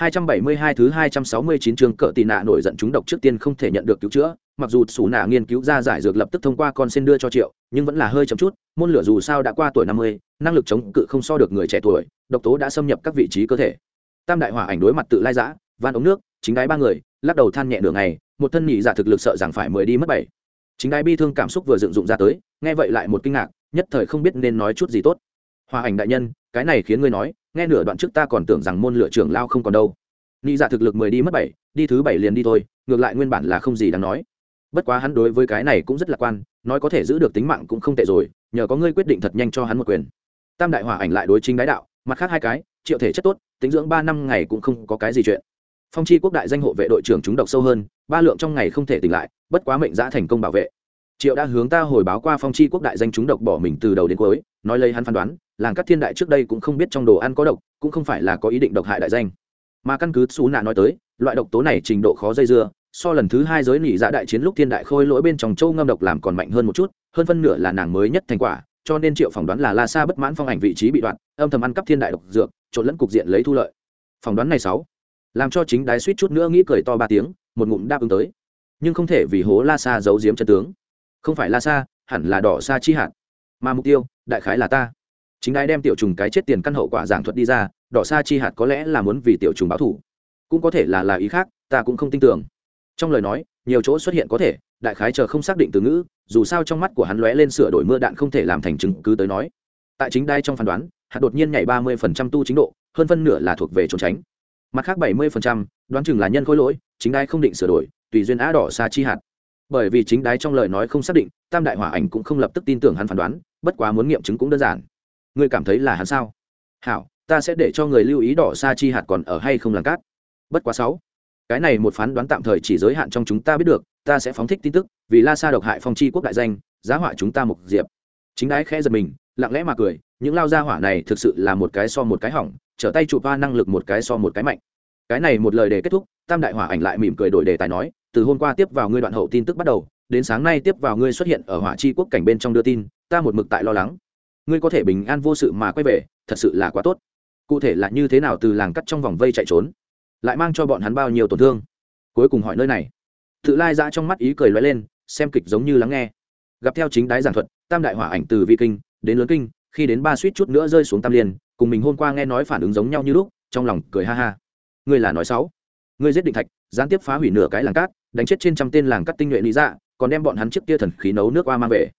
272 thứ 269 chương cỡ tì nạ nổi giận chúng độc trước tiên không thể nhận được cứu chữa, mặc dù sủ nạ nghiên cứu ra giải dược lập tức thông qua con sen đưa cho triệu, nhưng vẫn là hơi chậm chút, môn lửa dù sao đã qua tuổi 50, năng lực chống cự không so được người trẻ tuổi, độc tố đã xâm nhập các vị trí cơ thể. Tam đại hỏa ảnh đối mặt tự lai dã, van ống nước, chính đái ba người, lắc đầu than nhẹ nửa ngày, một thân nhị giả thực lực sợ rằng phải mới đi mất bảy. Chính đái bi thương cảm xúc vừa dựng dụng ra tới, nghe vậy lại một kinh ngạc, nhất thời không biết nên nói chút gì tốt. Hỏa ảnh đại nhân, cái này khiến ngươi nói, nghe nửa đoạn trước ta còn tưởng rằng môn lựa trưởng lao không còn đâu. Nghĩ dạ thực lực mười đi mất bảy đi thứ bảy liền đi thôi ngược lại nguyên bản là không gì đáng nói. Bất quá hắn đối với cái này cũng rất lạc quan nói có thể giữ được tính mạng cũng không tệ rồi nhờ có ngươi quyết định thật nhanh cho hắn một quyền. Tam đại hỏa ảnh lại đối chính đái đạo mặt khác hai cái triệu thể chất tốt tính dưỡng ba năm ngày cũng không có cái gì chuyện. Phong chi quốc đại danh hộ vệ đội trưởng chúng độc sâu hơn ba lượng trong ngày không thể tỉnh lại bất quá mệnh giã thành công bảo vệ. Triệu đã hướng ta hồi báo qua phong chi quốc đại danh chúng độc bỏ mình từ đầu đến cuối nói lấy hắn phán đoán làng các thiên đại trước đây cũng không biết trong đồ ăn có độc cũng không phải là có ý định độc hại đại danh. Mà căn cứ xú nạ nói tới loại độc tố này trình độ khó dây dưa so lần thứ hai giới nỉ dạ đại chiến lúc thiên đại khôi lỗi bên trong châu ngâm độc làm còn mạnh hơn một chút hơn phân nửa là nàng mới nhất thành quả cho nên triệu phỏng đoán là la sa bất mãn phong ảnh vị trí bị đoạn âm thầm ăn cắp thiên đại độc dược trộn lẫn cục diện lấy thu lợi. Phỏng đoán này sáu làm cho chính đái suýt chút nữa nghĩ cười to ba tiếng một ngụm đáp ứng tới. Nhưng không thể vì hố la sa giấu giếm chân tướng. Không phải la sa hẳn là đỏ sa chi hạn, mà mục tiêu đại khái là ta chính ai đem tiểu trùng cái chết tiền căn hậu quả giảng thuật đi ra, đỏ sa chi hạt có lẽ là muốn vì tiểu trùng báo thủ cũng có thể là là ý khác, ta cũng không tin tưởng. Trong lời nói, nhiều chỗ xuất hiện có thể, đại khái chờ không xác định từ ngữ, dù sao trong mắt của hắn lóe lên sửa đổi mưa đạn không thể làm thành chứng cứ tới nói. Tại chính đai trong phán đoán, hạt đột nhiên nhảy ba mươi phần trăm tu chính độ, hơn phân nửa là thuộc về trốn tránh. Mặt khác bảy mươi phần trăm, đoán chừng là nhân khối lỗi, chính đai không định sửa đổi, tùy duyên á đỏ xa chi hạt. Bởi vì chính đái trong lời nói không xác định, tam đại hỏa ảnh cũng không lập tức tin tưởng hắn phán đoán, bất quá muốn nghiệm chứng cũng đơn giản ngươi cảm thấy là hắn sao? Hảo, ta sẽ để cho người lưu ý đỏ sa chi hạt còn ở hay không làng cát. Bất quá sáu. Cái này một phán đoán tạm thời chỉ giới hạn trong chúng ta biết được, ta sẽ phóng thích tin tức, vì la sa độc hại phong chi quốc đại danh, giá họa chúng ta mục diệp. Chính đái khẽ giật mình, lặng lẽ mà cười, những lao gia hỏa này thực sự là một cái so một cái hỏng, trở tay chụp va năng lực một cái so một cái mạnh. Cái này một lời để kết thúc, tam đại hỏa ảnh lại mỉm cười đổi đề tài nói, từ hôm qua tiếp vào ngươi đoạn hậu tin tức bắt đầu, đến sáng nay tiếp vào ngươi xuất hiện ở hỏa chi quốc cảnh bên trong đưa tin, ta một mực tại lo lắng ngươi có thể bình an vô sự mà quay về, thật sự là quá tốt. Cụ thể là như thế nào từ làng cắt trong vòng vây chạy trốn, lại mang cho bọn hắn bao nhiêu tổn thương? Cuối cùng hỏi nơi này. Tự lai ra trong mắt ý cười loay lên, xem kịch giống như lắng nghe. Gặp theo chính đái giảng thuật, tam đại hỏa ảnh từ vi kinh đến lớn kinh, khi đến ba suýt chút nữa rơi xuống tam liên, cùng mình hôm qua nghe nói phản ứng giống nhau như lúc, trong lòng cười ha ha. Ngươi là nói sáu ngươi giết định thạch, gián tiếp phá hủy nửa cái làng cát, đánh chết trên trăm tên làng cát tinh nhuệ lý dạ còn đem bọn hắn trước kia thần khí nấu nước qua mang về.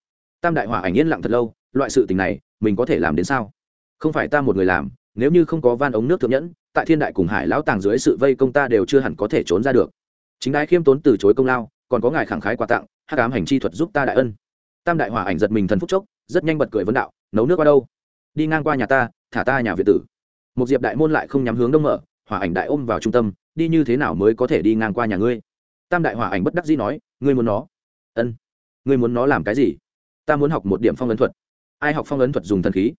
Tam đại hỏa ảnh yên lặng thật lâu loại sự tình này, mình có thể làm đến sao? Không phải ta một người làm, nếu như không có van ống nước thượng nhẫn, tại thiên đại cùng hải lão tàng dưới sự vây công ta đều chưa hẳn có thể trốn ra được. Chính đái khiêm tốn từ chối công lao, còn có ngài khẳng khái quà tặng, hắc cám hành chi thuật giúp ta đại ân. Tam đại hỏa ảnh giật mình thần phúc chốc, rất nhanh bật cười vấn đạo, nấu nước qua đâu? Đi ngang qua nhà ta, thả ta nhà việt tử. Một diệp đại môn lại không nhắm hướng đông mở, hỏa ảnh đại ôm vào trung tâm, đi như thế nào mới có thể đi ngang qua nhà ngươi? Tam đại hỏa ảnh bất đắc dĩ nói, ngươi muốn nó? Ân. Ngươi muốn nó làm cái gì? Ta muốn học một điểm phong ấn thuật ai học phong ấn thuật dùng thần khí?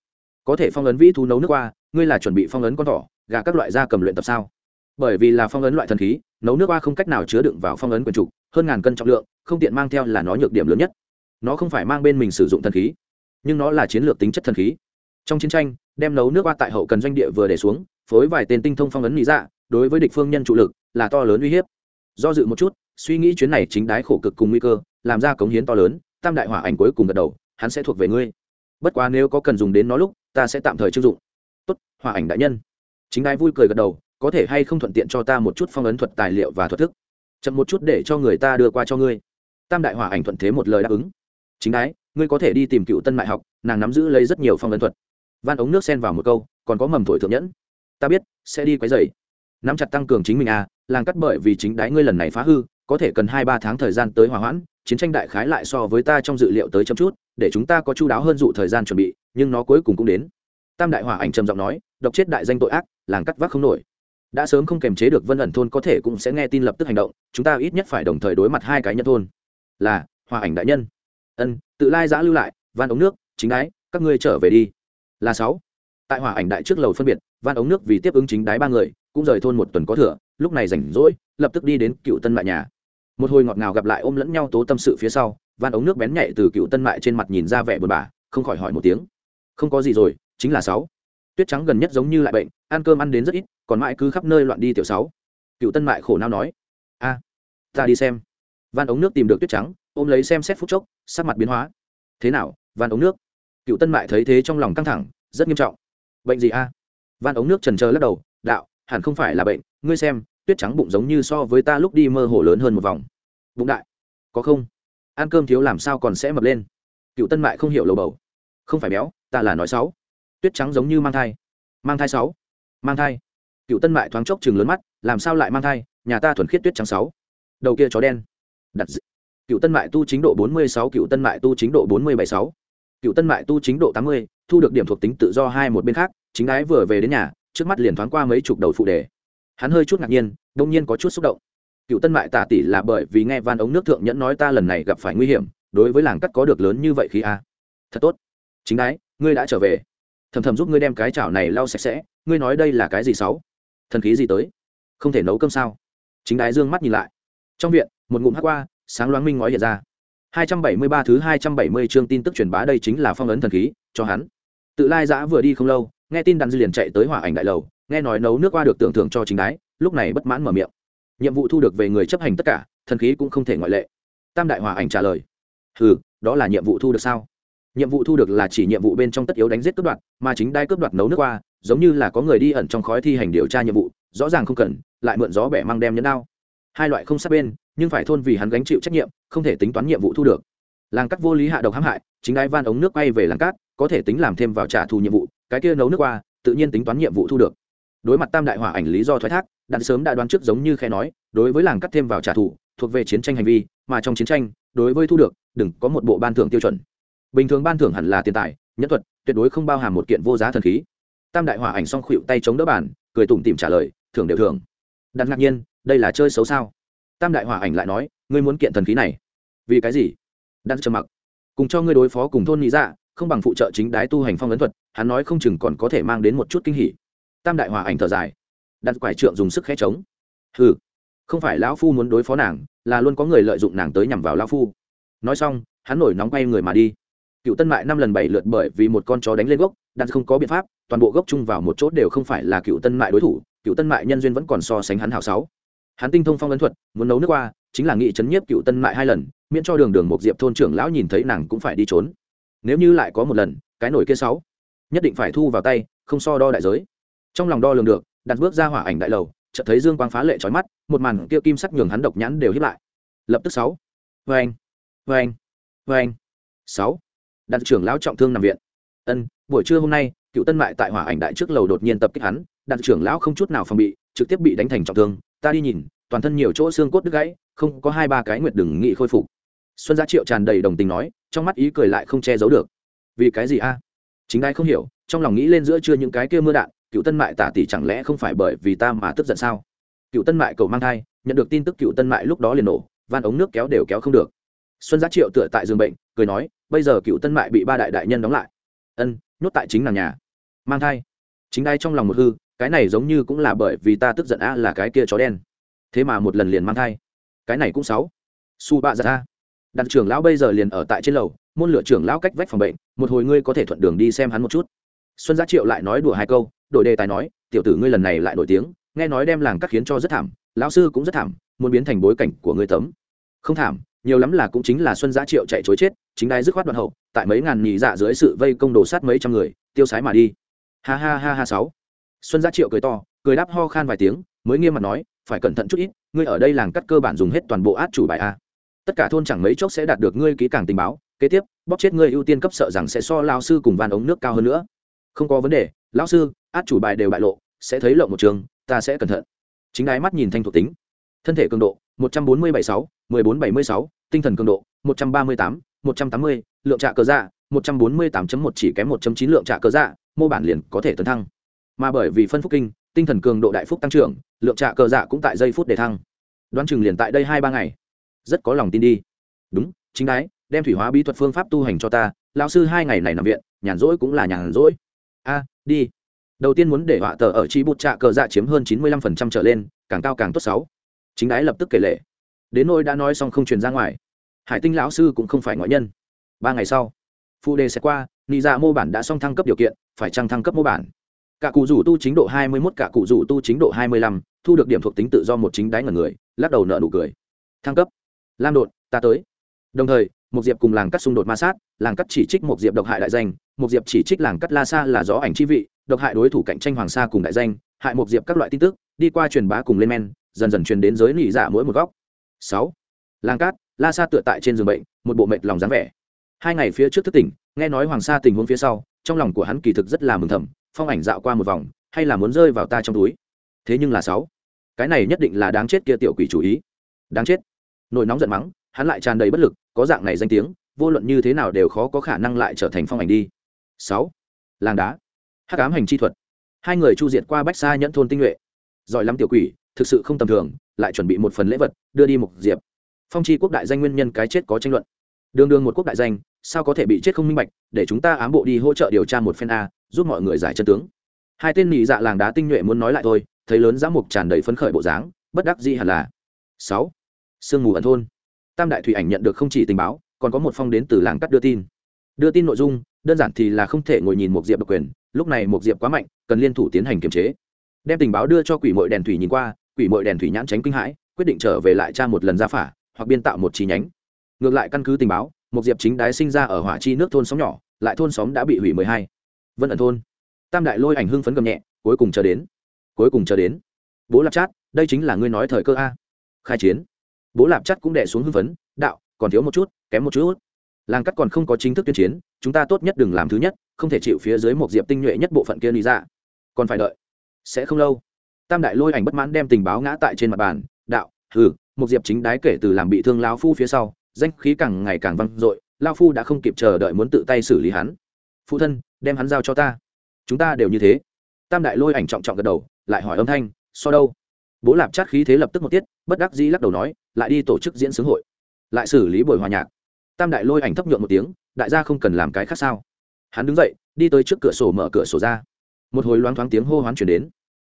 Có thể phong ấn vĩ thú nấu nước qua, ngươi là chuẩn bị phong ấn con thỏ, gà các loại da cầm luyện tập sao? Bởi vì là phong ấn loại thần khí, nấu nước qua không cách nào chứa đựng vào phong ấn quần trục, hơn ngàn cân trọng lượng, không tiện mang theo là nó nhược điểm lớn nhất. Nó không phải mang bên mình sử dụng thần khí, nhưng nó là chiến lược tính chất thần khí. Trong chiến tranh, đem nấu nước qua tại hậu cần doanh địa vừa để xuống, phối vài tên tinh thông phong ấn lý dạ đối với địch phương nhân trụ lực, là to lớn uy hiếp. Do dự một chút, suy nghĩ chuyến này chính đái khổ cực cùng nguy cơ, làm ra cống hiến to lớn, tam đại hỏa ảnh cuối cùng gật đầu, hắn sẽ thuộc về ngươi bất quá nếu có cần dùng đến nó lúc, ta sẽ tạm thời chưng dụng. Tốt, hòa ảnh đại nhân. Chính đái vui cười gật đầu, có thể hay không thuận tiện cho ta một chút phong ấn thuật tài liệu và thuật thức? Chậm một chút để cho người ta đưa qua cho ngươi. Tam đại hòa ảnh thuận thế một lời đáp ứng. Chính đái, ngươi có thể đi tìm cựu tân mại học, nàng nắm giữ lấy rất nhiều phong ấn thuật. Van ống nước sen vào một câu, còn có mầm thổi thượng nhẫn. Ta biết, sẽ đi quấy dày nắm chặt tăng cường chính mình à làng cắt bởi vì chính đái ngươi lần này phá hư, có thể cần hai ba tháng thời gian tới hòa hoãn chiến tranh đại khái lại so với ta trong dự liệu tới chậm chút, để chúng ta có chu đáo hơn dụ thời gian chuẩn bị, nhưng nó cuối cùng cũng đến. Tam đại hỏa ảnh trầm giọng nói, độc chết đại danh tội ác, làng cắt vác không nổi. Đã sớm không kềm chế được vân ẩn thôn có thể cũng sẽ nghe tin lập tức hành động, chúng ta ít nhất phải đồng thời đối mặt hai cái nhân thôn. Là hòa ảnh đại nhân. Ân, tự lai giã lưu lại, van ống nước, chính đái, các ngươi trở về đi. Là sáu. Tại hòa ảnh đại trước lầu phân biệt, van ống nước vì tiếp ứng chính đái ba người, cũng rời thôn một tuần có thừa, lúc này rảnh rỗi, lập tức đi đến cựu tân mại nhà một hồi ngọt ngào gặp lại ôm lẫn nhau tố tâm sự phía sau van ống nước bén nhạy từ cựu tân mại trên mặt nhìn ra vẻ buồn bã, không khỏi hỏi một tiếng. Không có gì rồi, chính là sáu. Tuyết trắng gần nhất giống như lại bệnh, ăn cơm ăn đến rất ít, còn mãi cứ khắp nơi loạn đi tiểu sáu. Cựu tân mại khổ nao nói. A, ta đi xem. Van ống nước tìm được tuyết trắng, ôm lấy xem xét phút chốc, sắc mặt biến hóa. Thế nào van ống nước? Cựu tân mại thấy thế trong lòng căng thẳng, rất nghiêm trọng. Bệnh gì a? Van ống nước trần trờ lắc đầu, đạo, hẳn không phải là bệnh, ngươi xem tuyết trắng bụng giống như so với ta lúc đi mơ hồ lớn hơn một vòng. Bụng đại, có không? Ăn cơm thiếu làm sao còn sẽ mập lên? Cựu tân mại không hiểu lầu bầu. Không phải béo, ta là nói sáu. Tuyết trắng giống như mang thai. Mang thai sáu. Mang thai. Cựu tân mại thoáng chốc chừng lớn mắt, làm sao lại mang thai? Nhà ta thuần khiết tuyết trắng sáu. Đầu kia chó đen. Đặt d... cựu tân mại tu chính độ bốn mươi sáu, cựu tân mại tu chính độ bốn mươi bảy sáu. Cựu tân mại tu chính độ tám mươi, thu được điểm thuộc tính tự do hai một bên khác, chính ái vừa về đến nhà, trước mắt liền thoáng qua mấy chục đầu phụ đề hắn hơi chút ngạc nhiên, đông nhiên có chút xúc động. Cựu tân mại tả tỷ là bởi vì nghe van ống nước thượng nhẫn nói ta lần này gặp phải nguy hiểm, đối với làng cắt có được lớn như vậy khi a. Thật tốt. Chính đái, ngươi đã trở về. Thầm thầm giúp ngươi đem cái chảo này lau sạch sẽ, ngươi nói đây là cái gì xấu thần khí gì tới? Không thể nấu cơm sao? Chính đái dương mắt nhìn lại. Trong viện, một ngụm hát qua sáng loáng minh ngói hiện ra. Hai trăm bảy mươi ba thứ hai trăm bảy mươi chương tin tức truyền bá đây chính là phong ấn thần khí cho hắn. Tự lai giã vừa đi không lâu, nghe tin đàn dư liền chạy tới hỏa ảnh đại lầu nghe nói nấu nước qua được tưởng thưởng cho chính đái, lúc này bất mãn mở miệng. Nhiệm vụ thu được về người chấp hành tất cả, thần khí cũng không thể ngoại lệ. Tam đại hòa ảnh trả lời. Ừ đó là nhiệm vụ thu được sao? Nhiệm vụ thu được là chỉ nhiệm vụ bên trong tất yếu đánh giết cướp đoạt, mà chính đai cướp đoạt nấu nước qua, giống như là có người đi ẩn trong khói thi hành điều tra nhiệm vụ, rõ ràng không cần, lại mượn gió bẻ mang đem nhẫn đao. Hai loại không sát bên, nhưng phải thôn vì hắn gánh chịu trách nhiệm, không thể tính toán nhiệm vụ thu được. Làng cắt vô lý hạ độc hãm hại, chính đai van ống nước quay về làng cát có thể tính làm thêm vào trả thù nhiệm vụ, cái kia nấu nước qua, tự nhiên tính toán nhiệm vụ thu được đối mặt tam đại hỏa ảnh lý do thoái thác, đạn sớm đã đoán trước giống như khe nói, đối với làng cắt thêm vào trả thù, thuộc về chiến tranh hành vi, mà trong chiến tranh, đối với thu được, đừng có một bộ ban thưởng tiêu chuẩn. Bình thường ban thưởng hẳn là tiền tài, nhân thuật, tuyệt đối không bao hàm một kiện vô giá thần khí. Tam đại hỏa ảnh song khuỵu tay chống đỡ bàn, cười tủm tìm trả lời, thưởng đều thưởng. Đặt ngạc nhiên, đây là chơi xấu sao? Tam đại hỏa ảnh lại nói, ngươi muốn kiện thần khí này. Vì cái gì? Đặt trầm mặc. Cùng cho ngươi đối phó cùng thôn nghĩ dạ không bằng phụ trợ chính đái tu hành phong ấn thuật, hắn nói không chừng còn có thể mang đến một chút kinh hỉ tam đại hòa ảnh thở dài. Đặt quải trượng dùng sức khẽ trống. Hừ, không phải lão phu muốn đối phó nàng là luôn có người lợi dụng nàng tới nhằm vào lão phu. Nói xong hắn nổi nóng quay người mà đi. Cựu tân mại năm lần bảy lượt bởi vì một con chó đánh lên gốc đặt không có biện pháp toàn bộ gốc chung vào một chốt đều không phải là cựu tân mại đối thủ cựu tân mại nhân duyên vẫn còn so sánh hắn hảo sáu. Hắn tinh thông phong ấn thuật muốn nấu nước qua chính là nghị chấn nhiếp cựu tân mại hai lần miễn cho đường đường một diệp thôn trưởng lão nhìn thấy nàng cũng phải đi trốn. Nếu như lại có một lần cái nổi kia sáu nhất định phải thu vào tay không so đo đại giới trong lòng đo lường được, đặt bước ra hỏa ảnh đại lầu, chợt thấy dương quang phá lệ trói mắt, một màn kia kim sắc nhường hắn độc nhãn đều hiếp lại. Lập tức sáu. Vê anh vê anh vê anh sáu. Đặt trưởng lão trọng thương nằm viện. Ân, buổi trưa hôm nay, cựu tân mại tại hỏa ảnh đại trước lầu đột nhiên tập kích hắn, đặt trưởng lão không chút nào phòng bị, trực tiếp bị đánh thành trọng thương. Ta đi nhìn, toàn thân nhiều chỗ xương cốt đứt gãy, không có hai ba cái nguyệt đừng nghị khôi phục. Xuân gia triệu tràn đầy đồng tình nói, trong mắt ý cười lại không che giấu được. Vì cái gì a? Chính ai không hiểu, trong lòng nghĩ lên giữa chưa những cái kia mưa đạn cựu tân mại tả tỷ chẳng lẽ không phải bởi vì ta mà tức giận sao? Cựu tân mại cầu mang thai, nhận được tin tức cựu tân mại lúc đó liền nổ, van ống nước kéo đều kéo không được. Xuân giá triệu tựa tại giường bệnh, cười nói, bây giờ cựu tân mại bị ba đại đại nhân đóng lại. Ân, nhốt tại chính nàng nhà. Mang thai. Chính đai trong lòng một hư, cái này giống như cũng là bởi vì ta tức giận a là cái kia chó đen. Thế mà một lần liền mang thai. Cái này cũng sáu su bạ dạ giật a. đặt trưởng lão bây giờ liền ở tại trên lầu, môn lựa trưởng lão cách vách phòng bệnh, một hồi ngươi có thể thuận đường đi xem hắn một chút. Xuân giá triệu lại nói đùa hai câu đổi đề tài nói, tiểu tử ngươi lần này lại nổi tiếng, nghe nói đem làng cắt khiến cho rất thảm, lão sư cũng rất thảm, muốn biến thành bối cảnh của ngươi tấm. Không thảm, nhiều lắm là cũng chính là xuân giá triệu chạy chối chết, chính đai dứt khoát đoạn hậu, tại mấy ngàn nhị dạ dưới sự vây công đồ sát mấy trăm người, tiêu sái mà đi. Ha ha ha ha sáu. Xuân giá triệu cười to, cười đáp ho khan vài tiếng, mới nghiêm mặt nói, phải cẩn thận chút ít, ngươi ở đây làng cắt cơ bản dùng hết toàn bộ át chủ bài a. Tất cả thôn chẳng mấy chốc sẽ đạt được ngươi kỹ càng tình báo, kế tiếp, bóp chết ngươi ưu tiên cấp sợ rằng sẽ so lao sư cùng van ống nước cao hơn nữa. Không có vấn đề lão sư, át chủ bài đều bại lộ, sẽ thấy lộng một trường, ta sẽ cẩn thận. Chính đái mắt nhìn thanh thuộc tính. Thân thể cường độ, một trăm bốn mươi bảy sáu, mười bốn bảy mươi sáu, tinh thần cường độ, một trăm ba mươi tám, một trăm tám mươi, lượng trạ cơ dạ một trăm bốn mươi tám một chỉ kém một chín lượng trạ cơ dạ mô bản liền có thể tấn thăng. Mà bởi vì phân phúc kinh, tinh thần cường độ đại phúc tăng trưởng, lượng trạ cơ dạ cũng tại giây phút để thăng. Đoán chừng liền tại đây hai ba ngày. Rất có lòng tin đi. Đúng, chính đái, đem thủy hóa bí thuật phương pháp tu hành cho ta, lão sư hai ngày này nằm viện, nhàn rỗi cũng là nhàn rỗi. A đi. Đầu tiên muốn để họa tờ ở chi bút trạ cờ dạ chiếm hơn chín mươi lăm phần trăm trở lên, càng cao càng tốt sáu. Chính ái lập tức kể lệ. Đến nôi đã nói xong không truyền ra ngoài. Hải tinh lão sư cũng không phải ngoại nhân. Ba ngày sau, phụ đề sẽ qua nị dạ mô bản đã xong thăng cấp điều kiện, phải trăng thăng cấp mô bản? Cả cụ rủ tu chính độ hai mươi mốt, cả cụ rủ tu chính độ hai mươi lăm, thu được điểm thuộc tính tự do một chính đáy ngần người, lắc đầu nợ nụ cười. Thăng cấp. Lam đột, ta tới. Đồng thời một diệp cùng làng cắt xung đột ma sát, làng cắt chỉ trích một diệp độc hại đại danh một diệp chỉ trích làng cắt la sa là gió ảnh chi vị, độc hại đối thủ cạnh tranh hoàng sa cùng đại danh, hại một diệp các loại tin tức, đi qua truyền bá cùng lên men, dần dần truyền đến giới nỉ dạ mỗi một góc. Sáu, làng cát la sa tựa tại trên giường bệnh, một bộ mệt lòng dáng vẻ. Hai ngày phía trước thức tỉnh, nghe nói hoàng sa tình huống phía sau, trong lòng của hắn kỳ thực rất là mừng thầm, phong ảnh dạo qua một vòng, hay là muốn rơi vào ta trong túi. Thế nhưng là sáu, cái này nhất định là đáng chết kia tiểu quỷ chủ ý. Đáng chết. Nỗi nóng giận mắng hắn lại tràn đầy bất lực, có dạng này danh tiếng, vô luận như thế nào đều khó có khả năng lại trở thành phong ảnh đi. Sáu, làng đá. Hắc ám hành chi thuật. Hai người chu diệt qua bách xa nhẫn thôn tinh nhuệ. Giỏi lắm tiểu quỷ, thực sự không tầm thường, lại chuẩn bị một phần lễ vật, đưa đi mục diệp. Phong chi quốc đại danh nguyên nhân cái chết có tranh luận. Đường đường một quốc đại danh, sao có thể bị chết không minh bạch, để chúng ta ám bộ đi hỗ trợ điều tra một phen a, giúp mọi người giải chân tướng. Hai tên nị dạ làng đá tinh nhuệ muốn nói lại thôi, thấy lớn giã mục tràn đầy phấn khởi bộ dáng, bất đắc dĩ hẳn là. Sáu, sương mù ẩn thôn tam đại thủy ảnh nhận được không chỉ tình báo, còn có một phong đến từ làng cắt đưa tin. Đưa tin nội dung, đơn giản thì là không thể ngồi nhìn một diệp độc quyền, lúc này một diệp quá mạnh, cần liên thủ tiến hành kiềm chế. Đem tình báo đưa cho quỷ mội đèn thủy nhìn qua, quỷ mội đèn thủy nhãn tránh kinh hãi, quyết định trở về lại tra một lần ra phả, hoặc biên tạo một chi nhánh. Ngược lại căn cứ tình báo một diệp chính đái sinh ra ở hỏa chi nước thôn xóm nhỏ, lại thôn xóm đã bị hủy mười hai. Vân ẩn thôn. Tam đại lôi ảnh hưng phấn cầm nhẹ, cuối cùng chờ đến. Cuối cùng chờ đến. Bố lạp chát, đây chính là ngươi nói thời cơ a. Khai chiến bố lạp chắc cũng đẻ xuống hưng phấn, đạo, còn thiếu một chút, kém một chút. Làng cắt còn không có chính thức tuyên chiến, chúng ta tốt nhất đừng làm thứ nhất, không thể chịu phía dưới một diệp tinh nhuệ nhất bộ phận kia lý ra dạ. còn phải đợi, sẽ không lâu. Tam đại lôi ảnh bất mãn đem tình báo ngã tại trên mặt bàn, đạo, hừ, một diệp chính đái kể từ làm bị thương lao phu phía sau, danh khí càng ngày càng văng dội lao phu đã không kịp chờ đợi muốn tự tay xử lý hắn. Phụ thân, đem hắn giao cho ta. Chúng ta đều như thế. Tam đại lôi ảnh trọng trọng gật đầu, lại hỏi âm thanh, so đâu? Bố lạp chát khí thế lập tức một tiết, bất đắc dĩ lắc đầu nói, lại đi tổ chức diễn xướng hội, lại xử lý buổi hòa nhạc. Tam đại lôi ảnh thấp nhuộm một tiếng, đại gia không cần làm cái khác sao? Hắn đứng dậy, đi tới trước cửa sổ mở cửa sổ ra. Một hồi loáng thoáng tiếng hô hoán chuyển đến.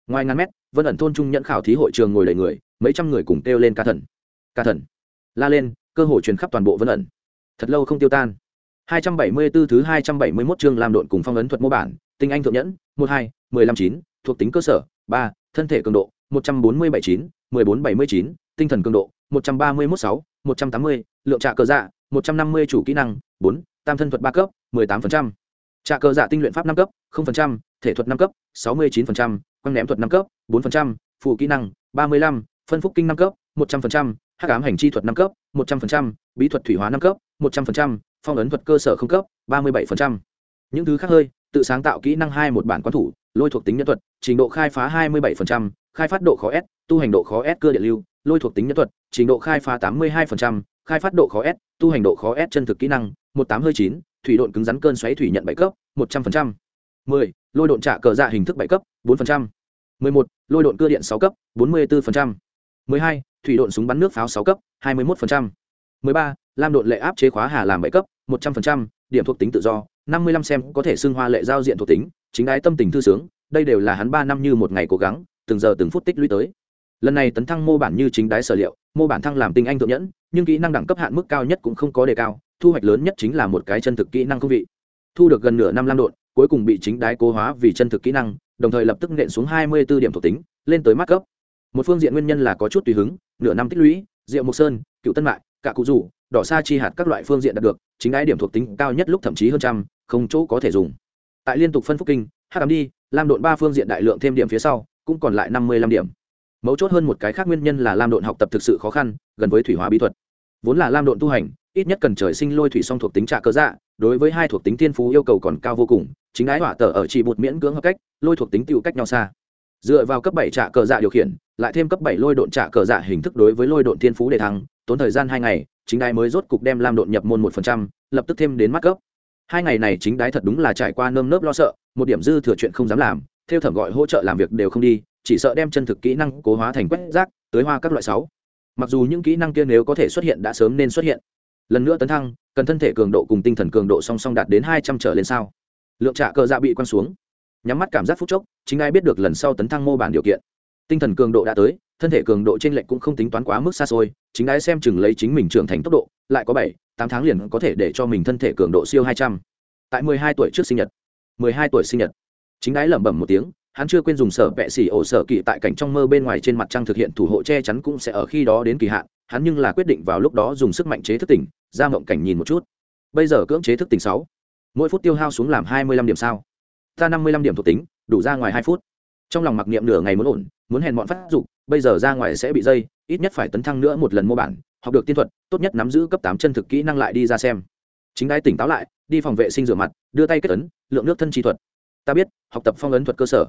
Ngoài ngàn mét, vân ẩn thôn trung nhận khảo thí hội trường ngồi đầy người, mấy trăm người cùng kêu lên ca thần. Ca thần. La lên, cơ hội truyền khắp toàn bộ vân ẩn. Thật lâu không tiêu tan. 274 thứ 271 chương làm độn cùng phong ấn thuật mô bản, tinh anh thượng nhẫn 12 15 9 thuộc tính cơ sở 3 thân thể cường độ 147 9 14 79 tinh thần cường độ 131 6 180 lượng trả cơ dạ 150 chủ kỹ năng 4 tam thân thuật 3 cấp 18% trả cơ dạ tinh luyện pháp 5 cấp 0% thể thuật 5 cấp 69%, quăng ném thuật 5 cấp 4%, phụ kỹ năng 35, phân phúc kinh 5 cấp 100%, hắc ám hành chi thuật 5 cấp 100%, bí thuật thủy hóa 5 cấp 100%, phong ấn thuật cơ sở không cấp 37%. những thứ khác hơi tự sáng tạo kỹ năng hai một bản quán thủ lôi thuộc tính nhân thuật trình độ khai phá 27%, khai phát độ khó s tu hành độ khó s cơ địa lưu lôi thuộc tính nhân thuật trình độ khai phá 82%, khai phát độ khó s tu hành độ khó s chân thực kỹ năng 189, thủy độn cứng rắn cơn xoáy thủy nhận bảy cấp 100%. 10. lôi độn trả cờ dạ hình thức bảy cấp 4%. 11. lôi độn cơ điện sáu cấp 44%. 12. thủy độn súng bắn nước pháo sáu cấp 21%. 13. lam độn lệ áp chế khóa hà làm bảy cấp 100%, điểm thuộc tính tự do 55 xem có thể xưng hoa lệ giao diện thuộc tính chính ái tâm tình thư sướng đây đều là hắn ba năm như một ngày cố gắng từng giờ từng phút tích lũy tới. Lần này tấn thăng mô bản như chính đái sở liệu, mô bản thăng làm tinh anh thượng nhẫn, nhưng kỹ năng đẳng cấp hạn mức cao nhất cũng không có đề cao, thu hoạch lớn nhất chính là một cái chân thực kỹ năng không vị. Thu được gần nửa năm lam độn, cuối cùng bị chính đái cố hóa vì chân thực kỹ năng, đồng thời lập tức nện xuống hai mươi 24 điểm thuộc tính, lên tới mắt cấp. Một phương diện nguyên nhân là có chút tùy hứng, nửa năm tích lũy, diệu mộc sơn, cựu tân mại cả cụ rủ, đỏ sa chi hạt các loại phương diện đạt được, chính đái điểm thuộc tính cao nhất lúc thậm chí hơn trăm, không chỗ có thể dùng. Tại liên tục phân phúc kinh hàm đi, lam độn ba phương diện đại lượng thêm điểm phía sau cũng còn lại năm mươi lăm điểm. Mấu chốt hơn một cái khác nguyên nhân là lam độn học tập thực sự khó khăn, gần với thủy hóa bí thuật. Vốn là lam độn tu hành, ít nhất cần trời sinh lôi thủy song thuộc tính trạ cơ dạ đối với hai thuộc tính thiên phú yêu cầu còn cao vô cùng, chính ái hỏa tờ ở chỉ bột miễn cưỡng hợp cách, lôi thuộc tính tiêu cách nhau xa. Dựa vào cấp bảy trạ cờ dạ điều khiển, lại thêm cấp bảy lôi độn trạ cờ dạ hình thức đối với lôi độn thiên phú để thắng tốn thời gian hai ngày, chính đái mới rốt cục đem lam độn nhập môn một phần trăm, lập tức thêm đến mắt cấp. Hai ngày này chính đái thật đúng là trải qua nơm nớp lo sợ, một điểm dư thừa chuyện không dám làm theo thẩm gọi hỗ trợ làm việc đều không đi, chỉ sợ đem chân thực kỹ năng cố hóa thành quét rác, tới hoa các loại sáu. Mặc dù những kỹ năng kia nếu có thể xuất hiện đã sớm nên xuất hiện. Lần nữa tấn thăng, cần thân thể cường độ cùng tinh thần cường độ song song đạt đến hai trăm trở lên sao? Lượng trả cờ dạ bị quăng xuống. Nhắm mắt cảm giác phút chốc, chính ai biết được lần sau tấn thăng mô bản điều kiện. Tinh thần cường độ đã tới, thân thể cường độ trên lệnh cũng không tính toán quá mức xa xôi, chính ai xem chừng lấy chính mình trưởng thành tốc độ, lại có bảy, tám tháng liền có thể để cho mình thân thể cường độ siêu hai trăm. Tại mười hai tuổi trước sinh nhật. Mười hai tuổi sinh nhật chính đái lẩm bẩm một tiếng, hắn chưa quên dùng sở vẹ xỉ ổ sở kỵ tại cảnh trong mơ bên ngoài trên mặt trăng thực hiện thủ hộ che chắn cũng sẽ ở khi đó đến kỳ hạn, hắn nhưng là quyết định vào lúc đó dùng sức mạnh chế thức tỉnh, ra mộng cảnh nhìn một chút. Bây giờ cưỡng chế thức tỉnh sáu. Mỗi phút tiêu hao xuống làm hai mươi lăm điểm sao. Ta năm mươi lăm điểm thuộc tính, đủ ra ngoài hai phút. Trong lòng mặc niệm nửa ngày muốn ổn, muốn hèn bọn phát dục, bây giờ ra ngoài sẽ bị dây, ít nhất phải tấn thăng nữa một lần mô bản, học được tiên thuật, tốt nhất nắm giữ cấp tám chân thực kỹ năng lại đi ra xem. Chính đai tỉnh táo lại, đi phòng vệ sinh rửa mặt, đưa tay kết ấn, lượng nước thân chi thuật ta biết, học tập phong ấn thuật cơ sở.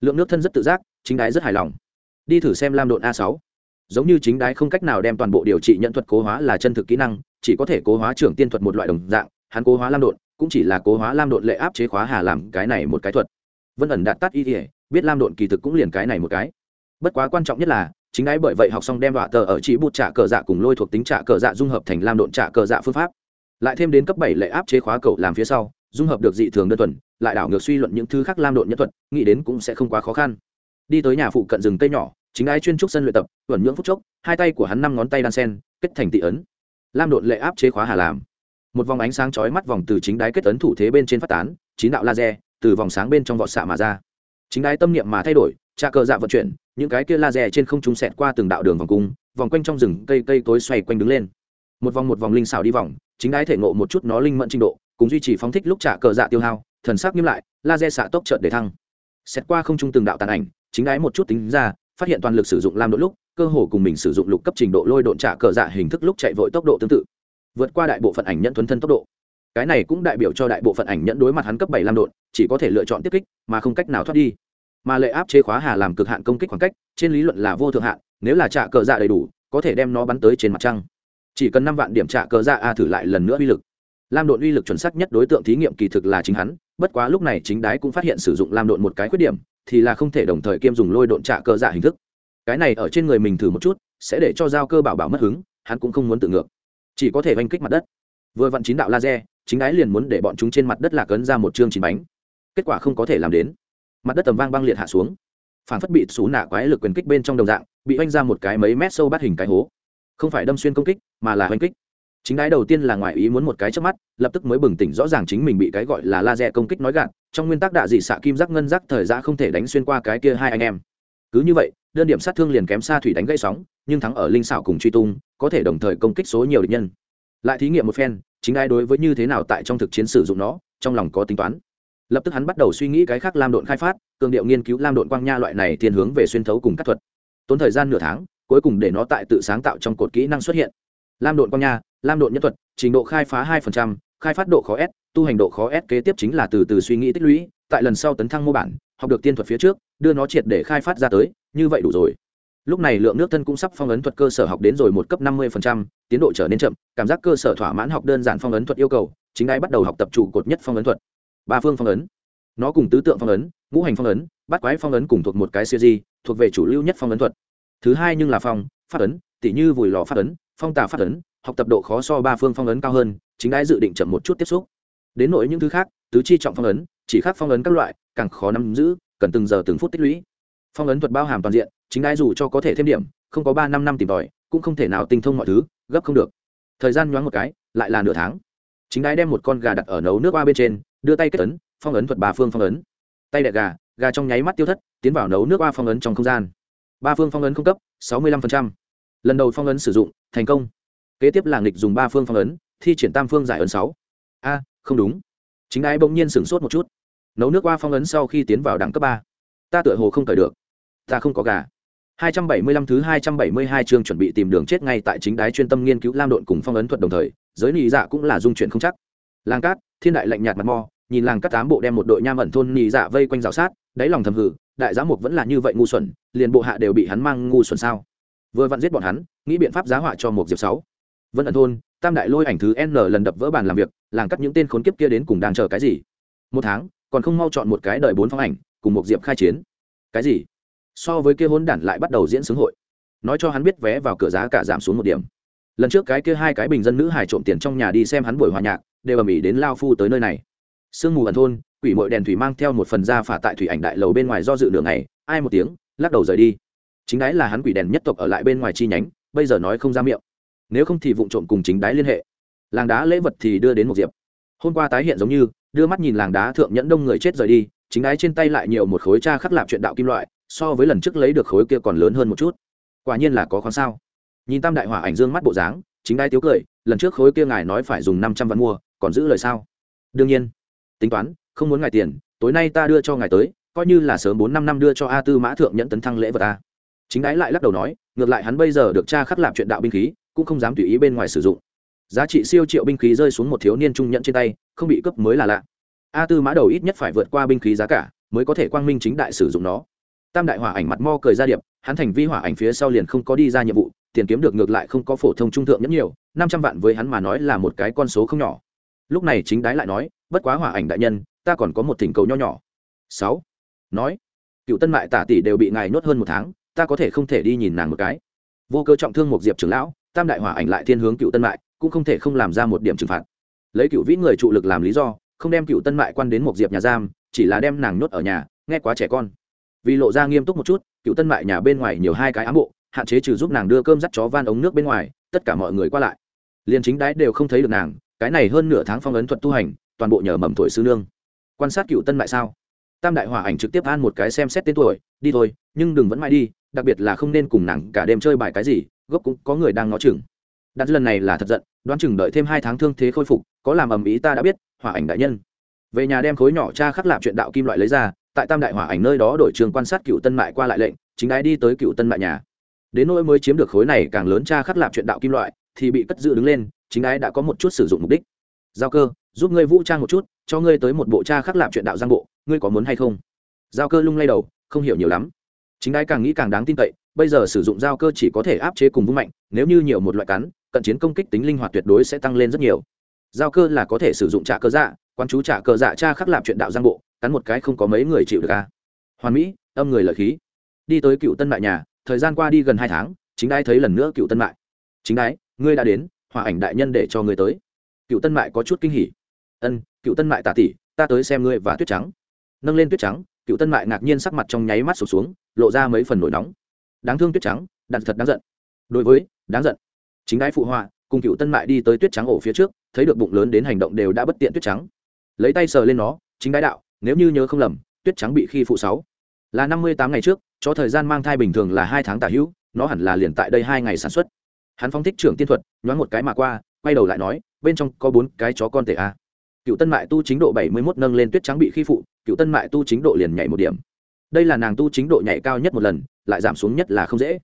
Lượng nước thân rất tự giác, chính đái rất hài lòng. Đi thử xem lam độn a sáu. Giống như chính đái không cách nào đem toàn bộ điều trị nhận thuật cố hóa là chân thực kỹ năng, chỉ có thể cố hóa trưởng tiên thuật một loại đồng dạng, hắn cố hóa lam độn, cũng chỉ là cố hóa lam độn lệ áp chế khóa hà làm cái này một cái thuật. Vân ẩn đạt tắt y thể biết lam độn kỳ thực cũng liền cái này một cái. Bất quá quan trọng nhất là, chính đái bởi vậy học xong đem đọa tờ ở chỉ bút trả cờ dạ cùng lôi thuộc tính trả cờ dạ dung hợp thành lam độn trả cờ dạ phương pháp. Lại thêm đến cấp bảy lệ áp chế khóa cầu làm phía sau, dung hợp được dị thường đơn thuần lại đảo ngược suy luận những thứ khác lam độn nhất thuật, nghĩ đến cũng sẽ không quá khó khăn. Đi tới nhà phụ cận rừng cây nhỏ, chính ai chuyên trúc sân luyện tập, vẩn nhưỡng phút chốc, hai tay của hắn năm ngón tay đan sen, kết thành tị ấn. Lam độn lệ áp chế khóa hà làm. Một vòng ánh sáng chói mắt vòng từ chính đáy kết ấn thủ thế bên trên phát tán, chín đạo laser từ vòng sáng bên trong vọt xạ mà ra. Chính đáy tâm niệm mà thay đổi, trà cờ dạ vận chuyển, những cái kia laser trên không trung xẹt qua từng đạo đường vòng cung, vòng quanh trong rừng cây cây tối xoay quanh đứng lên. Một vòng một vòng linh xảo đi vòng, chính đáy thể ngộ một chút nó linh mẫn trình độ, cùng duy trì phóng thích lúc trả cờ dạ tiêu hao thần sắc nghiêm lại, laser xạ tốc chợt để thăng. Xét qua không trung từng đạo tàn ảnh, chính ái một chút tính ra, phát hiện toàn lực sử dụng lam độ lúc, cơ hồ cùng mình sử dụng lục cấp trình độ lôi độn trả cờ dạ hình thức lúc chạy vội tốc độ tương tự. Vượt qua đại bộ phận ảnh nhận thuấn thân tốc độ. Cái này cũng đại biểu cho đại bộ phận ảnh nhận đối mặt hắn cấp bảy lam độn, chỉ có thể lựa chọn tiếp kích, mà không cách nào thoát đi. Mà lệ áp chế khóa hà làm cực hạn công kích khoảng cách, trên lý luận là vô thượng hạn, nếu là trả cờ dạ đầy đủ, có thể đem nó bắn tới trên mặt trăng. Chỉ cần năm vạn điểm trả cờ dạ a thử lại lần nữa uy lực. Lam độn uy lực chuẩn xác nhất đối tượng thí nghiệm kỳ thực là chính hắn bất quá lúc này chính đái cũng phát hiện sử dụng lam độn một cái khuyết điểm, thì là không thể đồng thời kiêm dùng lôi độn trạ cơ giả hình thức. Cái này ở trên người mình thử một chút, sẽ để cho giao cơ bảo bảo mất hứng, hắn cũng không muốn tự ngược. Chỉ có thể oanh kích mặt đất. Vừa vặn chín đạo laser, chính đái liền muốn để bọn chúng trên mặt đất lạc ấn ra một chương chín bánh. Kết quả không có thể làm đến. Mặt đất tầm vang băng liệt hạ xuống. Phản phất bị xú nạ quái lực quyền kích bên trong đồng dạng, bị oanh ra một cái mấy mét sâu bắt hình cái hố. Không phải đâm xuyên công kích, mà là oanh kích chính đái đầu tiên là ngoài ý muốn một cái trước mắt, lập tức mới bừng tỉnh rõ ràng chính mình bị cái gọi là laser công kích nói gạn trong nguyên tắc đạ dị xạ kim giác ngân giác thời gian không thể đánh xuyên qua cái kia hai anh em. Cứ như vậy, đơn điểm sát thương liền kém xa thủy đánh gãy sóng, nhưng thắng ở linh xảo cùng truy tung, có thể đồng thời công kích số nhiều địch nhân. Lại thí nghiệm một phen, chính ai đối với như thế nào tại trong thực chiến sử dụng nó, trong lòng có tính toán. Lập tức hắn bắt đầu suy nghĩ cái khác lam độn khai phát, cường điệu nghiên cứu lam độn quang nha loại này thiên hướng về xuyên thấu cùng các thuật. Tốn thời gian nửa tháng, cuối cùng để nó tại tự sáng tạo trong cột kỹ năng xuất hiện lam độn quang nha, lam độn nhân thuật, trình độ khai phá hai khai phát độ khó s, tu hành độ khó s kế tiếp chính là từ từ suy nghĩ tích lũy, tại lần sau tấn thăng mô bản, học được tiên thuật phía trước, đưa nó triệt để khai phát ra tới, như vậy đủ rồi. Lúc này lượng nước thân cũng sắp phong ấn thuật cơ sở học đến rồi một cấp năm mươi tiến độ trở nên chậm, cảm giác cơ sở thỏa mãn học đơn giản phong ấn thuật yêu cầu, chính ai bắt đầu học tập trụ cột nhất phong ấn thuật. Ba phương phong ấn. Nó cùng tứ tượng phong ấn, ngũ hành phong ấn bắt quái phong ấn cùng thuộc một cái siêu di thuộc về chủ lưu nhất phong ấn thuật. Thứ hai nhưng là phong phát ấn, tỉ như vùi lò phát ấn phong tà phát ấn, học tập độ khó so ba phương phong ấn cao hơn, chính đái dự định chậm một chút tiếp xúc. Đến nỗi những thứ khác, tứ chi trọng phong ấn, chỉ khác phong ấn các loại, càng khó nắm giữ, cần từng giờ từng phút tích lũy. Phong ấn thuật bao hàm toàn diện, chính đái dù cho có thể thêm điểm, không có ba năm năm tìm tòi, cũng không thể nào tinh thông mọi thứ, gấp không được. Thời gian nhoáng một cái, lại là nửa tháng. Chính đái đem một con gà đặt ở nấu nước qua bên trên, đưa tay kết ấn, phong ấn thuật ba phương phong ấn. Tay đẹ gà gà trong nháy mắt tiêu thất, tiến vào nấu nước qua phong ấn trong không gian. Ba phương phong ấn không cấp, sáu mươi lăm lần đầu phong ấn sử dụng thành công. Kế tiếp là nghịch dùng ba phương phong ấn thi triển tam phương giải ấn sáu. A không đúng. Chính ai bỗng nhiên sửng sốt một chút. Nấu nước qua phong ấn sau khi tiến vào đẳng cấp ba. Ta tựa hồ không cởi được. Ta không có gà. 275 thứ 272 chương chuẩn bị tìm đường chết ngay tại chính đái chuyên tâm nghiên cứu lam độn cùng phong ấn thuật đồng thời, giới nị dạ cũng là dung chuyển không chắc. Làng cát, thiên đại lạnh nhạt mặt mò, nhìn làng cát tám bộ đem một đội nham ẩn thôn nị dạ vây quanh rào sát, đáy lòng thầm hử, đại giá mục vẫn là như vậy ngu xuẩn, liền bộ hạ đều bị hắn mang ngu xuẩn sao? Vừa vặn giết bọn hắn, nghĩ biện pháp giá họa cho một diệp sáu. Vân ẩn thôn tam đại lôi ảnh thứ n lần đập vỡ bàn làm việc làng cắt những tên khốn kiếp kia đến cùng đang chờ cái gì? Một tháng còn không mau chọn một cái đợi bốn phong ảnh cùng một diệp khai chiến. Cái gì? So với kia hôn đản lại bắt đầu diễn xướng hội. Nói cho hắn biết vé vào cửa giá cả giảm xuống một điểm. Lần trước cái kia hai cái bình dân nữ hải trộm tiền trong nhà đi xem hắn buổi hòa nhạc đều ầm ĩ đến lao phu tới nơi này. Sương mù ẩn thôn quỷ mội đèn thủy mang theo một phần da phả tại thủy ảnh đại lầu bên ngoài do dự đường này ai một tiếng lắc đầu rời đi chính đái là hắn quỷ đèn nhất tộc ở lại bên ngoài chi nhánh, bây giờ nói không ra miệng. Nếu không thì vụ trộm cùng chính đái liên hệ. Làng đá lễ vật thì đưa đến một diệp. Hôm qua tái hiện giống như, đưa mắt nhìn làng đá thượng nhẫn đông người chết rời đi, chính đái trên tay lại nhiều một khối cha khắc lạp chuyện đạo kim loại, so với lần trước lấy được khối kia còn lớn hơn một chút. Quả nhiên là có khoáng sao. Nhìn tam đại hỏa ảnh dương mắt bộ dáng, chính đái tiếu cười, lần trước khối kia ngài nói phải dùng năm trăm vạn mua, còn giữ lời sao? Đương nhiên. Tính toán, không muốn ngài tiền, tối nay ta đưa cho ngài tới, coi như là sớm bốn năm năm đưa cho a tư mã thượng nhẫn tấn thăng lễ vật ta chính đái lại lắc đầu nói, ngược lại hắn bây giờ được cha khắc lạp chuyện đạo binh khí, cũng không dám tùy ý bên ngoài sử dụng. Giá trị siêu triệu binh khí rơi xuống một thiếu niên trung nhận trên tay, không bị cấp mới là lạ. A tư mã đầu ít nhất phải vượt qua binh khí giá cả, mới có thể quang minh chính đại sử dụng nó. Tam đại hỏa ảnh mặt mo cười ra điệp, hắn thành vi hỏa ảnh phía sau liền không có đi ra nhiệm vụ, tiền kiếm được ngược lại không có phổ thông trung thượng nhẫn nhiều, năm trăm vạn với hắn mà nói là một cái con số không nhỏ. Lúc này chính đái lại nói, bất quá hỏa ảnh đại nhân, ta còn có một thỉnh cầu nho nhỏ. Sáu. Nói, cựu tân mại tả tỷ đều bị ngài nhốt hơn một tháng ta có thể không thể đi nhìn nàng một cái. Vô cơ trọng thương một diệp trưởng lão, tam đại hỏa ảnh lại thiên hướng cựu tân mại, cũng không thể không làm ra một điểm trừng phạt. Lấy cựu vĩ người trụ lực làm lý do, không đem cựu tân mại quan đến một diệp nhà giam, chỉ là đem nàng nhốt ở nhà, nghe quá trẻ con. Vì lộ ra nghiêm túc một chút, cựu tân mại nhà bên ngoài nhiều hai cái ám bộ, hạn chế trừ giúp nàng đưa cơm dắt chó van ống nước bên ngoài, tất cả mọi người qua lại. Liền chính đái đều không thấy được nàng, cái này hơn nửa tháng phong ấn thuật tu hành, toàn bộ nhờ mầm tuổi sư nương. Quan sát cựu tân mại sao? Tam đại hỏa ảnh trực tiếp an một cái xem xét tên tuổi, đi thôi nhưng đừng vẫn mãi đi, đặc biệt là không nên cùng nàng cả đêm chơi bài cái gì, gốc cũng có người đang ngó chừng. Đặt lần này là thật giận, đoán chừng đợi thêm hai tháng thương thế khôi phục, có làm ầm ý ta đã biết, hỏa ảnh đại nhân. Về nhà đem khối nhỏ cha khắc lạp chuyện đạo kim loại lấy ra, tại tam đại hỏa ảnh nơi đó đổi trường quan sát cựu tân mại qua lại lệnh, chính đái đi tới cựu tân mại nhà. Đến nỗi mới chiếm được khối này càng lớn cha khắc lạp chuyện đạo kim loại, thì bị cất giữ đứng lên, chính đái đã có một chút sử dụng mục đích. Giao cơ, giúp ngươi vũ trang một chút, cho ngươi tới một bộ cha khắc lạp chuyện đạo giang bộ, ngươi có muốn hay không? Giao cơ lung lay đầu, không hiểu nhiều lắm chính đái càng nghĩ càng đáng tin cậy, bây giờ sử dụng giao cơ chỉ có thể áp chế cùng vung mạnh, nếu như nhiều một loại cắn, cận chiến công kích tính linh hoạt tuyệt đối sẽ tăng lên rất nhiều. Giao cơ là có thể sử dụng trả cơ dạ quan chú trả cơ dạ cha khắc làm chuyện đạo giang bộ, cắn một cái không có mấy người chịu được à. hoàn mỹ, âm người lợi khí. Đi tới cựu tân mại nhà, thời gian qua đi gần hai tháng, chính đái thấy lần nữa cựu tân mại. Chính đái, ngươi đã đến, hòa ảnh đại nhân để cho ngươi tới. Cựu tân mại có chút kinh hỉ. Ân, cựu tân mại tà tỷ ta tới xem ngươi và tuyết trắng. Nâng lên tuyết trắng, cựu tân mại ngạc nhiên sắc mặt trong nháy mắt sụp xuống lộ ra mấy phần nổi nóng. Đáng thương tuyết trắng đặt thật đáng giận. Đối với, đáng giận. Chính đái phụ họa, cùng cựu tân mại đi tới tuyết trắng ổ phía trước, thấy được bụng lớn đến hành động đều đã bất tiện tuyết trắng. Lấy tay sờ lên nó, chính đái đạo, nếu như nhớ không lầm, tuyết trắng bị khi phụ sáu. Là năm mươi tám ngày trước, cho thời gian mang thai bình thường là hai tháng tả hữu, nó hẳn là liền tại đây hai ngày sản xuất. Hắn phong thích trưởng tiên thuật, nhoáng một cái mà qua, quay đầu lại nói, bên trong có bốn cái chó con tể a. Cựu tân mại tu chính độ bảy mươi mốt nâng lên tuyết trắng bị khi phụ, cựu tân mại tu chính độ liền nhảy một điểm đây là nàng tu chính độ nhảy cao nhất một lần, lại giảm xuống nhất là không dễ.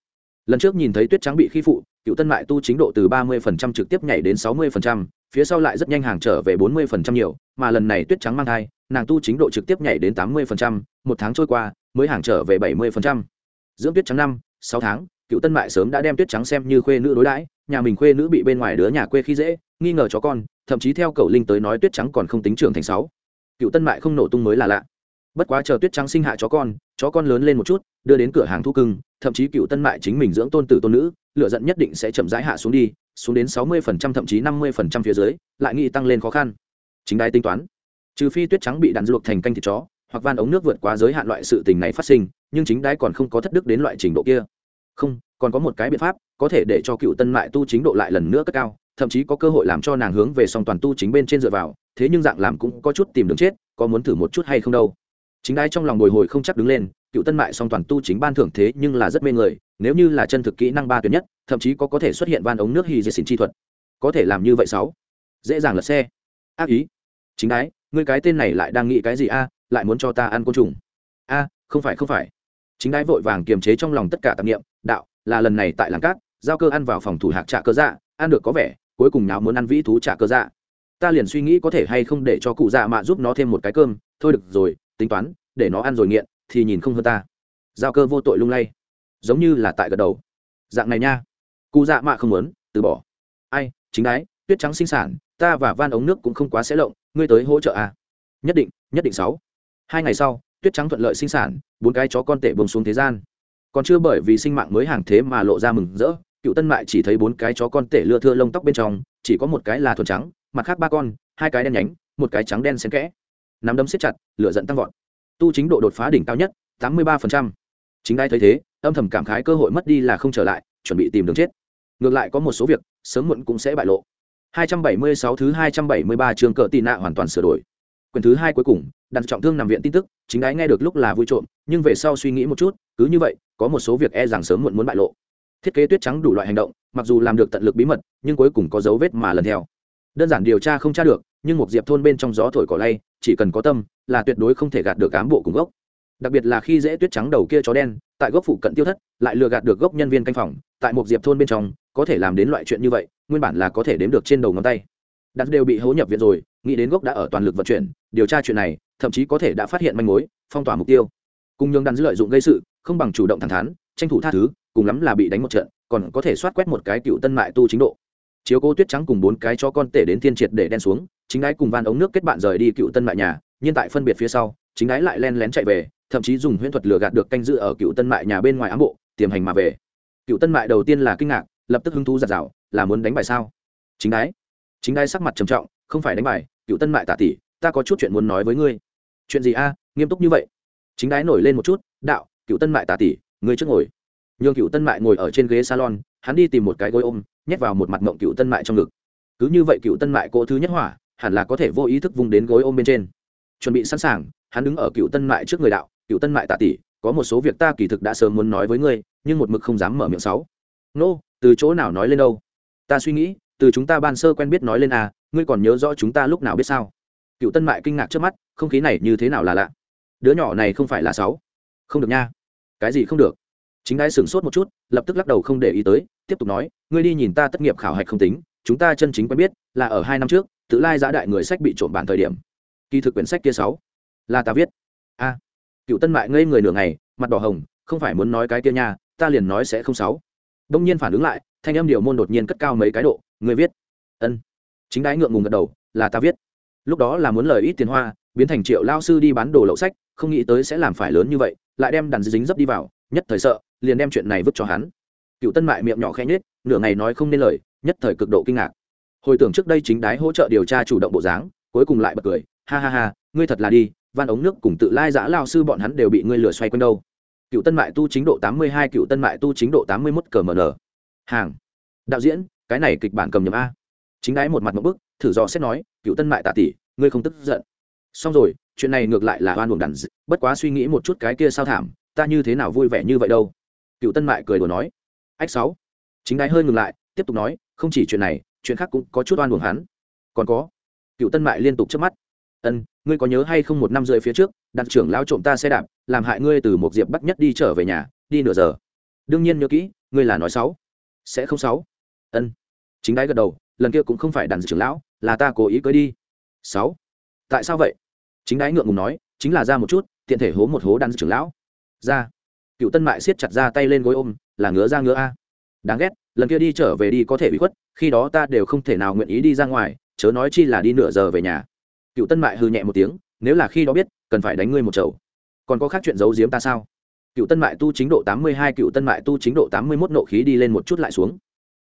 Lần trước nhìn thấy tuyết trắng bị khi phụ, cựu tân mại tu chính độ từ ba mươi phần trăm trực tiếp nhảy đến sáu mươi phần trăm, phía sau lại rất nhanh hàng trở về bốn mươi phần trăm nhiều, mà lần này tuyết trắng mang thai, nàng tu chính độ trực tiếp nhảy đến tám mươi phần trăm, một tháng trôi qua, mới hàng trở về bảy mươi phần trăm. Dưỡng tuyết trắng năm, sáu tháng, cựu tân mại sớm đã đem tuyết trắng xem như khuê nữ đối đãi, nhà mình khuê nữ bị bên ngoài đứa nhà quê khi dễ, nghi ngờ chó con, thậm chí theo cầu linh tới nói tuyết trắng còn không tính trưởng thành sáu. Cựu tân mại không nổ tung mới là lạ bất quá chờ tuyết trắng sinh hạ chó con chó con lớn lên một chút, đưa đến cửa hàng thu cưng, thậm chí cựu tân mại chính mình dưỡng tôn tử tôn nữ lựa giận nhất định sẽ chậm rãi hạ xuống đi, xuống đến sáu mươi phần trăm thậm chí năm mươi phần trăm phía dưới, lại nghĩ tăng lên khó khăn. Chính đai tính toán. Trừ phi tuyết trắng bị đạn luộc thành canh thịt chó, hoặc van ống nước vượt quá giới hạn loại sự tình này phát sinh, nhưng chính đai còn không có thất đức đến loại trình độ kia. Không, còn có một cái biện pháp, có thể để cho cựu tân mại tu chính độ lại lần nữa cất cao, thậm chí có cơ hội làm cho nàng hướng về song toàn tu chính bên trên dựa vào, thế nhưng dạng làm cũng có chút tìm đường chết, có muốn thử một chút hay không đâu chính đai trong lòng bồi hồi không chắc đứng lên, cựu tân mại song toàn tu chính ban thưởng thế nhưng là rất mê người, nếu như là chân thực kỹ năng ba tuyệt nhất, thậm chí có có thể xuất hiện van ống nước hy dây xin chi thuật. Có thể làm như vậy sáu. Dễ dàng lật xe. Ác ý. Chính đái, ngươi cái tên này lại đang nghĩ cái gì a, lại muốn cho ta ăn côn trùng. A, không phải không phải. Chính đái vội vàng kiềm chế trong lòng tất cả tạp nghiệm đạo, là lần này tại làng cát, giao cơ ăn vào phòng thủ hạc trạ cơ dạ ăn được có vẻ, cuối cùng nào muốn ăn vĩ thú trạ cơ dạ. Ta liền suy nghĩ có thể hay không để cho cụ dạ mạ giúp nó thêm một cái cơm, thôi được rồi tính toán, để nó ăn rồi nghiện, thì nhìn không hơn ta. Giao cơ vô tội lung lay. Giống như là tại gật đầu. Dạng này nha. Cụ dạ mạ không muốn, từ bỏ. Ai, chính đái, tuyết trắng sinh sản, ta và van ống nước cũng không quá sẽ lộng, ngươi tới hỗ trợ à. nhất định nhất định sáu. Hai ngày sau, tuyết trắng thuận lợi sinh sản, bốn cái chó con tệ bông xuống thế gian. Còn chưa bởi vì sinh mạng mới hàng thế mà lộ ra mừng rỡ, cựu tân mại chỉ thấy bốn cái chó con tể lưa thưa lông tóc bên trong, chỉ có một cái là thuần trắng, mặt khác ba con, hai cái đen nhánh, một cái trắng đen xen kẽ nắm đấm siết chặt, lửa giận tăng vọt. Tu chính độ đột phá đỉnh cao nhất, tám mươi ba chính ai thấy thế, âm thầm cảm khái cơ hội mất đi là không trở lại, chuẩn bị tìm đường chết. Ngược lại có một số việc, sớm muộn cũng sẽ bại lộ. 276 thứ 273 trường cờ tị nạ hoàn toàn sửa đổi. Quyển thứ hai cuối cùng, đặt trọng thương nằm viện tin tức, chính đái nghe được lúc là vui trộm, nhưng về sau suy nghĩ một chút, cứ như vậy, có một số việc e rằng sớm muộn muốn bại lộ. Thiết kế tuyết trắng đủ loại hành động, mặc dù làm được tận lực bí mật, nhưng cuối cùng có dấu vết mà lần theo. Đơn giản điều tra không tra được nhưng một diệp thôn bên trong gió thổi cỏ lay, chỉ cần có tâm, là tuyệt đối không thể gạt được cán bộ cùng gốc. Đặc biệt là khi dễ tuyết trắng đầu kia chó đen, tại gốc phụ cận tiêu thất, lại lừa gạt được gốc nhân viên canh phòng, tại một diệp thôn bên trong, có thể làm đến loại chuyện như vậy, nguyên bản là có thể đếm được trên đầu ngón tay. Đặt đều bị hố nhập viện rồi, nghĩ đến gốc đã ở toàn lực vận chuyển, điều tra chuyện này, thậm chí có thể đã phát hiện manh mối, phong tỏa mục tiêu. Cùng nhường đàn lợi dụng gây sự, không bằng chủ động thẳng thắn, tranh thủ tha thứ, cùng lắm là bị đánh một trận, còn có thể soát quét một cái cựu tân mại tu chính độ chiếu cố tuyết trắng cùng bốn cái cho con tể đến thiên triệt để đen xuống, chính đái cùng van ống nước kết bạn rời đi cựu tân mại nhà, nhưng tại phân biệt phía sau, chính đái lại len lén chạy về, thậm chí dùng huyễn thuật lừa gạt được canh dự ở cựu tân mại nhà bên ngoài ám bộ, tiềm hành mà về. Cựu tân mại đầu tiên là kinh ngạc, lập tức hứng thú giặt rào là muốn đánh bài sao? Chính đái. Chính đái sắc mặt trầm trọng, không phải đánh bài, cựu tân mại tả tỷ ta có chút chuyện muốn nói với ngươi. Chuyện gì a? Nghiêm túc như vậy. Chính đái nổi lên một chút, đạo, cựu tân mại tả tỷ ngươi trước ngồi. Nhường cựu tân mại ngồi ở trên ghế salon, hắn đi tìm một cái gối ôm nhét vào một mặt mộng cựu tân mại trong ngực. Cứ như vậy cựu tân mại cỗ thứ nhất hỏa hẳn là có thể vô ý thức vung đến gối ôm bên trên. Chuẩn bị sẵn sàng hắn đứng ở cựu tân mại trước người đạo cựu tân mại tạ tỷ có một số việc ta kỳ thực đã sớm muốn nói với ngươi nhưng một mực không dám mở miệng sáu. Nô、no, từ chỗ nào nói lên đâu? Ta suy nghĩ từ chúng ta ban sơ quen biết nói lên à ngươi còn nhớ rõ chúng ta lúc nào biết sao? Cựu tân mại kinh ngạc trước mắt không khí này như thế nào là lạ? Đứa nhỏ này không phải là sáu? Không được nha. Cái gì không được? Chính đái sửng sốt một chút, lập tức lắc đầu không để ý tới, tiếp tục nói, ngươi đi nhìn ta tất nghiệp khảo hạch không tính, chúng ta chân chính quen biết là ở hai năm trước, tự lai giã đại người sách bị trộm bản thời điểm. Kỳ thực quyển sách kia sáu, là ta viết. A, cựu tân mại ngây người nửa ngày, mặt đỏ hồng, không phải muốn nói cái kia nha, ta liền nói sẽ không sáu. Đông nhiên phản ứng lại, thanh âm điều môn đột nhiên cất cao mấy cái độ người viết. Ân. Chính đái ngượng ngùng gật đầu, là ta viết. Lúc đó là muốn lời ít tiền hoa, biến thành triệu lao sư đi bán đồ lậu sách, không nghĩ tới sẽ làm phải lớn như vậy, lại đem đàn dính dấp đi vào, nhất thời sợ liền đem chuyện này vứt cho hắn. Cựu tân mại miệng nhỏ khẽ nhết nửa ngày nói không nên lời, nhất thời cực độ kinh ngạc. Hồi tưởng trước đây chính đái hỗ trợ điều tra chủ động bộ dáng, cuối cùng lại bật cười, ha ha ha, ngươi thật là đi, van ống nước cùng tự lai giã lao sư bọn hắn đều bị ngươi lừa xoay quanh đâu. Cựu tân mại tu chính độ tám mươi hai, cựu tân mại tu chính độ tám mươi mốt cờ mn hàng. Đạo diễn, cái này kịch bản cầm nhầm a. Chính đái một mặt một bức, thử dò xét nói, cựu tân mại tạ tỷ, ngươi không tức giận. Xong rồi, chuyện này ngược lại là oan buồng đàn bất quá suy nghĩ một chút cái kia sao thảm, ta như thế nào vui vẻ như vậy đâu? Cựu tân mại cười đùa nói, ách sáu. Chính đái hơi ngừng lại, tiếp tục nói, không chỉ chuyện này, chuyện khác cũng có chút oan buồng hắn. Còn có? Cựu tân mại liên tục trước mắt. Ân, ngươi có nhớ hay không một năm rưỡi phía trước, đặt trưởng lao trộm ta xe đạp, làm hại ngươi từ một diệp bắt nhất đi trở về nhà, đi nửa giờ. Đương nhiên nhớ kỹ, ngươi là nói sáu. Sẽ không sáu. Ân. Chính đái gật đầu, lần kia cũng không phải đàn trưởng lão, là ta cố ý cưới đi. Sáu. Tại sao vậy? Chính đái ngượng ngùng nói, chính là ra một chút, tiện thể hố một hố đàn trưởng lão. Ra cựu tân mại siết chặt ra tay lên gối ôm, là ngứa ra ngứa a. Đáng ghét, lần kia đi trở về đi có thể bị khuất, khi đó ta đều không thể nào nguyện ý đi ra ngoài, chớ nói chi là đi nửa giờ về nhà. Cựu tân mại hư nhẹ một tiếng, nếu là khi đó biết, cần phải đánh ngươi một chầu. Còn có khác chuyện giấu giếm ta sao? Cựu tân mại tu chính độ tám mươi hai, cựu tân mại tu chính độ tám mươi mốt nộ khí đi lên một chút lại xuống.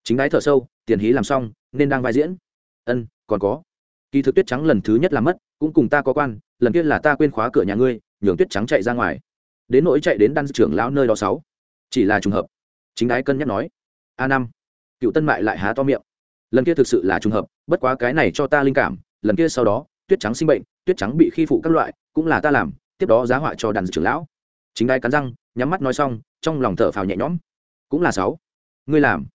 Chính đái thở sâu, tiền hí làm xong, nên đang vai diễn. Ân, còn có. Kỳ thực tuyết trắng lần thứ nhất làm mất, cũng cùng ta có quan, lần kia là ta quên khóa cửa nhà ngươi, nhường tuyết trắng chạy ra ngoài đến nỗi chạy đến đan trưởng lão nơi đó sáu. Chỉ là trùng hợp. Chính ái cân nhắc nói. A năm. Cựu tân mại lại há to miệng. Lần kia thực sự là trùng hợp, bất quá cái này cho ta linh cảm, lần kia sau đó, tuyết trắng sinh bệnh, tuyết trắng bị khi phụ các loại, cũng là ta làm, tiếp đó giá họa cho đàn trưởng lão. Chính đai cắn răng, nhắm mắt nói xong, trong lòng thở phào nhẹ nhõm. Cũng là sáu. Ngươi làm.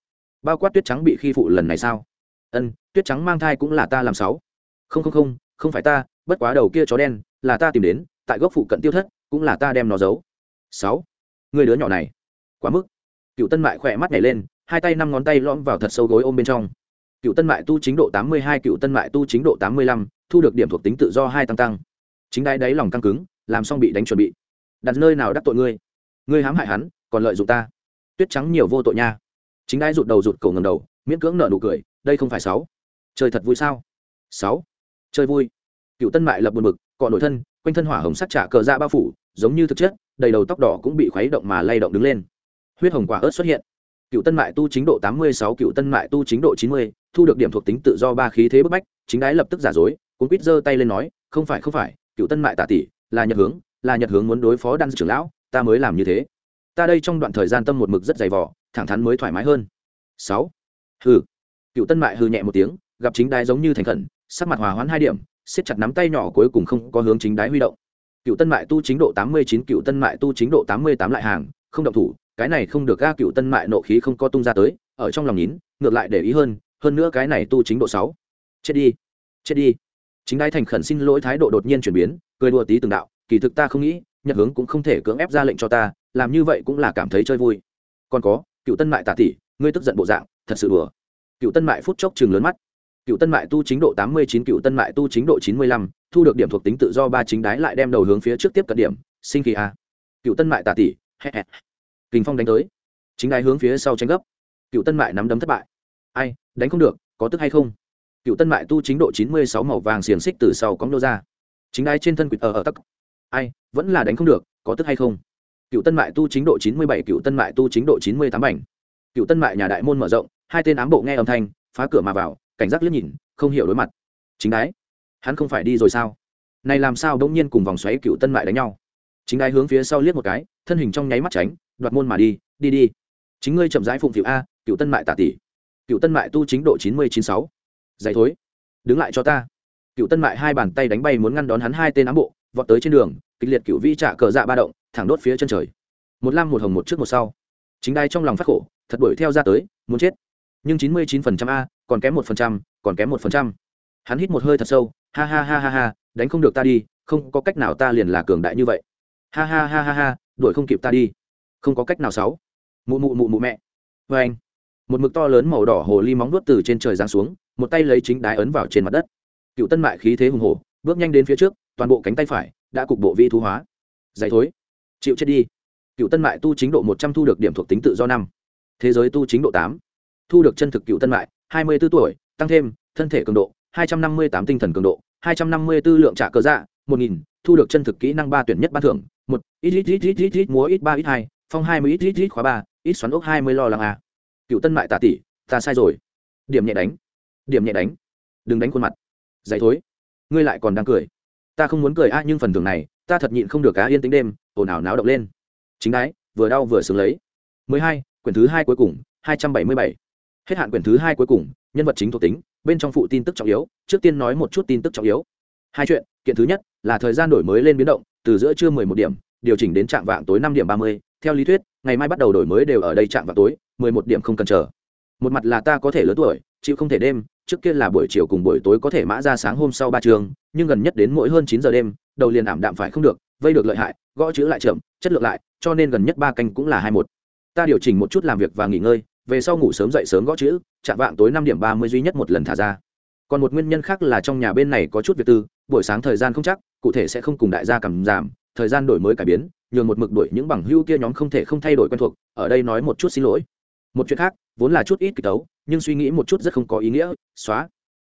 Bao quát tuyết trắng bị khi phụ lần này sao? Ân, tuyết trắng mang thai cũng là ta làm sáu. Không không không không phải ta, bất quá đầu kia chó đen, là ta tìm đến, tại gốc phụ cận tiêu thất cũng là ta đem nó giấu. Sáu. Người đứa nhỏ này. Quá mức. Cựu tân mại khỏe mắt nhảy lên, hai tay năm ngón tay lõm vào thật sâu gối ôm bên trong. Cựu tân mại tu chính độ tám mươi hai, cựu tân mại tu chính độ tám mươi lăm, thu được điểm thuộc tính tự do hai tăng tăng. Chính đáy đáy lòng căng cứng, làm xong bị đánh chuẩn bị. Đặt nơi nào đắc tội ngươi? Ngươi hãm hại hắn, còn lợi dụng ta. Tuyết trắng nhiều vô tội nha. Chính đáy rụt đầu rụt cổ ngầm đầu, miễn cưỡng nợ nụ cười, đây không phải sáu. Chơi thật vui sao? Sáu. Chơi vui. Cựu tân mại lập buồn bực, cọ nổi thân, quanh thân hỏa hồng sắt trả cờ ra bao phủ giống như thực chất, đầy đầu tóc đỏ cũng bị khuấy động mà lay động đứng lên. Huyết hồng quả ớt xuất hiện. Cựu tân mại tu chính độ tám mươi sáu, cựu tân mại tu chính độ chín mươi, thu được điểm thuộc tính tự do ba khí thế bức bách, chính đái lập tức giả dối, cuốn quýt giơ tay lên nói, không phải không phải, cựu tân mại tạ tỷ là nhật hướng, là nhật hướng muốn đối phó đan trưởng lão, ta mới làm như thế. Ta đây trong đoạn thời gian tâm một mực rất dày vỏ thẳng thắn mới thoải mái hơn. Sáu. Hừ. Cựu tân mại hừ nhẹ một tiếng, gặp chính đái giống như thành khẩn, sắc mặt hòa hoãn hai điểm, siết chặt nắm tay nhỏ cuối cùng không có hướng chính đái huy động cựu tân mại tu chính độ tám mươi chín, cựu tân mại tu chính độ tám mươi tám lại hàng, không động thủ, cái này không được ga cựu tân mại nộ khí không có tung ra tới, ở trong lòng nhín ngược lại để ý hơn hơn nữa cái này tu chính độ sáu. Chết đi chết đi. Chính đai thành khẩn xin lỗi thái độ đột nhiên chuyển biến, cười đùa tí từng đạo, kỳ thực ta không nghĩ, nhật hướng cũng không thể cưỡng ép ra lệnh cho ta, làm như vậy cũng là cảm thấy chơi vui. Còn có, cựu tân mại tả tỷ, ngươi tức giận bộ dạng, thật sự đùa. Cựu tân mại phút chốc chừng lớn mắt. Cựu tân mại tu chính độ tám mươi chín, cựu tân mại tu chính độ chín mươi lăm thu được điểm thuộc tính tự do ba chính đái lại đem đầu hướng phía trước tiếp cận điểm, sinh kỳ a. Cựu tân mại tà tỷ kình phong đánh tới. Chính đái hướng phía sau tranh gấp. Cựu tân mại nắm đấm thất bại. Ai, đánh không được, có tức hay không? Cựu tân mại tu chính độ chín mươi sáu màu vàng xiềng xích từ sau cóng nô ra. Chính đái trên thân quỵt ở ở tắc. Ai, vẫn là đánh không được, có tức hay không? Cựu tân mại tu chính độ chín mươi bảy, cựu tân mại tu chính độ chín mươi tám ảnh. cựu tân mại nhà đại môn mở rộng, hai tên ám bộ nghe âm thanh, phá cửa mà vào, cảnh giác liếc nhìn, không hiểu đối mặt. Chính đái hắn không phải đi rồi sao? Này làm sao đông nhiên cùng vòng xoáy cựu tân mại đánh nhau? Chính ai hướng phía sau liếc một cái, thân hình trong nháy mắt tránh, đoạt môn mà đi đi đi. Chính ngươi chậm rãi phụng phiệu a, cựu tân mại tạ tỷ cựu tân mại tu chính độ chín mươi chín sáu. Dạy thối. Đứng lại cho ta. Cựu tân mại hai bàn tay đánh bay muốn ngăn đón hắn hai tên ám bộ, vọt tới trên đường, kịch liệt cựu vi trả cờ dạ ba động, thẳng đốt phía chân trời. Một lam một hồng một trước một sau. Chính đai trong lòng phát khổ, thật đuổi theo ra tới, muốn chết. Nhưng chín mươi chín phần trăm a, còn kém một phần trăm, còn kém một phần trăm. Hắn hít một hơi thật sâu ha ha ha ha ha, đánh không được ta đi, không có cách nào ta liền là cường đại như vậy. Ha ha ha ha ha, đuổi không kịp ta đi. Không có cách nào sáu. Mụ mụ mụ mụ mẹ. Vê anh. Một mực to lớn màu đỏ hồ ly móng nuốt từ trên trời giáng xuống, một tay lấy chính đái ấn vào trên mặt đất. Cựu tân mại khí thế hùng hồ bước nhanh đến phía trước, toàn bộ cánh tay phải đã cục bộ vi thu hóa. Dày thối. Chịu chết đi. Cựu tân mại tu chính độ một trăm thu được điểm thuộc tính tự do năm. Thế giới tu chính độ tám. Thu được chân thực cựu tân mại, hai mươi b ố tuổi, tăng thêm, thân thể cường độ hai trăm năm mươi tám tinh thần cường độ, hai trăm năm mươi b ố lượng trả cơ dạ một nghìn, thu được chân thực kỹ năng ba tuyển nhất ban thưởng, một, ít ít ít ít ít ít múa ít ba, ít hai, phong hai mươi, ít ít ít, khóa ba, ít xoắn ốc hai mươi lo lắng a cựu tân mại tà tỷ ta sai rồi. Điểm nhẹ đánh, điểm nhẹ đánh, đừng đánh khuôn mặt. Dày thối, ngươi lại còn đang cười. Ta không muốn cười a nhưng phần thưởng này, ta thật nhịn không được cá yên tính đêm, ồn ào náo động lên. Chính đái, vừa đau vừa sướng lấy. Mười hai, quyển thứ hai cuối cùng, hai trăm bảy mươi bảy. Hết hạn quyển thứ hai cuối cùng, nhân vật chính thuộc tính bên trong phụ tin tức trọng yếu, trước tiên nói một chút tin tức trọng yếu. Hai chuyện, kiện thứ nhất, là thời gian đổi mới lên biến động, từ giữa trưa mười một điểm, điều chỉnh đến trạm vạng tối năm điểm ba mươi. Theo lý thuyết, ngày mai bắt đầu đổi mới đều ở đây trạm vạng tối, mười một điểm không cần chờ. Một mặt là ta có thể lớn tuổi, chịu không thể đêm, trước kia là buổi chiều cùng buổi tối có thể mã ra sáng hôm sau ba trường, nhưng gần nhất đến mỗi hơn chín giờ đêm, đầu liền ảm đạm phải không được, vây được lợi hại, gõ chữ lại chậm, chất lượng lại, cho nên gần nhất ba canh cũng là hai một. Ta điều chỉnh một chút làm việc và nghỉ ngơi về sau ngủ sớm dậy sớm gõ chữ, chạm vạng tối năm điểm ba mươi duy nhất một lần thả ra. Còn một nguyên nhân khác là trong nhà bên này có chút việc tư, buổi sáng thời gian không chắc, cụ thể sẽ không cùng đại gia cầm giảm, thời gian đổi mới cải biến, nhường một mực đổi những bằng hưu kia nhóm không thể không thay đổi quen thuộc, ở đây nói một chút xin lỗi. Một chuyện khác, vốn là chút ít kịch tấu nhưng suy nghĩ một chút rất không có ý nghĩa, xóa.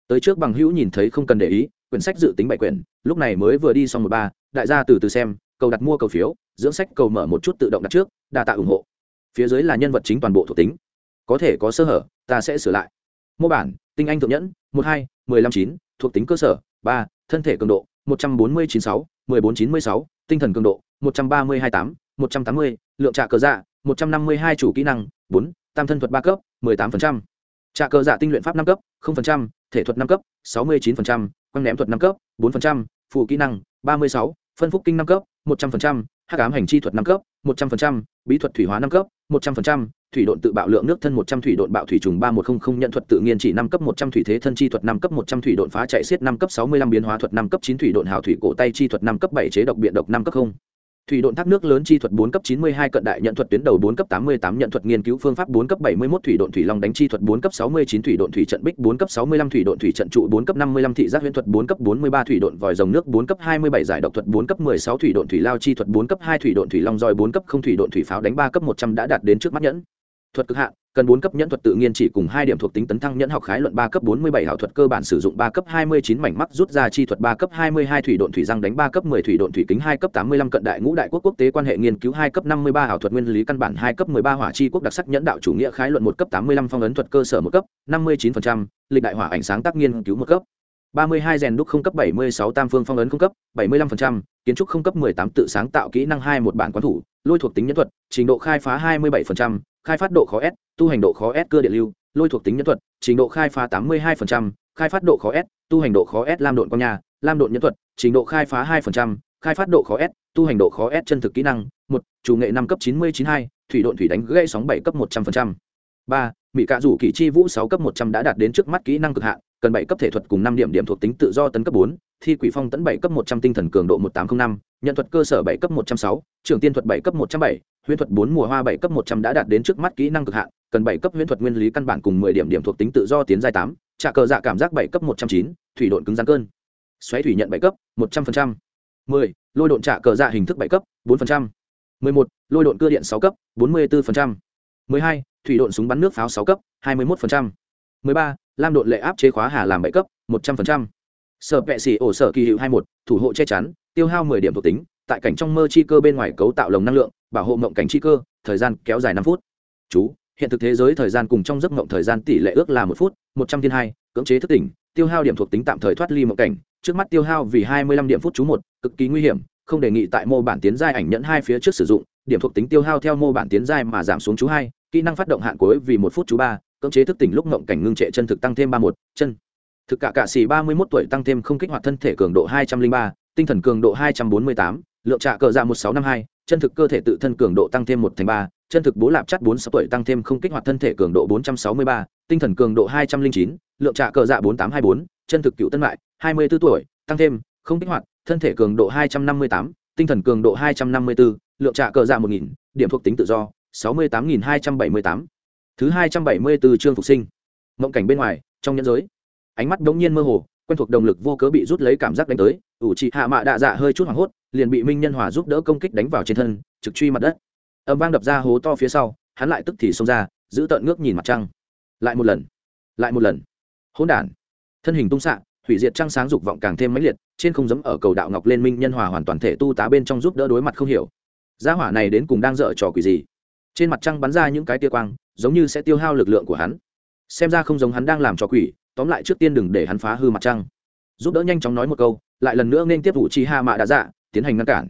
Tới trước bằng hữu nhìn thấy không cần để ý, quyển sách dự tính bảy quyển, lúc này mới vừa đi xong một ba, đại gia từ từ xem, cầu đặt mua cầu phiếu, dưỡng sách cầu mở một chút tự động đặt trước, đa tạ ủng hộ. Phía dưới là nhân vật chính toàn bộ thuộc tính có thể có sơ hở, ta sẽ sửa lại. Mô bản, tinh anh thượng nhẫn, một hai, mười lăm chín, thuộc tính cơ sở, ba, thân thể cường độ, một trăm bốn mươi chín sáu, mười bốn chín mươi sáu, tinh thần cường độ, một trăm ba mươi hai tám, một trăm tám mươi, lượng trạ cờ dạ một trăm năm mươi hai chủ kỹ năng, bốn, tam thân thuật ba cấp, mười tám phần trăm. Trạ cờ dạ tinh luyện pháp năm cấp, không phần trăm, thể thuật năm cấp, sáu mươi chín phần trăm quăng ném thuật năm cấp, bốn phần trăm, phụ kỹ năng, ba mươi sáu, phân phúc kinh năm cấp, một trăm phần trăm hắc ám hành chi thuật năm cấp, một trăm phần trăm, bí thuật thủy hóa năm cấp, một trăm phần trăm, thủy độn tự bạo lượng nước thân một trăm, thủy độn bạo thủy trùng ba một không không nhận thuật tự nhiên chỉ năm cấp, một trăm thủy thế thân chi thuật năm cấp, một trăm thủy độn phá chạy xiết năm cấp, sáu mươi lăm biến hóa thuật năm cấp, chín thủy độn hào thủy cổ tay chi thuật năm cấp, bảy chế độc biện độc năm cấp không thủy độn thác nước lớn chi thuật bốn cấp chín mươi hai cận đại nhận thuật tuyến đầu bốn cấp tám mươi tám nhận thuật nghiên cứu phương pháp bốn cấp bảy mươi 71 thủy độn thủy long đánh chi thuật bốn cấp sáu mươi chín thủy độn thủy trận bích bốn cấp sáu mươi lăm thủy độn thủy trận trụ bốn cấp năm mươi lăm thị giác huyễn thuật bốn cấp bốn mươi ba thủy độn vòi rồng nước bốn cấp hai mươi bảy giải độc thuật bốn cấp mười sáu thủy độn thủy lao chi thuật bốn cấp hai thủy độn thủy long roi bốn cấp không thủy độn thủy pháo đánh ba cấp một trăm đã đạt đến trước mắt nhẫn thuật cực hạn cần bốn cấp nhẫn thuật tự nhiên chỉ cùng hai điểm thuộc tính tấn thăng nhẫn học khái luận ba cấp bốn mươi bảy hảo thuật cơ bản sử dụng ba cấp hai mươi chín mảnh mắc rút ra chi thuật ba cấp hai mươi hai thủy độn thủy răng đánh ba cấp mười thủy độn thủy kính hai cấp tám mươi lăm cận đại ngũ đại quốc quốc tế quan hệ nghiên cứu hai cấp năm mươi ba hảo thuật nguyên lý căn bản hai cấp mười ba hỏa chi quốc đặc sắc nhẫn đạo chủ nghĩa khái luận một cấp tám mươi lăm phong ấn thuật cơ sở một cấp năm mươi chín phần trăm, lịch đại hỏa ảnh sáng tác nghiên cứu một cấp ba mươi hai rèn đúc không cấp bảy mươi sáu tam phương phong ấn không cấp bảy mươi lăm phần trăm, kiến trúc không cấp mười tám tự sáng tạo kỹ năng hai một bản quán thủ, lôi thuộc tính nhân thuật, trình độ khai phá hai mươi bảy phần trăm khai phát độ khó s, tu hành độ khó s cơ điện lưu, lôi thuộc tính nhân thuật, trình độ khai phá tám mươi hai khai phát độ khó s, tu hành độ khó s lam độn con nhà lam độn nhân thuật, trình độ khai phá hai khai phát độ khó s, tu hành độ khó s chân thực kỹ năng, một, chủ nghệ năm cấp chín mươi chín hai, thủy độn thủy đánh gây sóng bảy cấp một trăm linh ba mỹ cạ rủ kỳ chi vũ sáu cấp một trăm đã đạt đến trước mắt kỹ năng cực hạn cần bảy cấp thể thuật cùng năm điểm điểm thuộc tính tự do tấn cấp bốn, thi quỷ phong tấn bảy cấp một trăm tinh thần cường độ một tám trăm năm, nhận thuật cơ sở bảy cấp một trăm sáu, trưởng tiên thuật bảy cấp một trăm bảy, huyễn thuật bốn mùa hoa bảy cấp một trăm đã đạt đến trước mắt kỹ năng cực hạn, cần bảy cấp huyễn thuật nguyên lý căn bản cùng mười điểm điểm thuộc tính tự do tiến giai tám, trả cờ dạ cảm giác bảy cấp một trăm chín, thủy độn cứng rắn cơn. Xoáy thủy nhận bảy cấp, một trăm linh mười, lôi độn trả cờ dạ hình thức bảy cấp, bốn phần trăm. mười một, lôi độn cơ điện sáu cấp, bốn mươi bốn phần trăm. mười hai, thủy độn súng bắn nước pháo sáu cấp, hai mươi một phần trăm mười ba, lam độn lệ áp chế khóa hà làm bảy cấp, một trăm phần trăm. Sở vệ sĩ ổ sở kỳ hiệu hai một, thủ hộ che chắn, tiêu hao mười điểm thuộc tính, tại cảnh trong mơ chi cơ bên ngoài cấu tạo lồng năng lượng, bảo hộ mộng cảnh chi cơ, thời gian kéo dài năm phút. Chú, hiện thực thế giới thời gian cùng trong giấc mộng thời gian tỷ lệ ước là một phút, một trăm thiên hai, cưỡng chế thức tỉnh, tiêu hao điểm thuộc tính tạm thời thoát ly mộng cảnh, trước mắt tiêu hao vì hai mươi lăm điểm phút chú một, cực kỳ nguy hiểm, không đề nghị tại mô bản tiến giai ảnh nhẫn hai phía trước sử dụng, điểm thuộc tính tiêu hao theo mô bản tiến giai mà giảm xuống chú hai, kỹ năng phát động hạn cuối vì một phút chú ba cưỡng chế thức tỉnh lúc ngộng cảnh ngưng trệ chân thực tăng thêm ba một, chân. Thực cả cạ xì ba mươi mốt tuổi tăng thêm không kích hoạt thân thể cường độ hai trăm linh ba, tinh thần cường độ hai trăm bốn mươi tám, lượng trạ cờ dạ một sáu năm hai, chân thực cơ thể tự thân cường độ tăng thêm một thành ba, chân thực bố lạp chất bốn sáu tuổi tăng thêm không kích hoạt thân thể cường độ bốn trăm sáu mươi ba, tinh thần cường độ hai trăm linh chín, lượng trạ cờ dạ bốn tám hai bốn, chân thực cựu tân mại hai mươi b ố tuổi, tăng thêm không kích hoạt thân thể cường độ hai trăm năm mươi tám, tinh thần cường độ hai trăm năm mươi bốn lượng trạ cờ dạ một nghìn, điểm thuộc tính tự do, sáu mươi tám nghìn hai trăm bảy mươi tám thứ hai trăm bảy mươi bốn chương phục sinh. Mộng cảnh bên ngoài, trong nhân giới. Ánh mắt đ ố n g nhiên mơ hồ, quen thuộc động lực vô cớ bị rút lấy cảm giác đánh tới, ủ trị hạ mạ đạ dạ hơi chút hoảng hốt, liền bị minh nhân hòa giúp đỡ công kích đánh vào trên thân, trực truy mặt đất. Âm vang đập ra hố to phía sau, hắn lại tức thì xông ra, giữ tợn ngước nhìn mặt trăng. Lại một lần, lại một lần. Hỗn đản. Thân hình tung xạ, hủy diệt trăng sáng dục vọng càng thêm mãnh liệt, trên không giống ở cầu đạo ngọc lên minh nhân hòa hoàn toàn thể tu tá bên trong giúp đỡ đối mặt không hiểu. Gia hỏa này đến cùng đang dở trò quỷ gì? Trên mặt trăng bắn ra những cái tia quang giống như sẽ tiêu hao lực lượng của hắn. Xem ra không giống hắn đang làm trò quỷ, tóm lại trước tiên đừng để hắn phá hư mặt trăng. Giúp đỡ nhanh chóng nói một câu, lại lần nữa nên tiếp vụ chi ha mạ đã dạ tiến hành ngăn cản.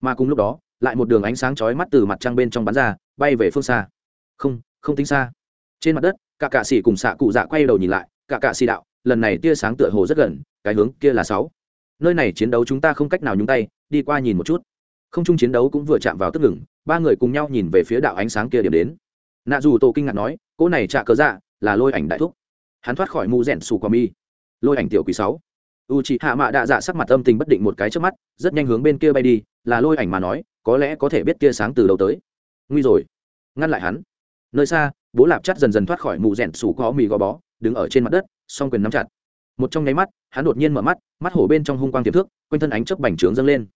Mà cùng lúc đó, lại một đường ánh sáng chói mắt từ mặt trăng bên trong bắn ra, bay về phương xa. Không không tính xa. Trên mặt đất, cả cạ xỉ cùng xạ cụ dạ quay đầu nhìn lại, cả cạ xỉ đạo, lần này tia sáng tựa hồ rất gần, cái hướng kia là sáu. Nơi này chiến đấu chúng ta không cách nào nhúng tay, đi qua nhìn một chút. Không chung chiến đấu cũng vừa chạm vào tức ngừng, ba người cùng nhau nhìn về phía đạo ánh sáng kia điểm đến nạ dù tổ kinh ngạc nói, cỗ này trạ cờ dạ là lôi ảnh đại thúc. Hắn thoát khỏi mù rèn xù qua mi. Lôi ảnh tiểu quý sáu. U chị hạ mạ đạ dạ sắc mặt âm tình bất định một cái trước mắt, rất nhanh hướng bên kia bay đi, là lôi ảnh mà nói, có lẽ có thể biết tia sáng từ đầu tới. Nguy rồi. Ngăn lại hắn. Nơi xa, bố lạp chắt dần dần thoát khỏi mù rèn xù có mì gò bó, đứng ở trên mặt đất, song quyền nắm chặt. Một trong nháy mắt, hắn đột nhiên mở mắt mắt hổ bên trong hung quang tiềm thước quanh thân ánh chớp bành trướng dâng lên.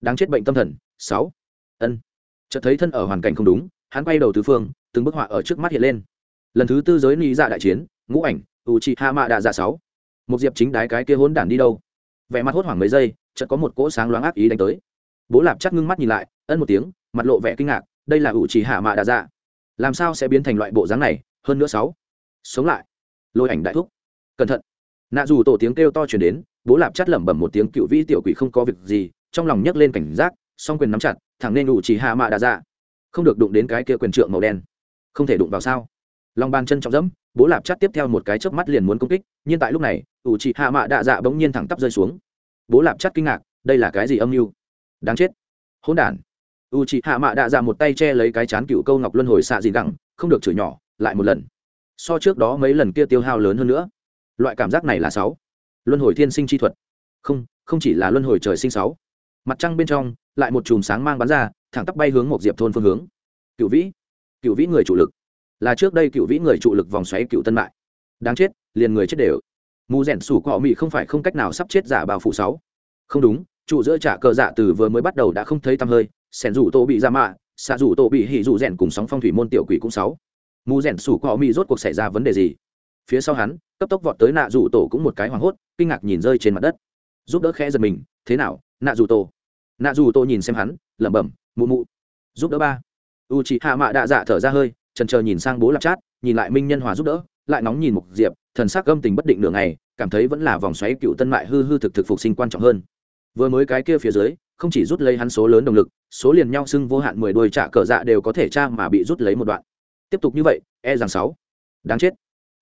Đáng chết bệnh tâm thần, sáu. Ân. Chợt thấy thân ở hoàn cảnh không đúng, hắn quay đầu tứ phương từng bức họa ở trước mắt hiện lên. Lần thứ tư giới lý dạ đại chiến, ngũ ảnh u chi hạ mạ đạ dạ sáu. Một diệp chính đái cái kia hỗn đản đi đâu? Vẻ mặt hốt hoảng mấy giây, chợt có một cỗ sáng loáng ác ý đánh tới. Bố lạp chắc ngưng mắt nhìn lại, ân một tiếng, mặt lộ vẻ kinh ngạc, đây là u chi hạ mạ đạ dạ. Làm sao sẽ biến thành loại bộ dáng này? Hơn nữa sáu. Sống lại. Lôi ảnh đại thúc. Cẩn thận. Nạ dù tổ tiếng kêu to chuyển đến, bố lạp chắt lẩm bẩm một tiếng, cựu vĩ tiểu quỷ không có việc gì, trong lòng nhấc lên cảnh giác, song quyền nắm chặt, thẳng nên đủ chỉ hạ mạ đà dạ. Không được đụng đến cái kia quyền trượng màu đen không thể đụng vào sao? Lòng bàn chân trọng dẫm, bố lạp chắt tiếp theo một cái chớp mắt liền muốn công kích, nhưng tại lúc này, ủ chị hạ mạ đạ dạ bỗng nhiên thẳng tắp rơi xuống. Bố lạp chắt kinh ngạc, đây là cái gì âm mưu? Đáng chết. Hỗn đản. U chị hạ mạ đạ dạ một tay che lấy cái chán cựu câu ngọc luân hồi xạ gì gẳng, không được chửi nhỏ, lại một lần. So trước đó mấy lần kia tiêu hao lớn hơn nữa. Loại cảm giác này là sáu. Luân hồi thiên sinh chi thuật. Không không chỉ là luân hồi trời sinh sáu. Mặt trăng bên trong, lại một chùm sáng mang bắn ra, thẳng tắp bay hướng một diệp thôn phương hướng. Cựu vĩ cựu vĩ người chủ lực. Là trước đây cựu vĩ người trụ lực vòng xoáy cựu tân mại. Đáng chết, liền người chết đều. Mù rẻn sủ cọ mị không phải không cách nào sắp chết giả bao phủ sáu. Không đúng, trụ giữa trả cờ dạ từ vừa mới bắt đầu đã không thấy tăm hơi. Sẻn rủ tổ bị ra mạ, xạ rủ tổ bị hỉ rủ rèn cùng sóng phong thủy môn tiểu quỷ cũng sáu. Mù rẻn sủ cọ mị rốt cuộc xảy ra vấn đề gì? Phía sau hắn, cấp tốc vọt tới nạ rủ tổ cũng một cái hoảng hốt, kinh ngạc nhìn rơi trên mặt đất. Giúp đỡ khẽ giật mình, thế nào, nạ rủ tổ? Nạ rủ tổ nhìn xem hắn, lẩm bẩm, mụ mụ. Giúp đỡ ba u chị hạ mạ đạ dạ thở ra hơi trần chờ nhìn sang bố lạp chát, nhìn lại minh nhân hòa giúp đỡ, lại nóng nhìn Mục diệp, thần sắc gâm tình bất định nửa ngày, cảm thấy vẫn là vòng xoáy cựu tân mại hư hư thực thực phục sinh quan trọng hơn. Vừa mới cái kia phía dưới, không chỉ rút lấy hắn số lớn động lực, số liền nhau xưng vô hạn mười đôi trạ cờ dạ đều có thể tra mà bị rút lấy một đoạn. Tiếp tục như vậy e rằng sáu. Đáng chết.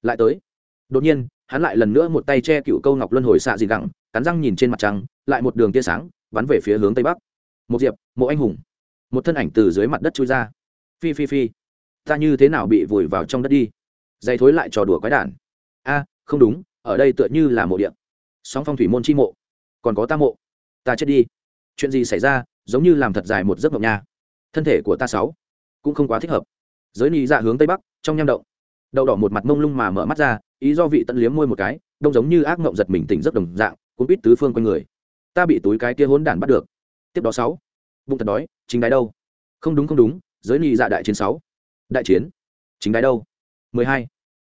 Lại tới. Đột nhiên, hắn lại lần nữa một tay che cựu câu ngọc luân hồi xạ dị gẳng, cắn răng nhìn trên mặt trăng, lại một đường tia sáng, bắn về phía hướng tây bắc. Một diệp, mộ anh hùng một thân ảnh từ dưới mặt đất chui ra. Phi phi phi, ta như thế nào bị vùi vào trong đất đi? Dày thối lại trò đùa quái đản. A, không đúng, ở đây tựa như là mộ điện sóng phong thủy môn chi mộ. Còn có ta mộ. Ta chết đi. Chuyện gì xảy ra, giống như làm thật dài một giấc mộng nha. Thân thể của ta sáu, cũng không quá thích hợp. Giới nị dạ hướng tây bắc, trong nham động. Đậu đỏ một mặt mông lung mà mở mắt ra, ý do vị tận liếm môi một cái, đông giống như ác mộng giật mình tỉnh giấc đồng dạng cũng biết tứ phương quanh người. Ta bị túi cái kia hỗn đản bắt được. Tiếp đó sáu bụng thật đói, chính đái đâu? Không đúng không đúng, giới nhị dạ đại chiến sáu. Đại chiến? Chính đái đâu? mười hai.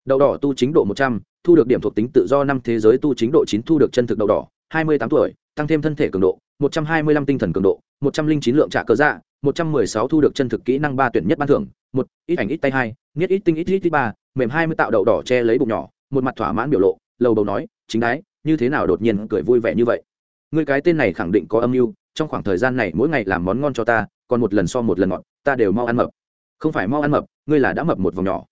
Đậu đỏ tu chính độ một trăm, thu được điểm thuộc tính tự do năm thế giới tu chính độ chín thu được chân thực đậu đỏ, hai mươi tám tuổi, tăng thêm thân thể cường độ, một trăm hai mươi lăm tinh thần cường độ, một trăm linh chín lượng trả cơ dạ một trăm mười sáu thu được chân thực kỹ năng ba tuyển nhất ban thưởng, một, ít ảnh ít tay hai niết ít tinh ít ít ít ba, mềm hai mươi tạo đậu đỏ che lấy bụng nhỏ, một mặt thỏa mãn biểu lộ, lầu đầu nói, chính đái, như thế nào đột nhiên cười vui vẻ như vậy? Người cái tên này khẳng định có âm mưu trong khoảng thời gian này mỗi ngày làm món ngon cho ta, còn một lần so một lần ngọt, ta đều mau ăn mập. Không phải mau ăn mập, ngươi là đã mập một vòng nhỏ.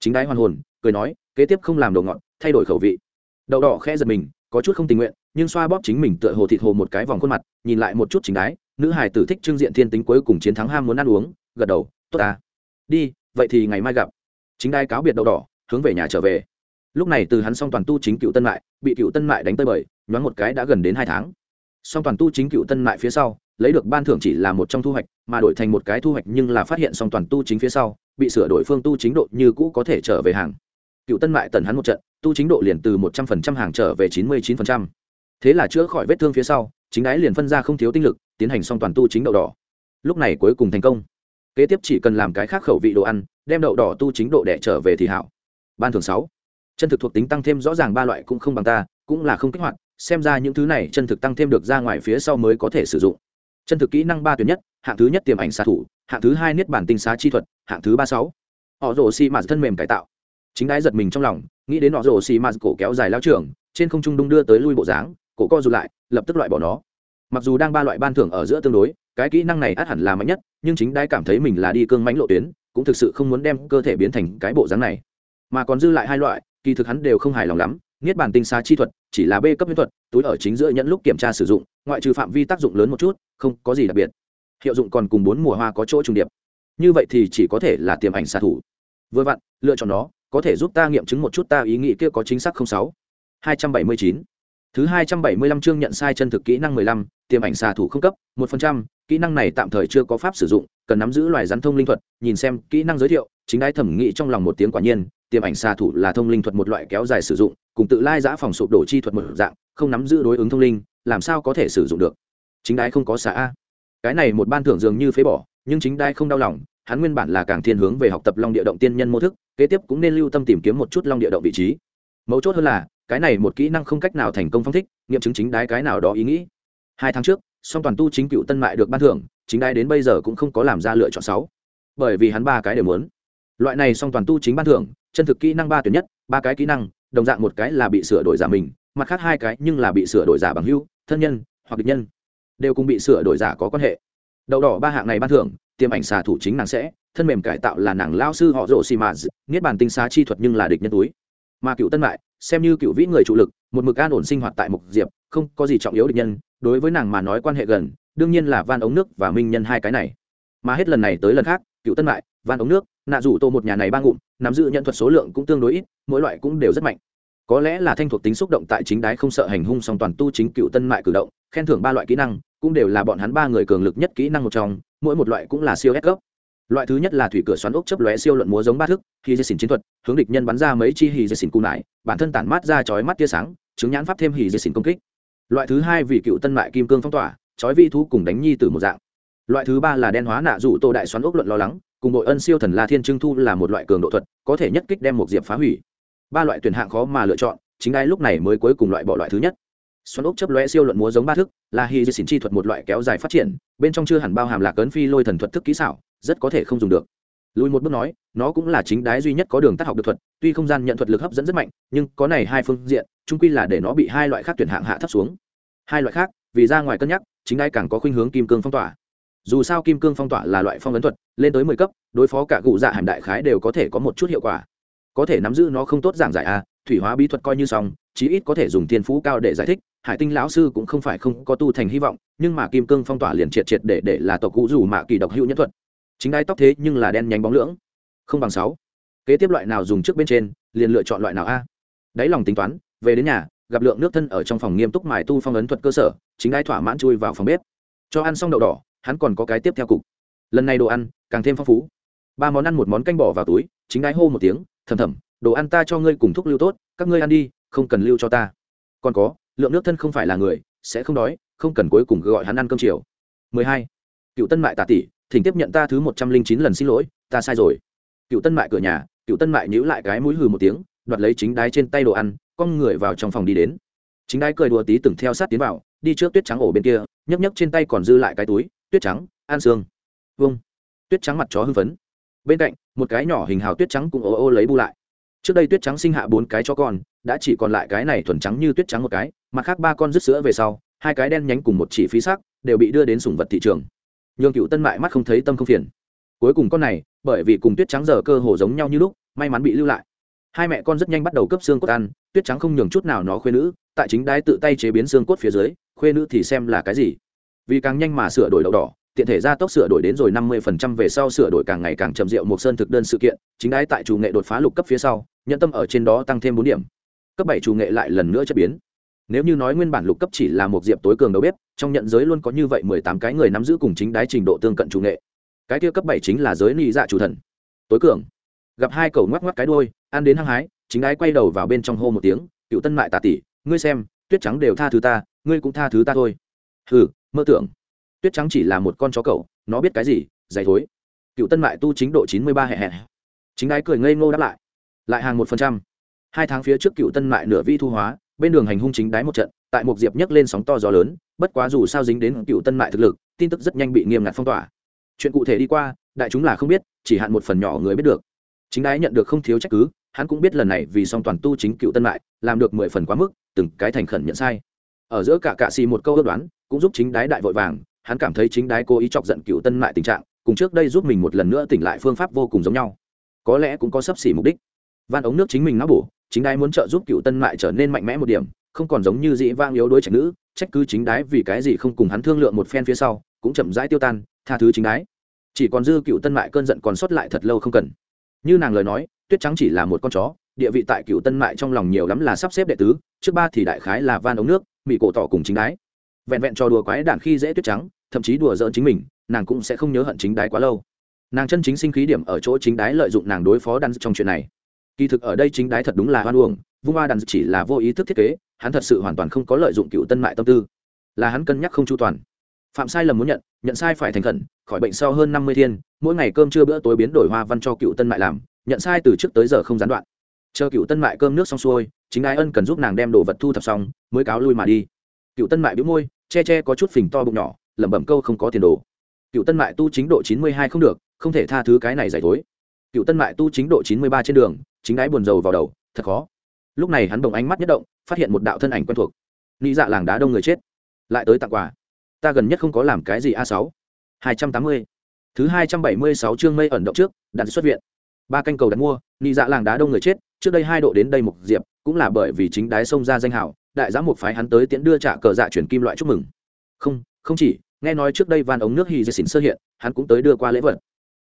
Chính đái hoàn hồn, cười nói, kế tiếp không làm đồ ngọt, thay đổi khẩu vị. Đậu đỏ khẽ giật mình, có chút không tình nguyện, nhưng xoa bóp chính mình tựa hồ thịt hồ một cái vòng khuôn mặt, nhìn lại một chút chính đái, nữ hải tử thích trưng diện thiên tính cuối cùng chiến thắng ham muốn ăn uống, gật đầu, tốt ta. Đi, vậy thì ngày mai gặp. Chính đai cáo biệt đậu đỏ, hướng về nhà trở về. Lúc này từ hắn xong toàn tu chính cựu tân mại, bị cựu tân mại đánh tơi bời, nhoáng một cái đã gần đến hai tháng song toàn tu chính cựu tân lại phía sau, lấy được ban thưởng chỉ là một trong thu hoạch, mà đổi thành một cái thu hoạch nhưng là phát hiện song toàn tu chính phía sau, bị sửa đổi phương tu chính độ như cũ có thể trở về hàng. Cựu tân mại tần hắn một trận, tu chính độ liền từ một trăm phần trăm hàng trở về chín mươi chín phần trăm. Thế là chữa khỏi vết thương phía sau, chính đái liền phân ra không thiếu tinh lực, tiến hành xong toàn tu chính đậu đỏ. Lúc này cuối cùng thành công. Kế tiếp chỉ cần làm cái khác khẩu vị đồ ăn, đem đậu đỏ tu chính độ đẻ trở về thì hảo. Ban thường sáu. Chân thực thuộc tính tăng thêm rõ ràng ba loại cũng không bằng ta, cũng là không kích hoạt xem ra những thứ này chân thực tăng thêm được ra ngoài phía sau mới có thể sử dụng. Chân thực kỹ năng ba tuyệt nhất, hạng thứ nhất tiềm ảnh xạ thủ, hạng thứ hai niết bản tinh xá chi thuật, hạng thứ ba sáu. Họ rồ xi mạt thân mềm cải tạo. Chính đái giật mình trong lòng, nghĩ đến họ rồ xi mạt cổ kéo dài lao trưởng trên không trung đung đưa tới lui bộ dáng, cổ co rụt lại, lập tức loại bỏ nó. Mặc dù đang ba loại ban thưởng ở giữa tương đối, cái kỹ năng này át hẳn là mạnh nhất, nhưng chính đai cảm thấy mình là đi cương mánh lộ tuyến, cũng thực sự không muốn đem cơ thể biến thành cái bộ dáng này. Mà còn dư lại hai loại, kỳ thực hắn đều không hài lòng lắm niết bản tinh xá chi thuật chỉ là b cấp huyễn thuật túi ở chính giữa nhẫn lúc kiểm tra sử dụng ngoại trừ phạm vi tác dụng lớn một chút không có gì đặc biệt. Hiệu dụng còn cùng bốn mùa hoa có chỗ trùng điệp. Như vậy thì chỉ có thể là tiềm ảnh xạ thủ. Vừa vặn lựa chọn nó có thể giúp ta nghiệm chứng một chút ta ý nghĩ kia có chính xác không sáu. Hai trăm bảy mươi chín. Thứ hai trăm bảy mươi lăm chương nhận sai chân thực kỹ năng mười lăm, tiềm ảnh xạ thủ không cấp, một phần trăm. kỹ năng này tạm thời chưa có pháp sử dụng, cần nắm giữ loài rắn thông linh thuật, nhìn xem kỹ năng giới thiệu, chính đái thẩm nghĩ trong lòng một tiếng quả nhiên, tiềm ảnh xà thủ là thông linh thuật một loại kéo dài sử dụng, cùng tự lai giã phòng sụp đổ chi thuật một dạng, không nắm giữ đối ứng thông linh, làm sao có thể sử dụng được. Chính đái không có xà a. Cái này một ban thưởng dường như phế bỏ, nhưng chính đái không đau lòng, hắn nguyên bản là càng thiên hướng về học tập long địa động tiên nhân mô thức, kế tiếp cũng nên lưu tâm tìm kiếm một chút long địa động vị trí. Mấu chốt hơn là, cái này một kỹ năng không cách nào thành công phong thích nghiệm chứng chính đái cái nào đó ý nghĩ hai tháng trước song toàn tu chính cựu tân mại được ban thưởng chính đái đến bây giờ cũng không có làm ra lựa chọn sáu bởi vì hắn ba cái đều muốn loại này song toàn tu chính ban thưởng chân thực kỹ năng ba tuyệt nhất, ba cái kỹ năng, đồng dạng một cái là bị sửa đổi giả mình, mặt khác hai cái nhưng là bị sửa đổi giả bằng hưu thân nhân, hoặc địch nhân. Đều cùng bị sửa đổi giả có quan hệ. Đậu đỏ ba hạng này ban thưởng tiêm ảnh xà thủ chính nàng sẽ, thân mềm cải tạo là nàng lao sư họ rộ xì mà niết bàn tinh xá chi thuật nhưng là địch nhân túi. Mà cựu tân mại, xem như cựu vĩ người trụ lực, một mực an ổn sinh hoạt tại mục diệp, không có gì trọng yếu địch nhân, đối với nàng mà nói quan hệ gần, đương nhiên là van ống nước và minh nhân hai cái này. Mà hết lần này tới lần khác cựu tân mại, van ống nước, nạ rủ tô một nhà này ba ngụm, nắm giữ nhận thuật số lượng cũng tương đối ít, mỗi loại cũng đều rất mạnh. Có lẽ là thanh thuộc tính xúc động tại chính đái không sợ hành hung song toàn tu chính cựu tân mại cử động, khen thưởng ba loại kỹ năng, cũng đều là bọn hắn ba người cường lực nhất kỹ năng một trong, mỗi một loại cũng là siêu ép gốc loại thứ nhất là thủy cửa xoắn ốc chấp lóe siêu luận múa giống ba thức, khi dây xỉn chiến thuật, hướng địch nhân bắn ra mấy chi hì dây xỉn cung lại bản thân tản mát ra chói mắt tia sáng, chứng nhãn pháp thêm hì dây xỉn công kích. Loại thứ hai vì cựu tân mại kim cương phong tỏa, chói vi thú cùng đánh nhi từ một dạng loại thứ ba là đen hóa nạ dụ tô đại xoắn ốc luận lo lắng, cùng đội ân siêu thần la thiên trưng thu là một loại cường độ thuật, có thể nhất kích đem một diệp phá hủy. Ba loại tuyển hạng khó mà lựa chọn, chính ai lúc này mới cuối cùng loại bỏ loại thứ nhất. Xoắn ốc chấp lóe siêu luận múa giống ba thức là hy dây xin chi thuật một loại kéo dài phát triển, bên trong chưa hẳn bao hàm lạc ấn phi lôi thần thuật thức kỹ xảo, rất có thể không dùng được. Lùi một bước nói, nó cũng là chính đái duy nhất có đường tác học được thuật, tuy không gian nhận thuật lực hấp dẫn rất mạnh, nhưng có này hai phương diện trung quy là để nó bị hai loại khác tuyển hạng hạ thấp xuống. Hai loại khác, vì ra ngoài cân nhắc, chính đái càng có khuynh hướng kim cương phong tỏa dù sao kim cương phong tỏa là loại phong ấn thuật, lên tới mười cấp, đối phó cả cụ dạ hàm đại khái đều có thể có một chút hiệu quả. Có thể nắm giữ nó không tốt giảng giải a, thủy hóa bí thuật coi như xong, chí ít có thể dùng thiên phú cao để giải thích, hải tinh lão sư cũng không phải không có tu thành hy vọng, nhưng mà kim cương phong tỏa liền triệt triệt để để là tộc cũ dù mạ kỳ độc hữu nhân thuật. Chính đai tóc thế nhưng là đen nhánh bóng lưỡng. Không bằng sáu. Kế tiếp loại nào dùng trước bên trên, liền lựa chọn loại nào a? Đáy lòng tính toán, về đến nhà, gặp lượng nước thân ở trong phòng nghiêm túc mài tu phong ấn thuật cơ sở, chính đai thỏa mãn chui vào phòng bếp. Cho ăn xong đậu đỏ hắn còn có cái tiếp theo cục. Lần này đồ ăn, càng thêm phong phú. Ba món ăn một món canh bỏ vào túi, chính đái hô một tiếng, thầm thầm, đồ ăn ta cho ngươi cùng thúc lưu tốt, các ngươi ăn đi, không cần lưu cho ta. Còn có, lượng nước thân không phải là người, sẽ không đói, không cần cuối cùng gọi hắn ăn cơm chiều. 12. cựu tân mại tạ tỷ, thỉnh tiếp nhận ta thứ một trăm linh chín lần xin lỗi, ta sai rồi. Cựu tân mại cửa nhà, cựu tân mại nhíu lại cái mũi hừ một tiếng, đoạt lấy chính đái trên tay đồ ăn, con người vào trong phòng đi đến. Chính đái cười đùa tí từng theo sát tiến vào, đi trước tuyết trắng ổ bên kia, nhấc nhấc trên tay còn dư lại cái túi tuyết trắng, An xương vâng tuyết trắng mặt chó hưng phấn. Bên cạnh, một cái nhỏ hình hào tuyết trắng cũng ô ô lấy bu lại. Trước đây tuyết trắng sinh hạ bốn cái cho con, đã chỉ còn lại cái này thuần trắng như tuyết trắng một cái, mặt khác ba con rứt sữa về sau, hai cái đen nhánh cùng một chỉ phí sắc, đều bị đưa đến sủng vật thị trường. Nhường cựu tân mại mắt không thấy tâm không phiền. Cuối cùng con này, bởi vì cùng tuyết trắng giờ cơ hồ giống nhau như lúc, may mắn bị lưu lại. Hai mẹ con rất nhanh bắt đầu cấp xương cốt ăn, tuyết trắng không nhường chút nào nó khuê nữ, tại chính đái tự tay chế biến xương cốt phía dưới, khuê nữ thì xem là cái gì? Vì càng nhanh mà sửa đổi đậu đỏ, tiện thể gia tốc sửa đổi đến rồi năm mươi phần trăm về sau sửa đổi càng ngày càng trầm rượu một sơn thực đơn sự kiện, chính đái tại chủ nghệ đột phá lục cấp phía sau nhận tâm ở trên đó tăng thêm bốn điểm. Cấp bảy chủ nghệ lại lần nữa chất biến. Nếu như nói nguyên bản lục cấp chỉ là một diệp tối cường đầu bếp, trong nhận giới luôn có như vậy mười tám cái người nắm giữ cùng chính đái trình độ tương cận chủ nghệ. Cái kia cấp bảy chính là giới nị dạ chủ thần. Tối cường. Gặp hai cầu ngoắc ngoắc cái đôi ăn đến hăng hái, chính đái quay đầu vào bên trong hô một tiếng, cựu tân mại tà tỷ, ngươi xem, tuyết trắng đều tha thứ ta, ngươi cũng tha thứ ta thôi. Hừ mơ tưởng. Tuyết trắng chỉ là một con chó cậu nó biết cái gì, dày thối. Cựu tân mại tu chính độ chín mươi ba hẹ hẹ chính đái cười ngây ngô đáp lại. Lại hàng một phần trăm. Hai tháng phía trước cựu tân mại nửa vi thu hóa, bên đường hành hung chính đái một trận, tại một diệp nhấc lên sóng to gió lớn, bất quá dù sao dính đến cựu tân mại thực lực, tin tức rất nhanh bị nghiêm ngặt phong tỏa. Chuyện cụ thể đi qua, đại chúng là không biết, chỉ hạn một phần nhỏ người biết được. Chính đái nhận được không thiếu trách cứ, hắn cũng biết lần này vì song toàn tu chính cựu tân mại, làm được mười phần quá mức, từng cái thành khẩn nhận sai. Ở giữa cả cạ xì một câu ước đoán cũng giúp chính đái đại vội vàng, hắn cảm thấy chính đái cố ý chọc giận cựu tân lại tình trạng, cùng trước đây giúp mình một lần nữa tỉnh lại phương pháp vô cùng giống nhau. Có lẽ cũng có sấp xỉ mục đích. Van ống nước chính mình não bổ, chính đái muốn trợ giúp cựu tân lại trở nên mạnh mẽ một điểm, không còn giống như dĩ vang yếu đuối trạch nữ, trách cứ chính đái vì cái gì không cùng hắn thương lượng một phen phía sau, cũng chậm rãi tiêu tan, tha thứ chính đái. Chỉ còn dư cựu tân mại cơn giận còn sót lại thật lâu không cần. Như nàng lời nói, tuyết trắng chỉ là một con chó, địa vị tại cựu tân mại trong lòng nhiều lắm là sắp xếp đệ tứ, trước ba thì đại khái là van ống nước mỹ cổ tỏ cùng chính đái vẹn vẹn cho đùa quái đản khi dễ tuyết trắng, thậm chí đùa giỡn chính mình, nàng cũng sẽ không nhớ hận chính đái quá lâu. Nàng chân chính sinh khí điểm ở chỗ chính đái lợi dụng nàng đối phó đan trong chuyện này. Kỳ thực ở đây chính đái thật đúng là hoan uổng, vung hoa đan chỉ là vô ý thức thiết kế, hắn thật sự hoàn toàn không có lợi dụng cựu tân mại tâm tư. Là hắn cân nhắc không chu toàn. Phạm sai lầm muốn nhận nhận sai phải thành khẩn, khỏi bệnh sau hơn năm mươi thiên, mỗi ngày cơm trưa bữa tối biến đổi hoa văn cho cựu tân mại làm, nhận sai từ trước tới giờ không gián đoạn. Chờ cựu tân mại cơm nước xong xuôi, chính ái ân cần giúp nàng đem đồ vật thu thập xong, mới cáo lui mà đi. Cựu tân mại biếu môi che che có chút phình to bụng nhỏ, lẩm bẩm câu không có tiền đồ. Cựu tân mại tu chính độ chín mươi hai không được, không thể tha thứ cái này giải thối. Cựu tân mại tu chính độ chín mươi ba trên đường, chính đái buồn rầu vào đầu, thật khó. Lúc này hắn bồng ánh mắt nhất động, phát hiện một đạo thân ảnh quen thuộc. Nghĩ dạ làng đá đông người chết. Lại tới tặng quà. Ta gần nhất không có làm cái gì a sáu. hai trăm tám mươi. Thứ hai trăm bảy mươi sáu chương mây ẩn động trước đặt xuất viện. Ba canh cầu đặt mua nghĩ dạ làng đá đông người chết, trước đây hai độ đến đây một diệp, cũng là bởi vì chính đái xông ra danh hảo đại giám một phái hắn tới tiễn đưa trả cờ dạ chuyển kim loại chúc mừng. Không không chỉ, nghe nói trước đây van ống nước hy dê xỉn sơ hiện, hắn cũng tới đưa qua lễ vật.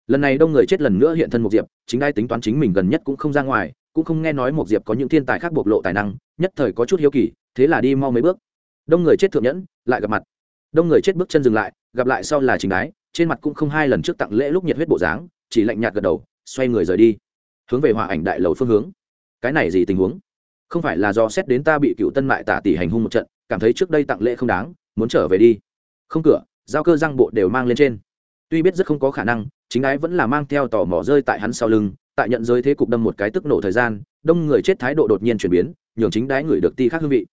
Lần này đông người chết lần nữa hiện thân một diệp, chính đai tính toán chính mình gần nhất cũng không ra ngoài, cũng không nghe nói một diệp có những thiên tài khác bộc lộ tài năng, nhất thời có chút hiếu kỳ, thế là đi mau mấy bước. Đông người chết thượng nhẫn, lại gặp mặt. Đông người chết bước chân dừng lại, gặp lại sau là chính đái, trên mặt cũng không hai lần trước tặng lễ lúc nhiệt huyết bộ dáng, chỉ lạnh nhạt gật đầu, xoay người rời đi, hướng về hòa ảnh đại lầu phương hướng. Cái này gì tình huống? Không phải là do xét đến ta bị cựu tân mại tả tỷ hành hung một trận, cảm thấy trước đây tặng lễ không đáng, muốn trở về đi. Không cửa, giao cơ răng bộ đều mang lên trên. Tuy biết rất không có khả năng, chính ái vẫn là mang theo tò mò rơi tại hắn sau lưng, tại nhận giới thế cục đâm một cái tức nổ thời gian, đông người chết thái độ đột nhiên chuyển biến, nhường chính đái người được ti khác hương vị.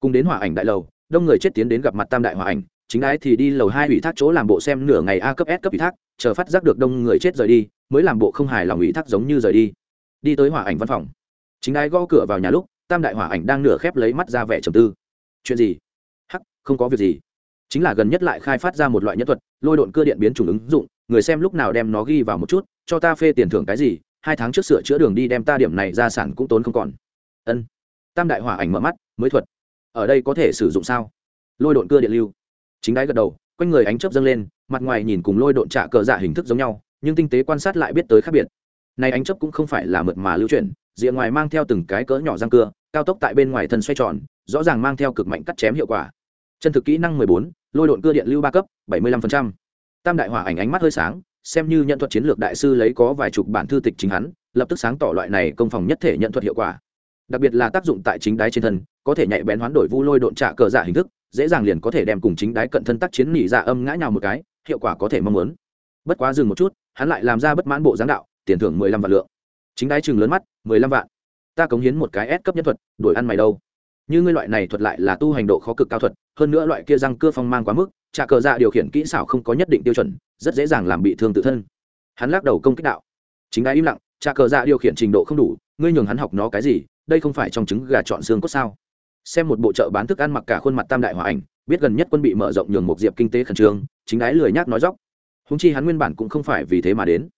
Cùng đến hỏa ảnh đại lầu, đông người chết tiến đến gặp mặt tam đại hỏa ảnh, chính ái thì đi lầu hai ủy thác chỗ làm bộ xem nửa ngày a cấp s cấp ủy thác, chờ phát giác được đông người chết rời đi, mới làm bộ không hài lòng ủy thác giống như rời đi. Đi tới hỏa ảnh văn phòng. Chính ái gõ cửa vào nhà lúc tam đại hỏa ảnh đang nửa khép lấy mắt ra vẻ trầm tư. Chuyện gì? Hắc, không có việc gì. Chính là gần nhất lại khai phát ra một loại nhân thuật, lôi độn cơ điện biến chủng ứng dụng, người xem lúc nào đem nó ghi vào một chút, cho ta phê tiền thưởng cái gì, hai tháng trước sửa chữa đường đi đem ta điểm này ra sản cũng tốn không còn. Ân. Tam đại hỏa ảnh mở mắt, mới thuật. Ở đây có thể sử dụng sao? Lôi độn cưa điện lưu. Chính đáy gật đầu, quanh người ánh chớp dâng lên, mặt ngoài nhìn cùng lôi độn trả cờ dạ hình thức giống nhau, nhưng tinh tế quan sát lại biết tới khác biệt. Này ánh chớp cũng không phải là mượt mà lưu chuyển, rìa ngoài mang theo từng cái cỡ nhỏ răng cưa cao tốc tại bên ngoài thân xoay tròn, rõ ràng mang theo cực mạnh cắt chém hiệu quả. Chân thực kỹ năng mười bốn, lôi độn cưa điện lưu ba cấp, bảy mươi lăm phần trăm. Tam đại hỏa ảnh ánh mắt hơi sáng, xem như nhận thuật chiến lược đại sư lấy có vài chục bản thư tịch chính hắn, lập tức sáng tỏ loại này công phòng nhất thể nhận thuật hiệu quả. Đặc biệt là tác dụng tại chính đáy trên thân, có thể nhạy bén hoán đổi vu lôi độn trả cờ giả hình thức, dễ dàng liền có thể đem cùng chính đáy cận thân tác chiến nỉ ra âm ngã nhào một cái, hiệu quả có thể mong muốn. Bất quá dừng một chút, hắn lại làm ra bất mãn bộ giáng đạo, tiền thưởng mười lăm vạn lượng. Chính đáy chừng lớn mắt, mười lăm vạn ta cống hiến một cái ép cấp nhân thuật đổi ăn mày đâu. Như ngươi loại này thuật lại là tu hành độ khó cực cao thuật, hơn nữa loại kia răng cưa phong mang quá mức, trả cờ dạ điều khiển kỹ xảo không có nhất định tiêu chuẩn, rất dễ dàng làm bị thương tự thân. Hắn lắc đầu công kích đạo. Chính ai im lặng, trả cờ dạ điều khiển trình độ không đủ, ngươi nhường hắn học nó cái gì, đây không phải trong trứng gà chọn xương cốt sao? Xem một bộ chợ bán thức ăn mặc cả khuôn mặt tam đại hòa ảnh, biết gần nhất quân bị mở rộng nhường một diệp kinh tế khẩn trương, chính ái lười nhác nói dóc. Húng chi hắn nguyên bản cũng không phải vì thế mà đến.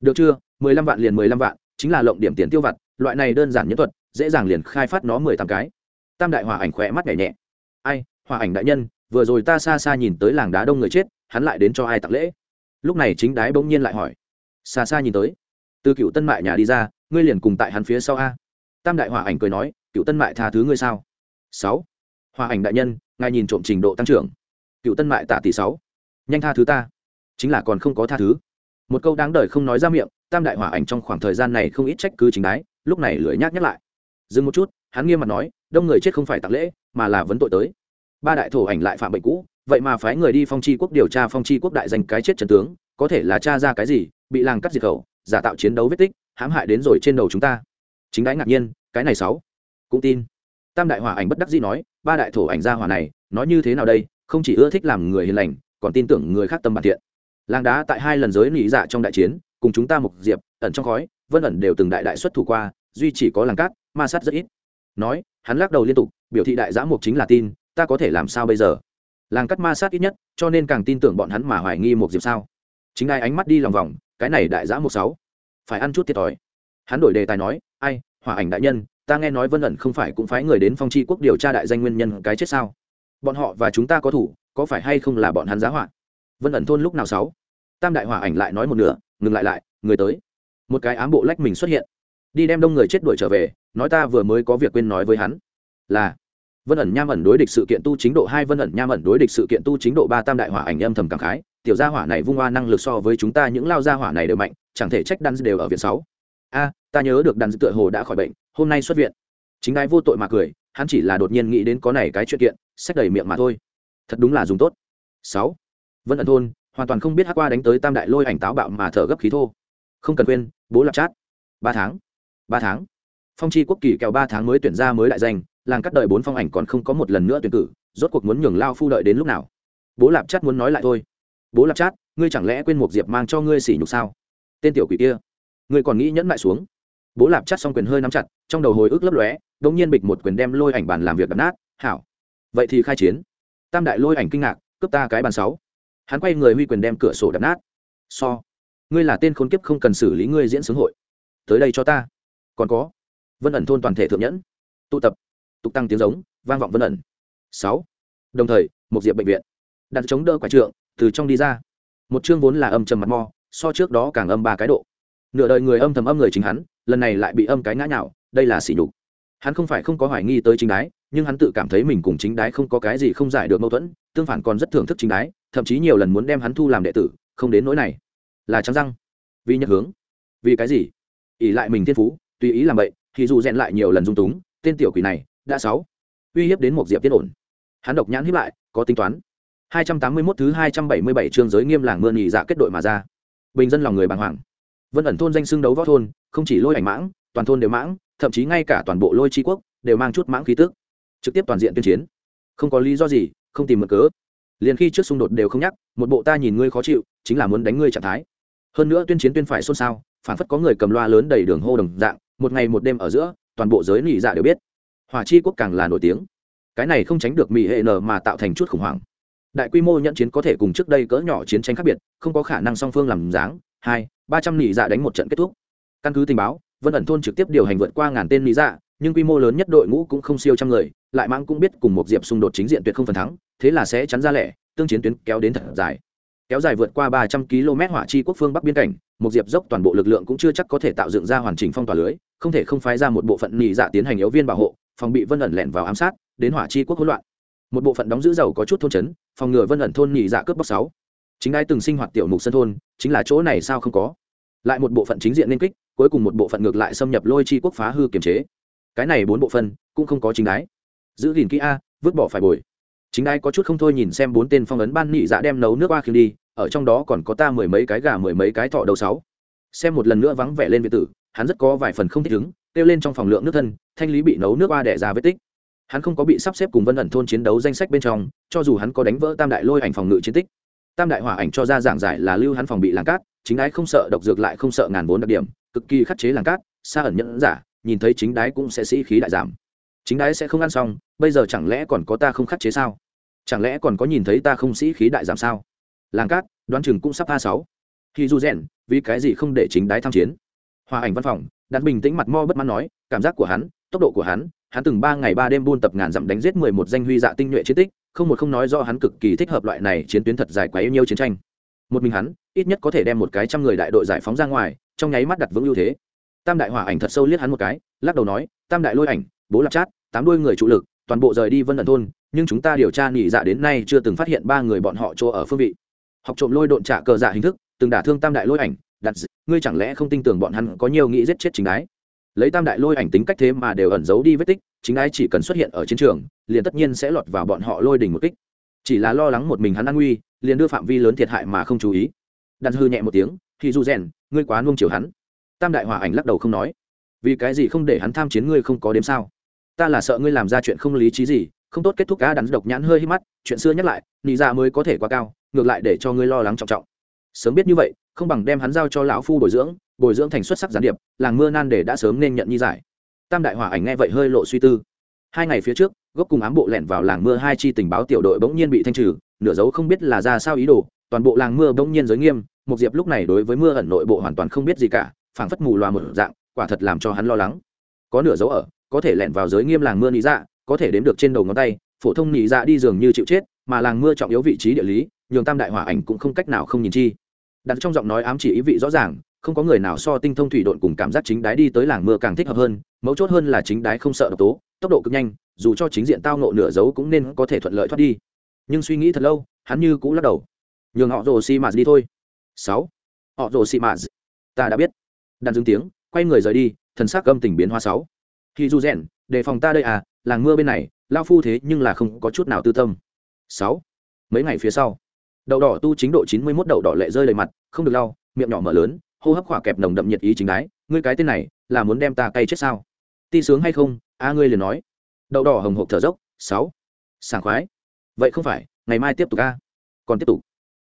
Được chưa? mười lăm vạn liền mười lăm vạn, chính là lộng điểm tiền tiêu vặt loại này đơn giản nhất thuật, dễ dàng liền khai phát nó mười tám cái. Tam đại hòa ảnh khỏe mắt nhẹ nhẹ. Ai hòa ảnh đại nhân, vừa rồi ta xa xa nhìn tới làng đá đông người chết, hắn lại đến cho ai tặng lễ? Lúc này chính đái bỗng nhiên lại hỏi. Xa xa nhìn tới. Từ cựu tân mại nhà đi ra, ngươi liền cùng tại hắn phía sau a. Tam đại hòa ảnh cười nói, cựu tân mại tha thứ ngươi sao? Sáu. Hòa ảnh đại nhân, ngài nhìn trộm trình độ tăng trưởng. Cựu tân mại tạ tỷ sáu. Nhanh tha thứ ta. Chính là còn không có tha thứ. Một câu đáng đời không nói ra miệng, tam đại hòa ảnh trong khoảng thời gian này không ít trách cứ chính đái lúc này lưỡi nhác nhắc lại. Dừng một chút, hắn nghiêm mặt nói, đông người chết không phải tặng lễ, mà là vấn tội tới. Ba đại thổ ảnh lại phạm bệnh cũ, vậy mà phái người đi phong tri quốc điều tra phong tri quốc đại danh cái chết trần tướng, có thể là cha ra cái gì, bị làng cắt diệt khẩu, giả tạo chiến đấu vết tích, hãm hại đến rồi trên đầu chúng ta. Chính đái ngạc nhiên, cái này sáu, cũng tin. Tam đại hỏa ảnh bất đắc dĩ nói, ba đại thổ ảnh gia hỏa này, nói như thế nào đây, không chỉ ưa thích làm người hiền lành, còn tin tưởng người khác tâm bản thiện. Làng đá tại hai lần giới nỉ dạ trong đại chiến, cùng chúng ta mục diệp, ẩn trong khói vân ẩn đều từng đại đại xuất thủ qua, duy chỉ có làng cát, ma sát rất ít. Nói, hắn lắc đầu liên tục, biểu thị đại giã mục chính là tin, ta có thể làm sao bây giờ? Làng cắt ma sát ít nhất, cho nên càng tin tưởng bọn hắn mà hoài nghi một diệp sao? Chính ai ánh mắt đi lòng vòng, cái này đại giã một sáu, phải ăn chút thiệt thòi. Hắn đổi đề tài nói, ai, hỏa ảnh đại nhân, ta nghe nói vân ẩn không phải cũng phái người đến phong tri quốc điều tra đại danh nguyên nhân cái chết sao? Bọn họ và chúng ta có thủ, có phải hay không là bọn hắn giá họa? Vân ẩn thôn lúc nào sáu? Tam đại hỏa ảnh lại nói một nửa, ngừng lại lại, người tới một cái ám bộ lách mình xuất hiện. Đi đem đông người chết đuổi trở về, nói ta vừa mới có việc quên nói với hắn. Là, vân ẩn nham ẩn đối địch sự kiện tu chính độ hai, vân ẩn nham ẩn đối địch sự kiện tu chính độ ba tam đại hỏa ảnh âm thầm cảm khái, tiểu gia hỏa này vung hoa năng lực so với chúng ta những lao gia hỏa này đều mạnh, chẳng thể trách đan đều ở viện sáu. A, ta nhớ được đàn tựa hồ đã khỏi bệnh, hôm nay xuất viện. Chính đái vô tội mà cười, hắn chỉ là đột nhiên nghĩ đến có này cái chuyện kiện sách đầy miệng mà thôi. Thật đúng là dùng tốt. Sáu. Vân ẩn thôn, hoàn toàn không biết hát qua đánh tới tam đại lôi ảnh táo bạo mà thở gấp khí thô. Không cần quên bố lạp chát. Ba tháng. Ba tháng. Phong chi quốc kỳ kèo ba tháng mới tuyển ra mới đại danh, làng cắt đợi bốn phong ảnh còn không có một lần nữa tuyển cử, rốt cuộc muốn nhường lao phu đợi đến lúc nào? Bố lạp chát muốn nói lại thôi. Bố lạp chát, ngươi chẳng lẽ quên một diệp mang cho ngươi xỉ nhục sao? Tên tiểu quỷ kia, ngươi còn nghĩ nhẫn lại xuống? Bố lạp chát xong quyền hơi nắm chặt, trong đầu hồi ức lấp lóe đ ỗ n g nhiên bịch một quyền đem lôi ảnh bàn làm việc đập nát. Hảo. Vậy thì khai chiến. Tam đại lôi ảnh kinh ngạc, cướp ta cái bàn sáu. Hắn quay người huy quyền đem cửa sổ đập nát. So ngươi là tên khốn kiếp không cần xử lý ngươi diễn xướng hội. Tới đây cho ta. Còn có, vân ẩn thôn toàn thể thượng nhẫn. Tụ tập. Tục tăng tiếng giống, vang vọng vân ẩn. Sáu. Đồng thời, một diệp bệnh viện. Đặt chống đỡ quả trượng, từ trong đi ra. Một chương vốn là âm trầm mặt mò so trước đó càng âm ba cái độ. Nửa đời người âm thầm âm người chính hắn, lần này lại bị âm cái ngã nhạo đây là sỉ nhục. Hắn không phải không có hoài nghi tới chính đái, nhưng hắn tự cảm thấy mình cùng chính đái không có cái gì không giải được mâu thuẫn, tương phản còn rất thưởng thức chính đái, thậm chí nhiều lần muốn đem hắn thu làm đệ tử, không đến nỗi này là trắng răng. Vì nhật hướng. Vì cái gì? Ỉ lại mình thiên phú, tùy ý làm vậy thì dù rèn lại nhiều lần dung túng, tên tiểu quỷ này đã sáu. Uy hiếp đến một diệp tiết ổn. Hắn độc nhãn hiếp lại, có tính toán. 281 thứ 277 chương giới nghiêm làng mưa nhị dạ kết đội mà ra. Bình dân lòng người bàng hoàng. Vân ẩn thôn danh xưng đấu võ thôn, không chỉ lôi ảnh mãng, toàn thôn đều mãng, thậm chí ngay cả toàn bộ lôi tri quốc đều mang chút mãng khí tức. Trực tiếp toàn diện tuyên chiến. Không có lý do gì, không tìm mực cớ. Liền khi trước xung đột đều không nhắc, một bộ ta nhìn ngươi khó chịu, chính là muốn đánh ngươi trạng thái hơn nữa tuyên chiến tuyên phải xôn xao, phản phất có người cầm loa lớn đầy đường hô đồng dạng, một ngày một đêm ở giữa, toàn bộ giới nỉ dạ đều biết. Hỏa chi quốc càng là nổi tiếng. Cái này không tránh được mỹ hệ n mà tạo thành chút khủng hoảng. Đại quy mô nhận chiến có thể cùng trước đây cỡ nhỏ chiến tranh khác biệt, không có khả năng song phương làm dáng. Hai, ba trăm nỉ dạ đánh một trận kết thúc. Căn cứ tình báo, vân ẩn thôn trực tiếp điều hành vượt qua ngàn tên nỉ dạ nhưng quy mô lớn nhất đội ngũ cũng không siêu trăm người, lại mãng cũng biết cùng một diệp xung đột chính diện tuyệt không phần thắng, thế là sẽ chắn ra lẻ, tương chiến tuyến kéo đến thật dài kéo dài vượt qua ba trăm km hỏa chi quốc phương bắc biên cảnh, một diệp dốc toàn bộ lực lượng cũng chưa chắc có thể tạo dựng ra hoàn chỉnh phong tỏa lưới, không thể không phái ra một bộ phận nhị dạ tiến hành yếu viên bảo hộ, phòng bị vân ẩn lẻn vào ám sát, đến hỏa chi quốc hỗn loạn. Một bộ phận đóng giữ giàu có chút thôn trấn, phòng ngừa vân ẩn thôn nhị dạ cướp bóc sáu. Chính ai từng sinh hoạt tiểu mục sân thôn, chính là chỗ này sao không có? Lại một bộ phận chính diện nên kích, cuối cùng một bộ phận ngược lại xâm nhập lôi chi quốc phá hư kiềm chế. Cái này bốn bộ phận cũng không có chính đái. Giữ gìn kỹ a, vứt bỏ phải bồi chính đái có chút không thôi nhìn xem bốn tên phong ấn ban nhị dạ đem nấu nước qua khiêng đi, ở trong đó còn có ta mười mấy cái gà, mười mấy cái thọ đầu sáu. Xem một lần nữa vắng vẻ lên việt tử, hắn rất có vài phần không thích ứng kêu lên trong phòng lượng nước thân, thanh lý bị nấu nước qua đẻ ra vết tích. Hắn không có bị sắp xếp cùng vân ẩn thôn chiến đấu danh sách bên trong, cho dù hắn có đánh vỡ tam đại lôi ảnh phòng ngự chiến tích. Tam đại hỏa ảnh cho ra giảng giải là lưu hắn phòng bị làng cát, chính đái không sợ độc dược lại không sợ ngàn vốn đặc điểm, cực kỳ khắc chế làng cát, xa ẩn nhẫn giả, nhìn thấy chính đái cũng sẽ sĩ khí đại giảm chính đái sẽ không ăn xong, bây giờ chẳng lẽ còn có ta không khắc chế sao? Chẳng lẽ còn có nhìn thấy ta không sĩ khí đại giảm sao? Làng cát, đoán chừng cũng sắp a sáu. Khi du rèn, vì cái gì không để chính đái tham chiến? Hòa ảnh văn phòng đặt bình tĩnh mặt mo bất mãn nói, cảm giác của hắn, tốc độ của hắn hắn từng ba ngày ba đêm buôn tập ngàn dặm đánh giết mười một danh huy dạ tinh nhuệ chiến tích, không một không nói do hắn cực kỳ thích hợp loại này chiến tuyến thật dài quá yêu nhiêu chiến tranh. Một mình hắn, ít nhất có thể đem một cái trăm người đại đội giải phóng ra ngoài, trong nháy mắt đặt vững ưu thế. Tam đại hòa ảnh thật sâu liếc hắn một cái, lắc đầu nói, tam đại lôi ảnh bố lạp chát, tám đôi người trụ lực, toàn bộ rời đi vân ẩn thôn, nhưng chúng ta điều tra nghỉ dạ đến nay chưa từng phát hiện ba người bọn họ chỗ ở phương vị. Học trộm lôi độn trả cờ dạ hình thức, từng đả thương tam đại lôi ảnh, đặt ngươi chẳng lẽ không tin tưởng bọn hắn có nhiều nghĩ giết chết chính đái lấy tam đại lôi ảnh tính cách thế mà đều ẩn giấu đi vết tích, chính đái chỉ cần xuất hiện ở chiến trường, liền tất nhiên sẽ lọt vào bọn họ lôi đỉnh một kích. Chỉ là lo lắng một mình hắn an nguy, liền đưa phạm vi lớn thiệt hại mà không chú ý. Đặt hư nhẹ một tiếng, thì du rèn, ngươi quá nuông chiều hắn. Tam đại hòa ảnh lắc đầu không nói. Vì cái gì không để hắn tham chiến ngươi không có đếm sao? Ta là sợ ngươi làm ra chuyện không lý trí gì, không tốt kết thúc cá đắn độc nhãn hơi hít mắt, chuyện xưa nhắc lại, nị ra mới có thể quá cao, ngược lại để cho ngươi lo lắng trọng trọng. Sớm biết như vậy, không bằng đem hắn giao cho lão phu bồi dưỡng bồi dưỡng thành xuất sắc gián điệp, làng mưa nan để đã sớm nên nhận nhi giải. Tam đại hỏa ảnh nghe vậy hơi lộ suy tư. Hai ngày phía trước, gốc cùng ám bộ lẻn vào làng mưa hai chi tình báo tiểu đội bỗng nhiên bị thanh trừ, nửa dấu không biết là ra sao ý đồ, toàn bộ làng mưa bỗng nhiên giới nghiêm một diệp lúc này đối với mưa ẩn nội bộ hoàn toàn không biết gì cả, phảng phất mù loà một dạng, quả thật làm cho hắn lo lắng. Có nửa dấu ở có thể lẻn vào giới nghiêm làng mưa nị dạ có thể đếm được trên đầu ngón tay, phổ thông nị dạ đi dường như chịu chết, mà làng mưa trọng yếu vị trí địa lý, nhường tam đại hỏa ảnh cũng không cách nào không nhìn chi. Đặt trong giọng nói ám chỉ ý vị rõ ràng, không có người nào so tinh thông thủy độn cùng cảm giác chính đái đi tới làng mưa càng thích hợp hơn, mấu chốt hơn là chính đái không sợ độc tố, tốc độ cực nhanh, dù cho chính diện tao nộ nửa dấu cũng nên có thể thuận lợi thoát đi. Nhưng suy nghĩ thật lâu, hắn như cũng lắc đầu. Nhường họ rồ xi mạt đi thôi. Sáu. Họ rồ xi mạt ta đã biết. Đàn dưng tiếng, quay người rời đi, thần sắc âm tình biến hoa sáu thì dù rèn, đề phòng ta đây à làng mưa bên này lao phu thế nhưng là không có chút nào tư tâm. Sáu. Mấy ngày phía sau, đậu đỏ tu chính độ chín mươi mốt đậu đỏ lệ rơi đầy mặt, không được lau, miệng nhỏ mở lớn, hô hấp khỏa kẹp nồng đậm nhiệt ý chính đái, ngươi cái tên này, là muốn đem ta cay chết sao? Ti sướng hay không? A ngươi liền nói. Đậu đỏ hồng hộp thở dốc, sáu. Sảng khoái. Vậy không phải, ngày mai tiếp tục a. Còn tiếp tục.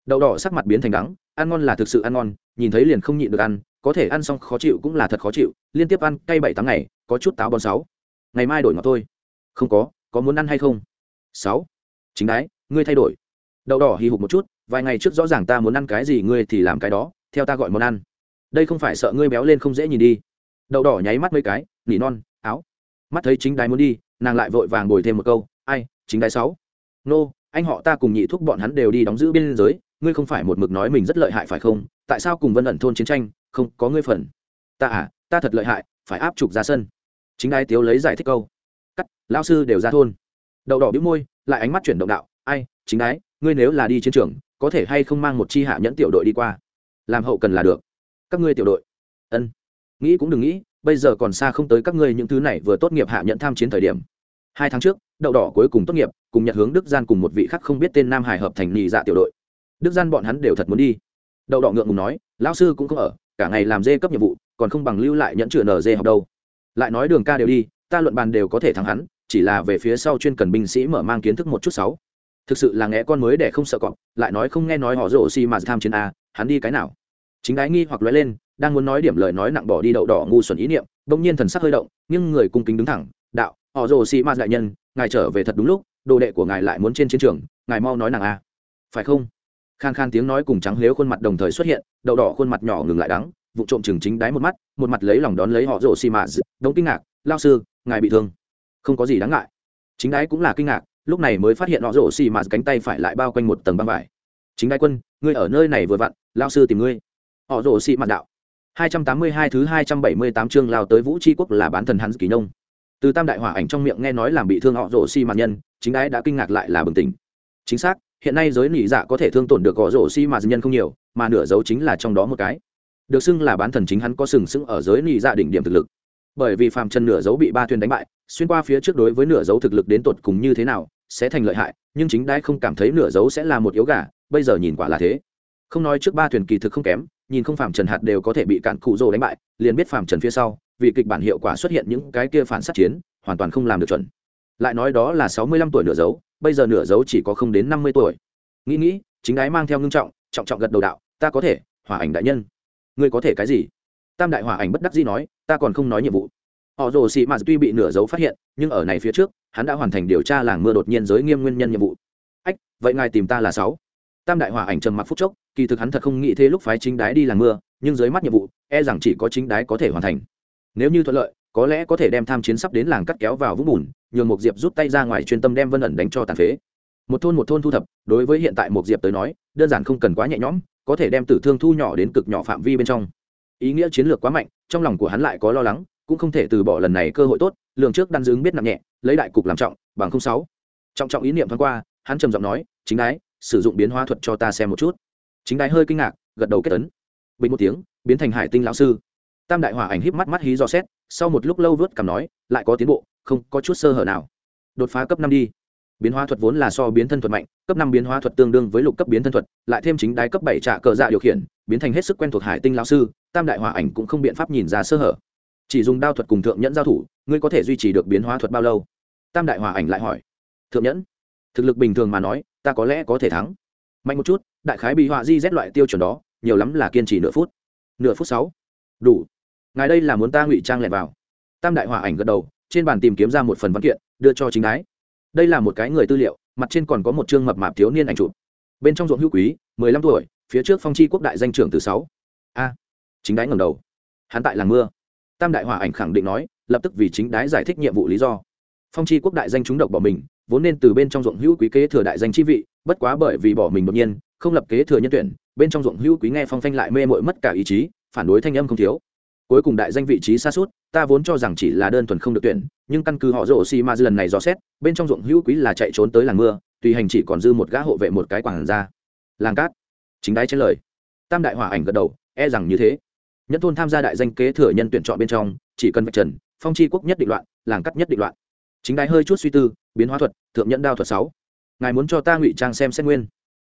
Đậu đỏ sắc mặt biến thành đắng, ăn ngon là thực sự ăn ngon, nhìn thấy liền không nhịn được ăn, có thể ăn xong khó chịu cũng là thật khó chịu, liên tiếp ăn cay bảy tháng ngày có chút táo bón sáu. Ngày mai đổi ngọt thôi. Không có có muốn ăn hay không? Sáu. Chính đái, ngươi thay đổi. Đậu đỏ hì hục một chút, vài ngày trước rõ ràng ta muốn ăn cái gì ngươi thì làm cái đó, theo ta gọi món ăn. Đây không phải sợ ngươi béo lên không dễ nhìn đi. Đậu đỏ nháy mắt mấy cái, nỉ non, áo. Mắt thấy chính đái muốn đi, nàng lại vội vàng bồi thêm một câu, ai, chính đái sáu. Nô, anh họ ta cùng nhị thúc bọn hắn đều đi đóng giữ biên giới, ngươi không phải một mực nói mình rất lợi hại phải không? Tại sao cùng vân ẩn thôn chiến tranh, không có ngươi phần? Ta à ta thật lợi hại, phải áp trục ra sân chính đái tiếu lấy giải thích câu. Cắt lao sư đều ra thôn. Đậu đỏ bĩu môi, lại ánh mắt chuyển động đạo, ai, chính đái, ngươi nếu là đi chiến trường, có thể hay không mang một chi hạ nhẫn tiểu đội đi qua? Làm hậu cần là được. Các ngươi tiểu đội? Ân. Nghĩ cũng đừng nghĩ, bây giờ còn xa không tới các ngươi những thứ này vừa tốt nghiệp hạ nhẫn tham chiến thời điểm. Hai tháng trước, đậu đỏ cuối cùng tốt nghiệp, cùng nhật hướng đức gian cùng một vị khác không biết tên nam hải hợp thành nhị dạ tiểu đội. Đức gian bọn hắn đều thật muốn đi. Đậu đỏ ngượng ngùng nói, lão sư cũng không ở, cả ngày làm dê cấp nhiệm vụ, còn không bằng lưu lại nhẫn chữa nở dê học đâu lại nói đường ca đều đi, ta luận bàn đều có thể thắng hắn, chỉ là về phía sau chuyên cần binh sĩ mở mang kiến thức một chút sáu. Thực sự là nghe con mới để không sợ cọp, lại nói không nghe nói họ rổ xi mà tham chiến a, hắn đi cái nào? Chính đái nghi hoặc lóe lên, đang muốn nói điểm lời nói nặng bỏ đi đậu đỏ ngu xuẩn ý niệm, bỗng nhiên thần sắc hơi động, nhưng người cung kính đứng thẳng, đạo, họ rồ xi ma đại nhân, ngài trở về thật đúng lúc, đồ đệ của ngài lại muốn trên chiến trường, ngài mau nói nàng a. Phải không? Khan khan tiếng nói cùng trắng lếu khuôn mặt đồng thời xuất hiện, đậu đỏ khuôn mặt nhỏ ngừng lại đắng vụ trộm chừng chính đáy một mắt một mặt lấy lòng đón lấy họ rổ xi mạ, đống kinh ngạc lao sư ngài bị thương. Không có gì đáng ngại. Chính đái cũng là kinh ngạc lúc này mới phát hiện họ rổ xì mạ cánh tay phải lại bao quanh một tầng băng vải. Chính đái quân ngươi ở nơi này vừa vặn lao sư tìm ngươi. Họ rổ xì mạ đạo. 282 thứ 278 chương lao tới vũ tri quốc là bán thần hắn kỳ nông. Từ tam đại hỏa ảnh trong miệng nghe nói làm bị thương họ rổ xi mạ nhân chính đái đã kinh ngạc lại là bừng tỉnh. Chính xác hiện nay giới nỉ dạ có thể thương tổn được họ rổ xi mạ nhân không nhiều mà nửa dấu chính là trong đó một cái được xưng là bán thần chính hắn có sừng sững ở giới nị dạ đỉnh điểm thực lực. Bởi vì phàm Trần nửa dấu bị ba thuyền đánh bại, xuyên qua phía trước đối với nửa dấu thực lực đến tột cùng như thế nào, sẽ thành lợi hại, nhưng chính đái không cảm thấy nửa dấu sẽ là một yếu gà, bây giờ nhìn quả là thế. Không nói trước ba thuyền kỳ thực không kém, nhìn không phàm trần hạt đều có thể bị cạn cụ rồ đánh bại, liền biết phàm trần phía sau, vì kịch bản hiệu quả xuất hiện những cái kia phản sát chiến, hoàn toàn không làm được chuẩn. Lại nói đó là sáu mươi lăm tuổi nửa dấu, bây giờ nửa dấu chỉ có không đến năm mươi tuổi. Nghĩ nghĩ, chính đái mang theo ngưng trọng trọng trọng gật đầu đạo, ta có thể hòa ảnh đại nhân ngươi có thể cái gì? Tam đại hỏa ảnh bất đắc dĩ nói, ta còn không nói nhiệm vụ. Họ rồ xị mạt tuy bị nửa dấu phát hiện, nhưng ở này phía trước, hắn đã hoàn thành điều tra làng mưa đột nhiên giới nghiêm nguyên nhân nhiệm vụ. Ách, vậy ngài tìm ta là sáu. Tam đại hỏa ảnh trầm mặc phút chốc, kỳ thực hắn thật không nghĩ thế lúc phái chính đái đi làng mưa, nhưng dưới mắt nhiệm vụ e rằng chỉ có chính đái có thể hoàn thành. Nếu như thuận lợi, có lẽ có thể đem tham chiến sắp đến làng cắt kéo vào vũng bùn, nhường một diệp rút tay ra ngoài chuyên tâm đem vân ẩn đánh cho tàn phế. Một thôn một thôn thu thập, đối với hiện tại một diệp tới nói, đơn giản không cần quá nhẹ nhõm có thể đem tử thương thu nhỏ đến cực nhỏ phạm vi bên trong. Ý nghĩa chiến lược quá mạnh, trong lòng của hắn lại có lo lắng, cũng không thể từ bỏ lần này cơ hội tốt, lường trước đan dứng biết nặng nhẹ, lấy đại cục làm trọng, bằng không sáu. Trọng trọng ý niệm thoáng qua, hắn trầm giọng nói, chính đái, sử dụng biến hóa thuật cho ta xem một chút. Chính đái hơi kinh ngạc, gật đầu kết tấn bình một tiếng, biến thành hải tinh lão sư. Tam đại hỏa ảnh híp mắt mắt hí do xét, sau một lúc lâu vớt cảm nói, lại có tiến bộ, không có chút sơ hở nào. Đột phá cấp năm đi biến hóa thuật vốn là so biến thân thuật mạnh, cấp năm biến hóa thuật tương đương với lục cấp biến thân thuật, lại thêm chính đái cấp bảy trả cờ dạ điều khiển, biến thành hết sức quen thuộc hải tinh lão sư, tam đại hỏa ảnh cũng không biện pháp nhìn ra sơ hở. Chỉ dùng đao thuật cùng thượng nhẫn giao thủ, ngươi có thể duy trì được biến hóa thuật bao lâu? Tam đại hỏa ảnh lại hỏi. Thượng nhẫn? Thực lực bình thường mà nói, ta có lẽ có thể thắng. Mạnh một chút, đại khái bị họa di rét loại tiêu chuẩn đó, nhiều lắm là kiên trì nửa phút. Nửa phút sáu. Đủ. Ngài đây là muốn ta ngụy trang lẹn vào. Tam đại hỏa ảnh gật đầu, trên bàn tìm kiếm ra một phần văn kiện, đưa cho chính đái đây là một cái người tư liệu, mặt trên còn có một chương mập mạp thiếu niên ảnh chụp. Bên trong ruộng hữu quý, mười lăm tuổi, phía trước phong chi quốc đại danh trưởng từ sáu. A, chính đái ngầm đầu. Hắn tại làng mưa. Tam đại hòa ảnh khẳng định nói, lập tức vì chính đái giải thích nhiệm vụ lý do. Phong chi quốc đại danh chúng độc bỏ mình, vốn nên từ bên trong ruộng hữu quý kế thừa đại danh chi vị, bất quá bởi vì bỏ mình đột nhiên, không lập kế thừa nhân tuyển, bên trong ruộng hữu quý nghe phong phanh lại mê mội mất cả ý chí, phản đối thanh âm không thiếu. Cuối cùng đại danh vị trí xa suốt, ta vốn cho rằng chỉ là đơn thuần không được tuyển nhưng căn cứ họ rổ xi ma lần này dò xét, bên trong ruộng hữu quý là chạy trốn tới làng mưa, tùy hành chỉ còn dư một gã hộ vệ một cái quảng ra làng cát. Chính đái trên lời. Tam đại hỏa ảnh gật đầu e rằng như thế. Nhất thôn tham gia đại danh kế thừa nhân tuyển chọn bên trong, chỉ cần vạch trần, phong chi quốc nhất định loạn, làng cắt nhất định loạn. Chính đái hơi chút suy tư, biến hóa thuật, thượng nhẫn đao thuật sáu. Ngài muốn cho ta ngụy trang xem xét nguyên.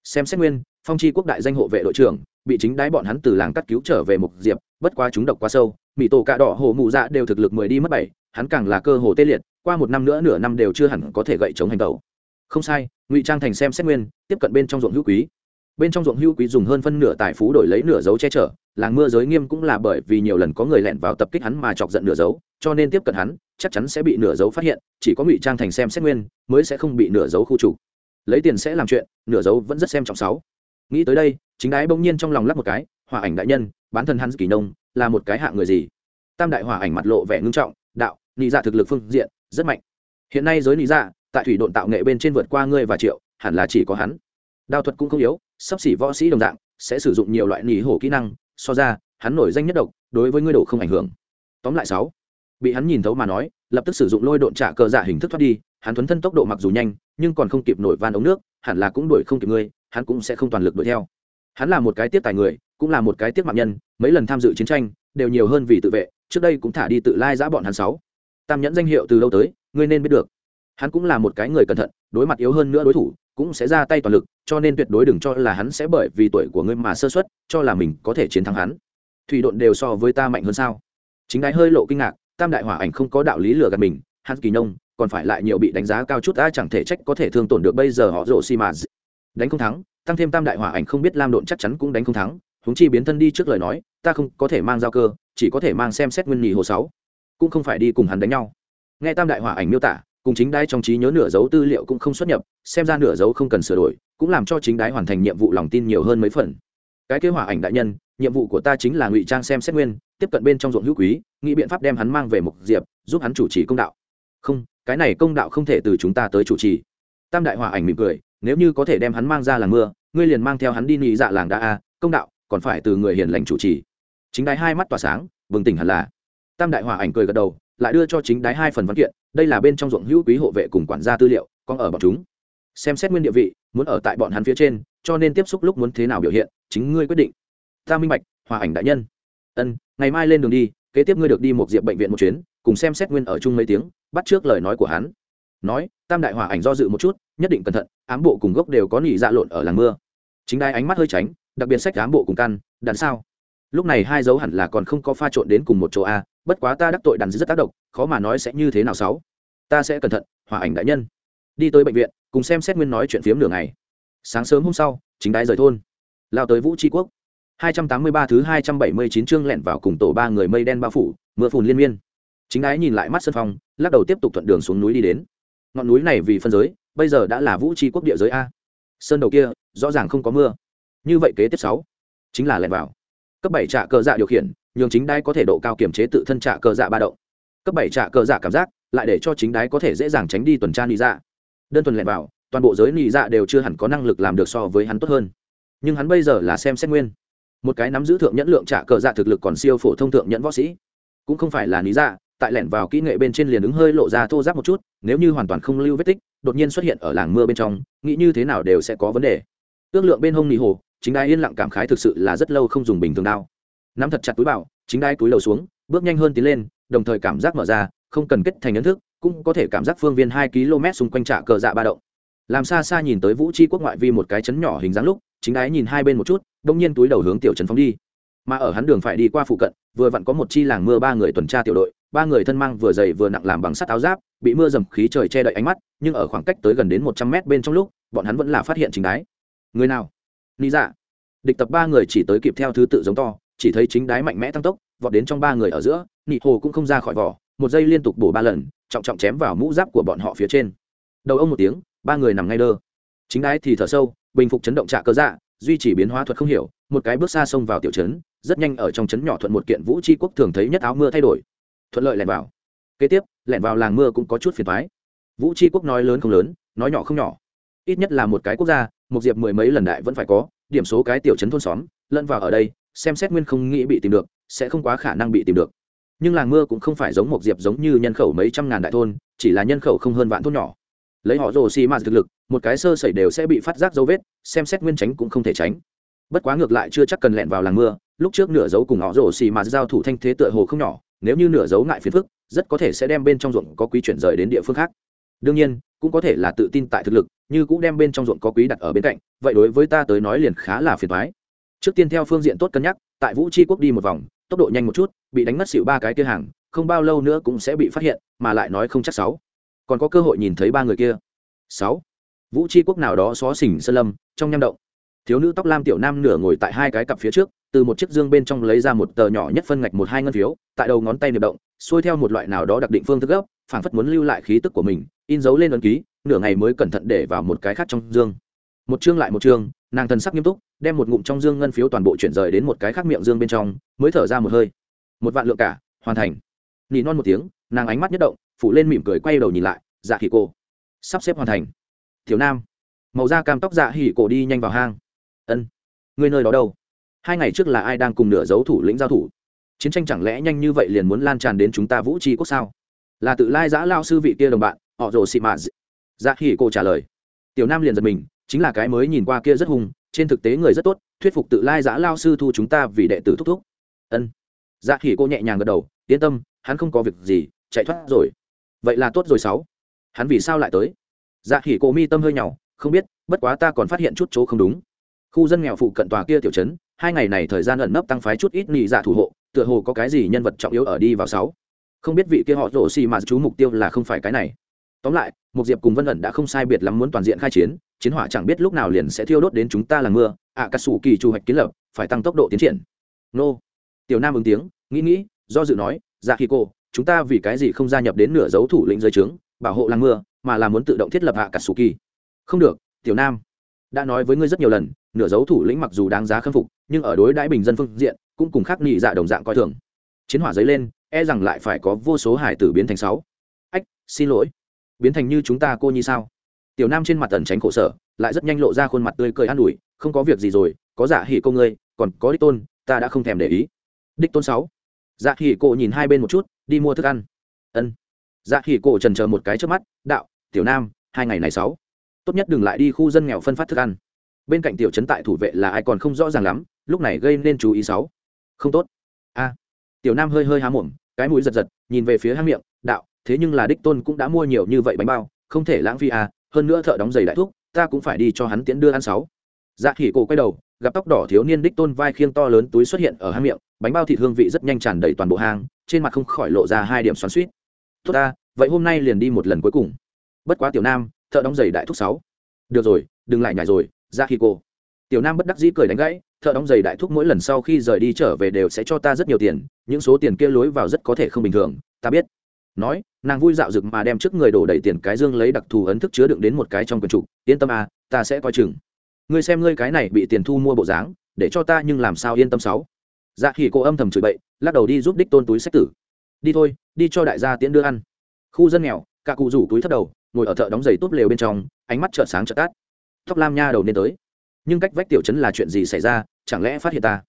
Xem xét nguyên, phong chi quốc đại danh hộ vệ đội trưởng, bị chính đái bọn hắn từ làng cắt cứu trở về mục diệp, bất quá chúng độc quá sâu mỹ tổ cạ đỏ hồ mụ dạ đều thực lực mười đi mất bảy, hắn càng là cơ hồ tê liệt, qua một năm nữa nửa năm đều chưa hẳn có thể gậy chống hành tẩu. Không sai, ngụy trang thành xem xét nguyên, tiếp cận bên trong ruộng hữu quý. Bên trong ruộng hữu quý dùng hơn phân nửa tài phú đổi lấy nửa dấu che chở, làng mưa giới nghiêm cũng là bởi vì nhiều lần có người lẻn vào tập kích hắn mà chọc giận nửa dấu, cho nên tiếp cận hắn, chắc chắn sẽ bị nửa dấu phát hiện, chỉ có ngụy trang thành xem xét nguyên mới sẽ không bị nửa dấu khu chủ lấy tiền sẽ làm chuyện, nửa dấu vẫn rất xem trọng sáu. Nghĩ tới đây, chính đái bỗng nhiên trong lòng lắp một cái hòa ảnh đại nhân, bán thân hắn kỳ nông là một cái hạng người gì? Tam đại hòa ảnh mặt lộ vẻ ngưng trọng, đạo, nị dạ thực lực phương diện, rất mạnh. Hiện nay giới nị dạ tại thủy độn tạo nghệ bên trên vượt qua ngươi và triệu, hẳn là chỉ có hắn. Đao thuật cũng không yếu, sắp xỉ võ sĩ đồng dạng, sẽ sử dụng nhiều loại nỉ hổ kỹ năng, so ra, hắn nổi danh nhất độc, đối với ngươi đổ không ảnh hưởng. Tóm lại sáu, bị hắn nhìn thấu mà nói, lập tức sử dụng lôi độn trả cờ giả hình thức thoát đi, hắn thuấn thân tốc độ mặc dù nhanh, nhưng còn không kịp nổi van ống nước, hẳn là cũng đuổi không kịp ngươi, hắn cũng sẽ không toàn lực đuổi theo hắn là một cái tiếp tài người, cũng là một cái tiếp mạng nhân, mấy lần tham dự chiến tranh, đều nhiều hơn vì tự vệ, trước đây cũng thả đi tự lai giã bọn hắn sáu. Tam nhẫn danh hiệu từ lâu tới, ngươi nên biết được. Hắn cũng là một cái người cẩn thận, đối mặt yếu hơn nữa đối thủ, cũng sẽ ra tay toàn lực, cho nên tuyệt đối đừng cho là hắn sẽ bởi vì tuổi của ngươi mà sơ xuất cho là mình có thể chiến thắng hắn. Thủy độn đều so với ta mạnh hơn sao? Chính đái hơi lộ kinh ngạc, tam đại hỏa ảnh không có đạo lý lừa gạt mình, hắn kỳ nông còn phải lại nhiều bị đánh giá cao chút ta chẳng thể trách có thể thương tổn được bây giờ họ rộ xi mà đánh không thắng, tăng thêm tam đại hỏa ảnh không biết lam độn chắc chắn cũng đánh không thắng, huống chi biến thân đi trước lời nói, ta không có thể mang giao cơ, chỉ có thể mang xem xét nguyên nhì hồ sáu, cũng không phải đi cùng hắn đánh nhau. Nghe tam đại hỏa ảnh miêu tả, cùng chính đái trong trí nhớ nửa dấu tư liệu cũng không xuất nhập, xem ra nửa dấu không cần sửa đổi, cũng làm cho chính đái hoàn thành nhiệm vụ lòng tin nhiều hơn mấy phần. Cái kế hỏa ảnh đại nhân, nhiệm vụ của ta chính là ngụy trang xem xét nguyên, tiếp cận bên trong ruộng hữu quý, nghĩ biện pháp đem hắn mang về mục diệp, giúp hắn chủ trì công đạo. Không, cái này công đạo không thể từ chúng ta tới chủ trì. Tam đại hỏa ảnh mỉm cười nếu như có thể đem hắn mang ra làng mưa, ngươi liền mang theo hắn đi nghỉ dạ làng đa a, công đạo, còn phải từ người hiền lành chủ trì. Chính đái hai mắt tỏa sáng, bừng tỉnh hẳn là. Tam đại hòa ảnh cười gật đầu, lại đưa cho chính đái hai phần văn kiện, đây là bên trong ruộng hữu quý hộ vệ cùng quản gia tư liệu còn ở bọn chúng. Xem xét nguyên địa vị, muốn ở tại bọn hắn phía trên, cho nên tiếp xúc lúc muốn thế nào biểu hiện, chính ngươi quyết định. Ta minh bạch hòa ảnh đại nhân. Ân, ngày mai lên đường đi, kế tiếp ngươi được đi một diệp bệnh viện một chuyến, cùng xem xét nguyên ở chung mấy tiếng, bắt trước lời nói của hắn nói, tam đại hòa ảnh do dự một chút, nhất định cẩn thận, ám bộ cùng gốc đều có nỉ dạ lộn ở làng mưa. Chính đai ánh mắt hơi tránh, đặc biệt sách ám bộ cùng căn, đàn sao? Lúc này hai dấu hẳn là còn không có pha trộn đến cùng một chỗ a, bất quá ta đắc tội đàn rất tác động, khó mà nói sẽ như thế nào sáu. Ta sẽ cẩn thận hòa ảnh đại nhân. Đi tới bệnh viện, cùng xem xét nguyên nói chuyện phiếm nửa ngày. Sáng sớm hôm sau, chính đái rời thôn, lao tới vũ tri quốc. 283 thứ 279 chương lẹn vào cùng tổ ba người mây đen bao phủ, mưa phùn liên miên. Chính đái nhìn lại mắt sân phong lắc đầu tiếp tục thuận đường xuống núi đi đến ngọn núi này vì phân giới, bây giờ đã là vũ tri quốc địa giới a. Sơn đầu kia, rõ ràng không có mưa. Như vậy kế tiếp sáu, chính là lẻn vào. Cấp bảy trạ cờ dạ điều khiển, nhường chính đái có thể độ cao kiểm chế tự thân trạ cờ dạ ba động. Cấp bảy trạ cờ dạ cảm giác, lại để cho chính đái có thể dễ dàng tránh đi tuần tra nị dạ. Đơn thuần lẻn vào, toàn bộ giới nị dạ đều chưa hẳn có năng lực làm được so với hắn tốt hơn. Nhưng hắn bây giờ là xem xét nguyên. Một cái nắm giữ thượng nhẫn lượng trả cờ dạ thực lực còn siêu phổ thông thượng nhẫn võ sĩ. Cũng không phải là lý dạ tại lẻn vào kỹ nghệ bên trên liền ứng hơi lộ ra thô giáp một chút nếu như hoàn toàn không lưu vết tích, đột nhiên xuất hiện ở làng mưa bên trong, nghĩ như thế nào đều sẽ có vấn đề. Ước lượng bên hông nị hồ, chính đai yên lặng cảm khái thực sự là rất lâu không dùng bình thường đao. Nắm thật chặt túi bảo, chính đai túi lầu xuống, bước nhanh hơn tiến lên, đồng thời cảm giác mở ra, không cần kết thành ấn thức, cũng có thể cảm giác phương viên hai km xung quanh trạ cờ dạ ba động. Làm xa xa nhìn tới vũ tri quốc ngoại vi một cái chấn nhỏ hình dáng lúc, chính ái nhìn hai bên một chút, đông nhiên túi đầu hướng tiểu trấn phóng đi. Mà ở hắn đường phải đi qua phụ cận vừa vặn có một chi làng mưa ba người tuần tra tiểu đội, ba người thân mang vừa dày vừa nặng làm bằng sắt áo giáp, bị mưa dầm khí trời che đậy ánh mắt, nhưng ở khoảng cách tới gần đến một trăm mét bên trong lúc, bọn hắn vẫn là phát hiện chính đái. Người nào? Lý dạ. Địch tập ba người chỉ tới kịp theo thứ tự giống to, chỉ thấy chính đái mạnh mẽ tăng tốc, vọt đến trong ba người ở giữa, nị hồ cũng không ra khỏi vỏ, một giây liên tục bổ ba lần, trọng trọng chém vào mũ giáp của bọn họ phía trên. Đầu ông một tiếng, ba người nằm ngay đơ. Chính đái thì thở sâu, bình phục chấn động trạ cơ dạ duy trì biến hóa thuật không hiểu, một cái bước xa xông vào tiểu trấn rất nhanh ở trong trấn nhỏ thuận một kiện vũ tri quốc thường thấy nhất áo mưa thay đổi. Thuận lợi lẻn vào. Kế tiếp, lẻn vào làng mưa cũng có chút phiền thoái vũ tri quốc nói lớn không lớn, nói nhỏ không nhỏ. Ít nhất là một cái quốc gia, một diệp mười mấy lần đại vẫn phải có, điểm số cái tiểu trấn thôn xóm, lẫn vào ở đây, xem xét nguyên không nghĩ bị tìm được, sẽ không quá khả năng bị tìm được. Nhưng làng mưa cũng không phải giống một diệp giống như nhân khẩu mấy trăm ngàn đại thôn, chỉ là nhân khẩu không hơn vạn thôn nhỏ. Lấy họ rồ xì ma thực lực, một cái sơ sẩy đều sẽ bị phát giác dấu vết, xem xét nguyên tránh cũng không thể tránh bất quá ngược lại chưa chắc cần lẹn vào làng mưa, lúc trước nửa dấu cùng họ rổ xì mà giao thủ thanh thế tựa hồ không nhỏ, nếu như nửa dấu ngại phiền phức, rất có thể sẽ đem bên trong ruộng có quý chuyển rời đến địa phương khác. Đương nhiên, cũng có thể là tự tin tại thực lực, như cũng đem bên trong ruộng có quý đặt ở bên cạnh, vậy đối với ta tới nói liền khá là phiền thoái trước tiên theo phương diện tốt cân nhắc, tại vũ tri quốc đi một vòng, tốc độ nhanh một chút, bị đánh mất xịu ba cái kia hàng, không bao lâu nữa cũng sẽ bị phát hiện, mà lại nói không chắc sáu. Còn có cơ hội nhìn thấy ba người kia. Sáu. Vũ tri quốc nào đó xó xỉnh sơn lâm, trong nham động thiếu nữ tóc lam tiểu nam nửa ngồi tại hai cái cặp phía trước, từ một chiếc dương bên trong lấy ra một tờ nhỏ nhất phân ngạch một hai ngân phiếu, tại đầu ngón tay niệm động, xuôi theo một loại nào đó đặc định phương thức gốc phảng phất muốn lưu lại khí tức của mình, in dấu lên ấn ký, nửa ngày mới cẩn thận để vào một cái khác trong dương. Một chương lại một chương, nàng thần sắc nghiêm túc, đem một ngụm trong dương ngân phiếu toàn bộ chuyển rời đến một cái khác miệng dương bên trong, mới thở ra một hơi. Một vạn lượng cả, hoàn thành. Nỉ non một tiếng, nàng ánh mắt nhất động, phủ lên mỉm cười quay đầu nhìn lại dạ hỉ cổ sắp xếp hoàn thành. Thiếu nam. Màu da cam tóc dạ hỉ cổ đi nhanh vào hang ân. Người nơi đó đâu? Hai ngày trước là ai đang cùng nửa dấu thủ lĩnh giao thủ? Chiến tranh chẳng lẽ nhanh như vậy liền muốn lan tràn đến chúng ta vũ tri quốc sao? Là tự lai giã lao sư vị kia đồng bạn, họ rồ xị mạ dạ khi cô trả lời. Tiểu nam liền giật mình, chính là cái mới nhìn qua kia rất hung, trên thực tế người rất tốt, thuyết phục tự lai giã lao sư thu chúng ta vì đệ tử thúc thúc. Ân. Dạ khi cô nhẹ nhàng gật đầu, yên tâm, hắn không có việc gì, chạy thoát rồi. Vậy là tốt rồi sáu. Hắn vì sao lại tới? Dạ hỉ cô mi tâm hơi nhỏ, không biết, bất quá ta còn phát hiện chút chỗ không đúng khu dân nghèo phụ cận tòa kia tiểu trấn, hai ngày này thời gian ẩn nấp tăng phái chút ít nị dạ thủ hộ, tựa hồ có cái gì nhân vật trọng yếu ở đi vào sáu. Không biết vị kia họ rổ xì mà chú mục tiêu là không phải cái này. Tóm lại một diệp cùng vân ẩn đã không sai biệt lắm muốn toàn diện khai chiến chiến hỏa chẳng biết lúc nào liền sẽ thiêu đốt đến chúng ta là mưa, ạ, cà sủ kỳ trù hoạch kiến lập, phải tăng tốc độ tiến triển. Nô. Tiểu nam ứng tiếng, nghĩ nghĩ, do dự nói dạ khi cô, chúng ta vì cái gì không gia nhập đến nửa dấu thủ lĩnh giới trướng, bảo hộ làng mưa, mà là muốn tự động thiết lập hạ cả sù kỳ? Không được, tiểu nam, đã nói với ngươi rất nhiều lần nửa dấu thủ lĩnh mặc dù đáng giá khâm phục, nhưng ở đối đãi bình dân phương diện, cũng cùng khác nhị dạ đồng dạng coi thường. Chiến hỏa dấy lên e rằng lại phải có vô số hải tử biến thành sáu. Ách, xin lỗi. Biến thành như chúng ta cô nhi sao? Tiểu nam trên mặt tần tránh khổ sở, lại rất nhanh lộ ra khuôn mặt tươi cười an ủi, không có việc gì rồi, có giả hỉ cô ngươi, còn có đích tôn, ta đã không thèm để ý. Đích tôn sáu. Dạ hỉ cô nhìn hai bên một chút, đi mua thức ăn. Ân. Dạ hỉ cô trần chờ một cái trước mắt, đạo, tiểu nam, hai ngày này sáu. Tốt nhất đừng lại đi khu dân nghèo phân phát thức ăn bên cạnh tiểu trấn tại thủ vệ là ai còn không rõ ràng lắm, lúc này gây nên chú ý sáu. Không tốt. A. Tiểu nam hơi hơi há mồm, cái mũi giật giật, nhìn về phía hang miệng, đạo, thế nhưng là đích tôn cũng đã mua nhiều như vậy bánh bao, không thể lãng phí à hơn nữa thợ đóng giày đại thúc, ta cũng phải đi cho hắn tiễn đưa ăn sáu. Dạ khỉ cổ quay đầu, gặp tóc đỏ thiếu niên đích tôn vai khiêng to lớn túi xuất hiện ở hang miệng, bánh bao thịt hương vị rất nhanh tràn đầy toàn bộ hang, trên mặt không khỏi lộ ra hai điểm xoắn suýt tốt ta, vậy hôm nay liền đi một lần cuối cùng. Bất quá tiểu nam, thợ đóng giày đại thúc sáu. Được rồi, đừng lại nhảy rồi ra khi cô tiểu nam bất đắc dĩ cười đánh gãy, thợ đóng giày đại thúc mỗi lần sau khi rời đi trở về đều sẽ cho ta rất nhiều tiền, những số tiền kia lối vào rất có thể không bình thường, ta biết. Nói, nàng vui dạo rực mà đem trước người đổ đầy tiền cái dương lấy đặc thù ấn thức chứa đựng đến một cái trong quần trục, yên tâm à ta sẽ coi chừng. Ngươi xem ngươi cái này bị tiền thu mua bộ dáng, để cho ta nhưng làm sao yên tâm sáu? Dạ khi cô âm thầm chửi bậy, lắc đầu đi giúp đích tôn túi sách tử. Đi thôi, đi cho đại gia tiễn đưa ăn. Khu dân nghèo, cả cụ rủ túi thấp đầu, ngồi ở thợ đóng giày tốt lều bên trong, ánh mắt chợt sáng chợt tát tóc lam nha đầu nên tới. Nhưng cách vách tiểu chấn là chuyện gì xảy ra? Chẳng lẽ phát hiện ta?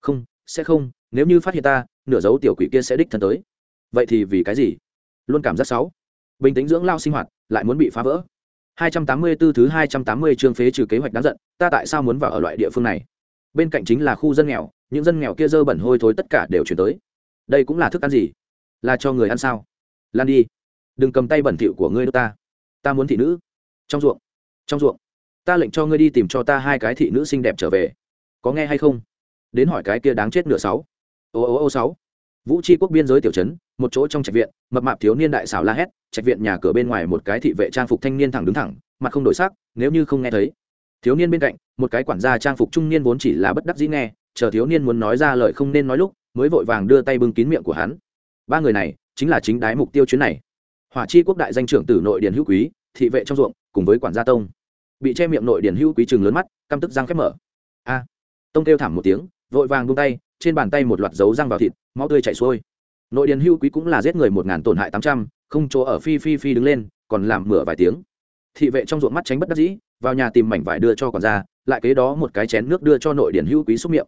Không, sẽ không. Nếu như phát hiện ta, nửa dấu tiểu quỷ kia sẽ đích thân tới. Vậy thì vì cái gì? Luôn cảm giác xấu. Bình tĩnh dưỡng lao sinh hoạt, lại muốn bị phá vỡ. 284 thứ 280 chương phế trừ kế hoạch đáng giận, ta tại sao muốn vào ở loại địa phương này? Bên cạnh chính là khu dân nghèo, những dân nghèo kia dơ bẩn hôi thối tất cả đều chuyển tới. Đây cũng là thức ăn gì? Là cho người ăn sao? Lan đi. Đừng cầm tay bẩn thỉu của ngươi đâu ta. Ta muốn thị nữ. Trong ruộng. Trong ruộng ta lệnh cho ngươi đi tìm cho ta hai cái thị nữ xinh đẹp trở về. Có nghe hay không? Đến hỏi cái kia đáng chết nửa sáu. Ô ô ô sáu. Vũ tri quốc biên giới tiểu trấn, một chỗ trong trạch viện, mập mạp thiếu niên đại xảo la hét, trạch viện nhà cửa bên ngoài một cái thị vệ trang phục thanh niên thẳng đứng thẳng, mặt không đổi sắc, nếu như không nghe thấy. Thiếu niên bên cạnh, một cái quản gia trang phục trung niên vốn chỉ là bất đắc dĩ nghe, chờ thiếu niên muốn nói ra lời không nên nói lúc, mới vội vàng đưa tay bưng kín miệng của hắn. Ba người này, chính là chính đái mục tiêu chuyến này. Hỏa chi quốc đại danh trưởng tử nội điền hữu quý, thị vệ trong ruộng, cùng với quản gia tông bị che miệng nội điển hữu quý chừng lớn mắt căm tức răng khép mở. A! Tông kêu thảm một tiếng vội vàng buông tay trên bàn tay một loạt dấu răng vào thịt máu tươi chảy xuôi. Nội điển hữu quý cũng là giết người một ngàn tổn hại tám trăm không chỗ ở phi phi phi đứng lên còn làm mửa vài tiếng. Thị vệ trong ruộng mắt tránh bất đắc dĩ vào nhà tìm mảnh vải đưa cho còn ra, lại kế đó một cái chén nước đưa cho nội điển hữu quý xúc miệng.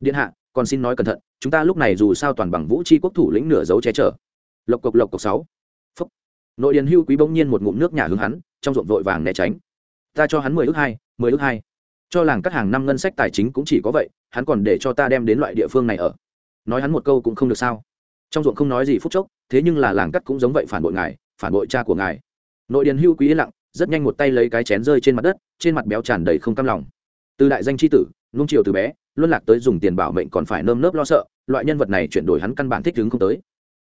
Điện hạ còn xin nói cẩn thận chúng ta lúc này dù sao toàn bằng vũ chi quốc thủ lĩnh nửa dấu che chở. Lộc cộc lộc cộc sáu. Phúc. Nội điền hưu quý bỗng nhiên một ngụm nước nhà hướng hắn trong ruộng vội vàng né tránh ta cho hắn mười ước hai, mười ước hai. Cho làng cắt hàng năm ngân sách tài chính cũng chỉ có vậy, hắn còn để cho ta đem đến loại địa phương này ở. Nói hắn một câu cũng không được sao. Trong ruộng không nói gì phút chốc, thế nhưng là làng cắt cũng giống vậy phản bội ngài, phản bội cha của ngài. Nội điền hưu quý yên lặng, rất nhanh một tay lấy cái chén rơi trên mặt đất, trên mặt béo tràn đầy không cam lòng. Từ đại danh c h i tử, nung chiều từ bé, luân lạc tới dùng tiền bảo mệnh còn phải nơm nớp lo sợ, loại nhân vật này chuyển đổi hắn căn bản thích ứng không tới.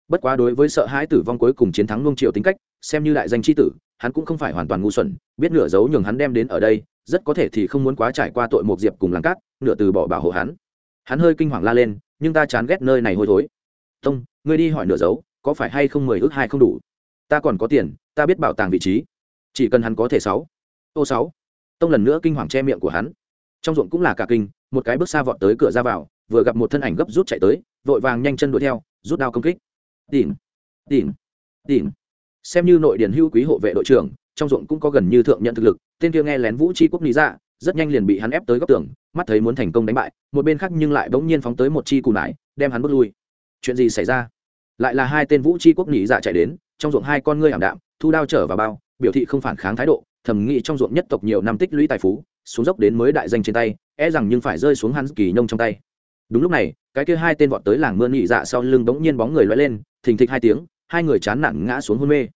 Bất quá đối với sợ hãi tử vong cuối cùng chiến thắng nung chiều tính cách, xem như đại danh c h i tử hắn cũng không phải hoàn toàn ngu xuẩn, biết nửa dấu nhường hắn đem đến ở đây, rất có thể thì không muốn quá trải qua tội một diệp cùng làng cát, nửa từ bỏ bảo hộ hắn. Hắn hơi kinh hoàng la lên, nhưng ta chán ghét nơi này hôi thối. Tông, ngươi đi hỏi nửa dấu, có phải hay không mười ước hai không đủ? Ta còn có tiền, ta biết bảo tàng vị trí. Chỉ cần hắn có thể sáu. Ô sáu. Tông lần nữa kinh hoàng che miệng của hắn. Trong ruộng cũng là cả kinh, một cái bước xa vọt tới cửa ra vào, vừa gặp một thân ảnh gấp rút chạy tới, vội vàng nhanh chân đuổi theo, rút đao công kích. Tìm tìm tìm xem như nội điển hưu quý hộ vệ đội trưởng, trong ruộng cũng có gần như thượng nhận thực lực, tên kia nghe lén vũ chi quốc lý ra rất nhanh liền bị hắn ép tới góc tường, mắt thấy muốn thành công đánh bại, một bên khác nhưng lại bỗng nhiên phóng tới một chi cù nải, đem hắn bước lui. Chuyện gì xảy ra? Lại là hai tên vũ chi quốc lý dạ chạy đến, trong ruộng hai con ngươi ảm đạm, thu đao trở vào bao, biểu thị không phản kháng thái độ, thầm nghĩ trong ruộng nhất tộc nhiều năm tích lũy tài phú, xuống dốc đến mới đại danh trên tay e rằng nhưng phải rơi xuống hắn kỳ nông trong tay. Đúng lúc này, cái kia hai tên vọt tới làng mưa nhị dạ sau lưng bỗng nhiên bóng người loay lên, thình thịch hai tiếng hai người chán nản ngã xuống hôn mê.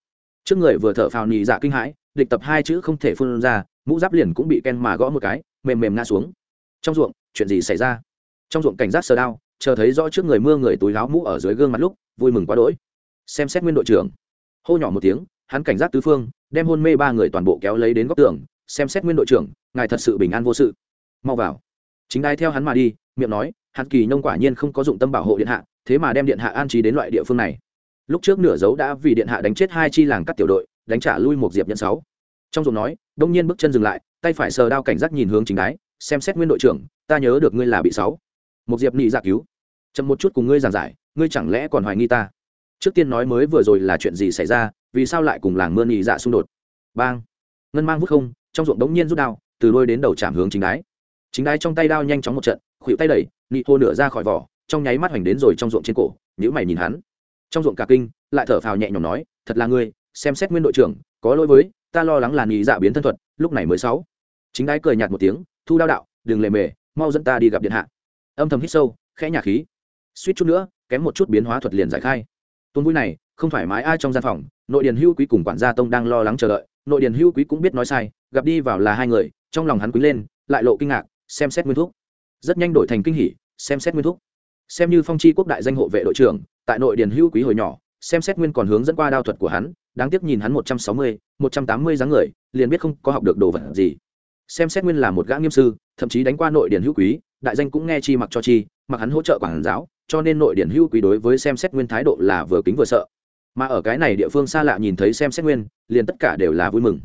Trước người vừa thở phào nhị dạ kinh hãi, địch tập hai chữ không thể phun ra, mũ giáp liền cũng bị ken mà gõ một cái, mềm mềm ngã xuống. Trong ruộng, chuyện gì xảy ra? Trong ruộng cảnh giác sờ đao chờ thấy rõ trước người mưa người túi láo mũ ở dưới gương mặt lúc, vui mừng quá đỗi. Xem xét nguyên đội trưởng. Hô nhỏ một tiếng, hắn cảnh giác tứ phương, đem hôn mê ba người toàn bộ kéo lấy đến góc tường, xem xét nguyên đội trưởng, ngài thật sự bình an vô sự. Mau vào. Chính đai theo hắn mà đi, miệng nói hạt kỳ nông quả nhiên không có dụng tâm bảo hộ điện hạ, thế mà đem điện hạ an trí đến loại địa phương này lúc trước nửa dấu đã vì điện hạ đánh chết hai chi làng các tiểu đội, đánh trả lui một diệp nhận sáu. Trong ruộng nói, đông nhiên bước chân dừng lại, tay phải sờ đao cảnh giác nhìn hướng chính đái, xem xét nguyên đội trưởng, ta nhớ được ngươi là bị sáu. Một diệp nhị giả cứu. Chậm một chút cùng ngươi giảng giải, ngươi chẳng lẽ còn hoài nghi ta? Trước tiên nói mới vừa rồi là chuyện gì xảy ra, vì sao lại cùng làng mưa nhị dạ xung đột? Bang. Ngân mang vút không, trong ruộng đống nhiên rút đao, từ đôi đến đầu chạm hướng chính đái. Chính đái trong tay đao nhanh chóng một trận khuỵu tay đẩy, nị hô nửa ra khỏi vỏ, trong nháy mắt hoành đến rồi trong ruộng trên cổ nhữ mày nhìn hắn trong ruộng cả kinh, lại thở phào nhẹ nhõm nói, thật là ngươi, xem xét nguyên đội trưởng, có lỗi với, ta lo lắng là nghỉ dạ biến thân thuật, lúc này mới sáu. Chính đái cười nhạt một tiếng, thu đao đạo, đừng lề mề, mau dẫn ta đi gặp điện hạ. Âm thầm hít sâu, khẽ nhà khí. Suýt chút nữa, kém một chút biến hóa thuật liền giải khai. Tuôn vui này, không thoải mái ai trong gian phòng, nội điền hưu quý cùng quản gia tông đang lo lắng chờ đợi. Nội điền hưu quý cũng biết nói sai, gặp đi vào là hai người, trong lòng hắn quý lên, lại lộ kinh ngạc, xem xét nguyên thuốc rất nhanh đổi thành kinh hỉ, xem xét nguyên thuốc xem như phong chi quốc đại danh hộ vệ đội trưởng tại nội điền hưu quý hồi nhỏ, xem xét nguyên còn hướng dẫn qua đao thuật của hắn, đáng tiếc nhìn hắn một trăm sáu mươi, một trăm tám mươi dáng người, liền biết không có học được đồ vật gì. Xem xét nguyên là một gã nghiêm sư, thậm chí đánh qua nội điển hữu quý, đại danh cũng nghe chi mặc cho chi, mặc hắn hỗ trợ quản giáo, cho nên nội điển hữu quý đối với xem xét nguyên thái độ là vừa kính vừa sợ. Mà ở cái này địa phương xa lạ nhìn thấy xem xét nguyên, liền tất cả đều là vui mừng.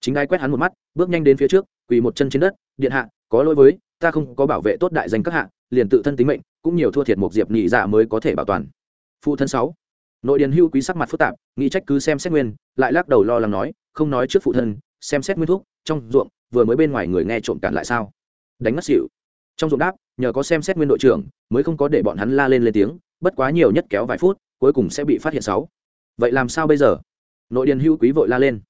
Chính ai quét hắn một mắt, bước nhanh đến phía trước, quỳ một chân trên đất, điện hạ, có lỗi với, ta không có bảo vệ tốt đại danh các hạ, liền tự thân tính mệnh, cũng nhiều thua thiệt một diệp nhị dạ mới có thể bảo toàn phụ thân sáu. Nội điền hưu quý sắc mặt phức tạp, nghĩ trách cứ xem xét nguyên, lại lắc đầu lo lắng nói, không nói trước phụ thân, xem xét nguyên thuốc trong ruộng, vừa mới bên ngoài người nghe trộm cản lại sao? Đánh ngất xỉu. Trong ruộng đáp, nhờ có xem xét nguyên đội trưởng, mới không có để bọn hắn la lên lên tiếng, bất quá nhiều nhất kéo vài phút, cuối cùng sẽ bị phát hiện sáu. Vậy làm sao bây giờ? Nội điền hưu quý vội la lên.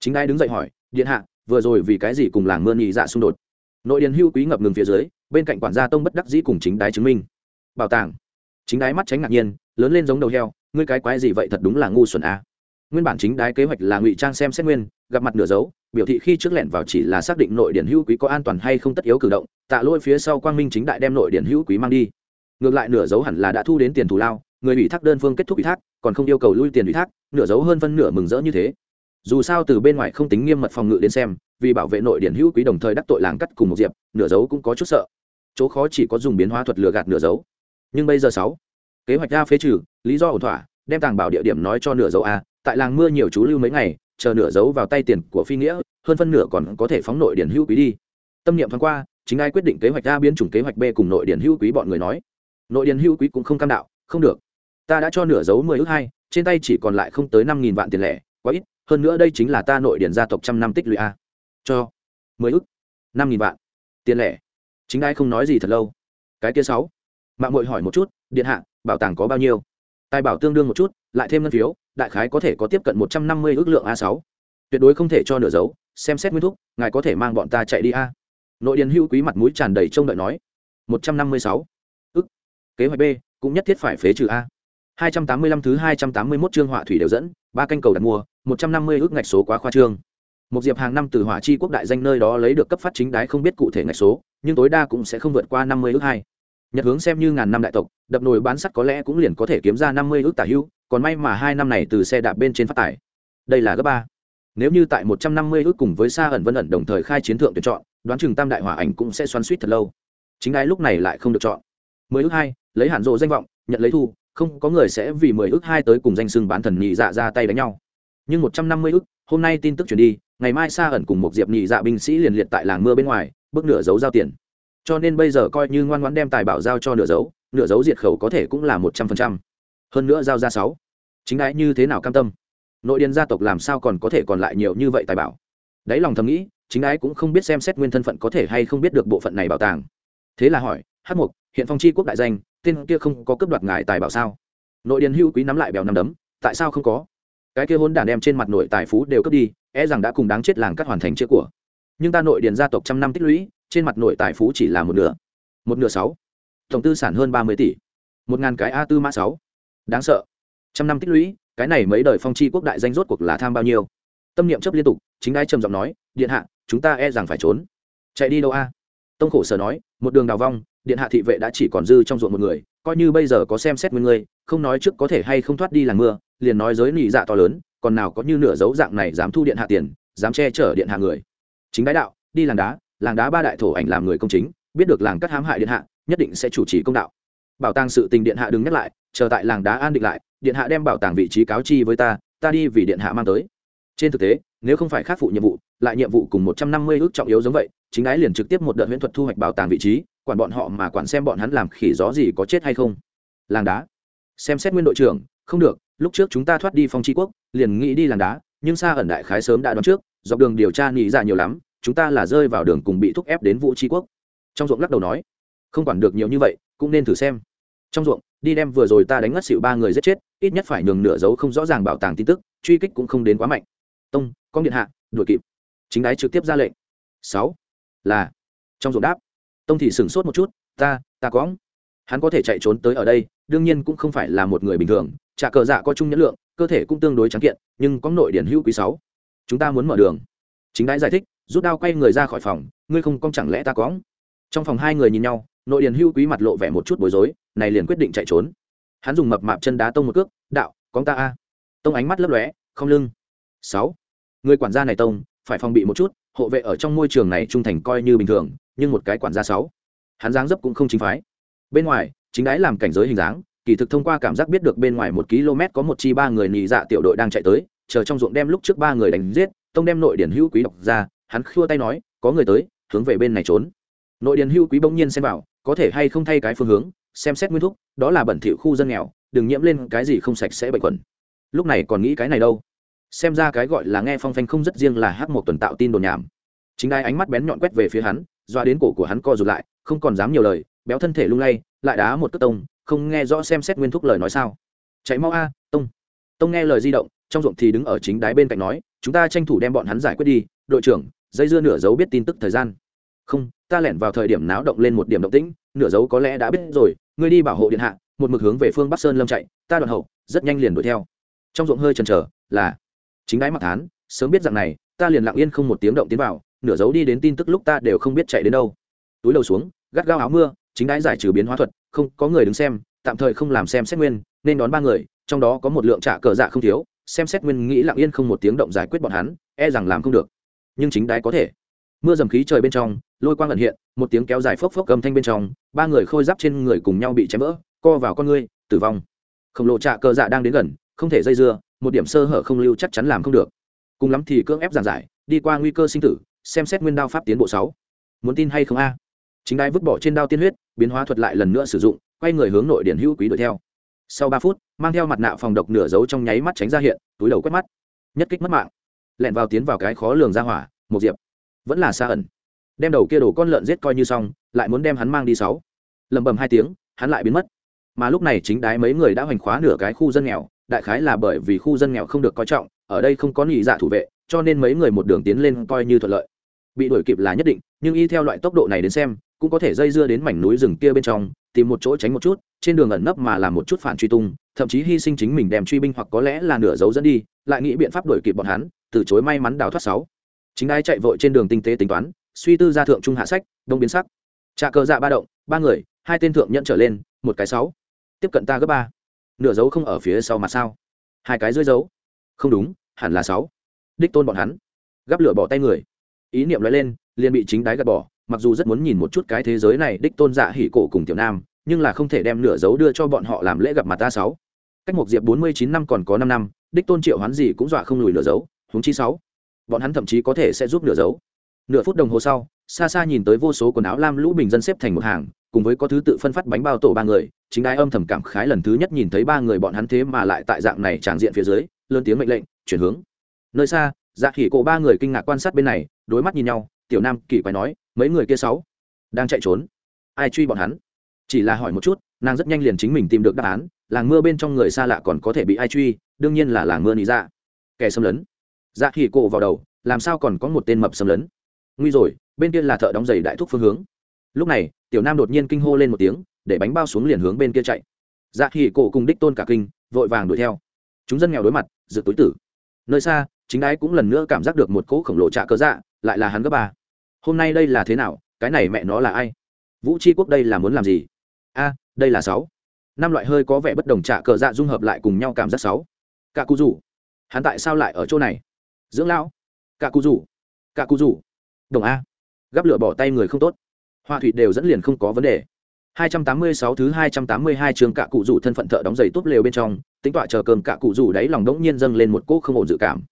Chính ai đứng dậy hỏi, điện hạ, vừa rồi vì cái gì cùng làng mưa nhị dạ xung đột? Nội điền hưu quý ngập ngừng phía dưới, bên cạnh quản gia tông bất đắc dĩ cùng chính đái chứng minh. Bảo tàng. Chính đái mắt tránh ngạc nhiên lớn lên giống đầu heo, ngươi cái quái gì vậy thật đúng là ngu xuẩn a. À. nguyên bản chính đái kế hoạch là ngụy trang xem xét nguyên, gặp mặt nửa dấu, biểu thị khi trước lẻn vào chỉ là xác định nội điển hữu quý có an toàn hay không tất yếu cử động, tạ lôi phía sau quang minh chính đại đem nội điển hữu quý mang đi. Ngược lại nửa dấu hẳn là đã thu đến tiền thù lao, người ủy thác đơn phương kết thúc ủy thác, còn không yêu cầu lui tiền ủy thác, nửa dấu hơn phân nửa mừng rỡ như thế. Dù sao từ bên ngoài không tính nghiêm mật phòng ngự đến xem, vì bảo vệ nội điển hữu quý đồng thời đắc tội làng cắt cùng một diệp, nửa dấu cũng có chút sợ. Chỗ khó chỉ có dùng biến hóa thuật lừa gạt nửa dấu. Nhưng bây giờ sáu kế hoạch ra phế trừ, lý do ổn thỏa, đem tàng bảo địa điểm nói cho nửa dấu a, tại làng mưa nhiều chú lưu mấy ngày, chờ nửa dấu vào tay tiền của phi nghĩa, hơn phân nửa còn có thể phóng nội điển hữu quý đi. Tâm niệm thoáng qua, chính ai quyết định kế hoạch a biến chủng kế hoạch b cùng nội điển hữu quý bọn người nói. Nội điển hữu quý cũng không cam đạo, không được. Ta đã cho nửa dấu mười ước hai, trên tay chỉ còn lại không tới năm nghìn vạn tiền lẻ, quá ít, hơn nữa đây chính là ta nội điển gia tộc trăm năm tích lũy a. Cho mười ước, năm nghìn vạn tiền lẻ. Chính ai không nói gì thật lâu. Cái kia sáu. Mạng mội hỏi một chút, điện hạ bảo tàng có bao nhiêu? Tài bảo tương đương một chút, lại thêm ngân phiếu, đại khái có thể có tiếp cận một trăm năm mươi ước lượng a sáu. Tuyệt đối không thể cho nửa dấu, xem xét nguyên thúc, ngài có thể mang bọn ta chạy đi a. Nội điền hữu quý mặt mũi tràn đầy trông đợi nói, một trăm năm mươi sáu. Ức kế hoạch b, cũng nhất thiết phải phế trừ a. hai trăm tám mươi lăm thứ hai trăm tám mươi 281 chương họa thủy đều dẫn, ba canh cầu đặt mua, một trăm năm mươi ước ngạch số quá khoa trương. Một diệp hàng năm từ hỏa chi quốc đại danh nơi đó lấy được cấp phát chính đái không biết cụ thể ngạch số, nhưng tối đa cũng sẽ không vượt qua năm mươi ước hai nhật hướng xem như ngàn năm đại tộc, đập nồi bán sắt có lẽ cũng liền có thể kiếm ra năm mươi ước tả hưu, còn may mà hai năm này từ xe đạp bên trên phát tải. Đây là gấp ba. Nếu như tại một trăm năm mươi ước cùng với xa ẩn vân ẩn đồng thời khai chiến thượng tuyển chọn, đoán chừng tam đại hỏa ảnh cũng sẽ xoắn suýt thật lâu. Chính ai lúc này lại không được chọn. mười ước hai, lấy hạn rộ danh vọng nhận lấy thu, không có người sẽ vì mười ước hai tới cùng danh xưng bán thần nhị dạ ra tay đánh nhau. Nhưng một trăm năm mươi ước, hôm nay tin tức chuyển đi, ngày mai xa ẩn cùng một diệp nhị dạ binh sĩ liền liệt tại làng mưa bên ngoài, bước nửa dấu giao tiền cho nên bây giờ coi như ngoan ngoãn đem tài bảo giao cho nửa dấu nửa dấu diệt khẩu có thể cũng là một trăm phần trăm. Hơn nữa giao ra sáu. Chính đái như thế nào cam tâm? Nội điền gia tộc làm sao còn có thể còn lại nhiều như vậy tài bảo? Đáy lòng thầm nghĩ, chính đái cũng không biết xem xét nguyên thân phận có thể hay không biết được bộ phận này bảo tàng. Thế là hỏi hát mục, hiện phong chi quốc đại danh, tên kia không có cướp đoạt ngài tài bảo sao? Nội điền hữu quý nắm lại bèo nằm đấm, tại sao không có? Cái kia hôn đản đem trên mặt nội tài phú đều cướp đi e rằng đã cùng đáng chết làng cắt hoàn thành chữa của. Nhưng ta nội điền gia tộc trăm năm tích lũy trên mặt nội tài phú chỉ là một nửa. Một nửa sáu. Tổng tư sản hơn ba mươi tỷ. Một ngàn cái a tư mã sáu. Đáng sợ. Trăm năm tích lũy, cái này mấy đời phong chi quốc đại danh rốt cuộc là tham bao nhiêu? Tâm niệm chấp liên tục, chính ai trầm giọng nói, điện hạ, chúng ta e rằng phải trốn. Chạy đi đâu a? Tông khổ sở nói, một đường đào vong, điện hạ thị vệ đã chỉ còn dư trong ruộng một người, coi như bây giờ có xem xét nguyên người không nói trước có thể hay không thoát đi làng mưa, liền nói giới nị dạ to lớn, còn nào có như nửa dấu dạng này dám thu điện hạ tiền, dám che chở điện hạ người. Chính đái đạo, đi làng đá làng đá ba đại thổ ảnh làm người công chính, biết được làng cắt hãm hại điện hạ, nhất định sẽ chủ trì công đạo. Bảo tàng sự tình điện hạ đừng nhắc lại, chờ tại làng đá an định lại, điện hạ đem bảo tàng vị trí cáo chi với ta ta đi vì điện hạ mang tới. Trên thực tế, nếu không phải khắc phụ nhiệm vụ, lại nhiệm vụ cùng một trăm năm mươi ước trọng yếu giống vậy, chính ái liền trực tiếp một đợt huyễn thuật thu hoạch bảo tàng vị trí, quản bọn họ mà quản xem bọn hắn làm khỉ gió gì có chết hay không. Làng đá. Xem xét nguyên đội trưởng, không được, lúc trước chúng ta thoát đi phong tri quốc, liền nghĩ đi làng đá, nhưng xa ẩn đại khái sớm đã đoán trước, dọc đường điều tra nghĩ ra nhiều lắm chúng ta là rơi vào đường cùng bị thúc ép đến vũ tri quốc. Trong ruộng lắc đầu nói, không quản được nhiều như vậy, cũng nên thử xem. Trong ruộng, đi đem vừa rồi ta đánh ngất xịu ba người giết chết, ít nhất phải nhường nửa dấu không rõ ràng bảo tàng tin tức, truy kích cũng không đến quá mạnh. Tông, con điện hạ, đuổi kịp. Chính đái trực tiếp ra lệnh. Sáu, là. Trong ruộng đáp. Tông thì sửng sốt một chút, ta ta có. Hắn có thể chạy trốn tới ở đây, đương nhiên cũng không phải là một người bình thường, trả cờ dạ có chung nhẫn lượng, cơ thể cũng tương đối trắng kiện, nhưng có nội điển hữu quý sáu. Chúng ta muốn mở đường. Chính đái giải thích rút đao quay người ra khỏi phòng, ngươi không cong chẳng lẽ ta có trong phòng hai người nhìn nhau, nội điển hưu quý mặt lộ vẻ một chút bối rối, này liền quyết định chạy trốn. Hắn dùng mập mạp chân đá tông một cước, đạo con ta a. Tông ánh mắt lấp lóe, không lưng. Sáu, người quản gia này tông, phải phòng bị một chút, hộ vệ ở trong môi trường này trung thành coi như bình thường, nhưng một cái quản gia sáu. Hắn dáng dấp cũng không chính phái. Bên ngoài, chính đái làm cảnh giới hình dáng, kỳ thực thông qua cảm giác biết được bên ngoài một km có một chi ba người nhị dạ tiểu đội đang chạy tới, chờ trong ruộng đem lúc trước ba người đánh giết, tông đem nội điển hữu quý đọc ra hắn khua tay nói, có người tới, hướng về bên này trốn. Nội điền hưu quý bỗng nhiên xem vào, có thể hay không thay cái phương hướng, xem xét nguyên thúc, đó là bẩn thỉu khu dân nghèo, đừng nhiễm lên cái gì không sạch sẽ bệnh quẩn lúc này còn nghĩ cái này đâu? Xem ra cái gọi là nghe phong phanh không rất riêng là hát một tuần tạo tin đồn nhảm. Chính đai ánh mắt bén nhọn quét về phía hắn doa đến cổ của hắn co rụt lại, không còn dám nhiều lời, béo thân thể lung lay, lại đá một cất tông, không nghe rõ xem xét nguyên thúc lời nói sao. Chạy mau a, tông. Tông nghe lời di động, trong ruộng thì đứng ở chính đáy bên cạnh nói, chúng ta tranh thủ đem bọn hắn giải quyết đi đội trưởng, dây dưa nửa dấu biết tin tức thời gian. Không, ta lẻn vào thời điểm náo động lên một điểm động tĩnh, nửa dấu có lẽ đã biết rồi, ngươi đi bảo hộ điện hạ, một mực hướng về phương bắc sơn lâm chạy, ta đoạn hậu, rất nhanh liền đuổi theo. Trong ruộng hơi chần chờ, là, chính đái mặc thán, sớm biết rằng này, ta liền lặng yên không một tiếng động tiến vào, nửa dấu đi đến tin tức lúc ta đều không biết chạy đến đâu. Túi đầu xuống, gắt gao áo mưa, chính đái giải trừ biến hóa thuật, không, có người đứng xem, tạm thời không làm xem xét nguyên, nên đón ba người, trong đó có một lượng trả cờ dạ không thiếu, xem xét nguyên, nghĩ lặng yên không một tiếng động giải quyết bọn hắn e rằng làm không được nhưng chính đái có thể. Mưa dầm khí trời bên trong, lôi quang ẩn hiện, một tiếng kéo dài phốc phốc cầm thanh bên trong, ba người khôi giáp trên người cùng nhau bị chém vỡ, co vào con ngươi, tử vong. Khổng lồ trạ cờ dạ đang đến gần, không thể dây dưa, một điểm sơ hở không lưu chắc chắn làm không được. Cùng lắm thì cưỡng ép giảng giải, đi qua nguy cơ sinh tử, xem xét nguyên đao pháp tiến bộ sáu. Muốn tin hay không a? Chính đai vứt bỏ trên đao tiên huyết, biến hóa thuật lại lần nữa sử dụng, quay người hướng nội điển hữu quý đuổi theo. Sau ba phút, mang theo mặt nạ phòng độc nửa dấu trong nháy mắt tránh ra hiện, túi đầu quét mắt. Nhất kích mất mạng lẹn vào tiến vào cái khó lường ra hỏa, một diệp. Vẫn là xa ẩn. Đem đầu kia đổ con lợn giết coi như xong, lại muốn đem hắn mang đi sáu. Lầm bầm hai tiếng, hắn lại biến mất. Mà lúc này chính đái mấy người đã hoành khóa nửa cái khu dân nghèo, đại khái là bởi vì khu dân nghèo không được coi trọng, ở đây không có nhị dạ thủ vệ, cho nên mấy người một đường tiến lên coi như thuận lợi. Bị đuổi kịp là nhất định, nhưng y theo loại tốc độ này đến xem, cũng có thể dây dưa đến mảnh núi rừng kia bên trong, tìm một chỗ tránh một chút, trên đường ẩn nấp mà làm một chút phản truy tung, thậm chí hy sinh chính mình đem truy binh hoặc có lẽ là nửa dấu dẫn đi lại nghĩ biện pháp đuổi kịp bọn hắn, từ chối may mắn đào thoát sáu. Chính ai chạy vội trên đường tinh tế tính toán, suy tư ra thượng trung hạ sách, đông biến sắc. Trà cờ dạ ba động, ba người, hai tên thượng nhận trở lên, một cái sáu. Tiếp cận ta gấp ba. Nửa dấu không ở phía sau mà sao? Hai cái dưới dấu. Không đúng, hẳn là sáu. Đích tôn bọn hắn. Gắp lửa bỏ tay người. Ý niệm nói lên, liền bị chính đái gạt bỏ, mặc dù rất muốn nhìn một chút cái thế giới này đích tôn dạ hỉ cổ cùng tiểu nam, nhưng là không thể đem nửa dấu đưa cho bọn họ làm lễ gặp mặt ta sáu cách một diệp bốn mươi chín năm còn có năm năm, đích tôn triệu hoán gì cũng dọa không lùi nửa dấu, huống chi sáu. Bọn hắn thậm chí có thể sẽ giúp nửa dấu. Nửa phút đồng hồ sau, xa xa nhìn tới vô số quần áo lam lũ bình dân xếp thành một hàng, cùng với có thứ tự phân phát bánh bao tổ ba người, chính ai âm thầm cảm khái lần thứ nhất nhìn thấy ba người bọn hắn thế mà lại tại dạng này tràng diện phía dưới, lớn tiếng mệnh lệnh, chuyển hướng. Nơi xa dạ khỉ cổ ba người kinh ngạc quan sát bên này, đối mắt nhìn nhau, tiểu nam kỳ quái nói, mấy người kia sáu đang chạy trốn? Ai truy bọn hắn? Chỉ là hỏi một chút nàng rất nhanh liền chính mình tìm được đáp án, làng mưa bên trong người xa lạ còn có thể bị ai truy, đương nhiên là làng mưa nị dạ. Kẻ xâm lấn. Dạ khỉ cổ vào đầu, làm sao còn có một tên mập xâm lấn? Nguy rồi, bên kia là thợ đóng giày đại thúc phương hướng. Lúc này, tiểu nam đột nhiên kinh hô lên một tiếng, để bánh bao xuống liền hướng bên kia chạy. Dạ khỉ cổ cùng đích tôn cả kinh, vội vàng đuổi theo. Chúng dân nghèo đối mặt, dự túi tử. Nơi xa, chính đái cũng lần nữa cảm giác được một cỗ khổng lồ trạ cớ dạ lại là hắn gấp ba. Hôm nay đây là thế nào? Cái này mẹ nó là ai? Vũ tri quốc đây là muốn làm gì? A đây là sáu. Năm loại hơi có vẻ bất đồng trả cờ dạ dung hợp lại cùng nhau cảm giác sáu. Cả cụ rủ. Hắn tại sao lại ở chỗ này? Dưỡng lão. Cả cụ rủ. Cả cụ rủ. Đồng a. Gắp lửa bỏ tay người không tốt. Hoa thủy đều dẫn liền không có vấn đề. 286 thứ 282 trường cạ cụ rủ thân phận thợ đóng giày tốt lều bên trong, tính tọa chờ cơm cạ cụ rủ đáy lòng đống nhiên dâng lên một cỗ không ổn dự cảm.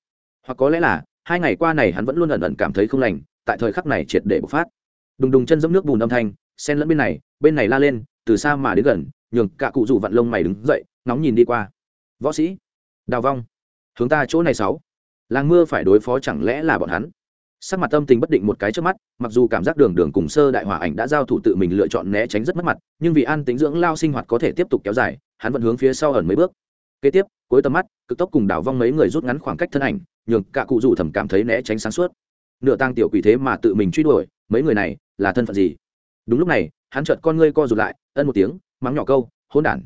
Hoặc có lẽ là, hai ngày qua này hắn vẫn luôn ẩn ẩn cảm thấy không lành tại thời khắc này triệt để bộc phát. Đùng đùng chân dẫm nước bùn âm thanh sen lẫn bên này bên này la lên từ xa mà đến gần, nhường cả cụ rủ vặn lông mày đứng dậy nóng nhìn đi qua. Võ sĩ, đào vong, hướng ta chỗ này sáu. Làng mưa phải đối phó chẳng lẽ là bọn hắn? Sắc mặt tâm tình bất định một cái trước mắt, mặc dù cảm giác đường đường cùng sơ đại hỏa ảnh đã giao thủ tự mình lựa chọn né tránh rất mất mặt, nhưng vì an tính dưỡng lao sinh hoạt có thể tiếp tục kéo dài, hắn vẫn hướng phía sau ẩn mấy bước. Kế tiếp, cuối tầm mắt, cực tốc cùng đảo vong mấy người rút ngắn khoảng cách thân ảnh, nhường cả cụ rủ thầm cảm thấy né tránh sáng suốt. Nửa tăng tiểu quỷ thế mà tự mình truy đuổi, mấy người này là thân phận gì? Đúng lúc này, hắn chợt con ngươi co rụt lại, ân một tiếng, mắng nhỏ câu, hỗn đản.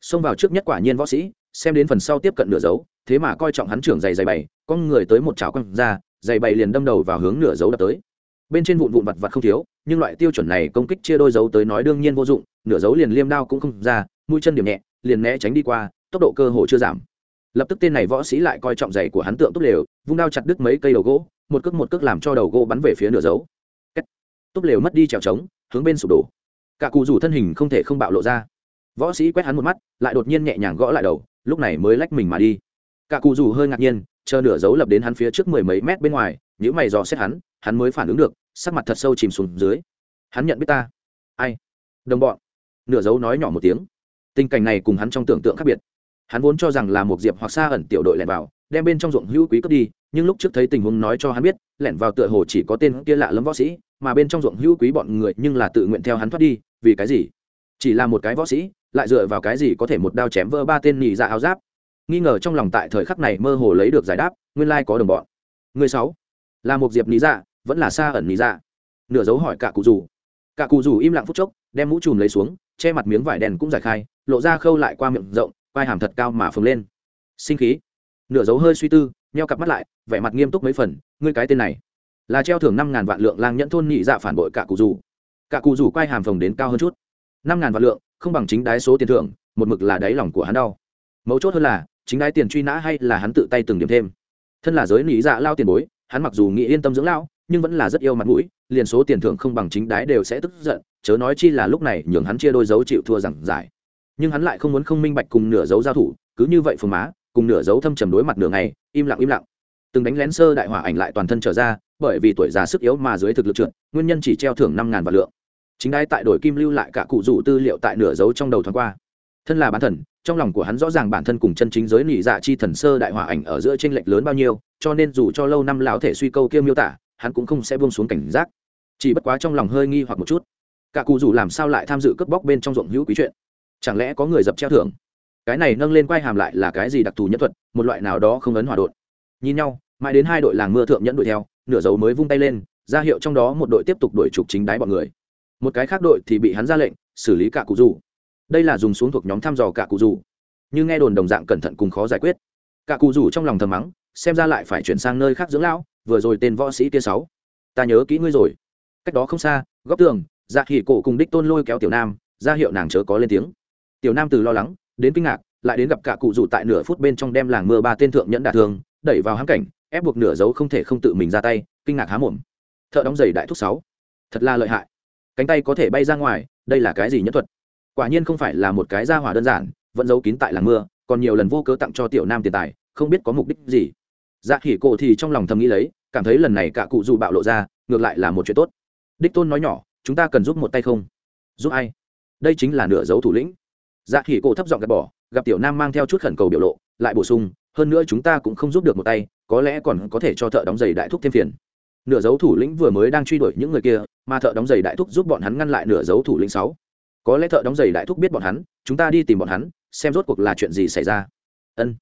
Xông vào trước nhất quả nhiên võ sĩ, xem đến phần sau tiếp cận nửa dấu, thế mà coi trọng hắn trưởng giày giày bày, con người tới một chảo quăng ra, giày bày liền đâm đầu vào hướng nửa dấu đập tới. Bên trên vụn vụn vặt vặt không thiếu, nhưng loại tiêu chuẩn này công kích chia đôi dấu tới nói đương nhiên vô dụng, nửa dấu liền liêm đao cũng không ra, mũi chân điểm nhẹ, liền né tránh đi qua, tốc độ cơ hồ chưa giảm. Lập tức tên này võ sĩ lại coi trọng giày của hắn tượng tốt lều, vung đao chặt đứt mấy cây đầu gỗ, một cước một cước làm cho đầu gỗ bắn về phía nửa dấu túc lều mất đi trèo trống, hướng bên sụp đổ. Cả cụ rủ thân hình không thể không bạo lộ ra. Võ sĩ quét hắn một mắt, lại đột nhiên nhẹ nhàng gõ lại đầu, lúc này mới lách mình mà đi. Cả cụ rủ hơi ngạc nhiên, chờ nửa dấu lập đến hắn phía trước mười mấy mét bên ngoài nhữ mày dò xét hắn hắn mới phản ứng được, sắc mặt thật sâu chìm xuống dưới. Hắn nhận biết ta. Ai? Đồng bọn. Nửa dấu nói nhỏ một tiếng. Tình cảnh này cùng hắn trong tưởng tượng khác biệt. Hắn vốn cho rằng là một diệp hoặc xa ẩn tiểu đội lẻn vào, đem bên trong ruộng hữu quý cướp đi nhưng lúc trước thấy tình huống nói cho hắn biết, lẻn vào tựa hồ chỉ có tên kia lạ lẫm võ sĩ, mà bên trong ruộng hữu quý bọn người nhưng là tự nguyện theo hắn thoát đi, vì cái gì? Chỉ là một cái võ sĩ, lại dựa vào cái gì có thể một đao chém vỡ ba tên nhì ra dạ áo giáp? Nghi ngờ trong lòng tại thời khắc này mơ hồ lấy được giải đáp, nguyên lai có đồng bọn. Người sáu, là một diệp nỉ dạ vẫn là xa ẩn nỉ dạ. Nửa dấu hỏi cả cụ rủ. Cả cụ rủ im lặng phút chốc, đem mũ chùm lấy xuống, che mặt miếng vải đèn cũng giải khai, lộ ra khâu lại qua miệng rộng vai hàm thật cao mà phồng lên. Sinh khí. Nửa dấu hơi suy tư nheo cặp mắt lại, vẻ mặt nghiêm túc mấy phần, ngươi cái tên này, là treo thưởng năm ngàn vạn lượng lang nhẫn thôn nhị dạ phản bội cả cụ rủ cả cụ rủ quay hàm phồng đến cao hơn chút. Năm ngàn vạn lượng, không bằng chính đái số tiền thưởng, một mực là đáy lòng của hắn đau. Mấu chốt hơn là, chính đái tiền truy nã hay là hắn tự tay từng điểm thêm. Thân là giới nhị dạ lao tiền bối, hắn mặc dù nghĩ yên tâm dưỡng lao nhưng vẫn là rất yêu mặt mũi, liền số tiền thưởng không bằng chính đái đều sẽ tức giận, chớ nói chi là lúc này nhường hắn chia đôi dấu chịu thua rằng giải. Nhưng hắn lại không muốn không minh bạch cùng nửa dấu giao thủ, cứ như vậy phù má cùng nửa dấu thâm trầm đối mặt nửa ngày, im lặng im lặng. Từng đánh lén sơ đại hỏa ảnh lại toàn thân trở ra, bởi vì tuổi già sức yếu mà dưới thực lực trượt, nguyên nhân chỉ treo thưởng năm ngàn vạn lượng. Chính đai tại đổi kim lưu lại cả cụ rủ tư liệu tại nửa dấu trong đầu thoáng qua. Thân là bản thần, trong lòng của hắn rõ ràng bản thân cùng chân chính giới nỉ dạ chi thần sơ đại hỏa ảnh ở giữa tranh lệch lớn bao nhiêu, cho nên dù cho lâu năm lão thể suy câu kia miêu tả, hắn cũng không sẽ buông xuống cảnh giác. Chỉ bất quá trong lòng hơi nghi hoặc một chút. Cả cụ rủ làm sao lại tham dự cướp bóc bên trong ruộng hữu quý chuyện? Chẳng lẽ có người dập treo thưởng? Cái này nâng lên quay hàm lại là cái gì đặc thù nhất thuật, một loại nào đó không ấn hòa đột. Nhìn nhau, mãi đến hai đội làng mưa thượng nhẫn đuổi theo, nửa dấu mới vung tay lên, ra hiệu trong đó một đội tiếp tục đuổi trục chính đáy bọn người. Một cái khác đội thì bị hắn ra lệnh, xử lý cả cụ dù đây là dùng xuống thuộc nhóm thăm dò cả cụ dù như nghe đồn đồng dạng cẩn thận cùng khó giải quyết. Cả cụ dù trong lòng thầm mắng, xem ra lại phải chuyển sang nơi khác dưỡng lão, vừa rồi tên võ sĩ tia sáu. Ta nhớ kỹ ngươi rồi. Cách đó không xa, góc tường dạ khỉ cổ cùng đích tôn lôi kéo tiểu nam, ra hiệu nàng chớ có lên tiếng. Tiểu nam từ lo lắng đến kinh ngạc, lại đến gặp cả cụ rủ tại nửa phút bên trong đem làng mưa ba tên thượng nhẫn đả thương, đẩy vào hãm cảnh, ép buộc nửa dấu không thể không tự mình ra tay, kinh ngạc há mồm. Thợ đóng giày đại thúc sáu. Thật là lợi hại. Cánh tay có thể bay ra ngoài, đây là cái gì nhất thuật? Quả nhiên không phải là một cái ra hỏa đơn giản, vẫn giấu kín tại làng mưa, còn nhiều lần vô cớ tặng cho tiểu nam tiền tài, không biết có mục đích gì. Dạ khỉ cổ thì trong lòng thầm nghĩ lấy, cảm thấy lần này cả cụ dù bạo lộ ra, ngược lại là một chuyện tốt. Đích tôn nói nhỏ, chúng ta cần giúp một tay không? Giúp ai? Đây chính là nửa dấu thủ lĩnh dạ khỉ cổ thấp giọng gạt bỏ, gặp tiểu nam mang theo chút khẩn cầu biểu lộ, lại bổ sung, hơn nữa chúng ta cũng không giúp được một tay, có lẽ còn có thể cho thợ đóng giày đại thúc thêm phiền. Nửa dấu thủ lĩnh vừa mới đang truy đuổi những người kia, mà thợ đóng giày đại thúc giúp bọn hắn ngăn lại nửa dấu thủ lĩnh sáu. Có lẽ thợ đóng giày đại thúc biết bọn hắn, chúng ta đi tìm bọn hắn, xem rốt cuộc là chuyện gì xảy ra. Ân.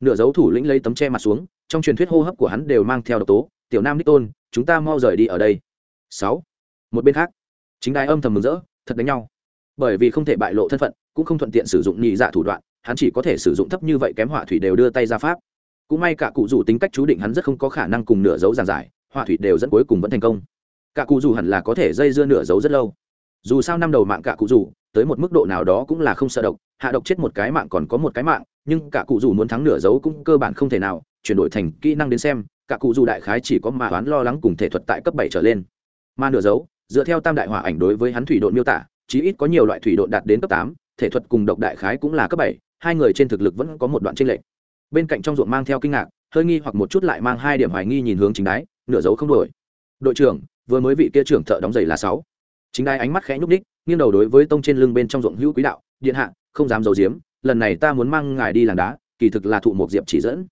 Nửa dấu thủ lĩnh lấy tấm che mặt xuống, trong truyền thuyết hô hấp của hắn đều mang theo độc tố, tiểu nam đích tôn, chúng ta mau rời đi ở đây. Sáu. Một bên khác, chính đai âm thầm mừng rỡ, thật đánh nhau. Bởi vì không thể bại lộ thân phận cũng không thuận tiện sử dụng nhị dạ thủ đoạn, hắn chỉ có thể sử dụng thấp như vậy kém họa thủy đều đưa tay ra pháp. Cũng may cả cụ rủ tính cách chú định hắn rất không có khả năng cùng nửa dấu giàn giải, họa thủy đều dẫn cuối cùng vẫn thành công. Cả cụ rủ hẳn là có thể dây dưa nửa dấu rất lâu. Dù sao năm đầu mạng cả cụ rủ tới một mức độ nào đó cũng là không sợ độc, hạ độc chết một cái mạng còn có một cái mạng, nhưng cả cụ rủ muốn thắng nửa dấu cũng cơ bản không thể nào, chuyển đổi thành kỹ năng đến xem cả cụ rủ đại khái chỉ có mà đoán lo lắng cùng thể thuật tại cấp bảy trở lên. Mà nửa dấu, dựa theo tam đại hỏa ảnh đối với hắn thủy độn miêu tả, chí ít có nhiều loại thủy độn đạt đến cấp tám thể thuật cùng độc đại khái cũng là cấp bảy hai người trên thực lực vẫn có một đoạn tranh lệch. Bên cạnh trong ruộng mang theo kinh ngạc hơi nghi hoặc một chút lại mang hai điểm hoài nghi nhìn hướng chính đái nửa dấu không đổi. Đội trưởng vừa mới vị kia trưởng thợ đóng giày là sáu. Chính đái ánh mắt khẽ nhúc nhích, nghiêng đầu đối với tông trên lưng bên trong ruộng hữu quý đạo điện hạ không dám giấu giếm lần này ta muốn mang ngài đi làng đá kỳ thực là thụ một diệp chỉ dẫn.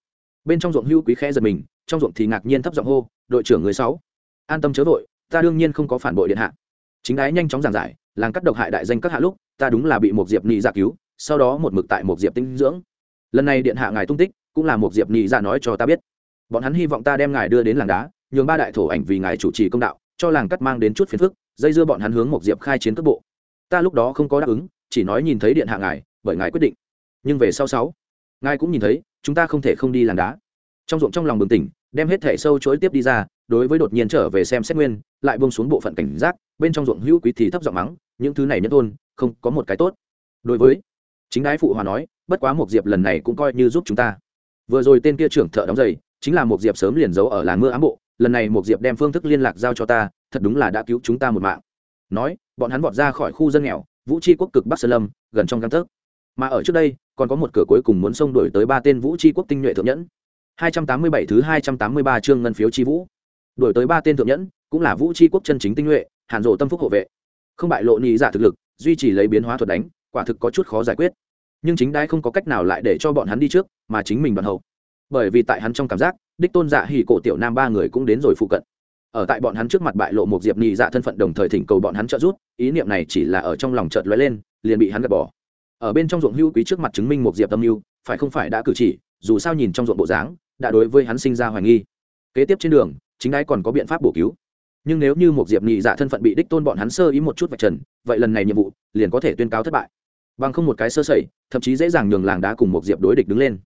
Bên trong ruộng hữu quý khẽ giật mình trong ruộng thì ngạc nhiên thấp giọng hô đội trưởng người sáu an tâm chớ vội ta đương nhiên không có phản bội điện hạ. Chính đái nhanh chóng giảng giải làng cắt độc hại đại danh các hạ lúc ta đúng là bị một diệp nhị dạ cứu, sau đó một mực tại một diệp tinh dưỡng. Lần này điện hạ ngài tung tích, cũng là một diệp nhị dạ nói cho ta biết. Bọn hắn hy vọng ta đem ngài đưa đến làng đá, nhường ba đại thổ ảnh vì ngài chủ trì công đạo, cho làng cắt mang đến chút phiền phức, dây dưa bọn hắn hướng một diệp khai chiến cước bộ. Ta lúc đó không có đáp ứng, chỉ nói nhìn thấy điện hạ ngài, bởi ngài quyết định. Nhưng về sau sáu, ngài cũng nhìn thấy, chúng ta không thể không đi làng đá. Trong ruộng trong lòng bừng tỉnh, đem hết thẻ sâu chối tiếp đi ra đối với đột nhiên trở về xem xét nguyên, lại bông xuống bộ phận cảnh giác, bên trong ruộng hữu quý thì thấp giọng mắng, những thứ này nhất thôn không có một cái tốt. Đối với chính đái phụ hòa nói, bất quá một diệp lần này cũng coi như giúp chúng ta. Vừa rồi tên kia trưởng thợ đóng giày, chính là một diệp sớm liền giấu ở làng mưa ám bộ, lần này một diệp đem phương thức liên lạc giao cho ta, thật đúng là đã cứu chúng ta một mạng. Nói, bọn hắn vọt ra khỏi khu dân nghèo, vũ tri quốc cực bắc sơn lâm, gần trong căng tấc. Mà ở trước đây, còn có một cửa cuối cùng muốn xông đổi tới ba tên vũ tri quốc tinh nhuệ thượng nhẫn. 287 thứ 283 chương ngân phiếu chi vũ đổi tới ba tên thượng nhẫn, cũng là vũ tri quốc chân chính tinh nhuệ, hàn rộ tâm phúc hộ vệ. Không bại lộ nhị giả thực lực, duy trì lấy biến hóa thuật đánh, quả thực có chút khó giải quyết. Nhưng chính đái không có cách nào lại để cho bọn hắn đi trước, mà chính mình đoàn hậu. Bởi vì tại hắn trong cảm giác, đích tôn giả hỉ cổ tiểu nam ba người cũng đến rồi phụ cận. Ở tại bọn hắn trước mặt bại lộ một diệp nhị dạ thân phận đồng thời thỉnh cầu bọn hắn trợ giúp, ý niệm này chỉ là ở trong lòng chợt lóe lên, liền bị hắn gạt bỏ. Ở bên trong ruộng hưu quý trước mặt chứng minh một diệp tâm mưu, phải không phải đã cử chỉ, dù sao nhìn trong ruộng bộ dáng, đã đối với hắn sinh ra hoài nghi. Kế tiếp trên đường chính đái còn có biện pháp bổ cứu. Nhưng nếu như một diệp nhị dạ thân phận bị đích tôn bọn hắn sơ ý một chút vạch trần, vậy lần này nhiệm vụ liền có thể tuyên cáo thất bại. Bằng không một cái sơ sẩy, thậm chí dễ dàng nhường làng đá cùng một diệp đối địch đứng lên.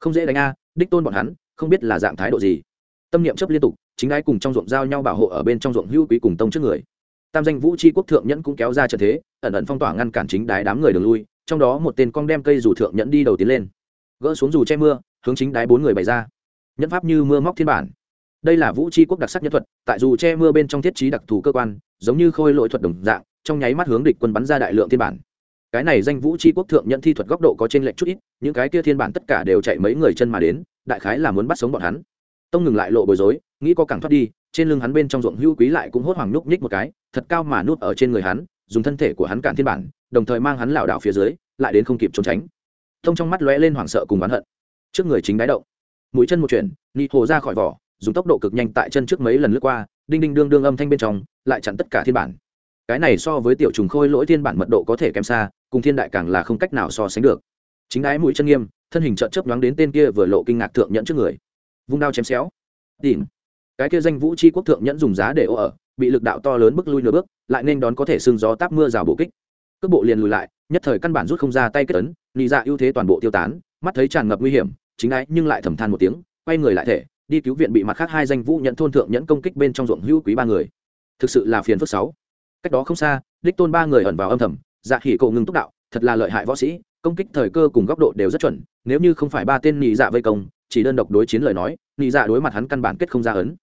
Không dễ đánh a, đích tôn bọn hắn, không biết là dạng thái độ gì. Tâm niệm chấp liên tục, chính đái cùng trong ruộng giao nhau bảo hộ ở bên trong ruộng hưu quý cùng tông trước người. Tam danh vũ tri quốc thượng nhẫn cũng kéo ra trận thế, ẩn ẩn phong tỏa ngăn cản chính đái đám người đường lui, trong đó một tên con đem cây dù thượng nhẫn đi đầu tiến lên. Gỡ xuống dù che mưa, hướng chính đái bốn người bày ra. Nhẫn pháp như mưa móc thiên bản đây là vũ tri quốc đặc sắc nhân thuật, tại dù che mưa bên trong thiết trí đặc thù cơ quan, giống như khôi lỗi thuật đồng dạng, trong nháy mắt hướng địch quân bắn ra đại lượng thiên bản. Cái này danh vũ tri quốc thượng nhận thi thuật góc độ có trên lệnh chút ít, những cái kia thiên bản tất cả đều chạy mấy người chân mà đến, đại khái là muốn bắt sống bọn hắn. Tông ngừng lại lộ bối rối, nghĩ có càng thoát đi, trên lưng hắn bên trong ruộng hưu quý lại cũng hốt hoảng núp nhích một cái, thật cao mà núp ở trên người hắn, dùng thân thể của hắn cản thiên bản, đồng thời mang hắn lảo đảo phía dưới, lại đến không kịp trốn tránh. Tông trong mắt lóe lên hoảng sợ cùng oán hận. Trước người chính đáy động. Mũi chân một chuyển nị hồ ra khỏi vỏ dùng tốc độ cực nhanh tại chân trước mấy lần lướt qua, đinh đinh đương đương âm thanh bên trong, lại chặn tất cả thiên bản. Cái này so với tiểu trùng khôi lỗi thiên bản mật độ có thể kém xa, cùng thiên đại càng là không cách nào so sánh được. Chính đái mũi chân nghiêm, thân hình trợn chớp nhoáng đến tên kia vừa lộ kinh ngạc thượng nhẫn trước người. Vung đao chém xéo. Tìm cái kia danh vũ c h i quốc thượng nhẫn dùng giá để ô ở, bị lực đạo to lớn bước lui nửa bước, lại nên đón có thể xương gió táp mưa rào bổ kích. Cước bộ liền lùi lại, nhất thời căn bản rút không ra tay kết ấn, nị dạ ưu thế toàn bộ tiêu tán, mắt thấy tràn ngập nguy hiểm, chính ái nhưng lại thầm than một tiếng, quay người lại thể đi cứu viện bị mặt khác hai danh vũ nhận thôn thượng nhẫn công kích bên trong ruộng hữu quý ba người. Thực sự là phiền phức sáu. Cách đó không xa, đích tôn ba người ẩn vào âm thầm dạ khỉ cậu ngừng túc đạo, thật là lợi hại võ sĩ, công kích thời cơ cùng góc độ đều rất chuẩn, nếu như không phải ba tên nhị dạ vây công, chỉ đơn độc đối chiến lời nói, nhị dạ đối mặt hắn căn bản kết không ra ấn.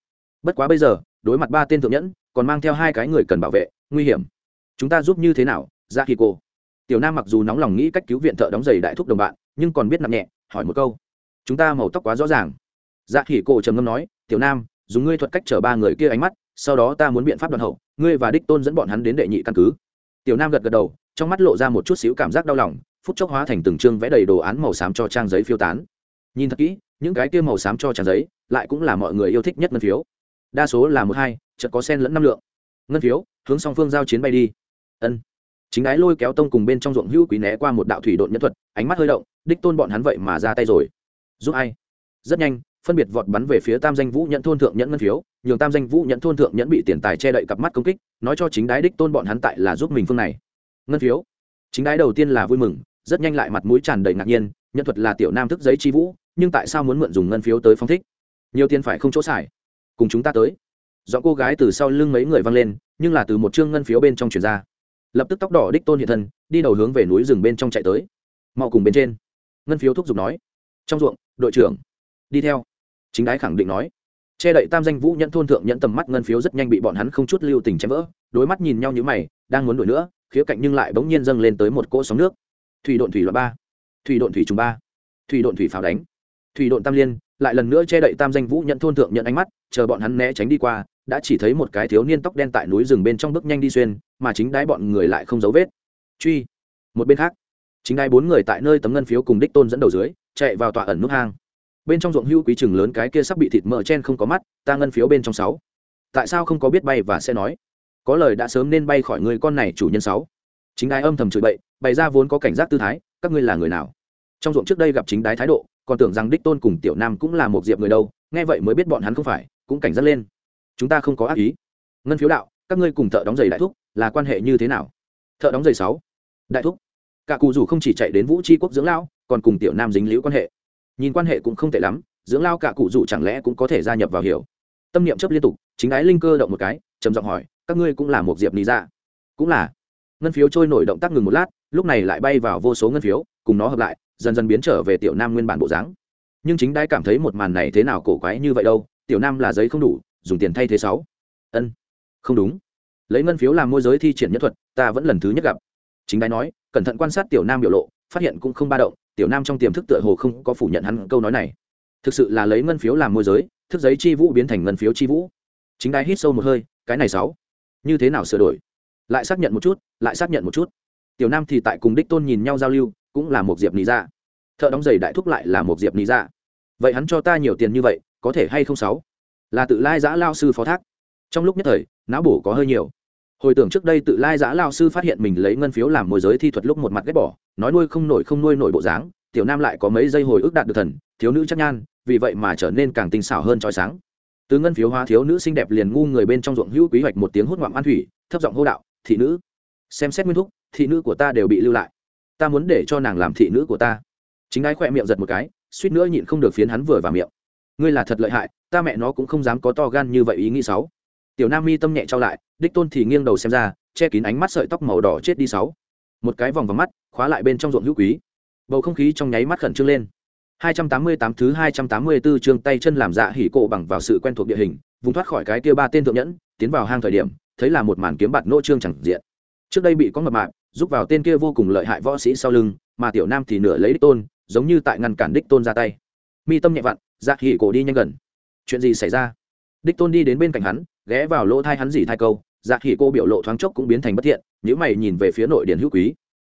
Bất quá bây giờ, đối mặt ba tên thượng nhẫn, còn mang theo hai cái người cần bảo vệ, nguy hiểm. Chúng ta giúp như thế nào dạ khỉ cô tiểu nam mặc dù nóng lòng nghĩ cách cứu viện thợ đóng giày đại thúc đồng bạn, nhưng còn biết nặng nhẹ, hỏi một câu. Chúng ta màu tóc quá rõ ràng dạ khỉ cô trầm ngâm nói, tiểu nam, dùng ngươi thuật cách chở ba người kia ánh mắt, sau đó ta muốn biện pháp đoàn hậu, ngươi và đích tôn dẫn bọn hắn đến đệ nhị căn cứ. Tiểu nam gật gật đầu, trong mắt lộ ra một chút xíu cảm giác đau lòng, phút chốc hóa thành từng chương vẽ đầy đồ án màu xám cho trang giấy phiêu tán. Nhìn thật kỹ, những cái kia màu xám cho trang giấy lại cũng là mọi người yêu thích nhất ngân phiếu. Đa số là một hai, chợt có sen lẫn năm lượng. Ngân phiếu, hướng song phương giao chiến bay đi. Ân. Chính ái lôi kéo tông cùng bên trong ruộng hữu quý né qua một đạo thủy độn nhân thuật, ánh mắt hơi động, đích tôn bọn hắn vậy mà ra tay rồi. Giúp ai? Rất nhanh phân biệt vọt bắn về phía tam danh vũ nhận thôn thượng nhẫn ngân phiếu. Nhường tam danh vũ nhận thôn thượng nhẫn bị tiền tài che đậy cặp mắt công kích, nói cho chính đái đích tôn bọn hắn tại là giúp mình phương này. Ngân phiếu. Chính đái đầu tiên là vui mừng, rất nhanh lại mặt mũi tràn đầy ngạc nhiên nhân thuật là tiểu nam thức giấy chi vũ, nhưng tại sao muốn mượn dùng ngân phiếu tới phong thích? Nhiều tiền phải không chỗ xài. Cùng chúng ta tới. Do cô gái từ sau lưng mấy người văng lên, nhưng là từ một chương ngân phiếu bên trong chuyển ra. Lập tức tóc đỏ đích tôn hiện thân, đi đầu hướng về núi rừng bên trong chạy tới. Mau cùng bên trên. Ngân phiếu thúc giục nói. Trong ruộng, đội trưởng. Đi theo chính đái khẳng định nói. Che đậy tam danh vũ nhẫn thôn thượng nhẫn tầm mắt ngân phiếu rất nhanh bị bọn hắn không chút lưu tình chém vỡ, đối mắt nhìn nhau như mày, đang muốn đuổi nữa, khía cạnh nhưng lại bỗng nhiên dâng lên tới một cỗ sóng nước. Thủy độn thủy loại ba, thủy độn thủy trùng ba, thủy độn thủy pháo đánh. Thủy độn tam liên, lại lần nữa che đậy tam danh vũ nhận thôn thượng nhận ánh mắt, chờ bọn hắn né tránh đi qua, đã chỉ thấy một cái thiếu niên tóc đen tại núi rừng bên trong bước nhanh đi xuyên, mà chính đái bọn người lại không dấu vết. Truy. Một bên khác, chính đái bốn người tại nơi tấm ngân phiếu cùng đích tôn dẫn đầu dưới, chạy vào tọa ẩn nút hang bên trong ruộng hưu quý chừng lớn cái kia sắp bị thịt mỡ chen không có mắt, ta ngân phiếu bên trong sáu. Tại sao không có biết bay và sẽ nói? Có lời đã sớm nên bay khỏi người con này chủ nhân sáu. Chính đái âm thầm chửi bậy, bày ra vốn có cảnh giác tư thái, các ngươi là người nào? Trong ruộng trước đây gặp chính đái thái độ, còn tưởng rằng đích tôn cùng tiểu nam cũng là một diệp người đâu, nghe vậy mới biết bọn hắn không phải, cũng cảnh giác lên. Chúng ta không có ác ý. Ngân phiếu đạo, các ngươi cùng thợ đóng giày đại thúc, là quan hệ như thế nào? Thợ đóng giày sáu. Đại thúc. Cả cụ dù không chỉ chạy đến vũ tri quốc dưỡng lão, còn cùng tiểu nam dính liễu quan hệ nhìn quan hệ cũng không tệ lắm, dưỡng lao cả cụ dù chẳng lẽ cũng có thể gia nhập vào hiểu. Tâm niệm chấp liên tục, chính ái linh cơ động một cái, trầm giọng hỏi, các ngươi cũng là một diệp lý ra dạ? cũng là. Ngân phiếu trôi nổi động tác ngừng một lát, lúc này lại bay vào vô số ngân phiếu, cùng nó hợp lại, dần dần biến trở về tiểu nam nguyên bản bộ dáng. Nhưng chính đai cảm thấy một màn này thế nào cổ quái như vậy đâu, tiểu nam là giấy không đủ, dùng tiền thay thế sáu. Ân, không đúng. Lấy ngân phiếu làm môi giới thi triển nhất thuật, ta vẫn lần thứ nhất gặp. Chính đai nói, cẩn thận quan sát tiểu nam biểu lộ, phát hiện cũng không ba động tiểu nam trong tiềm thức tựa hồ không có phủ nhận hắn câu nói này. Thực sự là lấy ngân phiếu làm môi giới, thức giấy chi vũ biến thành ngân phiếu chi vũ. Chính đai hít sâu một hơi, cái này sáu. Như thế nào sửa đổi? Lại xác nhận một chút, lại xác nhận một chút. Tiểu nam thì tại cùng đích tôn nhìn nhau giao lưu, cũng là một diệp lý ra dạ. thợ đóng giày đại thúc lại là một diệp lý ra dạ. vậy hắn cho ta nhiều tiền như vậy, có thể hay không sáu? Là tự lai giã lao sư phó thác. Trong lúc nhất thời, não bổ có hơi nhiều hồi tưởng trước đây tự lai giã lao sư phát hiện mình lấy ngân phiếu làm môi giới thi thuật lúc một mặt ghét bỏ, nói nuôi không nổi không nuôi nổi bộ dáng, tiểu nam lại có mấy giây hồi ức đạt được thần, thiếu nữ chắc nhan, vì vậy mà trở nên càng tinh xảo hơn trói sáng. Từ ngân phiếu hóa thiếu nữ xinh đẹp liền ngu người bên trong ruộng hữu quý hoạch một tiếng hốt ngoạm an thủy, thấp giọng hô đạo, thị nữ, xem xét nguyên thúc, thị nữ của ta đều bị lưu lại. Ta muốn để cho nàng làm thị nữ của ta. Chính ái khỏe miệng giật một cái, suýt nữa nhịn không được phiến hắn vừa vào miệng. Ngươi là thật lợi hại, ta mẹ nó cũng không dám có to gan như vậy ý nghĩ sáu tiểu nam mi tâm nhẹ trao lại, đích tôn thì nghiêng đầu xem ra, che kín ánh mắt sợi tóc màu đỏ chết đi sáu. Một cái vòng vào mắt, khóa lại bên trong ruộng hữu quý. Bầu không khí trong nháy mắt khẩn trương lên. 288 thứ 284 chương tay chân làm dạ hỉ cổ bằng vào sự quen thuộc địa hình, vùng thoát khỏi cái kia ba tên thượng nhẫn, tiến vào hang thời điểm, thấy là một màn kiếm bạt nỗ trương chẳng diện. Trước đây bị có mập mạp, giúp vào tên kia vô cùng lợi hại võ sĩ sau lưng, mà tiểu nam thì nửa lấy đích tôn, giống như tại ngăn cản đích tôn ra tay. Mi tâm nhẹ vặn dạ hỉ cổ đi nhanh gần. Chuyện gì xảy ra? Đích tôn đi đến bên cạnh hắn ghé vào lỗ thai hắn dỉ thai câu dạ khỉ cô biểu lộ thoáng chốc cũng biến thành bất thiện nhữ mày nhìn về phía nội điện hữu quý.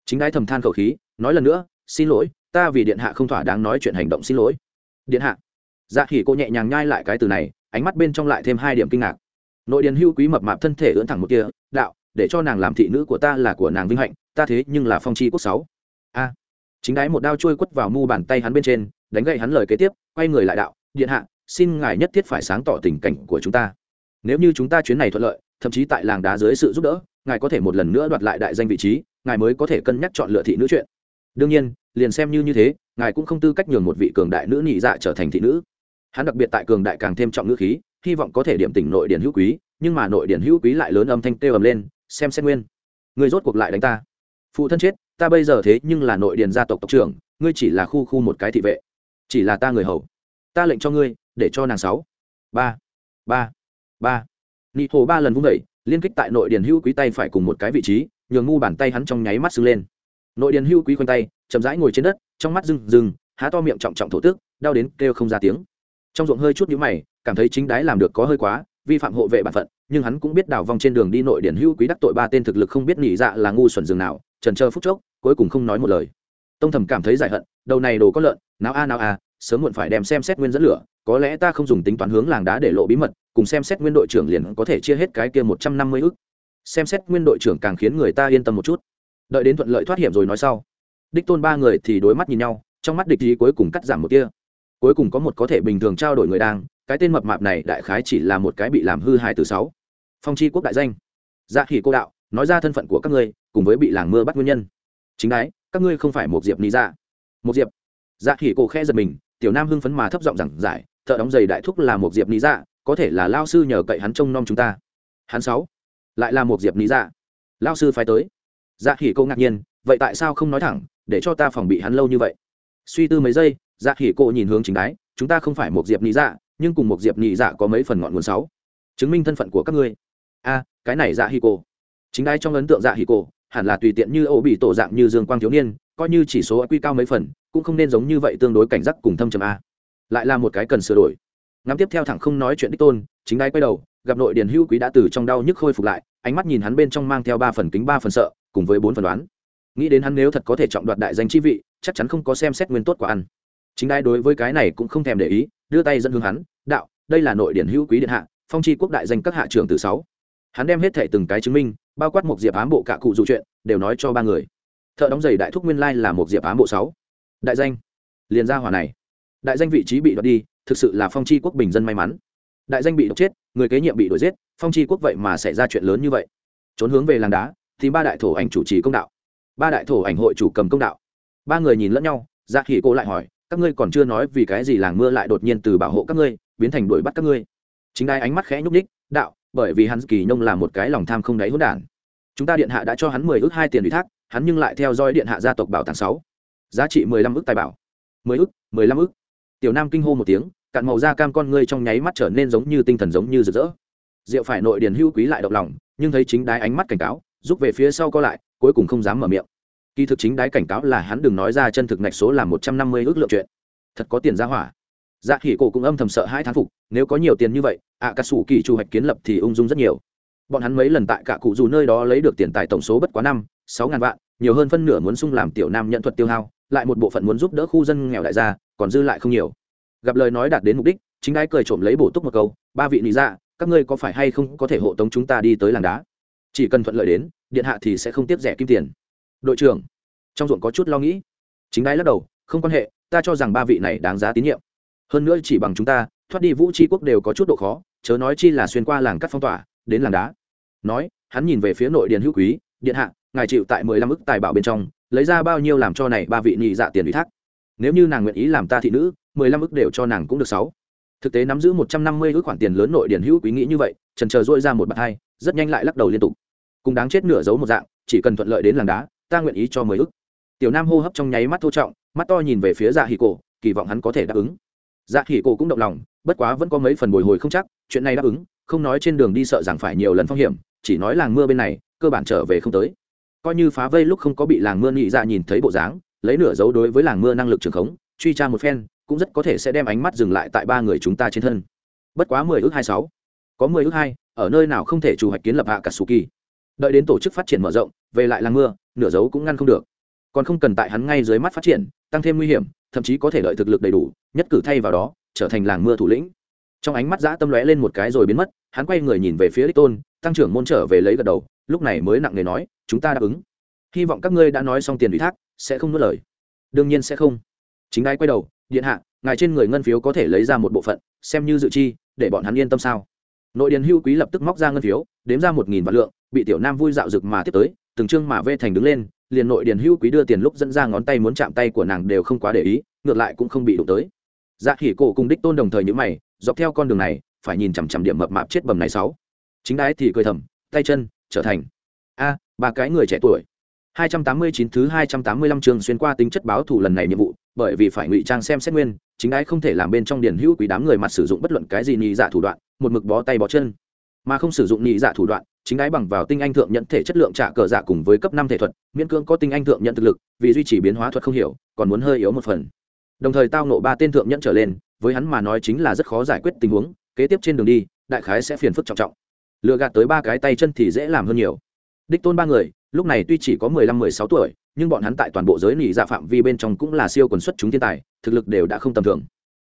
Chính đái thầm than khẩu khí, nói lần nữa, xin lỗi, ta vì điện hạ không thỏa đáng nói chuyện hành động xin lỗi. Điện hạ? Dạ khỉ cô nhẹ nhàng nhai lại cái từ này, ánh mắt bên trong lại thêm hai điểm kinh ngạc. Nội điện hữu quý mập mạp thân thể ưỡn thẳng một kia đạo, để cho nàng làm thị nữ của ta là của nàng vinh hạnh, ta thế nhưng là phong chi quốc sáu. A. Chính đái một đao trôi quất vào mu bàn tay hắn bên trên, đánh gậy hắn lời kế tiếp, quay người lại đạo, điện hạ, xin ngài nhất thiết phải sáng tỏ tình cảnh của chúng ta nếu như chúng ta chuyến này thuận lợi, thậm chí tại làng đá dưới sự giúp đỡ, ngài có thể một lần nữa đoạt lại đại danh vị trí, ngài mới có thể cân nhắc chọn lựa thị nữ chuyện. Đương nhiên, liền xem như như thế, ngài cũng không tư cách nhường một vị cường đại nữ nhị dạ trở thành thị nữ. Hắn đặc biệt tại cường đại càng thêm trọng ngữ khí, hy vọng có thể điểm tỉnh nội điển hữu quý, nhưng mà nội điển hữu quý lại lớn âm thanh kêu ầm lên, xem xét nguyên. Người rốt cuộc lại đánh ta. Phụ thân chết, ta bây giờ thế nhưng là nội điển gia tộc tộc trưởng, ngươi chỉ là khu khu một cái thị vệ. Chỉ là ta người hầu. Ta lệnh cho ngươi, để cho nàng sáu. Ba. Ba ba. Nị hồ ba lần vung vẩy liên kích tại nội điền hữu quý tay phải cùng một cái vị trí, nhường ngu bàn tay hắn trong nháy mắt sưng lên. Nội điền hữu quý khoanh tay, chậm rãi ngồi trên đất, trong mắt rừng rừng há to miệng trọng trọng thổ tước, đau đến kêu không ra tiếng. Trong ruộng hơi chút nhũ mày, cảm thấy chính đái làm được có hơi quá, vi phạm hộ vệ bản phận, nhưng hắn cũng biết đào vong trên đường đi nội điển hữu quý đắc tội ba tên thực lực không biết nhị dạ là ngu xuẩn rừng nào, trần chờ phút chốc, cuối cùng không nói một lời. Tông thầm cảm thấy giải hận, đầu này đồ có lợn, nào a nào a, sớm muộn phải đem xem xét nguyên dẫn lửa, có lẽ ta không dùng tính toán hướng làng đá để lộ bí mật cùng xem xét nguyên đội trưởng liền có thể chia hết cái kia một trăm năm mươi ức. Xem xét nguyên đội trưởng càng khiến người ta yên tâm một chút. Đợi đến thuận lợi thoát hiểm rồi nói sau. Đích tôn ba người thì đối mắt nhìn nhau, trong mắt địch ý cuối cùng cắt giảm một kia cuối cùng có một có thể bình thường trao đổi người đang, cái tên mập mạp này đại khái chỉ là một cái bị làm hư hại từ sáu. Phong chi quốc đại danh. Dạ khỉ cô đạo, nói ra thân phận của các ngươi, cùng với bị làng mưa bắt nguyên nhân. Chính đái, các ngươi không phải một diệp ni dạ. Một diệp. Dạ khỉ cô khẽ giật mình, tiểu nam hưng phấn mà thấp giọng giảng giải, thợ đóng giày đại thúc là một diệp ni dạ có thể là lao sư nhờ cậy hắn trông nom chúng ta. Hắn sáu, lại là một diệp lý dạ. Lao sư phải tới. Dạ khỉ cô ngạc nhiên, vậy tại sao không nói thẳng, để cho ta phòng bị hắn lâu như vậy? Suy tư mấy giây dạ khỉ cô nhìn hướng chính đái, chúng ta không phải một diệp lý dạ nhưng cùng một diệp nhị dạ có mấy phần ngọn nguồn sáu. Chứng minh thân phận của các ngươi. A, cái này dạ hì cô. Chính đái trong ấn tượng dạ hì cô, hẳn là tùy tiện như ô bị tổ dạng như dương quang thiếu niên, coi như chỉ số quy cao mấy phần, cũng không nên giống như vậy tương đối cảnh giác cùng thâm trầm a. Lại là một cái cần sửa đổi ngắm tiếp theo thẳng không nói chuyện đích tôn, chính đai quay đầu, gặp nội điền hữu quý đã từ trong đau nhức khôi phục lại, ánh mắt nhìn hắn bên trong mang theo ba phần kính ba phần sợ, cùng với bốn phần đoán. Nghĩ đến hắn nếu thật có thể trọng đoạt đại danh chi vị, chắc chắn không có xem xét nguyên tốt quả ăn. Chính đai đối với cái này cũng không thèm để ý, đưa tay dẫn hướng hắn, đạo, đây là nội điển hữu quý điện hạ, phong chi quốc đại danh các hạ trưởng từ sáu. Hắn đem hết thệ từng cái chứng minh, bao quát một diệp ám bộ cả cụ dụ chuyện, đều nói cho ba người. Thợ đóng giày đại thúc nguyên lai là một diệp ám bộ sáu. Đại danh. Liền ra hỏa này. Đại danh vị trí bị đoạt đi thực sự là phong chi quốc bình dân may mắn. Đại danh bị độc chết, người kế nhiệm bị đuổi giết, phong chi quốc vậy mà xảy ra chuyện lớn như vậy. Trốn hướng về làng đá, thì ba đại thổ ảnh chủ trì công đạo. Ba đại thổ ảnh hội chủ cầm công đạo. Ba người nhìn lẫn nhau dạ khỉ cô lại hỏi, các ngươi còn chưa nói vì cái gì làng mưa lại đột nhiên từ bảo hộ các ngươi, biến thành đuổi bắt các ngươi? Chính đai ánh mắt khẽ nhúc ních đạo, bởi vì hắn kỳ nhông là một cái lòng tham không đáy hỗn đản. Chúng ta điện hạ đã cho hắn mười ước hai tiền ủy thác, hắn nhưng lại theo dõi điện hạ gia tộc bảo tàng sáu. Giá trị mười lăm ước tài bảo. Mười ước, mười lăm ước tiểu nam kinh hô một tiếng cạn màu da cam con ngươi trong nháy mắt trở nên giống như tinh thần giống như rực rỡ. Diệu phải nội điền hưu quý lại động lòng nhưng thấy chính đái ánh mắt cảnh cáo rút về phía sau co lại cuối cùng không dám mở miệng. Kỳ thực chính đái cảnh cáo là hắn đừng nói ra chân thực ngạch số là một trăm năm mươi ước lượng chuyện. Thật có tiền ra hỏa. Dạ khỉ cổ cũng âm thầm sợ hai thán phục nếu có nhiều tiền như vậy ạ à, cà sủ kỳ chủ hoạch kiến lập thì ung dung rất nhiều. Bọn hắn mấy lần tại cả cụ dù nơi đó lấy được tiền tài tổng số bất quá năm sáu ngàn vạn nhiều hơn phân nửa muốn sung làm tiểu nam nhận thuật tiêu hao lại một bộ phận muốn giúp đỡ khu dân nghèo đại gia, còn dư lại không nhiều. Gặp lời nói đạt đến mục đích, chính đái cười trộm lấy bổ túc một câu, ba vị lý dạ các ngươi có phải hay không có thể hộ tống chúng ta đi tới làng đá? Chỉ cần thuận lợi đến, điện hạ thì sẽ không tiếp rẻ kim tiền. Đội trưởng, trong ruộng có chút lo nghĩ. Chính đái lắc đầu, không quan hệ, ta cho rằng ba vị này đáng giá tín nhiệm. Hơn nữa chỉ bằng chúng ta, thoát đi vũ tri quốc đều có chút độ khó, chớ nói chi là xuyên qua làng cắt phong tỏa, đến làng đá. Nói, hắn nhìn về phía nội điện hữu quý, điện hạ, ngài chịu tại mười lăm ức tài bảo bên trong lấy ra bao nhiêu làm cho này ba vị nhị dạ tiền ủy thác. Nếu như nàng nguyện ý làm ta thị nữ, mười lăm ức đều cho nàng cũng được sáu. Thực tế nắm giữ một trăm năm mươi ước khoản tiền lớn nội điển hữu quý nghĩ như vậy, trần chờ dội ra một bạt hai, rất nhanh lại lắc đầu liên tục. Cùng đáng chết nửa giấu một dạng, chỉ cần thuận lợi đến làng đá, ta nguyện ý cho mười ức. Tiểu nam hô hấp trong nháy mắt thô trọng, mắt to nhìn về phía dạ hỉ cổ, kỳ vọng hắn có thể đáp ứng. Dạ hỉ cổ cũng động lòng, bất quá vẫn có mấy phần bồi hồi không chắc, chuyện này đáp ứng, không nói trên đường đi sợ rằng phải nhiều lần phong hiểm, chỉ nói làng mưa bên này, cơ bản trở về không tới coi như phá vây lúc không có bị làng mưa nhị dạ nhìn thấy bộ dáng, lấy nửa dấu đối với làng mưa năng lực trường khống, truy tra một phen, cũng rất có thể sẽ đem ánh mắt dừng lại tại ba người chúng ta trên thân. Bất quá mười ước hai sáu, có mười ước hai, ở nơi nào không thể chủ hoạch kiến lập hạ cả su kỳ. Đợi đến tổ chức phát triển mở rộng, về lại làng mưa, nửa dấu cũng ngăn không được. Còn không cần tại hắn ngay dưới mắt phát triển, tăng thêm nguy hiểm, thậm chí có thể lợi thực lực đầy đủ, nhất cử thay vào đó, trở thành làng mưa thủ lĩnh. Trong ánh mắt giã tâm lóe lên một cái rồi biến mất, hắn quay người nhìn về phía đích tôn tăng trưởng môn trở về lấy gật đầu, lúc này mới nặng nề nói, chúng ta đáp ứng. Hy vọng các ngươi đã nói xong tiền ủy thác, sẽ không nuốt lời. Đương nhiên sẽ không. Chính ai quay đầu, điện hạ, ngài trên người ngân phiếu có thể lấy ra một bộ phận, xem như dự chi, để bọn hắn yên tâm sao? Nội điền hưu quý lập tức móc ra ngân phiếu, đếm ra một nghìn vạn lượng, bị tiểu nam vui dạo rực mà tiếp tới, từng chương mà vê thành đứng lên, liền nội điền hưu quý đưa tiền lúc dẫn ra ngón tay muốn chạm tay của nàng đều không quá để ý, ngược lại cũng không bị đụng tới. Dạ khỉ cổ cùng đích tôn đồng thời nhữ mày, dọc theo con đường này, phải nhìn chằm chằm điểm mập mạp chết bầm này sáu chính đái thì cười thầm tay chân trở thành a ba cái người trẻ tuổi 289 thứ 285 trường xuyên qua tính chất báo thủ lần này nhiệm vụ, bởi vì phải ngụy trang xem xét nguyên, chính đái không thể làm bên trong điển hữu quý đám người mặt sử dụng bất luận cái gì nhị dạ thủ đoạn, một mực bó tay bó chân, mà không sử dụng nhị dạ thủ đoạn, chính đái bằng vào tinh anh thượng nhận thể chất lượng trả cờ dạ cùng với cấp 5 thể thuật, miễn cưỡng có tinh anh thượng nhận thực lực, vì duy trì biến hóa thuật không hiểu, còn muốn hơi yếu một phần. Đồng thời tao nộ ba tên thượng nhận trở lên, với hắn mà nói chính là rất khó giải quyết tình huống, kế tiếp trên đường đi, đại khái sẽ phiền phức trọng trọng. Lừa gạt tới ba cái tay chân thì dễ làm hơn nhiều. Đích tôn ba người, lúc này tuy chỉ có mười lăm mười sáu tuổi nhưng bọn hắn tại toàn bộ giới nỉ dạ phạm vi bên trong cũng là siêu quần xuất chúng thiên tài thực lực đều đã không tầm thường.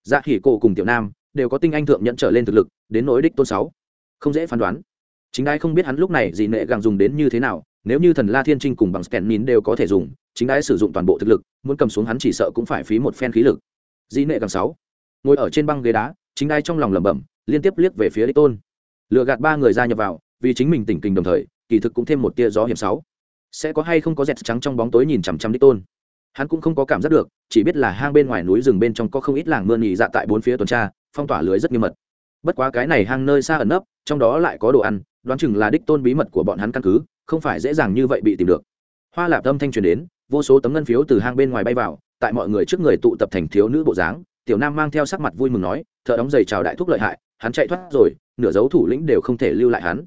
Dạ khỉ cổ cùng tiểu nam đều có tinh anh thượng nhận trở lên thực lực đến nỗi đích tôn sáu. Không dễ phán đoán. Chính đai không biết hắn lúc này gì nệ gàng dùng đến như thế nào nếu như thần la thiên trinh cùng bằng scan nín đều có thể dùng chính đai sử dụng toàn bộ thực lực muốn cầm xuống hắn chỉ sợ cũng phải phí một phen khí lực. Dĩ nệ gàng sáu. Ngồi ở trên băng ghế đá chính đai trong lòng lẩm bẩm liên tiếp liếc về phía đích tôn lựa gạt ba người ra nhập vào, vì chính mình tỉnh kình đồng thời, kỳ thực cũng thêm một tia gió hiểm sáu. Sẽ có hay không có dẹt trắng trong bóng tối nhìn chằm chằm đích tôn? Hắn cũng không có cảm giác được, chỉ biết là hang bên ngoài núi rừng bên trong có không ít làng mưa nhị dạ tại bốn phía tuần tra, phong tỏa lưới rất nghiêm mật. Bất quá cái này hang nơi xa ẩn nấp, trong đó lại có đồ ăn, đoán chừng là đích tôn bí mật của bọn hắn căn cứ, không phải dễ dàng như vậy bị tìm được. Hoa lạp âm thanh truyền đến, vô số tấm ngân phiếu từ hang bên ngoài bay vào, tại mọi người trước người tụ tập thành thiếu nữ bộ dáng. Tiểu nam mang theo sắc mặt vui mừng nói, thợ đóng giày chào đại thúc lợi hại, hắn chạy thoát rồi nửa dấu thủ lĩnh đều không thể lưu lại hắn.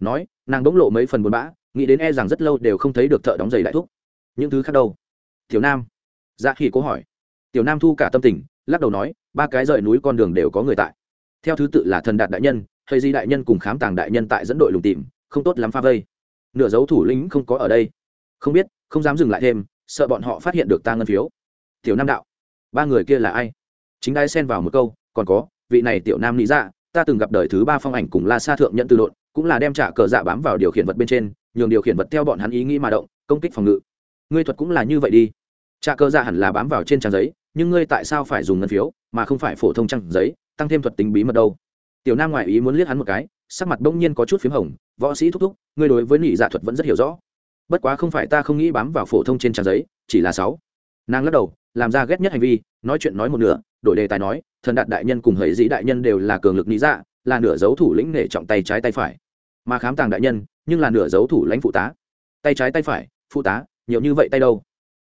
Nói, nàng bỗng lộ mấy phần buồn bã, nghĩ đến e rằng rất lâu đều không thấy được thợ đóng giày đại thúc. Những thứ khác đâu? Tiểu nam. Dạ khỉ cố hỏi. Tiểu nam thu cả tâm tình, lắc đầu nói, ba cái rời núi con đường đều có người tại. Theo thứ tự là thần đạt đại nhân thầy di đại nhân cùng khám tàng đại nhân tại dẫn đội lùng tìm, không tốt lắm pha vây. Nửa dấu thủ lĩnh không có ở đây. Không biết, không dám dừng lại thêm, sợ bọn họ phát hiện được ta ngân phiếu. Tiểu nam đạo. Ba người kia là ai? Chính đai xen vào một câu, còn có, vị này tiểu nam lý dạ ta từng gặp đời thứ ba phong ảnh cùng la sa thượng nhận từ độn, cũng là đem trả cờ dạ bám vào điều khiển vật bên trên, nhường điều khiển vật theo bọn hắn ý nghĩ mà động, công kích phòng ngự. Ngươi thuật cũng là như vậy đi. Trả cờ dạ hẳn là bám vào trên trang giấy, nhưng ngươi tại sao phải dùng ngân phiếu, mà không phải phổ thông trang giấy, tăng thêm thuật tính bí mật đâu? Tiểu nam ngoại ý muốn liếc hắn một cái, sắc mặt bỗng nhiên có chút p h í m hồng, võ sĩ thúc thúc, ngươi đối với nị dạ thuật vẫn rất hiểu rõ. Bất quá không phải ta không nghĩ bám vào phổ thông trên trang giấy, chỉ là sáu. Nàng lắc đầu làm ra ghét nhất hành vi, nói chuyện nói một nửa, đổi đề tài nói, thần đạt đại nhân cùng hầy dĩ đại nhân đều là cường lực lý dạ là nửa dấu thủ lĩnh nể trọng tay trái tay phải. Mà khám tàng đại nhân, nhưng là nửa dấu thủ lãnh phụ tá. Tay trái tay phải, phụ tá, nhiều như vậy tay đâu?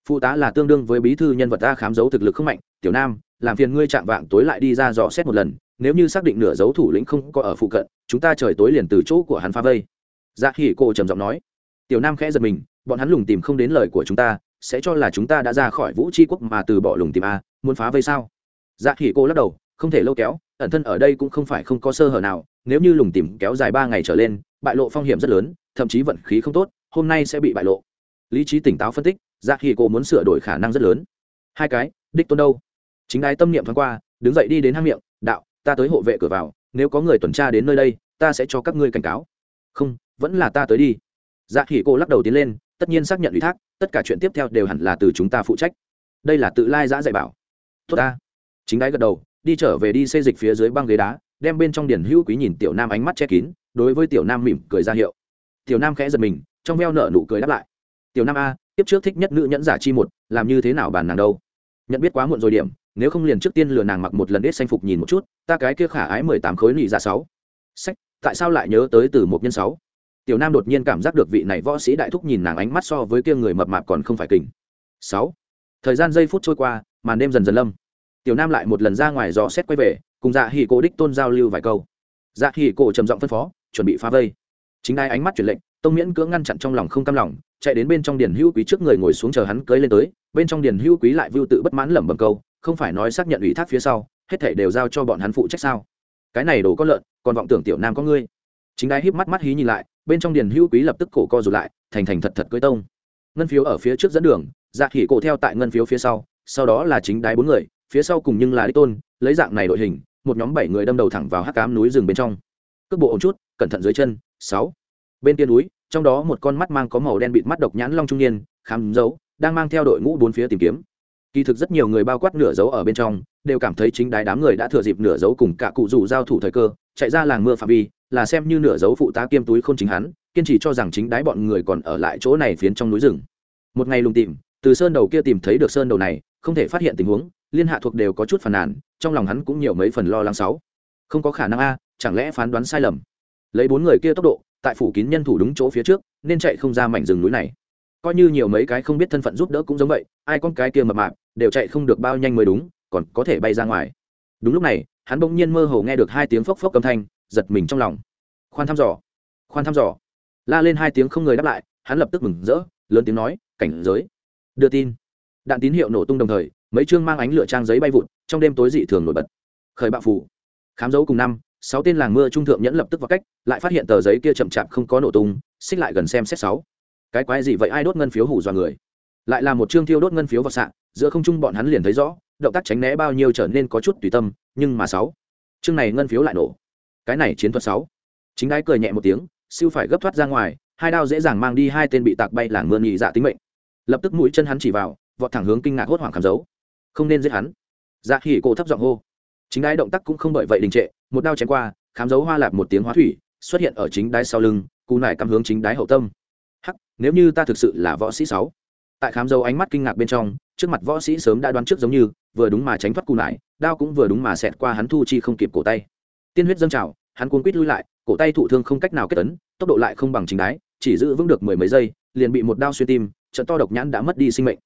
Phụ tá là tương đương với bí thư nhân vật ta khám dấu thực lực không mạnh, tiểu nam, làm phiền ngươi chạm vạng tối lại đi ra dò xét một lần, nếu như xác định nửa dấu thủ lĩnh không có ở phụ cận, chúng ta trời tối liền từ chỗ của hắn phá vây. Dạ khỉ cô trầm giọng nói. Tiểu nam khẽ giật mình, bọn hắn lùng tìm không đến lời của chúng ta sẽ cho là chúng ta đã ra khỏi vũ tri quốc mà từ bỏ lùng tìm a, muốn phá vây sao? Dạ khỉ cô lắc đầu, không thể lâu kéo, ẩn thân ở đây cũng không phải không có sơ hở nào, nếu như lùng tìm kéo dài ba ngày trở lên, bại lộ phong hiểm rất lớn, thậm chí vận khí không tốt, hôm nay sẽ bị bại lộ. Lý trí tỉnh táo phân tích dạ khỉ cô muốn sửa đổi khả năng rất lớn. Hai cái, đích tôn đâu? Chính đái tâm niệm thoáng qua, đứng dậy đi đến hang miệng, đạo, ta tới hộ vệ cửa vào, nếu có người tuần tra đến nơi đây, ta sẽ cho các ngươi cảnh cáo. Không, vẫn là ta tới đi. Dạ khỉ cô lắc đầu tiến lên tất nhiên xác nhận ủy thác, tất cả chuyện tiếp theo đều hẳn là từ chúng ta phụ trách. Đây là tự lai giã dạy bảo. Tốt ta. Chính đái gật đầu, đi trở về đi xây dịch phía dưới băng ghế đá, đem bên trong điển hữu quý nhìn tiểu nam ánh mắt che kín, đối với tiểu nam mỉm cười ra hiệu. Tiểu nam khẽ giật mình, trong veo nợ nụ cười đáp lại. Tiểu nam a, tiếp trước thích nhất nữ nhẫn giả chi một, làm như thế nào bàn nàng đâu? Nhận biết quá muộn rồi điểm, nếu không liền trước tiên lừa nàng mặc một lần ít xanh phục nhìn một chút, ta cái kia khả ái mười tám khối nị ra sáu. Sách, tại sao lại nhớ tới từ một nhân sáu? Tiểu nam đột nhiên cảm giác được vị này võ sĩ đại thúc nhìn nàng ánh mắt so với kia người mập mạp còn không phải kình. Sáu. Thời gian giây phút trôi qua, màn đêm dần dần lâm. Tiểu nam lại một lần ra ngoài dò xét quay về, cùng dạ hỉ cổ đích tôn giao lưu vài câu. Dạ hỉ cổ trầm giọng phân phó, chuẩn bị phá vây. Chính ai ánh mắt truyền lệnh, tông miễn cưỡng ngăn chặn trong lòng không cam lòng, chạy đến bên trong điền hữu quý trước người ngồi xuống chờ hắn cưới lên tới, bên trong điền hữu quý lại vưu tự bất mãn lẩm bẩm câu, không phải nói xác nhận ủy thác phía sau, hết thảy đều giao cho bọn hắn phụ trách sao? Cái này đồ có lợn, còn vọng tưởng tiểu nam có ngươi. Chính đai híp mắt mắt hí nhìn lại bên trong điền hữu quý lập tức cổ co rụt lại, thành thành thật thật cưới tông. Ngân phiếu ở phía trước dẫn đường dạ khỉ cổ theo tại ngân phiếu phía sau sau đó là chính đái bốn người, phía sau cùng nhưng là đích tôn, lấy dạng này đội hình, một nhóm bảy người đâm đầu thẳng vào hắc cám núi rừng bên trong. Cước bộ ổn chút, cẩn thận dưới chân, sáu. Bên kia núi, trong đó một con mắt mang có màu đen bịt mắt độc nhãn long trung niên, khám dấu, đang mang theo đội ngũ bốn phía tìm kiếm. Kỳ thực rất nhiều người bao quát nửa dấu ở bên trong, đều cảm thấy chính đái đám người đã thừa dịp nửa dấu cùng cả cụ rủ giao thủ thời cơ, chạy ra làng mưa phạm vi là xem như nửa dấu phụ tá kiêm túi không chính hắn, kiên trì cho rằng chính đái bọn người còn ở lại chỗ này phiến trong núi rừng. Một ngày lùng tìm, từ sơn đầu kia tìm thấy được sơn đầu này, không thể phát hiện tình huống, liên hạ thuộc đều có chút phàn nàn, trong lòng hắn cũng nhiều mấy phần lo lắng sáu. Không có khả năng a, chẳng lẽ phán đoán sai lầm? Lấy bốn người kia tốc độ, tại phủ kín nhân thủ đúng chỗ phía trước, nên chạy không ra mảnh rừng núi này. Coi như nhiều mấy cái không biết thân phận giúp đỡ cũng giống vậy, ai con cái kia mập mạp, đều chạy không được bao nhanh mới đúng, còn có thể bay ra ngoài. Đúng lúc này, hắn bỗng nhiên mơ hồ nghe được hai tiếng phốc phốc âm thanh giật mình trong lòng. Khoan thăm dò, khoan thăm dò. La lên hai tiếng không người đáp lại, hắn lập tức mừng rỡ, lớn tiếng nói, cảnh giới. Đưa tin. Đạn tín hiệu nổ tung đồng thời, mấy chương mang ánh lửa trang giấy bay vụt, trong đêm tối dị thường nổi bật. Khởi bạo phủ khám dấu cùng năm, sáu tên làng mưa trung thượng nhẫn lập tức vào cách, lại phát hiện tờ giấy kia chậm chạp không có nổ tung, xích lại gần xem xét sáu. Cái quái gì vậy? Ai đốt ngân phiếu hủ dọa người? Lại là một chương thiêu đốt ngân phiếu vào sạn, giữa không trung bọn hắn liền thấy rõ, động tác tránh né bao nhiêu trở nên có chút tùy tâm, nhưng mà sáu. Chương này ngân phiếu lại nổ cái này chiến thuật sáu. Chính đái cười nhẹ một tiếng, siêu phải gấp thoát ra ngoài, hai đao dễ dàng mang đi hai tên bị tạc bay làng mưa nhị dạ tính mệnh. Lập tức mũi chân hắn chỉ vào, vọt thẳng hướng kinh ngạc hốt hoảng khám dấu. Không nên giết hắn. Dạ hỉ cổ thấp giọng hô. Chính đái động tác cũng không bởi vậy đình trệ, một đao chém qua khám dấu hoa lạp một tiếng hóa thủy, xuất hiện ở chính đái sau lưng cù nải cắm hướng chính đái hậu tâm. Hắc, nếu như ta thực sự là võ sĩ sáu. Tại khám dấu ánh mắt kinh ngạc bên trong, trước mặt võ sĩ sớm đã đoán trước giống như, vừa đúng mà tránh thoát cù nải, đao cũng vừa đúng mà xẹt qua hắn thu chi không kịp cổ tay tiên huyết dâng trào, hắn cuốn quít lui lại, cổ tay thụ thương không cách nào kết tấn tốc độ lại không bằng chính đái, chỉ giữ vững được mười mấy giây, liền bị một đao xuyên tim, trận to độc nhãn đã mất đi sinh mệnh.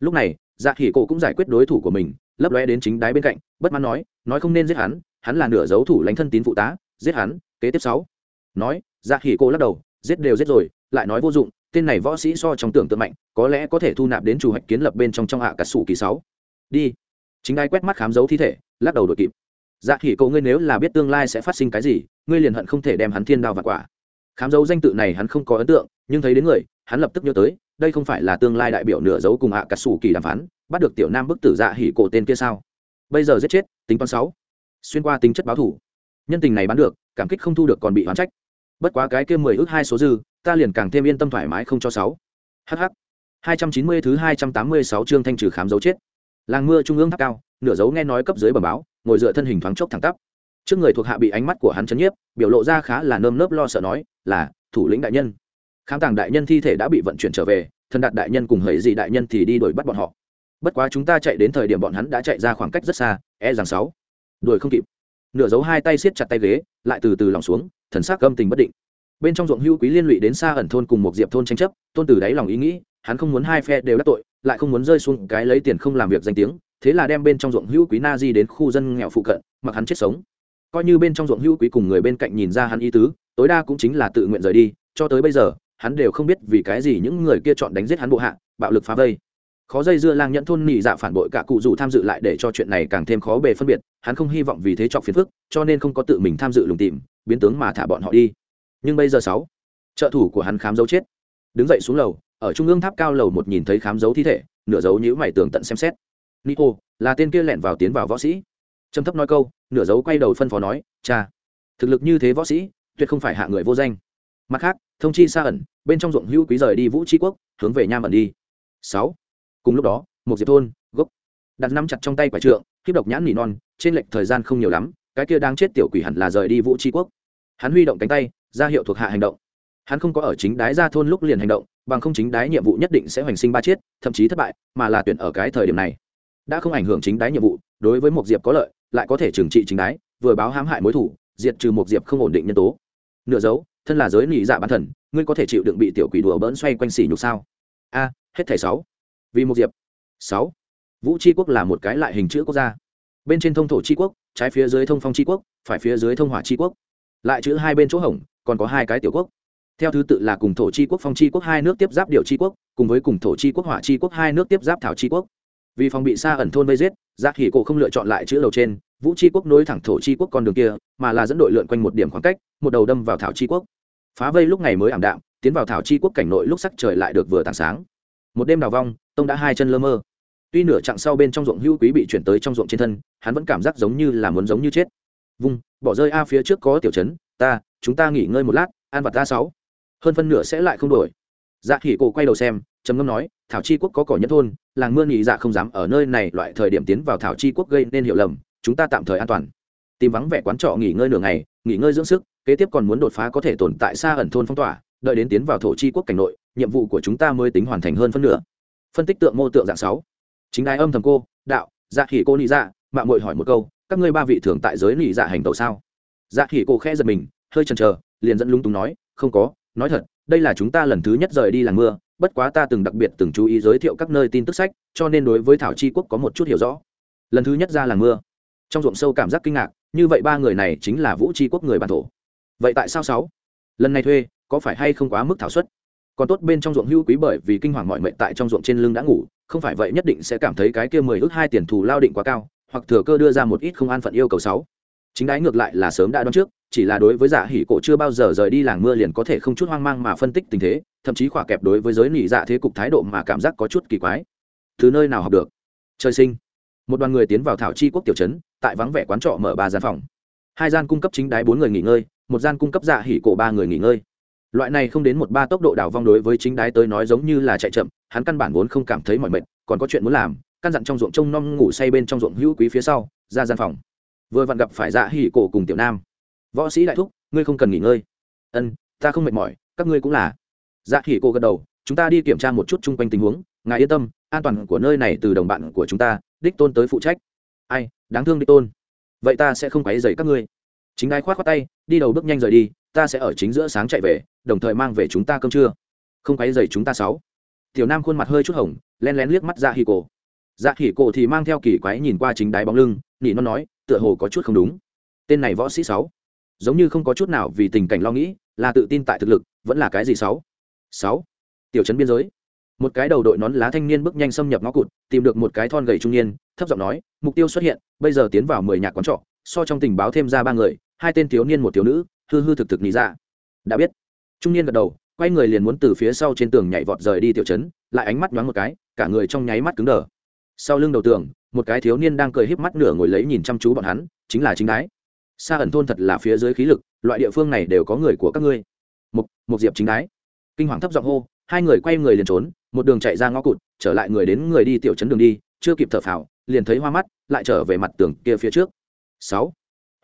Lúc này dạ khỉ cổ cũng giải quyết đối thủ của mình, lấp lóe đến chính đái bên cạnh, bất mãn nói nói không nên giết hắn hắn là nửa dấu thủ lãnh thân tín phụ tá, giết hắn, kế tiếp sáu. Nói dạ khỉ cổ lắc đầu, giết đều giết rồi, lại nói vô dụng, tên này võ sĩ so trong tưởng tượng mạnh, có lẽ có thể thu nạp đến chủ hạch kiến lập bên trong trong hạ cả sủ kỳ sáu. Đi. Chính đái quét mắt khám dấu thi thể, lắc đầu đội kịp dạ khỉ cậu ngươi nếu là biết tương lai sẽ phát sinh cái gì, ngươi liền hận không thể đem hắn thiên đao và quả. Khám dấu danh tự này hắn không có ấn tượng, nhưng thấy đến người, hắn lập tức nhớ tới, đây không phải là tương lai đại biểu nửa dấu cùng hạ à cà sủ kỳ đàm phán, bắt được tiểu nam bức tử dạ hỉ cổ tên kia sao? Bây giờ giết chết, tính toán sáu. Xuyên qua tính chất báo thủ. Nhân tình này bán được, cảm kích không thu được còn bị hoán trách. Bất quá cái kia mười ước hai số dư, ta liền càng thêm yên tâm thoải mái không cho sáu. Hh hai trăm chín mươi thứ hai trăm tám mươi sáu chương thanh trừ khám dấu chết làng mưa trung ương tháp cao, nửa dấu nghe nói cấp dưới bờ báo, ngồi dựa thân hình thoáng chốc thẳng tắp. Trước người thuộc hạ bị ánh mắt của hắn chấn nhiếp, biểu lộ ra khá là nơm nớp lo sợ nói, là, thủ lĩnh đại nhân. Khám tàng đại nhân thi thể đã bị vận chuyển trở về, thần đạt đại nhân cùng hầy dị đại nhân thì đi đuổi bắt bọn họ. Bất quá chúng ta chạy đến thời điểm bọn hắn đã chạy ra khoảng cách rất xa e rằng sáu. Đuổi không kịp. Nửa dấu hai tay siết chặt tay ghế, lại từ từ lòng xuống, thần sắc gâm tình bất định. Bên trong ruộng hữu quý liên lụy đến xa ẩn thôn cùng một diệp thôn tranh chấp, tôn từ đáy lòng ý nghĩ, hắn không muốn hai phe đều đắc tội lại không muốn rơi xuống cái lấy tiền không làm việc danh tiếng, thế là đem bên trong ruộng hữu quý na di đến khu dân nghèo phụ cận, mặc hắn chết sống. Coi như bên trong ruộng hữu quý cùng người bên cạnh nhìn ra hắn ý tứ, tối đa cũng chính là tự nguyện rời đi, cho tới bây giờ, hắn đều không biết vì cái gì những người kia chọn đánh giết hắn bộ hạ, bạo lực phá vây. Khó dây dưa lang nhẫn thôn nị dạ phản bội cả cụ dù tham dự lại để cho chuyện này càng thêm khó bề phân biệt, hắn không hy vọng vì thế chọc phiền phức, cho nên không có tự mình tham dự lùng tìm, biến tướng mà thả bọn họ đi. Nhưng bây giờ sáu, trợ thủ của hắn khám dấu chết. Đứng dậy xuống lầu ở trung ương tháp cao lầu một nhìn thấy khám dấu thi thể, nửa dấu nhữ mày tường tận xem xét. Nico, là tên kia lẻn vào tiến vào võ sĩ. Trầm thấp nói câu, nửa dấu quay đầu phân phó nói, cha, thực lực như thế võ sĩ, tuyệt không phải hạ người vô danh. Mặt khác, thông chi xa ẩn, bên trong ruộng hữu quý rời đi vũ tri quốc, hướng về nham ẩn đi. Sáu, cùng lúc đó, một diệp thôn, gốc. Đặt nắm chặt trong tay quả trượng, khiếp độc nhãn nỉ non, trên lệch thời gian không nhiều lắm, cái kia đang chết tiểu quỷ hẳn là rời đi vũ tri quốc. Hắn huy động cánh tay, ra hiệu thuộc hạ hành động hắn không có ở chính đái ra thôn lúc liền hành động, bằng không chính đái nhiệm vụ nhất định sẽ hoành sinh ba chết thậm chí thất bại, mà là tuyển ở cái thời điểm này. Đã không ảnh hưởng chính đái nhiệm vụ, đối với một diệp có lợi, lại có thể trừng trị chính đái, vừa báo hãm hại mối thủ, diệt trừ một diệp không ổn định nhân tố. Nửa dấu, thân là giới nị dạ bản thần, ngươi có thể chịu đựng bị tiểu quỷ đùa bỡn xoay quanh xỉ nhục sao? A, hết thẻ sáu. Vì một diệp. Sáu. Vũ tri quốc là một cái lại hình chữ quốc gia. Bên trên thông thổ tri quốc, trái phía dưới thông phong tri quốc, phải phía dưới thông hỏa tri quốc. Lại chữ hai bên chỗ hổng, còn có hai cái tiểu quốc theo thứ tự là cùng thổ chi quốc phong chi quốc hai nước tiếp giáp điều chi quốc cùng với cùng thổ chi quốc hỏa chi quốc hai nước tiếp giáp thảo chi quốc. Vì phòng bị xa ẩn thôn vây giết giác hỉ cổ không lựa chọn lại chữ đầu trên vũ chi quốc nối thẳng thổ chi quốc con đường kia mà là dẫn đội lượn quanh một điểm khoảng cách một đầu đâm vào thảo chi quốc. Phá vây lúc ngày mới ảm đạm tiến vào thảo chi quốc cảnh nội lúc sắc trời lại được vừa tảng sáng. Một đêm đào vong tông đã hai chân lơ mơ. Tuy nửa chặng sau bên trong ruộng hữu quý bị chuyển tới trong ruộng trên thân hắn vẫn cảm giác giống như là muốn giống như chết. Vung bỏ rơi a phía trước có tiểu trấn, ta chúng ta nghỉ ngơi một lát an vặt ta sáu hơn phân nửa sẽ lại không đổi. Dạ khỉ cổ quay đầu xem, trầm ngâm nói, thảo chi quốc có cỏ nhất thôn, làng mưa nghỉ dạ không dám ở nơi này loại thời điểm tiến vào thảo chi quốc gây nên hiểu lầm, chúng ta tạm thời an toàn. Tìm vắng vẻ quán trọ nghỉ ngơi nửa ngày, nghỉ ngơi dưỡng sức, kế tiếp còn muốn đột phá có thể tồn tại xa ẩn thôn phong tỏa, đợi đến tiến vào thổ chi quốc cảnh nội, nhiệm vụ của chúng ta mới tính hoàn thành hơn phân nửa. Phân tích tượng mô tượng dạng sáu. Chính đai âm thầm cô, đạo dạ khỉ cô nị dạ mạng mội hỏi một câu, các ngươi ba vị thường tại giới nị dạ hành tẩu sao? Dạ khỉ cô khẽ giật mình, hơi chần chờ, liền dẫn lúng túng nói, không có nói thật, đây là chúng ta lần thứ nhất rời đi làng mưa, bất quá ta từng đặc biệt từng chú ý giới thiệu các nơi tin tức sách, cho nên đối với thảo chi quốc có một chút hiểu rõ. Lần thứ nhất ra làng mưa. Trong ruộng sâu cảm giác kinh ngạc, như vậy ba người này chính là vũ chi quốc người bản thổ. Vậy tại sao sáu? Lần này thuê, có phải hay không quá mức thảo suất? Còn tốt bên trong ruộng hữu quý bởi vì kinh hoàng mọi mệnh tại trong ruộng trên lưng đã ngủ, không phải vậy nhất định sẽ cảm thấy cái kia mười ước hai tiền thù lao định quá cao, hoặc thừa cơ đưa ra một ít không an phận yêu cầu sáu chính đái ngược lại là sớm đã đoán trước, chỉ là đối với giả hỉ cổ chưa bao giờ rời đi làng mưa liền có thể không chút hoang mang mà phân tích tình thế, thậm chí khỏa kẹp đối với giới nỉ dạ thế cục thái độ mà cảm giác có chút kỳ quái. Từ nơi nào học được? Trời sinh. Một đoàn người tiến vào thảo chi quốc tiểu trấn, tại vắng vẻ quán trọ mở ba gian phòng. Hai gian cung cấp chính đái bốn người nghỉ ngơi, một gian cung cấp dạ hỉ cổ ba người nghỉ ngơi. Loại này không đến một ba tốc độ đảo vong đối với chính đái tới nói giống như là chạy chậm, hắn căn bản vốn không cảm thấy mỏi mệt, còn có chuyện muốn làm, căn dặn trong ruộng trông nom ngủ say bên trong ruộng hữu quý phía sau, ra gian phòng vừa vặn gặp phải dạ hỉ cổ cùng tiểu nam. Võ sĩ đại thúc, ngươi không cần nghỉ ngơi. Ân, ta không mệt mỏi, các ngươi cũng là. Dạ hỉ cổ gật đầu, chúng ta đi kiểm tra một chút chung quanh tình huống, ngài yên tâm, an toàn của nơi này từ đồng bạn của chúng ta, đích tôn tới phụ trách. Ai, đáng thương đích tôn. Vậy ta sẽ không quấy dày các ngươi. Chính đái khoát khoát tay, đi đầu bước nhanh rời đi, ta sẽ ở chính giữa sáng chạy về, đồng thời mang về chúng ta cơm trưa. Không quấy dày chúng ta sáu. Tiểu nam khuôn mặt hơi chút hồng, len lén liếc mắt dạ hỉ cổ. Dạ hỉ cổ thì mang theo kỳ quái nhìn qua chính đáy bóng lưng, nỉ nó nói tựa hồ có chút không đúng. Tên này võ sĩ sáu. Giống như không có chút nào vì tình cảnh lo nghĩ, là tự tin tại thực lực, vẫn là cái gì sáu? Sáu. Tiểu trấn biên giới. Một cái đầu đội nón lá thanh niên bước nhanh xâm nhập ngõ cụt, tìm được một cái thon gầy trung niên, thấp giọng nói, mục tiêu xuất hiện, bây giờ tiến vào mười nhạc quán trọ, so trong tình báo thêm ra ba người, hai tên thiếu niên một thiếu nữ, hư hư thực thực lý ra. Đã biết. Trung niên gật đầu, quay người liền muốn từ phía sau trên tường nhảy vọt rời đi tiểu trấn, lại ánh mắt nhoáng một cái, cả người trong nháy mắt cứng đờ. Sau lưng đầu tường một cái thiếu niên đang cười híp mắt nửa ngồi lấy nhìn chăm chú bọn hắn, chính là chính đái. Xa ẩn thôn thật là phía dưới khí lực, loại địa phương này đều có người của các ngươi. Một một diệp chính đái. Kinh hoàng thấp giọng hô, hai người quay người liền trốn, một đường chạy ra ngõ cụt, trở lại người đến người đi tiểu trấn đường đi, chưa kịp thở phào, liền thấy hoa mắt, lại trở về mặt tường kia phía trước. Sáu.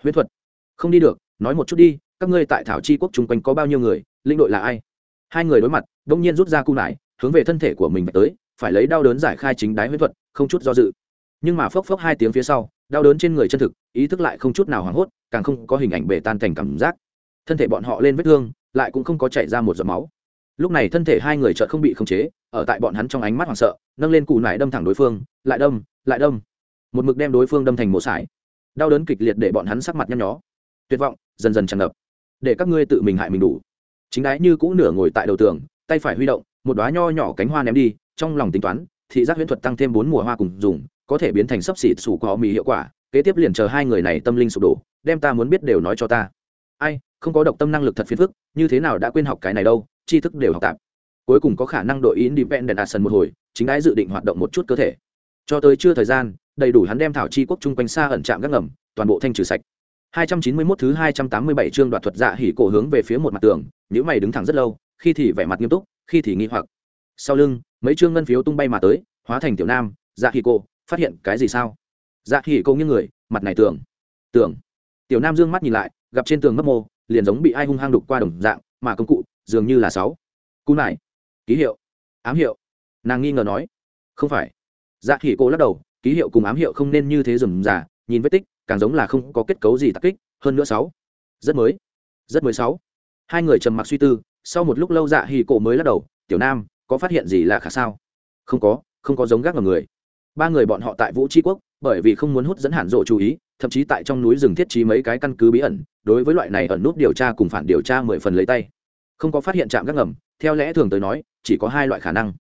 Huyễn thuật. Không đi được, nói một chút đi, các ngươi tại thảo chi quốc chung quanh có bao nhiêu người linh đội là ai? Hai người đối mặt, đông nhiên rút ra cung lại hướng về thân thể của mình tới, phải lấy đau đớn giải khai chính đái huyễn thuật, không chút do dự nhưng mà phốc phốc hai tiếng phía sau, đau đớn trên người chân thực, ý thức lại không chút nào hoảng hốt, càng không có hình ảnh bể tan thành cảm giác. Thân thể bọn họ lên vết thương, lại cũng không có chảy ra một giọt máu. Lúc này thân thể hai người chợt không bị khống chế, ở tại bọn hắn trong ánh mắt hoảng sợ, nâng lên cụ nải đâm thẳng đối phương, lại đâm lại đâm. Một mực đem đối phương đâm thành một sải. Đau đớn kịch liệt để bọn hắn sắc mặt nhăn nhó. Tuyệt vọng, dần dần tràn ngập. Để các ngươi tự mình hại mình đủ. Chính đái như cũ nửa ngồi tại đầu tường, tay phải huy động, một đóa nho nhỏ cánh hoa ném đi, trong lòng tính toán, thị giác huyễn thuật tăng thêm bốn mùa hoa cùng dùng có thể biến thành sấp xỉ sủ có mì hiệu quả kế tiếp liền chờ hai người này tâm linh sụp đổ đem ta muốn biết đều nói cho ta. Ai không có độc tâm năng lực thật phiền phức như thế nào đã quên học cái này đâu tri thức đều học tạp cuối cùng có khả năng đội independent action một hồi chính đái dự định hoạt động một chút cơ thể. Cho tới chưa thời gian đầy đủ hắn đem thảo chi quốc chung quanh xa ẩn trạm các ngầm toàn bộ thanh trừ sạch. 291 thứ 287 chương đoạt thuật dạ hỉ cổ hướng về phía một mặt tường, nhíu mày đứng thẳng rất lâu, khi thì vẻ mặt nghiêm túc, khi thì nghi hoặc. Sau lưng, mấy chương ngân phiếu tung bay mà tới, hóa thành tiểu nam, dạ hỉ cổ, phát hiện cái gì sao? Dạ hỉ câu nghiêng người, mặt này tưởng, tưởng. Tiểu nam dương mắt nhìn lại, gặp trên tường mấp mô, liền giống bị ai hung hăng đục qua đồng dạng, mà công cụ, dường như là sáu. Cú này, ký hiệu, ám hiệu. Nàng nghi ngờ nói, không phải. Dạ hỉ cô lắc đầu, ký hiệu cùng ám hiệu không nên như thế rườm rà, nhìn vết tích, càng giống là không có kết cấu gì tạc kích hơn nữa sáu rất mới rất mới sáu hai người trầm mặc suy tư sau một lúc lâu dạ hỉ cổ mới lắc đầu tiểu nam có phát hiện gì là khả sao không có không có giống gác vào người ba người bọn họ tại vũ tri quốc, bởi vì không muốn hút dẫn hẳn rộ chú ý, thậm chí tại trong núi rừng thiết trí mấy cái căn cứ bí ẩn, đối với loại này ẩn nút điều tra cùng phản điều tra mười phần lấy tay. Không có phát hiện trạm gác ngầm, theo lẽ thường tới nói, chỉ có hai loại khả năng.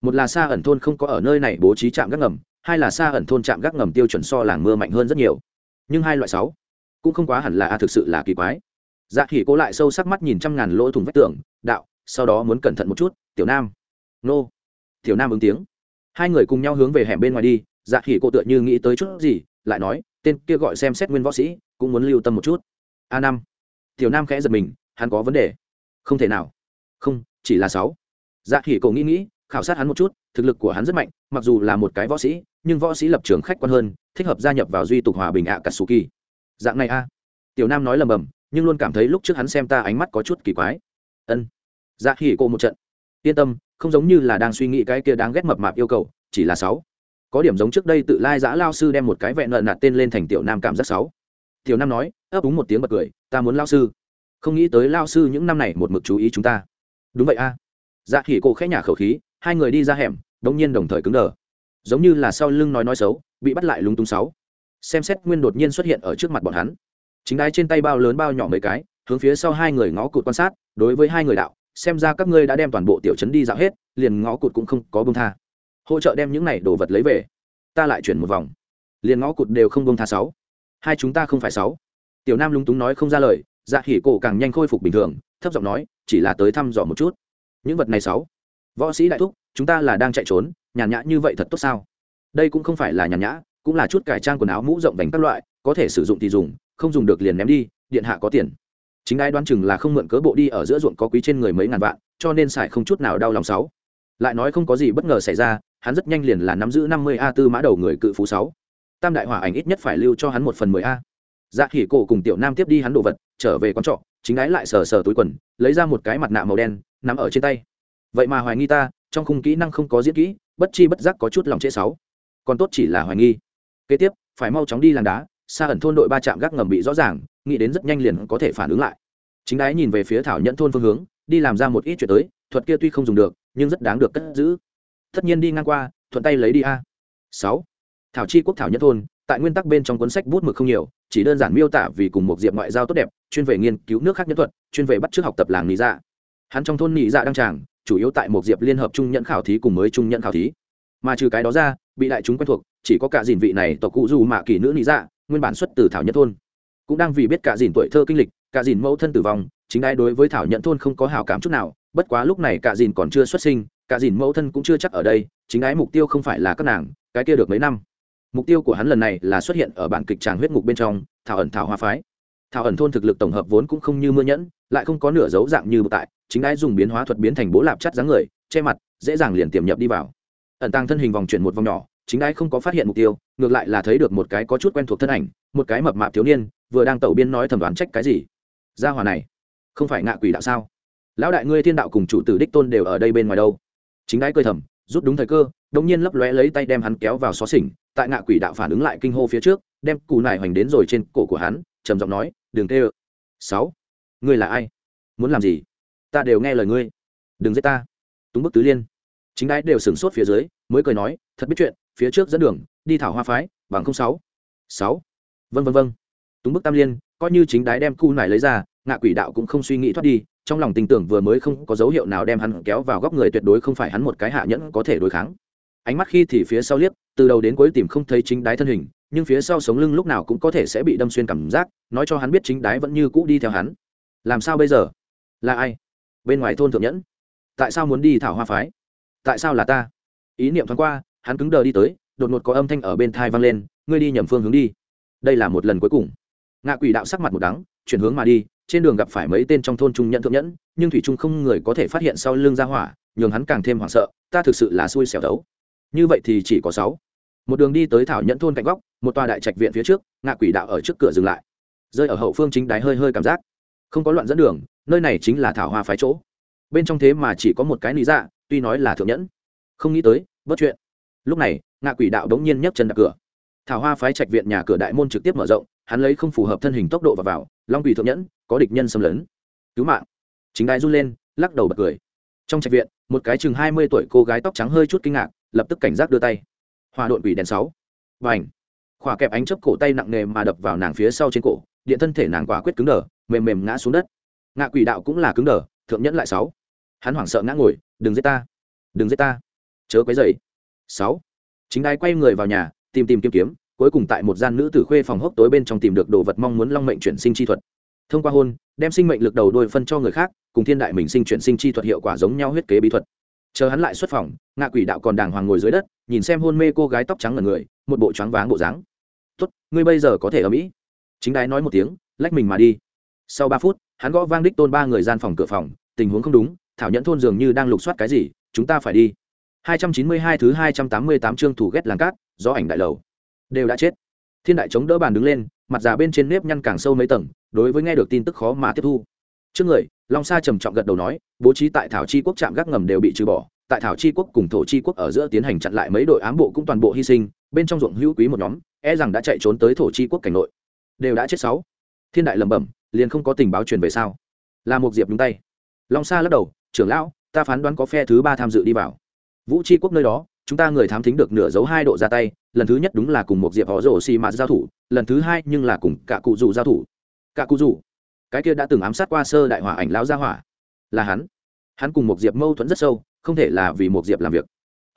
Một là xa ẩn thôn không có ở nơi này bố trí trạm gác ngầm, hai là xa ẩn thôn trạm gác ngầm tiêu chuẩn so làng mưa mạnh hơn rất nhiều. Nhưng hai loại sáu cũng không quá hẳn là a, thực sự là kỳ quái. Dạ khỉ cố lại sâu sắc mắt nhìn trăm ngàn lỗ thủng vách tường, đạo, sau đó muốn cẩn thận một chút, tiểu nam. Nô. Tiểu nam ứng tiếng hai người cùng nhau hướng về hẻm bên ngoài đi dạ khỉ cô tựa như nghĩ tới chút gì, lại nói, tên kia gọi xem xét nguyên võ sĩ, cũng muốn lưu tâm một chút. A năm tiểu nam khẽ giật mình, hắn có vấn đề. Không thể nào. Không, chỉ là sáu. Dạ khỉ cổ nghĩ nghĩ, khảo sát hắn một chút, thực lực của hắn rất mạnh, mặc dù là một cái võ sĩ, nhưng võ sĩ lập trường khách quan hơn, thích hợp gia nhập vào duy tục hòa bình ạ cà sù kỳ. Dạng này a. Tiểu nam nói lầm bầm, nhưng luôn cảm thấy lúc trước hắn xem ta ánh mắt có chút kỳ quái. Ân. Dạ khỉ cô một trận yên tâm, không giống như là đang suy nghĩ cái kia đáng ghét mập mạp yêu cầu, chỉ là sáu. Có điểm giống trước đây tự lai giã lao sư đem một cái vẹn nợ nạt tên lên thành tiểu nam cảm giác sáu. Tiểu nam nói, ấp úng một tiếng bật cười, ta muốn lao sư. Không nghĩ tới lao sư những năm này một mực chú ý chúng ta. Đúng vậy a. Dạ khỉ cô khẽ nhả khẩu khí, hai người đi ra hẻm, đống nhiên đồng thời cứng đờ. Giống như là sau lưng nói nói xấu, bị bắt lại lúng túng sáu. Xem xét nguyên đột nhiên xuất hiện ở trước mặt bọn hắn. Chính đái trên tay bao lớn bao nhỏ mấy cái, hướng phía sau hai người ngó cụt quan sát, đối với hai người đạo xem ra các ngươi đã đem toàn bộ tiểu trấn đi dạo hết, liền ngõ cụt cũng không có bông tha. Hỗ trợ đem những này đồ vật lấy về. Ta lại chuyển một vòng. Liền ngõ cụt đều không bông tha sáu. Hai chúng ta không phải sáu. Tiểu nam lúng túng nói không ra lời dạ hỉ cổ càng nhanh khôi phục bình thường, thấp giọng nói, chỉ là tới thăm dò một chút. Những vật này sáu. Võ sĩ đại thúc, chúng ta là đang chạy trốn, nhàn nhã như vậy thật tốt sao? Đây cũng không phải là nhàn nhã, cũng là chút cải trang quần áo mũ rộng vành các loại, có thể sử dụng thì dùng, không dùng được liền ném đi, điện hạ có tiền chính ai đoán chừng là không mượn cớ bộ đi ở giữa ruộng có quý trên người mấy ngàn vạn, cho nên xài không chút nào đau lòng sáu. Lại nói không có gì bất ngờ xảy ra, hắn rất nhanh liền là nắm giữ năm mươi a tư mã đầu người cự phú sáu. Tam đại hỏa ảnh ít nhất phải lưu cho hắn một phần mười a. Dạ khỉ cổ cùng tiểu nam tiếp đi hắn đồ vật, trở về quán trọ, chính ái lại sờ sờ túi quần, lấy ra một cái mặt nạ màu đen nằm ở trên tay. Vậy mà hoài nghi ta, trong khung kỹ năng không có diễn kỹ, bất chi bất giác có chút lòng trễ sáu. Còn tốt chỉ là hoài nghi. Kế tiếp, phải mau chóng đi làng đá, xa ẩn thôn đội ba trạm gác ngầm bị rõ ràng nghĩ đến rất nhanh liền có thể phản ứng lại. Chính đái nhìn về phía thảo nhẫn thôn phương hướng, đi làm ra một ít chuyện tới, thuật kia tuy không dùng được, nhưng rất đáng được cất giữ. Tất nhiên đi ngang qua, thuận tay lấy đi a. Sáu. Thảo chi quốc thảo nhẫn thôn, tại nguyên tắc bên trong cuốn sách bút mực không nhiều, chỉ đơn giản miêu tả vì cùng một diệp ngoại giao tốt đẹp, chuyên về nghiên cứu nước khác nhân thuật, chuyên về bắt chước học tập làng nị dạ. Hắn trong thôn nị dạ đăng tràng, chủ yếu tại một diệp liên hợp trung nhận khảo thí cùng mới trung nhận khảo thí. Mà trừ cái đó ra, bị đại chúng quen thuộc, chỉ có cả dìn vị này tộc cụ dù mạ kỳ nữ nị dạ nguyên bản xuất từ thảo nhất thôn cũng đang vì biết cả dìn tuổi thơ kinh lịch, cả dìn mẫu thân tử vong, chính ai đối với thảo nhận thôn không có hào cảm chút nào, bất quá lúc này cả dìn còn chưa xuất sinh, cả dìn mẫu thân cũng chưa chắc ở đây, chính ái mục tiêu không phải là các nàng, cái kia được mấy năm. Mục tiêu của hắn lần này là xuất hiện ở bản kịch tràng huyết ngục bên trong, thảo ẩn thảo hoa phái. Thảo ẩn thôn thực lực tổng hợp vốn cũng không như mưa nhẫn, lại không có nửa dấu dạng như tại, chính ái dùng biến hóa thuật biến thành bố lạp chắt dáng người, che mặt, dễ dàng liền tiềm nhập đi vào. Ẩn tăng thân hình vòng chuyển một vòng nhỏ chính ai không có phát hiện mục tiêu, ngược lại là thấy được một cái có chút quen thuộc thân ảnh, một cái mập mạp thiếu niên, vừa đang tẩu biên nói thẩm đoán trách cái gì. Gia hòa này, không phải ngạ quỷ đạo sao? Lão đại ngươi thiên đạo cùng chủ tử đích tôn đều ở đây bên ngoài đâu. Chính ai cười thầm, rút đúng thời cơ đống nhiên lấp lóe lấy tay đem hắn kéo vào xó xỉnh, tại ngạ quỷ đạo phản ứng lại kinh hô phía trước, đem cù nải hoành đến rồi trên cổ của hắn, trầm giọng nói, đừng tê ơ. Sáu, ngươi là ai? Muốn làm gì? Ta đều nghe lời ngươi. Đừng giết ta. Túng bức tứ liên. Chính đái đều sửng sốt phía dưới, mới cười nói, thật biết chuyện phía trước dẫn đường, đi thảo hoa phái, bằng không sáu. Sáu. Vân vân vân túng bức tam liên, coi như chính đái đem cu này lấy ra, ngạ quỷ đạo cũng không suy nghĩ thoát đi, trong lòng tình tưởng vừa mới không có dấu hiệu nào đem hắn kéo vào góc người tuyệt đối không phải hắn một cái hạ nhẫn có thể đối kháng. Ánh mắt khi thì phía sau liếc, từ đầu đến cuối tìm không thấy chính đái thân hình, nhưng phía sau sống lưng lúc nào cũng có thể sẽ bị đâm xuyên cảm giác, nói cho hắn biết chính đái vẫn như cũ đi theo hắn. Làm sao bây giờ? Là ai? Bên ngoài thôn thượng nhẫn. Tại sao muốn đi thảo hoa phái? Tại sao là ta? Ý niệm thoáng qua hắn cứng đờ đi tới, đột ngột có âm thanh ở bên thai vang lên, ngươi đi nhầm phương hướng đi. Đây là một lần cuối cùng. Ngạ quỷ đạo sắc mặt một đắng, chuyển hướng mà đi, trên đường gặp phải mấy tên trong thôn trung nhận thượng nhẫn, nhưng thủy trung không người có thể phát hiện sau lưng ra hỏa, nhường hắn càng thêm hoảng sợ, ta thực sự là xui xẻo đấu. Như vậy thì chỉ có sáu. Một đường đi tới thảo nhẫn thôn cạnh góc, một tòa đại trạch viện phía trước, ngạ quỷ đạo ở trước cửa dừng lại. Rơi ở hậu phương chính đáy hơi hơi cảm giác. Không có loạn dẫn đường, nơi này chính là thảo hoa phái chỗ. Bên trong thế mà chỉ có một cái lý dạ tuy nói là thượng nhẫn. Không nghĩ tới, bất chuyện lúc này, ngạ quỷ đạo đống nhiên nhấc chân đạp cửa. Thảo hoa phái trạch viện nhà cửa đại môn trực tiếp mở rộng, hắn lấy không phù hợp thân hình tốc độ và vào, long quỷ thượng nhẫn, có địch nhân xâm lấn. Cứu mạng! Chính đai run lên, lắc đầu bật cười. Trong trạch viện, một cái chừng hai mươi tuổi cô gái tóc trắng hơi chút kinh ngạc, lập tức cảnh giác đưa tay. Hòa độn quỷ đèn sáu. Và ảnh khỏa kẹp ánh chấp cổ tay nặng nề mà đập vào nàng phía sau trên cổ, điện thân thể nàng quả quyết cứng đờ, mềm mềm ngã xuống đất. Ngạ quỷ đạo cũng là cứng đờ, thượng nhẫn lại sáu. Hắn hoảng sợ ngã ngồi, đừng giết ta! Đừng giết ta! Chớ quấy dậy sáu. Chính đai quay người vào nhà, tìm tìm kiếm kiếm, cuối cùng tại một gian nữ tử khuê phòng hốc tối bên trong tìm được đồ vật mong muốn long mệnh chuyển sinh chi thuật. Thông qua hôn, đem sinh mệnh lực đầu đôi phân cho người khác, cùng thiên đại mình sinh chuyển sinh chi thuật hiệu quả giống nhau huyết kế bí thuật. Chờ hắn lại xuất phòng, ngạ quỷ đạo còn đàng hoàng ngồi dưới đất, nhìn xem hôn mê cô gái tóc trắng ngần người, một bộ choáng váng bộ dáng. Tốt, ngươi bây giờ có thể ở mỹ. Chính đái nói một tiếng, lách mình mà đi. Sau ba phút, hắn gõ vang đích tôn ba người gian phòng cửa phòng, tình huống không đúng, thảo nhẫn thôn dường như đang lục soát cái gì, chúng ta phải đi. 292 thứ 288 chương thủ ghét làng cát, gió ảnh đại lầu. Đều đã chết. Thiên đại chống đỡ bàn đứng lên, mặt già bên trên nếp nhăn càng sâu mấy tầng, đối với nghe được tin tức khó mà tiếp thu. Trước người, long sa trầm trọng gật đầu nói, bố trí tại thảo chi quốc trạm gác ngầm đều bị trừ bỏ, tại thảo chi quốc cùng thổ chi quốc ở giữa tiến hành chặn lại mấy đội ám bộ cũng toàn bộ hy sinh, bên trong ruộng hữu quý một nhóm e rằng đã chạy trốn tới thổ chi quốc cảnh nội. Đều đã chết sáu. Thiên đại lẩm bẩm, liền không có tình báo truyền về sao? Là một diệp nhúng tay. Long sa lắc đầu, trưởng lão, ta phán đoán có phe thứ ba tham dự đi vào vũ tri quốc nơi đó, chúng ta người thám thính được nửa dấu hai độ ra tay, lần thứ nhất đúng là cùng một diệp họ rổ xì mạt giao thủ, lần thứ hai nhưng là cùng cả cụ dù giao thủ. Cả cụ dù, cái kia đã từng ám sát qua sơ đại hỏa ảnh lão gia hỏa, là hắn. Hắn cùng một diệp mâu thuẫn rất sâu, không thể là vì một diệp làm việc.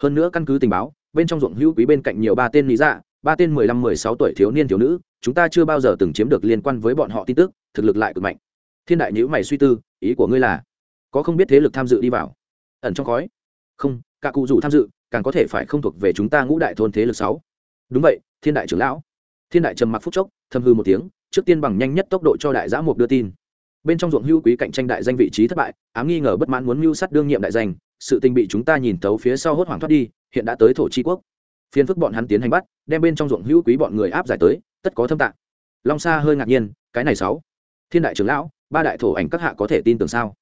Hơn nữa căn cứ tình báo, bên trong ruộng hữu quý bên cạnh nhiều ba tên lý dạ ba tên mười lăm, mười sáu tuổi thiếu niên thiếu nữ, chúng ta chưa bao giờ từng chiếm được liên quan với bọn họ tin tức, thực lực lại cực mạnh. Thiên đại nhữ mày suy tư, ý của ngươi là, có không biết thế lực tham dự đi vào? Ẩn trong khói. Không cả cụ dù tham dự, càng có thể phải không thuộc về chúng ta ngũ đại thôn thế lực sáu. Đúng vậy, thiên đại trưởng lão. Thiên đại trầm mặc phúc chốc thâm hư một tiếng, trước tiên bằng nhanh nhất tốc độ cho đại giã mục đưa tin. Bên trong ruộng hưu quý cạnh tranh đại danh vị trí thất bại ám nghi ngờ bất mãn muốn mưu sát đương nhiệm đại danh, sự tình bị chúng ta nhìn tấu phía sau hốt hoảng thoát đi, hiện đã tới thổ tri quốc. Phiên phức bọn hắn tiến hành bắt, đem bên trong ruộng hữu quý bọn người áp giải tới, tất có thâm tạng. Long sa hơi ngạc nhiên, cái này sáu. Thiên đại trưởng lão, ba đại thổ ảnh các hạ có thể tin tưởng sao?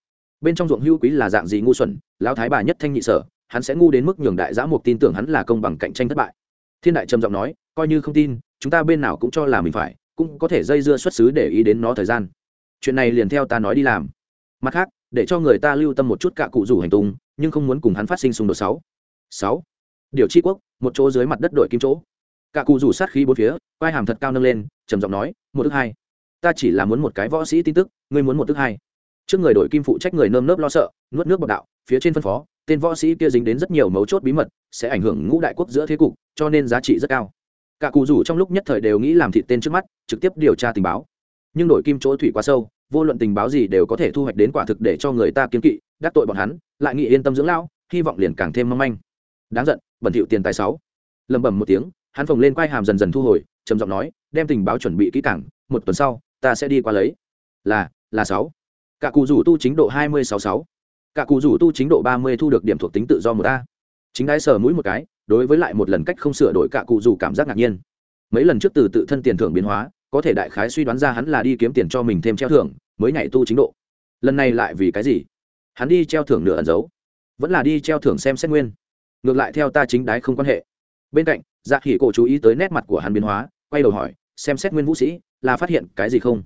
Bên trong ruộng hữu quý là dạng gì ngu xuẩn, lão thái bà nhất thanh nhị sở hắn sẽ ngu đến mức nhường đại giã mục tin tưởng hắn là công bằng cạnh tranh thất bại. Thiên đại trầm giọng nói, coi như không tin, chúng ta bên nào cũng cho là mình phải, cũng có thể dây dưa xuất xứ để ý đến nó thời gian. Chuyện này liền theo ta nói đi làm. Mặt khác, để cho người ta lưu tâm một chút cả cụ rủ hành tung, nhưng không muốn cùng hắn phát sinh xung đột sáu. Sáu. Điều chi quốc, một chỗ dưới mặt đất đội kim chỗ. Cả cụ rủ sát khí bốn phía vai hàm thật cao nâng lên, trầm giọng nói, một thứ hai. Ta chỉ là muốn một cái võ sĩ tin tức, ngươi muốn một thứ hai trước người đội kim phụ trách người nơm nớp lo sợ, nuốt nước bọc đạo, phía trên phân phó, tên võ sĩ kia dính đến rất nhiều mấu chốt bí mật, sẽ ảnh hưởng ngũ đại quốc giữa thế cục, cho nên giá trị rất cao. Cả cụ rủ trong lúc nhất thời đều nghĩ làm thịt tên trước mắt, trực tiếp điều tra tình báo. Nhưng đổi kim chỗ thủy quá sâu, vô luận tình báo gì đều có thể thu hoạch đến quả thực để cho người ta kiếm kỵ, đắc tội bọn hắn, lại nghĩ yên tâm dưỡng lao hy vọng liền càng thêm mong manh. Đáng giận, bẩn thiệu tiền tài sáu. Lẩm bẩm một tiếng, hắn phồng lên quai hàm dần dần thu hồi, trầm giọng nói, đem tình báo chuẩn bị kỹ càng, một tuần sau, ta sẽ đi qua lấy. Là là sáu cả cụ rủ tu chính độ hai mươi sáu sáu. Cả cụ rủ tu chính độ ba mươi thu được điểm thuộc tính tự do một a. Chính đái sờ mũi một cái, đối với lại một lần cách không sửa đổi cả cụ rủ cảm giác ngạc nhiên. Mấy lần trước từ tự thân tiền thưởng biến hóa, có thể đại khái suy đoán ra hắn là đi kiếm tiền cho mình thêm treo thưởng, mới nhảy tu chính độ. Lần này lại vì cái gì? Hắn đi treo thưởng nửa ẩn giấu vẫn là đi treo thưởng xem xét nguyên. Ngược lại theo ta chính đái không quan hệ. Bên cạnh dạ khỉ cổ chú ý tới nét mặt của hắn biến hóa, quay đầu hỏi, xem xét nguyên vũ sĩ, là phát hiện cái gì không?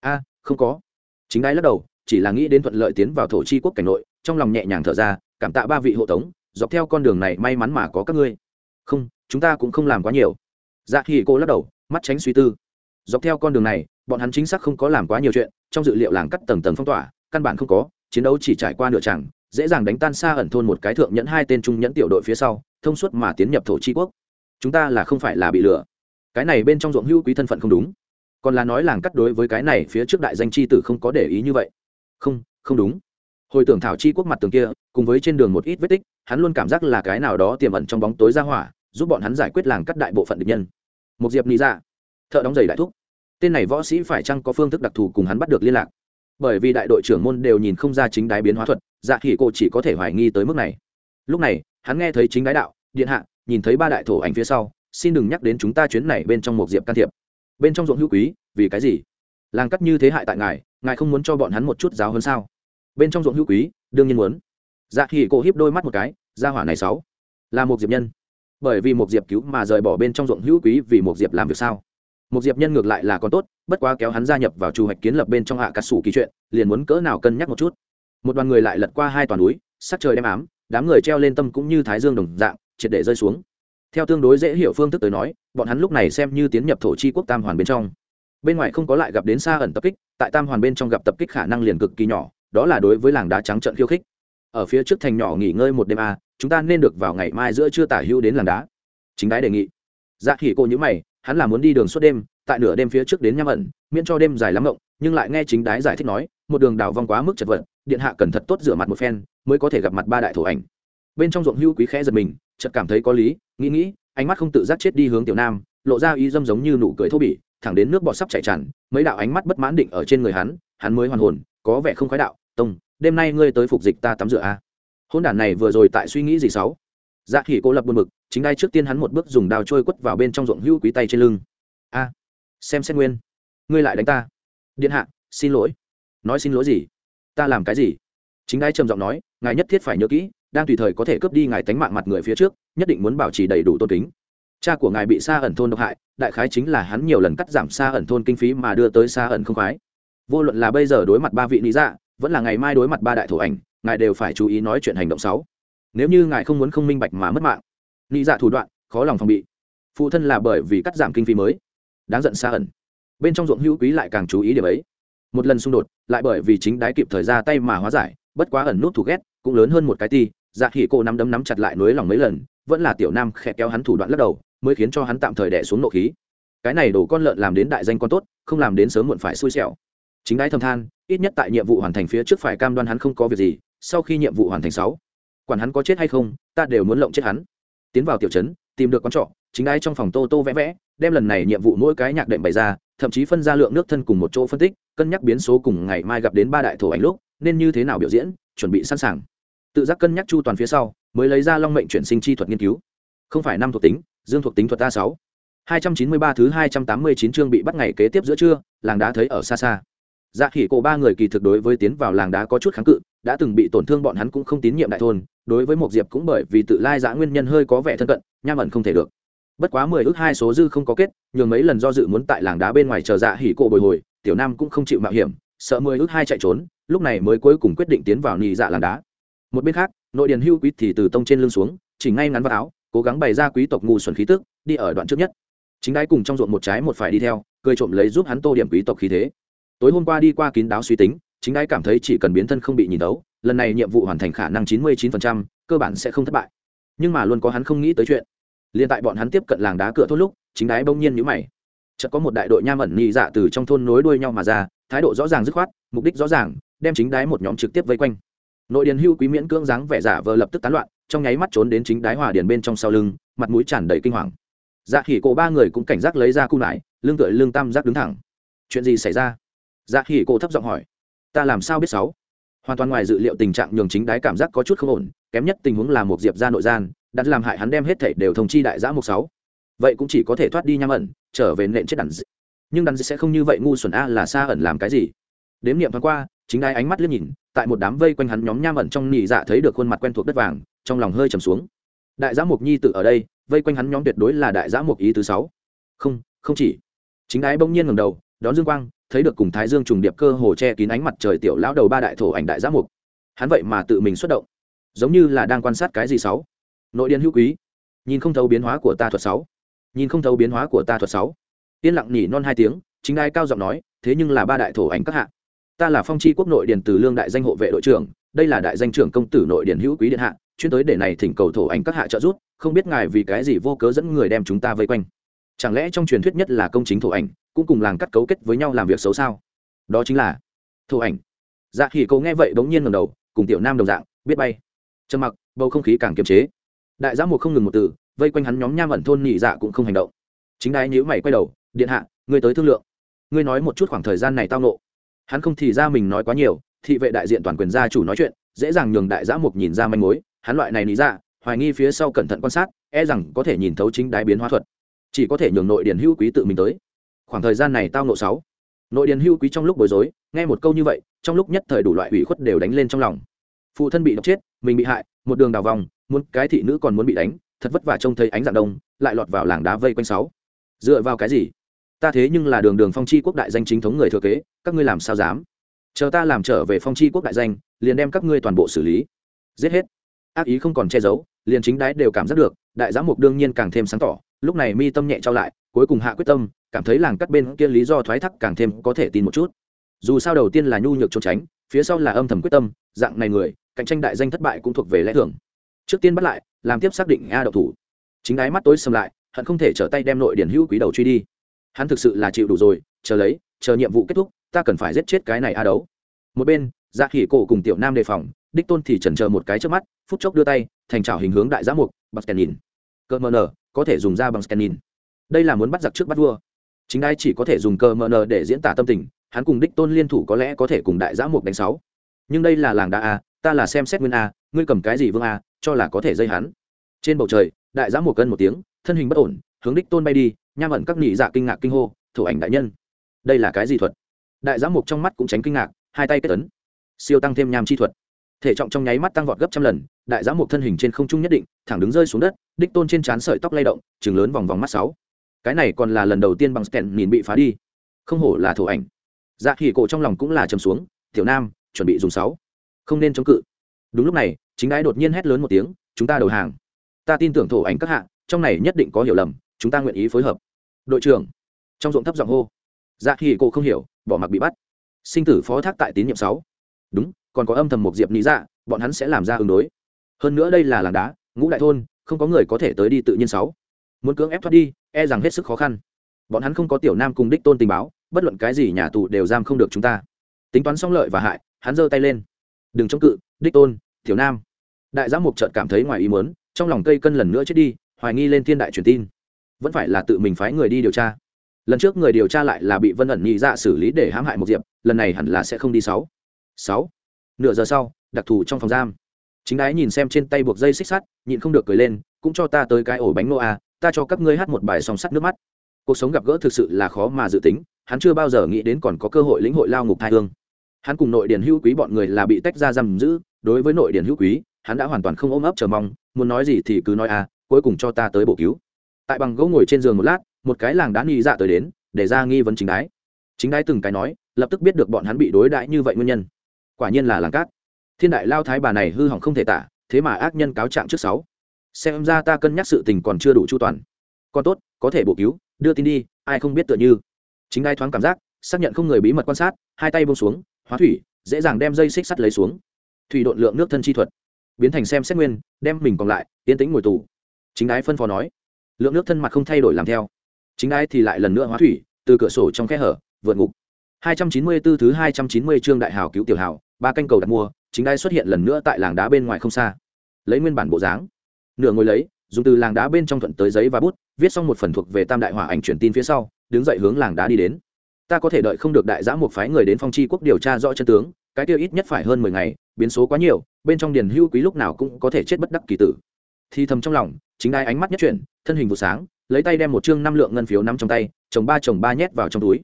A, không có. Chính đái lắc đầu chỉ là nghĩ đến thuận lợi tiến vào thổ chi quốc cảnh nội, trong lòng nhẹ nhàng thở ra, cảm tạ ba vị hộ tống, dọc theo con đường này may mắn mà có các ngươi. Không, chúng ta cũng không làm quá nhiều. Dạ hỉ cô lắc đầu, mắt tránh suy tư. Dọc theo con đường này, bọn hắn chính xác không có làm quá nhiều chuyện, trong dự liệu làng cắt tầng tầng phong tỏa, căn bản không có, chiến đấu chỉ trải qua nửa chẳng dễ dàng đánh tan xa ẩn thôn một cái thượng nhẫn hai tên trung nhẫn tiểu đội phía sau, thông suốt mà tiến nhập thổ tri quốc. Chúng ta là không phải là bị lừa. Cái này bên trong ruộng hữu quý thân phận không đúng. Còn là nói làng cắt đối với cái này phía trước đại danh chi tử không có để ý như vậy không không đúng. Hồi tưởng thảo chi quốc mặt tường kia, cùng với trên đường một ít vết tích, hắn luôn cảm giác là cái nào đó tiềm ẩn trong bóng tối ra hỏa, giúp bọn hắn giải quyết làng cắt đại bộ phận địch nhân. Một diệp lý ra dạ, thợ đóng giày đại thúc. Tên này võ sĩ phải chăng có phương thức đặc thù cùng hắn bắt được liên lạc? Bởi vì đại đội trưởng môn đều nhìn không ra chính đái biến hóa thuật dạ khỉ cô chỉ có thể hoài nghi tới mức này. Lúc này, hắn nghe thấy chính đái đạo, điện hạ, nhìn thấy ba đại thổ ảnh phía sau, xin đừng nhắc đến chúng ta chuyến này bên trong một diệp can thiệp. Bên trong ruộng hữu quý, vì cái gì? Làng cắt như thế hại tại ngài ngài không muốn cho bọn hắn một chút giáo hơn sao? Bên trong ruộng hữu quý, đương nhiên muốn. Dạ khỉ cô hiếp đôi mắt một cái ra hỏa này sáu, là một diệp nhân. Bởi vì một diệp cứu mà rời bỏ bên trong ruộng hữu quý vì một diệp làm việc sao? Một diệp nhân ngược lại là còn tốt, bất quá kéo hắn gia nhập vào chu hoạch kiến lập bên trong hạ cắt sủ kỳ chuyện, liền muốn cỡ nào cân nhắc một chút. Một đoàn người lại lật qua hai toàn núi, sắc trời đem ám, đám người treo lên tâm cũng như thái dương đồng dạng, triệt để rơi xuống. Theo tương đối dễ hiểu phương thức tới nói, bọn hắn lúc này xem như tiến nhập thổ chi quốc tam hoàn bên trong bên ngoài không có lại gặp đến xa ẩn tập kích tại tam hoàn bên trong gặp tập kích khả năng liền cực kỳ nhỏ đó là đối với làng đá trắng trận khiêu khích. Ở phía trước thành nhỏ nghỉ ngơi một đêm a à, chúng ta nên được vào ngày mai giữa trưa tả hữu đến làng đá. Chính đái đề nghị. Dạ khỉ cô nhữ mày hắn là muốn đi đường suốt đêm tại nửa đêm phía trước đến nham ẩn miễn cho đêm dài lắm rộng nhưng lại nghe chính đái giải thích nói một đường đào vong quá mức chật vật điện hạ cần thật tốt rửa mặt một phen mới có thể gặp mặt ba đại thổ ảnh. Bên trong ruộng hưu quý khẽ giật mình chợt cảm thấy có lý nghĩ nghĩ ánh mắt không tự giác chết đi hướng tiểu nam lộ ra ý dâm giống như nụ cười thô bỉ thẳng đến nước bọt sắp chảy tràn, mấy đạo ánh mắt bất mãn định ở trên người hắn hắn mới hoàn hồn, có vẻ không khoái đạo, tông, đêm nay ngươi tới phục dịch ta tắm rửa a. À? hôn đản này vừa rồi tại suy nghĩ gì xấu dạ khỉ cô lập buồn bực, chính đai trước tiên hắn một bước dùng đao trôi quất vào bên trong ruộng hưu quý tay trên lưng. A, xem xét nguyên, ngươi lại đánh ta. Điện hạ, xin lỗi. Nói xin lỗi gì? Ta làm cái gì? Chính đai trầm giọng nói, ngài nhất thiết phải nhớ kỹ, đang tùy thời có thể cướp đi ngài tánh mạng mặt người phía trước, nhất định muốn bảo trì đầy đủ tôn kính cha của ngài bị xa ẩn thôn độc hại, đại khái chính là hắn nhiều lần cắt giảm xa ẩn thôn kinh phí mà đưa tới xa ẩn không khoái. Vô luận là bây giờ đối mặt ba vị lý dạ vẫn là ngày mai đối mặt ba đại thổ ảnh, ngài đều phải chú ý nói chuyện hành động sáu. Nếu như ngài không muốn không minh bạch mà mất mạng lý dạ thủ đoạn, khó lòng phòng bị. Phụ thân là bởi vì cắt giảm kinh phí mới. Đáng giận xa ẩn. Bên trong ruộng hữu quý lại càng chú ý điểm ấy. Một lần xung đột, lại bởi vì chính đái kịp thời ra tay mà hóa giải, bất quá ẩn nút thủ ghét, cũng lớn hơn một cái ti dạ khỉ cô nắm đấm nắm chặt lại nối lòng mấy lần, vẫn là tiểu nam khẽ kéo hắn thủ đoạn lắc đầu mới khiến cho hắn tạm thời đẻ xuống nộ khí. Cái này đổ con lợn làm đến đại danh con tốt, không làm đến sớm muộn phải xui xẻo. Chính đái thầm than, ít nhất tại nhiệm vụ hoàn thành phía trước phải cam đoan hắn không có việc gì, sau khi nhiệm vụ hoàn thành sáu, quản hắn có chết hay không, ta đều muốn lộng chết hắn. Tiến vào tiểu trấn, tìm được con trọ, chính đái trong phòng tô tô vẽ vẽ, đem lần này nhiệm vụ mỗi cái nhạc đệm bày ra, thậm chí phân ra lượng nước thân cùng một chỗ phân tích, cân nhắc biến số cùng ngày mai gặp đến ba đại thổ ảnh lúc, nên như thế nào biểu diễn, chuẩn bị sẵn sàng. Tự giác cân nhắc chu toàn phía sau, mới lấy ra long mệnh chuyển sinh chi thuật nghiên cứu. Không phải năm thuộc tính dương thuộc tính thuật a sáu. hai trăm chín mươi ba thứ hai trăm tám mươi chín chương bị bắt ngày kế tiếp giữa trưa, làng đá thấy ở xa xa. Dạ khỉ cổ ba người kỳ thực đối với tiến vào làng đá có chút kháng cự, đã từng bị tổn thương bọn hắn cũng không tín nhiệm đại thôn, đối với một diệp cũng bởi vì tự lai giã nguyên nhân hơi có vẻ thân cận, nham ẩn không thể được. Bất quá mười ước hai số dư không có kết, nhường mấy lần do dự muốn tại làng đá bên ngoài chờ dạ hỉ cổ bồi hồi, tiểu nam cũng không chịu mạo hiểm, sợ mười ước hai chạy trốn, lúc này mới cuối cùng quyết định tiến vào nì dạ làng đá. Một bên khác, nội điền hưu quýt thì từ tông trên lưng xuống, chỉ ngay ngắn vào áo cố gắng bày ra quý tộc ngu xuẩn khí tức, đi ở đoạn trước nhất. Chính đái cùng trong ruộng một trái một phải đi theo, cười trộm lấy giúp hắn tô điểm quý tộc khí thế. Tối hôm qua đi qua kín đáo suy tính, chính đái cảm thấy chỉ cần biến thân không bị nhìn đấu, lần này nhiệm vụ hoàn thành khả năng chín mươi chín phần trăm, cơ bản sẽ không thất bại. Nhưng mà luôn có hắn không nghĩ tới chuyện. Liên tại bọn hắn tiếp cận làng đá cửa thôn lúc, chính đái bỗng nhiên nhíu mày. Chợt có một đại đội nham ẩn nhị dạ từ trong thôn nối đuôi nhau mà ra, thái độ rõ ràng dứt khoát, mục đích rõ ràng, đem chính đái một nhóm trực tiếp vây quanh. Nội điền hưu quý miễn cưỡng dáng vẻ giả vờ lập tức tán loạn trong nháy mắt trốn đến chính đái hòa điền bên trong sau lưng, mặt mũi tràn đầy kinh hoàng. Dạ khỉ cổ ba người cũng cảnh giác lấy ra cung lại, lưng tựa lưng tam giác đứng thẳng. Chuyện gì xảy ra? Dạ khỉ cổ thấp giọng hỏi. Ta làm sao biết sáu? Hoàn toàn ngoài dự liệu tình trạng nhường chính đái cảm giác có chút không ổn, kém nhất tình huống là một diệp ra nội gian đặt làm hại hắn đem hết thảy đều thông chi đại giã mục sáu. Vậy cũng chỉ có thể thoát đi nham ẩn, trở về nện chết đàn dị. nhưng đàn dị sẽ không như vậy ngu xuẩn a, là xa ẩn làm cái gì? Đếm niệm thoáng qua chính đai ánh mắt liếc nhìn, tại một đám vây quanh hắn nhóm nham ẩn trong nhị dạ thấy được khuôn mặt quen thuộc đất vàng, trong lòng hơi trầm xuống. Đại giã mục nhi tự ở đây, vây quanh hắn nhóm tuyệt đối là đại giã mục ý thứ sáu. Không không chỉ. Chính đái bỗng nhiên ngẩng đầu, đón dương quang, thấy được cùng thái dương trùng điệp cơ hồ che kín ánh mặt trời tiểu lão đầu ba đại thổ ảnh đại giã mục. Hắn vậy mà tự mình xuất động. Giống như là đang quan sát cái gì sáu. Nội điên hữu quý. Nhìn không thấu biến hóa của ta thuật sáu. Nhìn không thấu biến hóa của ta thuật sáu. Yên lặng nhỉ non hai tiếng, chính đai cao giọng nói, thế nhưng là ba đại thổ ảnh các hạ ta là phong chi quốc nội điền từ lương đại danh hộ vệ đội trưởng, đây là đại danh trưởng công tử nội điền hữu quý điện hạ, chuyên tới để này thỉnh cầu thổ ảnh các hạ trợ giúp, không biết ngài vì cái gì vô cớ dẫn người đem chúng ta vây quanh. Chẳng lẽ trong truyền thuyết nhất là công chính thổ ảnh, cũng cùng làng cắt cấu kết với nhau làm việc xấu sao? Đó chính là thổ ảnh. Dạ thì cậu nghe vậy bỗng nhiên ngầm đầu, cùng tiểu nam đồng dạng, biết bay. Trầm mặc, bầu không khí càng kiềm chế. Đại giám mục không ngừng một từ, vây quanh hắn nhóm nham ẩn thôn nhị dạ cũng không hành động. Chính đái nhữ mày quay đầu, điện hạ, ngươi tới thương lượng. Ngươi nói một chút khoảng thời gian này tao nộ hắn không thì ra mình nói quá nhiều, thị vệ đại diện toàn quyền gia chủ nói chuyện, dễ dàng nhường đại giã mục nhìn ra manh mối. Hắn loại này lý ra hoài nghi phía sau cẩn thận quan sát e rằng có thể nhìn thấu chính đái biến hóa thuật. Chỉ có thể nhường nội điển hữu quý tự mình tới. Khoảng thời gian này tao nộ sáu. Nội điển hữu quý trong lúc bối rối, nghe một câu như vậy, trong lúc nhất thời đủ loại ủy khuất đều đánh lên trong lòng. Phụ thân bị độc chết, mình bị hại, một đường đào vòng, muốn cái thị nữ còn muốn bị đánh, thật vất vả trông thấy ánh dạng đông, lại lọt vào làng đá vây quanh sáu. Dựa vào cái gì? Ta thế nhưng là đường đường phong chi quốc đại danh chính thống người thừa kế, các ngươi làm sao dám? Chờ ta làm trở về phong chi quốc đại danh, liền đem các ngươi toàn bộ xử lý. Giết hết. Ác ý không còn che giấu, liền chính đái đều cảm giác được, đại giám mục đương nhiên càng thêm sáng tỏ, lúc này mi tâm nhẹ trao lại, cuối cùng hạ quyết tâm, cảm thấy làng cắt bên kia lý do thoái thác càng thêm có thể tin một chút. Dù sao đầu tiên là nhu nhược trốn tránh, phía sau là âm thầm quyết tâm, dạng này người, cạnh tranh đại danh thất bại cũng thuộc về lẽ thường. Trước tiên bắt lại, làm tiếp xác định a độc thủ. Chính đái mắt tối xâm lại, hận không thể trở tay đem nội điển hữu quý đầu truy đi hắn thực sự là chịu đủ rồi, chờ lấy, chờ nhiệm vụ kết thúc, ta cần phải giết chết cái này a đấu. Một bên dạ khỉ cổ cùng tiểu nam đề phòng, đích tôn thì chần chờ một cái trước mắt, phút chốc đưa tay, thành trào hình hướng đại giã mục bằng scanin cơ mờ nờ có thể dùng ra bằng scanin đây là muốn bắt giặc trước bắt vua. Chính ai chỉ có thể dùng cơ mờ nờ để diễn tả tâm tình, hắn cùng đích tôn liên thủ có lẽ có thể cùng đại giã mục đánh sáu. Nhưng đây là làng đa a, ta là xem xét nguyên a, ngươi cầm cái gì vương a, cho là có thể dây hắn. Trên bầu trời, đại giã mục cân một tiếng, thân hình bất ổn hướng đích tôn bay đi, nham ẩn các nhị dạ kinh ngạc kinh hô, thủ ảnh đại nhân, đây là cái gì thuật? Đại giám mục trong mắt cũng tránh kinh ngạc, hai tay kết ấn. Siêu tăng thêm nham chi thuật. Thể trọng trong nháy mắt tăng vọt gấp trăm lần, đại giám mục thân hình trên không trung nhất định, thẳng đứng rơi xuống đất, đích tôn trên trán sợi tóc lay động chừng lớn vòng vòng mắt sáu. Cái này còn là lần đầu tiên bằng stent nhìn bị phá đi. Không hổ là thủ ảnh. Dạ khỉ cổ trong lòng cũng là chầm xuống, tiểu nam, chuẩn bị dùng sáu. Không nên chống cự. Đúng lúc này, chính ái đột nhiên hét lớn một tiếng, chúng ta đầu hàng. Ta tin tưởng thổ ảnh các hạ, trong này nhất định có hiểu lầm chúng ta nguyện ý phối hợp. Đội trưởng, trong ruộng thấp giọng hô. Dạ khi cô không hiểu, bỏ mặc bị bắt. Sinh tử phó thác tại tín nhiệm sáu. Đúng, còn có âm thầm một diệp lý dạ bọn hắn sẽ làm ra ứng đối. Hơn nữa đây là làng đá, ngũ đại thôn, không có người có thể tới đi tự nhiên sáu. Muốn cưỡng ép thoát đi e rằng hết sức khó khăn. Bọn hắn không có tiểu nam cùng đích tôn tình báo, bất luận cái gì nhà tù đều giam không được chúng ta. Tính toán xong lợi và hại, hắn giơ tay lên. Đừng chống cự, đích tôn, tiểu nam. Đại giám mục trợt cảm thấy ngoài ý muốn, trong lòng cây cân lần nữa chết đi, hoài nghi lên thiên đại truyền tin vẫn phải là tự mình phái người đi điều tra. Lần trước người điều tra lại là bị vân ẩn nhị dạ xử lý để hãm hại một diệp, lần này hẳn là sẽ không đi sáu. Sáu. Nửa giờ sau, đặc thù trong phòng giam. Chính ái nhìn xem trên tay buộc dây xích sắt, nhịn không được cười lên, cũng cho ta tới cái ổ bánh nô a, ta cho các ngươi hát một bài song sắt nước mắt. Cuộc sống gặp gỡ thực sự là khó mà dự tính, hắn chưa bao giờ nghĩ đến còn có cơ hội lĩnh hội lao ngục thai hương. Hắn cùng nội điển hữu quý bọn người là bị tách ra giam giữ, đối với nội điển hữu quý, hắn đã hoàn toàn không ôm ấp chờ mong, muốn nói gì thì cứ nói a, cuối cùng cho ta tới bổ cứu tại bằng gỗ ngồi trên giường một lát, một cái làng đã nghi dạ tới đến, để ra nghi vấn chính đái. Chính đái từng cái nói, lập tức biết được bọn hắn bị đối đãi như vậy nguyên nhân. Quả nhiên là làng cát. Thiên đại lao thái bà này hư hỏng không thể tả, thế mà ác nhân cáo trạng trước sáu. Xem ra ta cân nhắc sự tình còn chưa đủ chu toàn. Còn tốt, có thể bổ cứu, đưa tin đi, ai không biết tựa như. Chính đai thoáng cảm giác, xác nhận không người bí mật quan sát, hai tay bông xuống, hóa thủy, dễ dàng đem dây xích sắt lấy xuống. Thủy độn lượng nước thân chi thuật. Biến thành xem xét nguyên, đem mình còn lại, tiến tĩnh ngồi tù. Chính đái phân phó nói lượng nước thân mặt không thay đổi làm theo. Chính ai thì lại lần nữa hóa thủy, từ cửa sổ trong khe hở, vượt ngục. 294 thứ 290 chương đại hào cứu tiểu hào, ba canh cầu đặt mua, chính đai xuất hiện lần nữa tại làng đá bên ngoài không xa. Lấy nguyên bản bộ dáng. Nửa ngồi lấy, dùng từ làng đá bên trong thuận tới giấy và bút, viết xong một phần thuộc về tam đại hỏa ảnh truyền tin phía sau, đứng dậy hướng làng đá đi đến. Ta có thể đợi không được đại giã một phái người đến phong tri quốc điều tra rõ chân tướng, cái tiêu ít nhất phải hơn mười ngày, biến số quá nhiều, bên trong điền hưu quý lúc nào cũng có thể chết bất đắc kỳ tử. Thì thầm trong lòng, chính đai ánh mắt nhất chuyển thân hình vụ sáng, lấy tay đem một chương năm lượng ngân phiếu nắm trong tay, chồng ba chồng ba nhét vào trong túi.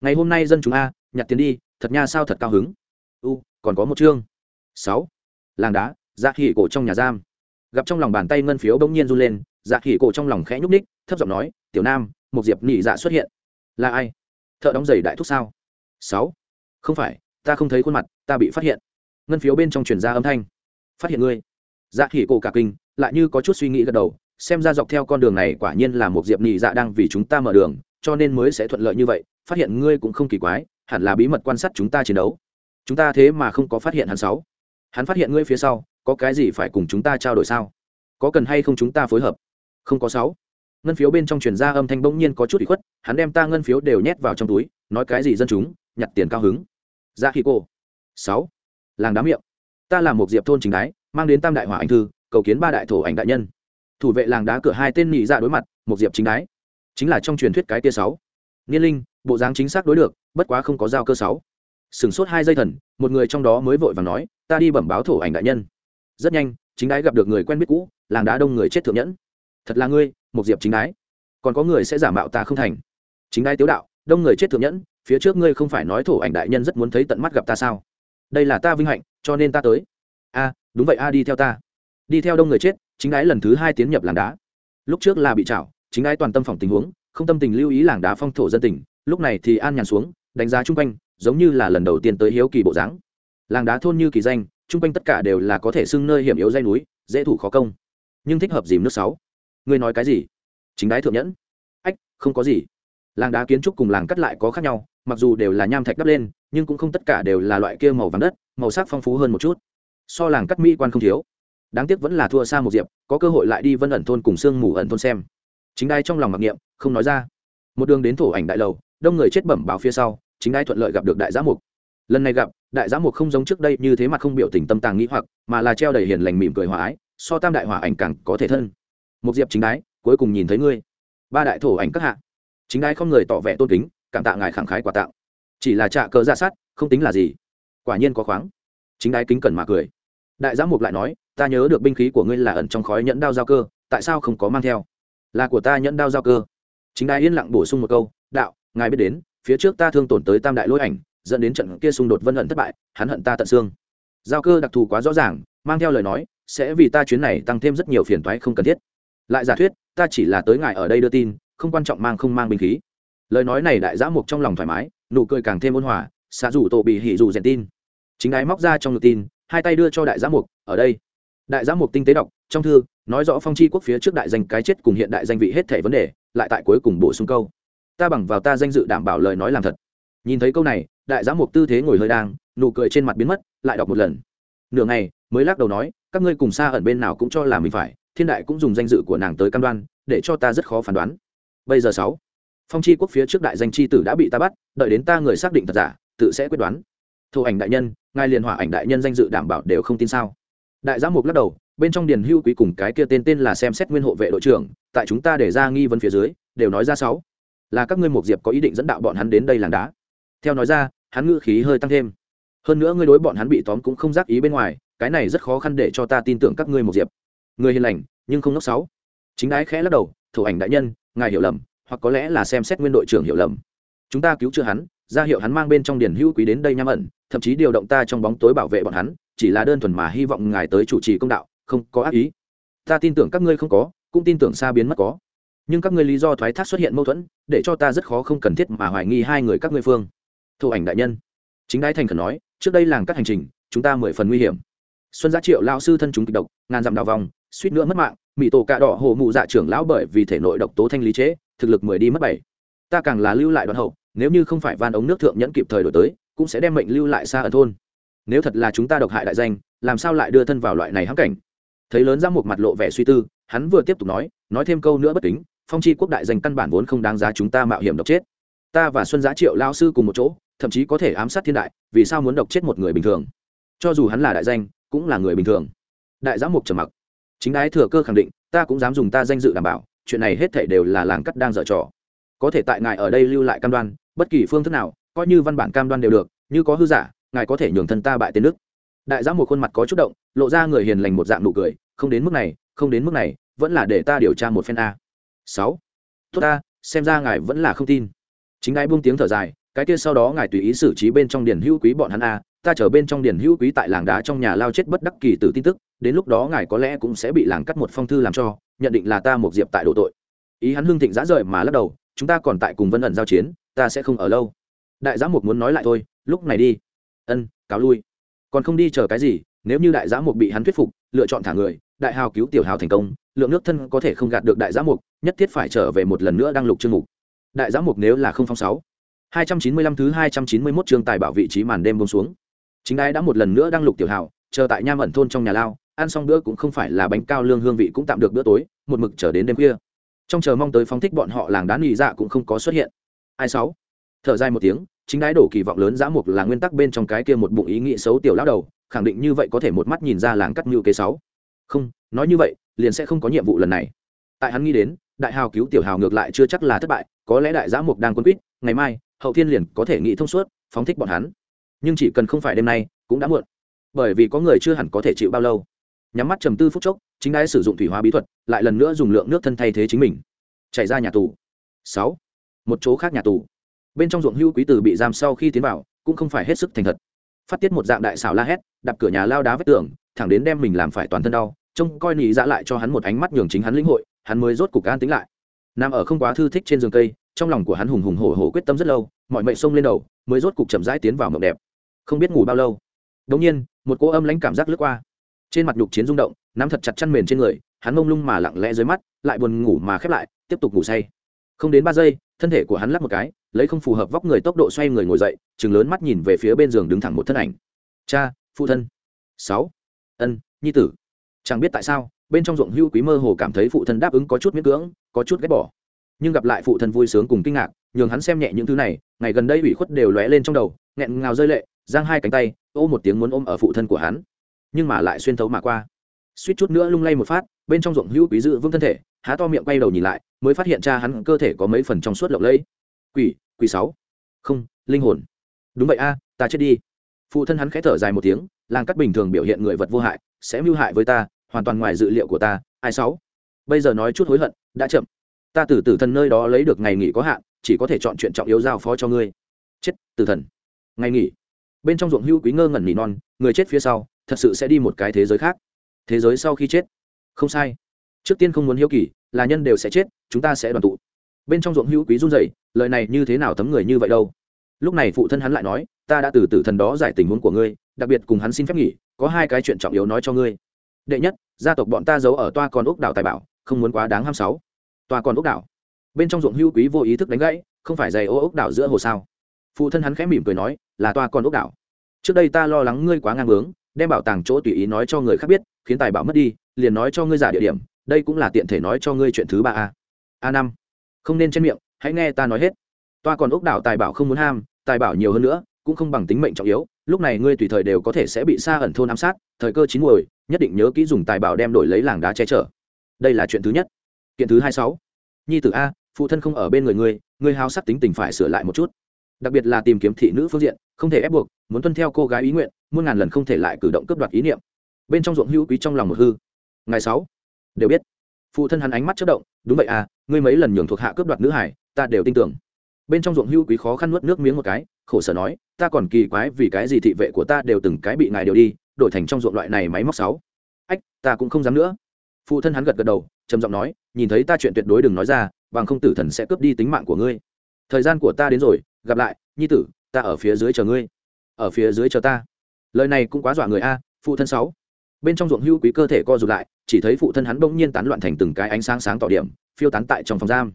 Ngày hôm nay dân chúng a, nhặt tiền đi, thật nha sao thật cao hứng. U, còn có một chương. Sáu, làng đá dạ khỉ cổ trong nhà giam. Gặp trong lòng bàn tay ngân phiếu bỗng nhiên run lên dạ khỉ cổ trong lòng khẽ nhúc ních thấp giọng nói, tiểu nam, một diệp nỉ dạ xuất hiện. Là ai? Thợ đóng giày đại thúc sao? Sáu, không phải, ta không thấy khuôn mặt, ta bị phát hiện. Ngân phiếu bên trong truyền ra âm thanh. Phát hiện ngươi. Dạ khỉ cổ cả kinh, lại như có chút suy nghĩ gật đầu xem ra dọc theo con đường này quả nhiên là một diệp nhị dạ đang vì chúng ta mở đường, cho nên mới sẽ thuận lợi như vậy, phát hiện ngươi cũng không kỳ quái, hẳn là bí mật quan sát chúng ta chiến đấu. Chúng ta thế mà không có phát hiện hắn sáu. Hắn phát hiện ngươi phía sau, có cái gì phải cùng chúng ta trao đổi sao? Có cần hay không chúng ta phối hợp? Không có sáu. Ngân phiếu bên trong truyền ra âm thanh bỗng nhiên có chút bị khuất, hắn đem ta ngân phiếu đều nhét vào trong túi, nói cái gì dân chúng, nhặt tiền cao hứng. Dạ ra khi cô. Sáu. Làng đá miệng. Ta là một diệp thôn chính đái, mang đến tam đại hỏa anh thư, cầu kiến ba đại thổ ảnh đại nhân thủ vệ làng đá cửa hai tên nhị ra dạ đối mặt, một diệp chính đái. Chính là trong truyền thuyết cái tia sáu. Niên linh, bộ dáng chính xác đối được, bất quá không có giao cơ sáu. Sửng sốt hai giây thần, một người trong đó mới vội và nói, ta đi bẩm báo thổ ảnh đại nhân. Rất nhanh, chính đái gặp được người quen biết cũ, làng đá đông người chết thượng nhẫn. Thật là ngươi, một diệp chính đái. Còn có người sẽ giả mạo ta không thành. Chính đái tiếu đạo, đông người chết thượng nhẫn, phía trước ngươi không phải nói thổ ảnh đại nhân rất muốn thấy tận mắt gặp ta sao? Đây là ta vinh hạnh, cho nên ta tới. A, đúng vậy, a, đi theo ta đi theo đông người chết, chính đái lần thứ hai tiến nhập làng đá. Lúc trước là bị chảo chính đái toàn tâm phòng tình huống, không tâm tình lưu ý làng đá phong thổ dân tình, lúc này thì an nhàn xuống, đánh giá chung quanh, giống như là lần đầu tiên tới hiếu kỳ bộ dáng. Làng đá thôn như kỳ danh, chung quanh tất cả đều là có thể xưng nơi hiểm yếu dây núi, dễ thủ khó công. Nhưng thích hợp dìm nước sáu. Ngươi nói cái gì? Chính đái thượng nhẫn. Ách, không có gì. Làng đá kiến trúc cùng làng cắt lại có khác nhau, mặc dù đều là nham thạch đắp lên, nhưng cũng không tất cả đều là loại kia màu vàng đất, màu sắc phong phú hơn một chút. So làng cắt mỹ quan không thiếu đáng tiếc vẫn là thua xa một diệp, có cơ hội lại đi vân ẩn thôn cùng sương mù ẩn thôn xem. Chính đai trong lòng mặc niệm, không nói ra. Một đường đến thổ ảnh đại lầu, đông người chết bẩm báo phía sau, chính đai thuận lợi gặp được đại giám mục. Lần này gặp, đại giám mục không giống trước đây như thế mà không biểu tình tâm tàng nghĩ hoặc, mà là treo đầy hiền lành mỉm cười hòa ái, so tam đại hòa ảnh càng có thể thân. Một diệp chính đái, cuối cùng nhìn thấy ngươi. Ba đại thổ ảnh các hạ. Chính đái không người tỏ vẻ tôn kính, cảm tạ ngài khẳng khái quà tạo. Chỉ là trạ cờ ra sát, không tính là gì. Quả nhiên có khoáng. Chính đái kính cẩn mà cười. Đại giám mục lại nói ta nhớ được binh khí của ngươi là ẩn trong khói nhẫn đao giao cơ, tại sao không có mang theo? Là của ta nhẫn đao giao cơ. Chính đai yên lặng bổ sung một câu, đạo, ngài biết đến, phía trước ta thương tổn tới tam đại lỗi ảnh, dẫn đến trận kia xung đột vân hận thất bại, hắn hận ta tận xương. Giao cơ đặc thù quá rõ ràng, mang theo lời nói, sẽ vì ta chuyến này tăng thêm rất nhiều phiền toái không cần thiết. Lại giả thuyết, ta chỉ là tới ngài ở đây đưa tin, không quan trọng mang không mang binh khí. Lời nói này đại giã mục trong lòng thoải mái, nụ cười càng thêm ôn hòa, xạ rủ tổ bị hỉ dù rèn tin. Chính ái móc ra trong ngực tin, hai tay đưa cho đại giã mục, ở đây đại giã mục tinh tế đọc, trong thư, nói rõ phong chi quốc phía trước đại danh cái chết cùng hiện đại danh vị hết thể vấn đề, lại tại cuối cùng bổ sung câu. Ta bằng vào ta danh dự đảm bảo lời nói làm thật. Nhìn thấy câu này, đại giã mục tư thế ngồi hơi đang, nụ cười trên mặt biến mất, lại đọc một lần. Nửa ngày, mới lắc đầu nói, các ngươi cùng xa ẩn bên nào cũng cho là mình phải, thiên đại cũng dùng danh dự của nàng tới cam đoan, để cho ta rất khó phán đoán. Bây giờ sáu, phong chi quốc phía trước đại danh chi tử đã bị ta bắt, đợi đến ta người xác định thật giả, tự sẽ quyết đoán. Thổ ảnh đại nhân, ngài liền hỏa ảnh đại nhân danh dự đảm bảo đều không tin sao? Đại giám mục lắc đầu, bên trong điền hưu quý cùng cái kia tên tên là xem xét nguyên hộ vệ đội trưởng, tại chúng ta để ra nghi vấn phía dưới, đều nói ra sáu. Là các ngươi mục diệp có ý định dẫn đạo bọn hắn đến đây làng đá. Theo nói ra, hắn ngữ khí hơi tăng thêm. Hơn nữa ngươi đối bọn hắn bị tóm cũng không giác ý bên ngoài, cái này rất khó khăn để cho ta tin tưởng các ngươi mục diệp. Người hiền lành, nhưng không nốc sáu. Chính đái khẽ lắc đầu, thủ ảnh đại nhân, ngài hiểu lầm, hoặc có lẽ là xem xét nguyên đội trưởng hiểu lầm. Chúng ta cứu chữa hắn, ra hiệu hắn mang bên trong điền hữu quý đến đây nham ẩn, thậm chí điều động ta trong bóng tối bảo vệ bọn hắn chỉ là đơn thuần mà hy vọng ngài tới chủ trì công đạo, không có ác ý. Ta tin tưởng các ngươi không có, cũng tin tưởng xa biến mất có. Nhưng các ngươi lý do thoái thác xuất hiện mâu thuẫn, để cho ta rất khó không cần thiết mà hoài nghi hai người các ngươi phương. Thủ ảnh đại nhân. Chính đái thành khẩn nói, trước đây làng các hành trình, chúng ta mười phần nguy hiểm. Xuân giá triệu lao sư thân chúng kịch độc, ngàn dặm đào vòng, suýt nữa mất mạng, mỹ tổ cạ đỏ hồ mụ dạ trưởng lão bởi vì thể nội độc tố thanh lý chế thực lực mười đi mất bảy. Ta càng là lưu lại đoạn hậu, nếu như không phải van ống nước thượng nhẫn kịp thời đổi tới, cũng sẽ đem mệnh lưu lại xa ở thôn nếu thật là chúng ta độc hại đại danh, làm sao lại đưa thân vào loại này hãng cảnh? Thấy lớn ra một mặt lộ vẻ suy tư, hắn vừa tiếp tục nói nói thêm câu nữa bất kính, phong chi quốc đại danh căn bản vốn không đáng giá chúng ta mạo hiểm độc chết. Ta và xuân giá triệu lao sư cùng một chỗ, thậm chí có thể ám sát thiên đại, vì sao muốn độc chết một người bình thường? Cho dù hắn là đại danh, cũng là người bình thường. Đại giám mục trầm mặc. Chính đái thừa cơ khẳng định, ta cũng dám dùng ta danh dự đảm bảo, chuyện này hết thảy đều là làng cắt đang dở trò. Có thể tại ngài ở đây lưu lại cam đoan, bất kỳ phương thức nào, coi như văn bản cam đoan đều được, như có hư giả ngài có thể nhường thân ta bại tên nước. Đại giã một khuôn mặt có chút động, lộ ra người hiền lành một dạng nụ cười, không đến mức này, không đến mức này, vẫn là để ta điều tra một phen a. Sáu. Tốt ta, xem ra ngài vẫn là không tin. Chính ngài buông tiếng thở dài, cái kia sau đó ngài tùy ý xử trí bên trong điển hữu quý bọn hắn a, ta chở bên trong điển hữu quý tại làng đá trong nhà lao chết bất đắc kỳ từ tin tức, đến lúc đó ngài có lẽ cũng sẽ bị làng cắt một phong thư làm cho, nhận định là ta một diệp tại độ tội. Ý hắn hưng thịnh giã rời mà lắc đầu, chúng ta còn tại cùng vân ẩn giao chiến, ta sẽ không ở lâu. Đại giã mục muốn nói lại thôi, lúc này đi ân, cáo lui. Còn không đi chờ cái gì, nếu như đại giã mục bị hắn thuyết phục, lựa chọn thả người, đại hào cứu tiểu hào thành công, lượng nước thân có thể không gạt được đại giã mục, nhất thiết phải trở về một lần nữa đăng lục chương mục. Đại giã mục nếu là không phong sáu. Hai trăm chín mươi lăm thứ hai trăm chín mươi 291 chương tài bảo vị trí màn đêm buông xuống. Chính ai đã một lần nữa đăng lục tiểu hào, chờ tại nham ẩn thôn trong nhà lao, ăn xong bữa cũng không phải là bánh cao lương hương vị cũng tạm được bữa tối, một mực chờ đến đêm khuya. Trong chờ mong tới phóng thích bọn họ làng đá nghỉ dạ cũng không có xuất hiện. Ai sáu? Thở dài một tiếng chính đái đổ kỳ vọng lớn giã mục là nguyên tắc bên trong cái kia một bụng ý nghĩ xấu tiểu lão đầu, khẳng định như vậy có thể một mắt nhìn ra làng cắt mưu kế sáu. Không, nói như vậy, liền sẽ không có nhiệm vụ lần này. Tại hắn nghĩ đến, đại hào cứu tiểu hào ngược lại chưa chắc là thất bại, có lẽ đại giã mục đang quân quýt, ngày mai, hậu thiên liền có thể nghĩ thông suốt, phóng thích bọn hắn. Nhưng chỉ cần không phải đêm nay, cũng đã muộn. Bởi vì có người chưa hẳn có thể chịu bao lâu. Nhắm mắt trầm tư phút chốc, chính đái sử dụng thủy hóa bí thuật, lại lần nữa dùng lượng nước thân thay thế chính mình. Chạy ra nhà tù. Sáu. Một chỗ khác nhà tù bên trong ruộng hưu quý tử bị giam sau khi tiến vào, cũng không phải hết sức thành thật. Phát tiết một dạng đại xảo la hét đập cửa nhà lao đá vết tường, thẳng đến đem mình làm phải toàn thân đau, trông coi nhị dạ lại cho hắn một ánh mắt nhường chính hắn lĩnh hội, hắn mới rốt cục an tính lại. Nằm ở không quá thư thích trên giường cây, trong lòng của hắn hùng hùng hổ hổ quyết tâm rất lâu, mọi mệnh xông lên đầu, mới rốt cục chậm rãi tiến vào mộng đẹp. Không biết ngủ bao lâu. Đống nhiên, một cô âm lãnh cảm giác lướt qua. Trên mặt nhục chiến rung động, nắm thật chặt chăn mền trên người, hắn mông lung mà lặng lẽ dưới mắt, lại buồn ngủ mà khép lại, tiếp tục ngủ say. Không đến ba giây thân thể của hắn lắc một cái, lấy không phù hợp vóc người tốc độ xoay người ngồi dậy chừng lớn mắt nhìn về phía bên giường đứng thẳng một thân ảnh. Cha, phụ thân. Sáu. Ân, nhi tử. Chẳng biết tại sao, bên trong ruộng hưu quý mơ hồ cảm thấy phụ thân đáp ứng có chút miễn cưỡng, có chút ghét bỏ. Nhưng gặp lại phụ thân vui sướng cùng kinh ngạc, nhường hắn xem nhẹ những thứ này, ngày gần đây ủy khuất đều lóe lên trong đầu, nghẹn ngào rơi lệ, giang hai cánh tay, ô một tiếng muốn ôm ở phụ thân của hắn. Nhưng mà lại xuyên thấu mà qua suýt chút nữa lung lay một phát, bên trong ruộng hữu quý dự vững thân thể, há to miệng quay đầu nhìn lại, mới phát hiện cha hắn cơ thể có mấy phần trong suốt lộng lẫy. Quỷ quỷ sáu. Không, linh hồn. Đúng vậy a, ta chết đi. Phụ thân hắn khẽ thở dài một tiếng, làng cắt bình thường biểu hiện người vật vô hại, sẽ mưu hại với ta, hoàn toàn ngoài dự liệu của ta. Ai sáu? Bây giờ nói chút hối hận, đã chậm. Ta từ tử thần nơi đó lấy được ngày nghỉ có hạn, chỉ có thể chọn chuyện trọng yếu giao phó cho ngươi. Chết, tử thần. Ngày nghỉ. Bên trong ruộng hưu quý ngơ ngẩn nỉ non, người chết phía sau, thật sự sẽ đi một cái thế giới khác thế giới sau khi chết. Không sai. Trước tiên không muốn hiếu kỳ, là nhân đều sẽ chết, chúng ta sẽ đoàn tụ. Bên trong ruộng hữu quý run rẩy, lời này như thế nào tấm người như vậy đâu? Lúc này phụ thân hắn lại nói, ta đã từ tử thần đó giải tình huống của ngươi, đặc biệt cùng hắn xin phép nghỉ, có hai cái chuyện trọng yếu nói cho ngươi. Đệ nhất, gia tộc bọn ta giấu ở toa còn ốc đảo tài bảo, không muốn quá đáng ham sáu. Toa còn ốc đảo. Bên trong ruộng hữu quý vô ý thức đánh gãy, không phải giày ô ốc đảo giữa hồ sao. Phụ thân hắn khẽ mỉm cười nói, là toa còn ốc đảo. Trước đây ta lo lắng ngươi quá ngang bướng đem bảo tàng chỗ tùy ý nói cho người khác biết, khiến tài bảo mất đi, liền nói cho ngươi giả địa điểm, đây cũng là tiện thể nói cho ngươi chuyện thứ ba a. A năm. Không nên trên miệng, hãy nghe ta nói hết. Toa còn ốc đảo tài bảo không muốn ham, tài bảo nhiều hơn nữa, cũng không bằng tính mệnh trọng yếu, lúc này ngươi tùy thời đều có thể sẽ bị xa ẩn thôn ám sát, thời cơ chín muồi, nhất định nhớ kỹ dùng tài bảo đem đổi lấy làng đá che chở. Đây là chuyện thứ nhất. Kiện thứ hai sáu. Nhi tử a, phụ thân không ở bên người ngươi ngươi hao sắc tính tình phải sửa lại một chút. Đặc biệt là tìm kiếm thị nữ phương diện, không thể ép buộc, muốn tuân theo cô gái ý nguyện muôn ngàn lần không thể lại cử động cướp đoạt ý niệm. Bên trong ruộng hữu quý trong lòng một hư. Ngày sáu, đều biết. Phụ thân hắn ánh mắt chất động, đúng vậy à ngươi mấy lần nhường thuộc hạ cướp đoạt nữ hải, ta đều tin tưởng. Bên trong ruộng hữu quý khó khăn nuốt nước miếng một cái, khổ sở nói, ta còn kỳ quái vì cái gì thị vệ của ta đều từng cái bị ngài đều đi, đổi thành trong ruộng loại này máy móc sáu. Ách, ta cũng không dám nữa. Phụ thân hắn gật gật đầu, trầm giọng nói, nhìn thấy ta chuyện tuyệt đối đừng nói ra, bằng không tử thần sẽ cướp đi tính mạng của ngươi. Thời gian của ta đến rồi, gặp lại, nhi tử, ta ở phía dưới chờ ngươi. Ở phía dưới chờ ta lời này cũng quá dọa người a, phụ thân sáu. Bên trong ruộng hưu quý cơ thể co rụt lại, chỉ thấy phụ thân hắn bỗng nhiên tán loạn thành từng cái ánh sáng sáng tỏ điểm, phiêu tán tại trong phòng giam.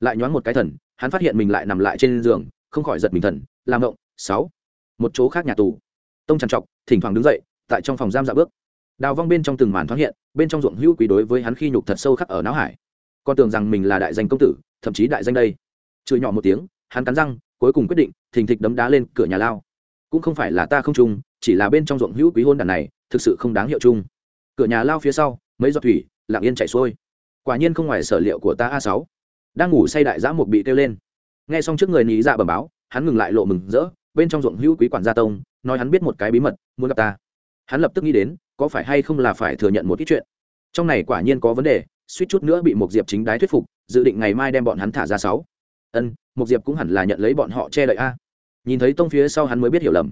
Lại nhoáng một cái thần, hắn phát hiện mình lại nằm lại trên giường, không khỏi giật mình thần, làm ngộng, sáu. Một chỗ khác nhà tù. Tông trằn trọc, thỉnh thoảng đứng dậy, tại trong phòng giam dạ bước. Đào vong bên trong từng màn thoáng hiện, bên trong ruộng hữu quý đối với hắn khi nhục thật sâu khắc ở não hải. Con tưởng rằng mình là đại danh công tử, thậm chí đại danh đây. Chửi nhỏ một tiếng, hắn cắn răng, cuối cùng quyết định, thình thịch đấm đá lên cửa nhà lao. Cũng không phải là ta không trung chỉ là bên trong ruộng hữu quý hôn đàn này, thực sự không đáng hiệu chung. Cửa nhà lao phía sau, mấy giọt thủy, lặng yên chạy xuôi. Quả nhiên không ngoài sở liệu của ta a sáu. Đang ngủ say đại giã một bị kêu lên. Nghe xong trước người ní dạ bẩm báo, hắn ngừng lại lộ mừng rỡ, bên trong ruộng hữu quý quản gia tông, nói hắn biết một cái bí mật, muốn gặp ta. Hắn lập tức nghĩ đến, có phải hay không là phải thừa nhận một ít chuyện. Trong này quả nhiên có vấn đề, suýt chút nữa bị một diệp chính đái thuyết phục, dự định ngày mai đem bọn hắn thả ra sáu. Ân một diệp cũng hẳn là nhận lấy bọn họ che đậy a. Nhìn thấy tông phía sau hắn mới biết hiểu lầm.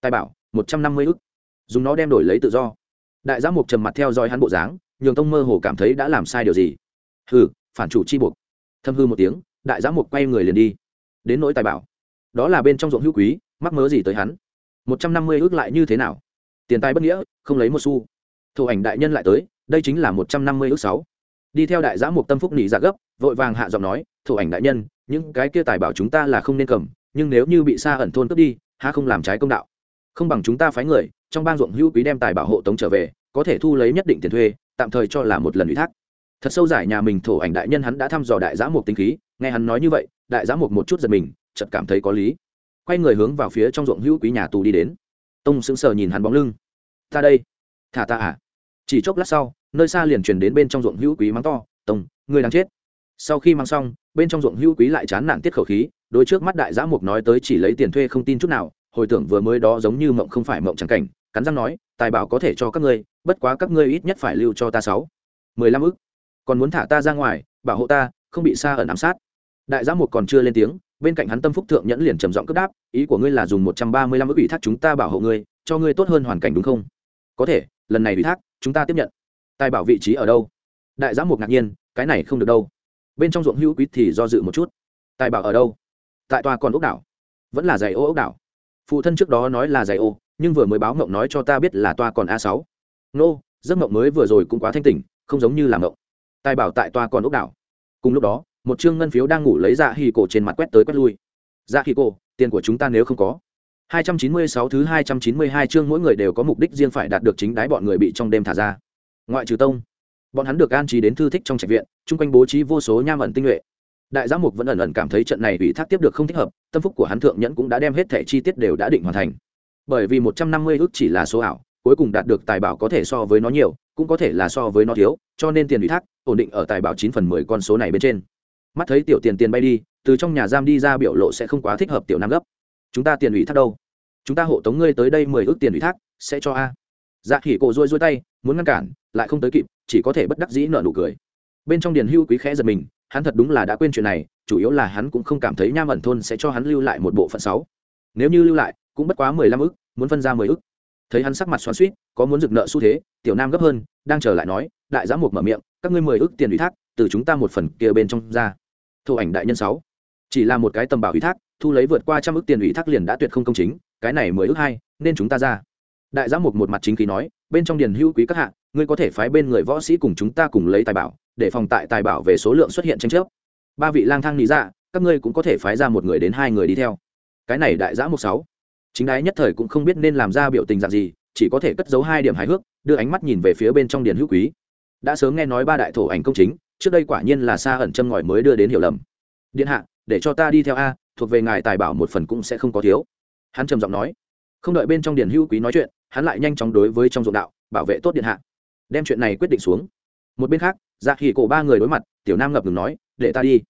Tài bảo một trăm năm mươi ức. Dùng nó đem đổi lấy tự do. Đại giám mục trầm mặt theo dõi hắn bộ dáng, nhường tông mơ hồ cảm thấy đã làm sai điều gì. Hừ, phản chủ chi buộc. Thâm hư một tiếng, đại giám mục quay người liền đi. Đến nỗi tài bảo. Đó là bên trong ruộng hữu quý, mắc mớ gì tới hắn? một trăm năm mươi ước lại như thế nào? Tiền tài bất nghĩa, không lấy một xu. Thủ ảnh đại nhân lại tới, đây chính là một trăm năm mươi ước sáu. Đi theo đại giã mục tâm phúc nỉ dạ gấp, vội vàng hạ giọng nói thủ ảnh đại nhân, những cái kia tài bảo chúng ta là không nên cầm, nhưng nếu như bị xa ẩn thôn cướp đi, há không làm trái công đạo? Không bằng chúng ta phái người, trong bang ruộng hữu quý đem tài bảo hộ tống trở về, có thể thu lấy nhất định tiền thuê, tạm thời cho là một lần ủy thác. Thật sâu giải nhà mình thổ ảnh đại nhân hắn đã thăm dò đại giã mục tinh khí, nghe hắn nói như vậy, đại giã mục một chút giật mình, chợt cảm thấy có lý. Quay người hướng vào phía trong ruộng hữu quý nhà tù đi đến. Tông sững sờ nhìn hắn bóng lưng. Ta đây. Thả ta à? Chỉ chốc lát sau, nơi xa liền truyền đến bên trong ruộng hữu quý mắng to, tông người đang chết. Sau khi mang xong, bên trong ruộng hữu quý lại chán nản tiết khẩu khí đôi trước mắt đại giã mục nói tới chỉ lấy tiền thuê không tin chút nào hồi tưởng vừa mới đó giống như mộng không phải mộng chẳng cảnh, cắn răng nói, tài bảo có thể cho các ngươi, bất quá các ngươi ít nhất phải lưu cho ta sáu, mười lăm ức. Còn muốn thả ta ra ngoài, bảo hộ ta, không bị xa ẩn ám sát. Đại giám mục còn chưa lên tiếng, bên cạnh hắn tâm phúc thượng nhẫn liền trầm giọng cướp đáp, ý của ngươi là dùng một trăm ba mươi lăm ức ủy thác chúng ta bảo hộ ngươi, cho ngươi tốt hơn hoàn cảnh đúng không? Có thể, lần này ủy thác, chúng ta tiếp nhận. Tài bảo vị trí ở đâu? Đại giám mục ngạc nhiên, cái này không được đâu. Bên trong ruộng hữu quý thì do dự một chút. Tài bảo ở đâu? Tại tòa còn ốc đảo. Vẫn là giày ô ốc đảo phụ thân trước đó nói là giải ô, nhưng vừa mới báo mộng nói cho ta biết là toa còn a sáu. Nô, giấc mộng mới vừa rồi cũng quá thanh tỉnh, không giống như là mộng. Tài bảo tại toa còn ốc đảo. Cùng lúc đó, một chương ngân phiếu đang ngủ lấy dạ hì cổ trên mặt quét tới quét lui. Dạ hì cổ, tiền của chúng ta nếu không có. 296 thứ 292 chương mỗi người đều có mục đích riêng phải đạt được chính đái bọn người bị trong đêm thả ra. Ngoại trừ tông, bọn hắn được an trí đến thư thích trong trạch viện, chung quanh bố trí vô số nham ẩn tinh nhuệ đại giám mục vẫn ẩn ẩn cảm thấy trận này ủy thác tiếp được không thích hợp, tâm phúc của hắn thượng nhẫn cũng đã đem hết thẻ chi tiết đều đã định hoàn thành. Bởi vì một trăm năm mươi ước chỉ là số ảo, cuối cùng đạt được tài bảo có thể so với nó nhiều, cũng có thể là so với nó thiếu, cho nên tiền ủy thác ổn định ở tài bảo chín phần mười con số này bên trên. Mắt thấy tiểu tiền tiền bay đi, từ trong nhà giam đi ra biểu lộ sẽ không quá thích hợp tiểu nam gấp. Chúng ta tiền ủy thác đâu? Chúng ta hộ tống ngươi tới đây mười ước tiền ủy thác, sẽ cho a. Dạ khỉ cổ rôi rôi tay, muốn ngăn cản, lại không tới kịp, chỉ có thể bất đắc dĩ nợ nụ cười. Bên trong điền hưu quý khẽ giật mình hắn thật đúng là đã quên chuyện này, chủ yếu là hắn cũng không cảm thấy nham ẩn thôn sẽ cho hắn lưu lại một bộ phận sáu. Nếu như lưu lại, cũng bất quá mười lăm ức, muốn phân ra mười ức. Thấy hắn sắc mặt xoắn suýt có muốn rực nợ xu thế, tiểu nam gấp hơn, đang chờ lại nói, đại giám mục mở miệng, các ngươi mười ức tiền ủy thác, từ chúng ta một phần kia bên trong ra. Thổ ảnh đại nhân sáu. Chỉ là một cái tầm bảo ủy thác, thu lấy vượt qua trăm ức tiền ủy thác liền đã tuyệt không công chính, cái này mười ức hai, nên chúng ta ra. Đại giám mục một mặt chính khí nói, bên trong điền hữu quý các hạ ngươi có thể phái bên người võ sĩ cùng chúng ta cùng lấy tài bảo, để phòng tại tài bảo về số lượng xuất hiện tranh chấp. Ba vị lang thang lý dạ các ngươi cũng có thể phái ra một người đến hai người đi theo. Cái này đại giã một sáu. Chính đái nhất thời cũng không biết nên làm ra biểu tình dạng gì, chỉ có thể cất giấu hai điểm hài hước, đưa ánh mắt nhìn về phía bên trong điền hữu quý. Đã sớm nghe nói ba đại thổ ảnh công chính, trước đây quả nhiên là xa ẩn châm ngòi mới đưa đến hiểu lầm. Điện hạ, để cho ta đi theo a, thuộc về ngài tài bảo một phần cũng sẽ không có thiếu. Hắn trầm giọng nói. Không đợi bên trong điền hữu quý nói chuyện, hắn lại nhanh chóng đối với trong ruộng đạo, bảo vệ tốt điện hạ đem chuyện này quyết định xuống. Một bên khác dạ khỉ cổ ba người đối mặt, tiểu nam ngập ngừng nói, để ta đi.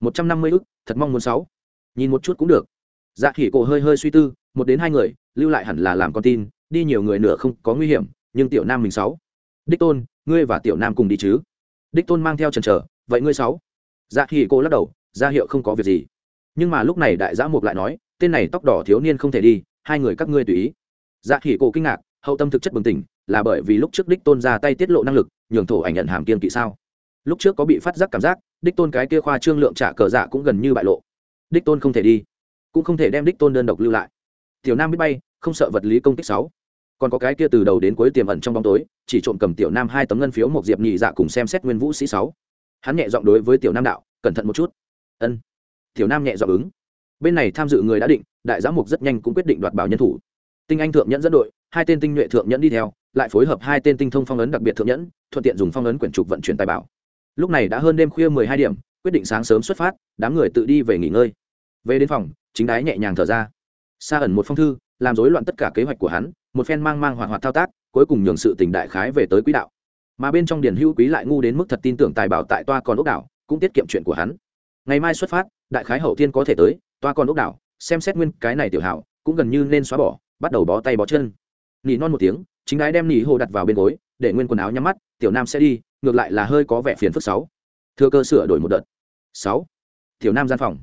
Một trăm năm mươi ức, thật mong muốn sáu. Nhìn một chút cũng được. Dạ khỉ cổ hơi hơi suy tư, một đến hai người, lưu lại hẳn là làm con tin, đi nhiều người nữa không có nguy hiểm, nhưng tiểu nam mình sáu. Đích tôn, ngươi và tiểu nam cùng đi chứ? Đích tôn mang theo trần trở vậy ngươi sáu. Dạ khỉ cổ lắc đầu, ra hiệu không có việc gì. Nhưng mà lúc này đại giã mục lại nói, tên này tóc đỏ thiếu niên không thể đi, hai người các ngươi tùy ý. Dạ khỉ cổ kinh ngạc, hậu tâm thực chất bừng tỉnh là bởi vì lúc trước đích tôn ra tay tiết lộ năng lực, nhường thổ ảnh nhận hàm kiên kỵ sao? Lúc trước có bị phát giác cảm giác, đích tôn cái kia khoa trương lượng trả cờ dạ cũng gần như bại lộ. Đích tôn không thể đi, cũng không thể đem đích tôn đơn độc lưu lại. Tiểu nam biết bay, không sợ vật lý công kích sáu. Còn có cái kia từ đầu đến cuối tiềm ẩn trong bóng tối, chỉ trộm cầm tiểu nam hai tấm ngân phiếu một diệp nhị dạ cùng xem xét nguyên vũ sĩ sáu. Hắn nhẹ giọng đối với tiểu nam đạo, cẩn thận một chút. Ân. Tiểu nam nhẹ giọng ứng. Bên này tham dự người đã định, đại giám mục rất nhanh cũng quyết định đoạt bảo nhân thủ. Tinh anh thượng nhẫn dẫn đội hai tên tinh nhuệ thượng nhẫn đi theo, lại phối hợp hai tên tinh thông phong ấn đặc biệt thượng nhẫn, thuận tiện dùng phong ấn quyển trục vận chuyển tài bảo. Lúc này đã hơn đêm khuya mười hai điểm, quyết định sáng sớm xuất phát, đám người tự đi về nghỉ ngơi. Về đến phòng, chính đái nhẹ nhàng thở ra. Xa ẩn một phong thư, làm rối loạn tất cả kế hoạch của hắn, một phen mang mang hoạt hoạt thao tác, cuối cùng nhường sự tình đại khái về tới quỹ đạo. Mà bên trong điển hữu quý lại ngu đến mức thật tin tưởng tài bảo tại toa còn ốc đảo, cũng tiết kiệm chuyện của hắn. Ngày mai xuất phát, đại khái hậu thiên có thể tới, toa còn ốc đảo, xem xét nguyên cái này tiểu hảo, cũng gần như nên xóa bỏ, bắt đầu bó tay bó chân nỉ non một tiếng, chính đái đem nỉ hồ đặt vào bên gối, để nguyên quần áo nhắm mắt, tiểu nam sẽ đi, ngược lại là hơi có vẻ phiền phức sáu. Thừa cơ sửa đổi một đợt. Sáu. Tiểu nam gian phòng.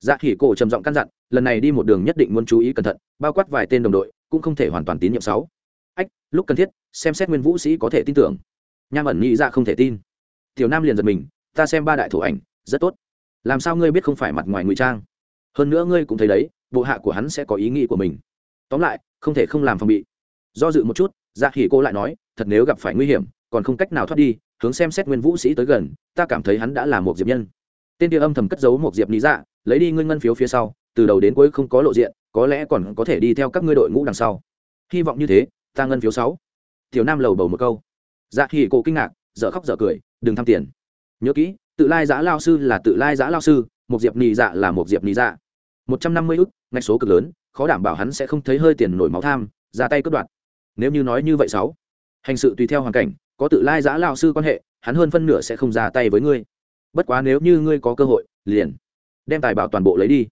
Dạ khỉ cổ trầm giọng căn dặn, lần này đi một đường nhất định muốn chú ý cẩn thận, bao quát vài tên đồng đội, cũng không thể hoàn toàn tín nhiệm sáu. Ách, lúc cần thiết, xem xét nguyên vũ sĩ có thể tin tưởng. Nham ẩn nghĩ ra không thể tin. Tiểu nam liền giật mình, ta xem ba đại thủ ảnh, rất tốt. Làm sao ngươi biết không phải mặt ngoài ngụy trang? Hơn nữa ngươi cũng thấy đấy, bộ hạ của hắn sẽ có ý nghĩ của mình. Tóm lại, không thể không làm phòng bị do dự một chút dạ khỉ cô lại nói, thật nếu gặp phải nguy hiểm, còn không cách nào thoát đi, hướng xem xét nguyên vũ sĩ tới gần, ta cảm thấy hắn đã là một diệp nhân. Tên kia âm thầm cất giấu một diệp lý dạ lấy đi ngươi ngân phiếu phía sau, từ đầu đến cuối không có lộ diện, có lẽ còn có thể đi theo các ngươi đội ngũ đằng sau. Hy vọng như thế, ta ngân phiếu sáu. Tiểu nam lầu bầu một câu. Dạ khỉ cô kinh ngạc, dở khóc dở cười, đừng tham tiền. Nhớ kỹ, tự lai giã lao sư là tự lai giã lao sư, một diệp nị dạ là một diệp nị dạ. Một trăm năm mươi ức, ngạch số cực lớn, khó đảm bảo hắn sẽ không thấy hơi tiền nổi máu tham, ra tay cướp đoạt nếu như nói như vậy sáu, hành sự tùy theo hoàn cảnh, có tự lai giã lao sư quan hệ, hắn hơn phân nửa sẽ không ra tay với ngươi. Bất quá nếu như ngươi có cơ hội, liền đem tài bảo toàn bộ lấy đi.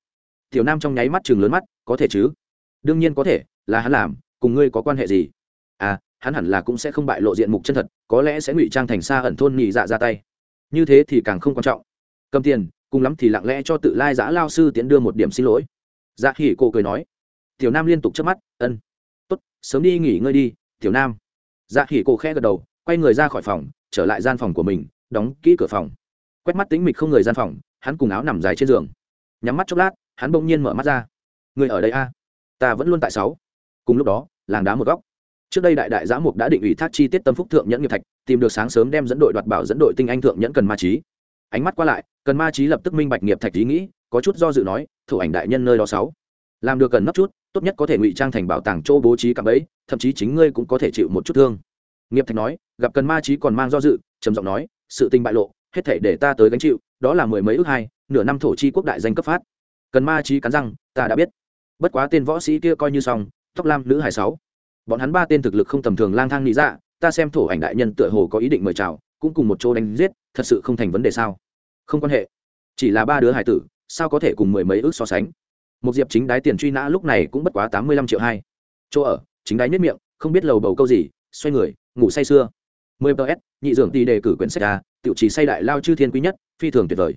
Tiểu nam trong nháy mắt chừng lớn mắt, có thể chứ? Đương nhiên có thể, là hắn làm, cùng ngươi có quan hệ gì? À hắn hẳn là cũng sẽ không bại lộ diện mục chân thật, có lẽ sẽ ngụy trang thành xa ẩn thôn nhị dạ ra tay. Như thế thì càng không quan trọng. Cầm tiền, cùng lắm thì lặng lẽ cho tự lai giã lao sư tiến đưa một điểm xin lỗi. Dạ hỉ cô cười nói. Tiểu nam liên tục chớp mắt, ân sớm đi nghỉ ngơi đi, tiểu nam. Dạ khỉ cổ khẽ gật đầu, quay người ra khỏi phòng, trở lại gian phòng của mình, đóng kỹ cửa phòng. Quét mắt tính mịch không người gian phòng, hắn cùng áo nằm dài trên giường. Nhắm mắt chốc lát, hắn bỗng nhiên mở mắt ra. Người ở đây a? Ta vẫn luôn tại sáu. Cùng lúc đó, làng đá một góc. Trước đây đại đại giã mục đã định ủy thác chi tiết tâm phúc thượng nhẫn nghiệp thạch, tìm được sáng sớm đem dẫn đội đoạt bảo dẫn đội tinh anh thượng nhẫn cần ma trí. Ánh mắt qua lại, cần ma trí lập tức minh bạch nghiệp thạch ý nghĩ, có chút do dự nói, thủ ảnh đại nhân nơi đó sáu làm được cần nấp chút, tốt nhất có thể ngụy trang thành bảo tàng chỗ bố trí cạm ấy thậm chí chính ngươi cũng có thể chịu một chút thương. Nghiệp thạch nói, gặp cần ma trí còn mang do dự, trầm giọng nói, sự tình bại lộ, hết thể để ta tới gánh chịu, đó là mười mấy ước hai, nửa năm thổ chi quốc đại danh cấp phát. Cần ma trí cắn răng, ta đã biết. Bất quá tên võ sĩ kia coi như xong, tóc lam nữ hải sáu. Bọn hắn ba tên thực lực không tầm thường lang thang nghĩ ra dạ, ta xem thổ ảnh đại nhân tựa hồ có ý định mời chào, cũng cùng một chỗ đánh giết, thật sự không thành vấn đề sao? Không quan hệ. Chỉ là ba đứa hải tử, sao có thể cùng mười mấy ước so sánh? Một diệp chính đái tiền truy nã lúc này cũng bất quá tám mươi lăm triệu hai. Chỗ ở, chính đái nhất miệng, không biết lầu bầu câu gì, xoay người, ngủ say sưa. Mười ps nhị dưỡng tỷ đề cử quyển sách ra tiểu chỉ say đại lao chư thiên quý nhất, phi thường tuyệt vời.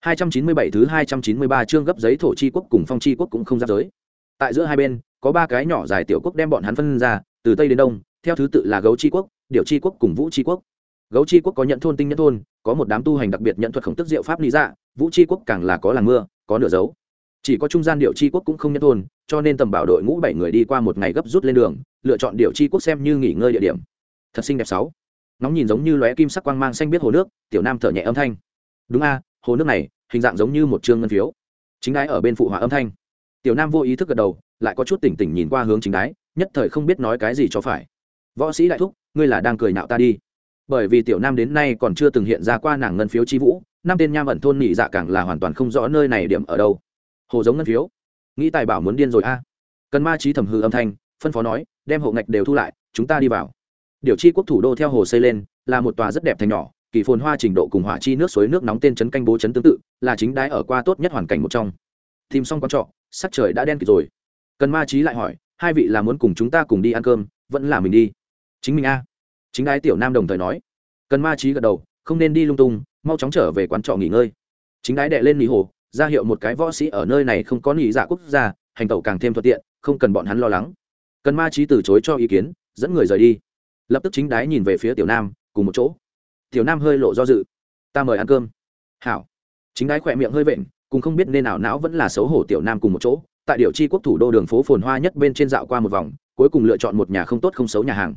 Hai trăm chín mươi bảy thứ hai trăm chín mươi ba chương gấp giấy thổ chi quốc cùng phong chi quốc cũng không giáp giới. Tại giữa hai bên, có ba cái nhỏ dài tiểu quốc đem bọn hắn phân ra, từ tây đến đông, theo thứ tự là gấu chi quốc điệu chi quốc cùng vũ chi quốc. Gấu chi quốc có nhận thôn tinh nhận thôn, có một đám tu hành đặc biệt nhận thuật khổng tức diệu pháp lý dạ vũ chi quốc càng là có làng mưa, có nửa dấu chỉ có trung gian điệu chi quốc cũng không nhận thôn, cho nên tầm bảo đội ngũ bảy người đi qua một ngày gấp rút lên đường, lựa chọn điệu chi quốc xem như nghỉ ngơi địa điểm. Thật xinh đẹp sáu. Nóng nhìn giống như lóe kim sắc quang mang xanh biết hồ nước, tiểu nam thở nhẹ âm thanh. Đúng a, hồ nước này, hình dạng giống như một chương ngân phiếu. Chính đái ở bên phụ họa âm thanh. Tiểu nam vô ý thức gật đầu, lại có chút tỉnh tỉnh nhìn qua hướng chính đái, nhất thời không biết nói cái gì cho phải. Võ sĩ đại thúc, ngươi là đang cười nạo ta đi. Bởi vì tiểu nam đến nay còn chưa từng hiện ra qua nàng ngân phiếu chi vũ, năm tên nham ẩn thôn nhị dạ càng là hoàn toàn không rõ nơi này điểm ở đâu hồ giống ngân phiếu. Nghĩ tài bảo muốn điên rồi a. Cần ma trí thẩm hư âm thanh, phân phó nói, đem hộ ngạch đều thu lại, chúng ta đi vào. Điều chi quốc thủ đô theo hồ xây lên, là một tòa rất đẹp thành nhỏ, kỳ phồn hoa trình độ cùng hỏa chi nước suối nước nóng tên trấn canh bố trấn tương tự, là chính đái ở qua tốt nhất hoàn cảnh một trong. Tìm xong con trọ, sắc trời đã đen kịt rồi. Cần ma trí lại hỏi, hai vị là muốn cùng chúng ta cùng đi ăn cơm, vẫn là mình đi? Chính mình a. Chính đái tiểu nam đồng thời nói. Cần ma trí gật đầu, không nên đi lung tung, mau chóng trở về quán trọ nghỉ ngơi. Chính đái đệ lên nghỉ hồ ra hiệu một cái võ sĩ ở nơi này không có nghỉ dạ quốc gia, hành tẩu càng thêm thuận tiện, không cần bọn hắn lo lắng. Cần ma trí từ chối cho ý kiến, dẫn người rời đi. Lập tức chính đái nhìn về phía tiểu nam, cùng một chỗ. Tiểu nam hơi lộ do dự. Ta mời ăn cơm. Hảo. Chính đái khỏe miệng hơi vện, cùng không biết nên nào não vẫn là xấu hổ tiểu nam cùng một chỗ. Tại điều chi quốc thủ đô đường phố phồn hoa nhất bên trên dạo qua một vòng, cuối cùng lựa chọn một nhà không tốt không xấu nhà hàng.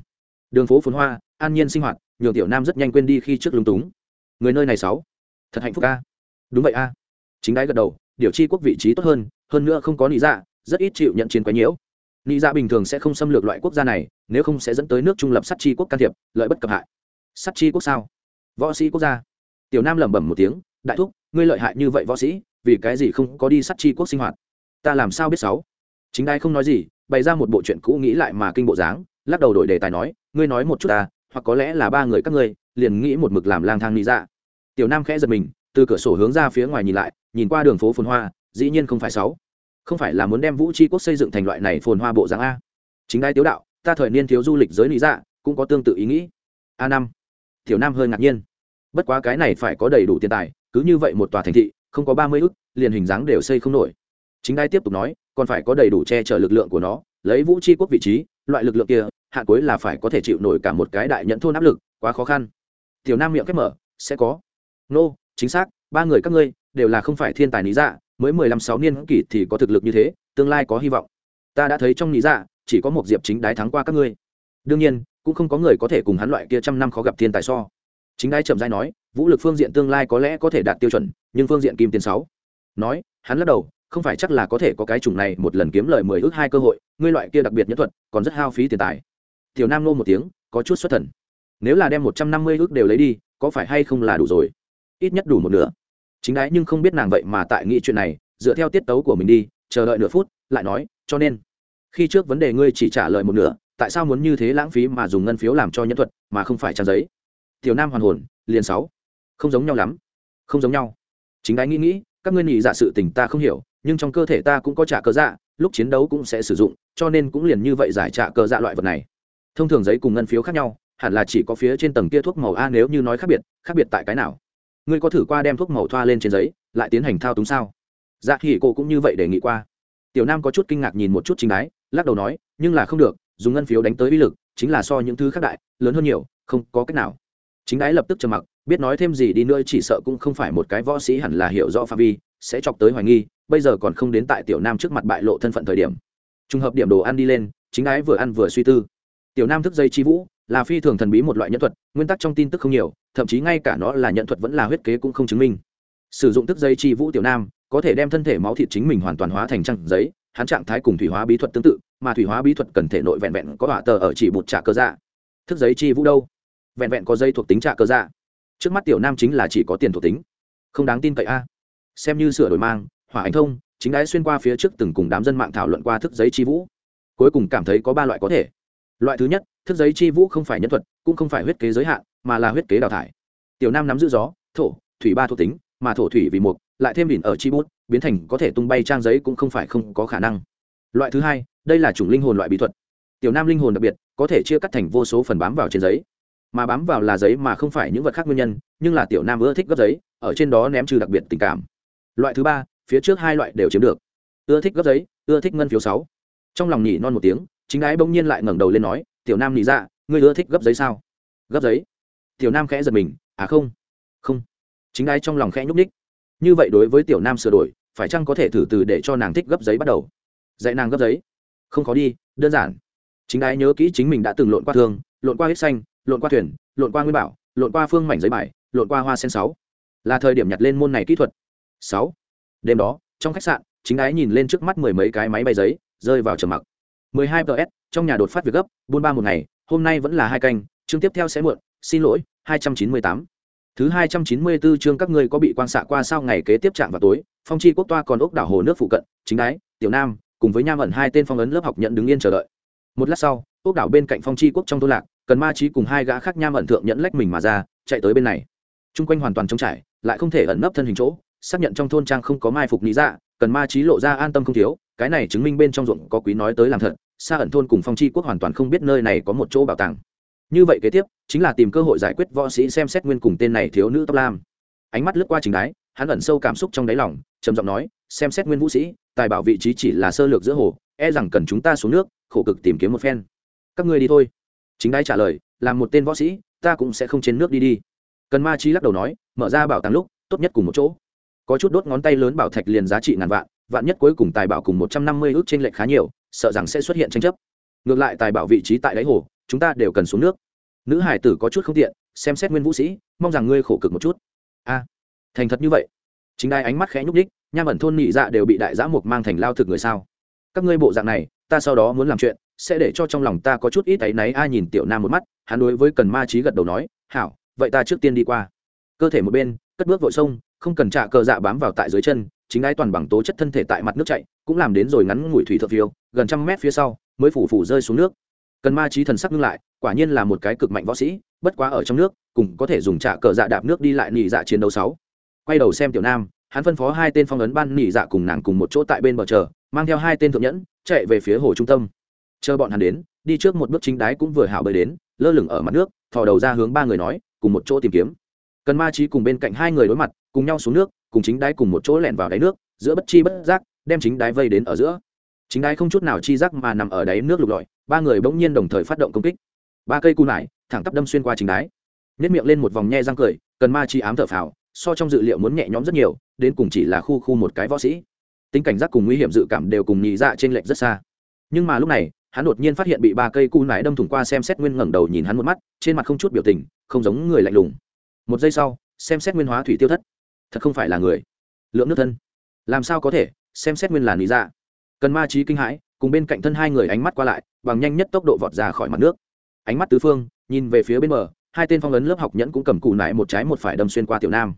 Đường phố phồn hoa, an nhiên sinh hoạt, nhường tiểu nam rất nhanh quên đi khi trước lúng túng. Người nơi này sáu, thật hạnh phúc a. Đúng vậy a chính đái gật đầu, điều chi quốc vị trí tốt hơn hơn nữa không có nị dạ rất ít chịu nhận chiến quái nhiễu. Nị dạ bình thường sẽ không xâm lược loại quốc gia này, nếu không sẽ dẫn tới nước trung lập Sắt chi quốc can thiệp, lợi bất cập hại. Sắt chi quốc sao? Võ sĩ quốc gia. Tiểu nam lẩm bẩm một tiếng, đại thúc, ngươi lợi hại như vậy võ sĩ, vì cái gì không có đi Sắt chi quốc sinh hoạt? Ta làm sao biết sáu? Chính đai không nói gì, bày ra một bộ chuyện cũ nghĩ lại mà kinh bộ dáng, lắc đầu đổi đề tài nói, ngươi nói một chút ta, hoặc có lẽ là ba người các ngươi, liền nghĩ một mực làm lang thang nghĩ ra dạ. tiểu nam khẽ giật mình từ cửa sổ hướng ra phía ngoài nhìn lại nhìn qua đường phố phồn hoa dĩ nhiên không phải sáu. Không phải là muốn đem vũ tri quốc xây dựng thành loại này phồn hoa bộ dáng a. Chính đai tiếu đạo ta thời niên thiếu du lịch giới lý dạ cũng có tương tự ý nghĩ. A năm. Tiểu nam hơi ngạc nhiên. Bất quá cái này phải có đầy đủ tiền tài cứ như vậy một tòa thành thị không có ba mươi ức liền hình dáng đều xây không nổi. Chính đai tiếp tục nói còn phải có đầy đủ che chở lực lượng của nó lấy vũ tri quốc vị trí loại lực lượng kia hạ cuối là phải có thể chịu nổi cả một cái đại nhận thôn áp lực quá khó khăn. Tiểu nam miệng khép mở sẽ có. Nô、no, chính xác, ba người các ngươi đều là không phải thiên tài lý dạ mới mười lăm sáu niên kỷ thì có thực lực như thế, tương lai có hy vọng. Ta đã thấy trong lý dạ chỉ có một diệp chính đái thắng qua các ngươi. Đương nhiên, cũng không có người có thể cùng hắn loại kia trăm năm khó gặp thiên tài so. Chính đái chậm dai nói, vũ lực phương diện tương lai có lẽ có thể đạt tiêu chuẩn, nhưng phương diện kim tiền sáu. Nói, hắn lắc đầu, không phải chắc là có thể có cái chủng này một lần kiếm lời mười ước hai cơ hội, ngươi loại kia đặc biệt nhất thuật, còn rất hao phí tiền tài. Tiểu nam nô một tiếng, có chút xuất thần. Nếu là đem một trăm năm mươi ước đều lấy đi, có phải hay không là đủ rồi? Ít nhất đủ một nửa. Chính đái nhưng không biết nàng vậy mà tại nghĩ chuyện này, dựa theo tiết tấu của mình đi, chờ đợi nửa phút, lại nói, cho nên, khi trước vấn đề ngươi chỉ trả lời một nửa, tại sao muốn như thế lãng phí mà dùng ngân phiếu làm cho nhân thuật mà không phải trang giấy? Tiểu nam hoàn hồn, liền sáu. Không giống nhau lắm, không giống nhau. Chính đái nghĩ nghĩ, các ngươi nghĩ dạ sự tình ta không hiểu, nhưng trong cơ thể ta cũng có trả cơ dạ lúc chiến đấu cũng sẽ sử dụng, cho nên cũng liền như vậy giải trả cơ dạ loại vật này. Thông thường giấy cùng ngân phiếu khác nhau, hẳn là chỉ có phía trên tầng kia thuốc màu a nếu như nói khác biệt khác biệt tại cái nào? Ngươi có thử qua đem thuốc màu thoa lên trên giấy, lại tiến hành thao túng sao? Dạ thì cô cũng như vậy đề nghị qua. Tiểu nam có chút kinh ngạc nhìn một chút chính đái, lắc đầu nói, nhưng là không được, dùng ngân phiếu đánh tới uy lực, chính là so những thứ khác đại, lớn hơn nhiều, không có cách nào. Chính đái lập tức trầm mặc, biết nói thêm gì đi nữa chỉ sợ cũng không phải một cái võ sĩ hẳn là hiểu rõ phạm vi, sẽ chọc tới hoài nghi, bây giờ còn không đến tại tiểu nam trước mặt bại lộ thân phận thời điểm. Trùng hợp điểm đồ ăn đi lên, chính đái vừa ăn vừa suy tư. Tiểu nam thức dây chi vũ là phi thường thần bí một loại nhân thuật, nguyên tắc trong tin tức không nhiều, thậm chí ngay cả nó là nhân thuật vẫn là huyết kế cũng không chứng minh. Sử dụng thức dây chi vũ tiểu nam, có thể đem thân thể máu thịt chính mình hoàn toàn hóa thành trăng giấy, hắn trạng thái cùng thủy hóa bí thuật tương tự, mà thủy hóa bí thuật cần thể nội vẹn vẹn có hỏa tờ ở chỉ một trả cơ dạ. Thức giấy chi vũ đâu? Vẹn vẹn có dây thuộc tính trả cơ dạ. Trước mắt tiểu nam chính là chỉ có tiền thuộc tính. Không đáng tin cậy a. Xem như sửa đổi mang, hỏa ảnh thông, chính đái xuyên qua phía trước từng cùng đám dân mạng thảo luận qua thức giấy chi vũ. Cuối cùng cảm thấy có ba loại có thể loại thứ nhất, thức giấy chi vũ không phải nhân thuật, cũng không phải huyết kế giới hạn, mà là huyết kế đào thải. Tiểu nam nắm giữ gió, thổ, thủy ba thuộc tính, mà thổ thủy vì một, lại thêm đỉnh ở chi bút, biến thành có thể tung bay trang giấy cũng không phải không có khả năng. Loại thứ hai, đây là chủng linh hồn loại bí thuật. Tiểu nam linh hồn đặc biệt, có thể chia cắt thành vô số phần bám vào trên giấy. Mà bám vào là giấy mà không phải những vật khác nguyên nhân, nhưng là tiểu nam ưa thích gấp giấy, ở trên đó ném trừ đặc biệt tình cảm. Loại thứ ba, phía trước hai loại đều chiếm được. Ưa thích gấp giấy, ưa thích ngân phiếu sáu. Trong lòng nhỉ non một tiếng chính ái bỗng nhiên lại ngẩng đầu lên nói, tiểu nam nhị dạ ngươi ưa thích gấp giấy sao? Gấp giấy? Tiểu nam khẽ giật mình à không không. Chính ái trong lòng khẽ nhúc ních như vậy đối với tiểu nam sửa đổi, phải chăng có thể thử từ để cho nàng thích gấp giấy bắt đầu? Dạy nàng gấp giấy. Không khó đi, đơn giản. Chính ái nhớ kỹ chính mình đã từng lộn qua thương, lộn qua huyết xanh, lộn qua thuyền, lộn qua nguyên bảo, lộn qua phương mảnh giấy bài, lộn qua hoa sen sáu. Là thời điểm nhặt lên môn này kỹ thuật. Sáu. Đêm đó, trong khách sạn, chính ái nhìn lên trước mắt mười mấy cái máy bay giấy, rơi vào trầm mặc mười hai ps trong nhà đột phát việc gấp, buôn ba một ngày, hôm nay vẫn là hai canh, chương tiếp theo sẽ muộn, xin lỗi, hai trăm chín mươi tám. Thứ hai trăm chín mươi bốn chương các ngươi có bị quan xạ qua sao ngày kế tiếp trạng vào tối, phong chi quốc toa còn ốc đảo hồ nước phụ cận, chính đái, tiểu nam, cùng với nham ẩn hai tên phong ấn lớp học nhận đứng yên chờ đợi. Một lát sau, ốc đảo bên cạnh phong chi quốc trong thôn lạc, cần ma trí cùng hai gã khác nham ẩn thượng nhẫn lách mình mà ra, chạy tới bên này. Trung quanh hoàn toàn trống trải, lại không thể ẩn nấp thân hình chỗ, xác nhận trong thôn trang không có mai phục lý dạ cần ma trí lộ ra an tâm không thiếu cái này chứng minh bên trong ruộng có quý nói tới làm thật xa ẩn thôn cùng phong chi quốc hoàn toàn không biết nơi này có một chỗ bảo tàng. Như vậy kế tiếp, chính là tìm cơ hội giải quyết võ sĩ xem xét nguyên cùng tên này thiếu nữ tóc lam. Ánh mắt lướt qua trình đái, hắn ẩn sâu cảm xúc trong đáy lòng, trầm giọng nói, xem xét nguyên vũ sĩ, tài bảo vị trí chỉ là sơ lược giữa hồ e rằng cần chúng ta xuống nước, khổ cực tìm kiếm một phen. Các ngươi đi thôi. Chính đái trả lời, làm một tên võ sĩ, ta cũng sẽ không trên nước đi đi. Cần ma chi lắc đầu nói, mở ra bảo tàng lúc, tốt nhất cùng một chỗ. Có chút đốt ngón tay lớn bảo thạch liền giá trị ngàn vạn vạn nhất cuối cùng tài bảo cùng một trăm năm mươi ước trên lệch khá nhiều sợ rằng sẽ xuất hiện tranh chấp. Ngược lại tài bảo vị trí tại đáy hồ chúng ta đều cần xuống nước. Nữ hải tử có chút không tiện xem xét nguyên vũ sĩ mong rằng ngươi khổ cực một chút. A thành thật như vậy. Chính đai ánh mắt khẽ nhúc nhích, nham ẩn thôn nhị dạ đều bị đại giã mục mang thành lao thực người sao? Các ngươi bộ dạng này ta sau đó muốn làm chuyện sẽ để cho trong lòng ta có chút ít áy náy. Ai nhìn tiểu nam một mắt hắn đối với cần ma trí gật đầu nói hảo vậy ta trước tiên đi qua. Cơ thể một bên cất bước vội sông không cần trả cờ dạ bám vào tại dưới chân chính ái toàn bằng tố chất thân thể tại mặt nước chạy, cũng làm đến rồi ngắn ngủi thủy thượng phiêu, gần trăm mét phía sau, mới phủ phủ rơi xuống nước. Cần ma trí thần sắc ngưng lại, quả nhiên là một cái cực mạnh võ sĩ, bất quá ở trong nước, cùng có thể dùng trả cờ dạ đạp nước đi lại nỉ dạ chiến đấu sáu. Quay đầu xem tiểu nam, hắn phân phó hai tên phong ấn ban nỉ dạ cùng nàng cùng một chỗ tại bên bờ chờ, mang theo hai tên thượng nhẫn, chạy về phía hồ trung tâm. Chờ bọn hắn đến, đi trước một bước chính đái cũng vừa hảo bơi đến, lơ lửng ở mặt nước, thò đầu ra hướng ba người nói, cùng một chỗ tìm kiếm. Cần ma trí cùng bên cạnh hai người đối mặt cùng nhau xuống nước, cùng chính đái cùng một chỗ lẻn vào đáy nước, giữa bất chi bất giác, đem chính đái vây đến ở giữa. Chính đái không chút nào chi giác mà nằm ở đáy nước lục lọi, ba người bỗng nhiên đồng thời phát động công kích. Ba cây cù nải, thẳng tắp đâm xuyên qua chính đái. Nhét miệng lên một vòng nhe răng cười, cần ma chi ám thở phào, so trong dự liệu muốn nhẹ nhõm rất nhiều, đến cùng chỉ là khu khu một cái võ sĩ. Tính cảnh giác cùng nguy hiểm dự cảm đều cùng nhị dạ trên lệch rất xa. Nhưng mà lúc này, hắn đột nhiên phát hiện bị ba cây cu nải đâm thủng qua xem xét nguyên ngẩng đầu nhìn hắn một mắt, trên mặt không chút biểu tình, không giống người lạnh lùng. Một giây sau, xem xét nguyên hóa thủy tiêu thất thật không phải là người. Lượng nước thân. Làm sao có thể? Xem xét nguyên là lý dạ. Cần ma trí kinh hãi, cùng bên cạnh thân hai người ánh mắt qua lại, bằng nhanh nhất tốc độ vọt ra khỏi mặt nước. Ánh mắt tứ phương, nhìn về phía bên bờ, hai tên phong ấn lớp học nhẫn cũng cầm cù nải một trái một phải đâm xuyên qua tiểu nam.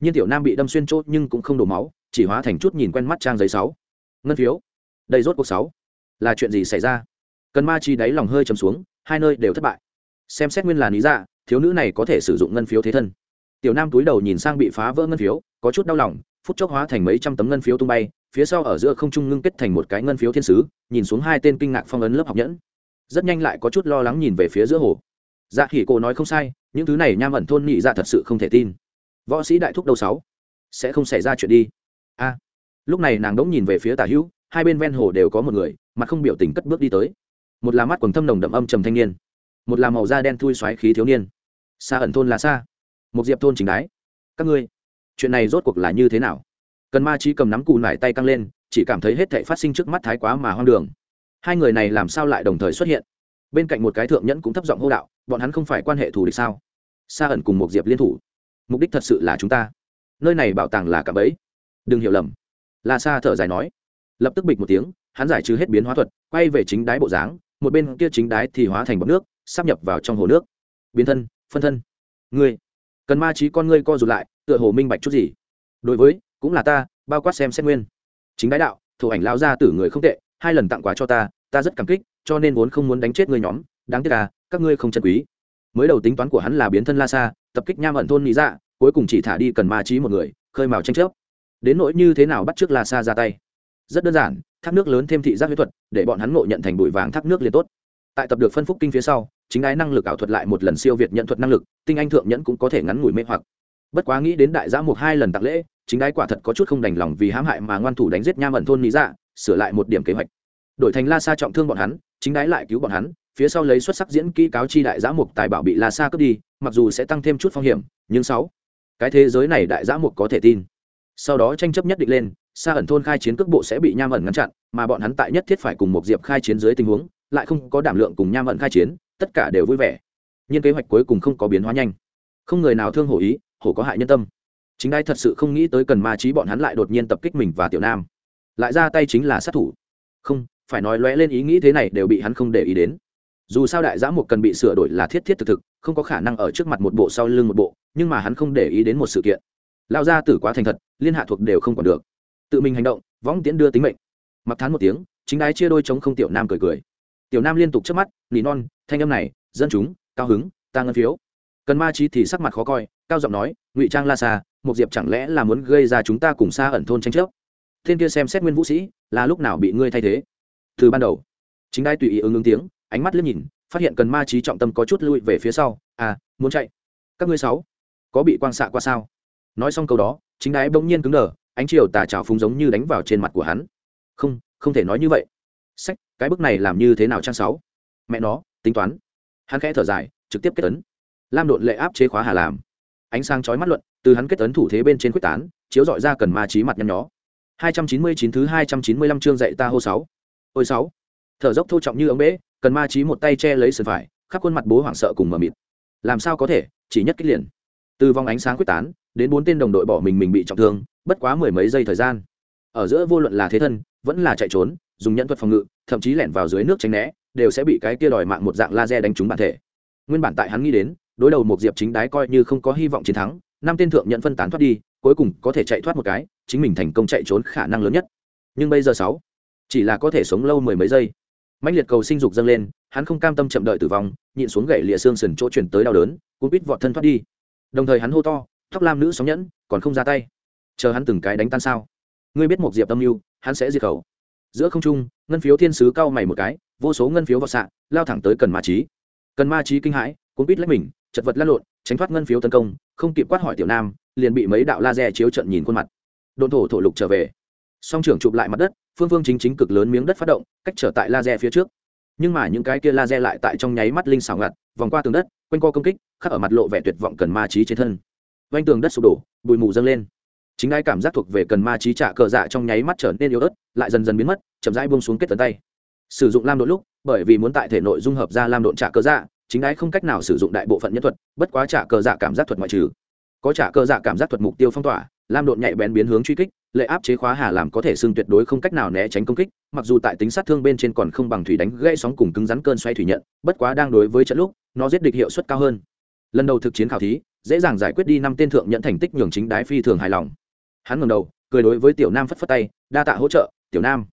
Nhưng tiểu nam bị đâm xuyên chốt nhưng cũng không đổ máu, chỉ hóa thành chút nhìn quen mắt trang giấy sáu. Ngân phiếu. Đây rốt cuộc sáu. Là chuyện gì xảy ra? Cần ma chi đáy lòng hơi chầm xuống, hai nơi đều thất bại. Xem xét nguyên là lý dạ thiếu nữ này có thể sử dụng ngân phiếu thế thân tiểu nam túi đầu nhìn sang bị phá vỡ ngân phiếu, có chút đau lòng, phút chốc hóa thành mấy trăm tấm ngân phiếu tung bay, phía sau ở giữa không trung ngưng kết thành một cái ngân phiếu thiên sứ, nhìn xuống hai tên kinh ngạc phong ấn lớp học nhẫn. Rất nhanh lại có chút lo lắng nhìn về phía giữa hồ. Dạ khỉ cô nói không sai, những thứ này nham ẩn thôn nhị dạ thật sự không thể tin. Võ sĩ đại thúc đầu sáu, sẽ không xảy ra chuyện đi. A. Lúc này nàng đống nhìn về phía tả hữu, hai bên ven hồ đều có một người, mặt không biểu tình cất bước đi tới. Một là mắt quần thâm nồng đậm âm trầm thanh niên, một là màu da đen thui xoáy khí thiếu niên. Xa ẩn thôn là xa một diệp thôn chính đái. Các ngươi, chuyện này rốt cuộc là như thế nào? Cần ma trí cầm nắm cù nải tay căng lên, chỉ cảm thấy hết thệ phát sinh trước mắt thái quá mà hoang đường. Hai người này làm sao lại đồng thời xuất hiện? Bên cạnh một cái thượng nhẫn cũng thấp giọng hô đạo, bọn hắn không phải quan hệ thù địch sao? Sa ẩn cùng một diệp liên thủ. Mục đích thật sự là chúng ta. Nơi này bảo tàng là cạm ấy đừng hiểu lầm. La sa thở dài nói. Lập tức bịch một tiếng, hắn giải trừ hết biến hóa thuật, quay về chính đái bộ dáng, một bên kia chính đái thì hóa thành bọc nước, sắp nhập vào trong hồ nước. Biến thân, phân thân. Ngươi cần ma trí con ngươi co rụt lại, tựa hồ minh bạch chút gì. Đối với, cũng là ta, bao quát xem xét nguyên. Chính đái đạo, thủ ảnh lao ra tử người không tệ, hai lần tặng quà cho ta ta rất cảm kích, cho nên vốn không muốn đánh chết người nhóm, đáng tiếc à các ngươi không chân quý. Mới đầu tính toán của hắn là biến thân la xa tập kích nham ẩn thôn nghĩ dạ cuối cùng chỉ thả đi cần ma trí một người, khơi mào tranh chấp. Đến nỗi như thế nào bắt trước la xa ra tay? Rất đơn giản, thác nước lớn thêm thị giác huyết thuật, để bọn hắn ngộ nhận thành bụi vàng thác nước liền tốt. Tại tập được phân phúc kinh phía sau chính ái năng lực ảo thuật lại một lần siêu việt nhận thuật năng lực, tinh anh thượng nhẫn cũng có thể ngắn ngủi mê hoặc. Bất quá nghĩ đến đại giã một hai lần tạc lễ, chính ái quả thật có chút không đành lòng vì hãm hại mà ngoan thủ đánh giết nham ẩn thôn lý dạ sửa lại một điểm kế hoạch. Đổi thành la sa trọng thương bọn hắn, chính ái lại cứu bọn hắn, phía sau lấy xuất sắc diễn kỹ cáo chi đại giã mục tài bảo bị la sa cướp đi, mặc dù sẽ tăng thêm chút phong hiểm, nhưng sáu, cái thế giới này đại giã mục có thể tin. Sau đó tranh chấp nhất định lên xa ẩn thôn khai chiến cước bộ sẽ bị nham ẩn ngăn chặn, mà bọn hắn tại nhất thiết phải cùng một diệp khai chiến dưới tình huống, lại không có đảm lượng cùng nham ẩn khai chiến tất cả đều vui vẻ. Nhưng kế hoạch cuối cùng không có biến hóa nhanh. Không người nào thương hổ ý, hổ có hại nhân tâm. Chính đai thật sự không nghĩ tới cần ma trí bọn hắn lại đột nhiên tập kích mình và tiểu nam. Lại ra tay chính là sát thủ. Không, phải nói lóe lên ý nghĩ thế này đều bị hắn không để ý đến. Dù sao đại giã một cần bị sửa đổi là thiết thiết thực thực, không có khả năng ở trước mặt một bộ sau lưng một bộ, nhưng mà hắn không để ý đến một sự kiện. Lao ra tử quá thành thật, liên hạ thuộc đều không còn được. Tự mình hành động, võng tiễn đưa tính mệnh. Mặc thán một tiếng, chính đái chia đôi chống không tiểu nam cười cười tiểu nam liên tục trước mắt, nỉ non, thanh âm này, dân chúng, cao hứng, ta ngân phiếu. Cần ma trí thì sắc mặt khó coi, cao giọng nói, ngụy trang la xa một diệp chẳng lẽ là muốn gây ra chúng ta cùng xa ẩn thôn tranh chấp? Thiên kia xem xét nguyên vũ sĩ, là lúc nào bị ngươi thay thế? Từ ban đầu, chính đai tùy ý ứng ứng tiếng, ánh mắt liếc nhìn, phát hiện cần ma trí trọng tâm có chút lui về phía sau. À muốn chạy. Các ngươi sáu, có bị quang xạ qua sao? Nói xong câu đó, chính đái bỗng nhiên cứng đờ, ánh chiều tà trào phúng giống như đánh vào trên mặt của hắn. Không không thể nói như vậy sách, cái bức này làm như thế nào trang sáu? Mẹ nó, tính toán. Hắn khẽ thở dài, trực tiếp kết tấn lam đột lệ áp chế khóa hà làm ánh sáng chói mắt luận, từ hắn kết tấn thủ thế bên trên quyết tán, chiếu dọi ra cần ma trí mặt nhăn nhó. Hai trăm chín mươi chín thứ hai trăm chín mươi lăm chương dạy ta hô sáu. Ôi sáu. Thở dốc thô trọng như ống bể cần ma trí một tay che lấy sườn phải, khắp khuôn mặt bố hoảng sợ cùng mờ mịt. Làm sao có thể, chỉ nhất kích liền. Từ vòng ánh sáng quyết tán, đến bốn tên đồng đội bỏ mình mình bị trọng thương, bất quá mười mấy giây thời gian. Ở giữa vô luận là thế thân, vẫn là chạy trốn dùng nhận thuật phòng ngự, thậm chí lẻn vào dưới nước tránh né, đều sẽ bị cái kia đòi mạng một dạng laser đánh trúng bản thể. Nguyên bản tại hắn nghĩ đến, đối đầu một diệp chính đái coi như không có hy vọng chiến thắng, năm tên thượng nhận phân tán thoát đi, cuối cùng có thể chạy thoát một cái, chính mình thành công chạy trốn khả năng lớn nhất. Nhưng bây giờ sáu, chỉ là có thể sống lâu mười mấy giây. Mãnh liệt cầu sinh dục dâng lên, hắn không cam tâm chậm đợi tử vong, nhịn xuống gậy lịa xương sần chỗ chuyển tới đau đớn cũng biết vọt thân thoát đi. Đồng thời hắn hô to, tóc lam nữ sóng nhẫn, còn không ra tay. Chờ hắn từng cái đánh tan sao? Ngươi biết một diệp tâm mưu, hắn sẽ diệt khẩu giữa không trung, ngân phiếu thiên sứ cao mày một cái, vô số ngân phiếu vọt xạ lao thẳng tới cần ma trí cần ma trí kinh hãi cũng biết lấy mình, chật vật lăn lộn, tránh thoát ngân phiếu tấn công, không kịp quát hỏi tiểu nam, liền bị mấy đạo laser chiếu trận nhìn khuôn mặt. Đồn thổ thổ lục trở về. Song trưởng chụp lại mặt đất, phương phương chính chính cực lớn miếng đất phát động, cách trở tại laser phía trước. Nhưng mà những cái kia laser lại tại trong nháy mắt linh xào ngặt vòng qua tường đất, quanh co công kích, khắc ở mặt lộ vẻ tuyệt vọng cần ma trí trên thân. Quanh tường đất sụp đổ, bụi mù dâng lên chính ai cảm giác thuộc về cần ma trí trả cờ dạ trong nháy mắt trở nên yếu ớt, lại dần dần biến mất, chậm rãi buông xuống kết tấn tay. Sử dụng lam độn lúc, bởi vì muốn tại thể nội dung hợp ra lam độn trả cờ dạ chính ái không cách nào sử dụng đại bộ phận nhân thuật, bất quá trả cờ dạ cảm giác thuật ngoại trừ. Có trả cờ dạ cảm giác thuật mục tiêu phong tỏa, lam độn nhạy bén biến hướng truy kích, lệ áp chế khóa hà làm có thể xưng tuyệt đối không cách nào né tránh công kích, mặc dù tại tính sát thương bên trên còn không bằng thủy đánh gây sóng cùng cứng rắn cơn xoay thủy nhận, bất quá đang đối với trận lúc, nó giết địch hiệu suất cao hơn. Lần đầu thực chiến khảo thí, dễ dàng giải quyết đi năm tên thượng nhận thành tích nhường chính đái phi thường hài lòng hắn ngầm đầu, cười đối với tiểu nam phất phất tay, đa tạ hỗ trợ, tiểu nam.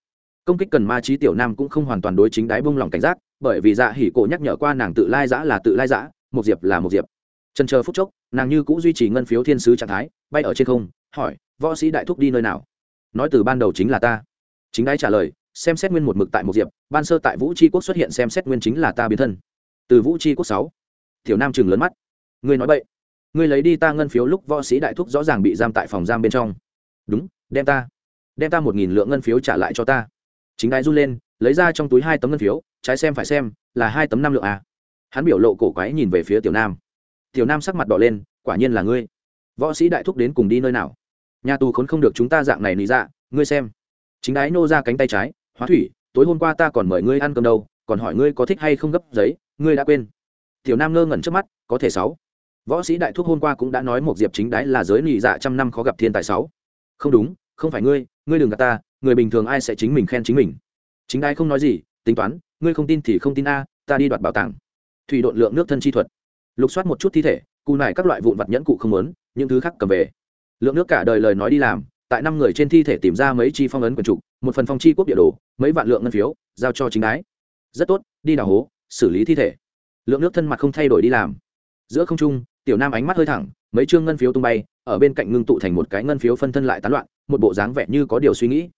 Công kích cần ma trí, tiểu nam cũng không hoàn toàn đối chính đái bông lòng cảnh giác, bởi vì dạ hỉ cổ nhắc nhở qua nàng tự lai giã là tự lai giã, một diệp là một diệp. Trần chờ phút chốc, nàng như cũng duy trì ngân phiếu thiên sứ trạng thái, bay ở trên không, hỏi, võ sĩ đại thúc đi nơi nào? Nói từ ban đầu chính là ta. Chính đái trả lời, xem xét nguyên một mực tại một diệp, ban sơ tại vũ tri quốc xuất hiện xem xét nguyên chính là ta biến thân. Từ vũ tri quốc sáu, tiểu nam chừng lớn mắt, ngươi nói vậy ngươi lấy đi ta ngân phiếu lúc võ sĩ đại thúc rõ ràng bị giam tại phòng giam bên trong. Đúng, đem ta đem ta một nghìn lượng ngân phiếu trả lại cho ta. Chính ai run lên, lấy ra trong túi hai tấm ngân phiếu, trái xem phải xem, là hai tấm năm lượng à. hắn biểu lộ cổ quái nhìn về phía tiểu nam. Tiểu nam sắc mặt đỏ lên, quả nhiên là ngươi. Võ sĩ đại thúc đến cùng đi nơi nào? Nhà tù khốn không được chúng ta dạng này lý dạ ngươi xem. Chính đái nô ra cánh tay trái, hóa thủy, tối hôm qua ta còn mời ngươi ăn cơm đâu, còn hỏi ngươi có thích hay không gấp giấy, ngươi đã quên. Tiểu nam ngơ ngẩn trước mắt, có thể sáu võ sĩ đại thúc hôm qua cũng đã nói một diệp chính đái là giới nị dạ trăm năm khó gặp thiên tài sáu. Không đúng, không phải ngươi ngươi đừng gạt ta, người bình thường ai sẽ chính mình khen chính mình? Chính đái không nói gì, tính toán, ngươi không tin thì không tin a, ta đi đoạt bảo tàng. Thủy độn lượng nước thân chi thuật. Lục soát một chút thi thể cụ này các loại vụn vật nhẫn cụ không muốn, những thứ khác cầm về. Lượng nước cả đời lời nói đi làm, tại năm người trên thi thể tìm ra mấy chi phong ấn quần trục, một phần phong chi quốc địa đồ, mấy vạn lượng ngân phiếu, giao cho chính ái rất tốt, đi đào hố, xử lý thi thể. Lượng nước thân mặt không thay đổi đi làm. Giữa không trung tiểu nam ánh mắt hơi thẳng, mấy chương ngân phiếu tung bay, ở bên cạnh ngưng tụ thành một cái ngân phiếu phân thân lại tán loạn, một bộ dáng vẻ như có điều suy nghĩ.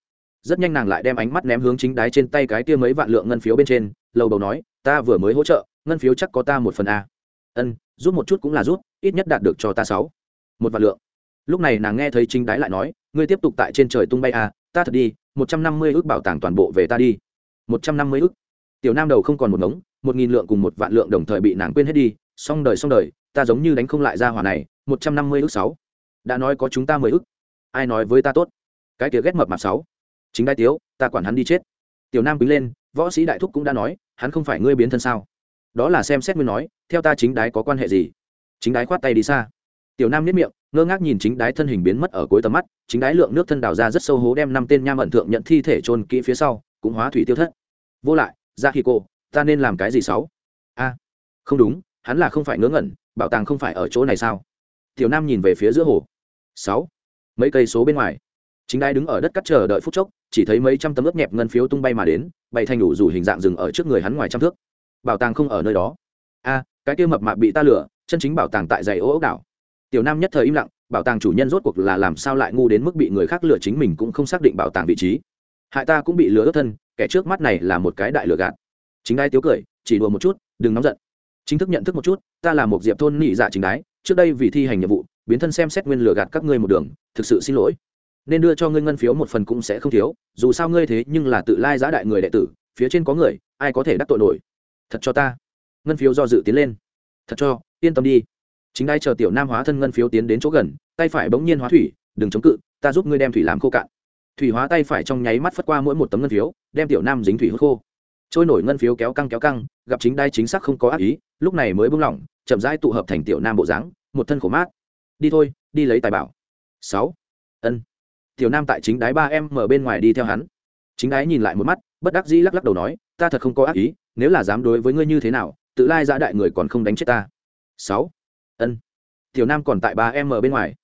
Rất nhanh nàng lại đem ánh mắt ném hướng chính đái trên tay cái kia mấy vạn lượng ngân phiếu bên trên, lầu đầu nói, ta vừa mới hỗ trợ, ngân phiếu chắc có ta một phần a. Ân, rút một chút cũng là rút, ít nhất đạt được cho ta sáu. Một vạn lượng. Lúc này nàng nghe thấy chính đái lại nói, ngươi tiếp tục tại trên trời tung bay a, ta thật đi, một trăm năm mươi ước bảo tàng toàn bộ về ta đi. Một trăm năm mươi ước? Tiểu nam đầu không còn một ngống, một nghìn lượng cùng một vạn lượng đồng thời bị nàng quên hết đi, xong đời xong đời ta giống như đánh không lại ra hỏa này, một trăm năm mươi ước sáu. Đã nói có chúng ta mười ước ai nói với ta tốt? Cái kia ghét mập mạp sáu. Chính đại tiếu, ta quản hắn đi chết. Tiểu nam quý lên, võ sĩ đại thúc cũng đã nói, hắn không phải ngươi biến thân sao? Đó là xem xét ngươi nói, theo ta chính đái có quan hệ gì? Chính đái khoát tay đi xa. Tiểu nam nếp miệng, ngơ ngác nhìn chính đái thân hình biến mất ở cuối tầm mắt, chính đái lượng nước thân đào ra rất sâu hố đem năm tên nham ẩn thượng nhận thi thể trôn kỹ phía sau, cũng hóa thủy tiêu thất. Vô lại, ra khi cô, ta nên làm cái gì sáu? A, không đúng, hắn là không phải ngớ ngẩn bảo tàng không phải ở chỗ này sao? Tiểu nam nhìn về phía giữa hồ. Sáu. Mấy cây số bên ngoài. Chính đai đứng ở đất cắt chờ đợi phút chốc, chỉ thấy mấy trăm tấm ướp nhẹp ngân phiếu tung bay mà đến bay thành đủ dù hình dạng rừng ở trước người hắn ngoài trăm thước. Bảo tàng không ở nơi đó. A, cái kia mập mạp bị ta lửa chân chính bảo tàng tại dày ô ốc đảo. Tiểu nam nhất thời im lặng, bảo tàng chủ nhân rốt cuộc là làm sao lại ngu đến mức bị người khác lừa chính mình cũng không xác định bảo tàng vị trí. Hại ta cũng bị lừa ướt thân, kẻ trước mắt này là một cái đại lừa gạt. Chính đai tiếu cười, chỉ đùa một chút, đừng nóng giận chính thức nhận thức một chút, ta là một diệp thôn nị dạ chính đái, trước đây vì thi hành nhiệm vụ, biến thân xem xét nguyên lừa gạt các ngươi một đường, thực sự xin lỗi. Nên đưa cho ngươi ngân phiếu một phần cũng sẽ không thiếu, dù sao ngươi thế nhưng là tự lai giã đại người đệ tử, phía trên có người, ai có thể đắc tội nổi. Thật cho ta. Ngân phiếu do dự tiến lên. Thật cho, yên tâm đi. Chính đai chờ tiểu nam hóa thân ngân phiếu tiến đến chỗ gần, tay phải bỗng nhiên hóa thủy, đừng chống cự, ta giúp ngươi đem thủy làm khô cạn. Thủy hóa tay phải trong nháy mắt phất qua mỗi một tấm ngân phiếu, đem tiểu nam dính thủy hút khô. Trôi nổi ngân phiếu kéo căng kéo căng, gặp chính đai chính xác không có ác ý lúc này mới buông lỏng, chậm rãi tụ hợp thành tiểu nam bộ dáng, một thân khổ mát. Đi thôi, đi lấy tài bảo. Sáu. Ân. Tiểu nam tại chính đái ba em mở bên ngoài đi theo hắn. Chính đái nhìn lại một mắt, bất đắc dĩ lắc lắc đầu nói, ta thật không có ác ý, nếu là dám đối với ngươi như thế nào, tự lai giã đại người còn không đánh chết ta. Sáu. Ân. Tiểu nam còn tại ba em mở bên ngoài.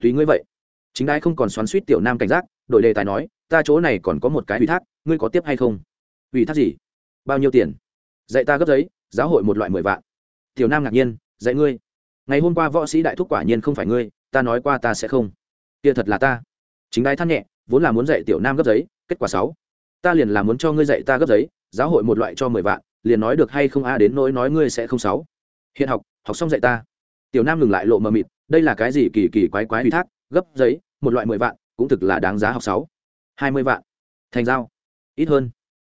Tùy ngươi vậy. Chính đái không còn xoắn suýt tiểu nam cảnh giác, đổi đề tài nói, ta chỗ này còn có một cái ủy thác, ngươi có tiếp hay không? Ủy thác gì? Bao nhiêu tiền? Dạy ta gấp giấy, giáo hội một loại mười vạn. Tiểu nam ngạc nhiên, dạy ngươi. Ngày hôm qua võ sĩ đại thúc quả nhiên không phải ngươi, ta nói qua ta sẽ không. Kia thật là ta. Chính đái than nhẹ, vốn là muốn dạy tiểu nam gấp giấy, kết quả sáu. Ta liền là muốn cho ngươi dạy ta gấp giấy, giáo hội một loại cho mười vạn, liền nói được hay không a, đến nỗi nói ngươi sẽ không sáu. Hiện học học xong dạy ta. Tiểu nam ngừng lại lộ mờ mịt, đây là cái gì kỳ kỳ quái quái ủy thác, gấp giấy, một loại mười vạn, cũng thực là đáng giá học sáu. Hai mươi vạn. Thành giao. Ít hơn.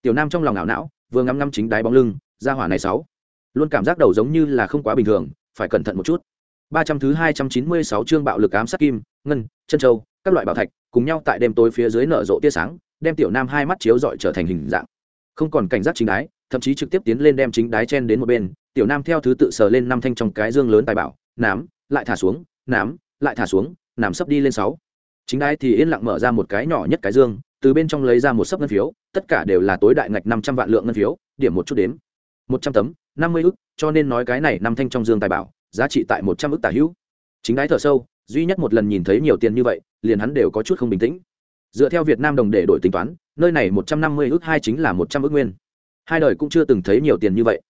Tiểu nam trong lòng não não vừa ngắm ngắm chính đáy bóng lưng, ra hỏa này sáu. Luôn cảm giác đầu giống như là không quá bình thường, phải cẩn thận một chút. Ba trăm thứ hai trăm chín mươi sáu chương bạo lực ám sát kim, ngân, chân châu, các loại bảo thạch, cùng nhau tại đêm tối phía dưới nở rộ tia sáng, đem tiểu nam hai mắt chiếu dọi trở thành hình dạng. Không còn cảnh giác chính đái thậm chí trực tiếp tiến lên đem chính đái chen đến một bên, tiểu nam theo thứ tự sờ lên năm thanh trong cái dương lớn tài bảo, nám, lại thả xuống, nám, lại thả xuống nằm sấp đi lên sáu. Chính đái thì yên lặng mở ra một cái nhỏ nhất cái dương từ bên trong lấy ra một sấp ngân phiếu, tất cả đều là tối đại ngạch năm trăm vạn lượng ngân phiếu, điểm một chút đếm. Một trăm tấm, năm mươi ức, cho nên nói cái này năm thanh trong dương tài bảo, giá trị tại một trăm ức tả hữu. Chính đái thở sâu, duy nhất một lần nhìn thấy nhiều tiền như vậy, liền hắn đều có chút không bình tĩnh. Dựa theo việt nam đồng để đổi tính toán, nơi này một trăm năm mươi ước hai chính là một trăm ước nguyên. Hai đời cũng chưa từng thấy nhiều tiền như vậy.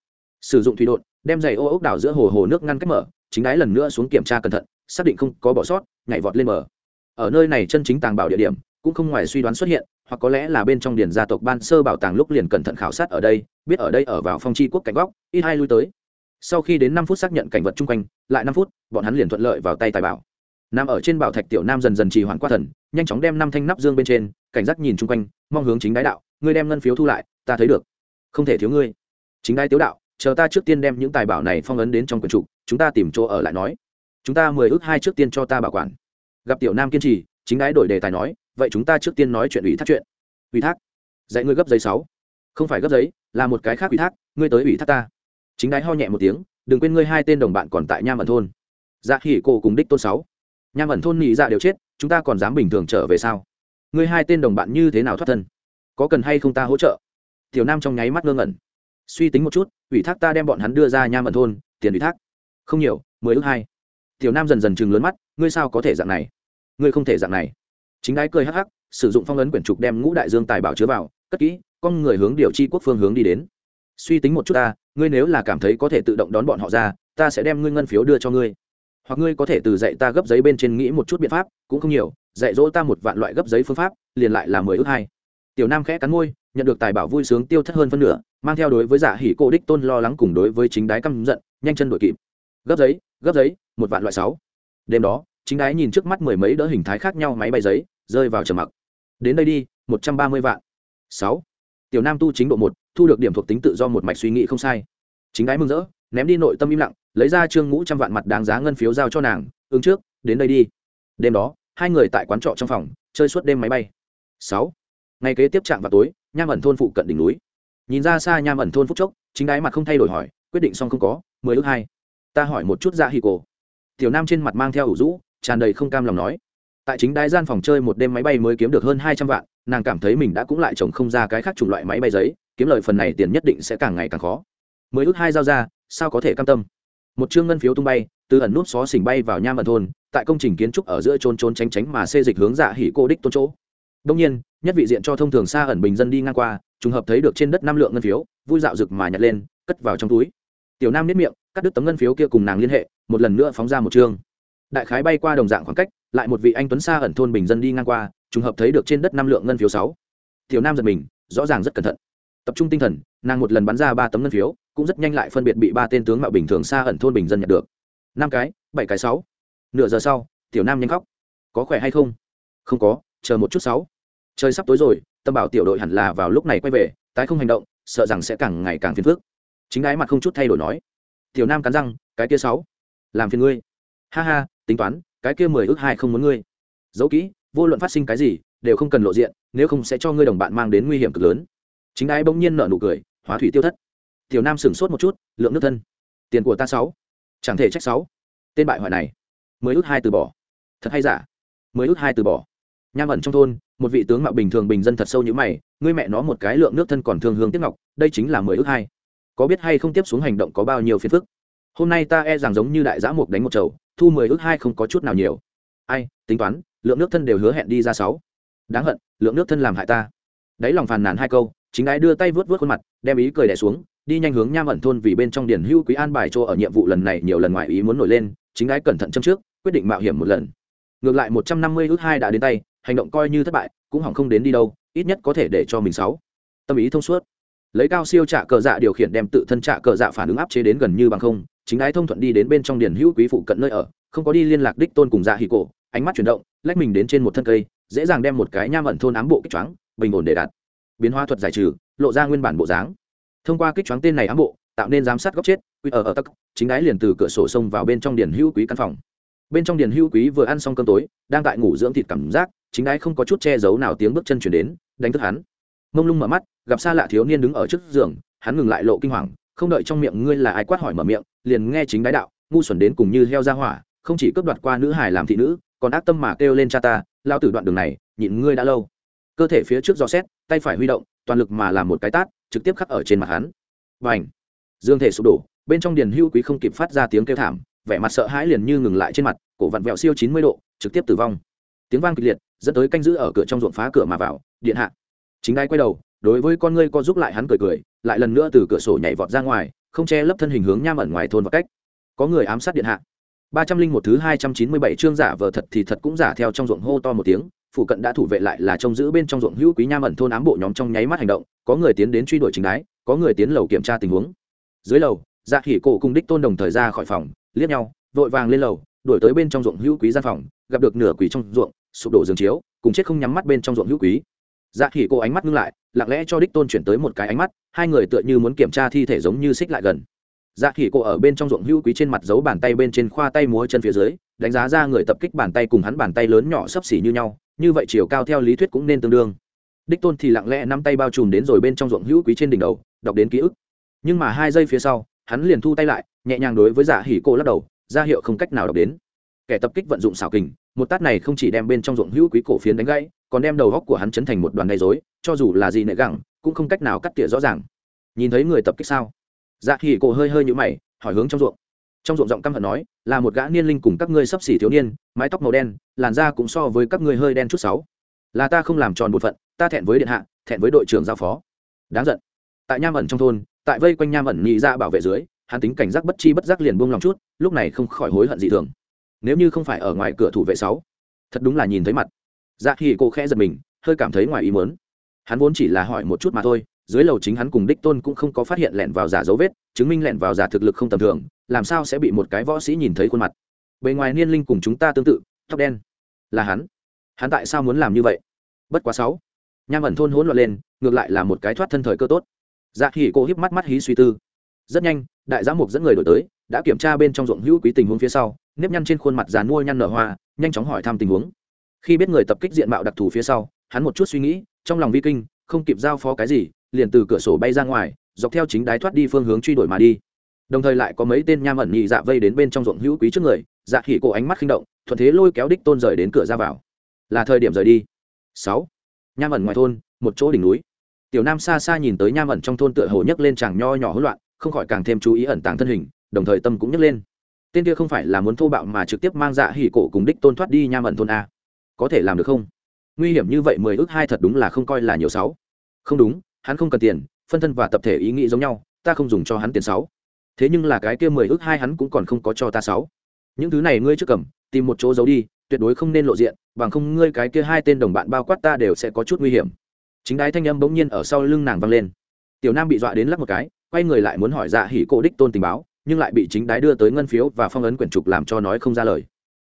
Sử dụng thủy đột đem giày ô ốc đảo giữa hồ hồ nước ngăn cách mở, chính đái lần nữa xuống kiểm tra cẩn thận, xác định không có bỏ sót, nhảy vọt lên mở. Ở nơi này chân chính tàng bảo địa điểm cũng không ngoài suy đoán xuất hiện, hoặc có lẽ là bên trong điển gia tộc ban sơ bảo tàng lúc liền cẩn thận khảo sát ở đây, biết ở đây ở vào phong chi quốc cảnh góc, ít hai lui tới. Sau khi đến năm phút xác nhận cảnh vật chung quanh, lại năm phút, bọn hắn liền thuận lợi vào tay tài bảo. Nằm ở trên bảo thạch tiểu nam dần dần trì hoãn qua thần, nhanh chóng đem năm thanh nắp dương bên trên, cảnh giác nhìn chung quanh, mong hướng chính đái đạo, ngươi đem ngân phiếu thu lại, ta thấy được. Không thể thiếu ngươi. Chính đái tiếu đạo, chờ ta trước tiên đem những tài bảo này phong ấn đến trong quyển trục, chúng ta tìm chỗ ở lại nói. Chúng ta mười ước hai trước tiên cho ta bảo quản. Gặp tiểu nam kiên trì, chính đái đổi đề tài nói vậy chúng ta trước tiên nói chuyện ủy thác chuyện. Ủy thác? Dạy ngươi gấp giấy sáu. Không phải gấp giấy, là một cái khác ủy thác, ngươi tới ủy thác ta. Chính đái ho nhẹ một tiếng, đừng quên ngươi hai tên đồng bạn còn tại nham ẩn thôn. Dạ hỉ cổ cùng đích tôn sáu. Nham ẩn thôn nhị dạ đều chết, chúng ta còn dám bình thường trở về sao? Ngươi hai tên đồng bạn như thế nào thoát thân? Có cần hay không ta hỗ trợ? Tiểu nam trong nháy mắt ngơ ngẩn. Suy tính một chút, ủy thác ta đem bọn hắn đưa ra nham ẩn thôn, tiền ủy thác. Không nhiều, mười ước hai. Tiểu nam dần dần chừng lớn mắt, ngươi sao có thể dạng này? Ngươi không thể dạng này chính đái cười hắc hắc, sử dụng phong ấn quyển trục đem ngũ đại dương tài bảo chứa vào, cất kỹ, con người hướng điều chi quốc phương hướng đi đến. Suy tính một chút ta, ngươi nếu là cảm thấy có thể tự động đón bọn họ ra, ta sẽ đem ngươi ngân phiếu đưa cho ngươi. Hoặc ngươi có thể từ dạy ta gấp giấy bên trên nghĩ một chút biện pháp, cũng không nhiều, dạy dỗ ta một vạn loại gấp giấy phương pháp, liền lại là mười ước hai. Tiểu nam khẽ cắn môi, nhận được tài bảo vui sướng tiêu thất hơn phân nửa, mang theo đối với giả hỉ cô đích tôn lo lắng cùng đối với chính đái căm giận, nhanh chân đuổi kịp. Gấp giấy gấp giấy, một vạn loại sáu. Đêm đó, chính đái nhìn trước mắt mười mấy đỡ hình thái khác nhau máy bay giấy rơi vào trầm mặc. Đến đây đi, một trăm ba mươi vạn. Sáu. Tiểu nam tu chính độ một, thu được điểm thuộc tính tự do một mạch suy nghĩ không sai. Chính ái mừng rỡ, ném đi nội tâm im lặng, lấy ra trương ngũ trăm vạn mặt đáng giá ngân phiếu giao cho nàng, ứng trước, đến đây đi. Đêm đó, hai người tại quán trọ trong phòng, chơi suốt đêm máy bay. Sáu. Ngày kế tiếp trạng vào tối, nham ẩn thôn phụ cận đỉnh núi. Nhìn ra xa nham ẩn thôn phúc chốc, chính ái mặt không thay đổi hỏi, quyết định xong không có, mười ước hai. Ta hỏi một chút dạ hì cổ. Tiểu nam trên mặt mang theo ủ rũ, tràn đầy không cam lòng nói tại chính đái gian phòng chơi một đêm máy bay mới kiếm được hơn hai trăm vạn, nàng cảm thấy mình đã cũng lại trồng không ra cái khác chủng loại máy bay giấy, kiếm lời phần này tiền nhất định sẽ càng ngày càng khó. Mới ước hai giao ra, sao có thể cam tâm? Một chương ngân phiếu tung bay, từ ẩn nút xó xỉnh bay vào nham ẩn thôn, tại công trình kiến trúc ở giữa trôn trôn tránh tránh mà xê dịch hướng dạ hỉ cô đích tôn chỗ. Đông nhiên, nhất vị diện cho thông thường xa ẩn bình dân đi ngang qua, trùng hợp thấy được trên đất năm lượng ngân phiếu, vui dạo rực mà nhặt lên, cất vào trong túi. Tiểu nam nếp miệng, cắt đứt tấm ngân phiếu kia cùng nàng liên hệ, một lần nữa phóng ra một chương đại khái bay qua đồng dạng khoảng cách, lại một vị anh tuấn xa ẩn thôn bình dân đi ngang qua, trùng hợp thấy được trên đất năm lượng ngân phiếu sáu. Tiểu nam giật mình, rõ ràng rất cẩn thận. Tập trung tinh thần, nàng một lần bắn ra ba tấm ngân phiếu, cũng rất nhanh lại phân biệt bị ba tên tướng mạo bình thường xa ẩn thôn bình dân nhận được. Năm cái, bảy cái sáu. Nửa giờ sau, tiểu nam nhanh khóc. Có khỏe hay không? Không có, chờ một chút sáu. Trời sắp tối rồi, tâm bảo tiểu đội hẳn là vào lúc này quay về, tái không hành động, sợ rằng sẽ càng ngày càng phiền phức. Chính đái mặt không chút thay đổi nói. Tiểu nam cắn răng, cái kia sáu. Làm phiền ngươi. Ha ha tính toán, cái kia mười ước hai không muốn ngươi. Giấu kỹ, vô luận phát sinh cái gì, đều không cần lộ diện, nếu không sẽ cho ngươi đồng bạn mang đến nguy hiểm cực lớn. Chính ai bỗng nhiên nở nụ cười, hóa thủy tiêu thất. Tiểu nam sửng sốt một chút, lượng nước thân. Tiền của ta sáu. Chẳng thể trách sáu. Tên bại hoại này. Mới ước hai từ bỏ. Thật hay giả? Mới ước hai từ bỏ. Nham ẩn trong thôn, một vị tướng mạo bình thường bình dân thật sâu như mày, ngươi mẹ nó một cái lượng nước thân còn thương hương tiếp ngọc, đây chính là mười ước hai. Có biết hay không tiếp xuống hành động có bao nhiêu phiền phức? Hôm nay ta e rằng giống như đại giã mục đánh một chầu thu mười ước hai không có chút nào nhiều. Ai, tính toán, lượng nước thân đều hứa hẹn đi ra sáu. Đáng hận, lượng nước thân làm hại ta. Đáy lòng phàn nàn hai câu, chính ái đưa tay vớt vớt khuôn mặt, đem ý cười đẻ xuống, đi nhanh hướng nham ẩn thôn vì bên trong điển hưu quý an bài cho ở nhiệm vụ lần này nhiều lần ngoài ý muốn nổi lên, chính ái cẩn thận châm trước, quyết định mạo hiểm một lần. Ngược lại một trăm năm mươi ước hai đã đến tay, hành động coi như thất bại, cũng hỏng không đến đi đâu, ít nhất có thể để cho mình sáu. Tâm ý thông suốt. Lấy cao siêu trả cờ dạ điều khiển đem tự thân trả cờ dạ phản ứng áp chế đến gần như bằng không chính ái thông thuận đi đến bên trong điền hữu quý phụ cận nơi ở, không có đi liên lạc đích tôn cùng dạ hì cổ, ánh mắt chuyển động, lách mình đến trên một thân cây, dễ dàng đem một cái nham ẩn thôn ám bộ kích choáng, bình ổn để đặt biến hóa thuật giải trừ, lộ ra nguyên bản bộ dáng. Thông qua kích choáng tên này ám bộ, tạo nên giám sát góc chết, quy ở ở tắc, chính ái liền từ cửa sổ xông vào bên trong điền hữu quý căn phòng. Bên trong điền hữu quý vừa ăn xong cơm tối, đang tại ngủ dưỡng thịt cảm giác, chính ái không có chút che giấu nào tiếng bước chân chuyển đến, đánh thức hắn. Mông lung mở mắt, gặp xa lạ thiếu niên đứng ở trước giường, hắn ngừng lại lộ kinh hoàng không đợi trong miệng ngươi là ai quát hỏi mở miệng, liền nghe chính đái đạo, ngu xuẩn đến cùng như heo ra hỏa, không chỉ cướp đoạt qua nữ hải làm thị nữ, còn ác tâm mà kêu lên cha ta lao tử đoạn đường này, nhịn ngươi đã lâu. Cơ thể phía trước do xét, tay phải huy động, toàn lực mà làm một cái tát, trực tiếp khắc ở trên mặt hắn. Và ảnh dương thể sụp đổ, bên trong điền hưu quý không kịp phát ra tiếng kêu thảm, vẻ mặt sợ hãi liền như ngừng lại trên mặt, cổ vặn vẹo siêu chín mươi độ, trực tiếp tử vong. Tiếng vang kịch liệt, dẫn tới canh giữ ở cửa trong ruộng phá cửa mà vào, điện hạ. Chính đai quay đầu đối với con ngươi co giúp lại hắn cười cười, lại lần nữa từ cửa sổ nhảy vọt ra ngoài, không che lấp thân hình hướng nham ẩn ngoài thôn và cách. Có người ám sát điện hạ. Ba trăm linh một thứ hai trăm chín mươi bảy chương giả vờ thật thì thật cũng giả theo trong ruộng hô to một tiếng, phụ cận đã thủ vệ lại là trông giữ bên trong ruộng hữu quý nham ẩn thôn ám bộ nhóm trong nháy mắt hành động, có người tiến đến truy đuổi chính đái, có người tiến lầu kiểm tra tình huống. Dưới lầu dạ khỉ cổ cùng đích tôn đồng thời ra khỏi phòng, liếc nhau, vội vàng lên lầu, đuổi tới bên trong ruộng hữu quý gian phòng, gặp được nửa quỷ trong ruộng, sụp đổ giường chiếu, cùng chết không nhắm mắt bên trong ruộng hữu quý dạ khỉ cô ánh mắt ngưng lại, lặng lẽ cho đích tôn chuyển tới một cái ánh mắt, hai người tựa như muốn kiểm tra thi thể giống như xích lại gần. Dạ khỉ cô ở bên trong ruộng hữu quý trên mặt giấu bàn tay bên trên khoa tay múa chân phía dưới, đánh giá ra người tập kích bàn tay cùng hắn bàn tay lớn nhỏ sấp xỉ như nhau, như vậy chiều cao theo lý thuyết cũng nên tương đương. Đích tôn thì lặng lẽ nắm tay bao trùm đến rồi bên trong ruộng hữu quý trên đỉnh đầu, đọc đến ký ức. Nhưng mà hai giây phía sau, hắn liền thu tay lại, nhẹ nhàng đối với dạ hỉ cô lắc đầu, ra hiệu không cách nào đọc đến. Kẻ tập kích vận dụng xảo kình, một tát này không chỉ đem bên trong ruộng hữu quý cổ phiến đánh gãy còn đem đầu góc của hắn chấn thành một đoàn gây dối cho dù là gì nệ gẳng, cũng không cách nào cắt tỉa rõ ràng. Nhìn thấy người tập kích sao? Dạ hỉ cô hơi hơi nhũ mày, hỏi hướng trong ruộng. Trong ruộng giọng căm hận nói, là một gã niên linh cùng các ngươi sấp xỉ thiếu niên, mái tóc màu đen, làn da cũng so với các ngươi hơi đen chút sáu là ta không làm tròn bột phận, ta thẹn với điện hạ, thẹn với đội trưởng giao phó. Đáng giận. Tại nham ẩn trong thôn, tại vây quanh nham ẩn nhị ra bảo vệ dưới, hắn tính cảnh giác bất chi bất giác liền buông lòng chút, lúc này không khỏi hối hận gì thường. Nếu như không phải ở ngoài cửa thủ vệ sáu, thật đúng là nhìn thấy mặt dạ khi cô khẽ giật mình, hơi cảm thấy ngoài ý mớn hắn vốn chỉ là hỏi một chút mà thôi, dưới lầu chính hắn cùng đích tôn cũng không có phát hiện lẻn vào giả dấu vết, chứng minh lẻn vào giả thực lực không tầm thường, làm sao sẽ bị một cái võ sĩ nhìn thấy khuôn mặt. Bề ngoài niên linh cùng chúng ta tương tự, tóc đen. Là hắn. Hắn tại sao muốn làm như vậy? Bất quá sáu. Nham ẩn thôn hỗn loạn lên, ngược lại là một cái thoát thân thời cơ tốt. Dạ hỉ cô híp mắt mắt hí suy tư. Rất nhanh, đại giám mục dẫn người đổi tới, đã kiểm tra bên trong ruộng hữu quý tình huống phía sau, nếp nhăn trên khuôn mặt dàn mua nhăn nở hoa, nhanh chóng hỏi thăm tình huống khi biết người tập kích diện mạo đặc thù phía sau, hắn một chút suy nghĩ, trong lòng vi kinh, không kịp giao phó cái gì, liền từ cửa sổ bay ra ngoài, dọc theo chính đái thoát đi phương hướng truy đuổi mà đi. Đồng thời lại có mấy tên nham ẩn nhị dạ vây đến bên trong ruộng hữu quý trước người dạ khỉ cổ ánh mắt khinh động, thuận thế lôi kéo đích tôn rời đến cửa ra vào. Là thời điểm rời đi. Sáu. Nham ẩn ngoài thôn, một chỗ đỉnh núi. Tiểu nam xa xa nhìn tới nham ẩn trong thôn tựa hồ nhấc lên chàng nho nhỏ hỗn loạn, không khỏi càng thêm chú ý ẩn tàng thân hình, đồng thời tâm cũng nhấc lên. Tên kia không phải là muốn thô bạo mà trực tiếp mang dạ hỉ cổ cùng đích tôn thoát đi nham ẩn thôn a có thể làm được không? Nguy hiểm như vậy mười ước hai thật đúng là không coi là nhiều sáu. Không đúng, hắn không cần tiền, phân thân và tập thể ý nghĩ giống nhau, ta không dùng cho hắn tiền sáu. Thế nhưng là cái kia mười ước hai hắn cũng còn không có cho ta sáu. Những thứ này ngươi trước cầm, tìm một chỗ giấu đi, tuyệt đối không nên lộ diện, bằng không ngươi cái kia hai tên đồng bạn bao quát ta đều sẽ có chút nguy hiểm. Chính đái thanh âm bỗng nhiên ở sau lưng nàng vang lên. Tiểu nam bị dọa đến lắc một cái, quay người lại muốn hỏi dạ hỉ cổ đích tôn tình báo, nhưng lại bị chính đái đưa tới ngân phiếu và phong ấn quyển trục làm cho nói không ra lời.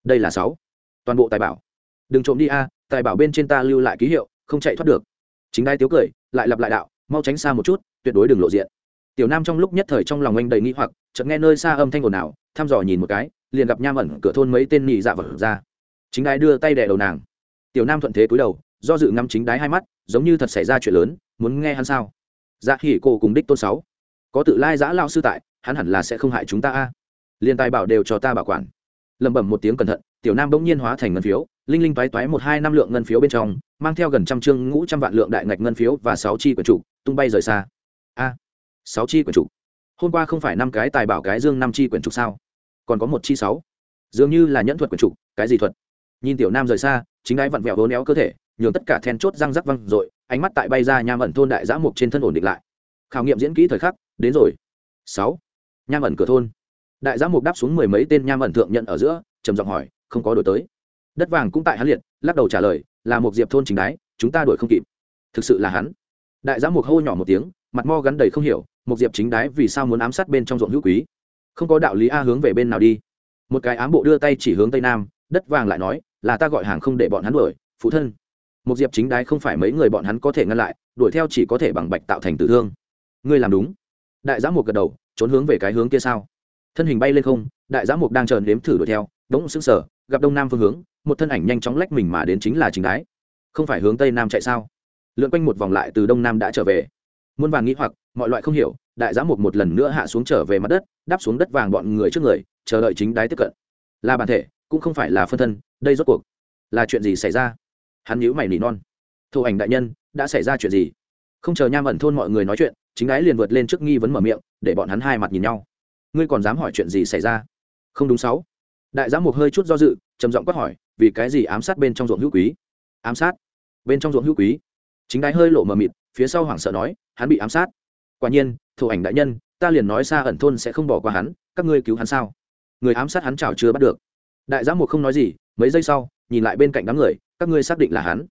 Đây là sáu. Toàn bộ tài bảo đừng trộm đi a, tài bảo bên trên ta lưu lại ký hiệu, không chạy thoát được. Chính đái tiếu cười, lại lặp lại đạo, mau tránh xa một chút, tuyệt đối đừng lộ diện. Tiểu nam trong lúc nhất thời trong lòng anh đầy nghĩ hoặc, chợt nghe nơi xa âm thanh ồn ào, thăm dò nhìn một cái, liền gặp nham ẩn cửa thôn mấy tên nhị dạ vật ra. Chính đái đưa tay đè đầu nàng. Tiểu nam thuận thế cúi đầu, do dự ngắm chính đái hai mắt, giống như thật xảy ra chuyện lớn, muốn nghe hắn sao? Dạ hỉ cô cùng đích tôn sáu. Có tự lai giã lao sư tại, hắn hẳn là sẽ không hại chúng ta a. Liền tài bảo đều cho ta bảo quản. Lẩm bẩm một tiếng cẩn thận, tiểu nam bỗng nhiên hóa thành ngân phiếu linh linh toái toái một hai năm lượng ngân phiếu bên trong, mang theo gần trăm chương ngũ trăm vạn lượng đại ngạch ngân phiếu và sáu chi quyển trục tung bay rời xa. A, sáu chi quyển trục hôm qua không phải năm cái tài bảo cái dương năm chi quyển trục sao? Còn có một chi sáu. Dường như là nhẫn thuật quyển trục cái gì thuật? Nhìn tiểu nam rời xa, chính ai vặn vẹo hố néo cơ thể, nhường tất cả then chốt răng rắc văng rồi ánh mắt tại bay ra nham ẩn thôn đại giã mục trên thân ổn định lại. Khảo nghiệm diễn kỹ thời khắc, đến rồi. Sáu. Nham ẩn cửa thôn. Đại giã mục đáp xuống mười mấy tên nham ẩn thượng nhận ở giữa, trầm giọng hỏi, không có đổi tới đất vàng cũng tại hắn liệt, lắc đầu trả lời, là một diệp thôn chính đái, chúng ta đuổi không kịp. Thực sự là hắn. Đại giã mục hô nhỏ một tiếng, mặt mo gắn đầy không hiểu, một diệp chính đái vì sao muốn ám sát bên trong ruộng hữu quý? Không có đạo lý a hướng về bên nào đi? Một cái ám bộ đưa tay chỉ hướng tây nam, đất vàng lại nói, là ta gọi hàng không để bọn hắn đuổi, phụ thân. Một diệp chính đái không phải mấy người bọn hắn có thể ngăn lại, đuổi theo chỉ có thể bằng bạch tạo thành tử thương. Ngươi làm đúng. Đại giã mục gật đầu, trốn hướng về cái hướng kia sao? Thân hình bay lên không, đại giã mục đang chờ nếm thử đuổi theo đống xứng sở gặp đông nam phương hướng một thân ảnh nhanh chóng lách mình mà đến chính là chính đái. Không phải hướng tây nam chạy sao? Lượn quanh một vòng lại từ đông nam đã trở về. Muôn vàng nghĩ hoặc, mọi loại không hiểu, đại giã một một lần nữa hạ xuống trở về mặt đất, đáp xuống đất vàng bọn người trước người, chờ đợi chính đái tiếp cận. Là bản thể, cũng không phải là phân thân, đây rốt cuộc là chuyện gì xảy ra? Hắn nhíu mày nỉ non. Thổ ảnh đại nhân, đã xảy ra chuyện gì? Không chờ nham ẩn thôn mọi người nói chuyện, chính đái liền vượt lên trước nghi vấn mở miệng, để bọn hắn hai mặt nhìn nhau. Ngươi còn dám hỏi chuyện gì xảy ra? Không đúng sáu. Đại giám một hơi chút do dự, trầm giọng quát hỏi vì cái gì ám sát bên trong ruộng hữu quý? Ám sát? Bên trong ruộng hữu quý? Chính đái hơi lộ mờ mịt, phía sau hoảng sợ nói, hắn bị ám sát. Quả nhiên thủ ảnh đại nhân, ta liền nói xa ẩn thôn sẽ không bỏ qua hắn, các ngươi cứu hắn sao? Người ám sát hắn chảo chưa bắt được. Đại giám một không nói gì, mấy giây sau, nhìn lại bên cạnh đám người, các ngươi xác định là hắn.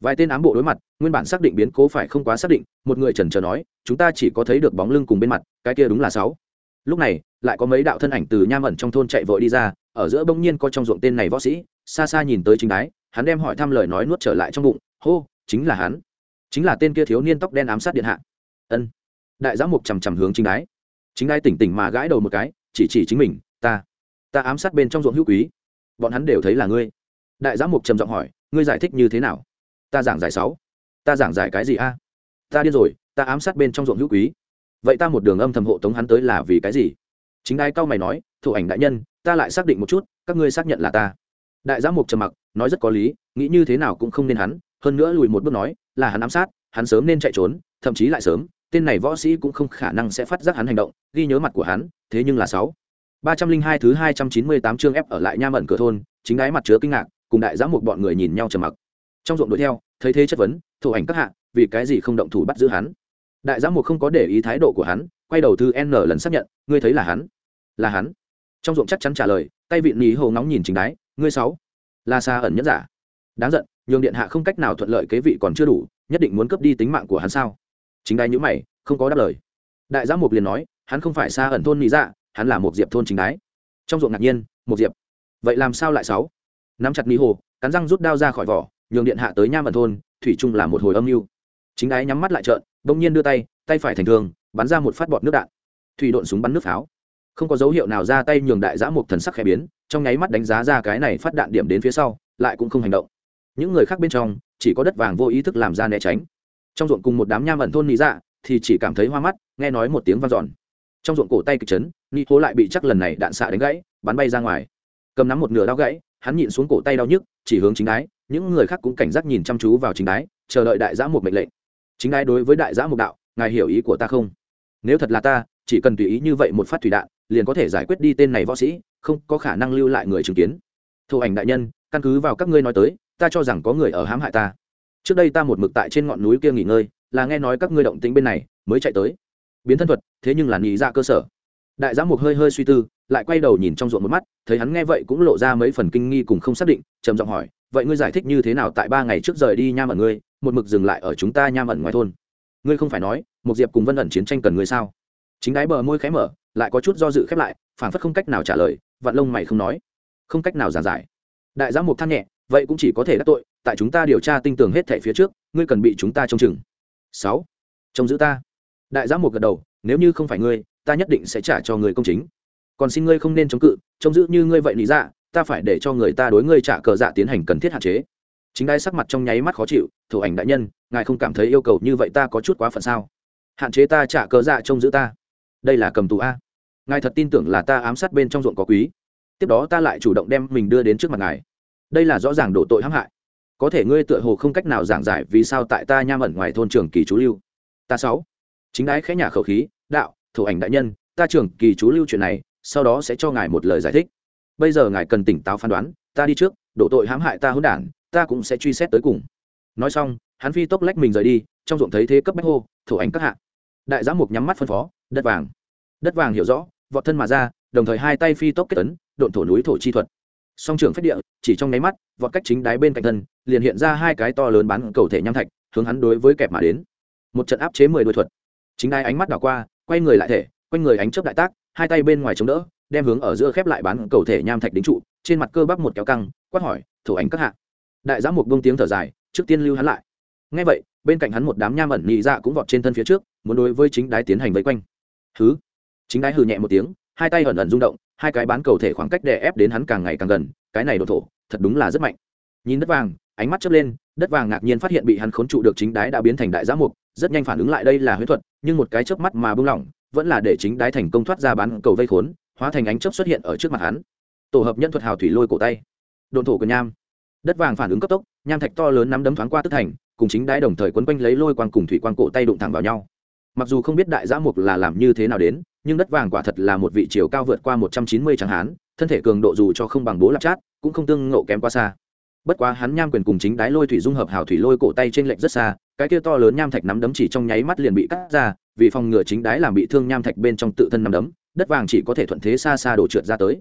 Vài tên ám bộ đối mặt, nguyên bản xác định biến cố phải không quá xác định, một người trần trờ nói, chúng ta chỉ có thấy được bóng lưng cùng bên mặt, cái kia đúng là sáu. Lúc này, lại có mấy đạo thân ảnh từ nham ẩn trong thôn chạy vội đi ra, ở giữa bỗng nhiên có trong ruộng tên này võ sĩ xa xa nhìn tới chính đái, hắn đem hỏi thăm lời nói nuốt trở lại trong bụng, hô, chính là hắn. Chính là tên kia thiếu niên tóc đen ám sát điện hạ. Ân. Đại giám mục chằm chằm hướng chính đái. Chính đái tỉnh tỉnh mà gãi đầu một cái, chỉ chỉ chính mình, ta ta ám sát bên trong ruộng hữu quý. Bọn hắn đều thấy là ngươi. Đại giám mục trầm giọng hỏi, ngươi giải thích như thế nào? Ta giảng giải sáu. Ta giảng giải cái gì a? Ta điên rồi, ta ám sát bên trong ruộng hữu quý. Vậy ta một đường âm thầm hộ tống hắn tới là vì cái gì? Chính đai cao mày nói, thủ ảnh đại nhân, ta lại xác định một chút, các ngươi xác nhận là ta đại giám mục trầm mặc, nói rất có lý, nghĩ như thế nào cũng không nên hắn, hơn nữa lùi một bước nói, là hắn ám sát, hắn sớm nên chạy trốn, thậm chí lại sớm, tên này võ sĩ cũng không khả năng sẽ phát giác hắn hành động, ghi nhớ mặt của hắn, thế nhưng là sáu. Ba trăm linh hai thứ hai trăm chín mươi tám chương ép ở lại nha mận cửa thôn, chính đái mặt chứa kinh ngạc, cùng đại giám mục bọn người nhìn nhau trầm mặc. Trong ruộng đuổi theo, thấy thế chất vấn thủ ảnh các hạ, vì cái gì không động thủ bắt giữ hắn? Đại giám mục không có để ý thái độ của hắn, quay đầu thư n lần xác nhận, ngươi thấy là hắn? Là hắn. Trong ruộng chắc chắn trả lời, tay vị ní hồ ngóng nhìn chính đái ngươi sáu là xa ẩn nhất giả. Đáng giận, nhường điện hạ không cách nào thuận lợi kế vị còn chưa đủ, nhất định muốn cướp đi tính mạng của hắn sao? Chính đái nhữ mày, không có đáp lời. Đại giám mục liền nói, hắn không phải xa ẩn thôn mỹ dạ hắn là một diệp thôn chính đái. Trong ruộng ngạc nhiên, một diệp. Vậy làm sao lại sáu? Nắm chặt mỹ hồ, cắn răng rút đao ra khỏi vỏ, nhường điện hạ tới nham ẩn thôn, thủy trung là một hồi âm mưu. Chính đái nhắm mắt lại trợn, bỗng nhiên đưa tay tay phải thành thường, bắn ra một phát bọt nước đạn. Thủy độn súng bắn nước pháo. Không có dấu hiệu nào ra tay nhường đại giã mục thần sắc khẽ biến trong nháy mắt đánh giá ra cái này phát đạn điểm đến phía sau, lại cũng không hành động. Những người khác bên trong, chỉ có đất vàng vô ý thức làm ra né tránh. Trong ruộng cùng một đám nham ẩn thôn nị dạ thì chỉ cảm thấy hoa mắt, nghe nói một tiếng vang dọn. Trong ruộng cổ tay kịch chấn ni hố lại bị chắc lần này đạn xạ đánh gãy, bắn bay ra ngoài. Cầm nắm một nửa đau gãy, hắn nhịn xuống cổ tay đau nhức, chỉ hướng chính đái. Những người khác cũng cảnh giác nhìn chăm chú vào chính đái, chờ đợi đại giã một mệnh lệnh. Chính đái đối với đại giã một đạo, ngài hiểu ý của ta không? Nếu thật là ta, chỉ cần tùy ý như vậy một phát thủy đạn, liền có thể giải quyết đi tên này võ sĩ không có khả năng lưu lại người chứng kiến. Thổ ảnh đại nhân, căn cứ vào các ngươi nói tới, ta cho rằng có người ở hãm hại ta. Trước đây ta một mực tại trên ngọn núi kia nghỉ ngơi, là nghe nói các ngươi động tính bên này, mới chạy tới. Biến thân thuật, thế nhưng là nghĩ ra dạ cơ sở. Đại giám mục hơi hơi suy tư, lại quay đầu nhìn trong ruộng một mắt, thấy hắn nghe vậy cũng lộ ra mấy phần kinh nghi cùng không xác định, trầm giọng hỏi, vậy ngươi giải thích như thế nào tại ba ngày trước rời đi nham ẩn ngươi, một mực dừng lại ở chúng ta nham ẩn ngoài thôn? Ngươi không phải nói một diệp cùng vân ẩn chiến tranh cần ngươi sao? Chính đáy bờ môi khẽ mở, lại có chút do dự khép lại phản phất không cách nào trả lời vạn lông mày không nói. Không cách nào giảng giải. Đại giám mục than nhẹ, vậy cũng chỉ có thể đắc tội, tại chúng ta điều tra tinh tường hết thẻ phía trước, ngươi cần bị chúng ta trông chừng. Sáu, trông giữ ta. Đại giám mục gật đầu, nếu như không phải ngươi, ta nhất định sẽ trả cho người công chính. Còn xin ngươi không nên chống cự, trông giữ như ngươi vậy lý dạ ta phải để cho người ta đối ngươi trả cờ dạ tiến hành cần thiết hạn chế. Chính đai sắc mặt trong nháy mắt khó chịu thủ ảnh đại nhân, ngài không cảm thấy yêu cầu như vậy ta có chút quá phận sao? Hạn chế ta trả cờ dạ trông giữ ta. Đây là cầm tù a ngài thật tin tưởng là ta ám sát bên trong ruộng có quý. Tiếp đó ta lại chủ động đem mình đưa đến trước mặt ngài. Đây là rõ ràng đổ tội hãm hại. Có thể ngươi tựa hồ không cách nào giảng giải vì sao tại ta nham ẩn ngoài thôn trường kỳ chú lưu. Ta sáu. Chính đái khẽ nhà khẩu khí, đạo thủ ảnh đại nhân, ta trường kỳ chú lưu chuyện này, sau đó sẽ cho ngài một lời giải thích. Bây giờ ngài cần tỉnh táo phán đoán, ta đi trước, đổ tội hãm hại ta hỗn đản, ta cũng sẽ truy xét tới cùng. Nói xong, hắn phi tốc lách mình rời đi, trong ruộng thấy thế cấp bách hô thủ ảnh các hạ. Đại giám mục nhắm mắt phân phó, đất vàng. Đất vàng hiểu rõ vọt thân mà ra, đồng thời hai tay phi tốc kết ấn, độn thổ núi thổ chi thuật. Song trưởng phách địa, chỉ trong nháy mắt, vọt cách chính đáy bên cạnh thân, liền hiện ra hai cái to lớn bán cầu thể nham thạch, hướng hắn đối với kẹp mà đến. Một trận áp chế mười đôi thuật. Chính đáy ánh mắt đảo qua, quay người lại thể quanh người ánh chớp đại tác, hai tay bên ngoài chống đỡ, đem hướng ở giữa khép lại bán cầu thể nham thạch đính trụ, trên mặt cơ bắp một kéo căng, quát hỏi thủ ảnh các hạ. Đại giám một bông tiếng thở dài, trước tiên lưu hắn lại. Ngay vậy, bên cạnh hắn một đám nham ẩn nhị dạ cũng vọt trên thân phía trước, muốn đối với chính đái tiến hành vây quanh. Hứ? Chính đái hừ nhẹ một tiếng, hai tay ẩn ẩn rung động, hai cái bán cầu thể khoảng cách đè ép đến hắn càng ngày càng gần, cái này đột thổ, thật đúng là rất mạnh. Nhìn đất vàng, ánh mắt chớp lên, đất vàng ngạc nhiên phát hiện bị hắn khốn trụ được chính đái đã biến thành đại giã mục, rất nhanh phản ứng lại đây là huyết thuật, nhưng một cái chớp mắt mà bung lỏng, vẫn là để chính đái thành công thoát ra bán cầu vây khốn, hóa thành ánh chớp xuất hiện ở trước mặt hắn. Tổ hợp nhân thuật hào thủy lôi cổ tay. Đồn thổ của nham. Đất vàng phản ứng cấp tốc, nham thạch to lớn nắm đấm thoáng qua tức thành, cùng chính đái đồng thời quấn quanh lấy lôi quang cùng thủy quang cổ tay đụng thẳng vào nhau mặc dù không biết đại giã mục là làm như thế nào đến, nhưng đất vàng quả thật là một vị chiều cao vượt qua một trăm chín mươi tráng hán thân thể cường độ dù cho không bằng bố lạp chát, cũng không tương ngộ kém quá xa. Bất quá hắn nham quyền cùng chính đái lôi thủy dung hợp hào thủy lôi cổ tay trên lệnh rất xa, cái kia to lớn nham thạch nắm đấm chỉ trong nháy mắt liền bị cắt ra, vì phòng ngừa chính đái làm bị thương nham thạch bên trong tự thân nắm đấm, đất vàng chỉ có thể thuận thế xa xa đổ trượt ra tới.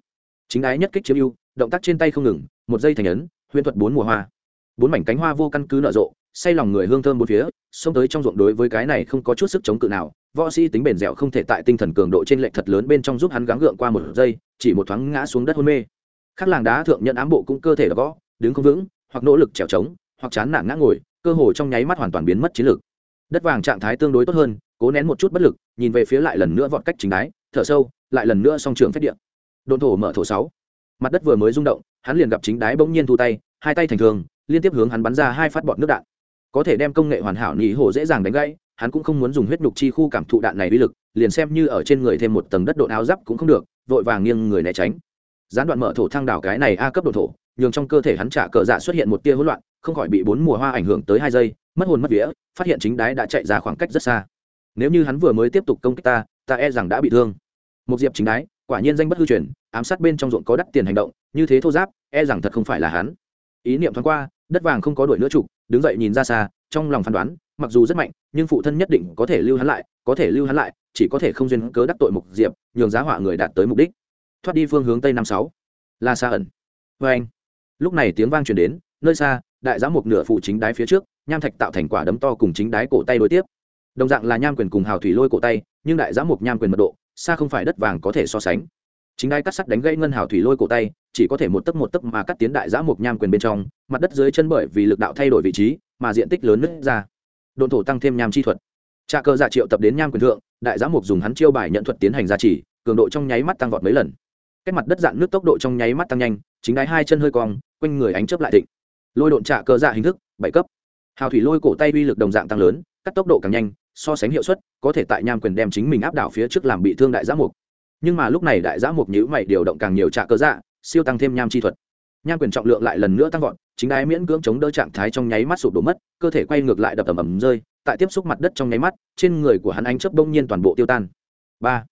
Chính đái nhất kích chiếm ưu, động tác trên tay không ngừng, một giây thành ấn huyễn thuật bốn mùa hoa. Bốn mảnh cánh hoa vô căn cứ nở rộ say lòng người hương thơm bốn phía xông tới trong ruộng đối với cái này không có chút sức chống cự nào võ sĩ tính bền dẻo không thể tại tinh thần cường độ trên lệch thật lớn bên trong giúp hắn gắng gượng qua một giây chỉ một thoáng ngã xuống đất hôn mê. Khác làng đá thượng nhận ám bộ cũng cơ thể là gõ đứng không vững hoặc nỗ lực trèo trống hoặc chán nản ngã ngồi cơ hồ trong nháy mắt hoàn toàn biến mất chiến lược. Đất vàng trạng thái tương đối tốt hơn cố nén một chút bất lực nhìn về phía lại lần nữa vọt cách chính đái, thở sâu lại lần nữa song trường phép điện đồn thổ mở thổ sáu. Mặt đất vừa mới rung động hắn liền gặp chính đái bỗng nhiên thu tay hai tay thành thường liên tiếp hướng hắn bắn ra hai phát bọt nước đạn có thể đem công nghệ hoàn hảo nhị hồ dễ dàng đánh gãy, hắn cũng không muốn dùng huyết nhục chi khu cảm thụ đạn này uy lực, liền xem như ở trên người thêm một tầng đất độ áo giáp cũng không được, vội vàng nghiêng người né tránh. Gián đoạn mở thổ thang đảo cái này a cấp độ thổ, nhường trong cơ thể hắn trả cờ dạ xuất hiện một tia hỗn loạn, không khỏi bị bốn mùa hoa ảnh hưởng tới hai giây, mất hồn mất vía, phát hiện chính đái đã chạy ra khoảng cách rất xa. Nếu như hắn vừa mới tiếp tục công kích ta ta e rằng đã bị thương. Một diệp chính đái, quả nhiên danh bất hư truyền, ám sát bên trong ruộng có đắt tiền hành động, như thế thô giáp e rằng thật không phải là hắn. Ý niệm thoáng qua, đất vàng không có đuổi nữa trục đứng dậy nhìn ra xa, trong lòng phán đoán, mặc dù rất mạnh, nhưng phụ thân nhất định có thể lưu hắn lại, có thể lưu hắn lại, chỉ có thể không duyên cớ đắc tội mục diệp, nhường giá họa người đạt tới mục đích. Thoát đi phương hướng tây năm sáu. Là xa ẩn. Vê anh. Lúc này tiếng vang truyền đến, nơi xa, đại giá một nửa phụ chính đái phía trước, nham thạch tạo thành quả đấm to cùng chính đái cổ tay đối tiếp. Đồng dạng là nham quyền cùng hào thủy lôi cổ tay, nhưng đại giá một nham quyền mật độ, xa không phải đất vàng có thể so sánh chính đai cắt sắt đánh gãy ngân hào thủy lôi cổ tay, chỉ có thể một tấc một tấc mà cắt tiến đại giã mộc nham quyền bên trong, mặt đất dưới chân bởi vì lực đạo thay đổi vị trí, mà diện tích lớn nứt ra. Đồn thổ tăng thêm nham chi thuật. Trà cơ giả triệu tập đến nham quyền thượng, đại giã mộc dùng hắn chiêu bài nhận thuật tiến hành gia trì, cường độ trong nháy mắt tăng vọt mấy lần. Cách mặt đất dạn nước tốc độ trong nháy mắt tăng nhanh, chính đáy hai chân hơi cong, quanh người ánh chớp lại thịnh. Lôi độn trạ cơ dạ hình thức, bảy cấp. Hào thủy lôi cổ tay uy lực đồng dạng tăng lớn, cắt tốc độ càng nhanh, so sánh hiệu suất, có thể tại nham quyền đem chính mình áp đảo phía trước làm bị thương đại giã mục nhưng mà lúc này đại giã mục nhữ mày điều động càng nhiều trạ cơ dạ siêu tăng thêm nham chi thuật. Nham quyền trọng lượng lại lần nữa tăng vọt, chính đái miễn cưỡng chống đỡ trạng thái trong nháy mắt sụp đổ mất, cơ thể quay ngược lại đập ầm ầm rơi, tại tiếp xúc mặt đất trong nháy mắt, trên người của hắn anh chớp đông nhiên toàn bộ tiêu tan. Ba.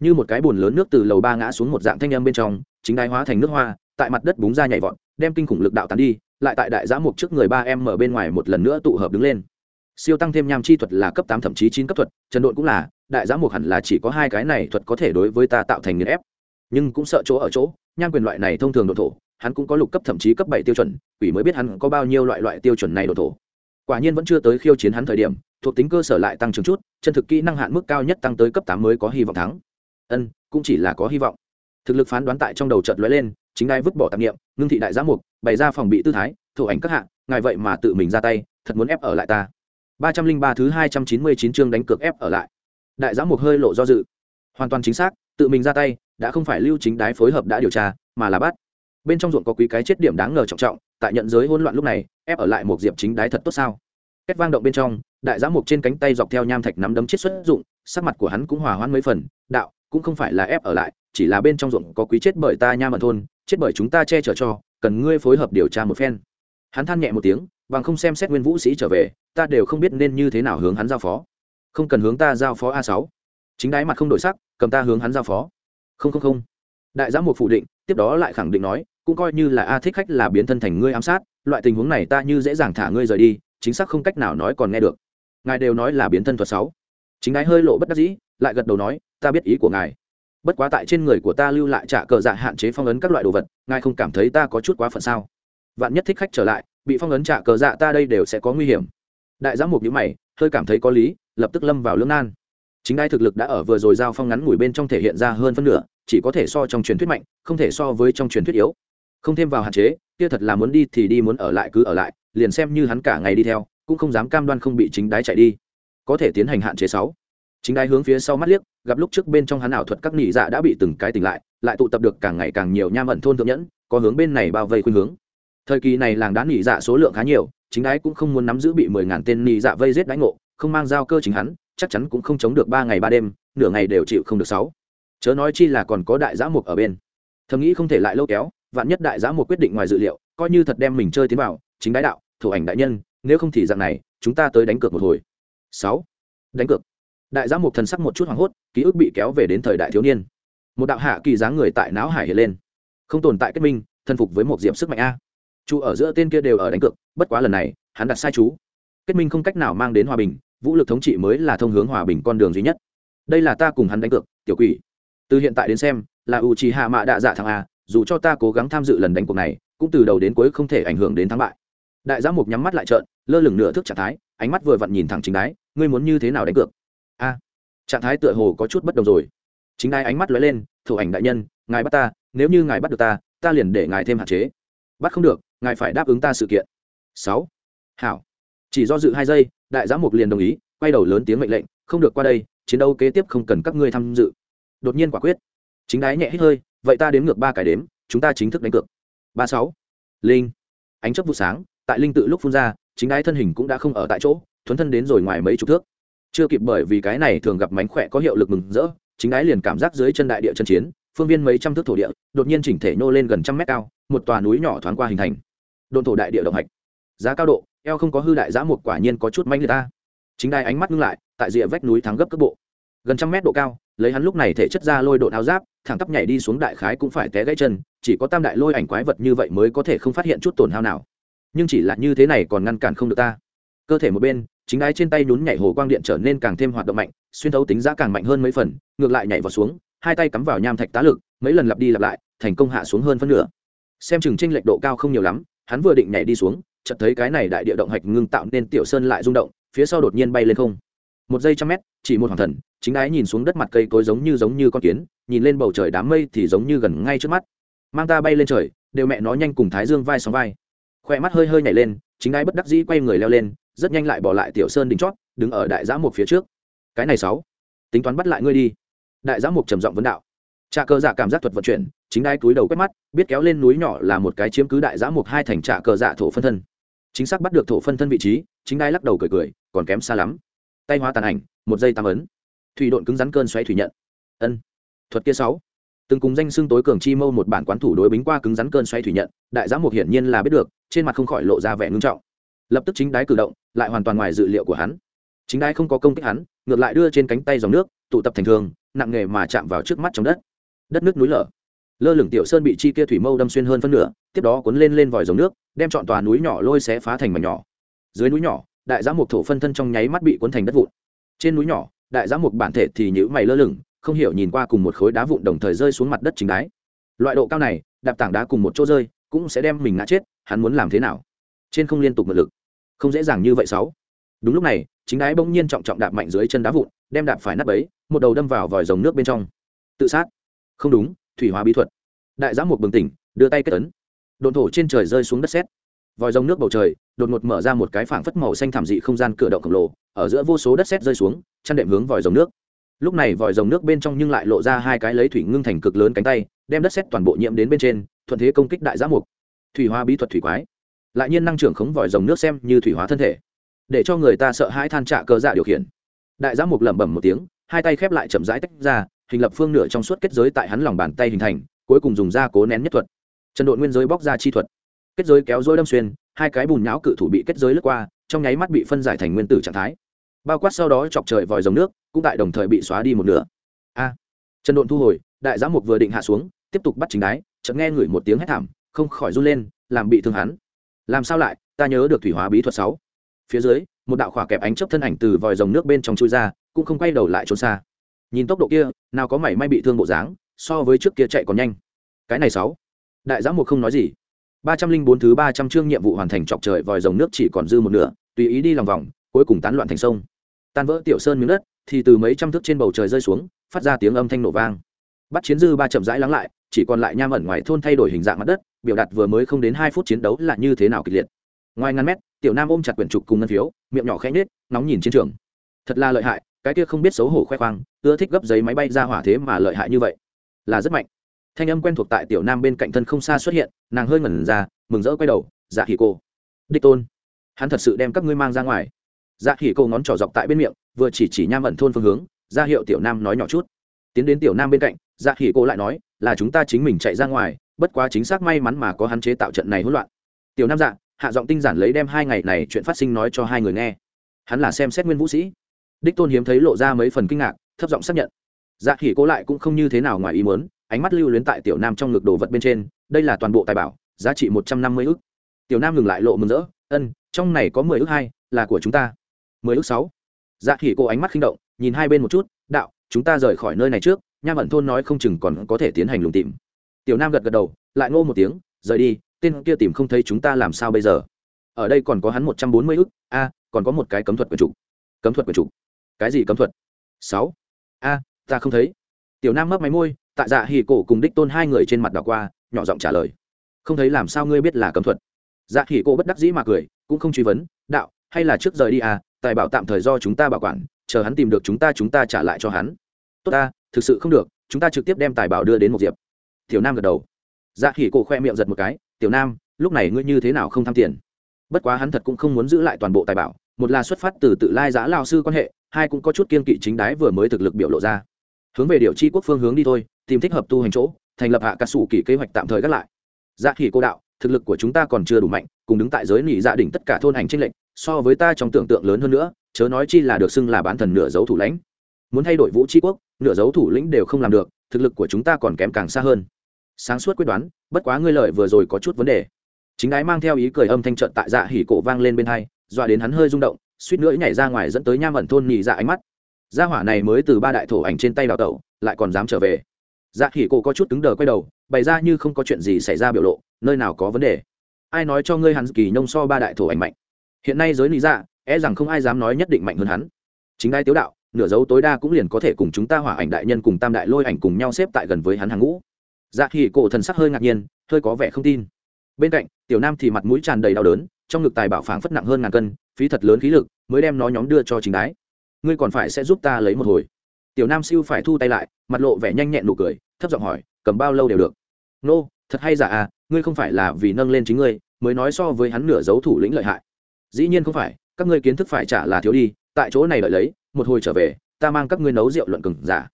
Như một cái bồn lớn nước từ lầu ba ngã xuống một dạng thanh âm bên trong, chính đái hóa thành nước hoa, tại mặt đất búng ra nhảy vọt, đem kinh khủng lực đạo tán đi, lại tại đại giã mục trước người ba em mở bên ngoài một lần nữa tụ hợp đứng lên siêu tăng thêm nham chi thuật là cấp tám thậm chí chín cấp thuật, trần độn cũng là, đại giã mục hẳn là chỉ có hai cái này thuật có thể đối với ta tạo thành nghiền ép. Nhưng cũng sợ chỗ ở chỗ, nham quyền loại này thông thường độ thổ, hắn cũng có lục cấp thậm chí cấp bảy tiêu chuẩn, quỷ mới biết hắn có bao nhiêu loại loại tiêu chuẩn này độ thổ. Quả nhiên vẫn chưa tới khiêu chiến hắn thời điểm, thuộc tính cơ sở lại tăng trưởng chút, chân thực kỹ năng hạn mức cao nhất tăng tới cấp tám mới có hy vọng thắng. Ân, cũng chỉ là có hy vọng. Thực lực phán đoán tại trong đầu chợt lóe lên, chính đai vứt bỏ tạp nghiệm ngưng thị đại giám mục bày ra phòng bị tư thái thủ ảnh các hạng ngài vậy mà tự mình ra tay, thật muốn ép ở lại ta ba trăm linh ba thứ hai trăm chín mươi chín chương đánh cược ép ở lại. Đại giám mục hơi lộ do dự. Hoàn toàn chính xác, tự mình ra tay, đã không phải lưu chính đái phối hợp đã điều tra, mà là bắt. Bên trong ruộng có quý cái chết điểm đáng ngờ trọng trọng, tại nhận giới hỗn loạn lúc này, ép ở lại một diệp chính đái thật tốt sao? Kết vang động bên trong, đại giám mục trên cánh tay dọc theo nham thạch nắm đấm chết xuất dụng, sắc mặt của hắn cũng hòa hoãn mấy phần, đạo, cũng không phải là ép ở lại, chỉ là bên trong ruộng có quý chết bởi ta nha mật thôn chết bởi chúng ta che chở cho, cần ngươi phối hợp điều tra một phen. Hắn than nhẹ một tiếng bằng không xem xét nguyên vũ sĩ trở về, ta đều không biết nên như thế nào hướng hắn giao phó. Không cần hướng ta giao phó a sáu. Chính đái mặt không đổi sắc, cầm ta hướng hắn giao phó. Không không không. Đại giám mục phủ định, tiếp đó lại khẳng định nói, cũng coi như là a thích khách là biến thân thành ngươi ám sát, loại tình huống này ta như dễ dàng thả ngươi rời đi, chính xác không cách nào nói còn nghe được. Ngài đều nói là biến thân thuật sáu. Chính đái hơi lộ bất đắc dĩ, lại gật đầu nói, ta biết ý của ngài. Bất quá tại trên người của ta lưu lại trả cờ dạ hạn chế phong ấn các loại đồ vật, ngài không cảm thấy ta có chút quá phận sao? Vạn nhất thích khách trở lại bị phong ấn trả cờ dạ ta đây đều sẽ có nguy hiểm. Đại giám mục nhữ mày, hơi cảm thấy có lý, lập tức lâm vào lưỡng nan. Chính đai thực lực đã ở vừa rồi giao phong ngắn ngủi bên trong thể hiện ra hơn phân nửa, chỉ có thể so trong truyền thuyết mạnh, không thể so với trong truyền thuyết yếu. Không thêm vào hạn chế, kia thật là muốn đi thì đi, muốn ở lại cứ ở lại, liền xem như hắn cả ngày đi theo, cũng không dám cam đoan không bị chính đái chạy đi. Có thể tiến hành hạn chế sáu. Chính đái hướng phía sau mắt liếc, gặp lúc trước bên trong hắn ảo thuật các nỉ dạ đã bị từng cái tỉnh lại lại tụ tập được càng ngày càng nhiều nham ẩn thôn thượng nhẫn, có hướng bên này bao vây khuyên hướng thời kỳ này làng đá nỉ dạ số lượng khá nhiều, chính ái cũng không muốn nắm giữ bị mười ngàn tên nỉ dạ vây giết đánh ngộ, không mang giao cơ chính hắn, chắc chắn cũng không chống được ba ngày ba đêm, nửa ngày đều chịu không được sáu. Chớ nói chi là còn có đại giã mục ở bên. Thầm nghĩ không thể lại lâu kéo, vạn nhất đại giã mục quyết định ngoài dự liệu, coi như thật đem mình chơi tiến vào, chính đái đạo, thủ ảnh đại nhân, nếu không thì dạng này, chúng ta tới đánh cược một hồi. Sáu. Đánh cược. Đại giã mục thần sắc một chút hoảng hốt, ký ức bị kéo về đến thời đại thiếu niên. Một đạo hạ kỳ dáng người tại não hải hiện lên. Không tồn tại kết minh thân phục với một diệm sức mạnh a chú ở giữa tên kia đều ở đánh cược, bất quá lần này, hắn đặt sai chú. Kết minh không cách nào mang đến hòa bình, vũ lực thống trị mới là thông hướng hòa bình con đường duy nhất. Đây là ta cùng hắn đánh cược, tiểu quỷ. Từ hiện tại đến xem, là u trì hạ mạ đạ dạ thằng a, dù cho ta cố gắng tham dự lần đánh cuộc này, cũng từ đầu đến cuối không thể ảnh hưởng đến thắng bại. Đại giám mục nhắm mắt lại trợn, lơ lửng nửa thức trạng thái, ánh mắt vừa vặn nhìn thẳng chính đái, ngươi muốn như thế nào đánh cược? A. Trạng thái tựa hồ có chút bất đồng rồi. Chính đái ánh mắt lóe lên, thủ ảnh đại nhân, ngài bắt ta, nếu như ngài bắt được ta ta liền để ngài thêm hạn chế. Bắt không được ngài phải đáp ứng ta sự kiện. Sáu. Hảo. Chỉ do dự hai giây, đại giám mục liền đồng ý, quay đầu lớn tiếng mệnh lệnh, không được qua đây, chiến đấu kế tiếp không cần các ngươi tham dự. Đột nhiên quả quyết. Chính đái nhẹ hít hơi, vậy ta đếm ngược ba cái đếm, chúng ta chính thức đánh cược. Ba sáu. Linh. Ánh chấp vụ sáng, tại linh tự lúc phun ra, chính đái thân hình cũng đã không ở tại chỗ, thuấn thân đến rồi ngoài mấy chục thước. Chưa kịp bởi vì cái này thường gặp mánh khỏe có hiệu lực mừng rỡ, chính đái liền cảm giác dưới chân đại địa chân chiến, phương viên mấy trăm thước thổ địa, đột nhiên chỉnh thể nhô lên gần trăm mét cao, một tòa núi nhỏ thoáng qua hình thành đồn thổ đại địa động hạch. Giá cao độ, eo không có hư đại giá một quả nhiên có chút manh người ta. Chính đai ánh mắt ngưng lại, tại rìa vách núi thắng gấp cấp bộ. Gần trăm mét độ cao, lấy hắn lúc này thể chất ra lôi độ áo giáp, thẳng tắp nhảy đi xuống đại khái cũng phải té gãy chân, chỉ có tam đại lôi ảnh quái vật như vậy mới có thể không phát hiện chút tổn hao nào. Nhưng chỉ là như thế này còn ngăn cản không được ta. Cơ thể một bên, chính ái trên tay nhún nhảy hồ quang điện trở nên càng thêm hoạt động mạnh, xuyên thấu tính giá càng mạnh hơn mấy phần, ngược lại nhảy vào xuống, hai tay cắm vào nham thạch tá lực, mấy lần lặp đi lặp lại, thành công hạ xuống hơn phân nửa. Xem chừng tranh lệch độ cao không nhiều lắm hắn vừa định nhảy đi xuống, chợt thấy cái này đại địa động hạch ngưng tạo nên tiểu sơn lại rung động, phía sau đột nhiên bay lên không. Một giây trăm mét, chỉ một hoàng thần, chính ái nhìn xuống đất mặt cây cối giống như giống như con kiến, nhìn lên bầu trời đám mây thì giống như gần ngay trước mắt. Mang ta bay lên trời, đều mẹ nó nhanh cùng thái dương vai sóng vai. Khoe mắt hơi hơi nhảy lên, chính ái bất đắc dĩ quay người leo lên, rất nhanh lại bỏ lại tiểu sơn đỉnh chót, đứng ở đại giã một phía trước. Cái này sáu, tính toán bắt lại ngươi đi. Đại giã mục trầm giọng vấn đạo. Trà cơ giả cảm giác thuật vận chuyển chính đai túi đầu quét mắt, biết kéo lên núi nhỏ là một cái chiếm cứ đại giã mục hai thành trạ cờ dạ thổ phân thân. Chính xác bắt được thổ phân thân vị trí, chính đai lắc đầu cười cười, còn kém xa lắm. Tay hóa tàn ảnh, một giây tam ấn. Thủy độn cứng rắn cơn xoáy thủy nhận. Ân. Thuật kia sáu. Từng cùng danh xưng tối cường chi mâu một bản quán thủ đối bính qua cứng rắn cơn xoáy thủy nhận, đại giã mục hiển nhiên là biết được, trên mặt không khỏi lộ ra vẻ ngưng trọng. Lập tức chính đái cử động, lại hoàn toàn ngoài dự liệu của hắn. Chính đái không có công kích hắn, ngược lại đưa trên cánh tay dòng nước, tụ tập thành thường, nặng nghề mà chạm vào trước mắt trong đất. Đất nước núi lở lơ lửng tiểu sơn bị chi kia thủy mâu đâm xuyên hơn phân nửa, tiếp đó cuốn lên lên vòi dòng nước, đem chọn tòa núi nhỏ lôi xé phá thành mảnh nhỏ. Dưới núi nhỏ, đại giám mục thổ phân thân trong nháy mắt bị cuốn thành đất vụn. Trên núi nhỏ, đại giám mục bản thể thì nhữ mày lơ lửng, không hiểu nhìn qua cùng một khối đá vụn đồng thời rơi xuống mặt đất chính đáy loại độ cao này, đạp tảng đá cùng một chỗ rơi, cũng sẽ đem mình ngã chết, hắn muốn làm thế nào? Trên không liên tục mật lực. Không dễ dàng như vậy sáu. Đúng lúc này, chính đáy bỗng nhiên trọng trọng đạp mạnh dưới chân đá vụn, đem đạp phải nắp ấy một đầu đâm vào vòi dòng nước bên trong. Tự sát. Không đúng thủy hóa bí thuật. Đại giám mục bừng tỉnh, đưa tay kết ấn. Đồn thổ trên trời rơi xuống đất xét vòi rồng nước bầu trời, đột ngột mở ra một cái phảng phất màu xanh thảm dị không gian cửa động khổng lồ, ở giữa vô số đất xét rơi xuống, chăn đệm hướng vòi rồng nước. Lúc này vòi rồng nước bên trong nhưng lại lộ ra hai cái lấy thủy ngưng thành cực lớn cánh tay, đem đất xét toàn bộ nhiễm đến bên trên, thuận thế công kích đại giám mục. Thủy hóa bí thuật thủy quái. Lại nhiên năng trưởng khống vòi rồng nước xem như thủy hóa thân thể, để cho người ta sợ hãi than trạ cơ dạ điều khiển. Đại giám mục lẩm bẩm một tiếng, hai tay khép lại chậm rãi tách ra hình lập phương nửa trong suốt kết giới tại hắn lòng bàn tay hình thành cuối cùng dùng da cố nén nhất thuật. Trần đội nguyên giới bóc ra chi thuật. Kết giới kéo dối đâm xuyên hai cái bùn nhão cự thủ bị kết giới lướt qua trong nháy mắt bị phân giải thành nguyên tử trạng thái. Bao quát sau đó chọc trời vòi dòng nước cũng tại đồng thời bị xóa đi một nửa. A! À, trần độn thu hồi đại giám mục vừa định hạ xuống tiếp tục bắt chính đái chợt nghe ngửi một tiếng hét thảm không khỏi run lên làm bị thương hắn. Làm sao lại ta nhớ được thủy hóa bí thuật sáu. Phía dưới một đạo khỏa kẹp ánh chớp thân ảnh từ vòi rồng nước bên trong chui ra cũng không quay đầu lại trốn xa nhìn tốc độ kia, nào có mảy may bị thương bộ dáng, so với trước kia chạy còn nhanh. Cái này sáu. Đại giám mục không nói gì. Ba trăm linh bốn thứ ba trăm chương nhiệm vụ hoàn thành chọc trời vòi rồng nước chỉ còn dư một nửa, tùy ý đi lòng vòng, cuối cùng tán loạn thành sông. Tan vỡ tiểu sơn miếng đất, thì từ mấy trăm thước trên bầu trời rơi xuống, phát ra tiếng âm thanh nổ vang. Bắt chiến dư ba chậm rãi lắng lại, chỉ còn lại nham ẩn ngoài thôn thay đổi hình dạng mặt đất, biểu đạt vừa mới không đến hai phút chiến đấu là như thế nào kịch liệt. Ngoài ngăn mét, tiểu nam ôm chặt quyển trục cùng ngân phiếu, miệng nhỏ khẽ nhết nóng nhìn chiến trường. Thật là lợi hại, cái kia không biết xấu hổ khoe khoang ưa thích gấp giấy máy bay ra hỏa thế mà lợi hại như vậy. Là rất mạnh. Thanh âm quen thuộc tại tiểu nam bên cạnh thân không xa xuất hiện, nàng hơi ngẩn ra, mừng rỡ quay đầu dạ hỉ cô. Đích tôn. Hắn thật sự đem các ngươi mang ra ngoài. Dạ hỉ cô ngón trỏ dọc tại bên miệng, vừa chỉ chỉ nham ẩn thôn phương hướng, ra hiệu tiểu nam nói nhỏ chút. Tiến đến tiểu nam bên cạnh dạ hỉ cô lại nói, là chúng ta chính mình chạy ra ngoài, bất quá chính xác may mắn mà có hắn chế tạo trận này hỗn loạn. Tiểu nam dạ hạ giọng tinh giản lấy đem hai ngày này chuyện phát sinh nói cho hai người nghe. Hắn là xem xét nguyên vũ sĩ. Đích tôn hiếm thấy lộ ra mấy phần kinh ngạc thấp giọng xác nhận. Dạ khỉ cố lại cũng không như thế nào ngoài ý muốn, ánh mắt lưu luyến tại tiểu nam trong ngực đồ vật bên trên, đây là toàn bộ tài bảo, giá trị một trăm năm mươi ước tiểu nam ngừng lại lộ mừng rỡ, ân, trong này có mười ước hai, là của chúng ta. Mười ước sáu? Dạ khỉ cô ánh mắt khinh động, nhìn hai bên một chút, đạo, chúng ta rời khỏi nơi này trước nham ẩn thôn nói không chừng còn có thể tiến hành lùng tìm. Tiểu nam gật gật đầu, lại ngô một tiếng, rời đi, tên kia tìm không thấy chúng ta làm sao bây giờ? Ở đây còn có hắn một trăm bốn mươi ước a, còn có một cái cấm thuật quần chủ. Cấm thuật quần chủ? Cái gì cấm thuật? Sáu a, ta không thấy. Tiểu nam mấp máy môi, tại dạ hì cổ cùng đích tôn hai người trên mặt đảo qua, nhỏ giọng trả lời. Không thấy làm sao ngươi biết là cấm thuật. Dạ hì cổ bất đắc dĩ mà cười, cũng không truy vấn, đạo, hay là trước rời đi à tài bảo tạm thời do chúng ta bảo quản, chờ hắn tìm được chúng ta chúng ta trả lại cho hắn. Tốt ta, thực sự không được, chúng ta trực tiếp đem tài bảo đưa đến một diệp. Tiểu nam gật đầu. Dạ hỉ cổ khoe miệng giật một cái, tiểu nam, lúc này ngươi như thế nào không tham tiền? Bất quá hắn thật cũng không muốn giữ lại toàn bộ tài bảo, một là xuất phát từ tự lai giã lao sư quan hệ hai cũng có chút kiên kỵ chính đái vừa mới thực lực biểu lộ ra. Hướng về điều chi quốc phương hướng đi thôi, tìm thích hợp tu hành chỗ, thành lập hạ cả sủ kỳ kế hoạch tạm thời gác lại. Dạ khỉ cô đạo, thực lực của chúng ta còn chưa đủ mạnh, cùng đứng tại giới nỉ dạ đỉnh tất cả thôn hành tranh lệnh so với ta trong tưởng tượng lớn hơn nữa, chớ nói chi là được xưng là bán thần nửa dấu thủ lãnh. Muốn thay đổi vũ tri quốc, nửa dấu thủ lĩnh đều không làm được, thực lực của chúng ta còn kém càng xa hơn. Sáng suốt quyết đoán, bất quá ngươi lợi vừa rồi có chút vấn đề. Chính ái mang theo ý cười âm thanh trận tại dạ hỉ cổ vang lên bên hai, dọa đến hắn hơi rung động suýt nữa nhảy ra ngoài dẫn tới nham ẩn thôn nhị dạ ánh mắt. Gia hỏa này mới từ ba đại thổ ảnh trên tay đào tẩu, lại còn dám trở về. Dạ hỉ cổ có chút cứng đờ quay đầu, bày ra như không có chuyện gì xảy ra biểu lộ, nơi nào có vấn đề. Ai nói cho ngươi hắn kỳ nông so ba đại thổ ảnh mạnh? Hiện nay giới lý dạ e rằng không ai dám nói nhất định mạnh hơn hắn. Chính ai tiếu đạo, nửa dấu tối đa cũng liền có thể cùng chúng ta hỏa ảnh đại nhân cùng tam đại lôi ảnh cùng nhau xếp tại gần với hắn hàng ngũ. Dạ hỉ cổ thần sắc hơi ngạc nhiên, hơi có vẻ không tin. Bên cạnh, tiểu nam thì mặt mũi tràn đầy đau đớn trong ngực tài bảo phảng phất nặng hơn ngàn cân phí thật lớn khí lực mới đem nó nhóm đưa cho chính đái. Ngươi còn phải sẽ giúp ta lấy một hồi. Tiểu nam siêu phải thu tay lại mặt lộ vẻ nhanh nhẹn nụ cười thấp giọng hỏi cầm bao lâu đều được? Nô、no, thật hay giả à ngươi không phải là vì nâng lên chính ngươi mới nói so với hắn nửa dấu thủ lĩnh lợi hại. Dĩ nhiên không phải các ngươi kiến thức phải trả là thiếu đi tại chỗ này lợi lấy một hồi trở về ta mang các ngươi nấu rượu luận cừng giả.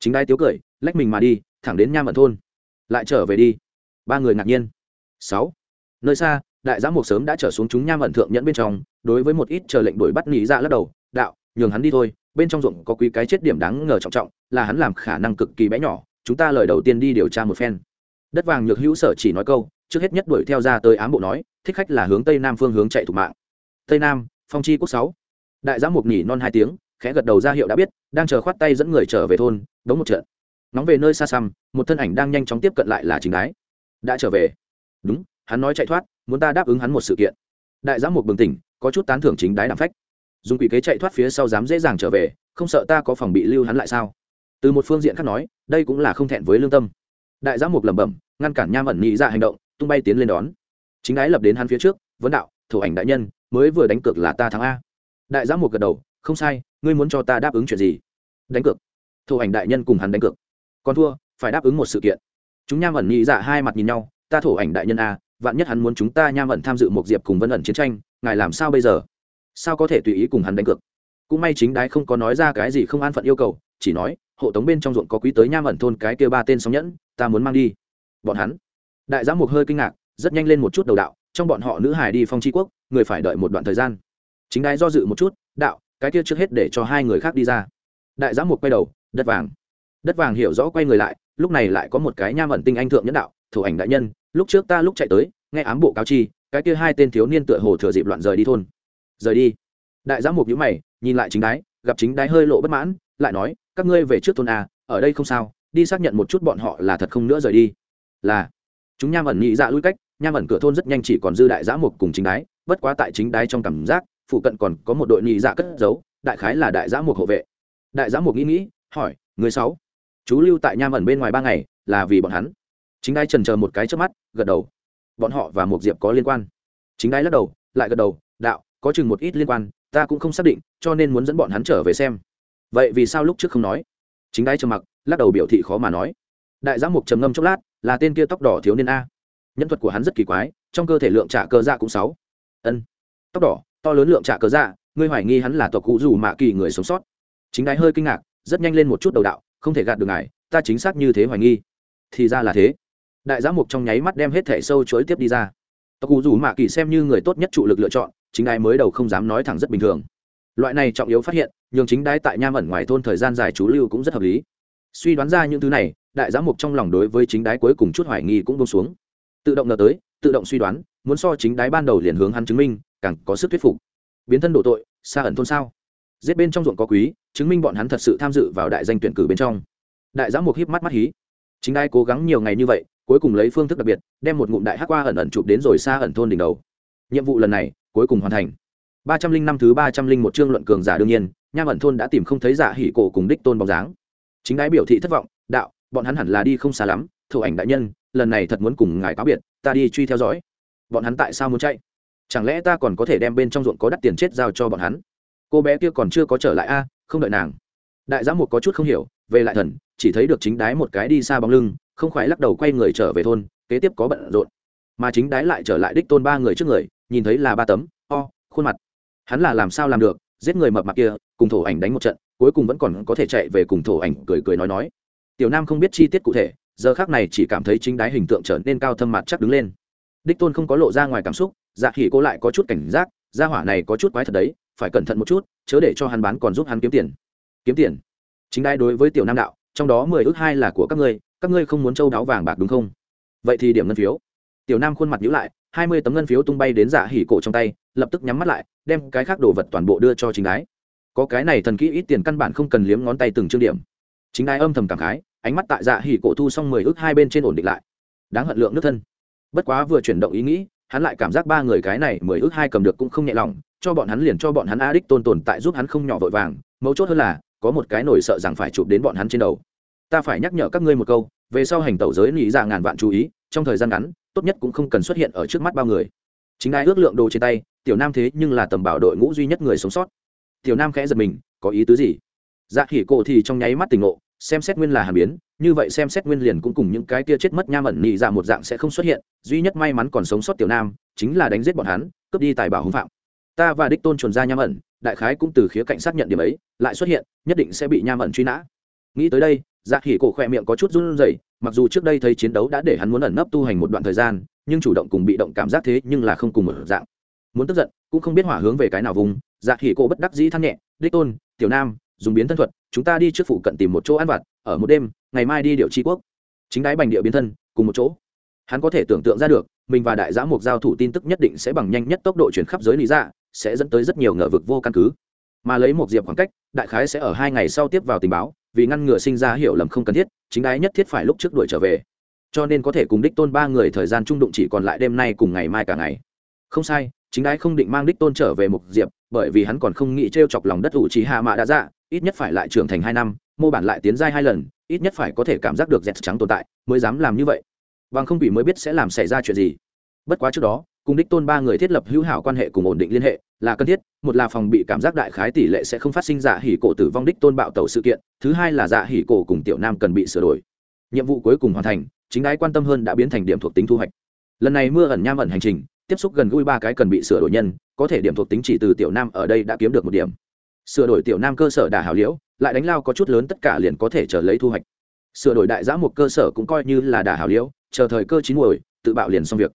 Chính đai tiếu cười lách mình mà đi thẳng đến nham ẩn thôn. Lại trở về đi. Ba người ngạc nhiên. Sáu nơi xa đại giám mục sớm đã trở xuống chúng nham ẩn thượng nhẫn bên trong, đối với một ít chờ lệnh đuổi bắt nghĩ ra dạ lắc đầu, đạo, nhường hắn đi thôi, bên trong ruộng có quý cái chết điểm đáng ngờ trọng trọng, là hắn làm khả năng cực kỳ bé nhỏ, chúng ta lời đầu tiên đi điều tra một phen. Đất vàng nhược hữu sở chỉ nói câu, trước hết nhất đuổi theo ra tới ám bộ nói, thích khách là hướng tây nam phương hướng chạy thủ mạng. Tây nam, phong chi quốc sáu. Đại giám mục nhỉ non hai tiếng, khẽ gật đầu ra hiệu đã biết, đang chờ khoát tay dẫn người trở về thôn, đống một trận. Nóng về nơi xa xăm, một thân ảnh đang nhanh chóng tiếp cận lại là chính đái đã trở về. Đúng, hắn nói chạy thoát muốn ta đáp ứng hắn một sự kiện. Đại giám mục bừng tỉnh, có chút tán thưởng chính đái đàm phách. Dùng quỷ kế chạy thoát phía sau dám dễ dàng trở về, không sợ ta có phòng bị lưu hắn lại sao? Từ một phương diện khác nói, đây cũng là không thẹn với lương tâm. Đại giám mục lẩm bẩm, ngăn cản nham ẩn nghĩ ra dạ hành động, tung bay tiến lên đón. Chính đái lập đến hắn phía trước, vấn đạo, thủ ảnh đại nhân, mới vừa đánh cược là ta thắng a. Đại giám mục gật đầu, không sai, ngươi muốn cho ta đáp ứng chuyện gì? Đánh cược. Thủ ảnh đại nhân cùng hắn đánh cược. Còn thua, phải đáp ứng một sự kiện. Chúng nham ẩn nghĩ dạ hai mặt nhìn nhau, ta thổ ảnh đại nhân a vạn nhất hắn muốn chúng ta nham ẩn tham dự một diệp cùng vân ẩn chiến tranh, ngài làm sao bây giờ? Sao có thể tùy ý cùng hắn đánh cược? Cũng may chính đái không có nói ra cái gì không an phận yêu cầu, chỉ nói, hộ tống bên trong ruộng có quý tới nham ẩn thôn cái kia ba tên sóng nhẫn, ta muốn mang đi. Bọn hắn. Đại giám mục hơi kinh ngạc, rất nhanh lên một chút đầu đạo, trong bọn họ nữ hải đi phong tri quốc, người phải đợi một đoạn thời gian. Chính đái do dự một chút, đạo, cái kia trước hết để cho hai người khác đi ra. Đại giám mục quay đầu, đất vàng. Đất vàng hiểu rõ quay người lại, lúc này lại có một cái nham ẩn tinh anh thượng nhân đạo thủ ảnh đại nhân, lúc trước ta lúc chạy tới, nghe ám bộ cáo chi, cái kia hai tên thiếu niên tựa hồ thừa dịp loạn rời đi thôn. Rời đi. Đại giám mục nhíu mày, nhìn lại chính đái, gặp chính đái hơi lộ bất mãn, lại nói, các ngươi về trước thôn a, ở đây không sao, đi xác nhận một chút bọn họ là thật không nữa rời đi. Là. Chúng nham ẩn nhị dạ lui cách, nham ẩn cửa thôn rất nhanh chỉ còn dư đại giã mục cùng chính đái, bất quá tại chính đái trong cảm giác, phụ cận còn có một đội nhị dạ cất giấu, đại khái là đại giã mục hộ vệ. Đại giã mục nghĩ nghĩ, hỏi, người sáu, chú lưu tại nham ẩn bên ngoài ba ngày, là vì bọn hắn? Chính đái trần chờ một cái trước mắt, gật đầu. Bọn họ và một diệp có liên quan. Chính đái lắc đầu, lại gật đầu, đạo, có chừng một ít liên quan, ta cũng không xác định, cho nên muốn dẫn bọn hắn trở về xem. Vậy vì sao lúc trước không nói? Chính đái trầm mặc, lắc đầu biểu thị khó mà nói. Đại giám mục trầm ngâm chốc lát, là tên kia tóc đỏ thiếu niên a. Nhân thuật của hắn rất kỳ quái, trong cơ thể lượng trả cơ dạ cũng sáu. Ân. Tóc đỏ, to lớn lượng trả cơ dạ ngươi hoài nghi hắn là tộc cụ dù mạ kỳ người sống sót? Chính đái hơi kinh ngạc, rất nhanh lên một chút đầu đạo, không thể gạt được ngài, ta chính xác như thế hoài nghi. Thì ra là thế đại giám mục trong nháy mắt đem hết thẻ sâu chối tiếp đi ra. Tộc cụ dù mạ kỳ xem như người tốt nhất trụ lực lựa chọn, chính ai mới đầu không dám nói thẳng rất bình thường. Loại này trọng yếu phát hiện, nhường chính đái tại nham ẩn ngoài thôn thời gian dài trú lưu cũng rất hợp lý. Suy đoán ra những thứ này, đại giám mục trong lòng đối với chính đái cuối cùng chút hoài nghi cũng bông xuống. Tự động ngờ tới, tự động suy đoán, muốn so chính đái ban đầu liền hướng hắn chứng minh, càng có sức thuyết phục. Biến thân đổ tội, xa ẩn thôn sao? Giết bên trong ruộng có quý, chứng minh bọn hắn thật sự tham dự vào đại danh tuyển cử bên trong. Đại giám mục híp mắt mắt hí. Chính đái cố gắng nhiều ngày như vậy cuối cùng lấy phương thức đặc biệt, đem một ngụm đại hắc qua ẩn ẩn chụp đến rồi xa ẩn thôn đỉnh đầu. Nhiệm vụ lần này, cuối cùng hoàn thành. Ba trăm linh năm thứ ba trăm linh một chương luận cường giả đương nhiên, nham ẩn thôn đã tìm không thấy giả hỉ cổ cùng đích tôn bóng dáng. Chính đái biểu thị thất vọng, đạo, bọn hắn hẳn là đi không xa lắm thủ ảnh đại nhân, lần này thật muốn cùng ngài cáo biệt, ta đi truy theo dõi. Bọn hắn tại sao muốn chạy? Chẳng lẽ ta còn có thể đem bên trong ruộng có đắt tiền chết giao cho bọn hắn? Cô bé kia còn chưa có trở lại a, không đợi nàng. Đại giám một có chút không hiểu, về lại thần, chỉ thấy được chính đái một cái đi xa bóng lưng không khoái lắc đầu quay người trở về thôn, kế tiếp có bận rộn. Mà chính đái lại trở lại đích tôn ba người trước người, nhìn thấy là ba tấm, o, khuôn mặt. Hắn là làm sao làm được, giết người mập mạp kia, cùng thổ ảnh đánh một trận, cuối cùng vẫn còn có thể chạy về cùng thổ ảnh cười cười nói nói. Tiểu nam không biết chi tiết cụ thể, giờ khác này chỉ cảm thấy chính đái hình tượng trở nên cao thâm mặt chắc đứng lên. Đích tôn không có lộ ra ngoài cảm xúc dạ khỉ cô lại có chút cảnh giác, gia hỏa này có chút quái thật đấy, phải cẩn thận một chút, chớ để cho hắn bán còn giúp hắn kiếm tiền. Kiếm tiền. Chính đái đối với tiểu nam đạo, trong đó mười ước hai là của các ngươi các ngươi không muốn châu đáo vàng bạc đúng không? Vậy thì điểm ngân phiếu. Tiểu nam khuôn mặt nhữ lại, hai mươi tấm ngân phiếu tung bay đến dạ hỉ cổ trong tay, lập tức nhắm mắt lại, đem cái khác đồ vật toàn bộ đưa cho chính đái. Có cái này thần kỹ ít tiền căn bản không cần liếm ngón tay từng chương điểm. Chính đái âm thầm cảm khái, ánh mắt tại dạ hỉ cổ thu xong mười ước hai bên trên ổn định lại. Đáng hận lượng nước thân. Bất quá vừa chuyển động ý nghĩ, hắn lại cảm giác ba người cái này mười ước hai cầm được cũng không nhẹ lòng, cho bọn hắn liền cho bọn hắn a đích tôn tồn tại giúp hắn không nhỏ vội vàng. Mấu chốt hơn là, có một cái nổi sợ rằng phải chụp đến bọn hắn trên đầu ta phải nhắc nhở các ngươi một câu, về sau hành tẩu giới nghĩ ra dạ ngàn vạn chú ý, trong thời gian ngắn, tốt nhất cũng không cần xuất hiện ở trước mắt bao người. Chính ai ước lượng đồ trên tay, tiểu nam thế nhưng là tầm bảo đội ngũ duy nhất người sống sót. Tiểu nam khẽ giật mình, có ý tứ gì? Dạ khỉ cổ thì trong nháy mắt tỉnh ngộ, xem xét nguyên là hàn biến, như vậy xem xét nguyên liền cũng cùng những cái kia chết mất nham ẩn nhị dạ một dạng sẽ không xuất hiện, duy nhất may mắn còn sống sót tiểu nam, chính là đánh giết bọn hắn, cướp đi tài bảo hưng phạm. Ta và đích tôn chuẩn ra nham ẩn, đại khái cũng từ khía cạnh xác nhận điểm ấy, lại xuất hiện, nhất định sẽ bị nham ẩn truy nã nghĩ tới đây dạ khỉ cổ khỏe miệng có chút run rẩy, mặc dù trước đây thấy chiến đấu đã để hắn muốn ẩn nấp tu hành một đoạn thời gian, nhưng chủ động cùng bị động cảm giác thế nhưng là không cùng một dạng. Muốn tức giận, cũng không biết hỏa hướng về cái nào vùng dạ khỉ cổ bất đắc dĩ than nhẹ, đích tôn, tiểu nam, dùng biến thân thuật, chúng ta đi trước phụ cận tìm một chỗ ăn vặt, ở một đêm, ngày mai đi điệu tri quốc. Chính đái bành địa biến thân, cùng một chỗ. Hắn có thể tưởng tượng ra được, mình và đại giã mục giao thủ tin tức nhất định sẽ bằng nhanh nhất tốc độ chuyển khắp giới lý dạ sẽ dẫn tới rất nhiều ngờ vực vô căn cứ mà lấy một diệp khoảng cách, đại khái sẽ ở hai ngày sau tiếp vào tình báo, vì ngăn ngừa sinh ra hiểu lầm không cần thiết, chính đái nhất thiết phải lúc trước đuổi trở về. Cho nên có thể cùng đích tôn ba người thời gian trung đụng chỉ còn lại đêm nay cùng ngày mai cả ngày. Không sai, chính đái không định mang đích tôn trở về mục diệp, bởi vì hắn còn không nghĩ t r e o chọc lòng đất ủ trí hạ mạ đã dạ ít nhất phải lại trưởng thành hai năm, mô bản lại tiến giai hai lần, ít nhất phải có thể cảm giác được dẹt trắng tồn tại, mới dám làm như vậy. Bằng không bị mới biết sẽ làm xảy ra chuyện gì. Bất quá trước đó cùng đích tôn ba người thiết lập hữu hảo quan hệ cùng ổn định liên hệ, là cần thiết, một là phòng bị cảm giác đại khái tỷ lệ sẽ không phát sinh giả hỉ cổ tử vong đích tôn bạo tẩu sự kiện, thứ hai là giả hỉ cổ cùng tiểu nam cần bị sửa đổi. Nhiệm vụ cuối cùng hoàn thành, chính ái quan tâm hơn đã biến thành điểm thuộc tính thu hoạch. Lần này mưa ẩn nham ẩn hành trình, tiếp xúc gần gũi ba cái cần bị sửa đổi nhân, có thể điểm thuộc tính chỉ từ tiểu nam ở đây đã kiếm được một điểm. Sửa đổi tiểu nam cơ sở đà hảo liễu, lại đánh lao có chút lớn tất cả liền có thể trở lấy thu hoạch. Sửa đổi đại giã một cơ sở cũng coi như là đà hảo liễu, chờ thời cơ chín muồi, tự bạo liền xong việc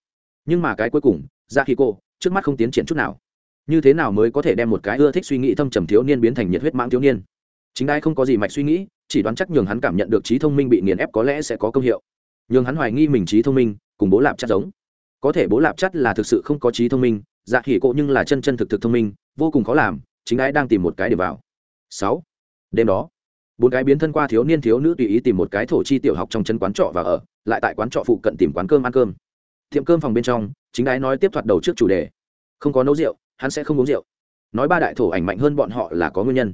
nhưng mà cái cuối cùng ra khi cô trước mắt không tiến triển chút nào. Như thế nào mới có thể đem một cái ưa thích suy nghĩ thâm trầm thiếu niên biến thành nhiệt huyết mãng thiếu niên? Chính ai không có gì mạch suy nghĩ, chỉ đoán chắc nhường hắn cảm nhận được trí thông minh bị nghiền ép có lẽ sẽ có công hiệu. Nhường hắn hoài nghi mình trí thông minh, cùng bố lạp chắc giống. Có thể bố lạp chắc là thực sự không có trí thông minh dạ khỉ cộ nhưng là chân chân thực thực thông minh, vô cùng khó làm, chính ai đang tìm một cái để vào. Sáu. Đêm đó, bốn cái biến thân qua thiếu niên thiếu nữ tùy ý tìm một cái thổ chi tiểu học trong chân quán trọ và ở, lại tại quán trọ phụ cận tìm quán cơm ăn cơm tiệm cơm phòng bên trong, chính đái nói tiếp thoạt đầu trước chủ đề. Không có nấu rượu, hắn sẽ không uống rượu. Nói ba đại thổ ảnh mạnh hơn bọn họ là có nguyên nhân.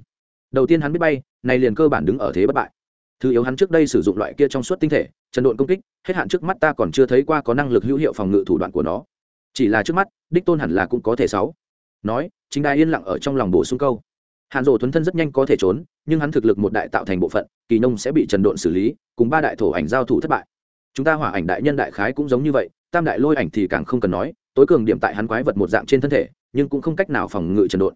Đầu tiên hắn biết bay, này liền cơ bản đứng ở thế bất bại. Thứ yếu hắn trước đây sử dụng loại kia trong suốt tinh thể, trần độn công kích, hết hạn trước mắt ta còn chưa thấy qua có năng lực hữu hiệu phòng ngự thủ đoạn của nó. Chỉ là trước mắt, đích tôn hẳn là cũng có thể sáu. Nói, chính đai yên lặng ở trong lòng bổ sung câu. Hàn rộ thuấn thân rất nhanh có thể trốn, nhưng hắn thực lực một đại tạo thành bộ phận, kỳ nông sẽ bị trần độn xử lý, cùng ba đại thổ ảnh giao thủ thất bại. Chúng ta hỏa ảnh đại nhân đại khái cũng giống như vậy tam đại lôi ảnh thì càng không cần nói, tối cường điểm tại hắn quái vật một dạng trên thân thể, nhưng cũng không cách nào phòng ngự trần độn.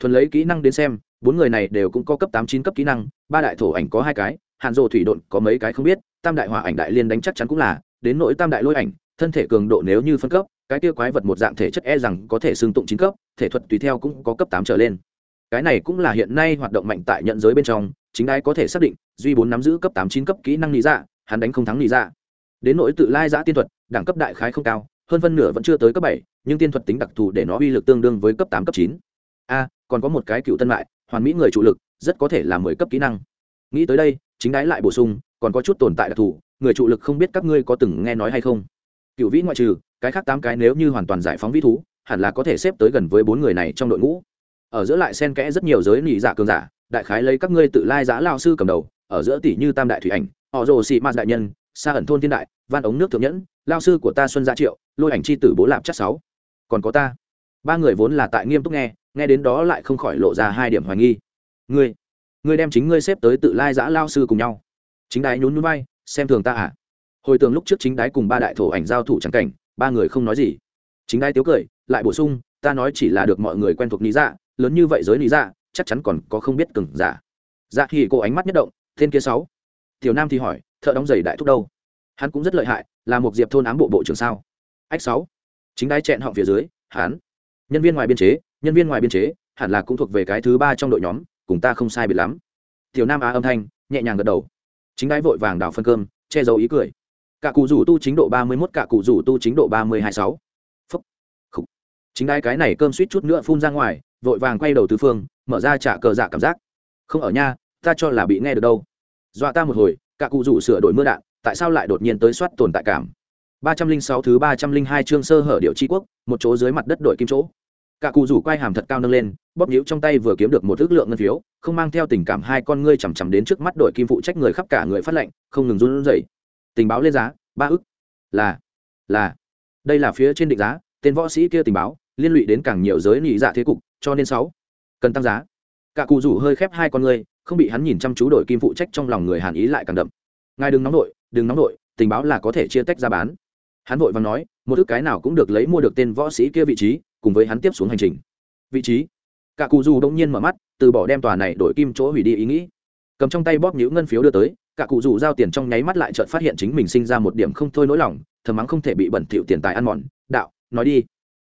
Thuần lấy kỹ năng đến xem, bốn người này đều cũng có cấp tám chín cấp kỹ năng, ba đại thổ ảnh có hai cái, hàn rộ thủy độn có mấy cái không biết, tam đại hỏa ảnh đại liên đánh chắc chắn cũng là, đến nỗi tam đại lôi ảnh, thân thể cường độ nếu như phân cấp, cái kia quái vật một dạng thể chất e rằng có thể xương tụng chín cấp, thể thuật tùy theo cũng có cấp tám trở lên. Cái này cũng là hiện nay hoạt động mạnh tại nhận giới bên trong, chính ai có thể xác định, duy bốn nắm giữ cấp tám chín cấp kỹ năng lý dạ hắn đánh không thắng lý dạ đến nỗi tự lai giã tiên thuật, đẳng cấp đại khái không cao, hơn phân nửa vẫn chưa tới cấp bảy, nhưng tiên thuật tính đặc thù để nó uy lực tương đương với cấp tám, cấp chín. A, còn có một cái cựu tân mại, hoàn mỹ người chủ lực, rất có thể là mười cấp kỹ năng. Nghĩ tới đây, chính đái lại bổ sung, còn có chút tồn tại đặc thù, người trụ lực không biết các ngươi có từng nghe nói hay không? Cựu vĩ ngoại trừ, cái khác tám cái nếu như hoàn toàn giải phóng vĩ thú, hẳn là có thể xếp tới gần với bốn người này trong đội ngũ. Ở giữa lại xen kẽ rất nhiều giới nỉ giả cường giả, đại khái lấy các ngươi tự lai giã lao sư cầm đầu, ở giữa tỷ như tam đại thủy ảnh, họ rồ xị mạt đại nhân xa ẩn thôn thiên đại, van ống nước thượng nhẫn, lao sư của ta xuân gia triệu, lôi ảnh c h i tử bố lạp chắc sáu. Còn có ta. Ba người vốn là tại nghiêm túc nghe nghe đến đó lại không khỏi lộ ra hai điểm hoài nghi. Ngươi ngươi đem chính ngươi xếp tới tự lai giã lao sư cùng nhau. Chính đái nhún nhún bay xem thường ta à? Hồi tưởng lúc trước chính đái cùng ba đại thổ ảnh giao thủ trắng cảnh, ba người không nói gì. Chính đái tiếu cười, lại bổ sung, ta nói chỉ là được mọi người quen thuộc lý dạ lớn như vậy giới lý dạ chắc chắn còn có không biết cừng giả. Dạ thì cô ánh mắt nhất động tên kia sáu. Tiểu nam thì hỏi thợ đóng giày đại thúc đâu? Hắn cũng rất lợi hại, là một diệp thôn ám bộ bộ trưởng sao? Ách sáu. Chính đái chẹn họng phía dưới, hắn. Nhân viên ngoài biên chế, nhân viên ngoài biên chế, hẳn là cũng thuộc về cái thứ ba trong đội nhóm, cùng ta không sai biệt lắm. Tiểu nam á âm thanh, nhẹ nhàng gật đầu. Chính đái vội vàng đào phân cơm, che giấu ý cười. Cả cụ rủ tu chính độ ba mươi mốt cả cụ rủ tu chính độ ba mươi hai sáu. Phúc. Khúc chính đái cái này cơm suýt chút nữa phun ra ngoài, vội vàng quay đầu tứ phương, mở ra trả cờ dạ cảm giác. Không ở nha, ta cho là bị nghe được đâu. Dọa ta một hồi cả cụ rủ sửa đổi mưa đạn tại sao lại đột nhiên tới soát tồn tại cảm? Ba trăm linh sáu thứ ba trăm linh hai chương sơ hở điệu tri quốc một chỗ dưới mặt đất đội kim chỗ. Cả cụ rủ quay hàm thật cao nâng lên bóp nhíu trong tay vừa kiếm được một ước lượng ngân phiếu không mang theo tình cảm hai con ngươi chằm chằm đến trước mắt đội kim phụ trách người khắp cả người phát lệnh không ngừng run rẩy. Tình báo lên giá ba ức, là là. Đây là phía trên định giá tên võ sĩ kia tình báo liên lụy đến càng nhiều giới nhị dạ thế cục cho nên sáu. Cần tăng giá. Cả cụ rủ hơi khép hai con ngươi không bị hắn nhìn chăm chú đội kim phụ trách trong lòng người hàn ý lại càng đậm. Ngài đừng nóng đội đừng nóng đội tình báo là có thể chia tách ra bán. Hắn vội và nói, một thứ cái nào cũng được lấy mua được tên võ sĩ kia vị trí, cùng với hắn tiếp xuống hành trình. Vị trí? Cả cụ dù đông nhiên mở mắt, từ bỏ đem tòa này đổi kim chỗ hủy đi ý nghĩ. Cầm trong tay bóp nhũ ngân phiếu đưa tới, cả cụ dù giao tiền trong nháy mắt lại chợt phát hiện chính mình sinh ra một điểm không thôi nỗi lòng, thầm mắng không thể bị bẩn thỉu tiền tài ăn mòn. Đạo, nói đi.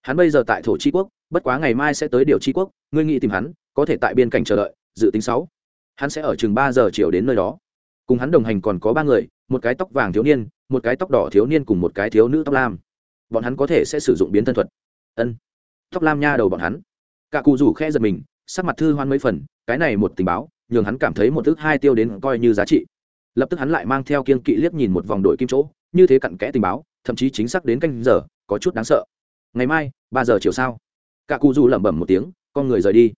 Hắn bây giờ tại thổ tri quốc, bất quá ngày mai sẽ tới điều tri quốc, ngươi nghĩ tìm hắn, có thể tại biên cảnh chờ đợi, dự tính sáu hắn sẽ ở chừng ba giờ chiều đến nơi đó. Cùng hắn đồng hành còn có ba người, một cái tóc vàng thiếu niên, một cái tóc đỏ thiếu niên cùng một cái thiếu nữ tóc lam. Bọn hắn có thể sẽ sử dụng biến thân thuật. Ân. Tóc lam nha đầu bọn hắn. Cả cụ rủ khe giật mình, sắc mặt thư hoan mấy phần, cái này một tình báo, nhường hắn cảm thấy một thứ hai tiêu đến coi như giá trị. Lập tức hắn lại mang theo kiên kỵ liếc nhìn một vòng đội kim chỗ, như thế cặn kẽ tình báo, thậm chí chính xác đến canh giờ, có chút đáng sợ. Ngày mai, ba giờ chiều sao? Cả cụ rủ lẩm bẩm một tiếng, con người rời đi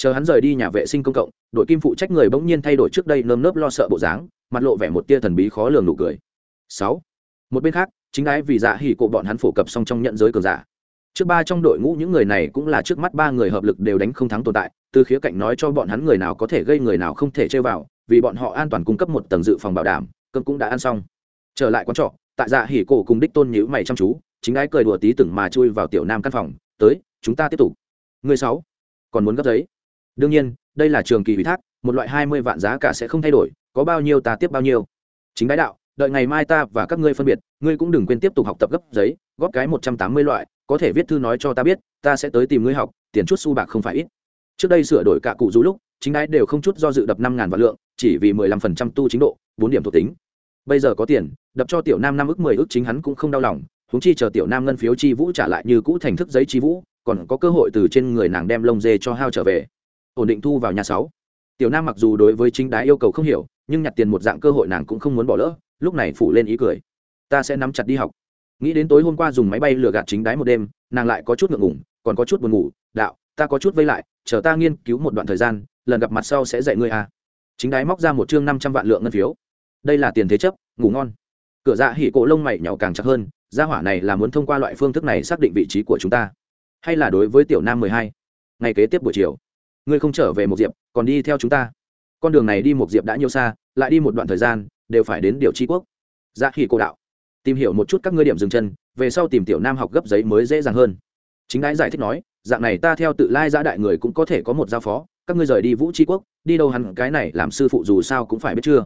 chờ hắn rời đi nhà vệ sinh công cộng, đội kim phụ trách người bỗng nhiên thay đổi trước đây nơm nớp lo sợ bộ dáng, mặt lộ vẻ một tia thần bí khó lường nụ cười. Sáu, một bên khác, chính ái vì dạ hỉ cộ bọn hắn phổ cập xong trong nhận giới cường giả. Trước ba trong đội ngũ những người này cũng là trước mắt ba người hợp lực đều đánh không thắng tồn tại, từ khía cạnh nói cho bọn hắn người nào có thể gây người nào không thể chơi vào, vì bọn họ an toàn cung cấp một tầng dự phòng bảo đảm, cơm cũng đã ăn xong. Trở lại quán trọ, tại dạ hỉ cổ cùng đích tôn nhữ mày chăm chú, chính ái cười đùa tí từng mà chui vào tiểu nam căn phòng, tới, chúng ta tiếp tục. Người sáu, còn muốn gấp giấy? Đương nhiên, đây là trường kỳ ủy thác, một loại hai mươi vạn giá cả sẽ không thay đổi, có bao nhiêu ta tiếp bao nhiêu. Chính đái đạo, đợi ngày mai ta và các ngươi phân biệt, ngươi cũng đừng quên tiếp tục học tập gấp giấy, góp cái một trăm tám mươi loại, có thể viết thư nói cho ta biết, ta sẽ tới tìm ngươi học, tiền chút su bạc không phải ít. Trước đây sửa đổi cả cụ rú lúc, chính đái đều không chút do dự đập năm ngàn vạn lượng, chỉ vì mười lăm phần trăm tu chính độ, bốn điểm thuộc tính. Bây giờ có tiền, đập cho tiểu nam năm ước mười ước chính hắn cũng không đau lòng, huống chi chờ tiểu nam ngân phiếu chi vũ trả lại như cũ thành thức giấy chi vũ, còn có cơ hội từ trên người nàng đem lông dê cho hao trở về ổn định thu vào nhà sáu. Tiểu nam mặc dù đối với chính đái yêu cầu không hiểu, nhưng nhặt tiền một dạng cơ hội nàng cũng không muốn bỏ lỡ, lúc này phủ lên ý cười. Ta sẽ nắm chặt đi học. Nghĩ đến tối hôm qua dùng máy bay lừa gạt chính đái một đêm, nàng lại có chút ngượng ngủng còn có chút buồn ngủ. Đạo, ta có chút vây lại, chờ ta nghiên cứu một đoạn thời gian, lần gặp mặt sau sẽ dạy ngươi à chính đái móc ra một chương năm trăm vạn lượng ngân phiếu. Đây là tiền thế chấp, ngủ ngon. Cửa dạ hỉ cổ lông mày nhỏ càng chặt hơn, gia hỏa này là muốn thông qua loại phương thức này xác định vị trí của chúng ta, hay là đối với tiểu nam mười hai? Ngày kế tiếp buổi chiều ngươi không trở về một diệp, còn đi theo chúng ta. Con đường này đi một diệp đã nhiều xa, lại đi một đoạn thời gian, đều phải đến điều tri quốc. Dạ khi cô đạo, tìm hiểu một chút các ngươi điểm dừng chân, về sau tìm tiểu nam học gấp giấy mới dễ dàng hơn. Chính đái giải thích nói, dạng này ta theo tự lai giã đại người cũng có thể có một giao phó, các ngươi rời đi vũ tri quốc, đi đâu hẳn cái này làm sư phụ dù sao cũng phải biết chưa?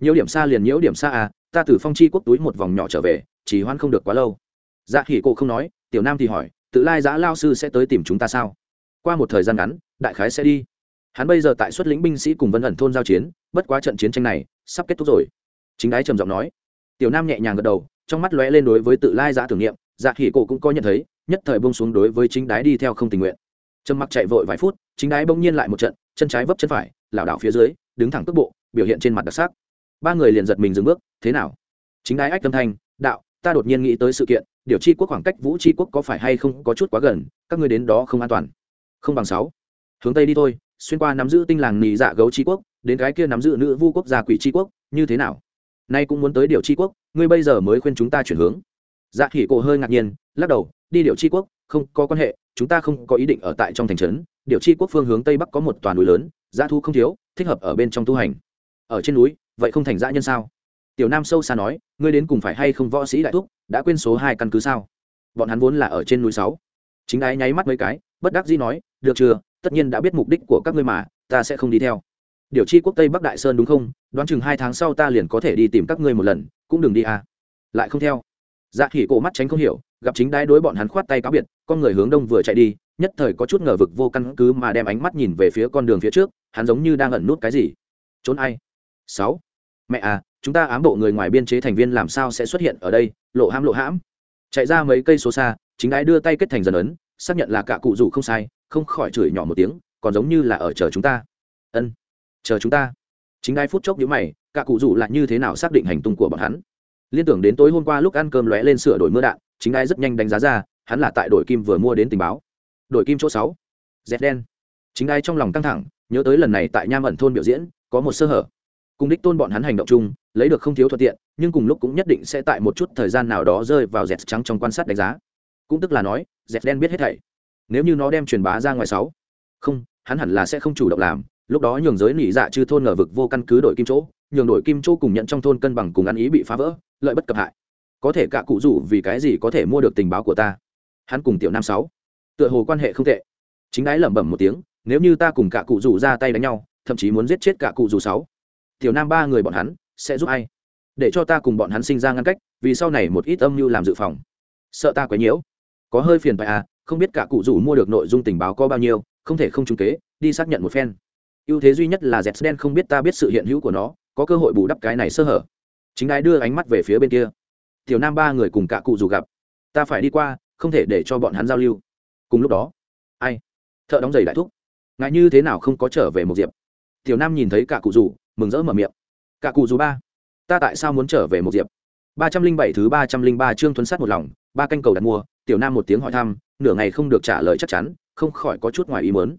Nhiều điểm xa liền nhiễu điểm xa à ta từ phong chi quốc túi một vòng nhỏ trở về, chỉ hoan không được quá lâu. Dạ khỉ cô không nói, tiểu nam thì hỏi, tự lai giã lao sư sẽ tới tìm chúng ta sao? Qua một thời gian ngắn đại khái sẽ đi. Hắn bây giờ tại xuất lĩnh binh sĩ cùng vân ẩn thôn giao chiến, bất quá trận chiến tranh này sắp kết thúc rồi. Chính đái trầm giọng nói. Tiểu nam nhẹ nhàng gật đầu, trong mắt lóe lên đối với tự lai giã tưởng niệm dạ khỉ cổ cũng có nhận thấy, nhất thời bông xuống đối với chính đái đi theo không tình nguyện. Trầm mặc chạy vội vài phút, chính đái bỗng nhiên lại một trận, chân trái vấp chân phải, lảo đảo phía dưới, đứng thẳng cước bộ, biểu hiện trên mặt đặc sắc. Ba người liền giật mình dừng bước, thế nào? Chính đái ách tâm thanh, đạo, ta đột nhiên nghĩ tới sự kiện, điều chi quốc khoảng cách vũ chi quốc có phải hay không có chút quá gần, các ngươi đến đó không an toàn. Không bằng sáu hướng tây đi thôi, xuyên qua nắm giữ tinh làng nì dạ gấu chi quốc, đến cái kia nắm giữ nữ vu quốc gia quỷ chi quốc, như thế nào? Nay cũng muốn tới điều chi quốc, ngươi bây giờ mới khuyên chúng ta chuyển hướng. Dạ khỉ cổ hơi ngạc nhiên, lắc đầu, đi điều chi quốc, không có quan hệ, chúng ta không có ý định ở tại trong thành trấn. Điều chi quốc phương hướng tây bắc có một toàn núi lớn, dã thu không thiếu, thích hợp ở bên trong tu hành. Ở trên núi, vậy không thành dã nhân sao? Tiểu nam sâu xa nói, ngươi đến cùng phải hay không võ sĩ đại thúc, đã quên số hai căn cứ sao? Bọn hắn vốn là ở trên núi sáu. Chính đái nháy mắt mấy cái, bất đắc dĩ nói, được chưa tất nhiên đã biết mục đích của các ngươi mà, ta sẽ không đi theo. Điều chi quốc tây bắc đại sơn đúng không? Đoán chừng hai tháng sau ta liền có thể đi tìm các ngươi một lần, cũng đừng đi à. Lại không theo. Dạ khỉ cổ mắt tránh không hiểu, gặp chính đái đối bọn hắn khoát tay cáo biệt, con người hướng đông vừa chạy đi, nhất thời có chút ngờ vực vô căn cứ mà đem ánh mắt nhìn về phía con đường phía trước, hắn giống như đang ẩn nút cái gì. Trốn ai? Sáu. Mẹ à chúng ta ám bộ người ngoài biên chế thành viên làm sao sẽ xuất hiện ở đây? Lộ hãm lộ hãm. Chạy ra mấy cây số xa, chính đái đưa tay kết thành dần ấn, xác nhận là cả cụ rủ không sai không khỏi chửi nhỏ một tiếng, còn giống như là ở chờ chúng ta. Ân, chờ chúng ta. Chính ai phút chốc nhíu mày, cả cụ rủ là như thế nào xác định hành tung của bọn hắn? Liên tưởng đến tối hôm qua lúc ăn cơm lóe lên sửa đổi mưa đạn, chính ai rất nhanh đánh giá ra, hắn là tại đội kim vừa mua đến tình báo. Đội kim chỗ sáu dẹt đen. Chính ai trong lòng căng thẳng, nhớ tới lần này tại nham ẩn thôn biểu diễn, có một sơ hở. Cùng đích tôn bọn hắn hành động chung, lấy được không thiếu thuận tiện, nhưng cùng lúc cũng nhất định sẽ tại một chút thời gian nào đó rơi vào dẹt trắng trong quan sát đánh giá. Cũng tức là nói dẹt đen biết hết thảy nếu như nó đem truyền bá ra ngoài sáu, không, hắn hẳn là sẽ không chủ động làm. Lúc đó nhường giới nỉ dạ chư thôn ngờ vực vô căn cứ đổi kim chỗ, nhường đổi kim chỗ cùng nhận trong thôn cân bằng cùng ăn ý bị phá vỡ, lợi bất cập hại. Có thể cả cụ rủ vì cái gì có thể mua được tình báo của ta? Hắn cùng tiểu nam sáu, tựa hồ quan hệ không tệ. Chính đái lẩm bẩm một tiếng, nếu như ta cùng cả cụ rủ ra tay đánh nhau, thậm chí muốn giết chết cả cụ rủ sáu, tiểu nam ba người bọn hắn sẽ giúp ai? Để cho ta cùng bọn hắn sinh ra ngăn cách, vì sau này một ít âm mưu làm dự phòng. Sợ ta quấy nhiễu. Có hơi phiền phải à không biết cả cụ rủ mua được nội dung tình báo có bao nhiêu, không thể không trung kế, đi xác nhận một phen. Ưu thế duy nhất là z đen không biết ta biết sự hiện hữu của nó, có cơ hội bù đắp cái này sơ hở. Chính đái đưa ánh mắt về phía bên kia. Tiểu nam ba người cùng cả cụ rủ gặp. Ta phải đi qua, không thể để cho bọn hắn giao lưu. Cùng lúc đó, ai? Thợ đóng giày đại thúc. Ngại như thế nào không có trở về một diệp? Tiểu nam nhìn thấy cả cụ rủ, mừng rỡ mở miệng. Cả cụ rủ ba, ta tại sao muốn trở về một diệp? Ba trăm linh bảy thứ ba trăm linh ba trương thuấn sát một lòng, ba canh cầu đặt mua tiểu nam một tiếng hỏi thăm, nửa ngày không được trả lời chắc chắn, không khỏi có chút ngoài ý mớn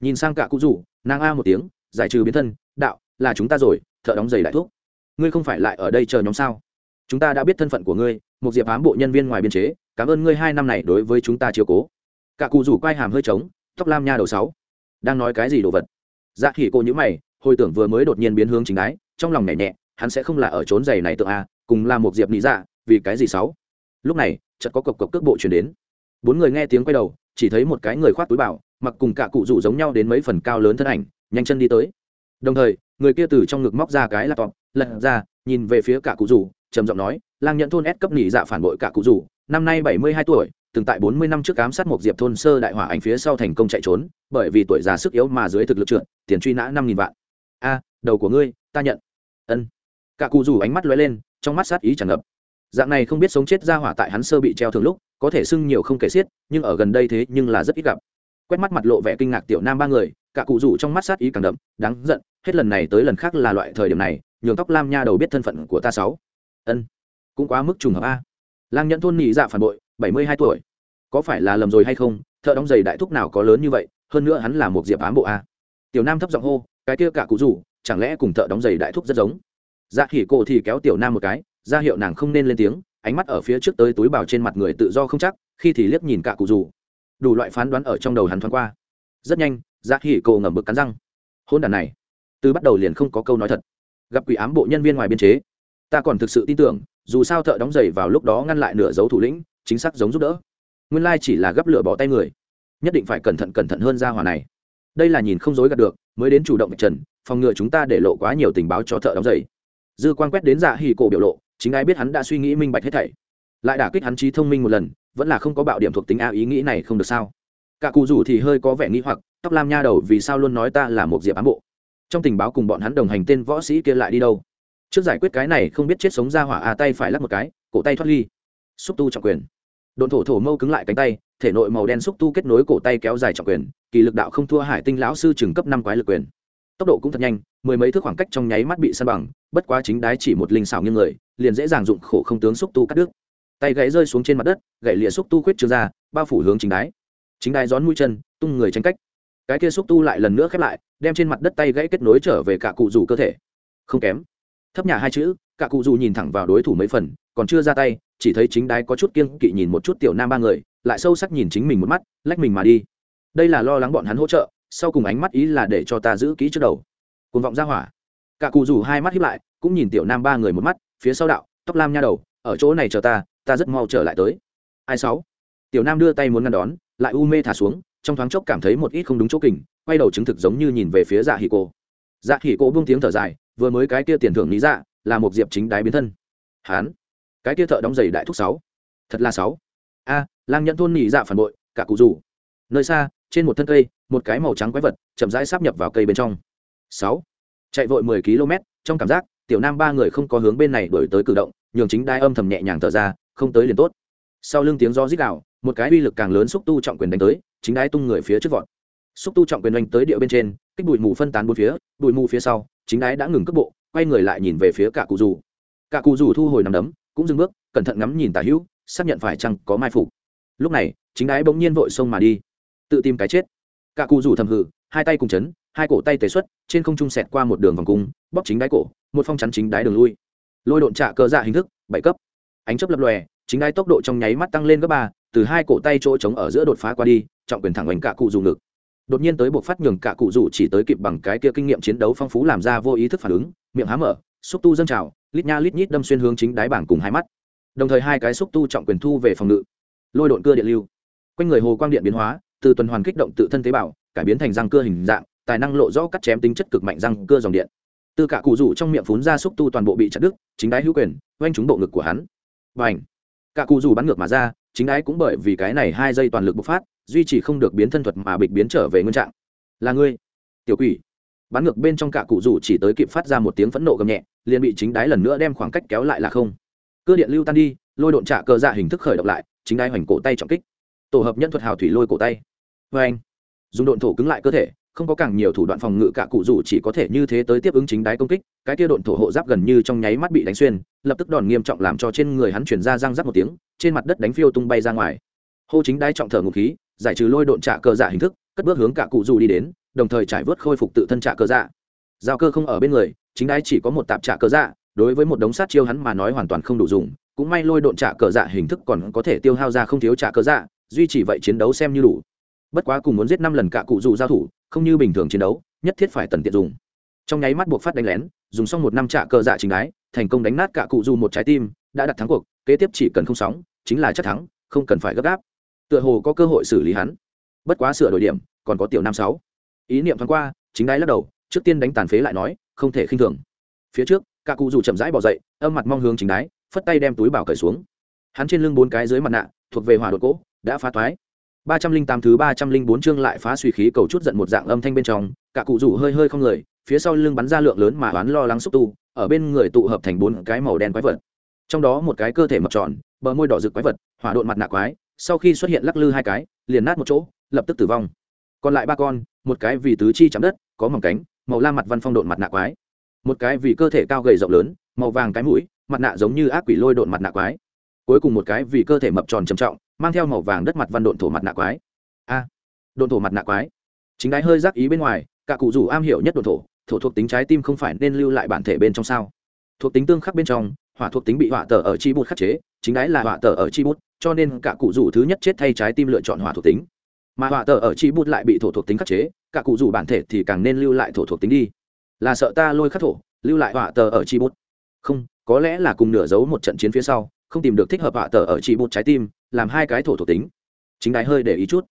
nhìn sang cả cụ rủ, nàng a một tiếng, giải trừ biến thân, đạo, là chúng ta rồi, thợ đóng giày đại thuốc. Ngươi không phải lại ở đây chờ nhóm sao? Chúng ta đã biết thân phận của ngươi một diệp ám bộ nhân viên ngoài biên chế, cảm ơn ngươi hai năm này đối với chúng ta chiều cố. Cả cụ rủ quai hàm hơi trống, tóc lam nha đầu sáu. Đang nói cái gì đồ vật? Dạ khỉ cô nhữ mày, hồi tưởng vừa mới đột nhiên biến hướng chính đái, trong lòng nhẹ nhẹ, hắn sẽ không là ở trốn giày này tự a, cùng là một diệp lý dạ vì cái gì sáu? Lúc này, chợt có cộc cộc cước bộ chuyển đến. Bốn người nghe tiếng quay đầu, chỉ thấy một cái người khoác túi bảo mặc cùng cả cụ rủ giống nhau đến mấy phần cao lớn thân ảnh, nhanh chân đi tới. Đồng thời, người kia từ trong ngực móc ra cái laptop, lật ra, nhìn về phía cả cụ rủ, trầm giọng nói, lang nhận thôn ép cấp nỉ dạ phản bội cả cụ rủ, năm nay bảy mươi hai tuổi, từng tại bốn mươi năm trước ám sát một diệp thôn sơ đại hỏa ảnh phía sau thành công chạy trốn, bởi vì tuổi già sức yếu mà dưới thực lực trượt, tiền truy nã năm nghìn vạn. A, đầu của ngươi, ta nhận. Ân. Cả cụ rủ ánh mắt lóe lên, trong mắt sát ý tràn ngập dạng này không biết sống chết ra hỏa tại hắn sơ bị treo thường lúc, có thể sưng nhiều không kể xiết, nhưng ở gần đây thế nhưng là rất ít gặp. Quét mắt mặt lộ vẻ kinh ngạc tiểu nam ba người, cả cụ rủ trong mắt sát ý càng đậm, đáng giận, hết lần này tới lần khác là loại thời điểm này, nhường tóc lam nha đầu biết thân phận của ta sáu. Ân, cũng quá mức trùng hợp a. Lang nhẫn thôn nhị dạ phản bội, bảy mươi hai tuổi. Có phải là lầm rồi hay không? Thợ đóng giày đại thúc nào có lớn như vậy, hơn nữa hắn là một diệp ám bộ a. Tiểu nam thấp giọng hô, cái kia cả cụ rủ, chẳng lẽ cùng thợ đóng giày đại thúc rất giống? Dạ khỉ cổ thì kéo tiểu nam một cái ra hiệu nàng không nên lên tiếng, ánh mắt ở phía trước tới túi bào trên mặt người tự do không chắc, khi thì liếc nhìn cả cụ dù đủ loại phán đoán ở trong đầu hắn thoáng qua. Rất nhanh dạ hỉ cổ ngẩm bực cắn răng. Hôn đàn này, từ bắt đầu liền không có câu nói thật. Gặp quỷ ám bộ nhân viên ngoài biên chế, ta còn thực sự tin tưởng, dù sao thợ đóng giày vào lúc đó ngăn lại nửa dấu thủ lĩnh, chính xác giống giúp đỡ. Nguyên lai chỉ là gấp lửa bỏ tay người. Nhất định phải cẩn thận cẩn thận hơn ra hỏa này. Đây là nhìn không dối gạt được, mới đến chủ động trần, phòng ngừa chúng ta để lộ quá nhiều tình báo cho thợ đóng giày. Dư quan quét đến dạ hỉ cổ biểu lộ chính ai biết hắn đã suy nghĩ minh bạch hết thảy. Lại đả kích hắn trí thông minh một lần, vẫn là không có bạo điểm thuộc tính a, ý nghĩ này không được sao? Cả cụ rủ thì hơi có vẻ nghĩ hoặc, tóc lam nha đầu vì sao luôn nói ta là một diệp ám bộ? Trong tình báo cùng bọn hắn đồng hành tên võ sĩ kia lại đi đâu? Trước giải quyết cái này không biết chết sống ra hỏa a, tay phải lắc một cái, cổ tay thoát ly. Xúc tu trọng quyền. Đồn thổ thổ mâu cứng lại cánh tay, thể nội màu đen xúc tu kết nối cổ tay kéo dài trọng quyền, kỳ lực đạo không thua hải tinh lão sư trừng cấp năm quái lực quyền. Tốc độ cũng thật nhanh mười mấy thước khoảng cách trong nháy mắt bị săn bằng, bất quá chính đái chỉ một linh xảo như người, liền dễ dàng dụng khổ không tướng xúc tu cắt đứt. Tay gãy rơi xuống trên mặt đất, gãy lịa xúc tu khuyết trương ra, bao phủ hướng chính đái. Chính đái gión mũi chân, tung người tranh cách. Cái kia xúc tu lại lần nữa khép lại, đem trên mặt đất tay gãy kết nối trở về cả cụ rủ cơ thể. Không kém. Thấp nhà hai chữ, cả cụ rủ nhìn thẳng vào đối thủ mấy phần, còn chưa ra tay, chỉ thấy chính đái có chút kiêng kỵ nhìn một chút tiểu nam ba người, lại sâu sắc nhìn chính mình một mắt, lách mình mà đi. Đây là lo lắng bọn hắn hỗ trợ, sau cùng ánh mắt ý là để cho ta giữ kỹ trước đầu cùng vọng ra hỏa. Cả cụ rủ hai mắt hiếp lại, cũng nhìn tiểu nam ba người một mắt, phía sau đạo, tóc lam nha đầu, ở chỗ này chờ ta ta rất mau trở lại tới. Ai sáu? Tiểu nam đưa tay muốn ngăn đón, lại u mê thả xuống, trong thoáng chốc cảm thấy một ít không đúng chỗ kình, quay đầu chứng thực giống như nhìn về phía dạ hỉ cô. Dạ hỉ cô buông tiếng thở dài, vừa mới cái kia tiền thưởng lý dạ là một diệp chính đái biến thân. Hán, cái kia thợ đóng giày đại thúc sáu. Thật là sáu. A, lang nhận thôn nhị dạ phản bội, cả cụ rủ. Nơi xa, trên một thân cây, một cái màu trắng quái vật, chậm rãi sắp nhập vào cây bên trong sáu. Chạy vội mười km, trong cảm giác, tiểu nam ba người không có hướng bên này đổi tới cử động, nhường chính đai âm thầm nhẹ nhàng thở ra, không tới liền tốt. Sau lưng tiếng gió rít đạo một cái uy lực càng lớn xúc tu trọng quyền đánh tới, chính đai tung người phía trước vọt. Xúc tu trọng quyền đánh tới địa bên trên, kích bụi mù phân tán bốn phía, bụi mù phía sau, chính đái đã ngừng cước bộ, quay người lại nhìn về phía cả cụ rủ cả cụ rủ thu hồi nằm đấm, cũng dừng bước, cẩn thận ngắm nhìn tả hữu, xác nhận phải chăng có mai phục. Lúc này, chính đái bỗng nhiên vội xông mà đi. Tự tìm cái chết. Cả cụ rủ thầm hừ hai tay cùng chấn, hai cổ tay tề xuất, trên không trung xẹt qua một đường vòng cung, bóp chính đáy cổ, một phong chắn chính đáy đường lui. Lôi độn trạ cơ dạ hình thức, bảy cấp. Ánh chấp lập lòe, chính đáy tốc độ trong nháy mắt tăng lên gấp ba, từ hai cổ tay chỗ trống ở giữa đột phá qua đi, trọng quyền thẳng hoành cả cụ dù ngực. Đột nhiên tới buộc phát nhường cả cụ dù chỉ tới kịp bằng cái kia kinh nghiệm chiến đấu phong phú làm ra vô ý thức phản ứng, miệng há mở, xúc tu dâng trào, lít nha lít nhít đâm xuyên hướng chính đáy bảng cùng hai mắt. Đồng thời hai cái xúc tu trọng quyền thu về phòng ngự. Lôi độn cưa điện lưu. Quanh người hồ quang điện biến hóa, từ tuần hoàn kích động tự thân tế bào cải biến thành răng cưa hình dạng, tài năng lộ rõ cắt chém tính chất cực mạnh răng cưa dòng điện. Từ cả cụ rủ trong miệng phún ra xúc tu toàn bộ bị chặt đứt, chính đái hữu quyền, oanh trúng bộ ngực của hắn. Và ảnh cả cụ rủ bắn ngược mà ra, chính đái cũng bởi vì cái này hai giây toàn lực bộc phát, duy trì không được biến thân thuật mà bịch biến trở về nguyên trạng. Là ngươi, tiểu quỷ! Bắn ngược bên trong cả cụ rủ chỉ tới kịp phát ra một tiếng phẫn nộ gầm nhẹ, liền bị chính đái lần nữa đem khoảng cách kéo lại là không. Cơ điện lưu tan đi, lôi độn trạ cờ dạ hình thức khởi động lại, chính đái hoành cổ tay trọng kích. Tổ hợp nhân thuật hào thủy lôi cổ tay. Vê anh dùng độn thổ cứng lại cơ thể, không có càng nhiều thủ đoạn phòng ngự cả cụ rủ chỉ có thể như thế tới tiếp ứng chính đáy công kích, cái kia độn thổ hộ giáp gần như trong nháy mắt bị đánh xuyên, lập tức đòn nghiêm trọng làm cho trên người hắn chuyển ra răng rắc một tiếng, trên mặt đất đánh phiêu tung bay ra ngoài. Hô chính đáy trọng thở ngục khí, giải trừ lôi độn trả cơ dạ hình thức, cất bước hướng cả cụ rủ đi đến, đồng thời trải vớt khôi phục tự thân trả cơ dạ. Giao cơ không ở bên người, chính đáy chỉ có một tạp trả cơ dạ đối với một đống sát chiêu hắn mà nói hoàn toàn không đủ dùng, cũng may lôi độn trả cờ dạ hình thức còn có thể tiêu hao ra không thiếu trả cờ dạ duy trì vậy chiến đấu xem như đủ bất quá cùng muốn giết năm lần cả cụ dù giao thủ, không như bình thường chiến đấu, nhất thiết phải tần tiện dùng. Trong nháy mắt buộc phát đánh lén, dùng xong một năm trạ cờ dạ chính đái, thành công đánh nát cả cụ dù một trái tim, đã đặt thắng cuộc, kế tiếp chỉ cần không sóng, chính là chắc thắng, không cần phải gấp gáp. Tựa hồ có cơ hội xử lý hắn. Bất quá sửa đổi điểm, còn có tiểu năm sáu. Ý niệm thoáng qua, chính đái lắc đầu, trước tiên đánh tàn phế lại nói, không thể khinh thường. Phía trước, cả cụ dù chậm rãi bỏ dậy, âm mặt mong hướng chính đái, phất tay đem túi bảo cởi xuống. Hắn trên lưng bốn cái dưới mặt nạ, thuộc về hỏa đột cỗ, đã phá toái ba trăm linh tám thứ ba trăm linh bốn chương lại phá suy khí cầu chút giận một dạng âm thanh bên trong, cả cụ rủ hơi hơi không lời. phía sau lưng bắn ra lượng lớn mà oán lo lắng xúc tu, ở bên người tụ hợp thành bốn cái màu đen quái vật. Trong đó một cái cơ thể mập tròn, bờ môi đỏ rực quái vật, hỏa độn mặt nạ quái, sau khi xuất hiện lắc lư hai cái, liền nát một chỗ, lập tức tử vong. Còn lại ba con, một cái vì tứ chi chạm đất, có mỏng cánh, màu lam mặt văn phong độn mặt nạ quái. Một cái vì cơ thể cao gầy rộng lớn, màu vàng cái mũi, mặt nạ giống như ác quỷ lôi độn mặt nạ quái. Cuối cùng một cái vì cơ thể mập tròn trầm trọng mang theo màu vàng đất mặt văn độn thổ mặt nạ quái. A, độn thổ mặt nạ quái. Chính đái hơi giác ý bên ngoài, cả cụ rủ am hiểu nhất độn thổ thổ thuộc tính trái tim không phải nên lưu lại bản thể bên trong sao? Thuộc tính tương khắc bên trong, hỏa thuộc tính bị hỏa tờ ở chi bút khắc chế, chính đái là hỏa tờ ở chi bút, cho nên cả cụ rủ thứ nhất chết thay trái tim lựa chọn hỏa thuộc tính. Mà hỏa tờ ở chi bút lại bị thổ thuộc tính khắc chế, cả cụ rủ bản thể thì càng nên lưu lại thổ thuộc tính đi. Là sợ ta lôi khắc thổ, lưu lại hỏa tờ ở chi bút. Không, có lẽ là cùng nửa giấu một trận chiến phía sau không tìm được thích hợp hạ tờ ở chỉ một trái tim, làm hai cái thổ thuộc tính. Chính đái hơi để ý chút.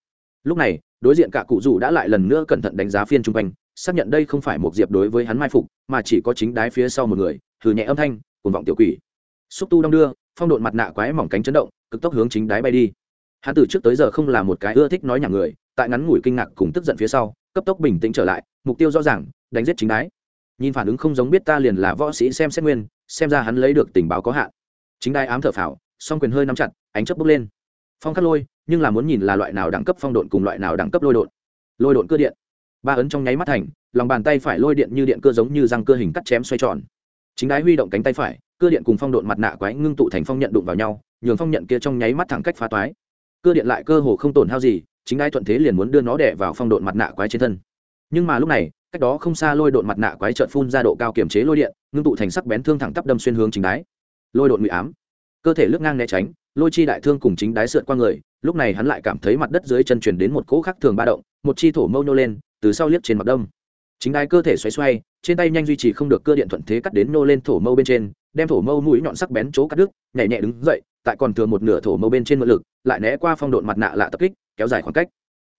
Lúc này, đối diện cả cụ rủ đã lại lần nữa cẩn thận đánh giá phiên chung quanh, xác nhận đây không phải một diệp đối với hắn mai phục, mà chỉ có chính đái phía sau một người thử nhẹ âm thanh cùng vọng tiểu quỷ. Xúc tu đong đưa, phong độn mặt nạ quái mỏng cánh chấn động, cực tốc hướng chính đái bay đi. Hắn từ trước tới giờ không là một cái ưa thích nói nhảm người, tại ngắn ngủi kinh ngạc cùng tức giận phía sau, cấp tốc bình tĩnh trở lại, mục tiêu rõ ràng, đánh giết chính đái. Nhìn phản ứng không giống biết ta liền là võ sĩ xem xét nguyên, xem ra hắn lấy được tình báo có hạn chính đái ám thở phào, song quyền hơi nắm chặt, ánh chớp bốc lên. Phong cắt lôi, nhưng là muốn nhìn là loại nào đẳng cấp phong độn cùng loại nào đẳng cấp lôi độn. Lôi độn cơ điện. Ba ấn trong nháy mắt thành, lòng bàn tay phải lôi điện như điện cơ giống như răng cơ hình cắt chém xoay tròn. Chính đái huy động cánh tay phải, cơ điện cùng phong độn mặt nạ quái ngưng tụ thành phong nhận đụng vào nhau, nhường phong nhận kia trong nháy mắt thẳng cách phá toái. Cơ điện lại cơ hồ không tổn hao gì, chính đái thuận thế liền muốn đưa nó đẻ vào phong độn mặt nạ quái trên thân. Nhưng mà lúc này, cách đó không xa lôi độn mặt nạ quái trợn phun ra độ cao kiểm chế lôi điện, ngưng tụ thành sắc bén thương thẳng tắp đâm xuyên hướng chính đái lôi đột ngụy ám. Cơ thể lướt ngang né tránh, lôi chi đại thương cùng chính đái sượt qua người, lúc này hắn lại cảm thấy mặt đất dưới chân chuyển đến một cỗ khắc thường ba động, một chi thổ mâu nô lên, từ sau liếc trên mặt đông. Chính đái cơ thể xoay xoay, trên tay nhanh duy trì không được cơ điện thuận thế cắt đến nô lên thổ mâu bên trên, đem thổ mâu mũi nhọn sắc bén chỗ cắt đứt, nhẹ nhẹ đứng dậy, tại còn thừa một nửa thổ mâu bên trên mượn lực, lại né qua phong độn mặt nạ lạ tập kích, kéo dài khoảng cách.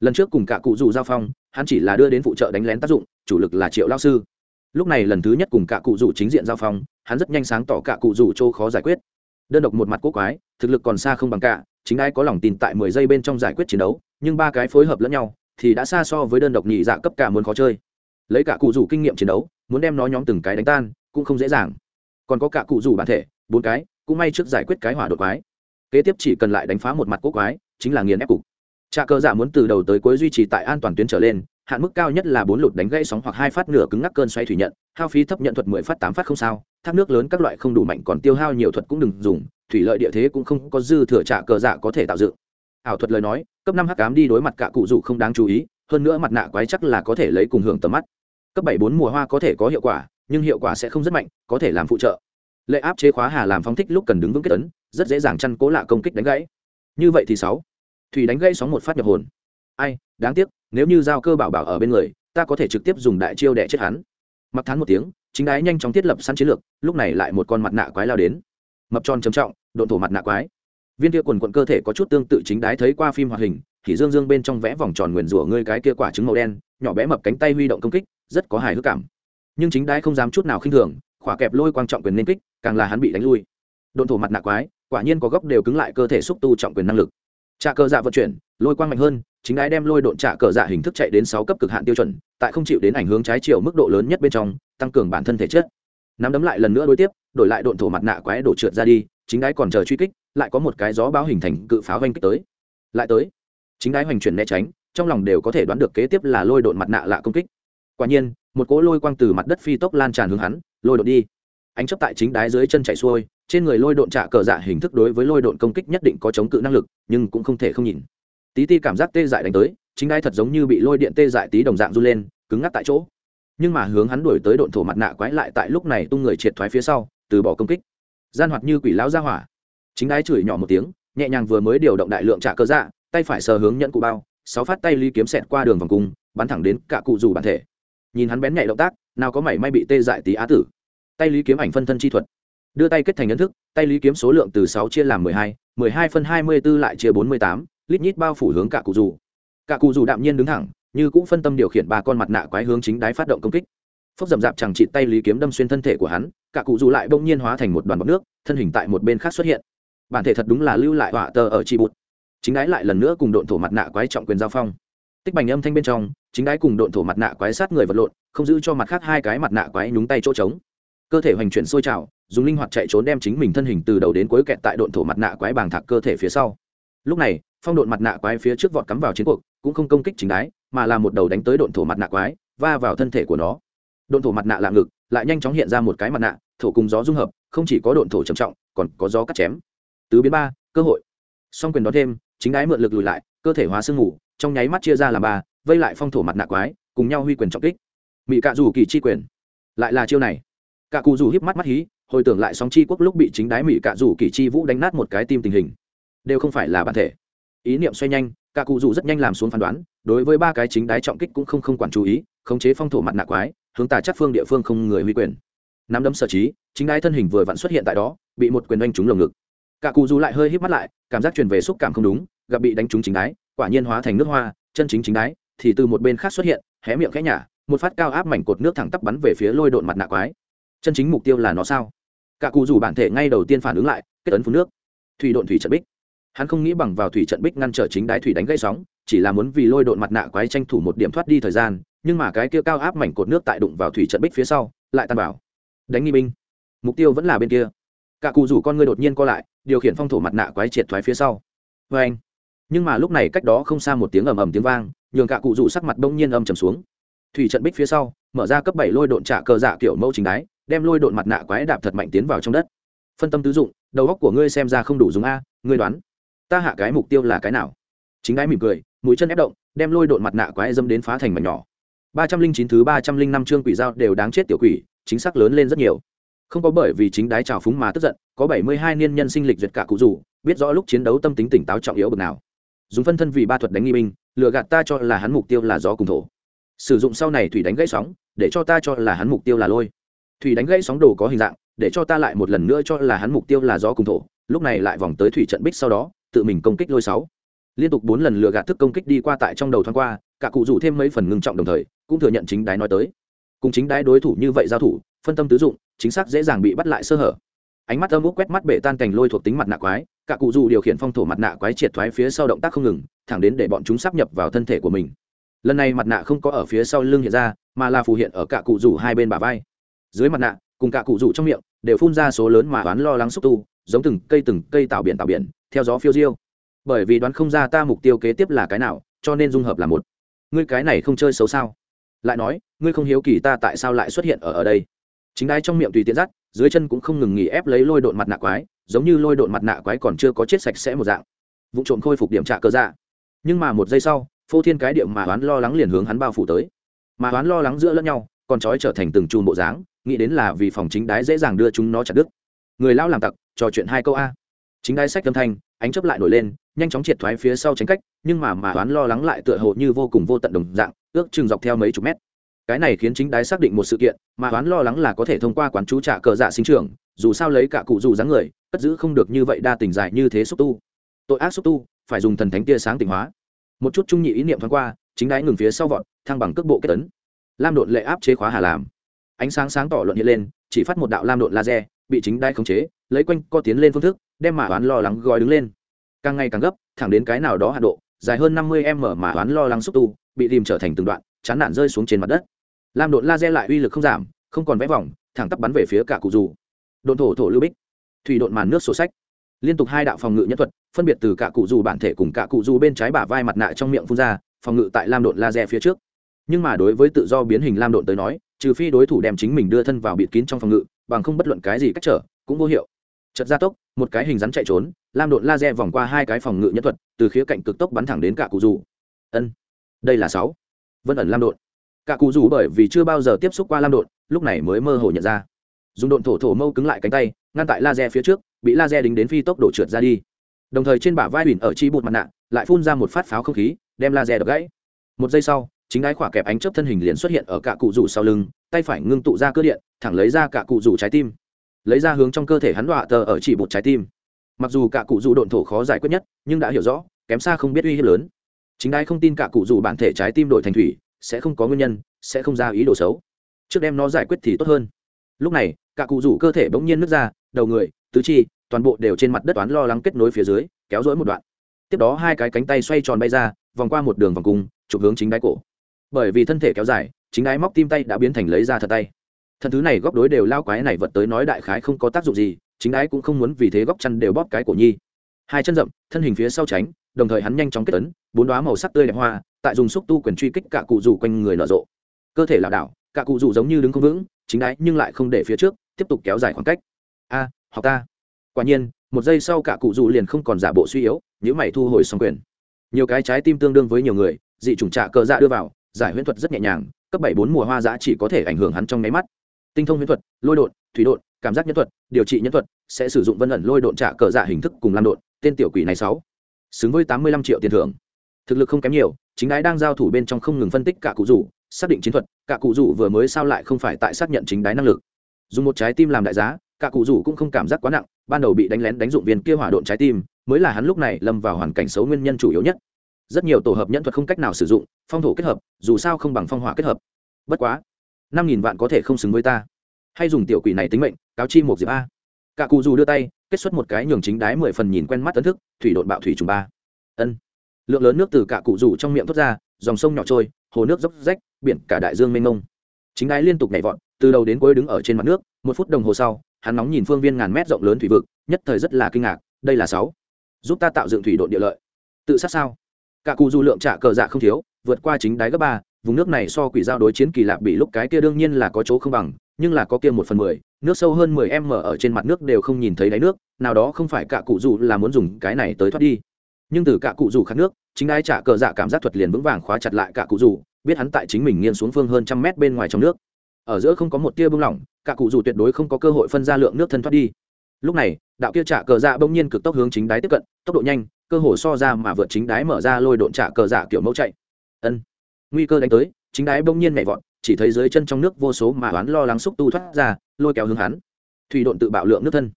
Lần trước cùng cả cụ dù giao phong, hắn chỉ là đưa đến phụ trợ đánh lén tác dụng, chủ lực là triệu lao sư lúc này lần thứ nhất cùng cả cụ rủ chính diện giao phong, hắn rất nhanh sáng tỏ cả cụ rủ châu khó giải quyết. Đơn độc một mặt quốc quái, thực lực còn xa không bằng cả, chính ai có lòng tin tại mười giây bên trong giải quyết chiến đấu, nhưng ba cái phối hợp lẫn nhau, thì đã xa so với đơn độc nhị dạ cấp cả muốn khó chơi. Lấy cả cụ rủ kinh nghiệm chiến đấu, muốn đem nó nhóm từng cái đánh tan, cũng không dễ dàng. Còn có cả cụ rủ bản thể, bốn cái, cũng may trước giải quyết cái hỏa đột quái. Kế tiếp chỉ cần lại đánh phá một mặt quốc quái, chính là nghiền ép cục. Trà cơ giả muốn từ đầu tới cuối duy trì tại an toàn tuyến trở lên hạn mức cao nhất là bốn lụt đánh gãy sóng hoặc hai phát nửa cứng ngắc cơn xoay thủy nhận, hao phí thấp nhận thuật mười phát tám phát không sao, thác nước lớn các loại không đủ mạnh còn tiêu hao nhiều thuật cũng đừng dùng, thủy lợi địa thế cũng không có dư thừa trả cờ dạ có thể tạo dựng. Ảo thuật lời nói, cấp năm h cám đi đối mặt cả cụ dù không đáng chú ý, hơn nữa mặt nạ quái chắc là có thể lấy cùng hưởng tầm mắt. Cấp bảy bốn mùa hoa có thể có hiệu quả, nhưng hiệu quả sẽ không rất mạnh, có thể làm phụ trợ. Lệ áp chế khóa hà làm phóng thích lúc cần đứng vững kết tấn rất dễ dàng chăn cố lạ công kích đánh gãy. Như vậy thì sáu, thủy đánh gãy sóng một phát nhập hồn. Ai, đáng tiếc nếu như giao cơ bảo bảo ở bên người, ta có thể trực tiếp dùng đại chiêu đẻ chết hắn. Mặc thán một tiếng, chính đái nhanh chóng thiết lập sẵn chiến lược, lúc này lại một con mặt nạ quái lao đến. Mập tròn trầm trọng, độn thổ mặt nạ quái. Viên kia quần quận cơ thể có chút tương tự chính đái thấy qua phim hoạt hình, thì dương dương bên trong vẽ vòng tròn nguyền rủa ngươi cái kia quả trứng màu đen, nhỏ bé mập cánh tay huy động công kích, rất có hài hước cảm. Nhưng chính đái không dám chút nào khinh thường, khỏa kẹp lôi quan trọng quyền nên kích, càng là hắn bị đánh lui. Độn thổ mặt nạ quái, quả nhiên có góc đều cứng lại cơ thể xúc tu trọng quyền năng lực trà cờ dạ vận chuyển, lôi quang mạnh hơn, chính đái đem lôi độn trả cờ dạ hình thức chạy đến sáu cấp cực hạn tiêu chuẩn, tại không chịu đến ảnh hướng trái chiều mức độ lớn nhất bên trong, tăng cường bản thân thể chất. Nắm đấm lại lần nữa đối tiếp, đổi lại độn thổ mặt nạ quái đổ trượt ra đi, chính đái còn chờ truy kích, lại có một cái gió báo hình thành cự pháo vanh kích tới. Lại tới, chính đái hoành chuyển né tránh, trong lòng đều có thể đoán được kế tiếp là lôi độn mặt nạ lạ công kích. Quả nhiên, một cỗ lôi quang từ mặt đất phi tốc lan tràn hướng hắn, lôi độn đi. Ánh chấp tại chính đái dưới chân chạy xuôi trên người lôi độn trả cờ dạ hình thức đối với lôi độn công kích nhất định có chống cự năng lực, nhưng cũng không thể không nhìn. Tí ti cảm giác tê dại đánh tới, chính ai thật giống như bị lôi điện tê dại tí đồng dạng run lên, cứng ngắc tại chỗ. Nhưng mà hướng hắn đuổi tới độn thổ mặt nạ quái lại tại lúc này tung người triệt thoái phía sau, từ bỏ công kích. Gian hoạt như quỷ lão ra hỏa. Chính ai chửi nhỏ một tiếng, nhẹ nhàng vừa mới điều động đại lượng trả cơ dạ tay phải sờ hướng nhận cụ bao, sáu phát tay ly kiếm xẹt qua đường vòng cung, bắn thẳng đến cả cụ dù bản thể. Nhìn hắn bén nhạy động tác, nào có mảy may bị tê dại tí á tử. Tay lý kiếm ảnh phân thân chi thuật đưa tay kết thành ấn thức, tay lý kiếm số lượng từ sáu chia làm mười hai mười hai phân hai mươi b ố lại chia bốn mươi tám, lít nhít bao phủ hướng cả cụ dù. Cả cụ dù đạm nhiên đứng thẳng, như cũng phân tâm điều khiển ba con mặt nạ quái hướng chính đái phát động công kích. Phốc dầm dạp chẳng trị tay lý kiếm đâm xuyên thân thể của hắn cả cụ dù lại bỗng nhiên hóa thành một đoàn bọc nước, thân hình tại một bên khác xuất hiện. Bản thể thật đúng là lưu lại họa tờ ở chi bụt. Chính đái lại lần nữa cùng độn thổ mặt nạ quái trọng quyền giao phong. Tích bành âm thanh bên trong, chính đái cùng độn thổ mặt nạ quái sát người vật lộn, không giữ cho mặt khác hai cái mặt nạ quái nhúng tay chỗ trống. Cơ thể hoành chuyển sôi trào dùng linh hoạt chạy trốn đem chính mình thân hình từ đầu đến cuối kẹt tại độn thổ mặt nạ quái bàng thạc cơ thể phía sau. Lúc này, phong độn mặt nạ quái phía trước vọt cắm vào chiến cuộc, cũng không công kích chính đái, mà là một đầu đánh tới độn thổ mặt nạ quái, va vào thân thể của nó. Độn thổ mặt nạ lạ ngực, lại nhanh chóng hiện ra một cái mặt nạ, thổ cùng gió dung hợp, không chỉ có độn thổ trầm trọng, còn có gió cắt chém. Tứ biến ba, cơ hội. Song quyền đó thêm, chính đái mượn lực lùi lại, cơ thể hóa sương ngủ trong nháy mắt chia ra làm ba, vây lại phong thổ mặt nạ quái, cùng nhau huy quyền trọng kích. Mỹ cạ rủ kỳ chi quyền. Lại là chiêu này. Cạ cụ rủ híp mắt mắt hí hồi tưởng lại sóng chi quốc lúc bị chính đái mỹ cạ rủ kỳ chi vũ đánh nát một cái tim tình hình. Đều không phải là bản thể. Ý niệm xoay nhanh, cạ cụ rủ rất nhanh làm xuống phán đoán, đối với ba cái chính đái trọng kích cũng không không quản chú ý, khống chế phong thổ mặt nạ quái, hướng tà chắc phương địa phương không người huy quyền. Nắm đấm sở trí, chính đái thân hình vừa vặn xuất hiện tại đó, bị một quyền đánh trúng lồng ngực. Cả cụ rủ lại hơi híp mắt lại, cảm giác truyền về xúc cảm không đúng, gặp bị đánh trúng chính đái, quả nhiên hóa thành nước hoa, chân chính chính đái, thì từ một bên khác xuất hiện, hé miệng khẽ nhả, một phát cao áp mảnh cột nước thẳng tắp bắn về phía lôi độn mặt nạ quái. Chân chính mục tiêu là nó sao? Cả cụ rủ bản thể ngay đầu tiên phản ứng lại, kết ấn phun nước. Thủy độn thủy trận bích. Hắn không nghĩ bằng vào thủy trận bích ngăn trở chính đái thủy đánh gây sóng, chỉ là muốn vì lôi độn mặt nạ quái tranh thủ một điểm thoát đi thời gian, nhưng mà cái kia cao áp mảnh cột nước tại đụng vào thủy trận bích phía sau, lại tan vào. Đánh nghi binh. Mục tiêu vẫn là bên kia. Cả cụ rủ con ngươi đột nhiên co lại, điều khiển phong thổ mặt nạ quái triệt thoái phía sau. Vê anh nhưng mà lúc này cách đó không xa một tiếng ầm ầm tiếng vang, nhường cả cụ rủ sắc mặt bỗng nhiên âm trầm xuống. Thủy trận bích phía sau, mở ra cấp bảy lôi độn trả cờ dạ kiểu mẫu chính đái đem lôi độn mặt nạ quái đạp thật mạnh tiến vào trong đất. Phân tâm tứ dụng, đầu góc của ngươi xem ra không đủ dùng a, ngươi đoán, ta hạ cái mục tiêu là cái nào? Chính ái mỉm cười, mũi chân ép động, đem lôi độn mặt nạ quái dâm đến phá thành mảnh nhỏ. Ba trăm linh chín thứ ba trăm linh năm chương quỷ dao đều đáng chết tiểu quỷ, chính xác lớn lên rất nhiều. Không có bởi vì chính đái trào phúng mà tức giận, có bảy mươi hai niên nhân sinh lịch duyệt cả cụ dù biết rõ lúc chiến đấu tâm tính tỉnh táo trọng yếu bực nào. Dùng phân thân vì ba thuật đánh nghi binh, lừa gạt ta cho là hắn mục tiêu là gió cùng thổ. Sử dụng sau này thủy đánh gãy sóng, để cho ta cho là hắn mục tiêu là lôi thủy đánh gãy sóng đồ có hình dạng, để cho ta lại một lần nữa cho là hắn mục tiêu là gió cùng thổ, lúc này lại vòng tới thủy trận bích sau đó, tự mình công kích lôi sáu. Liên tục bốn lần lừa gạt thức công kích đi qua tại trong đầu thoáng qua, cả cụ rủ thêm mấy phần ngưng trọng đồng thời, cũng thừa nhận chính đái nói tới. Cùng chính đái đối thủ như vậy giao thủ, phân tâm tứ dụng, chính xác dễ dàng bị bắt lại sơ hở. Ánh mắt âm úc quét mắt bể tan cành lôi thuộc tính mặt nạ quái, cả cụ dù điều khiển phong thổ mặt nạ quái triệt thoái phía sau động tác không ngừng, thẳng đến để bọn chúng sắp nhập vào thân thể của mình. Lần này mặt nạ không có ở phía sau lưng hiện ra, mà là phù hiện ở cả cụ rủ hai bên bả vai dưới mặt nạ, cùng cả cụ rủ trong miệng, đều phun ra số lớn mà đoán lo lắng xúc tu, giống từng cây từng cây tạo biển tạo biển, theo gió phiêu diêu. Bởi vì đoán không ra ta mục tiêu kế tiếp là cái nào, cho nên dung hợp là một. Ngươi cái này không chơi xấu sao? Lại nói, ngươi không hiếu kỳ ta tại sao lại xuất hiện ở ở đây? Chính đai trong miệng tùy tiện dắt, dưới chân cũng không ngừng nghỉ ép lấy lôi độn mặt nạ quái, giống như lôi độn mặt nạ quái còn chưa có chết sạch sẽ một dạng. Vụ trộm khôi phục điểm trạ cơ dạ. Nhưng mà một giây sau, phô thiên cái điệu mà đoán lo lắng liền hướng hắn bao phủ tới. Mà đoán lo lắng giữa lẫn nhau còn trói trở thành từng chùm bộ dáng, nghĩ đến là vì phòng chính đái dễ dàng đưa chúng nó chặt đứt. Người lao làm tặc, trò chuyện hai câu a. Chính đái sách âm thanh, ánh chấp lại nổi lên, nhanh chóng triệt thoái phía sau tránh cách, nhưng mà mà đoán lo lắng lại tựa hồ như vô cùng vô tận đồng dạng, ước chừng dọc theo mấy chục mét. Cái này khiến chính đái xác định một sự kiện, mà đoán lo lắng là có thể thông qua quán chú trả cờ dạ sinh trưởng, dù sao lấy cả cụ dù dáng người, cất giữ không được như vậy đa tình dài như thế xúc tu. Tội ác xúc tu, phải dùng thần thánh tia sáng tỉnh hóa. Một chút trung nhị ý niệm thoáng qua, chính đái ngừng phía sau vọt, thăng bằng cước bộ kết tấn lam đột lệ áp chế khóa hà làm ánh sáng sáng tỏ luận hiện lên, chỉ phát một đạo lam đột laser, bị chính đai khống chế, lấy quanh co tiến lên phương thức, đem mà oán lo lắng gói đứng lên. Càng ngày càng gấp, thẳng đến cái nào đó hạ độ, dài hơn năm mươi m mà oán lo lắng xúc tu, bị tìm trở thành từng đoạn, chán nản rơi xuống trên mặt đất. Lam đột laser lại uy lực không giảm, không còn vẽ vòng, thẳng tắp bắn về phía cả cụ dù. Đồn thổ thổ lưu bích, thủy đột màn nước sổ sách. Liên tục hai đạo phòng ngự nhân thuật, phân biệt từ cả cụ dù bản thể cùng cả cụ dù bên trái bả vai mặt nạ trong miệng phun ra, phòng ngự tại lam đột laser phía trước nhưng mà đối với tự do biến hình lam độn tới nói, trừ phi đối thủ đem chính mình đưa thân vào bịt kín trong phòng ngự, bằng không bất luận cái gì cách trở, cũng vô hiệu. Chật gia tốc, một cái hình rắn chạy trốn, lam độn laser vòng qua hai cái phòng ngự nhất thuật, từ khía cạnh cực tốc bắn thẳng đến cả cụ dù. Ân, đây là sáu. Vân ẩn lam độn. Cả cụ dù bởi vì chưa bao giờ tiếp xúc qua lam độn, lúc này mới mơ hồ nhận ra. Dùng độn thổ thổ mâu cứng lại cánh tay, ngăn tại laser phía trước, bị laser đính đến phi tốc độ trượt ra đi. Đồng thời trên bả vai bỉn ở chi bụt mặt nạ, lại phun ra một phát pháo không khí, đem laser đập gãy. Một giây sau chính đái khỏa kẹp ánh chớp thân hình liền xuất hiện ở cả cụ rủ sau lưng, tay phải ngưng tụ ra cơ điện, thẳng lấy ra cả cụ rủ trái tim. Lấy ra hướng trong cơ thể hắn đọa tờ ở chỉ bột trái tim. Mặc dù cả cụ rủ độn thổ khó giải quyết nhất, nhưng đã hiểu rõ, kém xa không biết uy hiếp lớn. Chính đái không tin cả cụ rủ bản thể trái tim đổi thành thủy, sẽ không có nguyên nhân, sẽ không ra ý đồ xấu. Trước đem nó giải quyết thì tốt hơn. Lúc này cả cụ rủ cơ thể bỗng nhiên nứt ra, đầu người, tứ chi, toàn bộ đều trên mặt đất toán lo lắng kết nối phía dưới, kéo dỗi một đoạn. Tiếp đó hai cái cánh tay xoay tròn bay ra, vòng qua một đường vòng cung, chụp hướng chính đáy cổ bởi vì thân thể kéo dài, chính ái móc tim tay đã biến thành lấy ra thật tay. Thần thứ này góc đối đều lao quái này vật tới nói đại khái không có tác dụng gì, chính ái cũng không muốn vì thế góc chăn đều bóp cái cổ nhi. Hai chân rậm, thân hình phía sau tránh, đồng thời hắn nhanh chóng kết tấn bốn đoá màu sắc tươi đẹp hoa, tại dùng xúc tu quyền truy kích cả cụ rủ quanh người nở rộ. Cơ thể lảo đảo, cả cụ rủ giống như đứng không vững, chính ái nhưng lại không để phía trước, tiếp tục kéo dài khoảng cách. A, học ta. Quả nhiên, một giây sau cả cụ rủ liền không còn giả bộ suy yếu những mày thu hồi xong quyền. Nhiều cái trái tim tương đương với nhiều người, dị chủng trạ cờ dạ đưa vào giải huyễn thuật rất nhẹ nhàng, cấp bảy bốn mùa hoa giã chỉ có thể ảnh hưởng hắn trong nháy mắt. Tinh thông huyễn thuật, lôi đột thủy đột cảm giác nhân thuật, điều trị nhân thuật, sẽ sử dụng vân ẩn lôi độn trả cờ dạ hình thức cùng lam đột tên tiểu quỷ này sáu. Xứng với tám mươi lăm triệu tiền thưởng. Thực lực không kém nhiều, chính đái đang giao thủ bên trong không ngừng phân tích cả cụ rủ, xác định chiến thuật, cả cụ rủ vừa mới sao lại không phải tại xác nhận chính đái năng lực. Dùng một trái tim làm đại giá, cả cụ rủ cũng không cảm giác quá nặng, ban đầu bị đánh lén đánh dụng viên kia hỏa độn trái tim, mới là hắn lúc này lâm vào hoàn cảnh xấu nguyên nhân chủ yếu nhất rất nhiều tổ hợp nhẫn thuật không cách nào sử dụng, phong thổ kết hợp, dù sao không bằng phong hỏa kết hợp. Bất quá, năm nghìn vạn có thể không xứng với ta. Hay dùng tiểu quỷ này tính mệnh, cáo chi một diệp a. Cả cụ dù đưa tay, kết xuất một cái nhường chính đái mười phần nhìn quen mắt tấn thức, thủy đột bạo thủy trùng ba. Ân. Lượng lớn nước từ cả cụ rủ trong miệng thoát ra, dòng sông nhỏ trôi, hồ nước dốc rách, biển cả đại dương mênh mông. Chính đái liên tục nhảy vọt, từ đầu đến cuối đứng ở trên mặt nước, một phút đồng hồ sau, hắn nóng nhìn phương viên ngàn mét rộng lớn thủy vực, nhất thời rất là kinh ngạc, đây là sáu. Giúp ta tạo dựng thủy độn địa lợi. Tự sát sao? Cả cụ dù lượng trả cờ dạ không thiếu, vượt qua chính đáy gấp ba, vùng nước này so quỷ giao đối chiến kỳ lạ bị lúc cái kia đương nhiên là có chỗ không bằng, nhưng là có kia một phần mười, nước sâu hơn mười m ở trên mặt nước đều không nhìn thấy đáy nước, nào đó không phải cả cụ dù là muốn dùng cái này tới thoát đi. Nhưng từ cả cụ dù khát nước, chính ai trả cờ dạ cảm giác thuật liền vững vàng khóa chặt lại cả cụ dù, biết hắn tại chính mình nghiêng xuống phương hơn trăm mét bên ngoài trong nước. Ở giữa không có một tia bưng lỏng, cả cụ dù tuyệt đối không có cơ hội phân ra lượng nước thân thoát đi. Lúc này, đạo kia trả cờ dạ bỗng nhiên cực tốc hướng chính đáy tiếp cận, tốc độ nhanh cơ hồ so ra mà vượt chính đái mở ra lôi độn trả cờ giả kiểu mẫu chạy. Ân. Nguy cơ đánh tới, chính đái bỗng nhiên nhảy vọt, chỉ thấy dưới chân trong nước vô số mà oán lo lắng xúc tu thoát ra, lôi kéo hướng hắn. Thủy độn tự bạo lượng nước thân.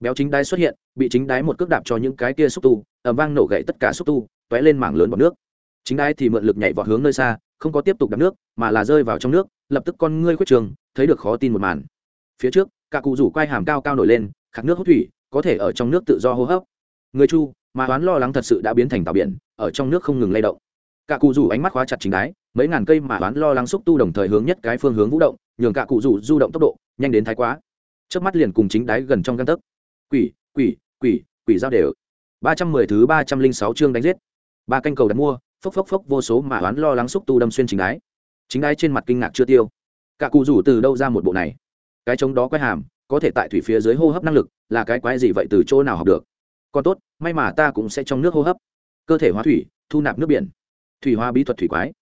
Béo chính đái xuất hiện, bị chính đái một cước đạp cho những cái kia xúc tu ẩm vang nổ gậy tất cả xúc tu t lên mảng lớn bọt nước. Chính đái thì mượn lực nhảy vọt hướng nơi xa, không có tiếp tục đạp nước, mà là rơi vào trong nước, lập tức con ngươi khuất trường, thấy được khó tin một màn. Phía trước, cả cụ rủ quai hàm cao cao nổi lên, khạc nước hút thủy, có thể ở trong nước tự do hô hấp. Người chu mà oán lo lắng thật sự đã biến thành tàu biển ở trong nước không ngừng lay động. Cả cụ rủ ánh mắt khóa chặt chính đái, mấy ngàn cây mà oán lo lắng xúc tu đồng thời hướng nhất cái phương hướng vũ động nhường cả cụ rủ du động tốc độ nhanh đến thái quá. Trước mắt liền cùng chính đái gần trong găng tấc. Quỷ quỷ quỷ quỷ giao đều. Ba trăm mười thứ ba trăm linh sáu chương đánh giết. Ba canh cầu đặt mua phốc phốc phốc vô số mà oán lo lắng xúc tu đâm xuyên chính đái. chính đái trên mặt kinh ngạc chưa tiêu. Cả cụ rủ từ đâu ra một bộ này? Cái chống đó quay hàm có thể tại thủy phía dưới hô hấp năng lực là cái quái gì vậy từ chỗ nào học được? Còn tốt, may mà ta cũng sẽ trong nước hô hấp. Cơ thể hóa thủy, thu nạp nước biển. Thủy hoa bí thuật thủy quái.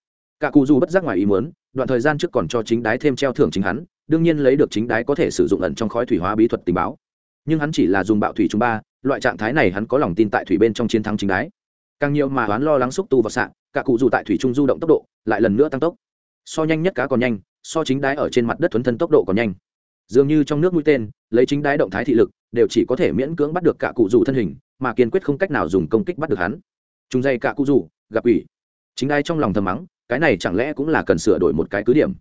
Cả cụ dù bất giác ngoài ý muốn, đoạn thời gian trước còn cho chính đái thêm treo thưởng chính hắn, đương nhiên lấy được chính đái có thể sử dụng ẩn trong khói thủy hóa bí thuật tình báo. Nhưng hắn chỉ là dùng bạo thủy trung ba, loại trạng thái này hắn có lòng tin tại thủy bên trong chiến thắng chính đái. Càng nhiều mà hoán lo lắng xúc tu vào sạn cả cụ dù tại thủy trung du động tốc độ lại lần nữa tăng tốc. So nhanh nhất cá còn nhanh, so chính đái ở trên mặt đất thuấn thân tốc độ còn nhanh. Dường như trong nước mũi tên, lấy chính đái động thái thị lực, đều chỉ có thể miễn cưỡng bắt được cả cụ dù thân hình mà kiên quyết không cách nào dùng công kích bắt được hắn. Chúng dây cả cụ rủ, gặp ủy. Chính ai trong lòng thầm mắng, cái này chẳng lẽ cũng là cần sửa đổi một cái cứ điểm?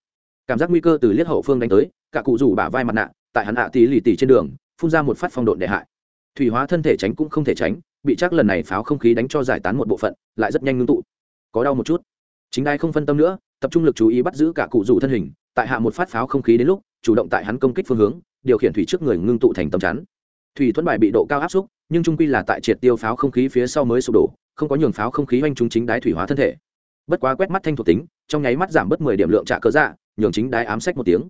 Cảm giác nguy cơ từ liết hậu phương đánh tới, cả cụ rủ bả vai mặt nạ, tại hắn hạ tí lì tì trên đường, phun ra một phát phong độn để hại. Thủy hóa thân thể tránh cũng không thể tránh, bị chắc lần này pháo không khí đánh cho giải tán một bộ phận, lại rất nhanh ngưng tụ. Có đau một chút. Chính ai không phân tâm nữa, tập trung lực chú ý bắt giữ cả cụ rủ thân hình, tại hạ một phát pháo không khí đến lúc, chủ động tại hắn công kích phương hướng, điều khiển thủy trước người ngưng tụ thành tầm chắn. Thủy thuẫn bài bị độ cao áp xúc nhưng trung quy là tại triệt tiêu pháo không khí phía sau mới sụp đổ, không có nhường pháo không khí oanh trúng chính đái thủy hóa thân thể. Bất quá quét mắt thanh thuộc tính, trong nháy mắt giảm bớt mười điểm lượng trả cơ dạ nhường chính đái ám sách một tiếng.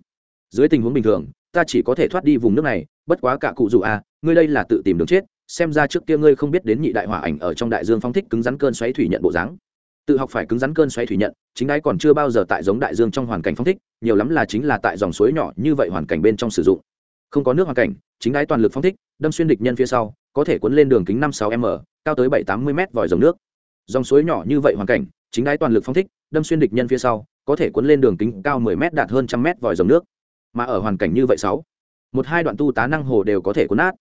Dưới tình huống bình thường, ta chỉ có thể thoát đi vùng nước này, bất quá cả cụ dù a à, ngươi đây là tự tìm đường chết, xem ra trước kia ngươi không biết đến nhị đại hỏa ảnh ở trong đại dương phong thích cứng rắn cơn xoáy thủy nhận bộ dáng. Tự học phải cứng rắn cơn xoáy thủy nhận, chính đái còn chưa bao giờ tại giống đại dương trong hoàn cảnh phong thích, nhiều lắm là chính là tại dòng suối nhỏ như vậy hoàn cảnh bên trong sử dụng không có nước hoàn cảnh, chính đái toàn lực phong thích, đâm xuyên địch nhân phía sau, có thể cuốn lên đường kính năm sáu m, cao tới bảy tám mươi m vòi dòng nước. Dòng suối nhỏ như vậy hoàn cảnh, chính đái toàn lực phong thích, đâm xuyên địch nhân phía sau, có thể cuốn lên đường kính cao mười m đạt hơn trăm m vòi dòng nước. Mà ở hoàn cảnh như vậy sáu, một hai đoạn tu tá năng hồ đều có thể cuốn nát.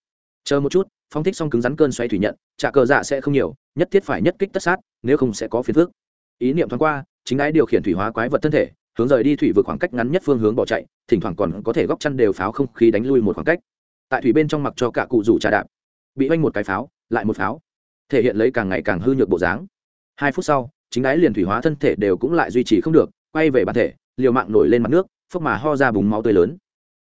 Chờ một chút phong thích xong cứng rắn cơn xoay thủy nhận, trả cờ dạ sẽ không nhiều, nhất thiết phải nhất kích tất sát, nếu không sẽ có phiền phước ý niệm thoáng qua, chính đái điều khiển thủy hóa quái vật thân thể hướng rời đi thủy vực khoảng cách ngắn nhất phương hướng bỏ chạy, thỉnh thoảng còn có thể góc chăn đều pháo không khí đánh lui một khoảng cách. Tại thủy bên trong mặc cho cả cụ rủ trà đạp, bị oanh một cái pháo, lại một pháo, thể hiện lấy càng ngày càng hư nhược bộ dáng. Hai phút sau, chính ái liền thủy hóa thân thể đều cũng lại duy trì không được, quay về bản thể, liều mạng nổi lên mặt nước, phốc mà ho ra bùng máu tươi lớn.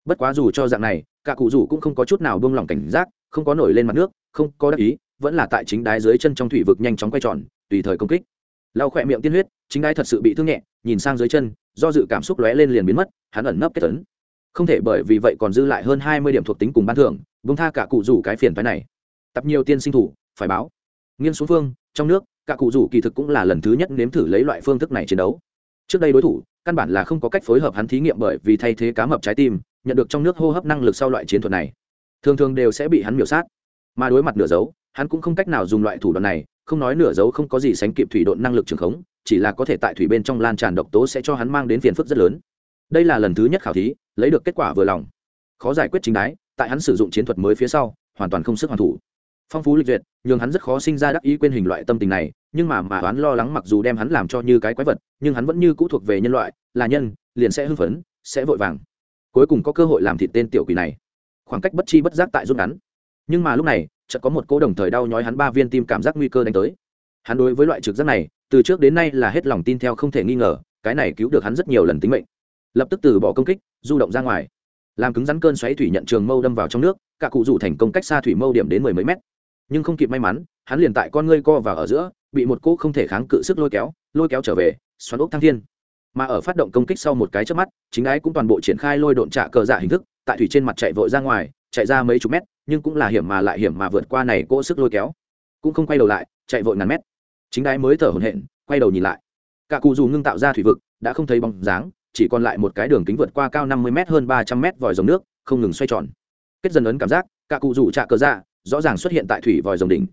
Bất quá dù cho dạng này, cả cụ rủ cũng không có chút nào buông lỏng cảnh giác, không có nổi lên mặt nước, không có đắc ý, vẫn là tại chính đáy dưới chân trong thủy vực nhanh chóng quay tròn, tùy thời công kích lau khỏe miệng tiên huyết, chính ai thật sự bị thương nhẹ, nhìn sang dưới chân, do dự cảm xúc lóe lên liền biến mất, hắn ẩn nấp kết tấn không thể bởi vì vậy còn dư lại hơn hai mươi điểm thuộc tính cùng ban thưởng vung tha cả cụ rủ cái phiền phái này. Tập nhiều tiên sinh thủ, phải báo. Nghiêng xuống phương, trong nước, cả cụ rủ kỳ thực cũng là lần thứ nhất nếm thử lấy loại phương thức này chiến đấu. Trước đây đối thủ, căn bản là không có cách phối hợp hắn thí nghiệm bởi vì thay thế cá mập trái tim, nhận được trong nước hô hấp năng lực sau loại chiến thuật này. Thường thường đều sẽ bị hắn miểu sát, mà đối mặt nửa dấu, hắn cũng không cách nào dùng loại thủ đoạn này không nói nửa dấu không có gì sánh kịp thủy độn năng lực trường khống, chỉ là có thể tại thủy bên trong lan tràn độc tố sẽ cho hắn mang đến phiền phức rất lớn. Đây là lần thứ nhất khảo thí, lấy được kết quả vừa lòng. Khó giải quyết chính đái, tại hắn sử dụng chiến thuật mới phía sau, hoàn toàn không sức hoàn thủ. Phong phú lịch duyệt, nhường hắn rất khó sinh ra đắc ý quên hình loại tâm tình này, nhưng mà mà hắn lo lắng mặc dù đem hắn làm cho như cái quái vật, nhưng hắn vẫn như cũ thuộc về nhân loại, là nhân, liền sẽ hưng phấn, sẽ vội vàng. Cuối cùng có cơ hội làm thịt tên tiểu quỷ này. Khoảng cách bất chi bất giác tại rút ngắn. Nhưng mà lúc này chợt có một cỗ đồng thời đau nhói hắn ba viên tim cảm giác nguy cơ đánh tới. Hắn đối với loại trực giác này, từ trước đến nay là hết lòng tin theo không thể nghi ngờ, cái này cứu được hắn rất nhiều lần tính mệnh. Lập tức từ bỏ công kích, du động ra ngoài. Làm cứng rắn cơn xoáy thủy nhận trường mâu đâm vào trong nước, cả cụ rủ thành công cách xa thủy mâu điểm đến mười mấy mét. Nhưng không kịp may mắn, hắn liền tại con ngươi co vào ở giữa, bị một cỗ không thể kháng cự sức lôi kéo lôi kéo trở về, xoắn ốc thăng thiên. Mà ở phát động công kích sau một cái trước mắt, chính ái cũng toàn bộ triển khai lôi độn trả cờ dạ hình thức, tại thủy trên mặt chạy vội ra ngoài, chạy ra mấy chục mét nhưng cũng là hiểm mà lại hiểm mà vượt qua này cỗ sức lôi kéo. Cũng không quay đầu lại, chạy vội ngàn mét. Chính đái mới thở hổn hển, quay đầu nhìn lại. Cả cụ dù ngưng tạo ra thủy vực, đã không thấy bóng dáng, chỉ còn lại một cái đường kính vượt qua cao năm mươi m hơn ba trăm m vòi dòng nước, không ngừng xoay tròn. Kết dần ấn cảm giác, cả cụ rủ trạ cờ dạ rõ ràng xuất hiện tại thủy vòi dòng đỉnh.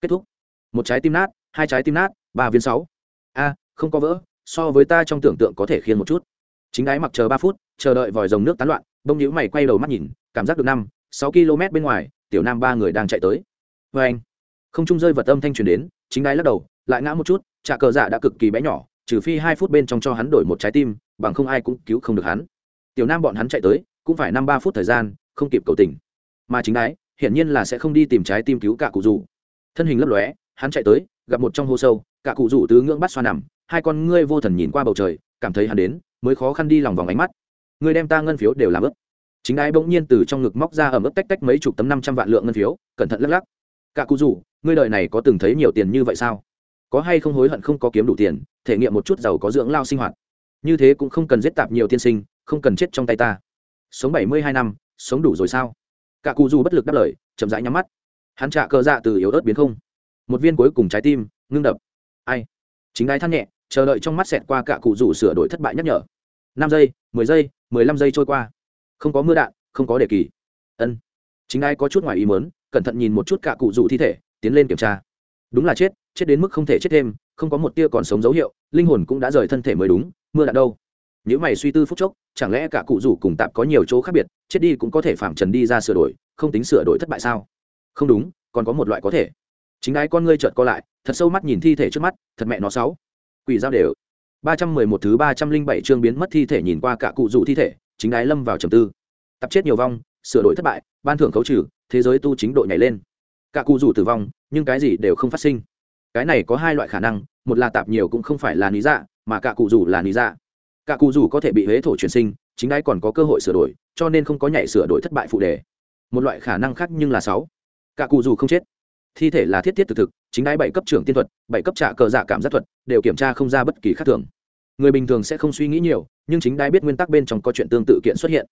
Kết thúc. Một trái tim nát, hai trái tim nát, ba viên sáu. A, không có vỡ, so với ta trong tưởng tượng có thể khiên một chút. Chính đái mặc chờ ba phút, chờ đợi vòi dòng nước tán loạn bông nhữ mày quay đầu mắt nhìn, cảm giác được năm sáu km bên ngoài, tiểu nam ba người đang chạy tới. Vê anh, không trung rơi vật âm thanh truyền đến, chính đái lắc đầu, lại ngã một chút trà cờ dạ đã cực kỳ bé nhỏ, trừ phi hai phút bên trong cho hắn đổi một trái tim, bằng không ai cũng cứu không được hắn. Tiểu nam bọn hắn chạy tới, cũng phải năm ba phút thời gian, không kịp cầu tình. Mà chính đái, hiển nhiên là sẽ không đi tìm trái tim cứu cả cụ rủ. Thân hình lấp lóe, hắn chạy tới, gặp một trong hô sâu, cả cụ rủ tứ ngưỡng bắt xoa nằm, hai con ngươi vô thần nhìn qua bầu trời, cảm thấy hắn đến, mới khó khăn đi lòng vòng ánh mắt. Ngươi đem ta ngân phiếu đều làm ướt chính đái bỗng nhiên từ trong ngực móc ra ẩm mức tách tách mấy chục tấm năm trăm vạn lượng ngân phiếu, cẩn thận lắc lắc. Cả cụ rủ, ngươi đời này có từng thấy nhiều tiền như vậy sao? Có hay không hối hận không có kiếm đủ tiền, thể nghiệm một chút giàu có dưỡng lao sinh hoạt? Như thế cũng không cần giết tạp nhiều tiên sinh, không cần chết trong tay ta. Sống bảy mươi hai năm, sống đủ rồi sao? Cả cụ dù bất lực đáp lời, chậm rãi nhắm mắt. Hắn trả cơ dạ từ yếu ớt biến không. Một viên cuối cùng trái tim, ngưng đập. Ai? Chính đái than nhẹ, chờ đợi trong mắt xẹt qua cả cụ rủ sửa đổi thất bại nhắc nhở. Năm giây, mười giây, mười lăm giây trôi qua không có mưa đạn, không có đề kỳ. Ân. Chính ai có chút ngoài ý mớn cẩn thận nhìn một chút cả cụ rủ thi thể, tiến lên kiểm tra. Đúng là chết chết đến mức không thể chết thêm, không có một tia còn sống dấu hiệu, linh hồn cũng đã rời thân thể mới đúng, mưa đạn đâu? Nếu mày suy tư phút chốc, chẳng lẽ cả cụ rủ cùng tạp có nhiều chỗ khác biệt, chết đi cũng có thể phạm trần đi ra sửa đổi, không tính sửa đổi thất bại sao? Không đúng, còn có một loại có thể. Chính ai con ngươi chợt co lại, thật sâu mắt nhìn thi thể trước mắt, thật mẹ nó sáu. Quỷ dao đều. Ba trăm mười một thứ ba trăm linh bảy chương biến mất thi thể nhìn qua cả cụ rủ thi thể chính ái lâm vào trầm tư. Tập chết nhiều vong, sửa đổi thất bại, ban thưởng khấu trừ, thế giới tu chính độ nhảy lên. Cả cụ rủ tử vong, nhưng cái gì đều không phát sinh. Cái này có hai loại khả năng, một là tạp nhiều cũng không phải là lý dạ mà cả cụ rủ là lý dạ. Cả cụ rủ có thể bị huế thổ chuyển sinh, chính ái còn có cơ hội sửa đổi, cho nên không có nhảy sửa đổi thất bại phụ đề. Một loại khả năng khác nhưng là sáu. Cả cụ rủ không chết. Thi thể là thiết thiết thực thực, chính đái bảy cấp trưởng tiên thuật, bảy cấp trả cờ dạ cảm giác thuật, đều kiểm tra không ra bất kỳ khác thường người bình thường sẽ không suy nghĩ nhiều, nhưng chính đai biết nguyên tắc bên trong có chuyện tương tự kiện xuất hiện.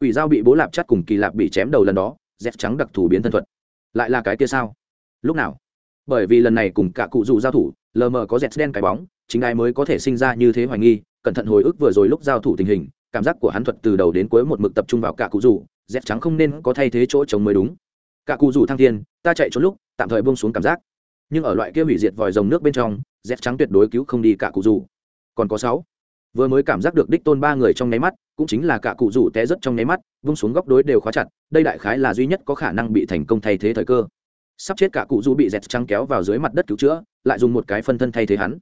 Ủy giao bị bố lạp chắt cùng kỳ lạp bị chém đầu lần đó, dép trắng đặc thù biến thân thuật. Lại là cái kia sao? Lúc nào? Bởi vì lần này cùng cả cụ dù giao thủ, lờ mờ có dẹt đen cái bóng, chính ai mới có thể sinh ra như thế hoài nghi, cẩn thận hồi ức vừa rồi lúc giao thủ tình hình, cảm giác của hắn thuật từ đầu đến cuối một mực tập trung vào cả cụ dù dẹt trắng không nên có thay thế chỗ chống mới đúng. Cả cụ dù thăng thiên, ta chạy trốn lúc, tạm thời buông xuống cảm giác. Nhưng ở loại kia hủy diệt vòi rồng nước bên trong, dép trắng tuyệt đối cứu không đi cả cụ dù còn có sáu. Vừa mới cảm giác được đích tôn ba người trong nháy mắt, cũng chính là cả cụ rủ té rất trong nháy mắt, vung xuống góc đối đều khóa chặt, đây đại khái là duy nhất có khả năng bị thành công thay thế thời cơ. Sắp chết cả cụ rủ bị dẹt trắng kéo vào dưới mặt đất cứu chữa, lại dùng một cái phân thân thay thế hắn.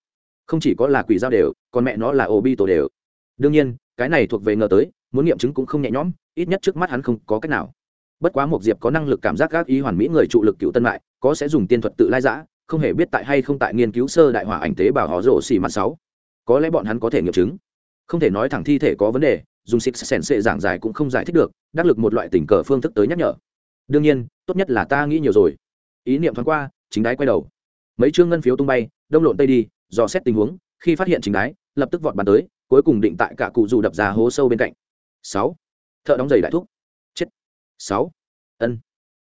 Không chỉ có là quỷ dao đều, còn mẹ nó là ô bi tổ đều. Đương nhiên, cái này thuộc về ngờ tới, muốn nghiệm chứng cũng không nhẹ nhõm, ít nhất trước mắt hắn không có cách nào. Bất quá một diệp có năng lực cảm giác gác ý hoàn mỹ người trụ lực cựu tân mại, có sẽ dùng tiên thuật tự lai giã, không hề biết tại hay không tại nghiên cứu sơ đại hỏa ảnh tế bào họ rổ xì mặt sáu có lẽ bọn hắn có thể nghiệm chứng. Không thể nói thẳng thi thể có vấn đề, dùng xịt sèn sệ giảng giải cũng không giải thích được, đắc lực một loại tình cờ phương thức tới nhắc nhở. Đương nhiên, tốt nhất là ta nghĩ nhiều rồi. Ý niệm thoáng qua, chính đái quay đầu. Mấy chương ngân phiếu tung bay, đông lộn tây đi, dò xét tình huống, khi phát hiện chính đái, lập tức vọt bàn tới, cuối cùng định tại cả cụ dù đập ra hố sâu bên cạnh. Sáu. Thợ đóng giày đại thúc. Chết. Sáu. Ân.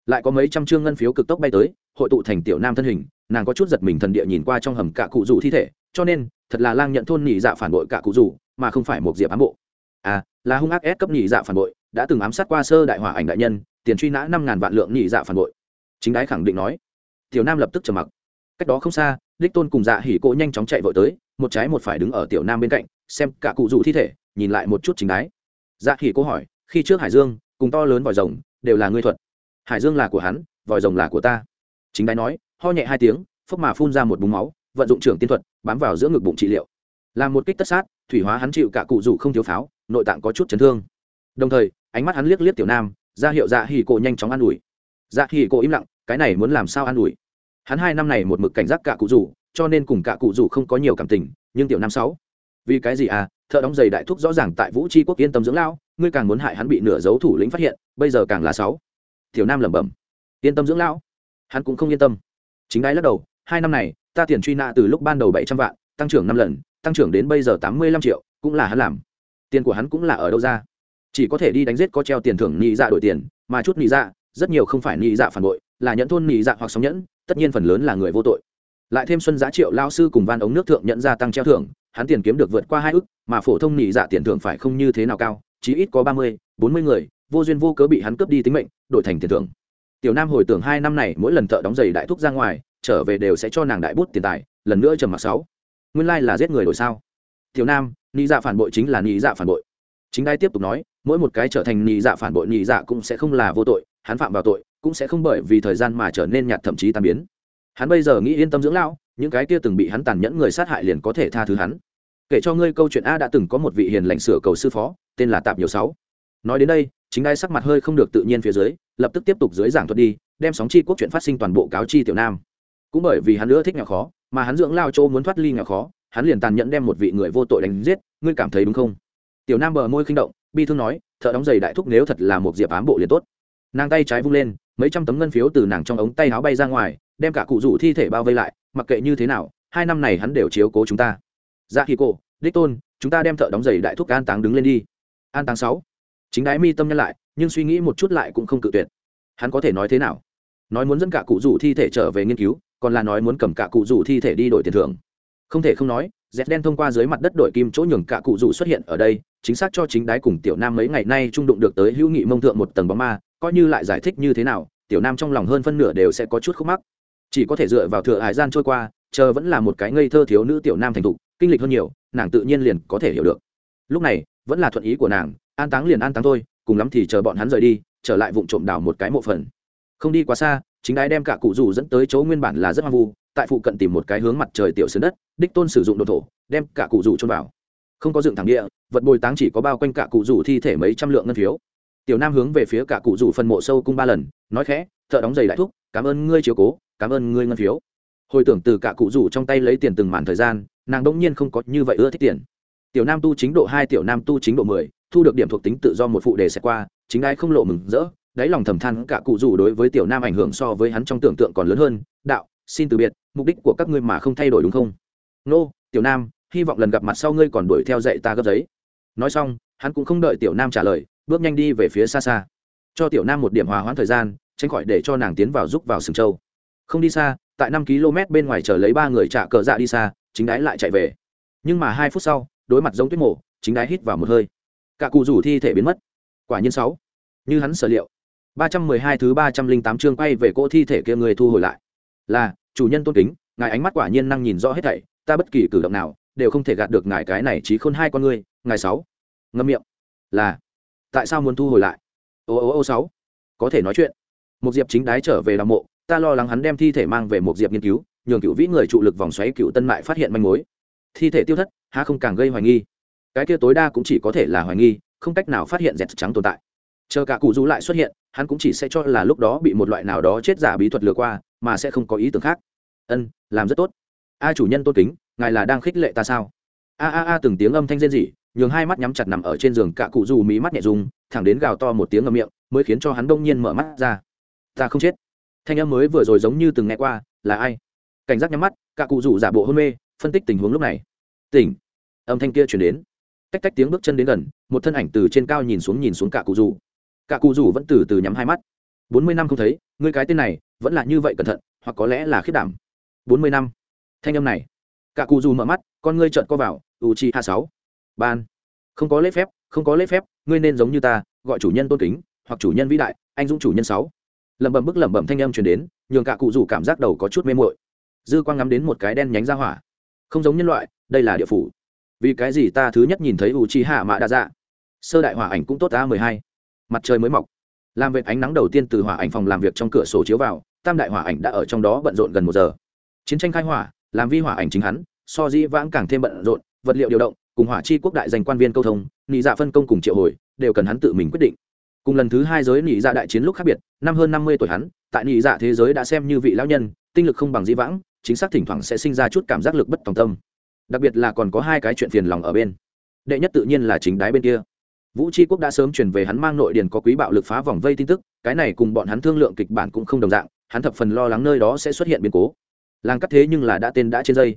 Lại có mấy trăm chương ngân phiếu cực tốc bay tới, hội tụ thành tiểu nam thân hình, nàng có chút giật mình thần địa nhìn qua trong hầm cả cụ rủ thi thể, cho nên thật là lang nhận thôn nhị dạ phản bội cả cụ rủ, mà không phải một diệp ám bộ. À là hung ác ép cấp nhị dạ phản bội, đã từng ám sát qua sơ đại hỏa ảnh đại nhân, tiền truy nã năm ngàn vạn lượng nhị dạ phản bội. Chính đái khẳng định nói. Tiểu nam lập tức trầm mặc. Cách đó không xa, đích tôn cùng dạ hỉ cỗ nhanh chóng chạy vội tới, một trái một phải đứng ở tiểu nam bên cạnh, xem cả cụ rủ thi thể, nhìn lại một chút chính đái. Dạ hỉ cỗ hỏi, khi trước hải dương, cùng to lớn vòi rồng, đều là ngươi thuật? Hải dương là của hắn, vòi rồng là của ta. Chính đái nói, ho nhẹ hai tiếng, phốc mà phun ra một búng máu vận dụng trưởng tiên thuật, bám vào giữa ngực bụng trị liệu. Làm một kích tất sát, thủy hóa hắn chịu cả cụ rủ không thiếu pháo, nội tạng có chút chấn thương. Đồng thời, ánh mắt hắn liếc liếc tiểu nam, ra hiệu dạ hỉ cổ nhanh chóng an ủi. Dạ hỉ cổ im lặng, cái này muốn làm sao an ủi? Hắn hai năm này một mực cảnh giác cả cụ rủ, cho nên cùng cả cụ rủ không có nhiều cảm tình, nhưng tiểu nam sáu, vì cái gì à? Thợ đóng giày đại thúc rõ ràng tại vũ tri quốc yên tâm dưỡng lão ngươi càng muốn hại hắn bị nửa dấu thủ lĩnh phát hiện, bây giờ càng là sáu. Tiểu nam lẩm bẩm, yên tâm dưỡng lão hắn cũng không yên tâm. Chính đái lắc đầu hai năm này ta tiền truy nã từ lúc ban đầu bảy trăm vạn tăng trưởng năm lần tăng trưởng đến bây giờ tám mươi lăm triệu cũng là hắn làm. Tiền của hắn cũng là ở đâu ra? Chỉ có thể đi đánh giết có treo tiền thưởng nhị dạ đổi tiền mà chút nhị dạ rất nhiều không phải nhị dạ phản bội là nhẫn thôn nhị dạ hoặc sóng nhẫn tất nhiên phần lớn là người vô tội. Lại thêm xuân giá triệu lao sư cùng van ống nước thượng nhận ra tăng treo thưởng hắn tiền kiếm được vượt qua hai ước, mà phổ thông nhị dạ tiền thưởng phải không như thế nào cao chí ít có ba mươi bốn mươi người vô duyên vô cớ bị hắn cướp đi tính mệnh đổi thành tiền thưởng. Tiểu nam hồi tưởng hai năm này mỗi lần thợ đóng giày đại thúc ra ngoài trở về đều sẽ cho nàng đại bút tiền tài, lần nữa trầm mặc sáu. Nguyên lai là giết người đổi sao? Tiểu nam nhị dạ phản bội chính là nhị dạ phản bội. Chính đai tiếp tục nói, mỗi một cái trở thành nhị dạ phản bội nhị dạ cũng sẽ không là vô tội, hắn phạm vào tội, cũng sẽ không bởi vì thời gian mà trở nên nhạt thậm chí tan biến. Hắn bây giờ nghĩ yên tâm dưỡng lão, những cái kia từng bị hắn tàn nhẫn người sát hại liền có thể tha thứ hắn. Kể cho ngươi câu chuyện a đã từng có một vị hiền lãnh sửa cầu sư phó, tên là tạp nhiều sáu. Nói đến đây, chính đai sắc mặt hơi không được tự nhiên phía dưới, lập tức tiếp tục dưới giảng thuật đi, đem sóng chi quốc chuyện phát sinh toàn bộ cáo chi tiểu nam cũng bởi vì hắn nữa thích nghèo khó, mà hắn dưỡng lao châu muốn thoát ly nghèo khó, hắn liền tàn nhẫn đem một vị người vô tội đánh giết, ngươi cảm thấy đúng không? Tiểu nam bờ môi khinh động, bi thương nói, thợ đóng giày đại thúc nếu thật là một diệp ám bộ liền tốt. Nàng tay trái vung lên, mấy trăm tấm ngân phiếu từ nàng trong ống tay áo bay ra ngoài, đem cả cụ rủ thi thể bao vây lại, mặc kệ như thế nào, hai năm này hắn đều chiếu cố chúng ta. Dạ khi cô đích tôn, chúng ta đem thợ đóng giày đại thúc an táng đứng lên đi. An táng sáu. Chính đái mi tâm nhân lại, nhưng suy nghĩ một chút lại cũng không cự tuyệt. Hắn có thể nói thế nào? Nói muốn dẫn cả cụ rủ thi thể trở về nghiên cứu còn là nói muốn cầm cả cụ rủ thi thể đi đổi tiền thưởng. Không thể không nói dẹt đen thông qua dưới mặt đất đổi kim chỗ nhường cả cụ rủ xuất hiện ở đây, chính xác cho chính đái cùng tiểu nam mấy ngày nay trung đụng được tới hữu nghị mông thượng một tầng bóng ma, coi như lại giải thích như thế nào, tiểu nam trong lòng hơn phân nửa đều sẽ có chút khúc mắc. Chỉ có thể dựa vào thừa hải gian trôi qua, chờ vẫn là một cái ngây thơ thiếu nữ tiểu nam thành thục, kinh lịch hơn nhiều, nàng tự nhiên liền có thể hiểu được. Lúc này, vẫn là thuận ý của nàng, an táng liền an táng thôi, cùng lắm thì chờ bọn hắn rời đi, trở lại vụ trộm đảo một cái mộ phần. Không đi quá xa chính đái đem cả cụ rủ dẫn tới chỗ nguyên bản là rất hoang vu, tại phụ cận tìm một cái hướng mặt trời tiểu sườn đất, đích tôn sử dụng đồ thổ, đem cả cụ rủ trôn vào. Không có dựng thẳng địa, vật bồi táng chỉ có bao quanh cả cụ rủ thi thể mấy trăm lượng ngân phiếu. Tiểu nam hướng về phía cả cụ rủ phân mộ sâu cung ba lần, nói khẽ, thợ đóng giày đại thúc, cảm ơn ngươi chiếu cố, cảm ơn ngươi ngân phiếu. Hồi tưởng từ cả cụ rủ trong tay lấy tiền từng màn thời gian, nàng đông nhiên không có như vậy ưa thích tiền. Tiểu nam tu chính độ hai, tiểu nam tu chính độ mười, thu được điểm thuộc tính tự do một phụ đề sẽ qua, chính ai không lộ mừng rỡ đáy lòng thầm than cả cụ rủ đối với tiểu nam ảnh hưởng so với hắn trong tưởng tượng còn lớn hơn. Đạo, xin từ biệt, mục đích của các ngươi mà không thay đổi đúng không? Nô, tiểu nam, hy vọng lần gặp mặt sau ngươi còn đuổi theo dạy ta gấp giấy. Nói xong, hắn cũng không đợi tiểu nam trả lời, bước nhanh đi về phía xa xa. Cho tiểu nam một điểm hòa hoãn thời gian, tránh khỏi để cho nàng tiến vào giúp vào sừng châu. Không đi xa, tại năm km bên ngoài chờ lấy ba người trả cờ dạ đi xa, chính đái lại chạy về. Nhưng mà hai phút sau, đối mặt giống tuyết mổ, chính đái hít vào một hơi. Cả cụ rủ thi thể biến mất. Quả nhiên sáu. Như hắn sở liệu ba trăm mười hai thứ ba trăm linh tám chương quay về cỗ thi thể kia người thu hồi lại. Là, chủ nhân tôn kính, ngài ánh mắt quả nhiên năng nhìn rõ hết thảy, ta bất kỳ cử động nào đều không thể gạt được ngài cái này trí khôn hai con ngươi, ngài sáu. Ngâm miệng. Là, tại sao muốn thu hồi lại? Ô ô ô sáu. Có thể nói chuyện. Một diệp chính đái trở về đ mộ, ta lo lắng hắn đem thi thể mang về một diệp nghiên cứu, nhường cựu vĩ người trụ lực vòng xoáy cựu tân mại phát hiện manh mối. Thi thể tiêu thất, há không càng gây hoài nghi. Cái kia tối đa cũng chỉ có thể là hoài nghi, không cách nào phát hiện dẹt trắng tồn tại chờ cả cụ rú lại xuất hiện, hắn cũng chỉ sẽ cho là lúc đó bị một loại nào đó chết giả bí thuật lừa qua, mà sẽ không có ý tưởng khác. Ân, làm rất tốt. A chủ nhân tôn kính, ngài là đang khích lệ ta sao? A a a, từng tiếng âm thanh rên rỉ, nhường hai mắt nhắm chặt nằm ở trên giường cả cụ dù mí mắt nhẹ dùng thẳng đến gào to một tiếng ngầm miệng, mới khiến cho hắn đông nhiên mở mắt ra. Ta không chết. Thanh âm mới vừa rồi giống như từng nghe qua, là ai? Cảnh giác nhắm mắt, cả cụ rủ giả bộ hôn mê, phân tích tình huống lúc này. Tỉnh. Âm thanh kia chuyển đến. Tách tách tiếng bước chân đến gần, một thân ảnh từ trên cao nhìn xuống nhìn xuống cả cụ rủ. Cả cụ rủ vẫn từ từ nhắm hai mắt. Bốn mươi năm không thấy, ngươi cái tên này, vẫn là như vậy cẩn thận, hoặc có lẽ là khiết đảm. Bốn mươi năm. Thanh âm này. Cả cụ rủ mở mắt, con ngươi trợn co vào u chi hạ sáu. Ban. Không có lễ phép, không có lễ phép, ngươi nên giống như ta, gọi chủ nhân tôn kính, hoặc chủ nhân vĩ đại, anh dũng chủ nhân sáu. Lẩm bẩm bức lẩm bẩm thanh âm truyền đến, nhường cả cụ rủ cảm giác đầu có chút mê muội. Dư quang ngắm đến một cái đen nhánh ra hỏa. Không giống nhân loại, đây là địa phủ. Vì cái gì ta thứ nhất nhìn thấy u chi hạ mạ đa dạ? Sơ đại hỏa ảnh cũng tốt ta mười hai mặt trời mới mọc. Làm vệt ánh nắng đầu tiên từ hỏa ảnh phòng làm việc trong cửa sổ chiếu vào, tam đại hỏa ảnh đã ở trong đó bận rộn gần một giờ. Chiến tranh khai hỏa, làm vi hỏa ảnh chính hắn, so dĩ vãng càng thêm bận rộn, vật liệu điều động, cùng hỏa chi quốc đại dành quan viên câu thông, nị dạ phân công cùng triệu hồi, đều cần hắn tự mình quyết định. Cùng lần thứ hai giới nị dạ đại chiến lúc khác biệt, năm hơn năm mươi tuổi hắn, tại nị dạ thế giới đã xem như vị lão nhân, tinh lực không bằng dĩ vãng, chính xác thỉnh thoảng sẽ sinh ra chút cảm giác lực bất tòng tâm. Đặc biệt là còn có hai cái chuyện phiền lòng ở bên. Đệ nhất tự nhiên là chính đái bên kia vũ tri quốc đã sớm truyền về hắn mang nội điền có quý bạo lực phá vòng vây tin tức, cái này cùng bọn hắn thương lượng kịch bản cũng không đồng dạng, hắn thập phần lo lắng nơi đó sẽ xuất hiện biến cố. Làng cắt thế nhưng là đã tên đã trên dây.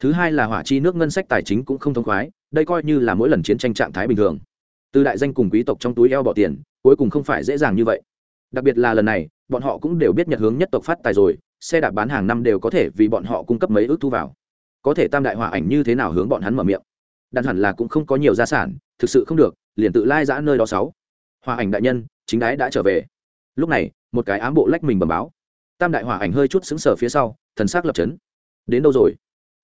Thứ hai là hỏa chi nước ngân sách tài chính cũng không thông khoái, đây coi như là mỗi lần chiến tranh trạng thái bình thường. Từ đại danh cùng quý tộc trong túi eo bỏ tiền, cuối cùng không phải dễ dàng như vậy. Đặc biệt là lần này, bọn họ cũng đều biết nhật hướng nhất tộc phát tài rồi, xe đạp bán hàng năm đều có thể vì bọn họ cung cấp mấy ước thu vào. Có thể tam đại hỏa ảnh như thế nào hướng bọn hắn mở miệng? Đàn hẳn là cũng không có nhiều gia sản, thực sự không được liền tự lai giã nơi đó sáu. Hòa ảnh đại nhân, chính đái đã trở về. Lúc này, một cái ám bộ lách mình bầm báo. Tam đại hòa ảnh hơi chút xứng sở phía sau, thần s ắ c lập chấn. Đến đâu rồi?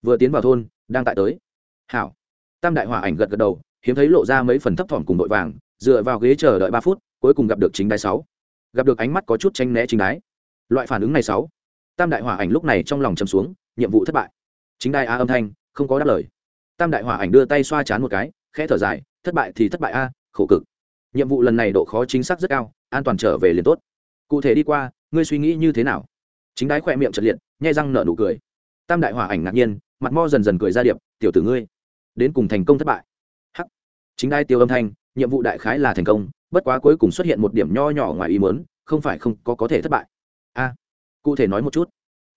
Vừa tiến vào thôn, đang tại tới. Hảo. Tam đại hòa ảnh gật gật đầu, hiếm thấy lộ ra mấy phần thấp thỏm cùng vội vàng, dựa vào ghế chờ đợi ba phút, cuối cùng gặp được chính đái sáu. Gặp được ánh mắt có chút tranh né chính đái. Loại phản ứng này sáu. Tam đại hòa ảnh lúc này trong lòng chầm xuống, nhiệm vụ thất bại. Chính đai a âm thanh, không có đáp lời. Tam đại hòa ảnh đưa tay xoa chán một cái, khẽ thở dài thất bại thì thất bại a, khổ cực. Nhiệm vụ lần này độ khó chính xác rất cao, an toàn trở về liền tốt. Cụ thể đi qua, ngươi suy nghĩ như thế nào? Chính đái khỏe miệng trật liệt, nhai răng nở nụ cười. Tam đại hỏa ảnh ngạc nhiên, mặt mo dần dần cười ra điệp, tiểu tử ngươi, đến cùng thành công thất bại. Hắc. Chính đai tiêu âm thanh, nhiệm vụ đại khái là thành công, bất quá cuối cùng xuất hiện một điểm nho nhỏ ngoài ý mớn không phải không có có thể thất bại. A. Cụ thể nói một chút.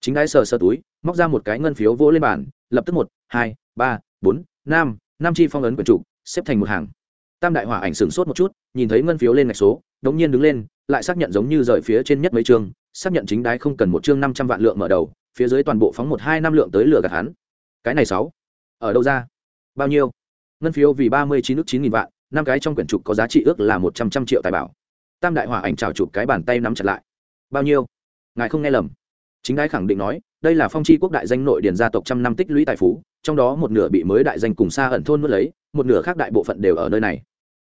Chính đai sờ sờ túi, móc ra một cái ngân phiếu vỗ lên bàn, lập tức một, hai, ba, bốn, năm năm chi phong ấn quyển trục xếp thành một hàng. Tam đại hỏa ảnh sửng sốt một chút, nhìn thấy ngân phiếu lên ngạch số, đống nhiên đứng lên, lại xác nhận giống như rời phía trên nhất mấy chương, xác nhận chính đái không cần một chương năm trăm vạn lượng mở đầu, phía dưới toàn bộ phóng một hai năm lượng tới lửa gạt hắn. Cái này sáu, ở đâu ra? Bao nhiêu? Ngân phiếu vì ba mươi chín ước chín nghìn vạn, năm cái trong quyển trục có giá trị ước là một trăm trăm triệu tài bảo. Tam đại hỏa ảnh trào chụp cái bàn tay nắm chặt lại. Bao nhiêu? Ngài không nghe lầm. Chính đái khẳng định nói, đây là phong chi quốc đại danh nội điền gia tộc trăm năm tích lũy tài phú trong đó một nửa bị mới đại danh cùng xa ẩn thôn nuốt lấy, một nửa khác đại bộ phận đều ở nơi này.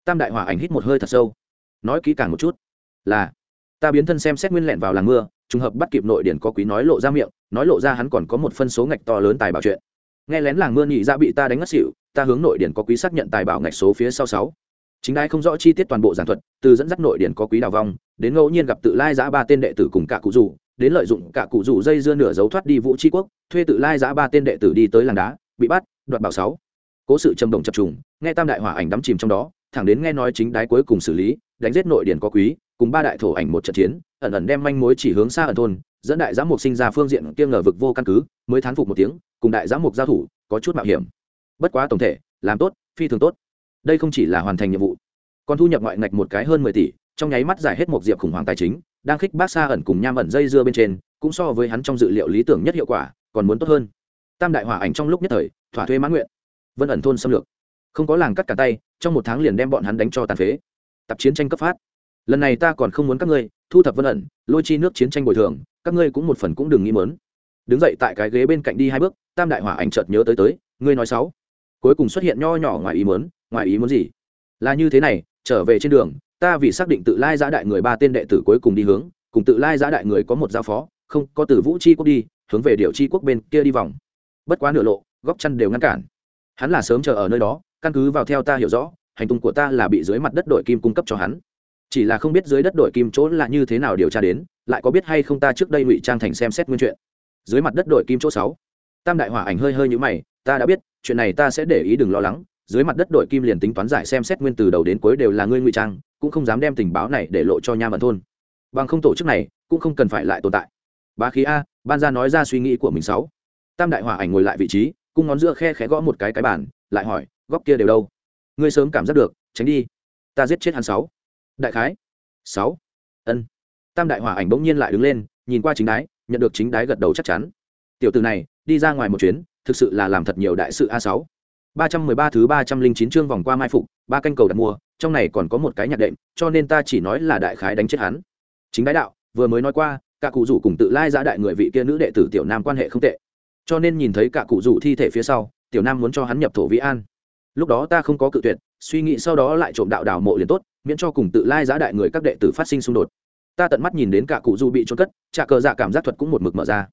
Tam đại hỏa ảnh hít một hơi thật sâu. Nói kỹ càng một chút, là, ta biến thân xem xét nguyên lẹn vào làng mưa, trùng hợp bắt kịp nội điển có quý nói lộ ra miệng, nói lộ ra hắn còn có một phân số ngạch to lớn tài bảo chuyện. Nghe lén làng mưa nhị ra bị ta đánh ngất xỉu, ta hướng nội điển có quý xác nhận tài bảo ngạch số phía sau sáu. Chính ai không rõ chi tiết toàn bộ giảng thuật, từ dẫn dắt nội điển có quý đào vong, đến ngẫu nhiên gặp tự lai giã ba tên đệ tử cùng cả cụ rủ, đến lợi dụng cả cụ rủ dây dưa nửa dấu thoát đi vũ tri quốc, thuê tự lai giã ba tên đệ tử đi tới làng đá bị bắt, đoạt bảo sáu. Cố sự trầm động chập trùng, nghe tam đại hỏa ảnh đắm chìm trong đó, thẳng đến nghe nói chính đái cuối cùng xử lý, đánh giết nội điển có quý, cùng ba đại thổ ảnh một trận chiến, ẩn ẩn đem manh mối chỉ hướng xa ẩn thôn, dẫn đại giám mục sinh ra phương diện kiêng ngờ vực vô căn cứ, mới thán phục một tiếng, cùng đại giám mục giao thủ, có chút mạo hiểm. Bất quá tổng thể, làm tốt, phi thường tốt. Đây không chỉ là hoàn thành nhiệm vụ, còn thu nhập ngoại ngạch một cái hơn mười tỷ, trong nháy mắt giải hết một diệp khủng hoảng tài chính, đang khích bác xa ẩn cùng nham ẩn dây dưa bên trên, cũng so với hắn trong dự liệu lý tưởng nhất hiệu quả, còn muốn tốt hơn tam đại hỏa ảnh trong lúc nhất thời, thỏa thuê mãn nguyện. Vân ẩn thôn xâm lược. Không có làng cắt cả tay, trong một tháng liền đem bọn hắn đánh cho tàn phế. Tập chiến tranh cấp phát. Lần này ta còn không muốn các ngươi, thu thập vân ẩn, lôi chi nước chiến tranh bồi thường, các ngươi cũng một phần cũng đừng nghĩ mớn đứng dậy tại cái ghế bên cạnh đi hai bước, tam đại hỏa ảnh chợt nhớ tới tới, ngươi nói sáu. Cuối cùng xuất hiện nho nhỏ ngoài ý mớn ngoài ý muốn gì? Là như thế này, trở về trên đường, ta vì xác định tự lai giã đại người ba tên đệ tử cuối cùng đi hướng, cùng tự lai giã đại người có một giao phó, không, có từ vũ chi quốc đi, hướng về điệu chi quốc bên kia đi vòng bất quá nửa lộ, góc chăn đều ngăn cản. Hắn là sớm chờ ở nơi đó, căn cứ vào theo ta hiểu rõ, hành tung của ta là bị dưới mặt đất đội kim cung cấp cho hắn. Chỉ là không biết dưới đất đội kim chỗ là như thế nào điều tra đến, lại có biết hay không ta trước đây ngụy trang thành xem xét nguyên chuyện. Dưới mặt đất đội kim chỗ sáu. Tam đại hỏa ảnh hơi hơi như mày, ta đã biết, chuyện này ta sẽ để ý đừng lo lắng, dưới mặt đất đội kim liền tính toán giải xem xét nguyên từ đầu đến cuối đều là ngươi ngụy trang, cũng không dám đem tình báo này để lộ cho nha mận thôn. Bằng không tổ chức này, cũng không cần phải lại tồn tại. Bá khí a, ban ra nói ra suy nghĩ của mình sáu tam đại hỏa ảnh ngồi lại vị trí cung ngón giữa khe khẽ gõ một cái cái bản, lại hỏi góc kia đều đâu? Ngươi sớm cảm giác được tránh đi ta giết chết hắn sáu. Đại khái sáu. Ân. Tam đại hỏa ảnh bỗng nhiên lại đứng lên nhìn qua chính đái nhận được chính đái gật đầu chắc chắn. Tiểu từ này đi ra ngoài một chuyến thực sự là làm thật nhiều đại sự a sáu. ba trăm mười ba thứ ba trăm linh chín chương vòng qua mai phục ba canh cầu đặt mua trong này còn có một cái nhạc đệm cho nên ta chỉ nói là đại khái đánh chết hắn. Chính đái đạo vừa mới nói qua cả cụ rủ cùng tự lai giá đại người vị kia nữ đệ tử tiểu nam quan hệ không tệ cho nên nhìn thấy cả cụ rủ thi thể phía sau, tiểu nam muốn cho hắn nhập thổ vĩ an. Lúc đó ta không có cự tuyệt, suy nghĩ sau đó lại trộm đạo đảo mộ liền tốt, miễn cho cùng tự lai giá đại người các đệ tử phát sinh xung đột. Ta tận mắt nhìn đến cả cụ rủ bị trôn cất, trả cờ dạ cảm giác thuật cũng một mực mở ra.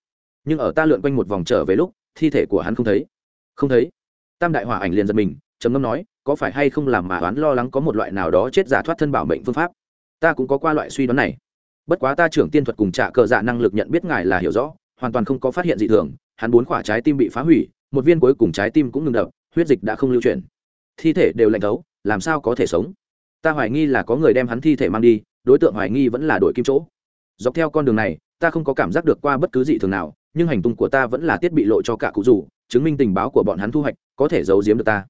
Nhưng ở ta lượn quanh một vòng trở về lúc, thi thể của hắn không thấy. Không thấy. Tam đại hỏa ảnh liền giật mình, trầm ngâm nói, có phải hay không làm mà đoán lo lắng có một loại nào đó chết giả thoát thân bảo mệnh phương pháp? Ta cũng có qua loại suy đoán này. Bất quá ta trưởng tiên thuật cùng trả cờ dạ năng lực nhận biết ngài là hiểu rõ hoàn toàn không có phát hiện gì thường, hắn bốn quả trái tim bị phá hủy, một viên cuối cùng trái tim cũng ngừng đập, huyết dịch đã không lưu chuyển. Thi thể đều lạnh thấu, làm sao có thể sống? Ta hoài nghi là có người đem hắn thi thể mang đi, đối tượng hoài nghi vẫn là đội kim chỗ. Dọc theo con đường này, ta không có cảm giác được qua bất cứ gì thường nào, nhưng hành tung của ta vẫn là tiết bị lộ cho cả cụ dù chứng minh tình báo của bọn hắn thu hoạch, có thể giấu giếm được ta.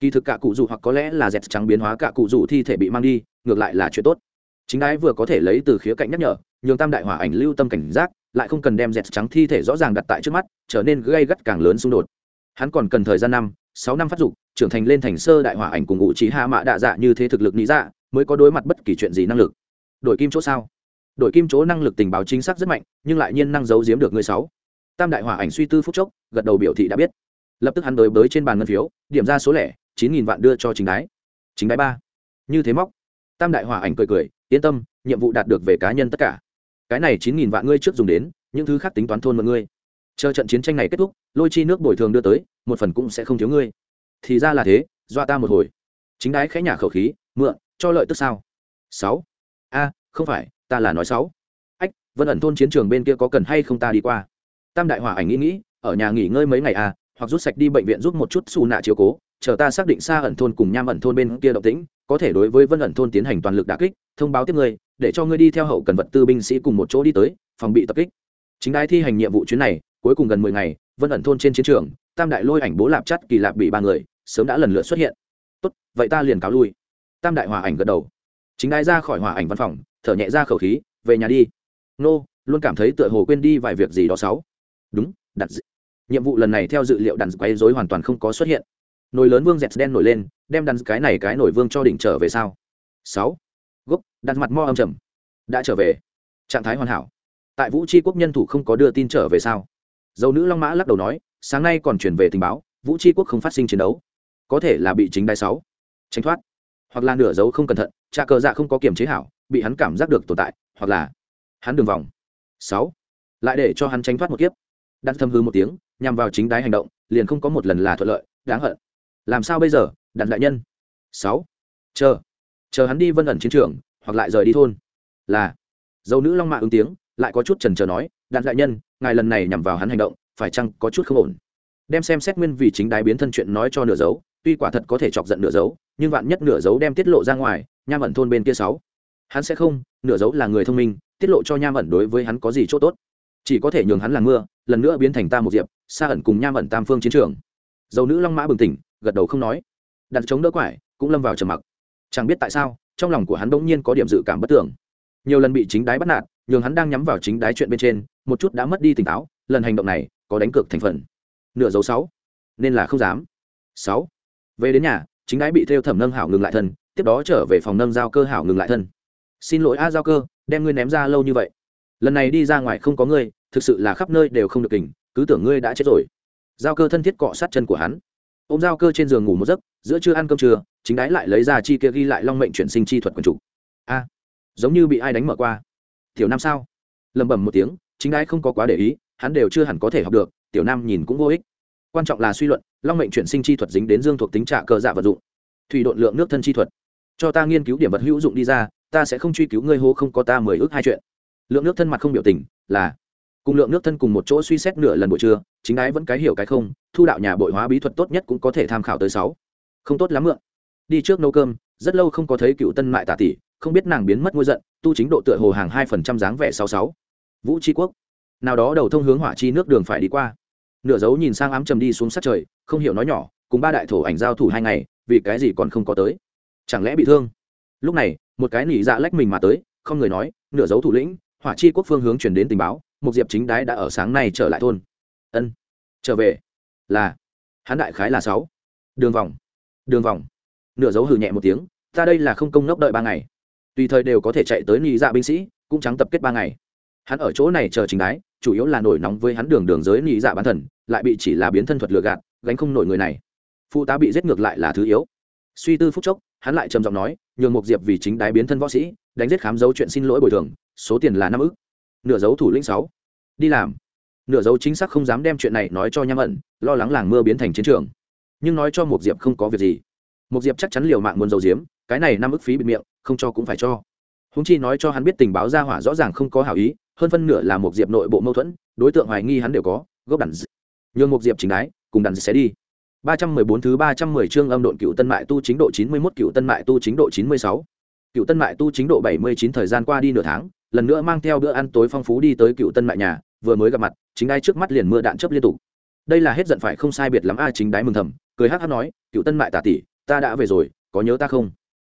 Kỳ thực cả cụ dù hoặc có lẽ là dẹt trắng biến hóa cả cụ dù thi thể bị mang đi, ngược lại là chuyện tốt. Chính đái vừa có thể lấy từ khía cạnh nhắc nhở, nhường tam đại hỏa ảnh lưu tâm cảnh giác lại không cần đem dẹt trắng thi thể rõ ràng đặt tại trước mắt, trở nên gây gắt càng lớn xung đột. Hắn còn cần thời gian năm, sáu năm phát dục, trưởng thành lên thành sơ đại hỏa ảnh cùng ngụ trí hạ mã đạ dạ như thế thực lực nghĩ dạ mới có đối mặt bất kỳ chuyện gì năng lực. Đội kim chỗ sao? Đội kim chỗ năng lực tình báo chính xác rất mạnh, nhưng lại nhiên năng giấu giếm được người sáu. Tam đại hỏa ảnh suy tư phúc chốc, gật đầu biểu thị đã biết. Lập tức hắn đối bới trên bàn ngân phiếu, điểm ra số lẻ, chín nghìn vạn đưa cho chính đái. Chính đái ba. Như thế móc. Tam đại hỏa ảnh cười cười, yên tâm, nhiệm vụ đạt được về cá nhân tất cả cái này chín nghìn vạn ngươi trước dùng đến, những thứ khác tính toán thôn mọi ngươi. Chờ trận chiến tranh này kết thúc, lôi chi nước bồi thường đưa tới, một phần cũng sẽ không thiếu ngươi. Thì ra là thế, dọa ta một hồi. Chính đái khẽ nhả khẩu khí, mượn, cho lợi tức sao? Sáu. A, không phải, ta là nói sáu. Ách, vân ẩn thôn chiến trường bên kia có cần hay không ta đi qua? Tam đại hỏa ảnh nghĩ nghĩ, ở nhà nghỉ ngơi mấy ngày à hoặc rút sạch đi bệnh viện giúp một chút xù nạ chiếu cố, chờ ta xác định xa ẩn thôn cùng nham ẩn thôn bên kia động tĩnh, có thể đối với vân ẩn thôn tiến hành toàn lực đà kích, thông báo tiếp ngươi để cho ngươi đi theo hậu cần vật tư binh sĩ cùng một chỗ đi tới, phòng bị tập kích. Chính đái thi hành nhiệm vụ chuyến này, cuối cùng gần mười ngày, vân ẩn thôn trên chiến trường, tam đại lôi ảnh bố lạp chắt kỳ lạp bị ba người, sớm đã lần lượt xuất hiện. Tốt, vậy ta liền cáo lui. Tam đại hòa ảnh gật đầu. Chính đái ra khỏi hòa ảnh văn phòng, thở nhẹ ra khẩu khí, về nhà đi. Nô, luôn cảm thấy tựa hồ quên đi vài việc gì đó sáu đúng, đặt d... nhiệm vụ lần này theo dự liệu đặt quấy rối hoàn toàn không có xuất hiện. Nồi lớn vương dẹt đen nổi lên, đem đặt cái này cái nổi vương cho đỉnh trở về sao? Sáu gốc, đặt mặt mo âm trầm. Đã trở về. Trạng thái hoàn hảo. Tại vũ tri quốc nhân thủ không có đưa tin trở về sao? Dầu nữ long mã lắc đầu nói, sáng nay còn chuyển về tình báo, vũ tri quốc không phát sinh chiến đấu. Có thể là bị chính đai sáu. Tránh thoát. Hoặc là nửa dấu không cẩn thận trà cờ dạ không có kiềm chế hảo, bị hắn cảm giác được tồn tại, hoặc là hắn đường vòng. Sáu. Lại để cho hắn tránh thoát một kiếp. Đặt thâm hư một tiếng, nhằm vào chính đái hành động, liền không có một lần là thuận lợi, đáng hận. Làm sao bây giờ, đặt đại nhân? Sáu. Chờ chờ hắn đi vân ẩn chiến trường, hoặc lại rời đi thôn. Là. Dâu nữ long mạ ứng tiếng, lại có chút trần trờ nói, đạn đại nhân, ngài lần này nhằm vào hắn hành động, phải chăng có chút không ổn? Đem xem xét nguyên vì chính đái biến thân chuyện nói cho nửa dấu, tuy quả thật có thể chọc giận nửa dấu, nhưng vạn nhất nửa dấu đem tiết lộ ra ngoài, nham ẩn thôn bên kia sáu. Hắn sẽ không, nửa dấu là người thông minh, tiết lộ cho nham ẩn đối với hắn có gì chỗ tốt? Chỉ có thể nhường hắn là mưa, lần nữa biến thành ta một diệp xa ẩn cùng nham ẩn tam phương chiến trường. Dầu nữ long mã bừng tỉnh, gật đầu không nói. Đặt chống đỡ quải, cũng lâm vào trầm mặc chẳng biết tại sao, trong lòng của hắn bỗng nhiên có điểm dự cảm bất tưởng nhiều lần bị chính đái bắt nạt, nhường hắn đang nhắm vào chính đái chuyện bên trên, một chút đã mất đi tỉnh táo, lần hành động này có đánh cược thành phần. Nửa dấu sáu. Nên là không dám. Sáu. Về đến nhà, chính đái bị theo thẩm nâng hảo ngừng lại thân, tiếp đó trở về phòng nâng giao cơ hảo ngừng lại thân. Xin lỗi a giao cơ, đem ngươi ném ra lâu như vậy. Lần này đi ra ngoài không có ngươi, thực sự là khắp nơi đều không được kình, cứ tưởng ngươi đã chết rồi. Giao cơ thân thiết cọ sát chân của hắn. Ô m giao cơ trên giường ngủ một giấc giữa chưa ăn cơm trưa, chính đái lại lấy ra chi kia ghi lại long mệnh chuyển sinh chi thuật quần chủ. A, giống như bị ai đánh mở qua. Tiểu nam sao? Lẩm bẩm một tiếng, chính đái không có quá để ý, hắn đều chưa hẳn có thể học được, tiểu nam nhìn cũng vô ích. Quan trọng là suy luận, long mệnh chuyển sinh chi thuật dính đến dương thuộc tính trả cơ dạ vật dụng. Thủy độn lượng nước thân chi thuật. Cho ta nghiên cứu điểm vật hữu dụng đi ra, ta sẽ không truy cứu ngươi hô không có ta mười ước hai chuyện. Lượng nước thân mặt không biểu tình, là, cùng lượng nước thân cùng một chỗ suy xét nửa lần buổi trưa, chính ái vẫn cái hiểu cái không, thu đạo nhà bội hóa bí thuật tốt nhất cũng có thể tham khảo tới sáu không tốt lắm mượn. Đi trước nấu cơm, rất lâu không có thấy cựu tân mại tả tỷ không biết nàng biến mất ngôi giận, tu chính độ tựa hồ hàng hai phần trăm dáng vẻ sáu sáu. Vũ tri quốc. Nào đó đầu thông hướng hỏa chi nước đường phải đi qua. Nửa dấu nhìn sang ám trầm đi xuống sát trời, không hiểu nói nhỏ, cùng ba đại thổ ảnh giao thủ hai ngày, vì cái gì còn không có tới? Chẳng lẽ bị thương? Lúc này, một cái nỉ dạ lách mình mà tới, không người nói, nửa dấu thủ lĩnh, hỏa chi quốc phương hướng chuyển đến tình báo, một diệp chính đái đã ở sáng nay trở lại thôn. Ân. Trở về. Là. Hán đại khái là sáu. Đường vòng đường vòng. Nửa dấu hử nhẹ một tiếng, ta đây là không công nốc đợi ba ngày. Tùy thời đều có thể chạy tới nị dạ binh sĩ, cũng trắng tập kết ba ngày. Hắn ở chỗ này chờ trình đái, chủ yếu là nổi nóng với hắn đường đường giới nị dạ bán thần, lại bị chỉ là biến thân thuật lừa gạt, gánh không nổi người này. Phụ tá bị giết ngược lại là thứ yếu. Suy tư phúc chốc, hắn lại trầm giọng nói, nhường một diệp vì chính đái biến thân võ sĩ, đánh giết khám dấu chuyện xin lỗi bồi thường, số tiền là năm ức. Nửa dấu thủ lĩnh sáu. Đi làm. Nửa dấu chính xác không dám đem chuyện này nói cho nham ẩn, lo lắng làng mưa biến thành chiến trường nhưng nói cho một diệp không có việc gì. Một diệp chắc chắn liều mạng muốn dầu diếm cái này năm ức phí bịt miệng không cho cũng phải cho. Húng chi nói cho hắn biết tình báo ra hỏa rõ ràng không có hảo ý hơn phân nửa là một diệp nội bộ mâu thuẫn đối tượng hoài nghi hắn đều có gốc đàn nhường một diệp chính đái cùng đàn sẽ đi. 314 thứ 310 chương âm độn cựu tân mại tu chính độ 91 cựu tân mại tu chính độ 96. Cựu tân mại tu chính độ 79 thời gian qua đi nửa tháng, lần nữa mang theo bữa ăn tối phong phú đi tới cựu tân mại nhà, vừa mới gặp mặt, chính ai trước mắt liền mưa đạn chớp liên tục. Đây là hết giận phải không sai biệt lắm a chính đái mừng thầm, cười hắc hắc nói, cựu tân mại tả tỷ, ta đã về rồi, có nhớ ta không?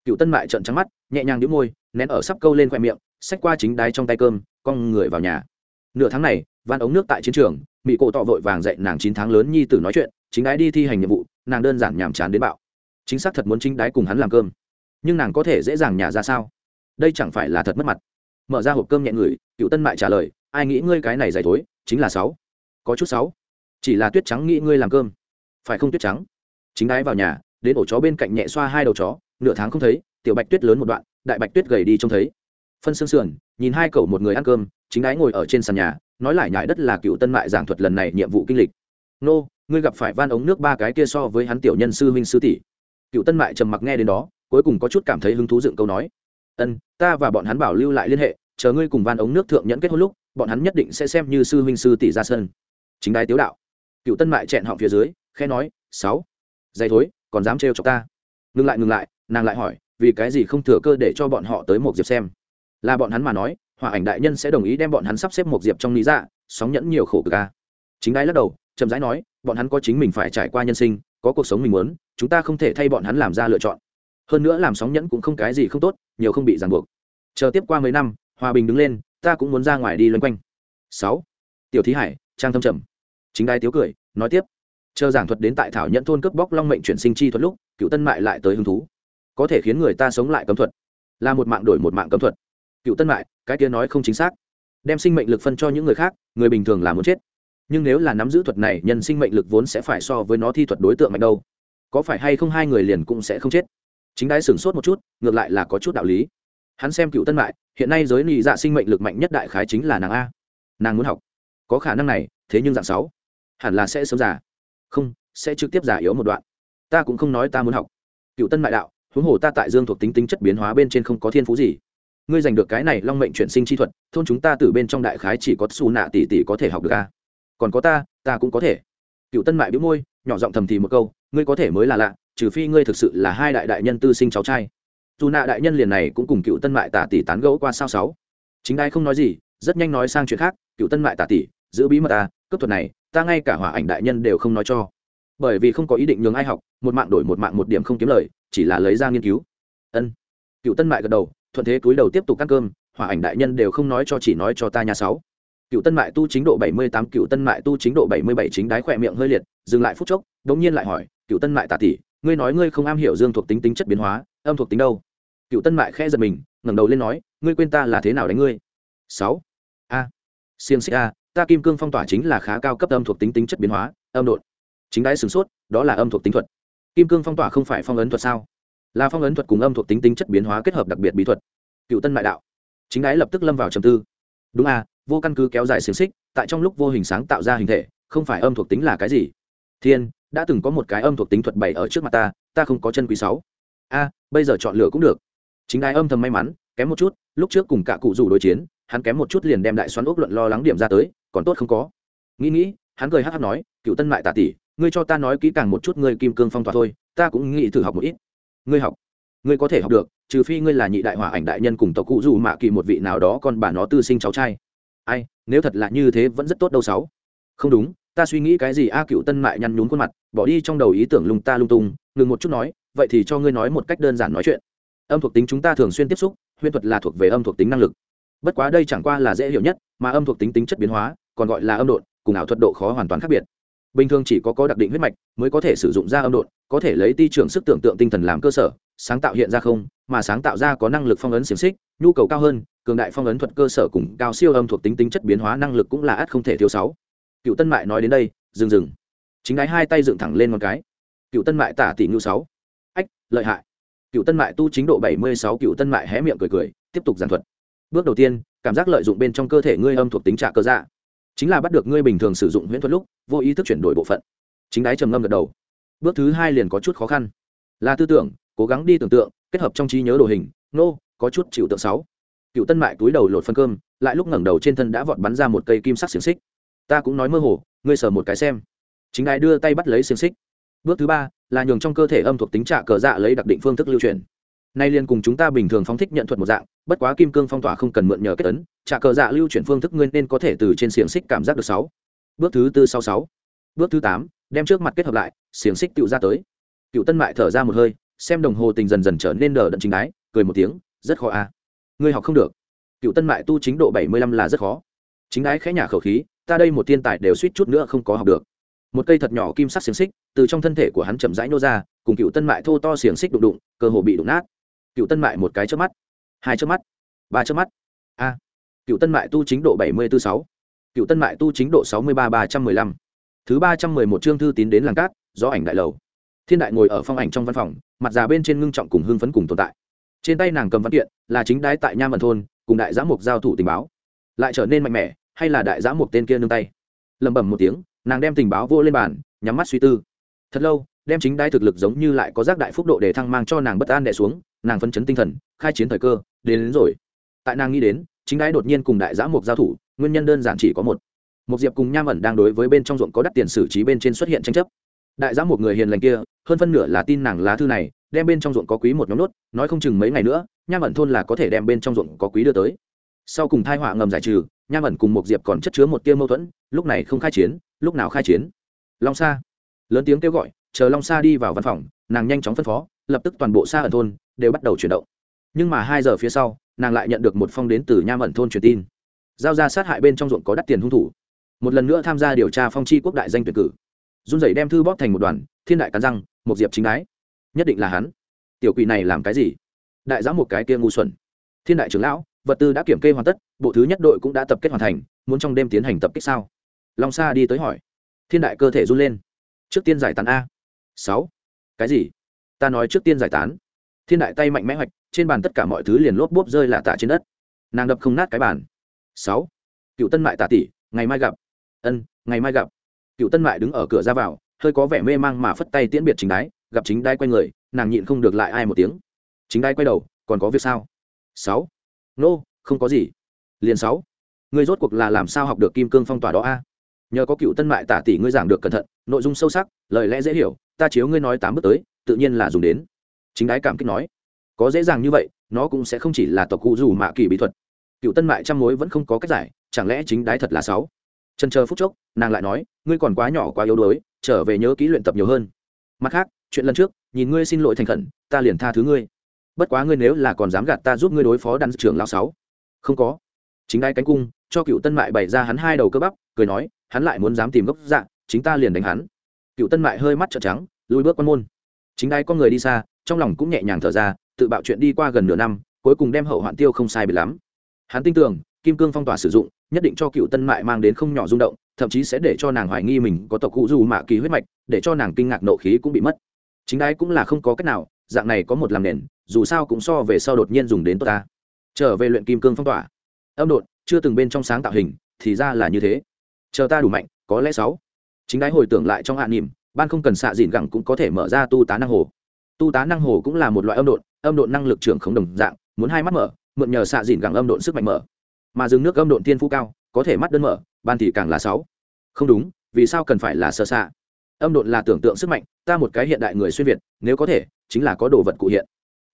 Cựu tân mại trợn trắng mắt, nhẹ nhàng nhíu môi, nén ở sắp câu lên khóe miệng, xách qua chính đái trong tay cơm, con người vào nhà. Nửa tháng này, van ống nước tại chiến trường, mỹ cổ tọ vội vàng dạy nàng 9 tháng lớn nhi tử nói chuyện, chính đái đi thi hành nhiệm vụ nàng đơn giản nhàm chán đến bạo. Chính xác thật muốn chính đái cùng hắn làm cơm. Nhưng nàng có thể dễ dàng nhả ra sao? Đây chẳng phải là thật mất mặt. Mở ra hộp cơm nhẹ người cựu tân mại trả lời ai nghĩ ngươi cái này dày thối chính là sáu. Có chút sáu. Chỉ là tuyết trắng nghĩ ngươi làm cơm phải không tuyết trắng? Chính đái vào nhà, đến ổ chó bên cạnh nhẹ xoa hai đầu chó, nửa tháng không thấy, tiểu bạch tuyết lớn một đoạn, đại bạch tuyết gầy đi trông thấy. Phân xương sườn, nhìn hai cậu một người ăn cơm, chính đái ngồi ở trên sàn nhà, nói lại nhại đất là cựu tân mại giảng thuật lần này nhiệm vụ kinh lịch. Nô, ngươi gặp phải van ống nước ba cái kia so với hắn tiểu nhân sư huynh sư tỷ. Cựu tân mại trầm mặc nghe đến đó, cuối cùng có chút cảm thấy hứng thú dựng câu nói. Ân, ta và bọn hắn bảo lưu lại liên hệ, chờ ngươi cùng van ống nước thượng nhẫn kết hôn lúc, bọn hắn nhất định sẽ xem như sư huynh sư tỷ ra sân. Chính đái tiếu đạo. Cựu tân mại chẹn họng phía dưới khẽ nói, sáu dày thối, còn dám trêu chọc ta? Ngừng lại ngừng lại, nàng lại hỏi, vì cái gì không thừa cơ để cho bọn họ tới một diệp xem? Là bọn hắn mà nói hòa ảnh đại nhân sẽ đồng ý đem bọn hắn sắp xếp một diệp trong lý dạ sóng nhẫn nhiều khổ cực ca chính đái lắc đầu, chậm rãi nói, bọn hắn có chính mình phải trải qua nhân sinh, có cuộc sống mình muốn, chúng ta không thể thay bọn hắn làm ra lựa chọn. Hơn nữa làm sóng nhẫn cũng không cái gì không tốt, nhiều không bị ràng buộc. Chờ tiếp qua mấy năm, hòa bình đứng lên, ta cũng muốn ra ngoài đi loanh quanh. Sáu, tiểu thí hải, trang thâm trầm. Chính đai tiếu cười, nói tiếp chờ giảng thuật đến tại thảo nhận thôn cướp bóc long mệnh chuyển sinh chi thuật lúc, cựu tân mại lại tới hứng thú. Có thể khiến người ta sống lại cấm thuật. Là một mạng đổi một mạng cấm thuật. Cựu tân mại, cái kia nói không chính xác. Đem sinh mệnh lực phân cho những người khác, người bình thường là muốn chết. Nhưng nếu là nắm giữ thuật này, nhân sinh mệnh lực vốn sẽ phải so với nó thi thuật đối tượng mạnh đâu. Có phải hay không hai người liền cũng sẽ không chết? Chính đái sửng sốt một chút, ngược lại là có chút đạo lý. Hắn xem cựu tân mại, hiện nay giới nị dạ sinh mệnh lực mạnh nhất đại khái chính là nàng a. Nàng muốn học. Có khả năng này, thế nhưng dạng sáu. Hẳn là sẽ sớm già không, sẽ trực tiếp giả yếu một đoạn. Ta cũng không nói ta muốn học. Cựu tân mại đạo, huống hồ ta tại dương thuộc tính tính chất biến hóa bên trên không có thiên phú gì. Ngươi giành được cái này long mệnh chuyển sinh chi thuật, thôn chúng ta từ bên trong đại khái chỉ có xù nạ tỷ tỷ có thể học được a. Còn có ta ta cũng có thể. Cựu tân mại biếu môi, nhỏ giọng thầm thì một câu, ngươi có thể mới là lạ, trừ phi ngươi thực sự là hai đại đại nhân tư sinh cháu trai. Dù nạ đại nhân liền này cũng cùng cựu tân mại tả tỷ tán gẫu qua sao sáu. Chính ai không nói gì, rất nhanh nói sang chuyện khác, cựu tân mại tả tỷ, giữ bí mật ta cấp thuật này ta ngay cả hỏa ảnh đại nhân đều không nói cho. Bởi vì không có ý định nhường ai học, một mạng đổi một mạng một điểm không kiếm lời, chỉ là lấy ra nghiên cứu. Ân. Cựu tân mại gật đầu, thuận thế cúi đầu tiếp tục ăn cơm, hỏa ảnh đại nhân đều không nói cho, chỉ nói cho ta nhà sáu. Cựu tân mại tu chính độ bảy mươi tám, cựu tân mại tu chính độ bảy mươi bảy chính đái khỏe miệng hơi liệt, dừng lại phút chốc đ ỗ n g nhiên lại hỏi, cựu tân mại tà tỷ, ngươi nói ngươi không am hiểu dương thuộc tính tính chất biến hóa, âm thuộc tính đâu? Cựu tân mại khẽ giật mình, ngẩng đầu lên nói, ngươi quên ta là thế nào đánh ngươi? Sáu. A. Xiềng xích a ta kim cương phong tỏa chính là khá cao cấp âm thuộc tính tính chất biến hóa âm đột chính đái sửng sốt đó là âm thuộc tính thuật. Kim cương phong tỏa không phải phong ấn thuật sao? Là phong ấn thuật cùng âm thuộc tính tính chất biến hóa kết hợp đặc biệt bí thuật. Cựu tân mại đạo. Chính đái lập tức lâm vào trầm tư. Đúng à, vô căn cứ kéo dài xiềng xích tại trong lúc vô hình sáng tạo ra hình thể không phải âm thuộc tính là cái gì? Thiên đã từng có một cái âm thuộc tính thuật bày ở trước mặt ta ta không có chân quý sáu. A bây giờ chọn lựa cũng được. Chính đái âm thầm may mắn kém một chút lúc trước cùng cả cụ rủ đối chiến hắn kém một chút liền đem đại xoắn ốc luận lo lắng điểm ra tới còn tốt không có. Nghĩ nghĩ, hắn cười hát hát nói, cựu tân mại tạ tỷ, ngươi cho ta nói kỹ càng một chút ngươi kim cương phong tỏa thôi, ta cũng nghĩ thử học một ít. Ngươi học? Ngươi có thể học được, trừ phi ngươi là nhị đại hỏa ảnh đại nhân cùng tộc cụ dù mạ kỳ một vị nào đó còn bà nó tư sinh cháu trai. Ai, nếu thật là như thế vẫn rất tốt đâu sáu. Không đúng, ta suy nghĩ cái gì a, cựu tân mại nhăn nhún khuôn mặt, bỏ đi trong đầu ý tưởng lung ta lung tung, ngừng một chút nói, vậy thì cho ngươi nói một cách đơn giản nói chuyện. Âm thuộc tính chúng ta thường xuyên tiếp xúc, huyễn thuật là thuộc về âm thuộc tính năng lực. Bất quá đây chẳng qua là dễ hiểu nhất, mà âm thuộc tính tính chất biến hóa còn gọi là âm độn, cùng ảo thuật độ khó hoàn toàn khác biệt. Bình thường chỉ có có đặc định huyết mạch mới có thể sử dụng ra âm độn, có thể lấy ti trưởng sức tưởng tượng tinh thần làm cơ sở, sáng tạo hiện ra không, mà sáng tạo ra có năng lực phong ấn xiềng xích, nhu cầu cao hơn, cường đại phong ấn thuật cơ sở cùng cao siêu âm thuộc tính tính chất biến hóa năng lực cũng là ắt không thể thiếu sáu. Cựu tân mại nói đến đây, dừng dừng. Chính ái hai tay dựng thẳng lên một cái. Cựu tân mại tả tỷ ngưu sáu. Ách, lợi hại. Cựu tân mại tu chính độ bảy mươi sáu, cựu tân mại hé miệng cười cười, tiếp tục giảng thuật. Bước đầu tiên, cảm giác lợi dụng bên trong cơ thể ngươi âm thuộc tính trả cơ dạ chính là bắt được ngươi bình thường sử dụng huyễn thuật lúc, vô ý thức chuyển đổi bộ phận. Chính đái trầm ngâm gật đầu. Bước thứ hai liền có chút khó khăn. Là tư tưởng, cố gắng đi tưởng tượng, kết hợp trong trí nhớ đồ hình, nô, có chút chịu tượng sáu. Cựu tân mại túi đầu lột phân cơm, lại lúc ngẩng đầu trên thân đã vọt bắn ra một cây kim sắc xiềng xích. Ta cũng nói mơ hồ, ngươi sờ một cái xem. Chính đái đưa tay bắt lấy xiềng xích. Bước thứ ba, là nhường trong cơ thể âm thuộc tính trạ cờ dạ lấy đặc định phương thức lưu truyền nay liên cùng chúng ta bình thường phóng thích nhận thuật một dạng, bất quá kim cương phong tỏa không cần mượn nhờ kết tấn, trả cờ dạ lưu chuyển phương thức nguyên nên có thể từ trên xiềng xích cảm giác được sáu. Bước thứ tư sau sáu. Bước thứ tám, đem trước mặt kết hợp lại, xiềng xích tựu ra tới. Cựu tân mại thở ra một hơi, xem đồng hồ tình dần dần trở nên đờ đẫn chính đái, cười một tiếng, rất khó a à. ngươi học không được. Cựu tân mại tu chính độ bảy mươi lăm là rất khó. Chính đái khẽ nhả khẩu khí, ta đây một thiên tài đều suýt chút nữa không có học được. Một cây thật nhỏ kim sắc xiềng xích, từ trong thân thể của hắn chậm rãi nô ra, cùng cựu tân mại thô to xiềng xích đụng đụng, cơ hồ bị đụng nát cựu tân mại một cái trước mắt. Hai trước mắt. Ba trước mắt. A. Cựu tân mại tu chính độ bảy mươi tư sáu. Cựu tân mại tu chính độ sáu mươi ba ba trăm mười lăm. Thứ ba trăm mười một chương thư tín đến làng cát do ảnh đại lầu. Thiên đại ngồi ở phong ảnh trong văn phòng, mặt già bên trên ngưng trọng cùng hưng phấn cùng tồn tại. Trên tay nàng cầm văn kiện, là chính đái tại nha mần thôn, cùng đại giã mục giao thủ tình báo. Lại trở nên mạnh mẽ, hay là đại giã mục tên kia nương tay? Lẩm bẩm một tiếng, nàng đem tình báo vô lên bàn, nhắm mắt suy tư. Thật lâu, đem chính đái thực lực giống như lại có giác đại phúc độ để thăng mang cho nàng bất an đẻ xuống nàng phân chấn tinh thần khai chiến thời cơ đến, đến rồi. Tại nàng nghĩ đến chính đái đột nhiên cùng đại giã mục giao thủ nguyên nhân đơn giản chỉ có một. Một diệp cùng nham ẩn đang đối với bên trong ruộng có đắt tiền xử trí bên trên xuất hiện tranh chấp. Đại giã một người hiền lành kia hơn phân nửa là tin nàng lá thư này đem bên trong ruộng có quý một nhóm nốt nói không chừng mấy ngày nữa nham ẩn thôn là có thể đem bên trong ruộng có quý đưa tới. Sau cùng thai họa ngầm giải trừ nham ẩn cùng một diệp còn chất chứa một tia mâu thuẫn lúc này không khai chiến lúc nào khai chiến? Long sa. Lớn tiếng kêu gọi chờ long sa đi vào văn phòng nàng nhanh chóng phân phó lập tức toàn bộ xa ẩn thôn đều bắt đầu chuyển động. Nhưng mà hai giờ phía sau, nàng lại nhận được một phong đến từ nham ẩn thôn truyền tin. Giao ra sát hại bên trong ruộng có đắt tiền hung thủ. Một lần nữa tham gia điều tra phong chi quốc đại danh tuyển cử. Run rẩy đem thư bóp thành một đoàn, thiên đại cắn răng, một diệp chính đái. Nhất định là hắn. Tiểu quỷ này làm cái gì? Đại giám một cái kia ngu xuẩn. Thiên đại trưởng lão, vật tư đã kiểm kê hoàn tất, bộ thứ nhất đội cũng đã tập kết hoàn thành, muốn trong đêm tiến hành tập kích sao? Long sa đi tới hỏi. Thiên đại cơ thể run lên. Trước tiên giải tán a. Sáu. Cái gì? Ta nói trước tiên giải tán thiên đại tay mạnh mẽ hoạch trên bàn tất cả mọi thứ liền lốp bốp rơi là tả trên đất. Nàng đập không nát cái bàn. Sáu. Cựu tân mại tạ tỷ ngày mai gặp. Ân ngày mai gặp. Cựu tân mại đứng ở cửa ra vào hơi có vẻ mê mang mà phất tay tiễn biệt chính đái gặp chính đai quay người nàng nhịn không được lại ai một tiếng. Chính đai quay đầu còn có việc sao? Sáu. Nô、no, không có gì. Liền sáu. Người rốt cuộc là làm sao học được kim cương phong tỏa đó a? Nhờ có cựu tân mại tả tỷ ngươi giảng được cẩn thận nội dung sâu sắc lời lẽ dễ hiểu ta chiếu ngươi nói tám bước tới tự nhiên là dùng đến chính đái cảm kích nói, có dễ dàng như vậy, nó cũng sẽ không chỉ là tộc cụ dù mạ kỳ bí thuật. Cựu tân mại trăm mối vẫn không có cách giải, chẳng lẽ chính đái thật là sáu? Trần chờ phút chốc, nàng lại nói, ngươi còn quá nhỏ quá yếu đuối, trở về nhớ kỹ luyện tập nhiều hơn. Mặt khác, chuyện lần trước, nhìn ngươi xin lỗi thành khẩn, ta liền tha thứ ngươi. Bất quá ngươi nếu là còn dám gạt ta giúp ngươi đối phó đan trưởng lão sáu. Không có. Chính đai cánh cung, cho cựu tân mại bày ra hắn hai đầu cơ bắp, cười nói, hắn lại muốn dám tìm gốc dạ chính ta liền đánh hắn. Cựu tân mại hơi mắt trợn trắng, lùi bước quan môn. Chính đai con người đi xa trong lòng cũng nhẹ nhàng thở ra, tự bạo chuyện đi qua gần nửa năm, cuối cùng đem hậu hoạn tiêu không sai bị lắm. Hắn tin tưởng, kim cương phong tỏa sử dụng, nhất định cho cựu tân mại mang đến không nhỏ rung động, thậm chí sẽ để cho nàng hoài nghi mình có tộc cụ dù mạ kỳ huyết mạch, để cho nàng kinh ngạc nộ khí cũng bị mất. Chính đái cũng là không có cách nào, dạng này có một làm nền, dù sao cũng so về sau đột nhiên dùng đến tốt ta. Trở về luyện kim cương phong tỏa. Âm đột, chưa từng bên trong sáng tạo hình, thì ra là như thế. Chờ ta đủ mạnh, có lẽ sáu. Chính đái hồi tưởng lại trong hạ niệm, ban không cần xạ dịn gẳng cũng có thể mở ra tu tá năng hồ tu tá năng hồ cũng là một loại âm độn âm độn năng lực trưởng không đồng dạng, muốn hai mắt mở, mượn nhờ xạ dìn gẳng âm độn sức mạnh mở. Mà dừng nước âm độn tiên phú cao, có thể mắt đơn mở, ban thì càng là sáu. Không đúng, vì sao cần phải là sơ xạ? Âm độn là tưởng tượng sức mạnh, ta một cái hiện đại người xuyên việt, nếu có thể, chính là có đồ vật cụ hiện.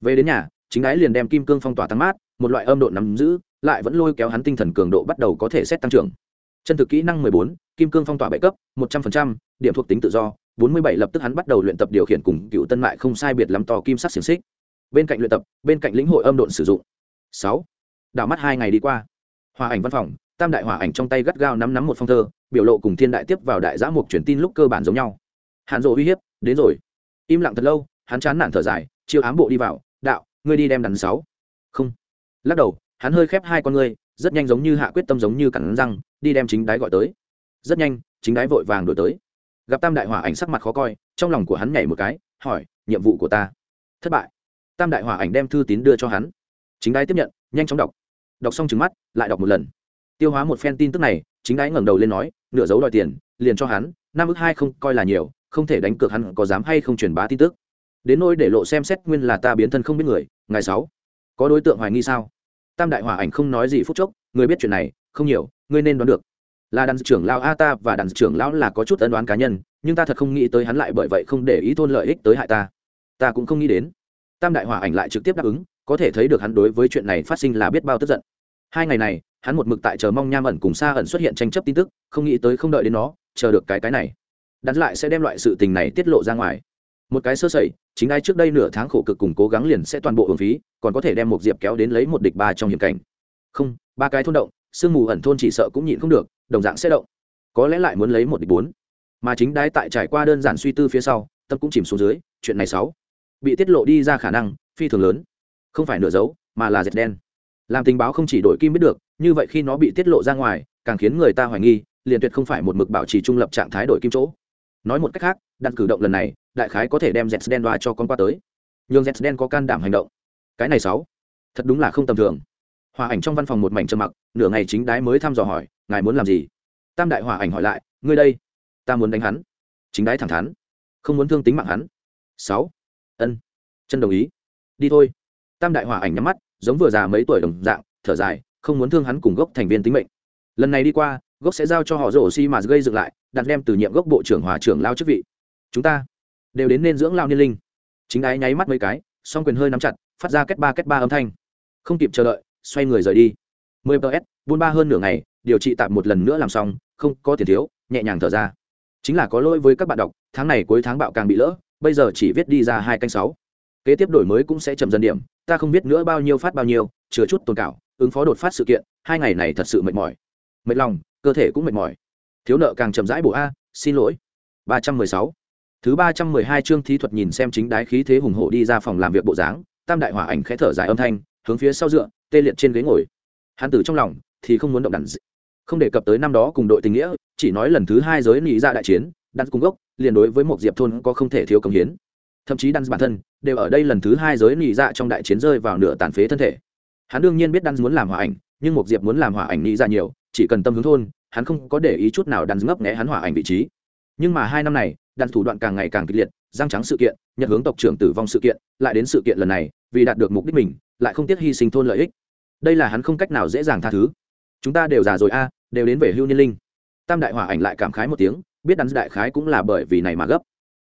Về đến nhà, chính ái liền đem kim cương phong tỏa tăng mát, một loại âm độn nắm giữ, lại vẫn lôi kéo hắn tinh thần cường độ bắt đầu có thể xét tăng trưởng. Chân thực kỹ năng mười bốn, kim cương phong tỏa bảy cấp, một trăm phần trăm, điểm thuộc tính tự do bốn mươi bảy lập tức hắn bắt đầu luyện tập điều khiển cùng cựu tân mại không sai biệt lắm to kim sắc xiềng xích. Bên cạnh luyện tập, bên cạnh lĩnh hội âm độn sử dụng. Sáu. Đảo mắt hai ngày đi qua. Hòa ảnh văn phòng, tam đại hòa ảnh trong tay gắt gao nắm nắm một phong thơ, biểu lộ cùng thiên đại tiếp vào đại giã mục truyền tin lúc cơ bản giống nhau. Hàn rộ uy hiếp, đến rồi. Im lặng thật lâu, hắn chán nản thở dài, chiêu ám bộ đi vào, đạo, ngươi đi đem đàn sáu. Không. Lắc đầu, hắn hơi khép hai con ngươi, rất nhanh giống như hạ quyết tâm giống như cắn răng, đi đem chính đái gọi tới. Rất nhanh, chính đái vội vàng đổi tới gặp tam đại hỏa ảnh sắc mặt khó coi, trong lòng của hắn nhảy một cái, hỏi, nhiệm vụ của ta? Thất bại. Tam đại hỏa ảnh đem thư tín đưa cho hắn. Chính đái tiếp nhận, nhanh chóng đọc. Đọc xong trứng mắt, lại đọc một lần. Tiêu hóa một phen tin tức này, chính đái ngẩng đầu lên nói, nửa dấu đòi tiền, liền cho hắn, năm ước hai không coi là nhiều, không thể đánh cược hắn có dám hay không truyền bá tin tức. Đến nôi để lộ xem xét nguyên là ta biến thân không biết người ngày sáu, có đối tượng hoài nghi sao? Tam đại hỏa ảnh không nói gì phút chốc, người biết chuyện này, không nhiều, ngươi nên đoán được là đàn trưởng lão a ta và đàn trưởng lão là có chút ân đoán cá nhân, nhưng ta thật không nghĩ tới hắn lại bởi vậy không để ý thôn lợi ích tới hại ta. Ta cũng không nghĩ đến. Tam đại hỏa ảnh lại trực tiếp đáp ứng, có thể thấy được hắn đối với chuyện này phát sinh là biết bao tức giận. Hai ngày này, hắn một mực tại chờ mong nham ẩn cùng xa ẩn xuất hiện tranh chấp tin tức, không nghĩ tới không đợi đến nó, chờ được cái cái này. Đắn lại sẽ đem loại sự tình này tiết lộ ra ngoài. Một cái sơ sẩy, chính ai trước đây nửa tháng khổ cực cùng cố gắng liền sẽ toàn bộ hưởng phí, còn có thể đem một diệp kéo đến lấy một địch ba trong hiểm cảnh. Không, ba cái thôn động, sương mù ẩn thôn chỉ sợ cũng nhịn không được đồng dạng sẽ động. Có lẽ lại muốn lấy một địch bốn. Mà chính đái tại trải qua đơn giản suy tư phía sau, tâm cũng chìm xuống dưới, chuyện này sáu. Bị tiết lộ đi ra khả năng, phi thường lớn. Không phải nửa dấu, mà là dệt đen. Làm tình báo không chỉ đổi kim biết được, như vậy khi nó bị tiết lộ ra ngoài, càng khiến người ta hoài nghi, liền tuyệt không phải một mực bảo trì trung lập trạng thái đổi kim chỗ. Nói một cách khác, đặt cử động lần này, đại khái có thể đem z đen đoa cho con qua tới. Nhưng z đen có can đảm hành động. Cái này sáu. Thật đúng là không tầm thường hòa ảnh trong văn phòng một mảnh trầm mặc, nửa ngày chính đái mới thăm dò hỏi, ngài muốn làm gì? Tam đại hòa ảnh hỏi lại, ngươi đây, ta muốn đánh hắn. Chính đái thẳng thắn, không muốn thương tính mạng hắn. Sáu, ân, chân đồng ý. Đi thôi. Tam đại hòa ảnh nhắm mắt, giống vừa già mấy tuổi đồng dạng, thở dài, không muốn thương hắn cùng gốc thành viên tính mệnh. Lần này đi qua, gốc sẽ giao cho họ rổ xi mà gây dựng lại, đặt đem từ nhiệm gốc bộ trưởng hòa trưởng lao chức vị. Chúng ta đều đến nên dưỡng lao niên linh. Chính ái nháy mắt mấy cái, song quyền hơi nắm chặt, phát ra kết ba kết ba âm thanh. Không kịp chờ đợi xoay người rời đi. Mười ps buôn ba hơn nửa ngày, điều trị tạm một lần nữa làm xong, không có tiền thiếu, nhẹ nhàng thở ra. Chính là có lỗi với các bạn đọc, tháng này cuối tháng bạo càng bị lỡ, bây giờ chỉ viết đi ra hai canh sáu. Kế tiếp đổi mới cũng sẽ chậm dần điểm, ta không biết nữa bao nhiêu phát bao nhiêu chứa chút tồn cảo, ứng phó đột phát sự kiện, hai ngày này thật sự mệt mỏi. Mệt lòng, cơ thể cũng mệt mỏi. Thiếu nợ càng chậm rãi bổ a, xin lỗi. Ba trăm mười sáu. Thứ ba trăm mười hai chương thí thuật nhìn xem chính đái khí thế hùng hổ đi ra phòng làm việc bộ dáng, tam đại hỏa ảnh khẽ thở dài âm thanh, hướng phía sau dựa tê liệt trên ghế ngồi. Hắn tử trong lòng thì không muốn động đàn không đề cập tới năm đó cùng đội tình nghĩa, chỉ nói lần thứ hai giới nghị ra dạ đại chiến, đan cung gốc, liền đối với một diệp thôn có không thể thiếu công hiến. Thậm chí đan bản thân đều ở đây lần thứ hai giới nghị dạ trong đại chiến rơi vào nửa tàn phế thân thể. Hắn đương nhiên biết đan muốn làm hòa ảnh, nhưng một diệp muốn làm hòa ảnh nghị ra dạ nhiều, chỉ cần tâm hướng thôn, hắn không có để ý chút nào đan ngấp nghẽ hắn hòa ảnh vị trí. Nhưng mà hai năm này, đan thủ đoạn càng ngày càng kịch liệt giang trắng sự kiện, nhật hướng tộc trưởng tử vong sự kiện, lại đến sự kiện lần này, vì đạt được mục đích mình, lại không tiếc hy sinh thôn lợi ích đây là hắn không cách nào dễ dàng tha thứ. Chúng ta đều già rồi a, đều đến về hưu niên linh. Tam đại hỏa ảnh lại cảm khái một tiếng, biết đắn đại khái cũng là bởi vì này mà gấp.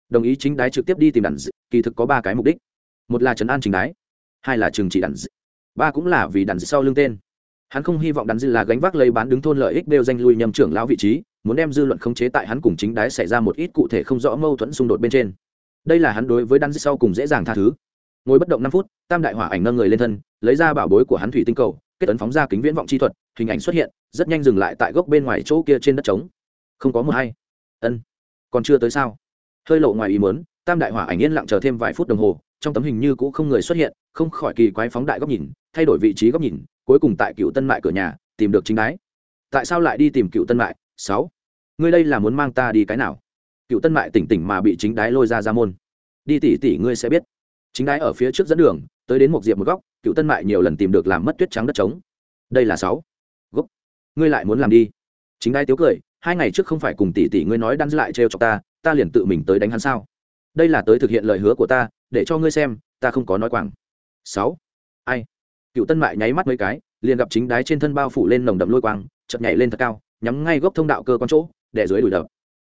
Đồng ý chính đái trực tiếp đi tìm đắn kỳ thực có ba cái mục đích. Một là trấn an chính đái, hai là trừng trị đắn ba cũng là vì đắn sau lưng tên. Hắn không hy vọng đắn là gánh vác lấy bán đứng thôn lợi ích đều danh lui nhầm trưởng lão vị trí, muốn đem dư luận khống chế tại hắn cùng chính đái xảy ra một ít cụ thể không rõ mâu thuẫn xung đột bên trên. Đây là hắn đối với đắn sau cùng dễ dàng tha thứ ngồi bất động năm phút, tam đại hỏa ảnh nâng người lên thân, lấy ra bảo bối của hắn thủy tinh cầu, kết ấn phóng ra kính viễn vọng chi thuật, hình ảnh xuất hiện, rất nhanh dừng lại tại gốc bên ngoài chỗ kia trên đất trống. Không có một hay ân, còn chưa tới sao? Hơi lộ ngoài ý muốn, tam đại hỏa ảnh yên lặng chờ thêm vài phút đồng hồ, trong tấm hình như cũ không người xuất hiện, không khỏi kỳ quái phóng đại góc nhìn, thay đổi vị trí góc nhìn, cuối cùng tại cựu tân mại cửa nhà, tìm được chính đái. Tại sao lại đi tìm cựu tân mại? Sáu, ngươi đây là muốn mang ta đi cái nào? Cựu tân mại tỉnh tỉnh mà bị chính đái lôi ra ra môn. Đi tỉ tỉ ngươi sẽ biết chính đái ở phía trước dẫn đường, tới đến một diệp một góc, cựu tân mại nhiều lần tìm được làm mất tuyết trắng đất trống. Đây là sáu. Gốc. Ngươi lại muốn làm đi. Chính đái tiếu cười, hai ngày trước không phải cùng tỷ tỷ ngươi nói đan lại trêu cho ta ta liền tự mình tới đánh hắn sao? Đây là tới thực hiện lời hứa của ta, để cho ngươi xem, ta không có nói quảng. Sáu. Ai? Cựu tân mại nháy mắt mấy cái, liền gặp chính đái trên thân bao phủ lên nồng đậm lôi quang, chợt nhảy lên thật cao, nhắm ngay gốc thông đạo cơ con chỗ, để dưới đùi đập.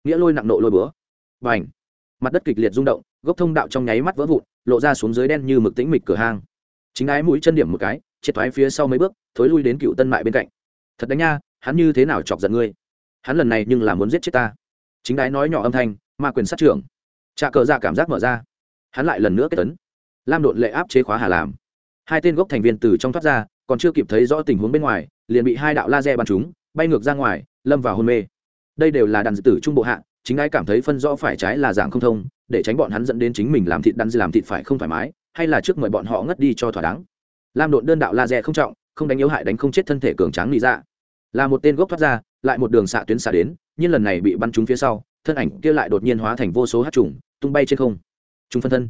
Nghĩa lôi nặng nộ lôi búa. Và ảnh mặt đất kịch liệt rung động, gốc thông đạo trong nháy mắt vỡ vụn lộ ra xuống dưới đen như mực tĩnh mịch cửa hang. Chính ái mũi chân điểm một cái, triệt thoái phía sau mấy bước, thối lui đến cựu tân mại bên cạnh. Thật đánh nha, hắn như thế nào chọc giận ngươi? Hắn lần này nhưng là muốn giết chết ta. Chính ái nói nhỏ âm thanh, ma quyền sát trưởng. Trà cờ ra cảm giác mở ra. Hắn lại lần nữa kết tấn lam đột lệ áp chế khóa hà làm hai tên gốc thành viên từ trong thoát ra, còn chưa kịp thấy rõ tình huống bên ngoài, liền bị hai đạo laser bắn trúng, bay ngược ra ngoài, lâm vào hôn mê. Đây đều là đàn dự tử trung bộ hạ, chính ái cảm thấy phân rõ phải trái là dạng không thông để tránh bọn hắn dẫn đến chính mình làm thịt đàn làm thịt phải không thoải mái, hay là trước mời bọn họ ngất đi cho thỏa đáng. Lam đột đơn đạo laser không trọng, không đánh yếu hại đánh không chết thân thể cường tráng lý ra dạ. là một tên gốc thoát ra, lại một đường xạ tuyến xạ đến, nhưng lần này bị bắn trúng phía sau, thân ảnh kia lại đột nhiên hóa thành vô số hát trùng, tung bay trên không. Chúng phân thân.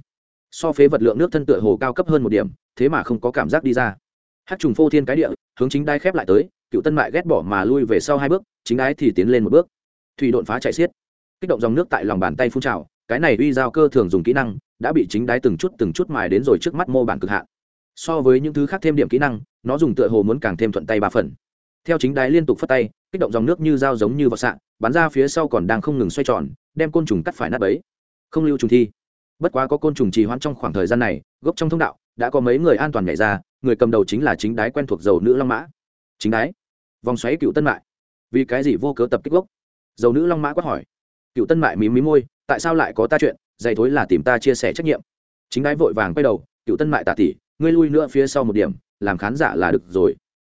So phế vật lượng nước thân tựa hồ cao cấp hơn một điểm, thế mà không có cảm giác đi ra. Hát trùng phô thiên cái địa, hướng chính đai khép lại tới, cựu tân mại ghét bỏ mà lui về sau hai bước, chính đái thì tiến lên một bước. Thủy đột phá chạy xiết. Kích động dòng nước tại lòng bàn tay phun trào cái này uy giao cơ thường dùng kỹ năng đã bị chính đái từng chút từng chút mài đến rồi trước mắt mô bản cực hạn. So với những thứ khác thêm điểm kỹ năng, nó dùng tựa hồ muốn càng thêm thuận tay ba phần. Theo chính đái liên tục phất tay, kích động dòng nước như dao giống như vọt sạn, bắn ra phía sau còn đang không ngừng xoay tròn, đem côn trùng cắt phải nát bấy. Không lưu trùng thi. Bất quá có côn trùng trì hoãn trong khoảng thời gian này, gốc trong thông đạo, đã có mấy người an toàn nhảy ra, người cầm đầu chính là chính đái quen thuộc dầu nữ long mã. Chính đái, vòng xoáy cựu tân mại. Vì cái gì vô cớ tập kích gốc? Dầu nữ long mã quát hỏi. Cựu tân mại mí mí môi tại sao lại có ta chuyện dày thối là tìm ta chia sẻ trách nhiệm. Chính đái vội vàng quay đầu cựu tân mại tạ tỉ ngươi lui nữa phía sau một điểm, làm khán giả là được rồi.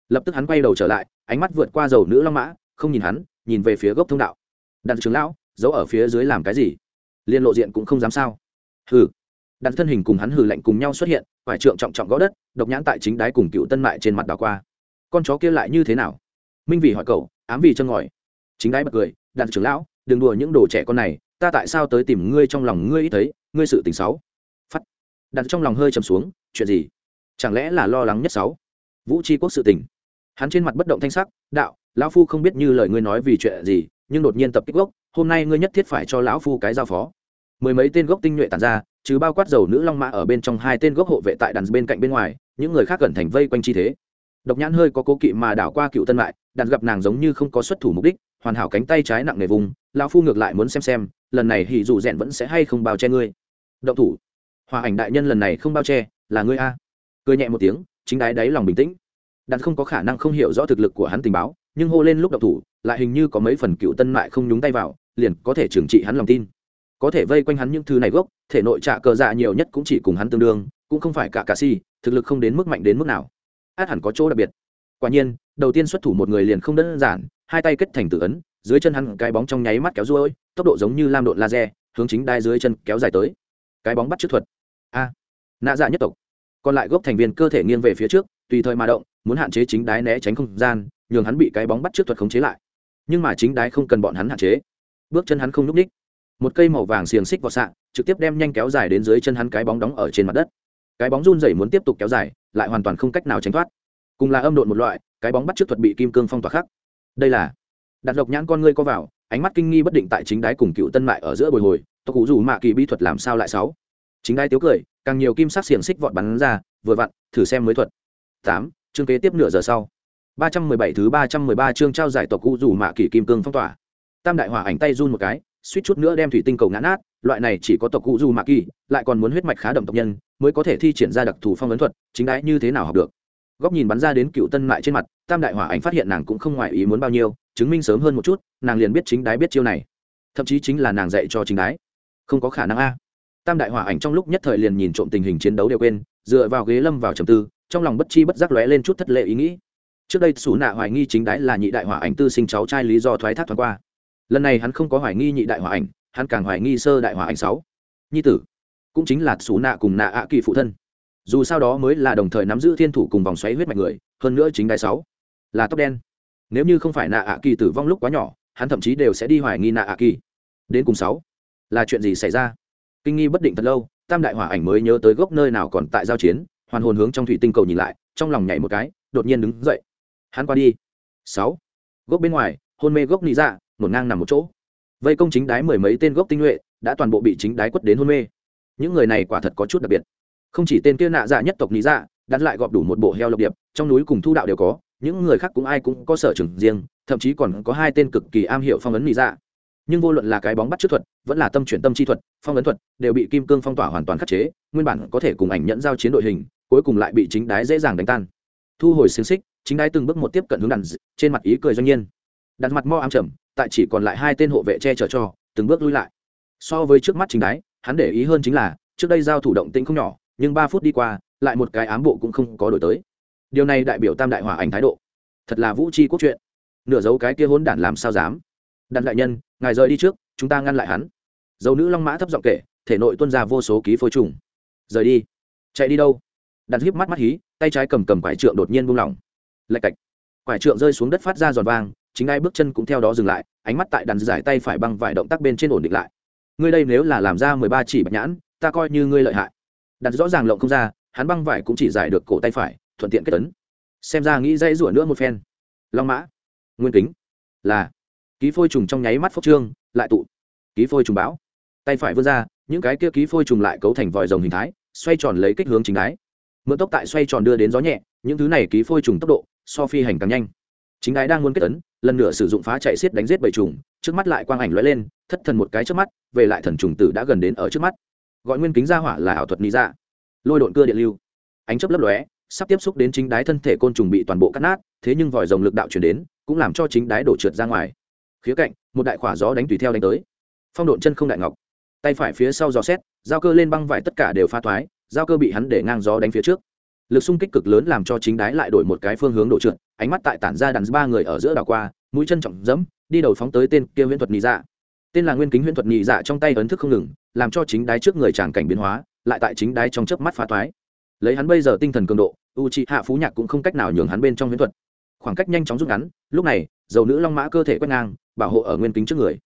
Lập tức hắn quay đầu trở lại, ánh mắt vượt qua dầu nữ long mã, không nhìn hắn, nhìn về phía gốc thông đạo. Đặng trường lão, giấu ở phía dưới làm cái gì? Liên lộ diện cũng không dám sao? Hừ. Đặng thân hình cùng hắn hừ lạnh cùng nhau xuất hiện, phải trượng trọng trọng gõ đất, độc nhãn tại chính đái cùng cựu tân mại trên mặt đảo qua. Con chó kia lại như thế nào? Minh vì hỏi cậu, ám vì chân ngòi chính đái bật cười, đặng trưởng lão, đừng đùa những đồ trẻ con này ta tại sao tới tìm ngươi trong lòng ngươi ít thấy, ngươi sự tình xấu? Phát. Đặt trong lòng hơi trầm xuống, chuyện gì? Chẳng lẽ là lo lắng nhất sáu vũ tri quốc sự tình. Hắn trên mặt bất động thanh sắc, đạo, lão phu không biết như lời ngươi nói vì chuyện gì, nhưng đột nhiên tập kích gốc, hôm nay ngươi nhất thiết phải cho lão phu cái giao phó. Mười mấy tên gốc tinh nhuệ tàn ra chứ bao quát dầu nữ long mã ở bên trong hai tên gốc hộ vệ tại đàn bên cạnh bên ngoài, những người khác gần thành vây quanh chi thế. Độc nhãn hơi có cố kỵ mà đảo qua cựu tân lại đàn gặp nàng giống như không có xuất thủ mục đích hoàn hảo cánh tay trái nặng nề vùng, lão phu ngược lại muốn xem xem, lần này hỉ dù rèn vẫn sẽ hay không bao che ngươi. Động thủ. Hòa ảnh đại nhân lần này không bao che, là ngươi a. Cười nhẹ một tiếng, chính đái đáy lòng bình tĩnh. Đàn không có khả năng không hiểu rõ thực lực của hắn tình báo, nhưng hô lên lúc động thủ, lại hình như có mấy phần cựu tân mại không nhúng tay vào, liền có thể trừng trị hắn lòng tin. Có thể vây quanh hắn những thứ này gốc, thể nội trạ cờ dạ nhiều nhất cũng chỉ cùng hắn tương đương, cũng không phải cả cà si, thực lực không đến mức mạnh đến mức nào. Át hẳn có chỗ đặc biệt. Quả nhiên, đầu tiên xuất thủ một người liền không đơn giản hai tay kết thành tự ấn, dưới chân hắn cái bóng trong nháy mắt kéo ruôi, tốc độ giống như lam độn laser, hướng chính đai dưới chân kéo dài tới. Cái bóng bắt trước thuật. A. Nạ dạ nhất tộc. Còn lại gốc thành viên cơ thể nghiêng về phía trước, tùy thời mà động, muốn hạn chế chính đái né tránh không gian, nhường hắn bị cái bóng bắt trước thuật khống chế lại. Nhưng mà chính đái không cần bọn hắn hạn chế. Bước chân hắn không nhúc ních một cây màu vàng xiềng xích vào sạn trực tiếp đem nhanh kéo dài đến dưới chân hắn cái bóng đóng ở trên mặt đất. Cái bóng run rẩy muốn tiếp tục kéo dài, lại hoàn toàn không cách nào tránh thoát. Cùng là âm độn một loại, cái bóng bắt trước thuật bị kim cương phong tỏa khắc đây là đặt độc nhãn con ngươi co vào, ánh mắt kinh nghi bất định tại chính đái cùng cựu tân mại ở giữa bồi hồi, tộc cụ dù mạ kỳ bí thuật làm sao lại sáu? Chính đái tiếu cười, càng nhiều kim sắc xiềng xích vọt bắn ra, vừa vặn, thử xem mới thuật. Tám, chương kế tiếp nửa giờ sau. Ba trăm mười bảy thứ ba trăm mười ba chương trao giải tộc cụ dù mạ kỳ kim cương phong tỏa. Tam đại hỏa ảnh tay run một cái, suýt chút nữa đem thủy tinh cầu ngã nát, loại này chỉ có tộc cụ dù mạ kỳ, lại còn muốn huyết mạch khá đậm tộc nhân, mới có thể thi triển ra đặc thù phong ấn thuật, chính đái như thế nào học được? Góc nhìn bắn ra đến cựu tân mại trên mặt, tam đại hỏa ảnh phát hiện nàng cũng không ngoài ý muốn bao nhiêu, chứng minh sớm hơn một chút, nàng liền biết chính đái biết chiêu này. Thậm chí chính là nàng dạy cho chính đái. Không có khả năng a. Tam đại hỏa ảnh trong lúc nhất thời liền nhìn trộm tình hình chiến đấu đều quên, dựa vào ghế lâm vào trầm tư, trong lòng bất chi bất giác lóe lên chút thất lệ ý nghĩ. Trước đây xù nạ hoài nghi chính đái là nhị đại hỏa ảnh tư sinh cháu trai lý do thoái thác thoáng qua. Lần này hắn không có hoài nghi nhị đại hỏa ảnh, hắn càng hoài nghi sơ đại hỏa ảnh sáu. Nhi tử, cũng chính là xù nạ cùng nạ ạ kỳ phụ thân dù sao đó mới là đồng thời nắm giữ thiên thủ cùng vòng xoáy huyết mạch người, hơn nữa chính đái sáu là tóc đen. Nếu như không phải nạ ạ kỳ tử vong lúc quá nhỏ, hắn thậm chí đều sẽ đi hoài nghi nạ ạ kỳ. Đến cùng sáu là chuyện gì xảy ra? Kinh nghi bất định thật lâu, tam đại hỏa ảnh mới nhớ tới gốc nơi nào còn tại giao chiến, hoàn hồn hướng trong thủy tinh cầu nhìn lại, trong lòng nhảy một cái, đột nhiên đứng dậy. Hắn qua đi. Sáu gốc bên ngoài, hôn mê gốc nị dạ ngổn ngang nằm một chỗ. Vây công chính đái mười mấy tên gốc tinh nhuệ, đã toàn bộ bị chính đái quất đến hôn mê. Những người này quả thật có chút đặc biệt không chỉ tên kia nạ dạ nhất tộc lý dạ đắn lại gọp đủ một bộ heo lộc điệp, trong núi cùng thu đạo đều có, những người khác cũng ai cũng có sở trường riêng, thậm chí còn có hai tên cực kỳ am hiểu phong ấn lý dạ. Nhưng vô luận là cái bóng bắt chước thuật, vẫn là tâm chuyển tâm chi thuật, phong ấn thuật, đều bị kim cương phong tỏa hoàn toàn khắc chế, nguyên bản có thể cùng ảnh nhận giao chiến đội hình, cuối cùng lại bị chính đái dễ dàng đánh tan. Thu hồi xiềng xích, chính đái từng bước một tiếp cận hướng đàn trên mặt ý cười doanh nhiên. Đặt mặt mo ám trầm, tại chỉ còn lại hai tên hộ vệ che chở cho, từng bước lui lại. So với trước mắt chính đái, hắn để ý hơn chính là, trước đây giao thủ động tĩnh không nhỏ nhưng ba phút đi qua, lại một cái ám bộ cũng không có đổi tới. Điều này đại biểu tam đại hỏa ảnh thái độ. Thật là vũ chi quốc chuyện nửa dấu cái kia hỗn đản làm sao dám? Đặt đại nhân, ngài rời đi trước, chúng ta ngăn lại hắn. Dấu nữ long mã thấp giọng kể, thể nội tuân ra vô số ký phôi trùng. Rời đi. Chạy đi đâu? Đặt híp mắt mắt hí, tay trái cầm cầm quải trượng đột nhiên buông lỏng. Lạch cạch. Quải trượng rơi xuống đất phát ra giòn vang, chính ai bước chân cũng theo đó dừng lại, ánh mắt tại đàn giải tay phải băng vài động tác bên trên ổn định lại. Ngươi đây nếu là làm ra mười ba chỉ bạch nhãn, ta coi như ngươi lợi hại đặt rõ ràng lộng không ra, hắn băng vải cũng chỉ giải được cổ tay phải, thuận tiện kết tấn xem ra nghĩ dây rủa nữa một phen. Long mã. Nguyên kính. Là. Ký phôi trùng trong nháy mắt phốc trương, lại tụ. Ký phôi trùng bão. Tay phải vươn ra, những cái kia ký phôi trùng lại cấu thành vòi rồng hình thái, xoay tròn lấy kích hướng chính đái mượn tốc tại xoay tròn đưa đến gió nhẹ, những thứ này ký phôi trùng tốc độ, so phi hành càng nhanh. Chính đái đang muốn kết tấn lần nữa sử dụng phá chạy xiết đánh giết bầy trùng, trước mắt lại quang ảnh lóe lên, thất thần một cái trước mắt, về lại thần trùng tử đã gần đến ở trước mắt gọi nguyên kính ra hỏa là ảo thuật lý ra dạ. lôi độn cưa điện lưu. Ánh chấp lấp lóe, sắp tiếp xúc đến chính đái thân thể côn trùng bị toàn bộ cắt nát, thế nhưng vòi rồng lực đạo chuyển đến, cũng làm cho chính đái đổ trượt ra ngoài. Khía cạnh, một đại khỏa gió đánh tùy theo đánh tới. Phong độn chân không đại ngọc. Tay phải phía sau gió xét giao cơ lên băng vải tất cả đều pha thoái giao cơ bị hắn để ngang gió đánh phía trước. Lực xung kích cực lớn làm cho chính đái lại đổi một cái phương hướng đổ trượt, ánh mắt tại tản ra đàn ba người ở giữa đảo qua, mũi chân trọng dẫm, đi đầu phóng tới tên kia huyễn thuật nị dạ tên là nguyên kính huyễn thuật nhị dạ trong tay ấn thức không ngừng, làm cho chính đái trước người tràn cảnh biến hóa, lại tại chính đái trong chớp mắt phá thoái lấy hắn bây giờ tinh thần cường độ u c hạ phú nhạc cũng không cách nào nhường hắn bên trong huyễn thuật. Khoảng cách nhanh chóng rút ngắn, lúc này, dầu nữ long mã cơ thể quét ngang, bảo hộ ở nguyên kính trước người.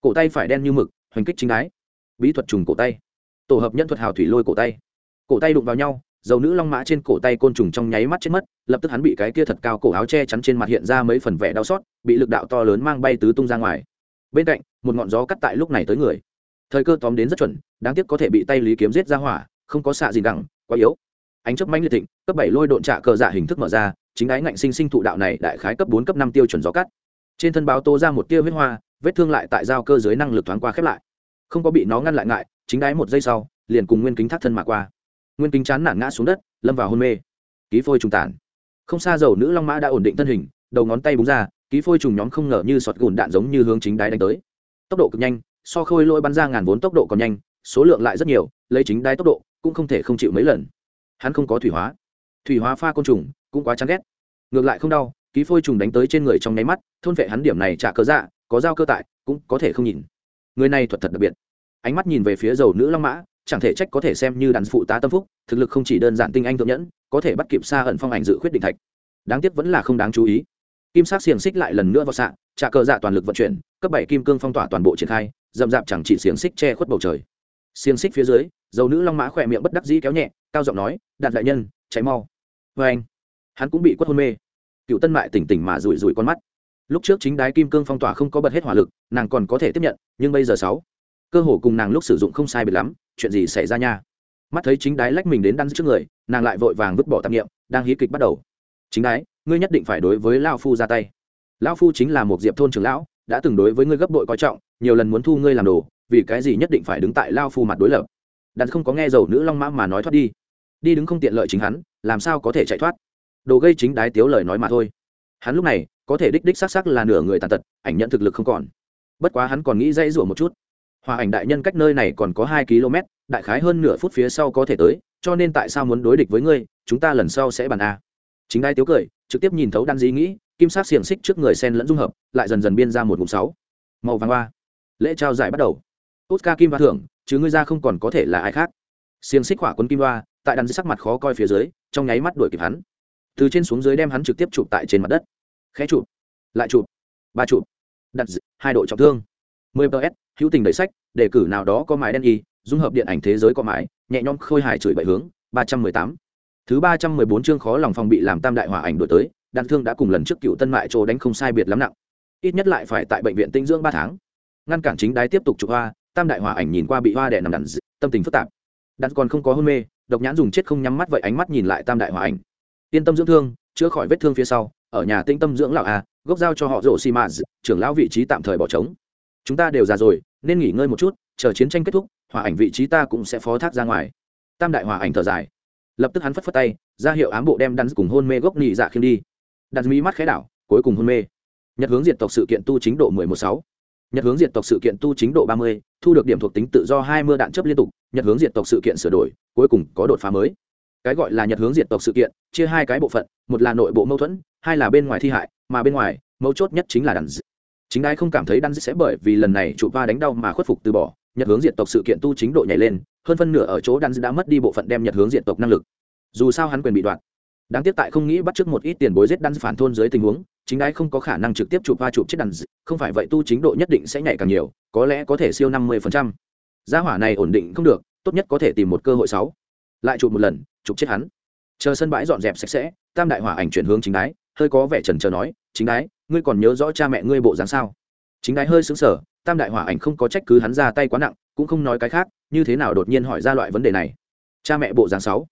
Cổ tay phải đen như mực, hoành kích chính đái. Bí thuật trùng cổ tay. Tổ hợp nhân thuật hào thủy lôi cổ tay. Cổ tay đụng vào nhau, dầu nữ long mã trên cổ tay côn trùng trong nháy mắt chết mất, lập tức hắn bị cái kia thật cao cổ áo che chắn trên mặt hiện ra mấy phần vẻ đau xót, bị lực đạo to lớn mang bay tứ tung ra ngoài bên cạnh, một ngọn gió cắt tại lúc này tới người. Thời cơ tóm đến rất chuẩn, đáng tiếc có thể bị tay lý kiếm giết ra hỏa, không có xạ gì đẳng quá yếu. Ánh chấp manh liệt thịnh, cấp bảy lôi độn trạ cờ dạ hình thức mở ra, chính ái ngạnh sinh sinh thụ đạo này đại khái cấp bốn, cấp năm tiêu chuẩn gió cắt. Trên thân báo tô ra một tia huyết hoa, vết thương lại tại giao cơ giới năng lực thoáng qua khép lại. Không có bị nó ngăn lại ngại, chính đái một giây sau, liền cùng nguyên kính thắt thân mà qua. Nguyên kính chán nản ngã xuống đất, lâm vào hôn mê. Ký phôi trùng tản. Không xa dầu nữ long mã đã ổn định thân hình, đầu ngón tay búng ra ký phôi trùng nhóm không ngờ như sọt gùn đạn giống như hướng chính đáy đánh tới. Tốc độ cực nhanh, so khôi lôi bắn ra ngàn vốn tốc độ còn nhanh, số lượng lại rất nhiều, lấy chính đáy tốc độ cũng không thể không chịu mấy lần. Hắn không có thủy hóa. Thủy hóa pha côn trùng cũng quá chán ghét. Ngược lại không đau, ký phôi trùng đánh tới trên người trong nháy mắt, thôn vệ hắn điểm này trả cớ dạ có dao cơ tại, cũng có thể không nhìn. Người này thuật thật đặc biệt. Ánh mắt nhìn về phía dầu nữ long mã, chẳng thể trách có thể xem như đàn phụ tá tâm phúc, thực lực không chỉ đơn giản tinh anh thượng nhẫn, có thể bắt kịp xa ẩn phong ảnh dự khuyết định thạch. Đáng tiếc vẫn là không đáng chú ý kim sắc xiềng xích lại lần nữa vào sạn trả cờ dạ toàn lực vận chuyển, cấp bảy kim cương phong tỏa toàn bộ triển khai rậm rạp chẳng chỉ xiềng xích che khuất bầu trời. Xiềng xích phía dưới, dầu nữ long mã khỏe miệng bất đắc dĩ kéo nhẹ, cao giọng nói, đạt đại nhân cháy mau. Vê anh, hắn cũng bị quất hôn mê. Cựu tân mại tỉnh tỉnh mà rủi rủi con mắt. Lúc trước chính đái kim cương phong tỏa không có bật hết hỏa lực, nàng còn có thể tiếp nhận, nhưng bây giờ sáu, cơ hồ cùng nàng lúc sử dụng không sai biệt lắm, chuyện gì xảy ra nha? Mắt thấy chính đái lách mình đến đăn trước người, nàng lại vội vàng vứt bỏ tạp nghiệm đang hí kịch bắt đầu. Chính đái ngươi nhất định phải đối với lao phu ra tay. Lão phu chính là một diệp thôn trưởng lão, đã từng đối với ngươi gấp bội coi trọng, nhiều lần muốn thu ngươi làm đồ, vì cái gì nhất định phải đứng tại lao phu mặt đối lập? Đàn không có nghe dầu nữ long mã mà nói thoát đi. Đi đứng không tiện lợi chính hắn, làm sao có thể chạy thoát? Đồ gây chính đái tiếu lời nói mà thôi. Hắn lúc này, có thể đích đích xác xác là nửa người tàn tật, ảnh nhận thực lực không còn. Bất quá hắn còn nghĩ dãy rủa một chút. Hòa ảnh đại nhân cách nơi này còn có hai km, đại khái hơn nửa phút phía sau có thể tới, cho nên tại sao muốn đối địch với ngươi, chúng ta lần sau sẽ bàn a chính đai tiếu cười, trực tiếp nhìn thấu đan dí nghĩ, kim sát xiềng xích trước người sen lẫn dung hợp, lại dần dần biên ra một mục sáu. Màu vàng hoa. lễ trao giải bắt đầu. Oscar kim va thưởng, chứ ngươi ra không còn có thể là ai khác. Xiềng xích hỏa quân kim hoa, tại đan dí sắc mặt khó coi phía dưới, trong nháy mắt đuổi kịp hắn. Từ trên xuống dưới đem hắn trực tiếp chụp tại trên mặt đất. Khẽ chụp, lại chụp, ba chụp. Đặt hai đội trọng thương. 10 ps hữu tình đẩy sách, đề cử nào đó có mái đen y, dung hợp điện ảnh thế giới có mái, nhẹ nhõm khôi hài chửi bậy hướng 318 thứ 314 chương khó lòng phòng bị làm tam đại hỏa ảnh đổi tới, đan thương đã cùng lần trước cựu tân mại trô đánh không sai biệt lắm nặng. Ít nhất lại phải tại bệnh viện tinh dưỡng ba tháng. Ngăn cản chính đái tiếp tục chụp hoa, tam đại hỏa ảnh nhìn qua bị hoa đè nằm đặn tâm tình phức tạp. Đan còn không có hôn mê, độc nhãn dùng chết không nhắm mắt vậy ánh mắt nhìn lại tam đại hỏa ảnh. Yên tâm dưỡng thương, chữa khỏi vết thương phía sau, ở nhà tĩnh tâm dưỡng lão a, gốc giao cho họ rổ xi mã trưởng lão vị trí tạm thời bỏ trống. Chúng ta đều già rồi, nên nghỉ ngơi một chút, chờ chiến tranh kết thúc, hỏa ảnh vị trí ta cũng sẽ phó thác ra ngoài. Tam đại hòa ảnh thở dài lập tức hắn phất phất tay, ra hiệu ám bộ đem đắn cùng hôn mê gốc nị dạ khiêm đi. Đặt mí mắt khẽ đảo, cuối cùng hôn mê. Nhật hướng diệt tộc sự kiện tu chính độ mười một sáu. Nhật hướng diệt tộc sự kiện tu chính độ ba mươi, thu được điểm thuộc tính tự do hai mươi đạn chấp liên tục, nhật hướng diệt tộc sự kiện sửa đổi, cuối cùng có đột phá mới. Cái gọi là nhật hướng diệt tộc sự kiện, chia hai cái bộ phận, một là nội bộ mâu thuẫn, hai là bên ngoài thi hại, mà bên ngoài, mấu chốt nhất chính là đàn d... chính đai không cảm thấy đan d sẽ bởi vì lần này trụ va đánh đau mà khuất phục từ bỏ, nhật hướng diệt tộc sự kiện tu chính độ nhảy lên hơn phân nửa ở chỗ đan đã mất đi bộ phận đem nhật hướng diện tộc năng lực. Dù sao hắn quyền bị đoạn đáng tiếc tại không nghĩ bắt trước một ít tiền bối giết đan phản thôn dưới tình huống, chính đái không có khả năng trực tiếp chụp va chụp chết đàn không phải vậy tu chính độ nhất định sẽ nhảy càng nhiều, có lẽ có thể siêu năm mươi gia hỏa này ổn định không được, tốt nhất có thể tìm một cơ hội sáu. Lại chụp một lần, chụp chết hắn. Chờ sân bãi dọn dẹp sạch sẽ, tam đại hỏa ảnh chuyển hướng chính đái hơi có vẻ trần trờ nói, chính đái ngươi còn nhớ rõ cha mẹ ngươi bộ dáng sao? Chính đái hơi xứng sở tam đại hỏa ảnh không có trách cứ hắn ra tay quá nặng, cũng không nói cái khác như thế nào đột nhiên hỏi ra loại vấn đề này? Cha mẹ bộ dáng sáu.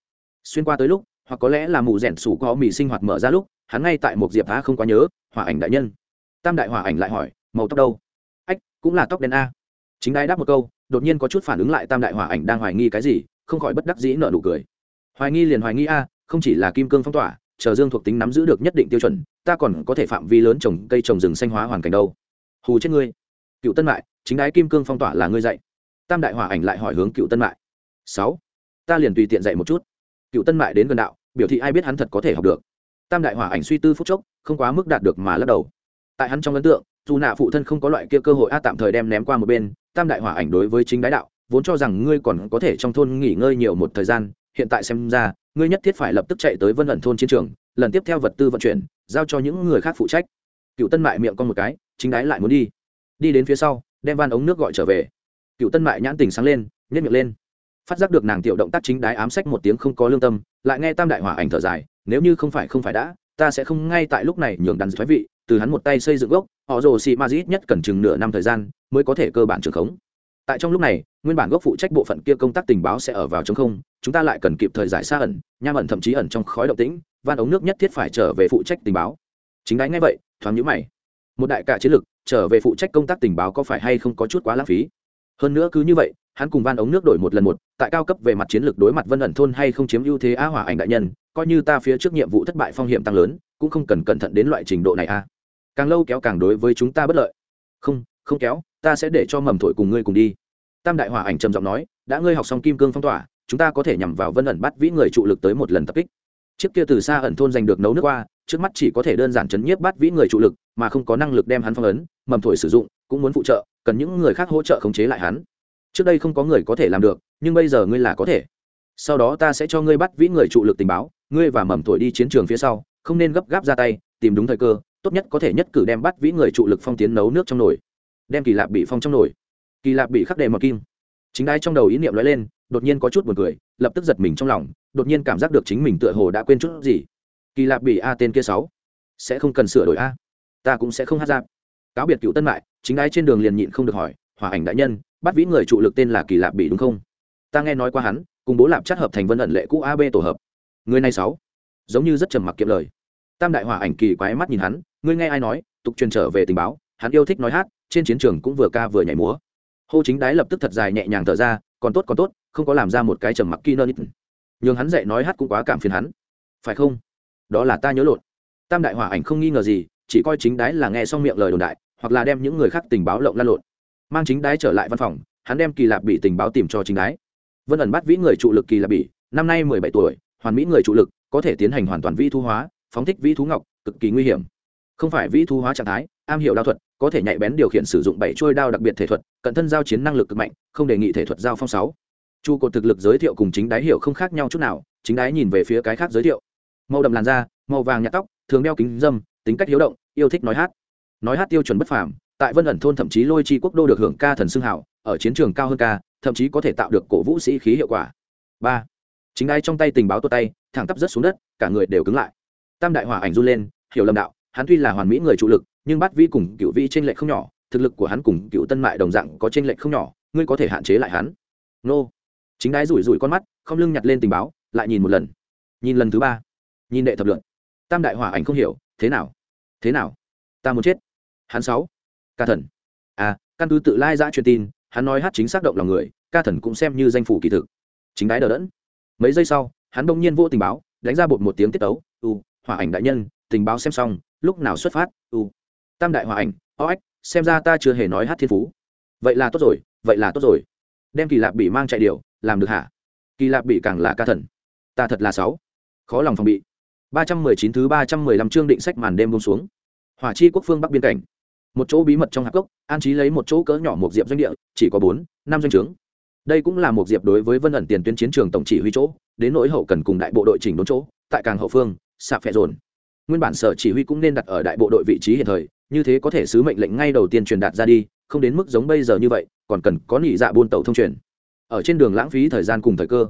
Xuyên qua tới lúc, hoặc có lẽ là mù rẻn sủ có mì sinh hoạt mở ra lúc, hắn ngay tại một diệp phá không quá nhớ, hỏa ảnh đại nhân. Tam đại hỏa ảnh lại hỏi, màu tóc đâu? Ách, cũng là tóc đen a. Chính đái đáp một câu, đột nhiên có chút phản ứng lại tam đại hỏa ảnh đang hoài nghi cái gì, không khỏi bất đắc dĩ nở nụ cười. Hoài nghi liền hoài nghi a, không chỉ là kim cương phong tỏa, chờ dương thuộc tính nắm giữ được nhất định tiêu chuẩn, ta còn có thể phạm vi lớn trồng cây trồng rừng xanh hóa hoàn cảnh đâu. Hù chết ngươi. Cựu tân mại, chính đái kim cương phong tỏa là ngươi dạy tam đại hòa ảnh lại hỏi hướng cựu tân mại. Sáu, ta liền tùy tiện dạy một chút. Cựu tân mại đến gần đạo, biểu thị ai biết hắn thật có thể học được. Tam đại hòa ảnh suy tư phúc chốc, không quá mức đạt được mà lắc đầu. Tại hắn trong ấn tượng, dù nạ phụ thân không có loại kia cơ hội a tạm thời đem ném qua một bên, tam đại hòa ảnh đối với chính đái đạo, vốn cho rằng ngươi còn có thể trong thôn nghỉ ngơi nhiều một thời gian, hiện tại xem ra, ngươi nhất thiết phải lập tức chạy tới vân ẩn thôn chiến trường, lần tiếp theo vật tư vận chuyển, giao cho những người khác phụ trách. Cựu tân mại miệng con một cái, chính đái lại muốn đi. Đi đến phía sau, đem van ống nước gọi trở về cựu tân mại nhãn tình sáng lên nhét miệng lên. Phát giác được nàng tiểu động tác chính đái ám sách một tiếng không có lương tâm, lại nghe tam đại hỏa ảnh thở dài, nếu như không phải không phải đã, ta sẽ không ngay tại lúc này nhường đàn thoái vị, từ hắn một tay xây dựng gốc, họ rồ xì ma ít nhất cần chừng nửa năm thời gian mới có thể cơ bản trường khống. Tại trong lúc này, nguyên bản gốc phụ trách bộ phận kia công tác tình báo sẽ ở vào trong không, chúng ta lại cần kịp thời giải xa ẩn, nham ẩn thậm chí ẩn trong khói động tĩnh, van ống nước nhất thiết phải trở về phụ trách tình báo. Chính đáy ngay vậy, thoáng nhữ mày. Một đại cả chiến lược, trở về phụ trách công tác tình báo có phải hay không có chút quá lãng phí? Hơn nữa cứ như vậy, hắn cùng van ống nước đổi một lần một, tại cao cấp về mặt chiến lược đối mặt vân ẩn thôn hay không chiếm ưu thế á hỏa ảnh đại nhân, coi như ta phía trước nhiệm vụ thất bại phong hiểm tăng lớn, cũng không cần cẩn thận đến loại trình độ này a. Càng lâu kéo càng đối với chúng ta bất lợi. Không không kéo, ta sẽ để cho mầm thổi cùng ngươi cùng đi. Tam đại hỏa ảnh trầm giọng nói, đã ngươi học xong kim cương phong tỏa, chúng ta có thể nhằm vào vân ẩn bắt vĩ người trụ lực tới một lần tập kích. Chiếc kia từ xa ẩn thôn giành được nấu nước qua, trước mắt chỉ có thể đơn giản chấn nhiếp bắt vĩ người trụ lực, mà không có năng lực đem hắn phong ấn, mầm thổi sử dụng, cũng muốn phụ trợ cần những người khác hỗ trợ khống chế lại hắn. Trước đây không có người có thể làm được, nhưng bây giờ ngươi là có thể. Sau đó ta sẽ cho ngươi bắt vĩ người trụ lực tình báo, ngươi và mầm thổi đi chiến trường phía sau, không nên gấp gáp ra tay, tìm đúng thời cơ, tốt nhất có thể nhất cử đem bắt vĩ người trụ lực phong tiến nấu nước trong nồi. Đem kỳ lạp bị phong trong nồi. Kỳ lạp bị khắc đề mọt kim. Chính đai trong đầu ý niệm lóe lên, đột nhiên có chút buồn cười, lập tức giật mình trong lòng, đột nhiên cảm giác được chính mình tựa hồ đã quên chút gì. Kỳ lạp bị a tên kia sáu. Sẽ không cần sửa đổi a. Ta cũng sẽ không hát giáp. Cáo biệt cựu tân mại chính ái trên đường liền nhịn không được hỏi hòa ảnh đại nhân, bắt vĩ người trụ lực tên là kỳ lạp bị đúng không? Ta nghe nói qua hắn, cùng bố lạp chắc hợp thành vân ẩn lệ cũ ab tổ hợp. Người này sáu. Giống như rất trầm mặc kiệm lời. Tam đại hòa ảnh kỳ quái mắt nhìn hắn, ngươi nghe ai nói, tục truyền trở về tình báo, hắn yêu thích nói hát, trên chiến trường cũng vừa ca vừa nhảy múa. Hô chính đái lập tức thật dài nhẹ nhàng thở ra, còn tốt còn tốt, không có làm ra một cái trầm mặc kỹ nơ nít. Nhường hắn dạy nói hát cũng quá cảm phiền hắn. Phải không? Đó là ta nhớ lộn. Tam đại hòa ảnh không nghi ngờ gì, chỉ coi chính đái là nghe xong miệng lời đồn đại hoặc là đem những người khác tình báo lộng lan lộn. Mang chính đái trở lại văn phòng, hắn đem kỳ lạp bị tình báo tìm cho chính đái. Vân ẩn bắt vĩ người trụ lực kỳ lạp bị năm nay mười bảy tuổi, hoàn mỹ người trụ lực, có thể tiến hành hoàn toàn vĩ thu hóa, phóng thích vĩ thú ngọc, cực kỳ nguy hiểm. Không phải vĩ thu hóa trạng thái, am hiểu đao thuật, có thể nhạy bén điều khiển sử dụng bảy trôi đao đặc biệt thể thuật, cận thân giao chiến năng lực cực mạnh, không đề nghị thể thuật giao phong sáu. Chu cột thực lực giới thiệu cùng chính đái hiểu không khác nhau chút nào, chính đái nhìn về phía cái khác giới thiệu. Màu đậm làn da, màu vàng nhạt tóc, thường đeo kính dâm, tính cách hiếu động, yêu thích nói hát nói hát tiêu chuẩn bất phàm tại vân ẩn thôn thậm chí lôi chi quốc đô được hưởng ca thần xưng hảo ở chiến trường cao hơn ca thậm chí có thể tạo được cổ vũ sĩ khí hiệu quả. Ba. Chính đái trong tay tình báo tô tay thẳng tắp rất xuống đất cả người đều cứng lại. Tam đại hỏa ảnh run lên hiểu lầm đạo hắn tuy là hoàn mỹ người trụ lực nhưng bắt vi cùng cựu vi trên lệch không nhỏ thực lực của hắn cùng cựu tân mại đồng dạng có trên lệch không nhỏ ngươi có thể hạn chế lại hắn. Nô. Chính đái rủi rủi con mắt không lưng nhặt lên tình báo lại nhìn một lần. Nhìn lần thứ ba. Nhìn đệ thập luận, tam đại hỏa ảnh không hiểu thế nào? Thế nào? Ta muốn chết. Hắn sáu. Ca thần. À căn cứ tự lai ra truyền tin, hắn nói hát chính xác động lòng người, ca thần cũng xem như danh phủ kỳ thực. Chính đái đờ đẫn. Mấy giây sau, hắn đông nhiên vô tình báo, đánh ra bột một tiếng tiết tấu, u, hỏa ảnh đại nhân, tình báo xem xong, lúc nào xuất phát, u. Tam đại hỏa ảnh, o ếch xem ra ta chưa hề nói hát thiên phú. Vậy là tốt rồi, vậy là tốt rồi. Đem kỳ lạp bị mang chạy điều, làm được hả? Kỳ lạp bị càng là ca thần. Ta thật là sáu. Khó lòng phòng bị. Ba trăm mười chín thứ ba trăm mười lăm chương định sách màn đêm bông xuống hỏa chi quốc phương bắc biên cảnh. Một chỗ bí mật trong hạp cốc, an trí lấy một chỗ cỡ nhỏ một diệp doanh địa, chỉ có bốn, năm doanh trướng. Đây cũng là một diệp đối với vân ẩn tiền tuyến chiến trường tổng chỉ huy chỗ, đến nỗi hậu cần cùng đại bộ đội chỉnh đốn chỗ, tại càng hậu phương xạ phẹ dồn. Nguyên bản sở chỉ huy cũng nên đặt ở đại bộ đội vị trí hiện thời, như thế có thể sứ mệnh lệnh ngay đầu tiên truyền đạt ra đi, không đến mức giống bây giờ như vậy, còn cần có nỉ dạ buôn tàu thông truyền. Ở trên đường lãng phí thời gian cùng thời cơ.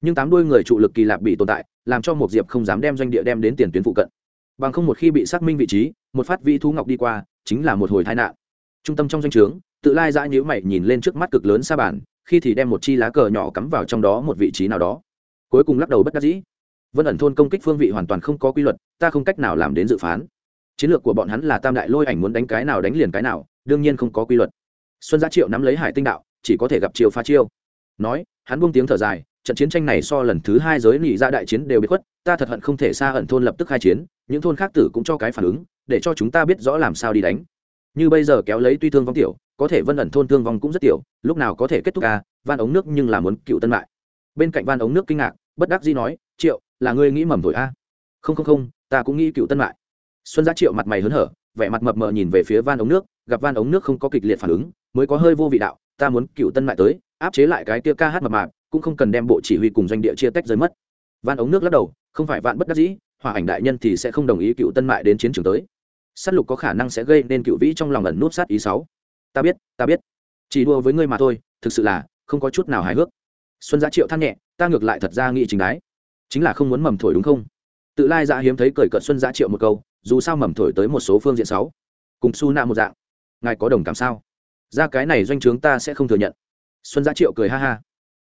Nhưng tám đuôi người trụ lực kỳ lạp bị tồn tại, làm cho một diệp không dám đem doanh địa đem đến tiền tuyến phụ cận bằng không một khi bị xác minh vị trí, một phát vị thú ngọc đi qua, chính là một hồi tai nạn. Trung tâm trong doanh trướng, tự lai dã nhữ mày nhìn lên trước mắt cực lớn xa bản khi thì đem một chi lá cờ nhỏ cắm vào trong đó một vị trí nào đó. Cuối cùng lắc đầu bất đắc dĩ. Vân ẩn thôn công kích phương vị hoàn toàn không có quy luật, ta không cách nào làm đến dự phán. Chiến lược của bọn hắn là tam đại lôi ảnh muốn đánh cái nào đánh liền cái nào, đương nhiên không có quy luật. Xuân giá triệu nắm lấy hải tinh đạo, chỉ có thể gặp chiêu pha chiêu. Nói, hắn buông tiếng thở dài, trận chiến tranh này so lần thứ hai giới nỉ ra đại chiến đều bị khuất, ta thật hận không thể xa ẩn thôn lập tức khai chiến những thôn khác tử cũng cho cái phản ứng, để cho chúng ta biết rõ làm sao đi đánh. Như bây giờ kéo lấy tuy thương vong tiểu, có thể vân ẩn thôn thương vong cũng rất tiểu, lúc nào có thể kết thúc ca van ống nước nhưng là muốn cựu tân lại bên cạnh van ống nước kinh ngạc, bất đắc dĩ nói, triệu, là ngươi nghĩ mầm thổi a à? không không không, ta cũng nghĩ cựu tân lại xuân giá triệu mặt mày hớn hở, vẻ mặt mập mờ nhìn về phía van ống nước, gặp van ống nước không có kịch liệt phản ứng, mới có hơi vô vị đạo, ta muốn cựu tân lại tới, áp chế lại cái tia ca hát mập mạp, cũng không cần đem bộ chỉ huy cùng doanh địa chia tách rơi mất. Van ống nước lắc đầu, không phải vạn bất đắc dĩ hòa ảnh đại nhân thì sẽ không đồng ý cựu tân mại đến chiến trường tới. S á t lục có khả năng sẽ gây nên cựu vĩ trong lòng ẩn nút sát ý sáu. Ta biết ta biết. Chỉ đua với ngươi mà thôi, thực sự là không có chút nào hài hước. Xuân giá triệu than nhẹ, ta ngược lại thật ra nghĩ chính đái. Chính là không muốn mầm thổi đúng không? Tự lai dạ hiếm thấy cười cợt xuân giá triệu một câu, dù sao mầm thổi tới một số phương diện sáu. Cùng su nạ một dạng. Ngài có đồng cảm sao? Ra cái này doanh trướng ta sẽ không thừa nhận. Xuân giá triệu cười ha ha.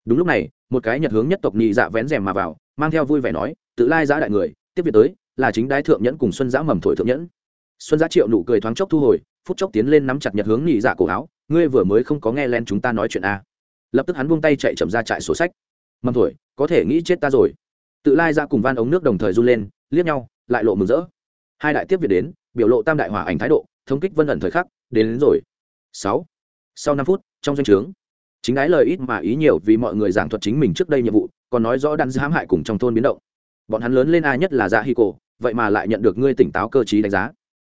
Đúng lúc này, một cái nhật hướng nhất tộc nhị dạ vén rèm mà vào, mang theo vui vẻ nói, tự lai giã đại người tiếp viện tới là chính đái thượng nhẫn cùng xuân giã mầm thổi thượng nhẫn. Xuân giã triệu nụ cười thoáng chốc thu hồi phút chốc tiến lên nắm chặt nhật hướng nhị dạ cổ áo ngươi vừa mới không có nghe len chúng ta nói chuyện a à. lập tức hắn buông tay chạy chậm ra trại sổ sách. Mầm thổi có thể nghĩ chết ta rồi. Tự lai ra cùng van ống nước đồng thời run lên liếc nhau lại lộ mừng rỡ. Hai đại tiếp việc đến biểu lộ tam đại hòa ảnh thái độ thống kích vân ẩn thời khắc đến, đến rồi. Sáu. Sau năm phút trong doanh trướng chính ái lời ít mà ý nhiều vì mọi người giảng thuật chính mình trước đây nhiệm vụ còn nói rõ đan hãm hại cùng trong thôn biến động bọn hắn lớn lên ai nhất là dạ hi cổ, vậy mà lại nhận được ngươi tỉnh táo cơ chí đánh giá.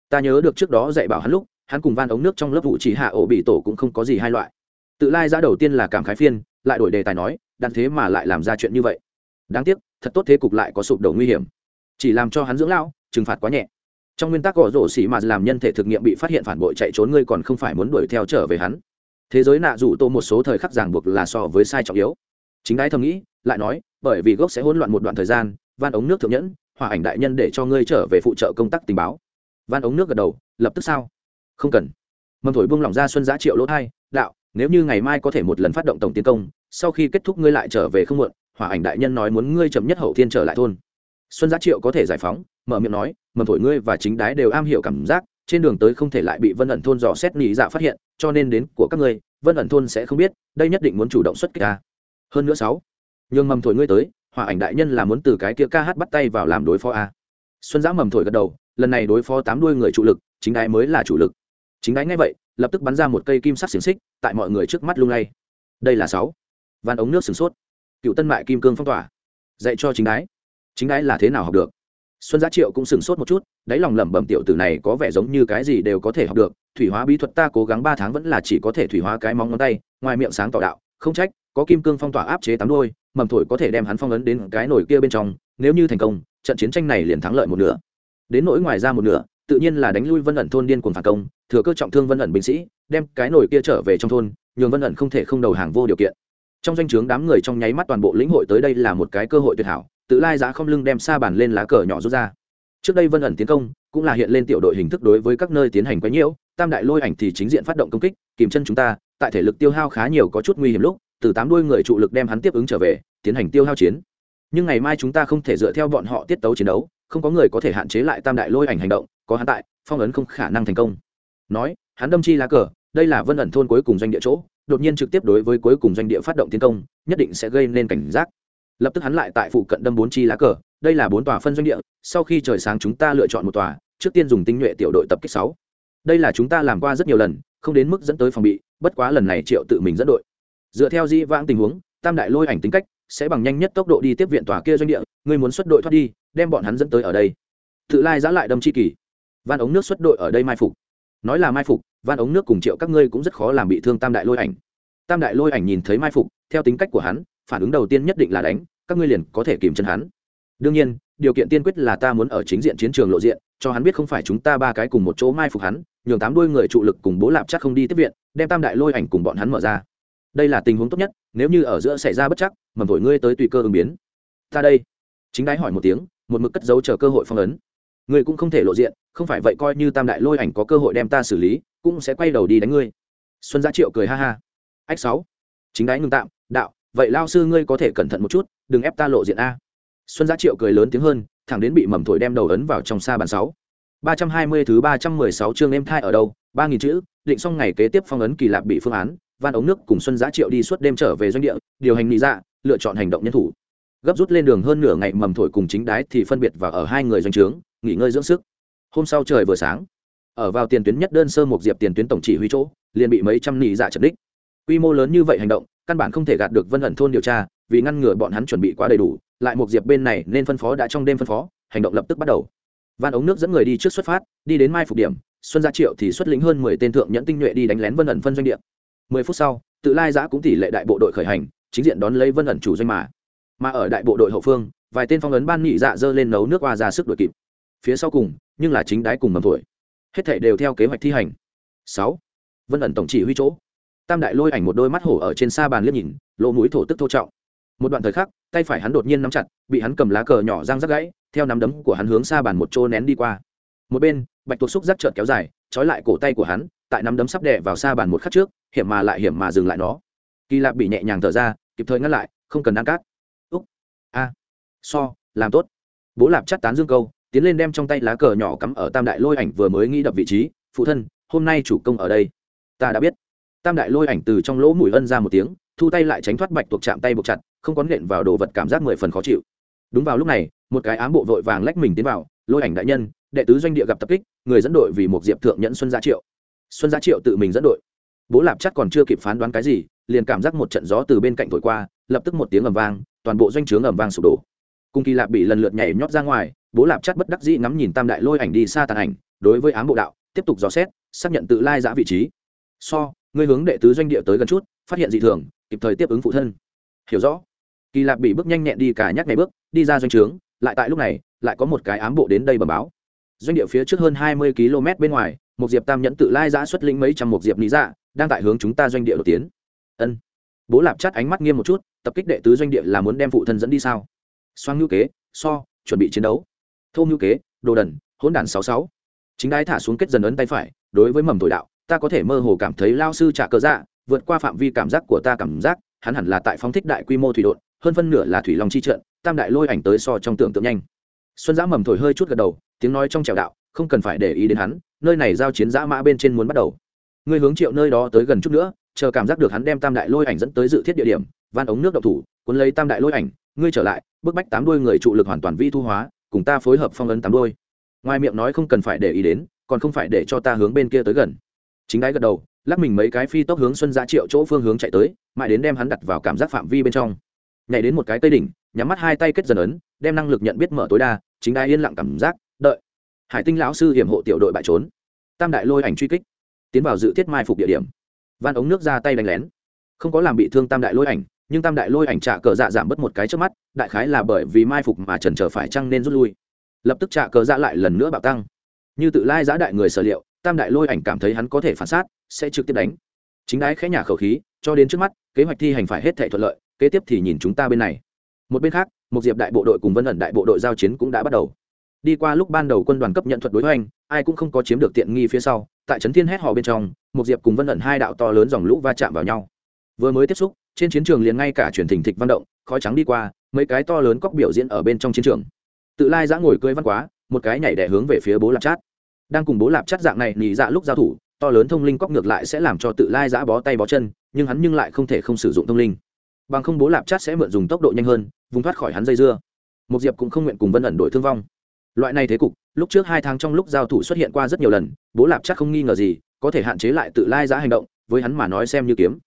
Ta nhớ được trước đó dạy bảo hắn lúc, hắn cùng van ống nước trong lớp vụ chỉ hạ ổ bị tổ cũng không có gì hai loại. Tự lai ra đầu tiên là cảm khái phiên, lại đổi đề tài nói đan thế mà lại làm ra chuyện như vậy. Đáng tiếc, thật tốt thế cục lại có sụp đổ nguy hiểm. Chỉ làm cho hắn dưỡng lão, trừng phạt quá nhẹ. Trong nguyên tắc gõ rổ xỉ mà làm nhân thể thực nghiệm bị phát hiện phản bội chạy trốn ngươi còn không phải muốn đuổi theo trở về hắn. Thế giới nạ rủ tô một số thời khắc ràng buộc là so với sai trọng yếu. Chính đái thầm nghĩ, lại nói, bởi vì gốc sẽ hỗn loạn một đoạn thời gian van ống nước thượng nhẫn hòa ảnh đại nhân để cho ngươi trở về phụ trợ công tác tình báo. Van ống nước gật đầu, lập tức sao? Không cần. Mầm thổi buông lỏng ra xuân giá triệu lỗ thai, đạo, nếu như ngày mai có thể một lần phát động tổng tiến công, sau khi kết thúc ngươi lại trở về không muộn hòa ảnh đại nhân nói muốn ngươi chậm nhất hậu thiên trở lại thôn. Xuân giá triệu có thể giải phóng, mở miệng nói, mầm thổi ngươi và chính đái đều am hiểu cảm giác, trên đường tới không thể lại bị vân ẩn thôn dò xét nhị dạ phát hiện, cho nên đến của các ngươi, vân ẩn thôn sẽ không biết, đây nhất định muốn chủ động xuất kích ta. Hơn nữa sáu, nhường mầm thổi ngươi tới hòa ảnh đại nhân là muốn từ cái kia ca hát bắt tay vào làm đối phó a. Xuân giã mầm thổi gật đầu, lần này đối phó tám đuôi người chủ lực, chính đái mới là chủ lực. Chính đái ngay vậy, lập tức bắn ra một cây kim sắc xiềng xích, tại mọi người trước mắt lung lay. Đây là sáu. Van ống nước sửng sốt. Cựu tân mại kim cương phong tỏa. Dạy cho chính đái. Chính đái là thế nào học được? Xuân giá triệu cũng sửng sốt một chút, đáy lòng lẩm bẩm tiểu tử này có vẻ giống như cái gì đều có thể học được, thủy hóa bí thuật ta cố gắng ba tháng vẫn là chỉ có thể thủy hóa cái móng ngón tay, ngoài miệng sáng tỏ đạo không trách, có kim cương phong tỏa áp chế tám đôi, mầm thổi có thể đem hắn phong ấn đến cái nồi kia bên trong, nếu như thành công, trận chiến tranh này liền thắng lợi một nửa. Đến nỗi ngoài ra một nửa, tự nhiên là đánh lui vân ẩn thôn điên cuồng phản công, thừa cơ trọng thương vân ẩn binh sĩ, đem cái nồi kia trở về trong thôn, nhường vân ẩn không thể không đầu hàng vô điều kiện. Trong danh o chướng đám người trong nháy mắt toàn bộ lĩnh hội tới đây là một cái cơ hội tuyệt hảo, tự lai giá không lưng đem xa bàn lên lá cờ nhỏ rút ra. Trước đây vân ẩn tiến công cũng là hiện lên tiểu đội hình thức đối với các nơi tiến hành quấy nhiễu, tam đại lôi ảnh thì chính diện phát động công kích, kìm chân chúng ta, tại thể lực tiêu hao khá nhiều có chút nguy hiểm lúc, từ tám đuôi người trụ lực đem hắn tiếp ứng trở về, tiến hành tiêu hao chiến. Nhưng ngày mai chúng ta không thể dựa theo bọn họ tiết tấu chiến đấu, không có người có thể hạn chế lại tam đại lôi ảnh hành động, có hắn tại, phong ấn không khả năng thành công. Nói, hắn đâm chi lá cờ, đây là vân ẩn thôn cuối cùng doanh địa chỗ, đột nhiên trực tiếp đối với cuối cùng doanh địa phát động tiến công, nhất định sẽ gây nên cảnh giác. Lập tức hắn lại tại phụ cận đâm bốn chi lá cờ đây là bốn tòa phân doanh địa, sau khi trời sáng chúng ta lựa chọn một tòa, trước tiên dùng tinh nhuệ tiểu đội tập kích sáu. Đây là chúng ta làm qua rất nhiều lần, không đến mức dẫn tới phòng bị, bất quá lần này triệu tự mình dẫn đội. Dựa theo di vãng tình huống, tam đại lôi ảnh tính cách, sẽ bằng nhanh nhất tốc độ đi tiếp viện tòa kia doanh địa, ngươi muốn xuất đội thoát đi, đem bọn hắn dẫn tới ở đây. Tự lai giã lại đâm chi kỳ. Van ống nước xuất đội ở đây mai phục. Nói là mai phục, van ống nước cùng triệu các ngươi cũng rất khó làm bị thương tam đại lôi ảnh. Tam đại lôi ảnh nhìn thấy mai phục, theo tính cách của hắn, phản ứng đầu tiên nhất định là đánh, các ngươi liền có thể kìm chân hắn đương nhiên, điều kiện tiên quyết là ta muốn ở chính diện chiến trường lộ diện, cho hắn biết không phải chúng ta ba cái cùng một chỗ mai phục hắn, nhường tám đôi người trụ lực cùng bố lạp chắc không đi tiếp viện, đem tam đại lôi ảnh cùng bọn hắn mở ra. Đây là tình huống tốt nhất, nếu như ở giữa xảy ra bất chắc, mầm thổi ngươi tới tùy cơ ứng biến. Ta đây. Chính đái hỏi một tiếng, một mực cất giấu chờ cơ hội phong ấn. Ngươi cũng không thể lộ diện, không phải vậy coi như tam đại lôi ảnh có cơ hội đem ta xử lý, cũng sẽ quay đầu đi đánh ngươi. Xuân gia triệu cười ha ha. Ách sáu. Chính đái ngừng tạm, đạo, vậy lao sư ngươi có thể cẩn thận một chút, đừng ép ta lộ diện a xuân giá triệu cười lớn tiếng hơn, thẳng đến bị mầm thổi đem đầu ấn vào trong xa bàn sáu. ba trăm hai mươi thứ ba trăm mười sáu chương em thai ở đâu, ba nghìn chữ, định xong ngày kế tiếp phong ấn kỳ lạp bị phương án, van ống nước cùng xuân giá triệu đi suốt đêm trở về doanh địa, điều hành lý dạ lựa chọn hành động nhân thủ. Gấp rút lên đường hơn nửa ngày mầm thổi cùng chính đái thì phân biệt và ở hai người doanh trướng, nghỉ ngơi dưỡng sức. Hôm sau trời vừa sáng, ở vào tiền tuyến nhất đơn sơ một diệp tiền tuyến tổng chỉ huy chỗ, liền bị mấy trăm nị dạ chật đích quy mô lớn như vậy hành động, căn bản không thể gạt được vân ẩn thôn điều tra, vì ngăn ngừa bọn hắn chuẩn bị quá đầy đủ lại một diệp bên này nên phân phó đã trong đêm phân phó, hành động lập tức bắt đầu. Van ống nước dẫn người đi trước xuất phát, đi đến mai phục điểm, xuân gia triệu thì xuất lĩnh hơn mười tên thượng nhẫn tinh nhuệ đi đánh lén vân ẩn phân doanh địa. Mười phút sau, tự lai giã cũng tỷ lệ đại bộ đội khởi hành, chính diện đón lấy vân ẩn chủ doanh mà. Mà ở đại bộ đội hậu phương, vài tên phong ấn ban nhị dạ dơ lên nấu nước qua ra sức đội kịp. Phía sau cùng, nhưng là chính đái cùng mầm tuổi. Hết thể đều theo kế hoạch thi hành. Sáu, vân ẩn tổng chỉ huy chỗ. Tam đại lôi ảnh một đôi mắt hổ ở trên xa bàn liếc nhìn, lỗ mũi thổ tức thô trọng một đoạn thời khắc, tay phải hắn đột nhiên nắm chặt, bị hắn cầm lá cờ nhỏ răng rắc gãy, theo nắm đấm của hắn hướng xa bàn một chỗ nén đi qua. Một bên, bạch tuộc xúc rắc trợn kéo dài, trói lại cổ tay của hắn, tại nắm đấm sắp đè vào xa bàn một khắc trước, hiểm mà lại hiểm mà dừng lại nó. Kỳ lạp bị nhẹ nhàng thở ra, kịp thời ngăn lại, không cần ăn cát. Úc, a, so, làm tốt. Bố lạp chắt tán dương câu, tiến lên đem trong tay lá cờ nhỏ cắm ở tam đại lôi ảnh vừa mới nghĩ đập vị trí, phụ thân, hôm nay chủ công ở đây. Ta đã biết. Tam đại lôi ảnh từ trong lỗ mũi ân ra một tiếng, thu tay lại tránh thoát bạch tuộc chạm tay buộc chặt không có nện vào đồ vật cảm giác mười phần khó chịu. Đúng vào lúc này, một cái ám bộ vội vàng lách mình tiến vào, lôi ảnh đại nhân, đệ tứ doanh địa gặp tập kích, người dẫn đội vì một diệp thượng nhẫn xuân gia triệu. Xuân gia triệu tự mình dẫn đội. Bố lạp chắc còn chưa kịp phán đoán cái gì, liền cảm giác một trận gió từ bên cạnh thổi qua, lập tức một tiếng ầm vang, toàn bộ doanh trướng ầm vang sụp đổ. Cung kỳ lạp bị lần lượt nhảy nhót ra ngoài, bố lạp chắc bất đắc dĩ ngắm nhìn tam đại lôi ảnh đi xa tàn ảnh, đối với ám bộ đạo, tiếp tục dò xét, xác nhận tự lai giã vị trí. So ngươi hướng đệ tứ doanh địa tới gần chút, phát hiện dị thường, kịp thời tiếp ứng phụ thân. Hiểu rõ kỳ lạp bị bước nhanh nhẹn đi cả nhắc ngày bước, đi ra doanh trướng, lại tại lúc này, lại có một cái ám bộ đến đây bẩm báo. Doanh địa phía trước hơn hai mươi km bên ngoài, một diệp tam nhẫn tự lai giã xuất lĩnh mấy trăm một diệp lý dạ đang tại hướng chúng ta doanh địa đột tiến. Ân. Bố lạp chắt ánh mắt nghiêm một chút, tập kích đệ tứ doanh địa là muốn đem phụ thân dẫn đi sao? Xoang ngữ kế, so, chuẩn bị chiến đấu. Thô ngữ kế, đồ đần, hỗn đản sáu sáu. Chính đái thả xuống kết dần ấn tay phải, đối với mầm thổi đạo, ta có thể mơ hồ cảm thấy lao sư trả cờ dạ vượt qua phạm vi cảm giác của ta cảm giác, hắn hẳn là tại phóng thích đại quy mô thủy đột hơn phân nửa là thủy long chi trận, tam đại lôi ảnh tới so trong tưởng tượng nhanh. Xuân giã mầm thổi hơi chút gật đầu, tiếng nói trong trèo đạo, không cần phải để ý đến hắn, nơi này giao chiến giã mã bên trên muốn bắt đầu. Ngươi hướng triệu nơi đó tới gần chút nữa, chờ cảm giác được hắn đem tam đại lôi ảnh dẫn tới dự thiết địa điểm, van ống nước độc thủ, cuốn lấy tam đại lôi ảnh, ngươi trở lại, bức bách tám đôi người trụ lực hoàn toàn vi thu hóa, cùng ta phối hợp phong ấn tám đôi ngoài miệng nói không cần phải để ý đến, còn không phải để cho ta hướng bên kia tới gần. Chính đái gật đầu, lắc mình mấy cái phi tốc hướng xuân giã triệu chỗ phương hướng chạy tới, mãi đến đem hắn đặt vào cảm giác phạm vi bên trong nhảy đến một cái tây đỉnh, nhắm mắt hai tay kết dần ấn, đem năng lực nhận biết mở tối đa, chính đai yên lặng cảm giác, đợi. Hải tinh lão sư hiểm hộ tiểu đội bại trốn. Tam đại lôi ảnh truy kích. Tiến vào dự thiết mai phục địa điểm. Van ống nước ra tay đánh lén. Không có làm bị thương tam đại lôi ảnh, nhưng tam đại lôi ảnh trả cờ dạ giảm bớt một cái trước mắt, đại khái là bởi vì mai phục mà trần trở phải chăng nên rút lui. Lập tức trả cờ dạ lại lần nữa bạo tăng. Như tự lai giã đại người sở liệu, tam đại lôi ảnh cảm thấy hắn có thể phản sát, sẽ trực tiếp đánh. Chính đái khẽ nhả khẩu khí, cho đến trước mắt, kế hoạch thi hành phải hết thể thuận lợi kế tiếp thì nhìn chúng ta bên này. Một bên khác một diệp đại bộ đội cùng vân ẩn đại bộ đội giao chiến cũng đã bắt đầu. Đi qua lúc ban đầu quân đoàn cấp nhận thuật đối hoành, ai cũng không có chiếm được tiện nghi phía sau, tại trấn thiên hét hò bên trong một diệp cùng vân ẩn hai đạo to lớn dòng lũ va chạm vào nhau. Vừa mới tiếp xúc, trên chiến trường liền ngay cả truyền thình thịch văn động, khói trắng đi qua, mấy cái to lớn cóc biểu diễn ở bên trong chiến trường. Tự lai giã ngồi cưới văn quá, một cái nhảy đẻ hướng về phía bố lạp chát. Đang cùng bố lạp chát dạng này nhị dạ lúc giao thủ, to lớn thông linh cóc ngược lại sẽ làm cho tự lai giã bó tay bó chân, nhưng hắn nhưng lại không thể không sử dụng thông linh bằng không bố lạp chát sẽ mượn dùng tốc độ nhanh hơn, vùng thoát khỏi hắn dây dưa. Một diệp cũng không nguyện cùng vân ẩn đổi thương vong. Loại này thế cục, lúc trước hai tháng trong lúc giao thủ xuất hiện qua rất nhiều lần, bố lạp chắc không nghi ngờ gì, có thể hạn chế lại tự lai giá hành động, với hắn mà nói xem như kiếm.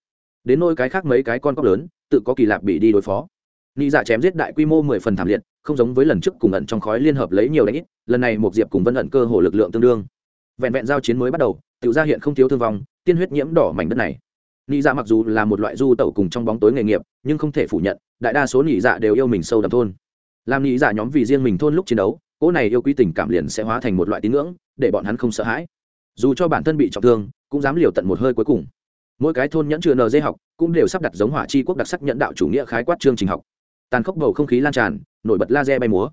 Đến nôi cái khác mấy cái con cóc lớn, tự có kỳ lạp bị đi đối phó. Nghĩ dạ chém giết đại quy mô mười phần thảm liệt, không giống với lần trước cùng ẩn trong khói liên hợp lấy nhiều đánh ít, lần này một diệp cùng vân ẩn cơ hồ lực lượng tương đương. Vẹn vẹn giao chiến mới bắt đầu tự ra hiện không thiếu thương vong, tiên huyết nhiễm đỏ mảnh đất này nghĩ dạ mặc dù là một loại du tẩu cùng trong bóng tối nghề nghiệp, nhưng không thể phủ nhận, đại đa số nghĩ dạ đều yêu mình sâu đậm thôn. Làm nghĩ dạ nhóm vì riêng mình thôn lúc chiến đấu, cỗ này yêu quý tình cảm liền sẽ hóa thành một loại tín ngưỡng, để bọn hắn không sợ hãi. Dù cho bản thân bị trọng thương, cũng dám liều tận một hơi cuối cùng. Mỗi cái thôn nhẫn chưa nd học, cũng đều sắp đặt giống hỏa chi quốc đặc sắc nhận đạo chủ nghĩa khái quát chương trình học. Tàn khốc bầu không khí lan tràn, nổi bật laser bay múa.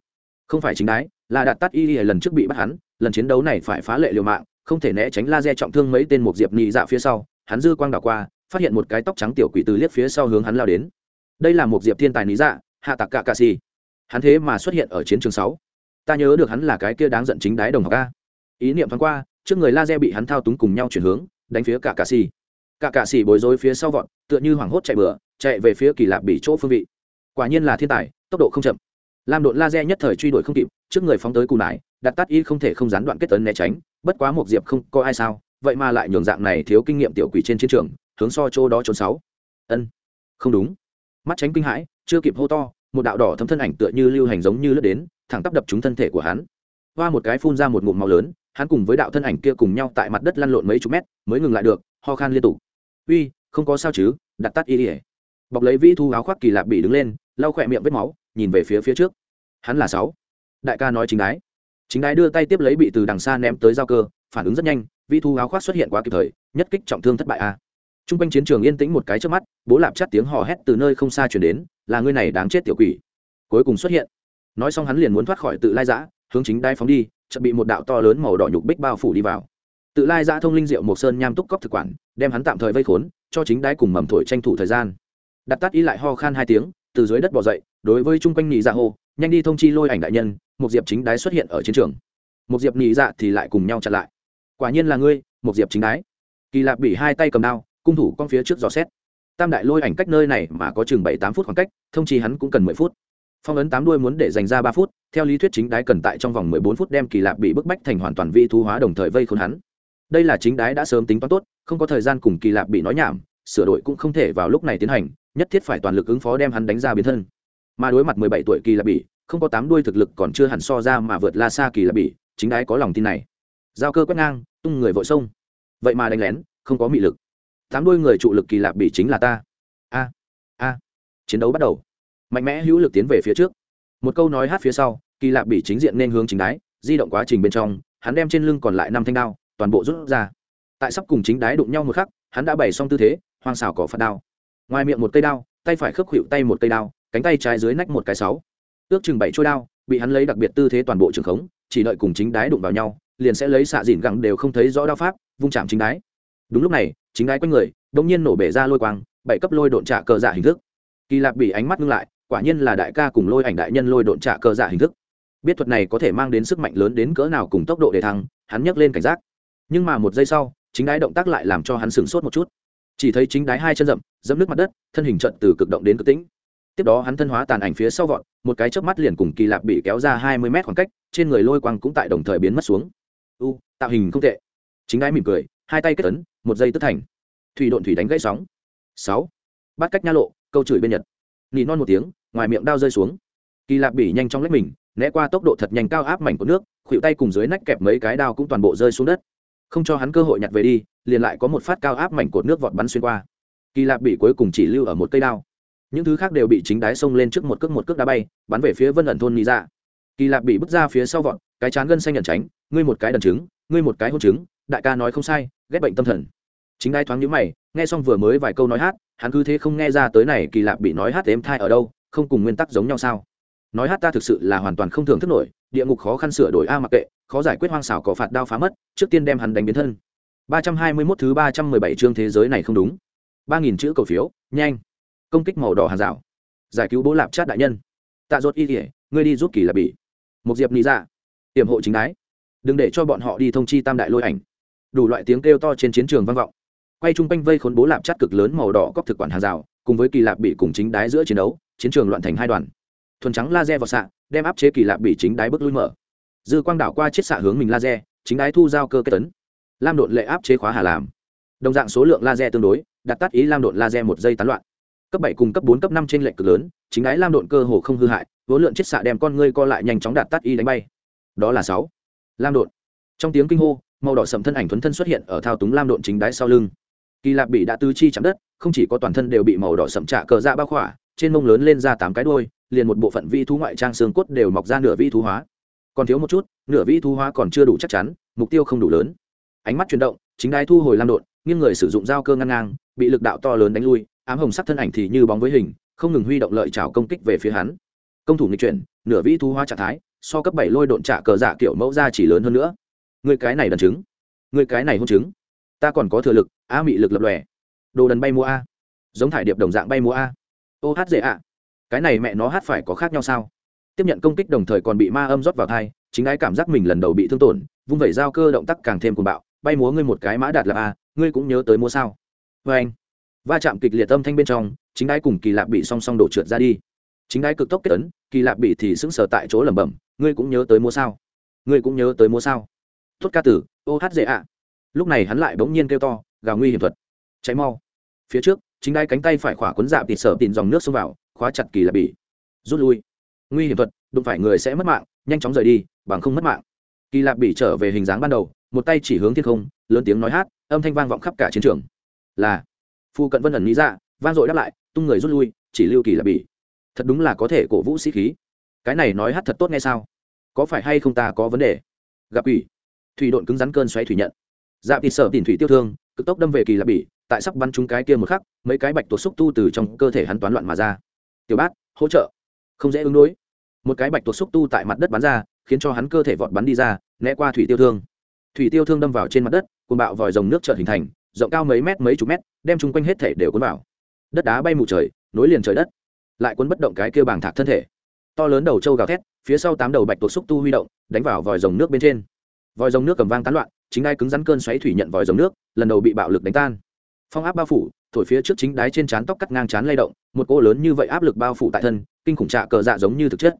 Không phải chính đái, là đạt tắt y lần trước bị bắt hắn, lần chiến đấu này phải phá lệ liều mạng, không thể né tránh laser trọng thương mấy tên một diệp nhị dạ phía sau, hắn dư quang đảo qua phát hiện một cái tóc trắng tiểu quỷ từ liếc phía sau hướng hắn lao đến. Đây là một diệp thiên tài lý dạ hạ tạc cạ cạ xì. Hắn thế mà xuất hiện ở chiến trường sáu. Ta nhớ được hắn là cái kia đáng giận chính đái đồng học a. Ý niệm thoáng qua, trước người laser bị hắn thao túng cùng nhau chuyển hướng, đánh phía cả cạ xì. Cả cạ xì bối rối phía sau vọt, tựa như hoảng hốt chạy bừa, chạy về phía kỳ lạ bị chỗ phương vị. Quả nhiên là thiên tài, tốc độ không chậm. Lam đội laser nhất thời truy đuổi không kịp, trước người phóng tới cù nải, đặt tắt y không thể không gián đoạn kết tấn né tránh, bất quá một diệp không có ai sao, vậy mà lại nhường dạng này thiếu kinh nghiệm tiểu quỷ trên chiến trường hướng so chỗ đó trốn sáu. Ân, không đúng. Mắt tránh kinh hãi, chưa kịp hô to, một đạo đỏ thấm thân ảnh tựa như lưu hành giống như lướt đến, thẳng tắp đập trúng thân thể của hắn. Hoa một cái phun ra một ngụm màu lớn, hắn cùng với đạo thân ảnh kia cùng nhau tại mặt đất lăn lộn mấy chục mét, mới ngừng lại được, ho khan liên tục. Uy, không có sao chứ, đặt tắt y ỉa bọc lấy vĩ thu áo khoác kỳ lạp bị đứng lên, lau khỏe miệng vết máu, nhìn về phía phía trước. Hắn là sáu. Đại ca nói chính đái. Chính đái đưa tay tiếp lấy bị từ đằng xa ném tới giao cơ, phản ứng rất nhanh, vĩ thu áo khoác xuất hiện quá kịp thời, nhất kích trọng thương thất bại a. Trung r quanh chiến trường yên tĩnh một cái trước mắt, bố lạp chắt tiếng hò hét từ nơi không xa chuyển đến, là ngươi này đáng chết tiểu quỷ. Cuối cùng xuất hiện. Nói xong hắn liền muốn thoát khỏi tự lai giã, hướng chính đai phóng đi, chợt bị một đạo to lớn màu đỏ nhục bích bao phủ đi vào. Tự lai giã thông linh diệu một sơn nham túc cóc thực quản, đem hắn tạm thời vây khốn, cho chính đai cùng mầm thổi tranh thủ thời gian. Đặt tắt ý lại ho khan hai tiếng, từ dưới đất bỏ dậy, đối với chung quanh nhị dạ hô, nhanh đi thông chi lôi ảnh đại nhân, một diệp chính đái xuất hiện ở chiến trường. Một diệp nhị dạ thì lại cùng nhau chặn lại. Quả nhiên là ngươi, một diệp chính đái. Kỳ lạp bị hai tay cầm đao cung thủ con phía trước dò xét. Tam đại lôi ảnh cách nơi này mà có chừng bảy tám phút khoảng cách, thông chi hắn cũng cần mười phút. Phong ấn tám đuôi muốn để dành ra ba phút, theo lý thuyết chính đái cần tại trong vòng mười bốn phút đem kỳ lạp bị bức bách thành hoàn toàn vi thu hóa đồng thời vây khốn hắn. Đây là chính đái đã sớm tính toán tốt, không có thời gian cùng kỳ lạp bị nói nhảm, sửa đổi cũng không thể vào lúc này tiến hành, nhất thiết phải toàn lực ứng phó đem hắn đánh ra biến thân. Mà đối mặt mười bảy tuổi kỳ lạp bị, không có tám đuôi thực lực còn chưa hẳn so ra mà vượt la xa kỳ lạp bị, chính đái có lòng tin này. Giao cơ quét ngang, tung người vội sông. Vậy mà đánh lén, không có mị lực tám đuôi người trụ lực kỳ lạp bị chính là ta. A a, chiến đấu bắt đầu. Mạnh mẽ hữu lực tiến về phía trước. Một câu nói hát phía sau, kỳ lạp bị chính diện nên hướng chính đái, di động quá trình bên trong, hắn đem trên lưng còn lại năm thanh đao, toàn bộ rút ra. Tại sắp cùng chính đái đụng nhau một khắc, hắn đã bày xong tư thế, hoang xảo cỏ phát đao. Ngoài miệng một cây đao, tay phải khớp khuỵu tay một cây đao, cánh tay trái dưới nách một cái sáu. Ước chừng bảy trôi đao, bị hắn lấy đặc biệt tư thế toàn bộ trường khống, chỉ đợi cùng chính đái đụng vào nhau, liền sẽ lấy xạ dìn gẳng đều không thấy rõ đao pháp, vung chạm chính đái. Đúng lúc này chính đái quanh người đông nhiên nổ bể ra lôi quang, bảy cấp lôi độn trả cờ giả hình thức. Kỳ lạp bị ánh mắt ngưng lại, quả nhiên là đại ca cùng lôi ảnh đại nhân lôi độn trả cờ giả hình thức. Biết thuật này có thể mang đến sức mạnh lớn đến cỡ nào cùng tốc độ để thăng, hắn nhấc lên cảnh giác. Nhưng mà một giây sau, chính đái động tác lại làm cho hắn sửng sốt một chút. Chỉ thấy chính đái hai chân rậm, dẫm nước mặt đất, thân hình trận từ cực động đến cực tĩnh. Tiếp đó hắn thân hóa tàn ảnh phía sau vọt, một cái chớp mắt liền cùng kỳ lạp bị kéo ra hai mươi mét khoảng cách, trên người lôi quang cũng tại đồng thời biến mất xuống. U, tạo hình không tệ. Chính đái mỉm cười hai tay kết ấn, một giây tức thành. Thủy độn thủy đánh gãy sóng. Sáu. Bắt cách nha lộ câu chửi bên nhật. Nỉ non một tiếng ngoài miệng đao rơi xuống. Kỳ lạp bỉ nhanh trong lách mình né qua tốc độ thật nhanh cao áp mảnh của nước khuỵu tay cùng dưới nách kẹp mấy cái đao cũng toàn bộ rơi xuống đất. Không cho hắn cơ hội nhặt về đi liền lại có một phát cao áp mảnh cột nước vọt bắn xuyên qua. Kỳ lạp bỉ cuối cùng chỉ lưu ở một cây đao. Những thứ khác đều bị chính đái xông lên trước một cước một cước đá bay bắn về phía vân ẩn thôn nghĩ ra dạ. kỳ lạp bị bước ra phía sau vọt cái chán gân xanh nhận tránh ngươi một cái đần trứng ngươi một cái hôn trứng đại ca nói không sai ghét bệnh tâm thần. Chính đái thoáng nhíu mày nghe xong vừa mới vài câu nói hát hắn cứ thế không nghe ra tới này kỳ lạ bị nói hát êm thai ở đâu không cùng nguyên tắc giống nhau sao? Nói hát ta thực sự là hoàn toàn không thường thức nổi địa ngục khó khăn sửa đổi a mặc kệ khó giải quyết hoang xảo cỏ phạt đao phá mất trước tiên đem hắn đánh biến thân. Ba trăm hai mươi 321 thứ ba trăm mười bảy chương thế giới này không đúng. Ba nghìn chữ cầu phiếu nhanh. Công kích màu đỏ hàng rào. Giải cứu bố lạp chát đại nhân. Tạ dốt y kỉa ngươi đi giúp kỳ lạp bị. Một diệp lý ra, tiềm hộ chính đái. Đừng để cho bọn họ đi thông chi tam đại lôi ảnh đủ loại tiếng kêu to trên chiến trường vang vọng. Quay chung quanh vây khốn bố lạp chắt cực lớn màu đỏ cóc thực quản hàng rào, cùng với kỳ lạp bị cùng chính đái giữa chiến đấu, chiến trường loạn thành hai đoàn. Thuần trắng laser vào xạ, đem áp chế kỳ lạp bị chính đái bước lui mở. Dư quang đảo qua chiết xạ hướng mình laser, chính đái thu giao cơ kết tấn. Lam đột lệ áp chế khóa hà làm đồng dạng số lượng laser tương đối, đặt tắt ý lam đột laser một giây tán loạn. Cấp bảy cùng cấp bốn, cấp năm trên lệnh cực lớn, chính đái lam đột cơ hồ không hư hại vốn lượng chiết xạ đem con ngươi co lại nhanh chóng đặt tắt y đánh bay. Đó là sáu. Lam đột. trong tiếng kinh hô màu đỏ sầm thân ảnh thuấn thân xuất hiện ở thao túng lam độn chính đáy sau lưng. Kỳ lạp bị đã tứ chi chạm đất, không chỉ có toàn thân đều bị màu đỏ sầm trạ cờ dạ bao khỏa, trên mông lớn lên ra tám cái đôi liền một bộ phận vi thú ngoại trang xương cốt đều mọc ra nửa vi thú hóa. Còn thiếu một chút, nửa vi thú hóa còn chưa đủ chắc chắn, mục tiêu không đủ lớn. Ánh mắt chuyển động, chính đái thu hồi lam đột nghiêng người sử dụng dao cơ ngăn ngang, bị lực đạo to lớn đánh lui, ám hồng sắc thân ảnh thì như bóng với hình, không ngừng huy động lợi trào công kích về phía hắn. Công thủ nghịch chuyển, nửa vi thú hóa trạng thái, so cấp bảy lôi độn trả cờ dạ kiểu mẫu ra chỉ lớn hơn nữa người cái này đần chứng người cái này hôn chứng ta còn có thừa lực, a mị lực lập lòe. Đồ đần bay mua a. Giống thải điệp đồng dạng bay mua a. Ô hát dễ ạ. Cái này mẹ nó hát phải có khác nhau sao? Tiếp nhận công kích đồng thời còn bị ma âm rót vào thai, chính ái cảm giác mình lần đầu bị thương tổn, vung vẩy dao cơ động tác càng thêm cuồng bạo, bay múa ngươi một cái mã đạt là a, ngươi cũng nhớ tới mua sao? Vê anh, va chạm kịch liệt âm thanh bên trong, chính ái cùng kỳ lạp bị song song đổ trượt ra đi. Chính ái cực tốc kết ấn, kỳ lạp bị thì sững sờ tại chỗ lẩm bẩm, ngươi cũng nhớ tới mua sao? Ngươi cũng nhớ tới mua sao? Tốt ca tử, ô hát dễ ạ. Lúc này hắn lại bỗng nhiên kêu to, gào nguy hiểm thuật. Cháy mau. Phía trước, chính đai cánh tay phải khỏa cuốn dạp thịt sở tìm dòng nước xông vào, khóa chặt kỳ lạ bị rút lui. Nguy hiểm thuật, đụng phải người sẽ mất mạng, nhanh chóng rời đi, bằng không mất mạng. Kỳ lạp bị trở về hình dáng ban đầu, một tay chỉ hướng thiên không, lớn tiếng nói hát, âm thanh vang vọng khắp cả chiến trường. Là. Phu cận vân ẩn lý ra, vang dội đáp lại, tung người rút lui, chỉ lưu kỳ lạp bị thật đúng là có thể cổ vũ sĩ khí. Cái này nói hát thật tốt nghe sao? Có phải hay không ta có vấn đề? Gặp ủy thủy độn cứng rắn cơn xoáy thủy nhận. Dạ thịt sở tìm thủy tiêu thương, cực tốc đâm về kỳ lạp bỉ, tại sắp bắn trúng cái kia một khắc, mấy cái bạch tuộc xúc tu từ trong cơ thể hắn toán loạn mà ra. Tiểu bát, hỗ trợ. Không dễ ứng đối. Một cái bạch tuộc xúc tu tại mặt đất bắn ra, khiến cho hắn cơ thể vọt bắn đi ra, né qua thủy tiêu thương. Thủy tiêu thương đâm vào trên mặt đất, cuồng bạo vòi rồng nước trợn hình thành, rộng cao mấy mét mấy chục mét, đem chung quanh hết thể đều cuốn vào. Đất đá bay mù trời, nối liền trời đất, lại cuốn bất động cái kia bàng thạc thân thể. To lớn đầu trâu gào thét, phía sau tám đầu bạch tuộc xúc tu huy động, đánh vào vòi rồng nước bên trên vòi rồng nước cầm vang tán loạn, chính đai cứng rắn cơn xoáy thủy nhận vòi rồng nước, lần đầu bị bạo lực đánh tan. Phong áp bao phủ, thổi phía trước chính đái trên trán tóc cắt ngang trán lay động, một cô lớn như vậy áp lực bao phủ tại thân, kinh khủng trạ cờ dạ giống như thực chất.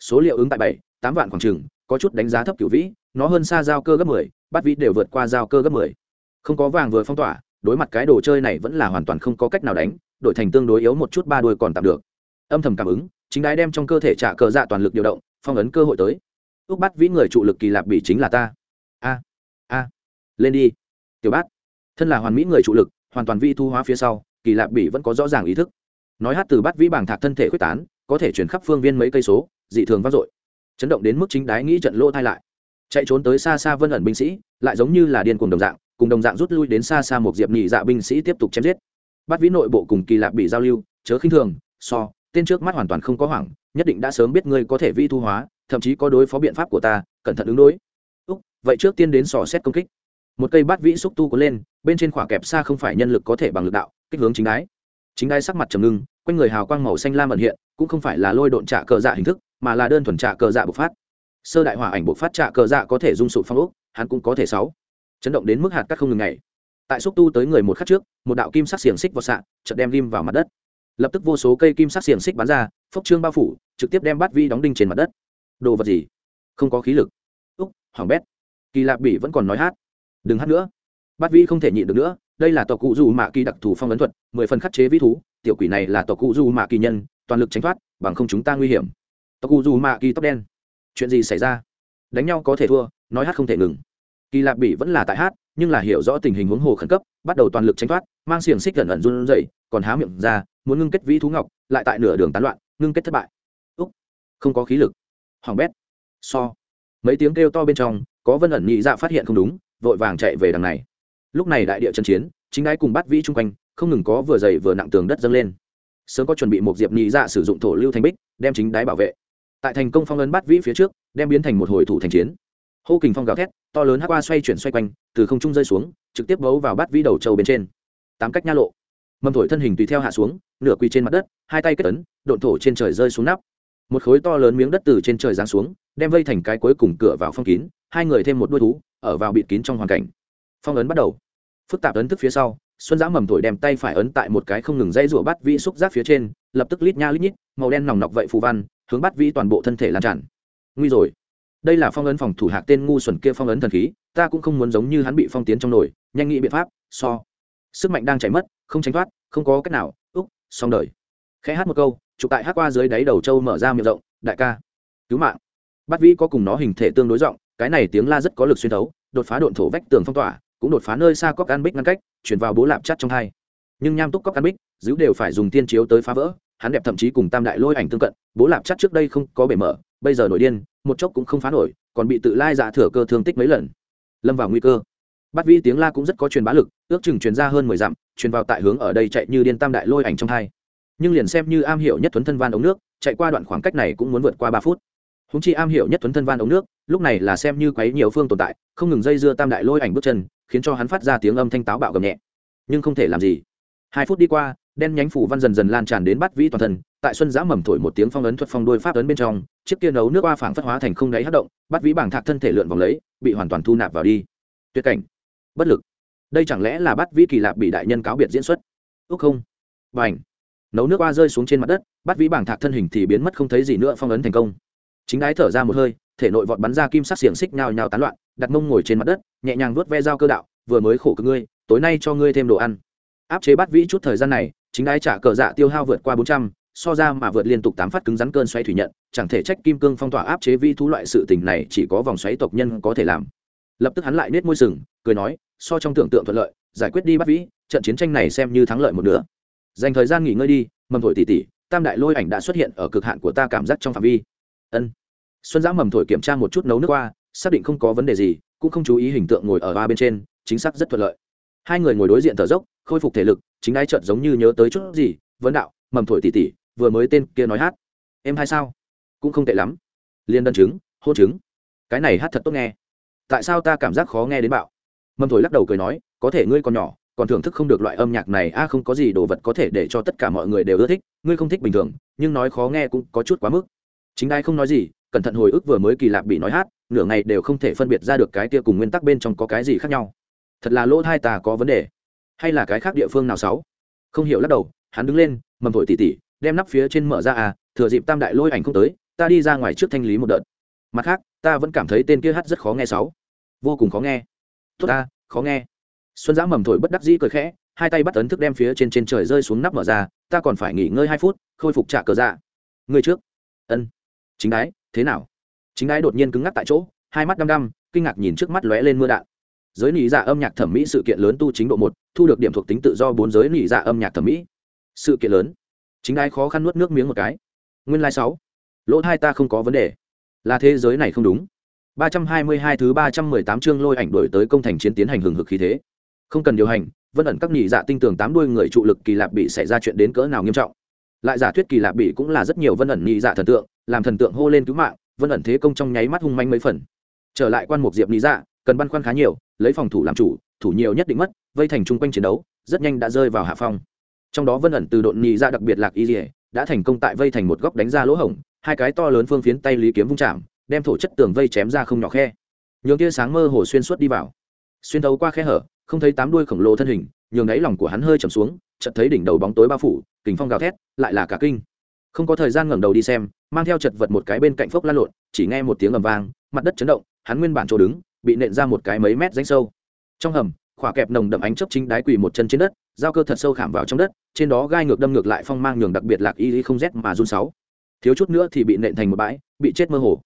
Số liệu ứng tại bảy, tám vạn khoảng trừng có chút đánh giá thấp cửu vĩ, nó hơn xa giao cơ gấp mười bắt vĩ đều vượt qua giao cơ gấp mười. Không có vàng vừa phong tỏa, đối mặt cái đồ chơi này vẫn là hoàn toàn không có cách nào đánh, đổi thành tương đối yếu một chút ba đuôi còn tạm được. Âm thầm cảm ứng, chính đái đem trong cơ thể trả cờ dạ toàn lực điều động, phong ấn cơ hội tới. Ước bắt vĩ người trụ lực kỳ lạp bị chính là ta lên đi. Tiểu bát, thân là hoàn mỹ người trụ lực, hoàn toàn vi thu hóa phía sau, kỳ lạp bỉ vẫn có rõ ràng ý thức. Nói hát từ Bát vĩ bảng thạc thân thể quyết tán, có thể chuyển khắp phương viên mấy cây số, dị thường vang dội. Chấn động đến mức chính đái nghĩ trận lỗ thai lại. Chạy trốn tới xa xa vân ẩn binh sĩ, lại giống như là điên cùng đồng dạng, cùng đồng dạng rút lui đến xa xa một diệp nhị dạ binh sĩ tiếp tục chém giết. Bát vĩ nội bộ cùng kỳ lạp bị giao lưu, chớ khinh thường, so, tên trước mắt hoàn toàn không có hoảng, nhất định đã sớm biết ngươi có thể vi thu hóa, thậm chí có đối phó biện pháp của ta, cẩn thận ứng đối. Úc, vậy trước tiên đến sò xét công kích một cây bát vĩ xúc tu có lên, bên trên khỏa kẹp xa không phải nhân lực có thể bằng lực đạo, kích hướng chính đái. Chính đái sắc mặt trầm ngưng, quanh người hào quang màu xanh lam ẩn hiện, cũng không phải là lôi độn trạ cờ dạ hình thức, mà là đơn thuần trạ cờ dạ bộc phát. Sơ đại hỏa ảnh bộc phát trạ cờ dạ có thể dung sụp phong ốc, hắn cũng có thể sáu. Chấn động đến mức hạt cắt không ngừng ngày tại xúc tu tới người một khắc trước, một đạo kim sắc xiềng xích vào xạ, chợt đem lim vào mặt đất. Lập tức vô số cây kim sắc xiềng xích bắn ra, phốc trương bao phủ, trực tiếp đem bát vi đóng đinh trên mặt đất. Đồ vật gì? Không có khí lực. Úc, hoàng bét. Kỳ lạp bỉ vẫn còn nói hát đừng hát nữa. Bát vi không thể nhịn được nữa, đây là tộc cụ dù mạ kỳ đặc thù phong ấn thuật, mười phần khắc chế vĩ thú, tiểu quỷ này là tộc cụ dù mạ kỳ nhân, toàn lực tránh thoát, bằng không chúng ta nguy hiểm. Tộc cụ dù mạ kỳ tóc đen. Chuyện gì xảy ra? Đánh nhau có thể thua, nói hát không thể ngừng. Kỳ lạp bỉ vẫn là tại hát, nhưng là hiểu rõ tình hình huống hồ khẩn cấp, bắt đầu toàn lực tránh thoát, mang xiềng xích gần ẩn run dậy còn há miệng ra, muốn ngưng kết vĩ thú ngọc, lại tại nửa đường tán loạn, ngưng kết thất bại. Úc, không có khí lực. Hoàng bét. So. Mấy tiếng kêu to bên trong, có vân ẩn nhị dạ phát hiện không đúng vội vàng chạy về đằng này. Lúc này đại địa chân chiến, chính đái cùng bắt vĩ chung quanh, không ngừng có vừa dày vừa nặng tường đất dâng lên. Sớm có chuẩn bị một diệp nhị dạ sử dụng thổ lưu thành bích, đem chính đái bảo vệ. Tại thành công phong ấn bắt vĩ phía trước, đem biến thành một hồi thủ thành chiến. Hô kình phong gào thét, to lớn hát qua xoay chuyển xoay quanh, từ không trung rơi xuống, trực tiếp bấu vào bắt vĩ đầu trâu bên trên. Tám cách nha lộ. Mâm thổi thân hình tùy theo hạ xuống, nửa quỳ trên mặt đất, hai tay kết ấn, độn thổ trên trời rơi xuống nắp một khối to lớn miếng đất từ trên trời giáng xuống, đem vây thành cái cuối cùng cửa vào phong kín, hai người thêm một đuôi thú, ở vào bịt kín trong hoàn cảnh. Phong ấn bắt đầu. Phức tạp ấn thức phía sau, xuân giã mầm thổi đem tay phải ấn tại một cái không ngừng dây rủa bắt vĩ xúc giác phía trên, lập tức lít nha lít nhít, màu đen nòng nọc vậy phù văn, hướng bắt vĩ toàn bộ thân thể lan tràn. Nguy rồi. Đây là phong ấn phòng thủ hạc tên ngu xuẩn kia phong ấn thần khí, ta cũng không muốn giống như hắn bị phong tiến trong nồi, nhanh nghĩ biện pháp, so. Sức mạnh đang chảy mất, không tránh thoát, không có cách nào, úc, xong đời. Khẽ hát một câu chụp tại hát qua dưới đáy đầu trâu mở ra miệng rộng, đại ca, cứu mạng. Bắt vĩ có cùng nó hình thể tương đối rộng, cái này tiếng la rất có lực xuyên thấu, đột phá độn thổ vách tường phong tỏa, cũng đột phá nơi xa cóc an bích ngăn cách, chuyển vào bố lạp chắt trong hai. Nhưng nham túc cóc an bích, giữ đều phải dùng tiên chiếu tới phá vỡ, hắn đẹp thậm chí cùng tam đại lôi ảnh tương cận, bố lạp chắt trước đây không có bể mở, bây giờ nổi điên, một chốc cũng không phá nổi, còn bị tự lai dạ thừa cơ thương tích mấy lần. Lâm vào nguy cơ. Bắt vĩ tiếng la cũng rất có truyền bá lực, ước chừng truyền ra hơn mười dặm, truyền vào tại hướng ở đây chạy như điên tam đại lôi ảnh trong hai nhưng liền xem như am hiểu nhất thuấn thân van ống nước, chạy qua đoạn khoảng cách này cũng muốn vượt qua ba phút. Húng chi am hiểu nhất thuấn thân van ống nước, lúc này là xem như quấy nhiều phương tồn tại, không ngừng dây dưa tam đại lôi ảnh bước chân, khiến cho hắn phát ra tiếng âm thanh táo bạo gầm nhẹ. Nhưng không thể làm gì. Hai phút đi qua, đen nhánh phủ văn dần dần lan tràn đến bắt vĩ toàn thân, tại xuân giã mầm thổi một tiếng phong ấn thuật phong đôi pháp ấn bên trong, chiếc kia nấu nước oa phảng phất hóa thành không đáy hát động bắt vĩ bảng thạc thân thể lượn vòng lấy, bị hoàn toàn thu nạp vào đi. Tuyệt cảnh. Bất lực. Đây chẳng lẽ là bắt vĩ kỳ lạp bị đại nhân cáo biệt diễn xuất? Ước không. Và ảnh nấu nước qua rơi xuống trên mặt đất, bắt vĩ bảng thạc thân hình thì biến mất không thấy gì nữa, phong ấn thành công. Chính ái thở ra một hơi, thể nội vọt bắn ra kim sắc xiềng xích nhào nhào tán loạn, đặt mông ngồi trên mặt đất, nhẹ nhàng vuốt ve dao cơ đạo, vừa mới khổ cực ngươi, tối nay cho ngươi thêm đồ ăn. Áp chế bắt vĩ chút thời gian này, chính ái trả cờ dạ tiêu hao vượt qua bốn trăm, so ra mà vượt liên tục tám phát cứng rắn cơn xoáy thủy nhận, chẳng thể trách kim cương phong tỏa áp chế vi thú loại sự tình này chỉ có vòng xoáy tộc nhân có thể làm. Lập tức hắn lại nết môi sừng, cười nói, so trong tưởng tượng thuận lợi, giải quyết đi bắt vĩ, trận chiến tranh này xem như thắng lợi một nửa dành thời gian nghỉ ngơi đi, mầm thổi tỉ tỉ, tam đại lôi ảnh đã xuất hiện ở cực hạn của ta cảm giác trong phạm vi. Ân. Xuân giã mầm thổi kiểm tra một chút nấu nước qua, xác định không có vấn đề gì, cũng không chú ý hình tượng ngồi ở ba bên trên, chính xác rất thuận lợi. Hai người ngồi đối diện thở dốc, khôi phục thể lực, chính ai trợn giống như nhớ tới chút gì, vấn đạo, mầm thổi tỉ tỉ, vừa mới tên kia nói hát. Em hay sao? Cũng không tệ lắm. Liên đơn chứng, hô chứng. Cái này hát thật tốt nghe. Tại sao ta cảm giác khó nghe đến bạo? Mầm thổi lắc đầu cười nói, có thể ngươi còn nhỏ còn thưởng thức không được loại âm nhạc này, a, không có gì đồ vật có thể để cho tất cả mọi người đều ưa thích, ngươi không thích bình thường, nhưng nói khó nghe cũng có chút quá mức. Chính ai không nói gì, cẩn thận hồi ức vừa mới kỳ lạ bị nói hát, nửa ngày đều không thể phân biệt ra được cái kia cùng nguyên tắc bên trong có cái gì khác nhau. Thật là lỗ thai tà có vấn đề. Hay là cái khác địa phương nào sáu? Không hiểu lắc đầu, hắn đứng lên, mầm thổi tỉ tỉ, đem nắp phía trên mở ra à thừa dịp tam đại lôi ảnh không tới, ta đi ra ngoài trước thanh lý một đợt. Mặt khác, ta vẫn cảm thấy tên kia hát rất khó nghe sáu. Vô cùng khó nghe. Tốt ta, khó nghe xuân giã mầm thổi bất đắc dĩ cười khẽ, hai tay bắt ấn thức đem phía trên trên trời rơi xuống nắp mở ra, ta còn phải nghỉ ngơi hai phút, khôi phục trả cờ dạ. Ngươi trước. Ân. Chính đái, thế nào? Chính đái đột nhiên cứng ngắc tại chỗ, hai mắt đăm đăm, kinh ngạc nhìn trước mắt lóe lên mưa đạn. Giới nỉ dạ âm nhạc thẩm mỹ sự kiện lớn tu chính độ một, thu được điểm thuộc tính tự do bốn giới nỉ dạ âm nhạc thẩm mỹ. Sự kiện lớn. Chính đái khó khăn nuốt nước miếng một cái. Nguyên lai sáu. lỗ hai ta không có vấn đề. Là thế giới này không đúng. Ba trăm hai mươi hai thứ ba trăm mười tám chương lôi ảnh đổi tới công thành chiến tiến hành hừng hực khí thế không cần điều hành, vân ẩn các nhị dạ tinh tường tám đuôi người trụ lực kỳ lạp bị xảy ra chuyện đến cỡ nào nghiêm trọng. Lại giả thuyết kỳ lạp bị cũng là rất nhiều vân ẩn nhị dạ thần tượng, làm thần tượng hô lên cứu mạng, vân ẩn thế công trong nháy mắt hung manh mấy phần. Trở lại quan mục diệp nhị dạ cần băn khoăn khá nhiều, lấy phòng thủ làm chủ, thủ nhiều nhất định mất, vây thành chung quanh chiến đấu, rất nhanh đã rơi vào hạ phong. Trong đó vân ẩn từ độn nhị dạ đặc biệt lạc y dỉa đã thành công tại vây thành một góc đánh ra lỗ hổng, hai cái to lớn phương phiến tay lý kiếm vung chạm, đem thổ chất tường vây chém ra không nhỏ khe. Nhường tia sáng mơ hồ xuyên suốt đi vào. Xuyên thấu qua khe hở không thấy tám đuôi khổng lồ thân hình, nhường đáy lòng của hắn hơi trầm xuống, chợt thấy đỉnh đầu bóng tối bao phủ kính phong gào thét, lại là cả kinh. Không có thời gian ngẩng đầu đi xem, mang theo chật vật một cái bên cạnh phốc lan lộn, chỉ nghe một tiếng ầm vang, mặt đất chấn động, hắn nguyên bản chỗ đứng, bị nện ra một cái mấy mét rãnh sâu. Trong hầm, khỏa kẹp nồng đậm ánh chớp chính đái quỳ một chân trên đất, giao cơ thật sâu khảm vào trong đất, trên đó gai ngược đâm ngược lại phong mang nhường đặc biệt lạc y không rét mà run sáu. Thiếu chút nữa thì bị nện thành một bãi, bị chết mơ hồ.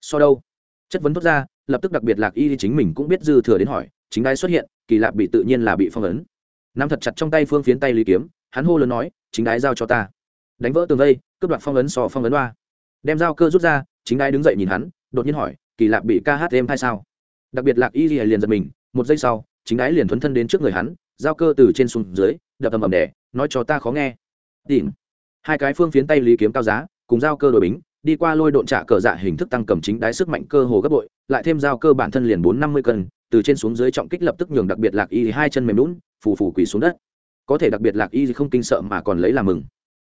So đâu? Chất vấn thốt ra, lập tức đặc biệt lạc y chính mình cũng biết dư thừa đến hỏi, chính đái xuất hiện kỳ lạ bị tự nhiên là bị phong ấn. Nắm thật chặt trong tay phương phiến tay lý kiếm, hắn hô lớn nói, chính đái giao cho ta. Đánh vỡ tường vây, cướp đoạt phong ấn sò phong ấn ba đem dao cơ rút ra, chính đái đứng dậy nhìn hắn, đột nhiên hỏi, kỳ lạ bị ca hát êm hay sao? Đặc biệt lạc y liền giật mình, một giây sau, chính đái liền thuấn thân đến trước người hắn dao cơ từ trên xuống dưới, đập ầm ầm đẻ nói cho ta khó nghe. Tìm. Hai cái phương phiến tay lý kiếm cao giá, cùng dao cơ đội bính, đi qua lôi độn trả cờ dạ hình thức tăng cầm chính đái sức mạnh cơ hồ gấp bội, lại thêm dao cơ bản thân liền bốn năm mươi cân từ trên xuống dưới trọng kích lập tức nhường đặc biệt lạc y hai chân mềm lún, phù phù quỳ xuống đất. Có thể đặc biệt lạc y không kinh sợ mà còn lấy làm mừng.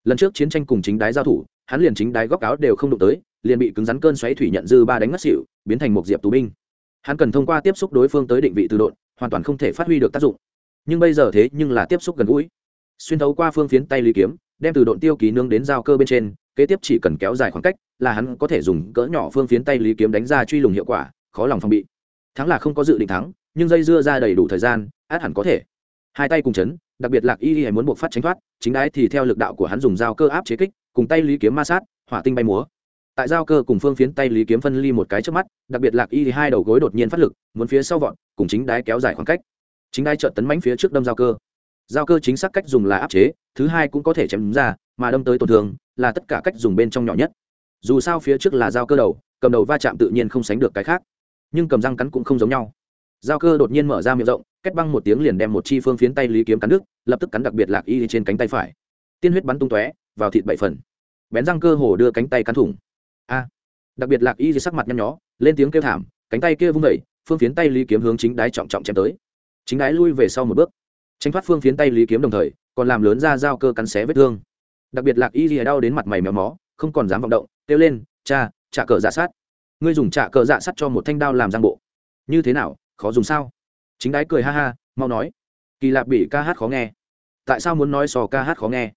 Lần trước chiến tranh cùng chính đái giao thủ, hắn liền chính đái góc áo đều không đụng tới, liền bị cứng rắn cơn xoáy thủy nhận dư ba đánh ngất xỉu, biến thành một diệp tù binh. Hắn cần thông qua tiếp xúc đối phương tới định vị từ độn, hoàn toàn không thể phát huy được tác dụng. Nhưng bây giờ thế nhưng là tiếp xúc gần gũi. Xuyên thấu qua phương phiến tay lý kiếm, đem từ độn tiêu ký nương đến giao cơ bên trên, kế tiếp chỉ cần kéo dài khoảng cách là hắn có thể dùng cỡ nhỏ phương phiến tay lý kiếm đánh ra truy lùng hiệu quả, khó lòng phòng bị thắng là không có dự định thắng, nhưng dây dưa ra đầy đủ thời gian, át hẳn có thể. Hai tay cùng chấn, đặc biệt lạc y hay muốn buộc phát tránh thoát, chính đái thì theo lực đạo của hắn dùng dao cơ áp chế kích, cùng tay lý kiếm ma sát, hỏa tinh bay múa. Tại dao cơ cùng phương phiến tay lý kiếm phân ly một cái trước mắt, đặc biệt lạc y thì hai đầu gối đột nhiên phát lực, muốn phía sau vọn cùng chính đái kéo dài khoảng cách. Chính đái trợn tấn mánh phía trước đâm dao cơ. Dao cơ chính xác cách dùng là áp chế, thứ hai cũng có thể chém ra, mà đâm tới tổn thương là tất cả cách dùng bên trong nhỏ nhất. Dù sao phía trước là dao cơ đầu, cầm đầu va chạm tự nhiên không sánh được cái khác nhưng cầm răng cắn cũng không giống nhau. Giao cơ đột nhiên mở ra miệng rộng kết băng một tiếng liền đem một chi phương phiến tay lý kiếm cắn đứt, lập tức cắn đặc biệt lạc y trên cánh tay phải. Tiên huyết bắn tung tóe, vào thịt bảy phần. Bén răng cơ hồ đưa cánh tay cắn thủng. A! Đặc biệt lạc y sắc mặt nhăn nhó, lên tiếng kêu thảm, cánh tay kia vung vẩy phương phiến tay lý kiếm hướng chính đái trọng trọng chém tới. Chính đái lui về sau một bước. Tránh thoát phương phiến tay lý kiếm đồng thời, còn làm lớn ra dao cơ cắn xé vết thương. Đặc biệt lạc y rìa đau đến mặt mày méo mó, không còn dám vọng động, kêu lên, cha, trả cờ giả sát ngươi dùng trả cờ dạ sắt cho một thanh đao làm giang bộ. Như thế nào, khó dùng sao? Chính đái cười ha ha, mau nói. Kỳ lạp bị ca hát khó nghe. Tại sao muốn nói sò ca hát khó nghe?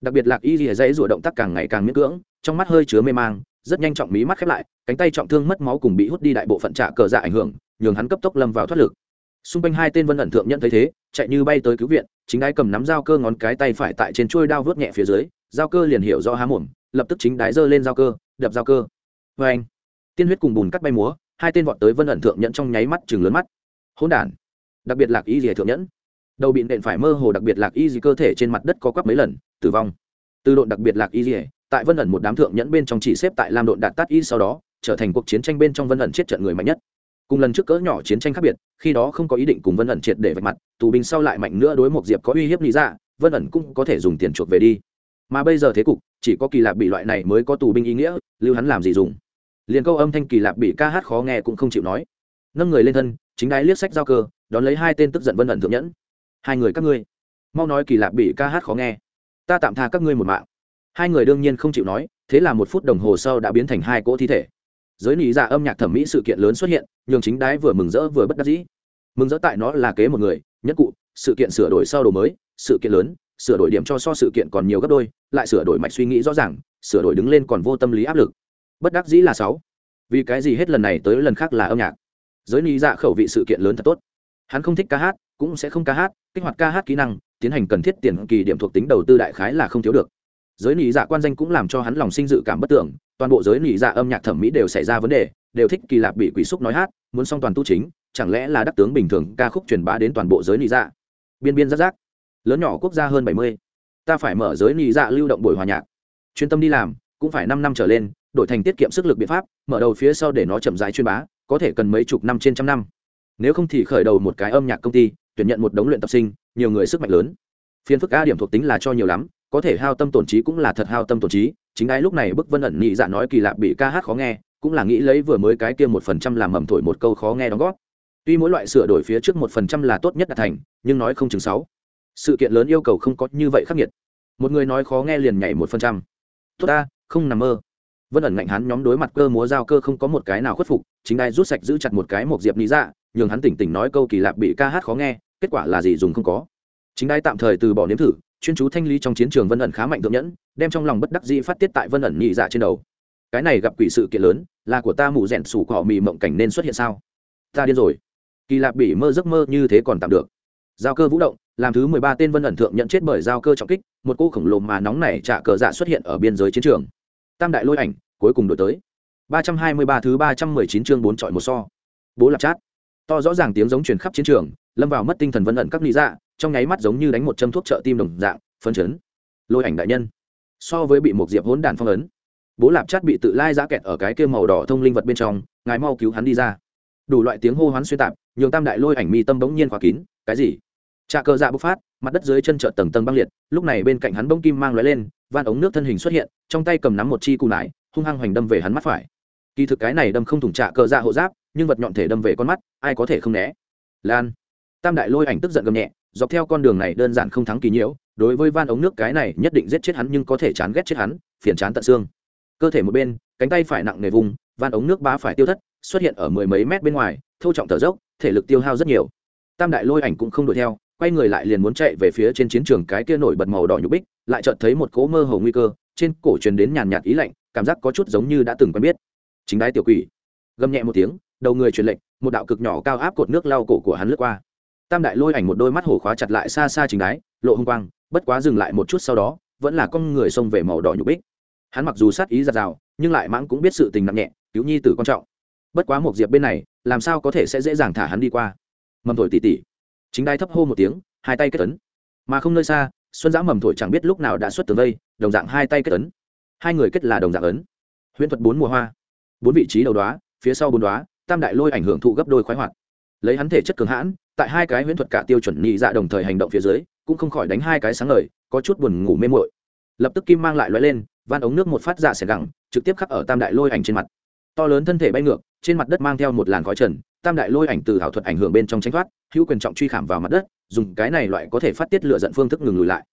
Đặc biệt lạc y rìa dãy rủa động tác càng ngày càng miễn cưỡng, trong mắt hơi chứa mê mang, rất nhanh trọng mí mắt khép lại, cánh tay trọng thương mất máu cùng bị hút đi đại bộ phận trả cờ dạ ảnh hưởng, nhường hắn cấp tốc lâm vào thoát lực. Xung quanh hai tên vân ẩn thượng nhận thấy thế, chạy như bay tới cứu viện, chính đái cầm nắm dao cơ ngón cái tay phải tại trên chuôi đao vớt nhẹ phía dưới, dao cơ liền hiểu do há mồm, lập tức chính đái giơ lên dao cơ, đập dao cơ. Vê anh tiên huyết cùng bùn cắt bay múa, hai tên vọt tới vân ẩn thượng nhẫn trong nháy mắt chừng lớn mắt. Hỗn đản, đặc biệt lạc y dì thượng nhẫn. Đầu bị nện phải mơ hồ đặc biệt lạc y dì cơ thể trên mặt đất có quắp mấy lần, tử vong. Từ độn đặc biệt lạc y dì tại vân ẩn một đám thượng nhẫn bên trong chỉ xếp tại lam độn đạt tát y sau đó, trở thành cuộc chiến tranh bên trong vân ẩn chết trận người mạnh nhất. Cùng lần trước cỡ nhỏ chiến tranh khác biệt, khi đó không có ý định cùng vân ẩn triệt để vạch mặt, tù binh sau lại mạnh nữa đối một diệp có uy hiếp lý ra vân ẩn cũng có thể dùng tiền chuộc về đi. Mà bây giờ thế cục, chỉ có kỳ lạ bị loại này mới có tù binh ý nghĩa, lưu hắn làm gì dùng? Liền câu âm thanh kỳ lạ bị ca hát khó nghe cũng không chịu nói. Nâng người lên thân, chính đái liếc sách giao cơ, đón lấy hai tên tức giận vân ẩn thượng nhẫn. Hai người các ngươi, mau nói kỳ lạ bị ca hát khó nghe. Ta tạm tha các ngươi một mạng. Hai người đương nhiên không chịu nói, thế là một phút đồng hồ sau đã biến thành hai cỗ thi thể. Giới nỉ dạ âm nhạc thẩm mỹ sự kiện lớn xuất hiện, nhường chính đái vừa mừng rỡ vừa bất đắc dĩ. Mừng rỡ tại nó là kế một người nhất cụ, sự kiện sửa đổi sau đồ mới, sự kiện lớn, sửa đổi điểm cho so sự kiện còn nhiều gấp đôi, lại sửa đổi mạch suy nghĩ rõ ràng, sửa đổi đứng lên còn vô tâm lý áp lực bất đắc dĩ là sáu. Vì cái gì hết lần này tới lần khác là âm nhạc? Giới lý dạ khẩu vị sự kiện lớn thật tốt. Hắn không thích ca hát, cũng sẽ không ca hát, kích hoạt ca hát kỹ năng, tiến hành cần thiết tiền kỳ điểm thuộc tính đầu tư đại khái là không thiếu được. Giới lý dạ quan danh cũng làm cho hắn lòng sinh dự cảm bất tưởng, toàn bộ giới lý dạ âm nhạc thẩm mỹ đều xảy ra vấn đề, đều thích kỳ lạp bị quỷ xúc nói hát, muốn xong toàn tu chính, chẳng lẽ là đắc tướng bình thường ca khúc truyền bá đến toàn bộ giới lý dạ? Biên biên giáp giác lớn nhỏ quốc gia hơn bảy mươi. Ta phải mở giới lý dạ lưu động buổi hòa nhạc. Chuyên tâm đi làm, cũng phải năm năm trở lên đổi thành tiết kiệm sức lực biện pháp, mở đầu phía sau để nó chậm rãi chuyên bá, có thể cần mấy chục năm trên trăm năm. Nếu không thì khởi đầu một cái âm nhạc công ty, tuyển nhận một đống luyện tập sinh, nhiều người sức mạnh lớn. Phiên phức a điểm thuộc tính là cho nhiều lắm, có thể hao tâm tổn trí cũng là thật hao tâm tổn trí, chính ai lúc này bức vân ẩn nhị dạ nói kỳ lạ bị ca hát khó nghe, cũng là nghĩ lấy vừa mới cái kia một phần trăm làm mầm thổi một câu khó nghe đóng góp. Tuy mỗi loại sửa đổi phía trước một phần trăm là tốt nhất đạt thành, nhưng nói không chừng sáu. Sự kiện lớn yêu cầu không có như vậy khắc nghiệt. Một người nói khó nghe liền nhảy một phần trăm. Tốt ta, không nằm mơ vân ẩn ngạnh hắn nhóm đối mặt cơ múa giao cơ không có một cái nào khuất phục, chính ai rút sạch giữ chặt một cái một diệp lý dạ nhường hắn tỉnh tỉnh nói câu kỳ lạ bị ca hát khó nghe, kết quả là gì dùng không có. Chính ai tạm thời từ bỏ nếm thử, chuyên chú thanh lý trong chiến trường vân ẩn khá mạnh thượng nhẫn, đem trong lòng bất đắc dĩ phát tiết tại vân ẩn nhị dạ trên đầu. Cái này gặp quỷ sự kiện lớn, là của ta mụ rèn sủ cỏ mì mộng cảnh nên xuất hiện sao? Ta điên rồi. Kỳ lạp bỉ mơ giấc mơ như thế còn tạm được. Giao cơ vũ động, làm thứ mười ba tên vân ẩn thượng nhận chết bởi giao cơ trọng kích, một cô khổng lồ mà nóng này trả cờ dạ xuất hiện ở biên giới chiến trường. Tam đại lôi ảnh cuối cùng đổi tới. ba trăm hai mươi ba thứ ba trăm mười chín chương bốn trọi một so. Bố lạp chát. To rõ ràng tiếng giống truyền khắp chiến trường, lâm vào mất tinh thần vân ẩn các lý dạ trong nháy mắt giống như đánh một châm thuốc trợ tim đồng dạng phân chấn. Lôi ảnh đại nhân. So với bị một diệp hỗn đản phong ấn, bố lạp chát bị tự lai giã kẹt ở cái kia màu đỏ thông linh vật bên trong, ngài mau cứu hắn đi ra. Đủ loại tiếng hô hoán xuyên tạp, nhường tam đại lôi ảnh mi tâm bỗng nhiên khóa kín, cái gì? Trà cờ dạ bộc phát, mặt đất dưới chân chợ tầng tầng băng liệt, lúc này bên cạnh hắn bông kim mang lóe lên, van ống nước thân hình xuất hiện, trong tay cầm nắm một chi cù nải hung hăng hoành đâm về hắn mắt phải. Kỳ thực cái này đâm không thủng trạ cờ dạ hộ giáp, nhưng vật nhọn thể đâm về con mắt, ai có thể không né? Lan. Tam đại lôi ảnh tức giận gầm nhẹ, dọc theo con đường này đơn giản không thắng kỳ nhiễu, đối với van ống nước cái này nhất định giết chết hắn nhưng có thể chán ghét chết hắn, phiền chán tận xương. Cơ thể một bên, cánh tay phải nặng nề vùng, van ống nước bá phải tiêu thất, xuất hiện ở mười mấy mét bên ngoài thâu trọng thở dốc, thể lực tiêu hao rất nhiều. Tam đại lôi ảnh cũng không đuổi theo, quay người lại liền muốn chạy về phía trên chiến trường cái kia nổi bật màu đỏ nhục bích, lại chợt thấy một cỗ mơ hồ nguy cơ, trên cổ truyền đến nhàn nhạt ý lạnh cảm giác có chút giống như đã từng quen biết. Chính đái tiểu quỷ. Gầm nhẹ một tiếng, đầu người truyền lệnh, một đạo cực nhỏ cao áp cột nước lau cổ của hắn lướt qua. Tam đại lôi ảnh một đôi mắt hổ khóa chặt lại xa xa chính đái, lộ hung quang, bất quá dừng lại một chút sau đó, vẫn là con người xông về màu đỏ nhục bích. Hắn mặc dù sát ý giặt rào, nhưng lại mãng cũng biết sự tình nặng nhẹ, cứu nhi tử quan trọng. Bất quá một diệp bên này, làm sao có thể sẽ dễ dàng thả hắn đi qua? Mầm thổi tỉ tỉ. Chính đai thấp hô một tiếng, hai tay kết tấn mà không nơi xa, xuân giã mầm thổi chẳng biết lúc nào đã xuất tường vây, đồng dạng hai tay kết tấn hai người kết là đồng dạng ấn. Huyễn thuật bốn mùa hoa. Bốn vị trí đầu đoá phía sau bốn đoá tam đại lôi ảnh hưởng thụ gấp đôi khoái hoạt. Lấy hắn thể chất cường hãn, tại hai cái huyễn thuật cả tiêu chuẩn nhị dạ đồng thời hành động phía dưới, cũng không khỏi đánh hai cái sáng ngời, có chút buồn ngủ mê mội lập tức kim mang lại loại lên van ống nước một phát dạ xẻ gẳng, trực tiếp khắc ở tam đại lôi ảnh trên mặt. To lớn thân thể bay ngược, trên mặt đất mang theo một làn khói trần, tam đại lôi ảnh từ ảo thuật ảnh hưởng bên trong tranh thoát, hữu quyền trọng truy khảm vào mặt đất, dùng cái này loại có thể phát tiết lựa giận phương thức ngừng lùi lại.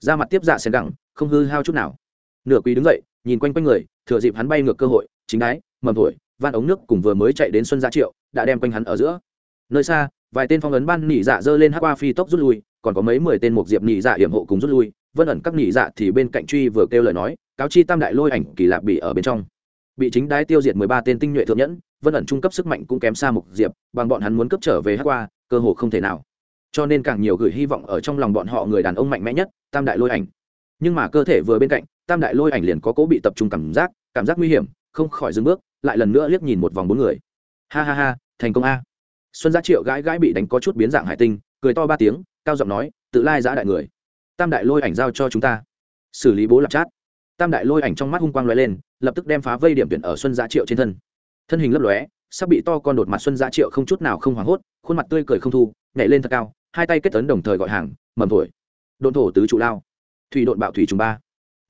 Ra mặt tiếp dạ xẻ gẳng, không hư hao chút nào nửa quý đứng dậy, nhìn quanh quanh người, thừa dịp hắn bay ngược cơ hội, chính đái, mầm thổi van ống nước cùng vừa mới chạy đến xuân gia triệu, đã đem quanh hắn ở giữa. Nơi xa, vài tên phong ấn ban nỉ dạ dơ lên hắc qua phi tốc rút lui, còn có mấy mười tên một diệp nỉ dạ hiểm hộ cùng rút lui, vân ẩn các nỉ dạ thì bên cạnh truy vừa kêu lời nói, cáo chi tam đại lôi ảnh kỳ lạp bị ở bên trong. Bị chính đái tiêu diệt mười ba tên tinh nhuệ thượng nhẫn, vân ẩn trung cấp sức mạnh cũng kém xa mục diệp, bằng bọn hắn muốn cấp trở về hắc qua cơ hồ không thể nào. Cho nên càng nhiều gửi hy vọng ở trong lòng bọn họ người đàn ông mạnh mẽ nhất, tam đại lôi ảnh nhưng mà cơ thể vừa bên cạnh, tam đại lôi ảnh liền có cố bị tập trung cảm giác cảm giác nguy hiểm, không khỏi dừng bước, lại lần nữa liếc nhìn một vòng bốn người. Ha ha ha, thành công a. Xuân gia triệu gãi gãi bị đánh có chút biến dạng hải tinh, cười to ba tiếng, cao giọng nói, tự lai giã đại người, tam đại lôi ảnh giao cho chúng ta. Xử lý bố lập chát. Tam đại lôi ảnh trong mắt hung quang lóe lên, lập tức đem phá vây điểm tuyển ở xuân gia triệu trên thân. Thân hình lấp lóe, sắp bị to con đột mặt xuân gia triệu không chút nào không hoảng hốt, khuôn mặt tươi cười không thu, nhảy lên thật cao, hai tay kết tấn đồng thời gọi hàng, mầm thổi. Đồn thổ tứ trụ lao thủy độn bạo thủy trùng ba.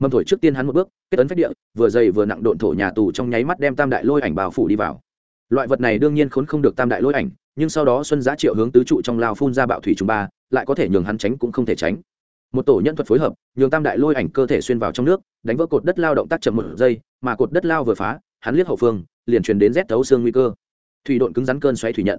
Mầm thổi trước tiên hắn một bước, kết tấn phách địa, vừa dày vừa nặng độn thổ nhà tù trong nháy mắt đem tam đại lôi ảnh bào phủ đi vào. Loại vật này đương nhiên khốn không được tam đại lôi ảnh, nhưng sau đó xuân giá triệu hướng tứ trụ trong lao phun ra bạo thủy trùng ba, lại có thể nhường hắn tránh cũng không thể tránh. Một tổ nhân thuật phối hợp, nhường tam đại lôi ảnh cơ thể xuyên vào trong nước, đánh vỡ cột đất lao động tác chậm một giây, mà cột đất lao vừa phá, hắn liếc hậu phương, liền truyền đến rét thấu xương nguy cơ. Thủy độn cứng rắn cơn xoáy thủy nhận.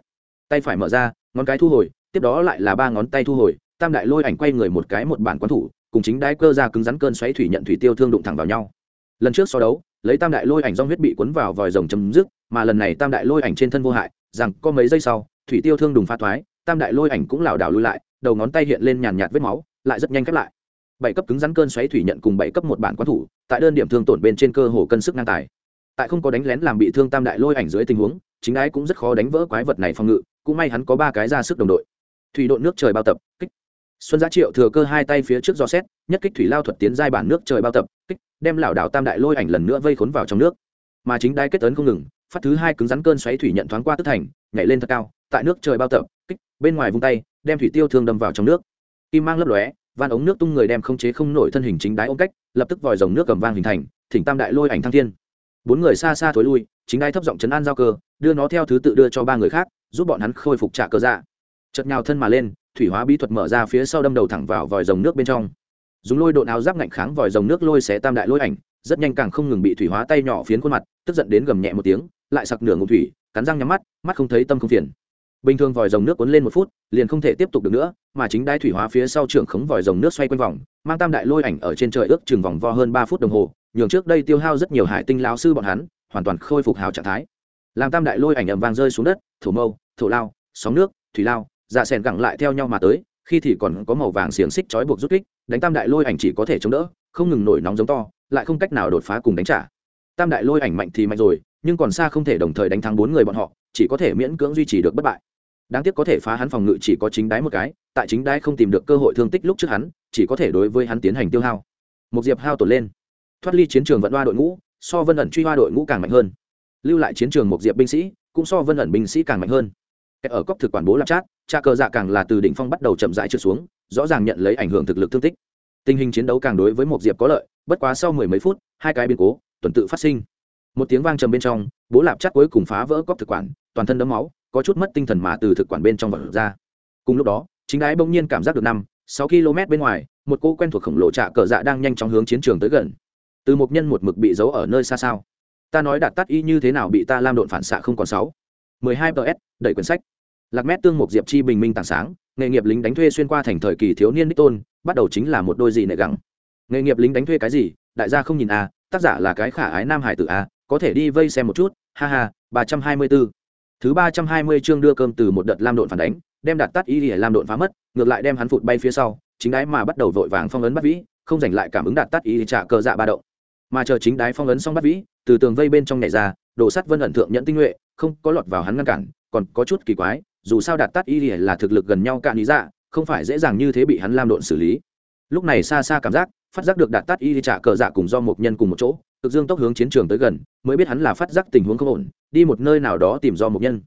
Tay phải mở ra, ngón cái thu hồi, tiếp đó lại là ba ngón tay thu hồi, tam đại lôi ảnh quay người một cái một bản quán thủ cùng chính đái cơ ra cứng rắn cơn xoáy thủy nhận thủy tiêu thương đụng thẳng vào nhau. Lần trước so đấu, lấy tam đại lôi ảnh rong huyết bị cuốn vào vòi rồng chấm dứt, mà lần này tam đại lôi ảnh trên thân vô hại, rằng có mấy giây sau, thủy tiêu thương đùng pha thoái, tam đại lôi ảnh cũng lảo đảo lui lại, đầu ngón tay hiện lên nhàn nhạt vết máu, lại rất nhanh khép lại. Bảy cấp cứng rắn cơn xoáy thủy nhận cùng bảy cấp một bản quán thủ, tại đơn điểm thương tổn bên trên cơ hồ cân sức ngang tài. Tại không có đánh lén làm bị thương tam đại lôi ảnh dưới tình huống, chính ái cũng rất khó đánh vỡ quái vật này phòng ngự, cũng may hắn có ba cái ra sức đồng đội. Thủy đội nước trời bao tập, kích xuân giá triệu thừa cơ hai tay phía trước do xét, nhất kích thủy lao thuật tiến giai bản nước trời bao tập, kích, đem lảo đảo tam đại lôi ảnh lần nữa vây khốn vào trong nước. Mà chính đai kết tấn không ngừng, phát thứ hai cứng rắn cơn xoáy thủy nhận thoáng qua tức thành, nhảy lên thật cao, tại nước trời bao tập, kích, bên ngoài vung tay, đem thủy tiêu thương đâm vào trong nước. Kim mang lấp lóe van ống nước tung người đem không chế không nổi thân hình chính đái ôm cách, lập tức vòi dòng nước cầm vang hình thành, thỉnh tam đại lôi ảnh thăng thiên. Bốn người xa xa thối lui, chính đái thấp giọng chấn an giao cơ, đưa nó theo thứ tự đưa cho ba người khác, giúp bọn hắn khôi phục trả cơ dạ. Chật nhào thân mà lên thủy hóa bí thuật mở ra phía sau đâm đầu thẳng vào vòi rồng nước bên trong. Dùng lôi độn áo giáp ngạnh kháng vòi rồng nước lôi xé tam đại lôi ảnh, rất nhanh càng không ngừng bị thủy hóa tay nhỏ phiến khuôn mặt, tức giận đến gầm nhẹ một tiếng, lại sặc nửa ngụm thủy, cắn răng nhắm mắt mắt không thấy tâm không phiền. Bình thường vòi rồng nước cuốn lên một phút, liền không thể tiếp tục được nữa, mà chính đai thủy hóa phía sau trưởng khống vòi rồng nước xoay quanh vòng, mang tam đại lôi ảnh ở trên trời ước chừng vòng vo hơn ba phút đồng hồ, nhường trước đây tiêu hao rất nhiều hải tinh lão sư bọn hắn, hoàn toàn khôi phục hào trạng thái. Làm tam đại lôi ảnh ầm vang rơi xuống đất, thổ mâu, thổ lao, sóng nước, thủy lao dạ sẻn gẳng lại theo nhau mà tới, khi thì còn có màu vàng xiềng xích trói buộc rút kích, đánh tam đại lôi ảnh chỉ có thể chống đỡ, không ngừng nổi nóng giống to, lại không cách nào đột phá cùng đánh trả. Tam đại lôi ảnh mạnh thì mạnh rồi, nhưng còn xa không thể đồng thời đánh thắng bốn người bọn họ, chỉ có thể miễn cưỡng duy trì được bất bại. Đáng tiếc có thể phá hắn phòng ngự chỉ có chính đáy một cái, tại chính đáy không tìm được cơ hội thương tích lúc trước hắn, chỉ có thể đối với hắn tiến hành tiêu hao. Một diệp hao tổn lên. Thoát ly chiến trường vận hoa đội ngũ, so vân ẩn truy hoa đội ngũ càng mạnh hơn. Lưu lại chiến trường một diệp binh sĩ, cũng so vân ẩn binh sĩ càng mạnh hơn ở cốc thực quản bố lạp chát cha cờ dạ càng là từ đỉnh phong bắt đầu chậm rãi trượt xuống, rõ ràng nhận lấy ảnh hưởng thực lực thương tích. Tình hình chiến đấu càng đối với một diệp có lợi, bất quá sau mười mấy phút, hai cái biến cố, tuần tự phát sinh. Một tiếng vang trầm bên trong, bố lạp chát cuối cùng phá vỡ cốc thực quản, toàn thân đấm máu, có chút mất tinh thần mà từ thực quản bên trong vật ra. Cùng lúc đó, chính đái bỗng nhiên cảm giác được năm, sáu km bên ngoài, một cô quen thuộc khổng lồ trạ cờ dạ đang nhanh chóng hướng chiến trường tới gần. Từ một nhân một mực bị giấu ở nơi xa sao? Ta nói đạt tắt y như thế nào bị ta lam độn phản xạ không còn sáu. mười hai ts đẩy quyển sách lạc mét tương một diệp chi bình minh tảng sáng nghề nghiệp lính đánh thuê xuyên qua thành thời kỳ thiếu niên đích tôn bắt đầu chính là một đôi gì nệ gắng nghề nghiệp lính đánh thuê cái gì? Đại gia không nhìn a à, tác giả là cái khả ái nam hải tử a à, có thể đi vây xem một chút ha ha ba trăm hai mươi bốn thứ ba trăm hai mươi chương đưa cơm từ một đợt lam độn phản đánh đem đặt tắt y để làm độn phá mất ngược lại đem hắn phụt bay phía sau chính đái mà bắt đầu vội vàng phong ấn bắt vĩ không giành lại cảm ứng đạt tắt y trả cờ dạ ba động. Mà chờ chính đái phong ấn xong bắt vĩ từ tường vây bên trong nhảy ra đổ sắt vân ẩn thượng nhận tinh nhuệ không có lọt vào hắn ngăn cản còn có chút kỳ quái dù sao đạt tắt y là thực lực gần nhau cạn lý dạ không phải dễ dàng như thế bị hắn lam độn xử lý. Lúc này xa xa cảm giác, phát giác được đạt tắt y trả cờ dạ cùng do một nhân cùng một chỗ, cực dương tốc hướng chiến trường tới gần, mới biết hắn là phát giác tình huống không ổn, đi một nơi nào đó tìm do một nhân.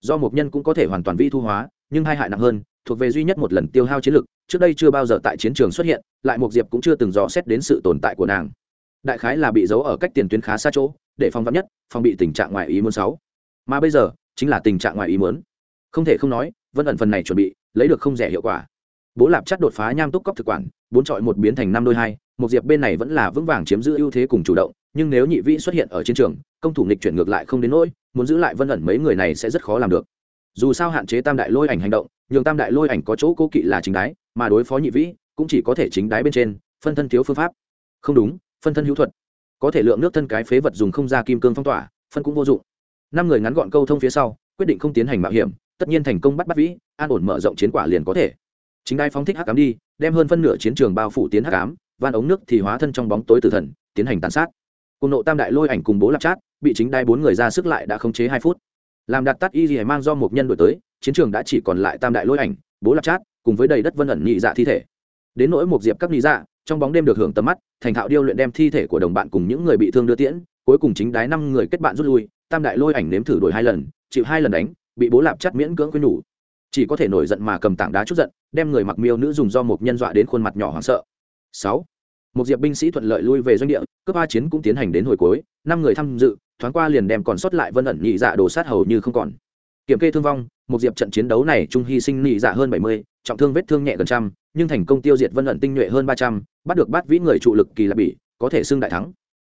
Do một nhân cũng có thể hoàn toàn vi thu hóa, nhưng hai hại nặng hơn, thuộc về duy nhất một lần tiêu hao chiến lực, trước đây chưa bao giờ tại chiến trường xuất hiện, lại một diệp cũng chưa từng rõ xét đến sự tồn tại của nàng. Đại khái là bị giấu ở cách tiền tuyến khá xa chỗ, để phòng vắn nhất, phòng bị tình trạng ngoài ý muốn sáu. Mà bây giờ, chính là tình trạng ngoài ý muốn không thể không nói, vân ẩn phần này chuẩn bị, lấy được không rẻ hiệu quả. Bố lạp chắc đột phá nham túc cóc thực quản, bốn trọi một biến thành năm đôi hai, một diệp bên này vẫn là vững vàng chiếm giữ ưu thế cùng chủ động, nhưng nếu nhị vĩ xuất hiện ở chiến trường, công thủ nghịch chuyển ngược lại không đến nỗi, muốn giữ lại vân ẩn mấy người này sẽ rất khó làm được. Dù sao hạn chế tam đại lôi ảnh hành động, nhường tam đại lôi ảnh có chỗ cố kỵ là chính đái, mà đối phó nhị vĩ cũng chỉ có thể chính đái bên trên, phân thân thiếu phương pháp. Không đúng, phân thân hữu thuật. Có thể lượng nước thân cái phế vật dùng không ra kim cương phong tỏa, phân cũng vô dụng. Năm người ngắn gọn câu thông phía sau, quyết định không tiến hành mạo hiểm tất nhiên thành công bắt bắt vĩ, an ổn mở rộng chiến quả liền có thể. Chính đai phóng thích hắc cám đi, đem hơn phân nửa chiến trường bao phủ tiến hắc cám van ống nước thì hóa thân trong bóng tối tử thần, tiến hành tàn sát. Cùng nộ tam đại lôi ảnh cùng bố lạp chát, bị chính đai bốn người ra sức lại đã khống chế hai phút. Làm đặt tắt y gì mang do một nhân đổi tới, chiến trường đã chỉ còn lại tam đại lôi ảnh, bố lạp chát, cùng với đầy đất vân ẩn nhị dạ thi thể. Đến nỗi một diệp các nhị dạ trong bóng đêm được hưởng tầm mắt, thành thạo điêu luyện đem thi thể của đồng bạn cùng những người bị thương đưa tiễn, cuối cùng chính đái năm người kết bạn rút lui, tam đại lôi ảnh nếm thử đổi hai lần, chịu hai lần đánh bị bố lạp chắt miễn cưỡng quên nhủ. Chỉ có thể nổi giận mà cầm tảng đá chút giận, đem người mặc miêu nữ dùng do một nhân dọa đến khuôn mặt nhỏ hoảng sợ. Sáu, một diệp binh sĩ thuận lợi lui về doanh địa, cướp ba chiến cũng tiến hành đến hồi cuối, năm người tham dự, thoáng qua liền đem còn sót lại vân ẩn nhị dạ đồ sát hầu như không còn. Kiểm kê thương vong, một diệp trận chiến đấu này trung hy sinh nhị dạ hơn bảy mươi, trọng thương vết thương nhẹ gần trăm, nhưng thành công tiêu diệt vân ẩn tinh nhuệ hơn ba trăm, bắt được bát vĩ người trụ lực kỳ lạ bỉ, có thể xưng đại thắng.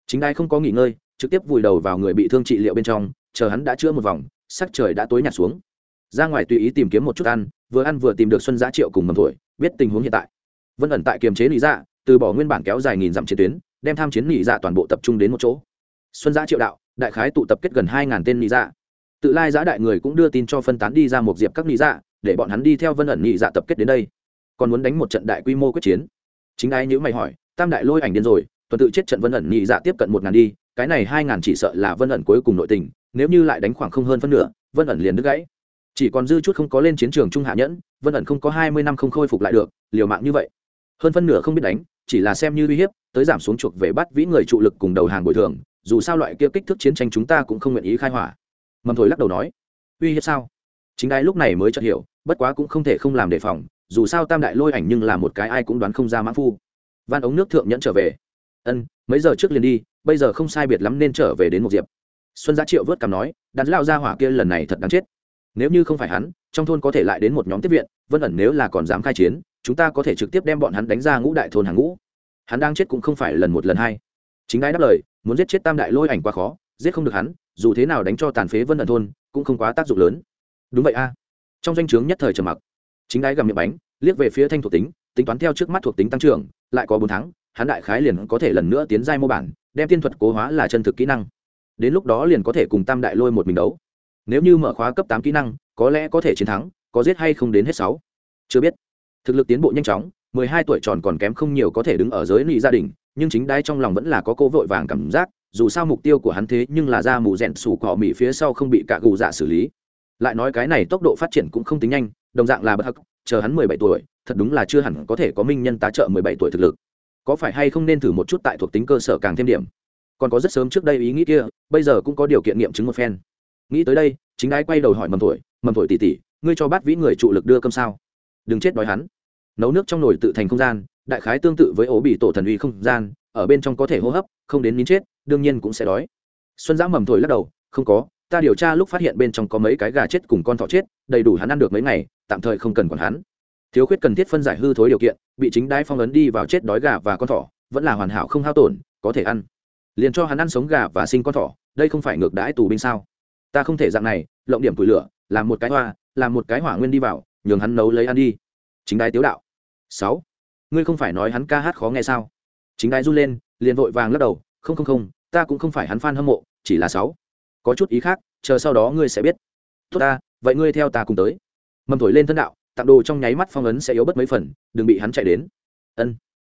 Chính đai không có nghỉ ngơi, trực tiếp vùi đầu vào người bị thương trị liệu bên trong, chờ hắn đã chữa một vòng sắc trời đã tối nhạt xuống. Ra ngoài tùy ý tìm kiếm một chút ăn, vừa ăn vừa tìm được xuân giá triệu cùng mầm thổi, biết tình huống hiện tại. Vân ẩn tại kiềm chế lý dạ từ bỏ nguyên bản kéo dài nghìn dặm chiến tuyến, đem tham chiến lý dạ toàn bộ tập trung đến một chỗ. Xuân giá triệu đạo, đại khái tụ tập kết gần hai ngàn tên lý dạ. Tự lai giã đại người cũng đưa tin cho phân tán đi ra một diệp các lý dạ để bọn hắn đi theo vân ẩn lý dạ tập kết đến đây. Còn muốn đánh một trận đại quy mô quyết chiến. Chính ai nhữ mày hỏi, tam đại lôi ảnh điên rồi, tuần tự chết trận vân ẩn nhị dạ tiếp cận một ngàn đi, cái này hai ngàn chỉ sợ là vân ẩn cuối cùng nội tình nếu như lại đánh khoảng không hơn phân nửa, vân ẩn liền đứt gãy. Chỉ còn dư chút không có lên chiến trường trung hạ nhẫn, vân ẩn không có hai mươi năm không khôi phục lại được, liều mạng như vậy. Hơn phân nửa không biết đánh, chỉ là xem như uy hiếp, tới giảm xuống chuộc về bắt vĩ người trụ lực cùng đầu hàng bồi thường, dù sao loại kia kích thước chiến tranh chúng ta cũng không nguyện ý khai hỏa. Mầm thổi lắc đầu nói, uy hiếp sao? Chính đai lúc này mới chợt hiểu, bất quá cũng không thể không làm đề phòng, dù sao tam đại lôi ảnh nhưng là một cái ai cũng đoán không ra mãn phu. Van ống nước thượng nhẫn trở về. Ân, mấy giờ trước liền đi, bây giờ không sai biệt lắm nên trở về đến một diệp xuân giá triệu vớt cằm nói, đàn lao ra hỏa kia lần này thật đáng chết. Nếu như không phải hắn, trong thôn có thể lại đến một nhóm tiếp viện, vân ẩn nếu là còn dám khai chiến, chúng ta có thể trực tiếp đem bọn hắn đánh ra ngũ đại thôn hàng ngũ. Hắn đang chết cũng không phải lần một lần hai. Chính ai đáp lời, muốn giết chết tam đại lôi ảnh quá khó, giết không được hắn, dù thế nào đánh cho tàn phế vân ẩn thôn, cũng không quá tác dụng lớn. Đúng vậy a. Trong danh o chướng nhất thời trầm mặc. Chính đái gầm miệng bánh, liếc về phía thanh thuộc tính tính toán theo trước mắt thuộc tính tăng trưởng, lại có bốn tháng, hắn đại khái liền có thể lần nữa tiến giai mô bản, đem tiên thuật cố hóa là chân thực kỹ năng đến lúc đó liền có thể cùng tam đại lôi một mình đấu. Nếu như mở khóa cấp tám kỹ năng, có lẽ có thể chiến thắng, có giết hay không đến hết sáu. Chưa biết. Thực lực tiến bộ nhanh chóng, mười hai tuổi tròn còn kém không nhiều có thể đứng ở giới nị gia đình, nhưng chính đai trong lòng vẫn là có cô vội vàng cảm giác, dù sao mục tiêu của hắn thế nhưng là ra mù rèn sủ cỏ mỹ phía sau không bị cả gù dạ xử lý. Lại nói cái này tốc độ phát triển cũng không tính nhanh, đồng dạng là bất hắc, chờ hắn mười bảy tuổi, thật đúng là chưa hẳn có thể có minh nhân tá trợ mười bảy tuổi thực lực. Có phải hay không nên thử một chút tại thuộc tính cơ sở càng thêm điểm? Còn có rất sớm trước đây ý nghĩ kia, bây giờ cũng có điều kiện nghiệm chứng một phen. Nghĩ tới đây, chính đái quay đầu hỏi mầm tuổi mầm tuổi tỉ tỉ ngươi cho bát vĩ người trụ lực đưa cơm sao? Đừng chết đói hắn. Nấu nước trong nồi tự thành không gian, đại khái tương tự với ổ bị tổ thần uy không gian, ở bên trong có thể hô hấp, không đến nín chết, đương nhiên cũng sẽ đói. Xuân giã mầm thổi lắc đầu, không có, ta điều tra lúc phát hiện bên trong có mấy cái gà chết cùng con thỏ chết, đầy đủ hắn ăn được mấy ngày, tạm thời không cần còn hắn. Thiếu khuyết cần thiết phân giải hư thối điều kiện, bị chính đái phong ấn đi vào chết đói gà và con thỏ, vẫn là hoàn hảo không hao tổn, có thể ăn liền cho hắn ăn sống gà và sinh con thỏ, đây không phải ngược đãi tù binh sao? Ta không thể dạng này, lộng điểm củi lửa, làm một cái hoa, làm một cái hỏa nguyên đi vào, nhường hắn nấu lấy ăn đi. Chính đái tiếu đạo. Sáu. Ngươi không phải nói hắn ca hát khó nghe sao? Chính đái run lên, liền vội vàng lắc đầu, không không không, ta cũng không phải hắn fan hâm mộ, chỉ là sáu. Có chút ý khác, chờ sau đó ngươi sẽ biết. Tốt ta, vậy ngươi theo ta cùng tới. Mầm thổi lên thân đạo, tặng đồ trong nháy mắt phong ấn sẽ yếu bất mấy phần, đừng bị hắn chạy đến. Ân.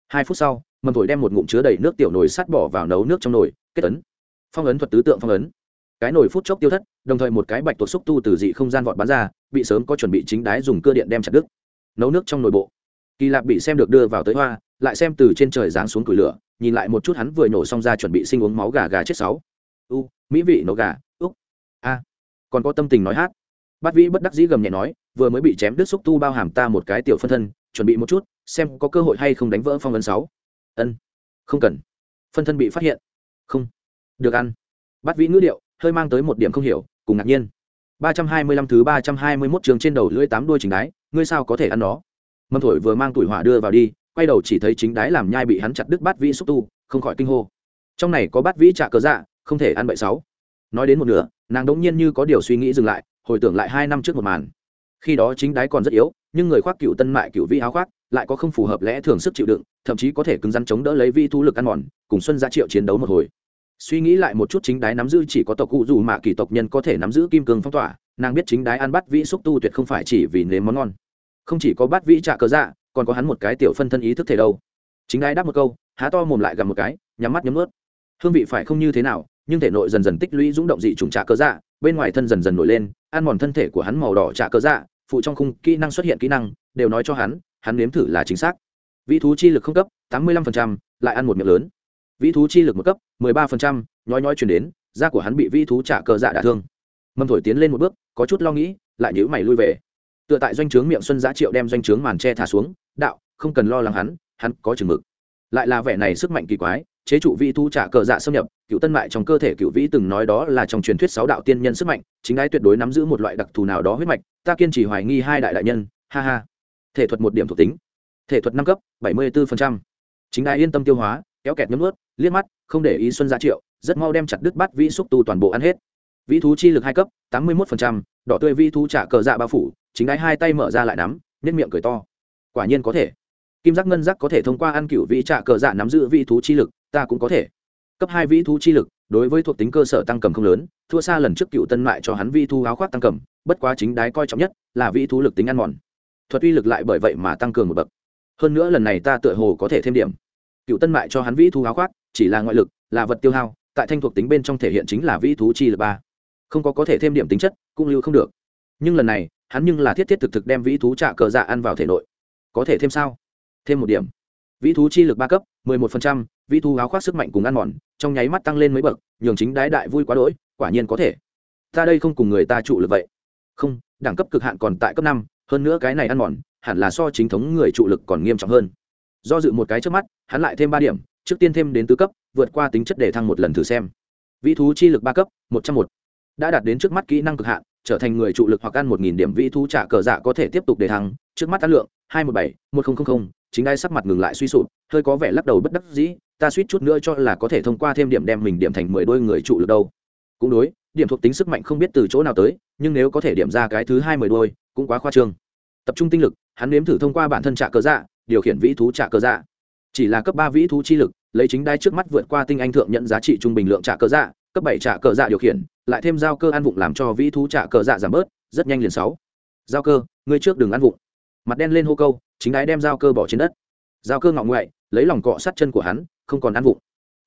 Hai phút sau mầm thổi đem một ngụm chứa đầy nước tiểu nồi sắt bỏ vào nấu nước trong nồi, kết ấn. Phong ấn thuật tứ tượng phong ấn. Cái nồi phút chốc tiêu thất, đồng thời một cái bạch tuộc xúc tu từ dị không gian vọt bắn ra, bị sớm có chuẩn bị chính đái dùng cơ điện đem chặt đứt. Nấu nước trong nội bộ. Kỳ lạp bị xem được đưa vào tới hoa, lại xem từ trên trời giáng xuống củi lửa, nhìn lại một chút hắn vừa nổ xong ra chuẩn bị sinh uống máu gà gà chết sáu. U, mỹ vị nấu gà, úc. A. Còn có tâm tình nói hát. Bát vĩ bất đắc dĩ gầm nhẹ nói, vừa mới bị chém đứt xúc tu bao hàm ta một cái tiểu phân thân, chuẩn bị một chút, xem có cơ hội hay không đánh vỡ phong ấn sáu ân. Không cần. Phân thân bị phát hiện. Không. Được ăn. Bát vĩ ngữ điệu, hơi mang tới một điểm không hiểu, cùng ngạc nhiên. Ba trăm hai mươi lăm thứ ba trăm hai mươi mốt trường trên đầu lưỡi tám đuôi chính đái, ngươi sao có thể ăn nó? Mâm thổi vừa mang tuổi hỏa đưa vào đi, quay đầu chỉ thấy chính đái làm nhai bị hắn chặt đứt bát vĩ xúc tu, không khỏi kinh hô. Trong này có bát vĩ trả cớ dạ không thể ăn bậy sáu nói đến một nửa, nàng đống nhiên như có điều suy nghĩ dừng lại, hồi tưởng lại hai năm trước một màn. Khi đó chính đái còn rất yếu, nhưng người khoác cựu tân mại cựu vĩ áo khoác lại có không phù hợp lẽ thường sức chịu đựng, thậm chí có thể cứng rắn chống đỡ lấy vi thu lực ăn mòn, cùng xuân gia triệu chiến đấu một hồi. Suy nghĩ lại một chút chính đái nắm giữ chỉ có tộc cụ dù mạ kỳ tộc nhân có thể nắm giữ kim cương phong tỏa, nàng biết chính đái ăn bắt vĩ xúc tu tuyệt không phải chỉ vì nếm món ngon. Không chỉ có bắt vĩ trả cớ dạ còn có hắn một cái tiểu phân thân ý thức thể đâu. Chính đái đáp một câu, há to mồm lại gặp một cái, nhắm mắt nhấm ướt hương vị phải không như thế nào, nhưng thể nội dần dần tích lũy rúng động dị trùng trả cớ dạ bên ngoài thân dần dần nổi lên, ăn mòn thân thể của hắn màu đỏ trả cớ dạ phụ trong khung kỹ năng xuất hiện kỹ năng, đều nói cho hắn hắn nếm thử là chính xác. Vĩ thú chi lực không cấp, tám mươi lăm lại ăn một miệng lớn. Vĩ thú chi lực một cấp, mười ba nhói nhói chuyển đến, da của hắn bị vĩ thú trả cờ dạ đả thương. Mâm thổi tiến lên một bước, có chút lo nghĩ, lại nhữ mày lui về. Tựa tại doanh trướng miệng xuân giá triệu đem doanh trướng màn tre thả xuống, đạo, không cần lo lắng hắn hắn có chừng mực. Lại là vẻ này sức mạnh kỳ quái, chế trụ vĩ thú trả cờ dạ xâm nhập, cựu tân mại trong cơ thể cựu vĩ từng nói đó là trong truyền thuyết sáu đạo tiên nhân sức mạnh, chính ái tuyệt đối nắm giữ một loại đặc thù nào đó huyết mạch, ta kiên trì hoài nghi hai đại đại nhân, ha ha thể thuật một điểm thuộc tính. Thể thuật năm cấp, bảy mươi bốn chính đại yên tâm tiêu hóa, kéo kẹt nhấm ướt liếc mắt, không để ý xuân gia triệu, rất mau đem chặt đứt bắt vĩ xúc tu toàn bộ ăn hết. Vĩ thú chi lực hai cấp, tám mươi một đỏ tươi vĩ thú trả cờ dạ bao phủ, chính đái hai tay mở ra lại nắm nhất miệng cười to. Quả nhiên có thể. Kim giác ngân giác có thể thông qua ăn cựu vĩ trả cờ dạ nắm giữ vĩ thú chi lực, ta cũng có thể. Cấp hai vĩ thú chi lực, đối với thuộc tính cơ sở tăng cầm không lớn, thua xa lần trước cựu tân mại cho hắn vĩ thú áo khoác tăng cầm, bất quá chính đái coi trọng nhất là vĩ thú lực tính ăn mòn thuật uy lực lại bởi vậy mà tăng cường một bậc. Hơn nữa lần này ta tựa hồ có thể thêm điểm. Cựu tân mại cho hắn vĩ thú áo khoác, chỉ là ngoại lực, là vật tiêu hao, tại thanh thuộc tính bên trong thể hiện chính là vĩ thú chi lực ba. Không có có thể thêm điểm tính chất, cũng lưu không được. Nhưng lần này, hắn nhưng là thiết thiết thực thực đem vĩ thú trả cờ dạ ăn vào thể nội. Có thể thêm sao? Thêm một điểm. Vĩ thú chi lực ba cấp, mười một phần trăm, vĩ thú áo khoác sức mạnh cùng ăn mòn, trong nháy mắt tăng lên mấy bậc, nhường chính đái đại vui quá đỗi, quả nhiên có thể. Ta đây không cùng người ta trụ lực vậy. Không, đẳng cấp cực hạn còn tại cấp năm hơn nữa cái này ăn mòn, hẳn là so chính thống người trụ lực còn nghiêm trọng hơn. Do dự một cái trước mắt, hắn lại thêm ba điểm, trước tiên thêm đến tứ cấp, vượt qua tính chất để thăng một lần thử xem. Vĩ thú chi lực ba cấp, một trăm một. Đã đạt đến trước mắt kỹ năng cực hạn, trở thành người trụ lực hoặc ăn một nghìn điểm vĩ thú trả cờ dạ có thể tiếp tục để thăng. Trước mắt ăn lượng, hai một bảy, một nghìn chính ai sắc mặt ngừng lại suy sụp, hơi có vẻ lắc đầu bất đắc dĩ, ta suýt chút nữa cho là có thể thông qua thêm điểm đem mình điểm thành mười đôi người trụ lực đâu. Cũng đối, điểm thuộc tính sức mạnh không biết từ chỗ nào tới, nhưng nếu có thể điểm ra cái thứ hai mười đôi cũng quá khoa trương. Tập trung tinh lực, hắn nếm thử thông qua bản thân trả cờ dạ điều khiển vĩ thú trả cờ dạ. Chỉ là cấp ba vĩ thú chi lực, lấy chính đai trước mắt vượt qua tinh anh thượng nhận giá trị trung bình lượng trả cờ dạ cấp bảy trả cờ dạ điều khiển, lại thêm giao cơ ăn vụng làm cho vĩ thú trả cờ dạ giảm bớt, rất nhanh liền sáu. Giao cơ, ngươi trước đừng ăn vụng. Mặt đen lên hô câu, chính đái đem giao cơ bỏ trên đất. Giao cơ ngọng ngoại, lấy lòng cọ sát chân của hắn, không còn ăn vụng.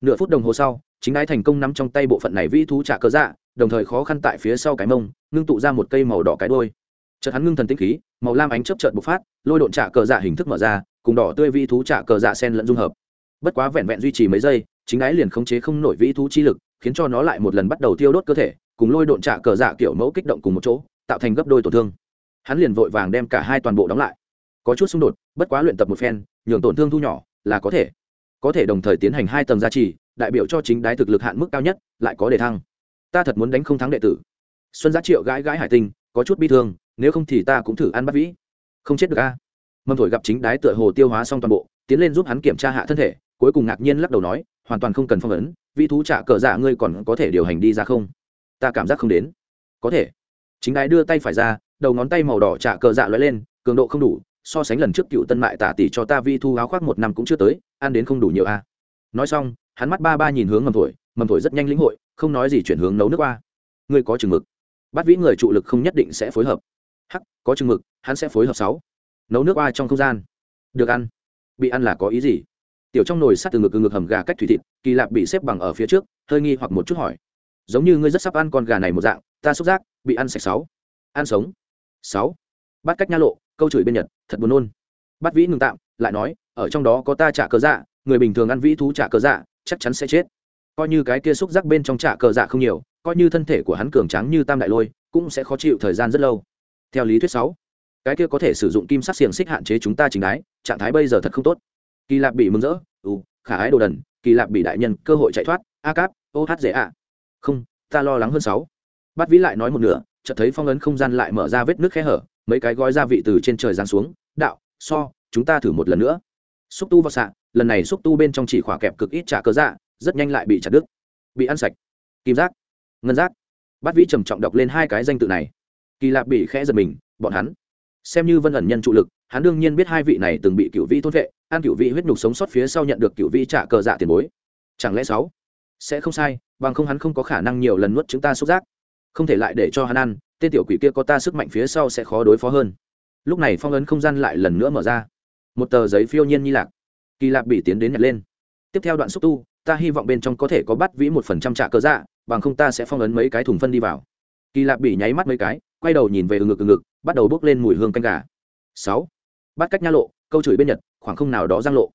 Nửa phút đồng hồ sau, chính đái thành công nắm trong tay bộ phận này vĩ thú trả cờ dạ đồng thời khó khăn tại phía sau cái mông, ngưng tụ ra một cây màu đỏ cái đôi chợt hắn ngưng thần tinh khí, màu lam ánh chớp chợt bộc phát, lôi độn trả cờ dạ hình thức mở ra, cùng đỏ tươi vĩ thú trả cờ dạ sen lẫn dung hợp. Bất quá vẹn vẹn duy trì mấy giây, chính ái liền khống chế không nổi vĩ thú chi lực, khiến cho nó lại một lần bắt đầu tiêu đốt cơ thể, cùng lôi độn trả cờ dạ kiểu mẫu kích động cùng một chỗ, tạo thành gấp đôi tổn thương. Hắn liền vội vàng đem cả hai toàn bộ đóng lại. Có chút xung đột, bất quá luyện tập một phen, nhường tổn thương thu nhỏ, là có thể. Có thể đồng thời tiến hành hai tầng gia trì, đại biểu cho chính đái thực lực hạn mức cao nhất, lại có đề thăng. Ta thật muốn đánh không thắng đệ tử. Xuân giá triệu gãi gãi hải tinh, có chút bi thương nếu không thì ta cũng thử ăn bắt vĩ. Không chết được a. Mâm thổi gặp chính đái tựa hồ tiêu hóa xong toàn bộ, tiến lên giúp hắn kiểm tra hạ thân thể, cuối cùng ngạc nhiên lắc đầu nói, hoàn toàn không cần phong ấn vị thú trả cờ giả ngươi còn có thể điều hành đi ra không? Ta cảm giác không đến. Có thể. Chính đái đưa tay phải ra, đầu ngón tay màu đỏ trả cờ dạ lóe lên, cường độ không đủ, so sánh lần trước cựu tân mại tả tỷ cho ta vi thu áo khoác một năm cũng chưa tới, ăn đến không đủ nhiều a. Nói xong, hắn mắt ba ba nhìn hướng mầm thổi mầm thổi rất nhanh lĩnh hội, không nói gì chuyển hướng nấu nước qua. Ngươi có chừng mực. Bắt vĩ người trụ lực không nhất định sẽ phối hợp hắc, có chừng mực, hắn sẽ phối hợp sáu. Nấu nước qua trong không gian. Được ăn. Bị ăn là có ý gì? Tiểu trong nồi sắt từ ngực từ ngực hầm gà cách thủy thịt, kỳ lạp bị xếp bằng ở phía trước, hơi nghi hoặc một chút hỏi. Giống như ngươi rất sắp ăn con gà này một dạng, ta xúc giác, bị ăn sạch sáu. Ăn sống. Sáu. Bắt cách nha lộ, câu chửi bên nhật, thật buồn nôn. Bắt vĩ ngừng tạm, lại nói, ở trong đó có ta trả cờ dạ người bình thường ăn vĩ thú trả cờ dạ chắc chắn sẽ chết. Coi như cái kia xúc giác bên trong trả cờ dạ không nhiều, coi như thân thể của hắn cường trắng như tam đại lôi, cũng sẽ khó chịu thời gian rất lâu theo lý thuyết sáu, cái kia có thể sử dụng kim sắc xiềng xích hạn chế chúng ta chính đái, trạng thái bây giờ thật không tốt. Kỳ lạp bị mừng rỡ ừ khả ái đồ đần, kỳ lạp bị đại nhân, cơ hội chạy thoát, a cáp, ô hát dễ ạ. Không, ta lo lắng hơn sáu. Bắt vĩ lại nói một nửa, chợt thấy phong ấn không gian lại mở ra vết nước khe hở, mấy cái gói gia vị từ trên trời giáng xuống, đạo, so, chúng ta thử một lần nữa. Xúc tu vào xạ, lần này xúc tu bên trong chỉ khỏa kẹp cực ít trả cơ dạ rất nhanh lại bị chặt đứt. Bị ăn sạch. Kim giác. Ngân giác. Bát vĩ trầm trọng đọc lên hai cái danh tự này kỳ lạp bị khẽ giật mình, bọn hắn? Xem như vân ẩn nhân trụ lực, hắn đương nhiên biết hai vị này từng bị cựu vĩ thôn vệ, ăn cựu vĩ huyết nhục sống sót phía sau nhận được cựu vĩ trả cờ dạ tiền bối. Chẳng lẽ sáu sẽ không sai, bằng không hắn không có khả năng nhiều lần nuốt chúng ta xúc giác. Không thể lại để cho hắn ăn, tên tiểu quỷ kia có ta sức mạnh phía sau sẽ khó đối phó hơn. Lúc này phong ấn không gian lại lần nữa mở ra. Một tờ giấy phiêu nhiên nhi lạc. Kỳ lạp bị tiến đến nhặt lên. Tiếp theo đoạn xúc tu, ta hy vọng bên trong có thể có bắt vĩ một phần trăm trả cờ dạ bằng không ta sẽ phong ấn mấy cái thùng phân đi vào. Kỳ lạp bị nháy mắt mấy cái quay đầu nhìn về ừ ngực ừ ngực, bắt đầu bốc lên mùi hương canh gà. Sáu. Bắt cách nha lộ, câu chửi bên nhật, khoảng không nào đó giang lộ.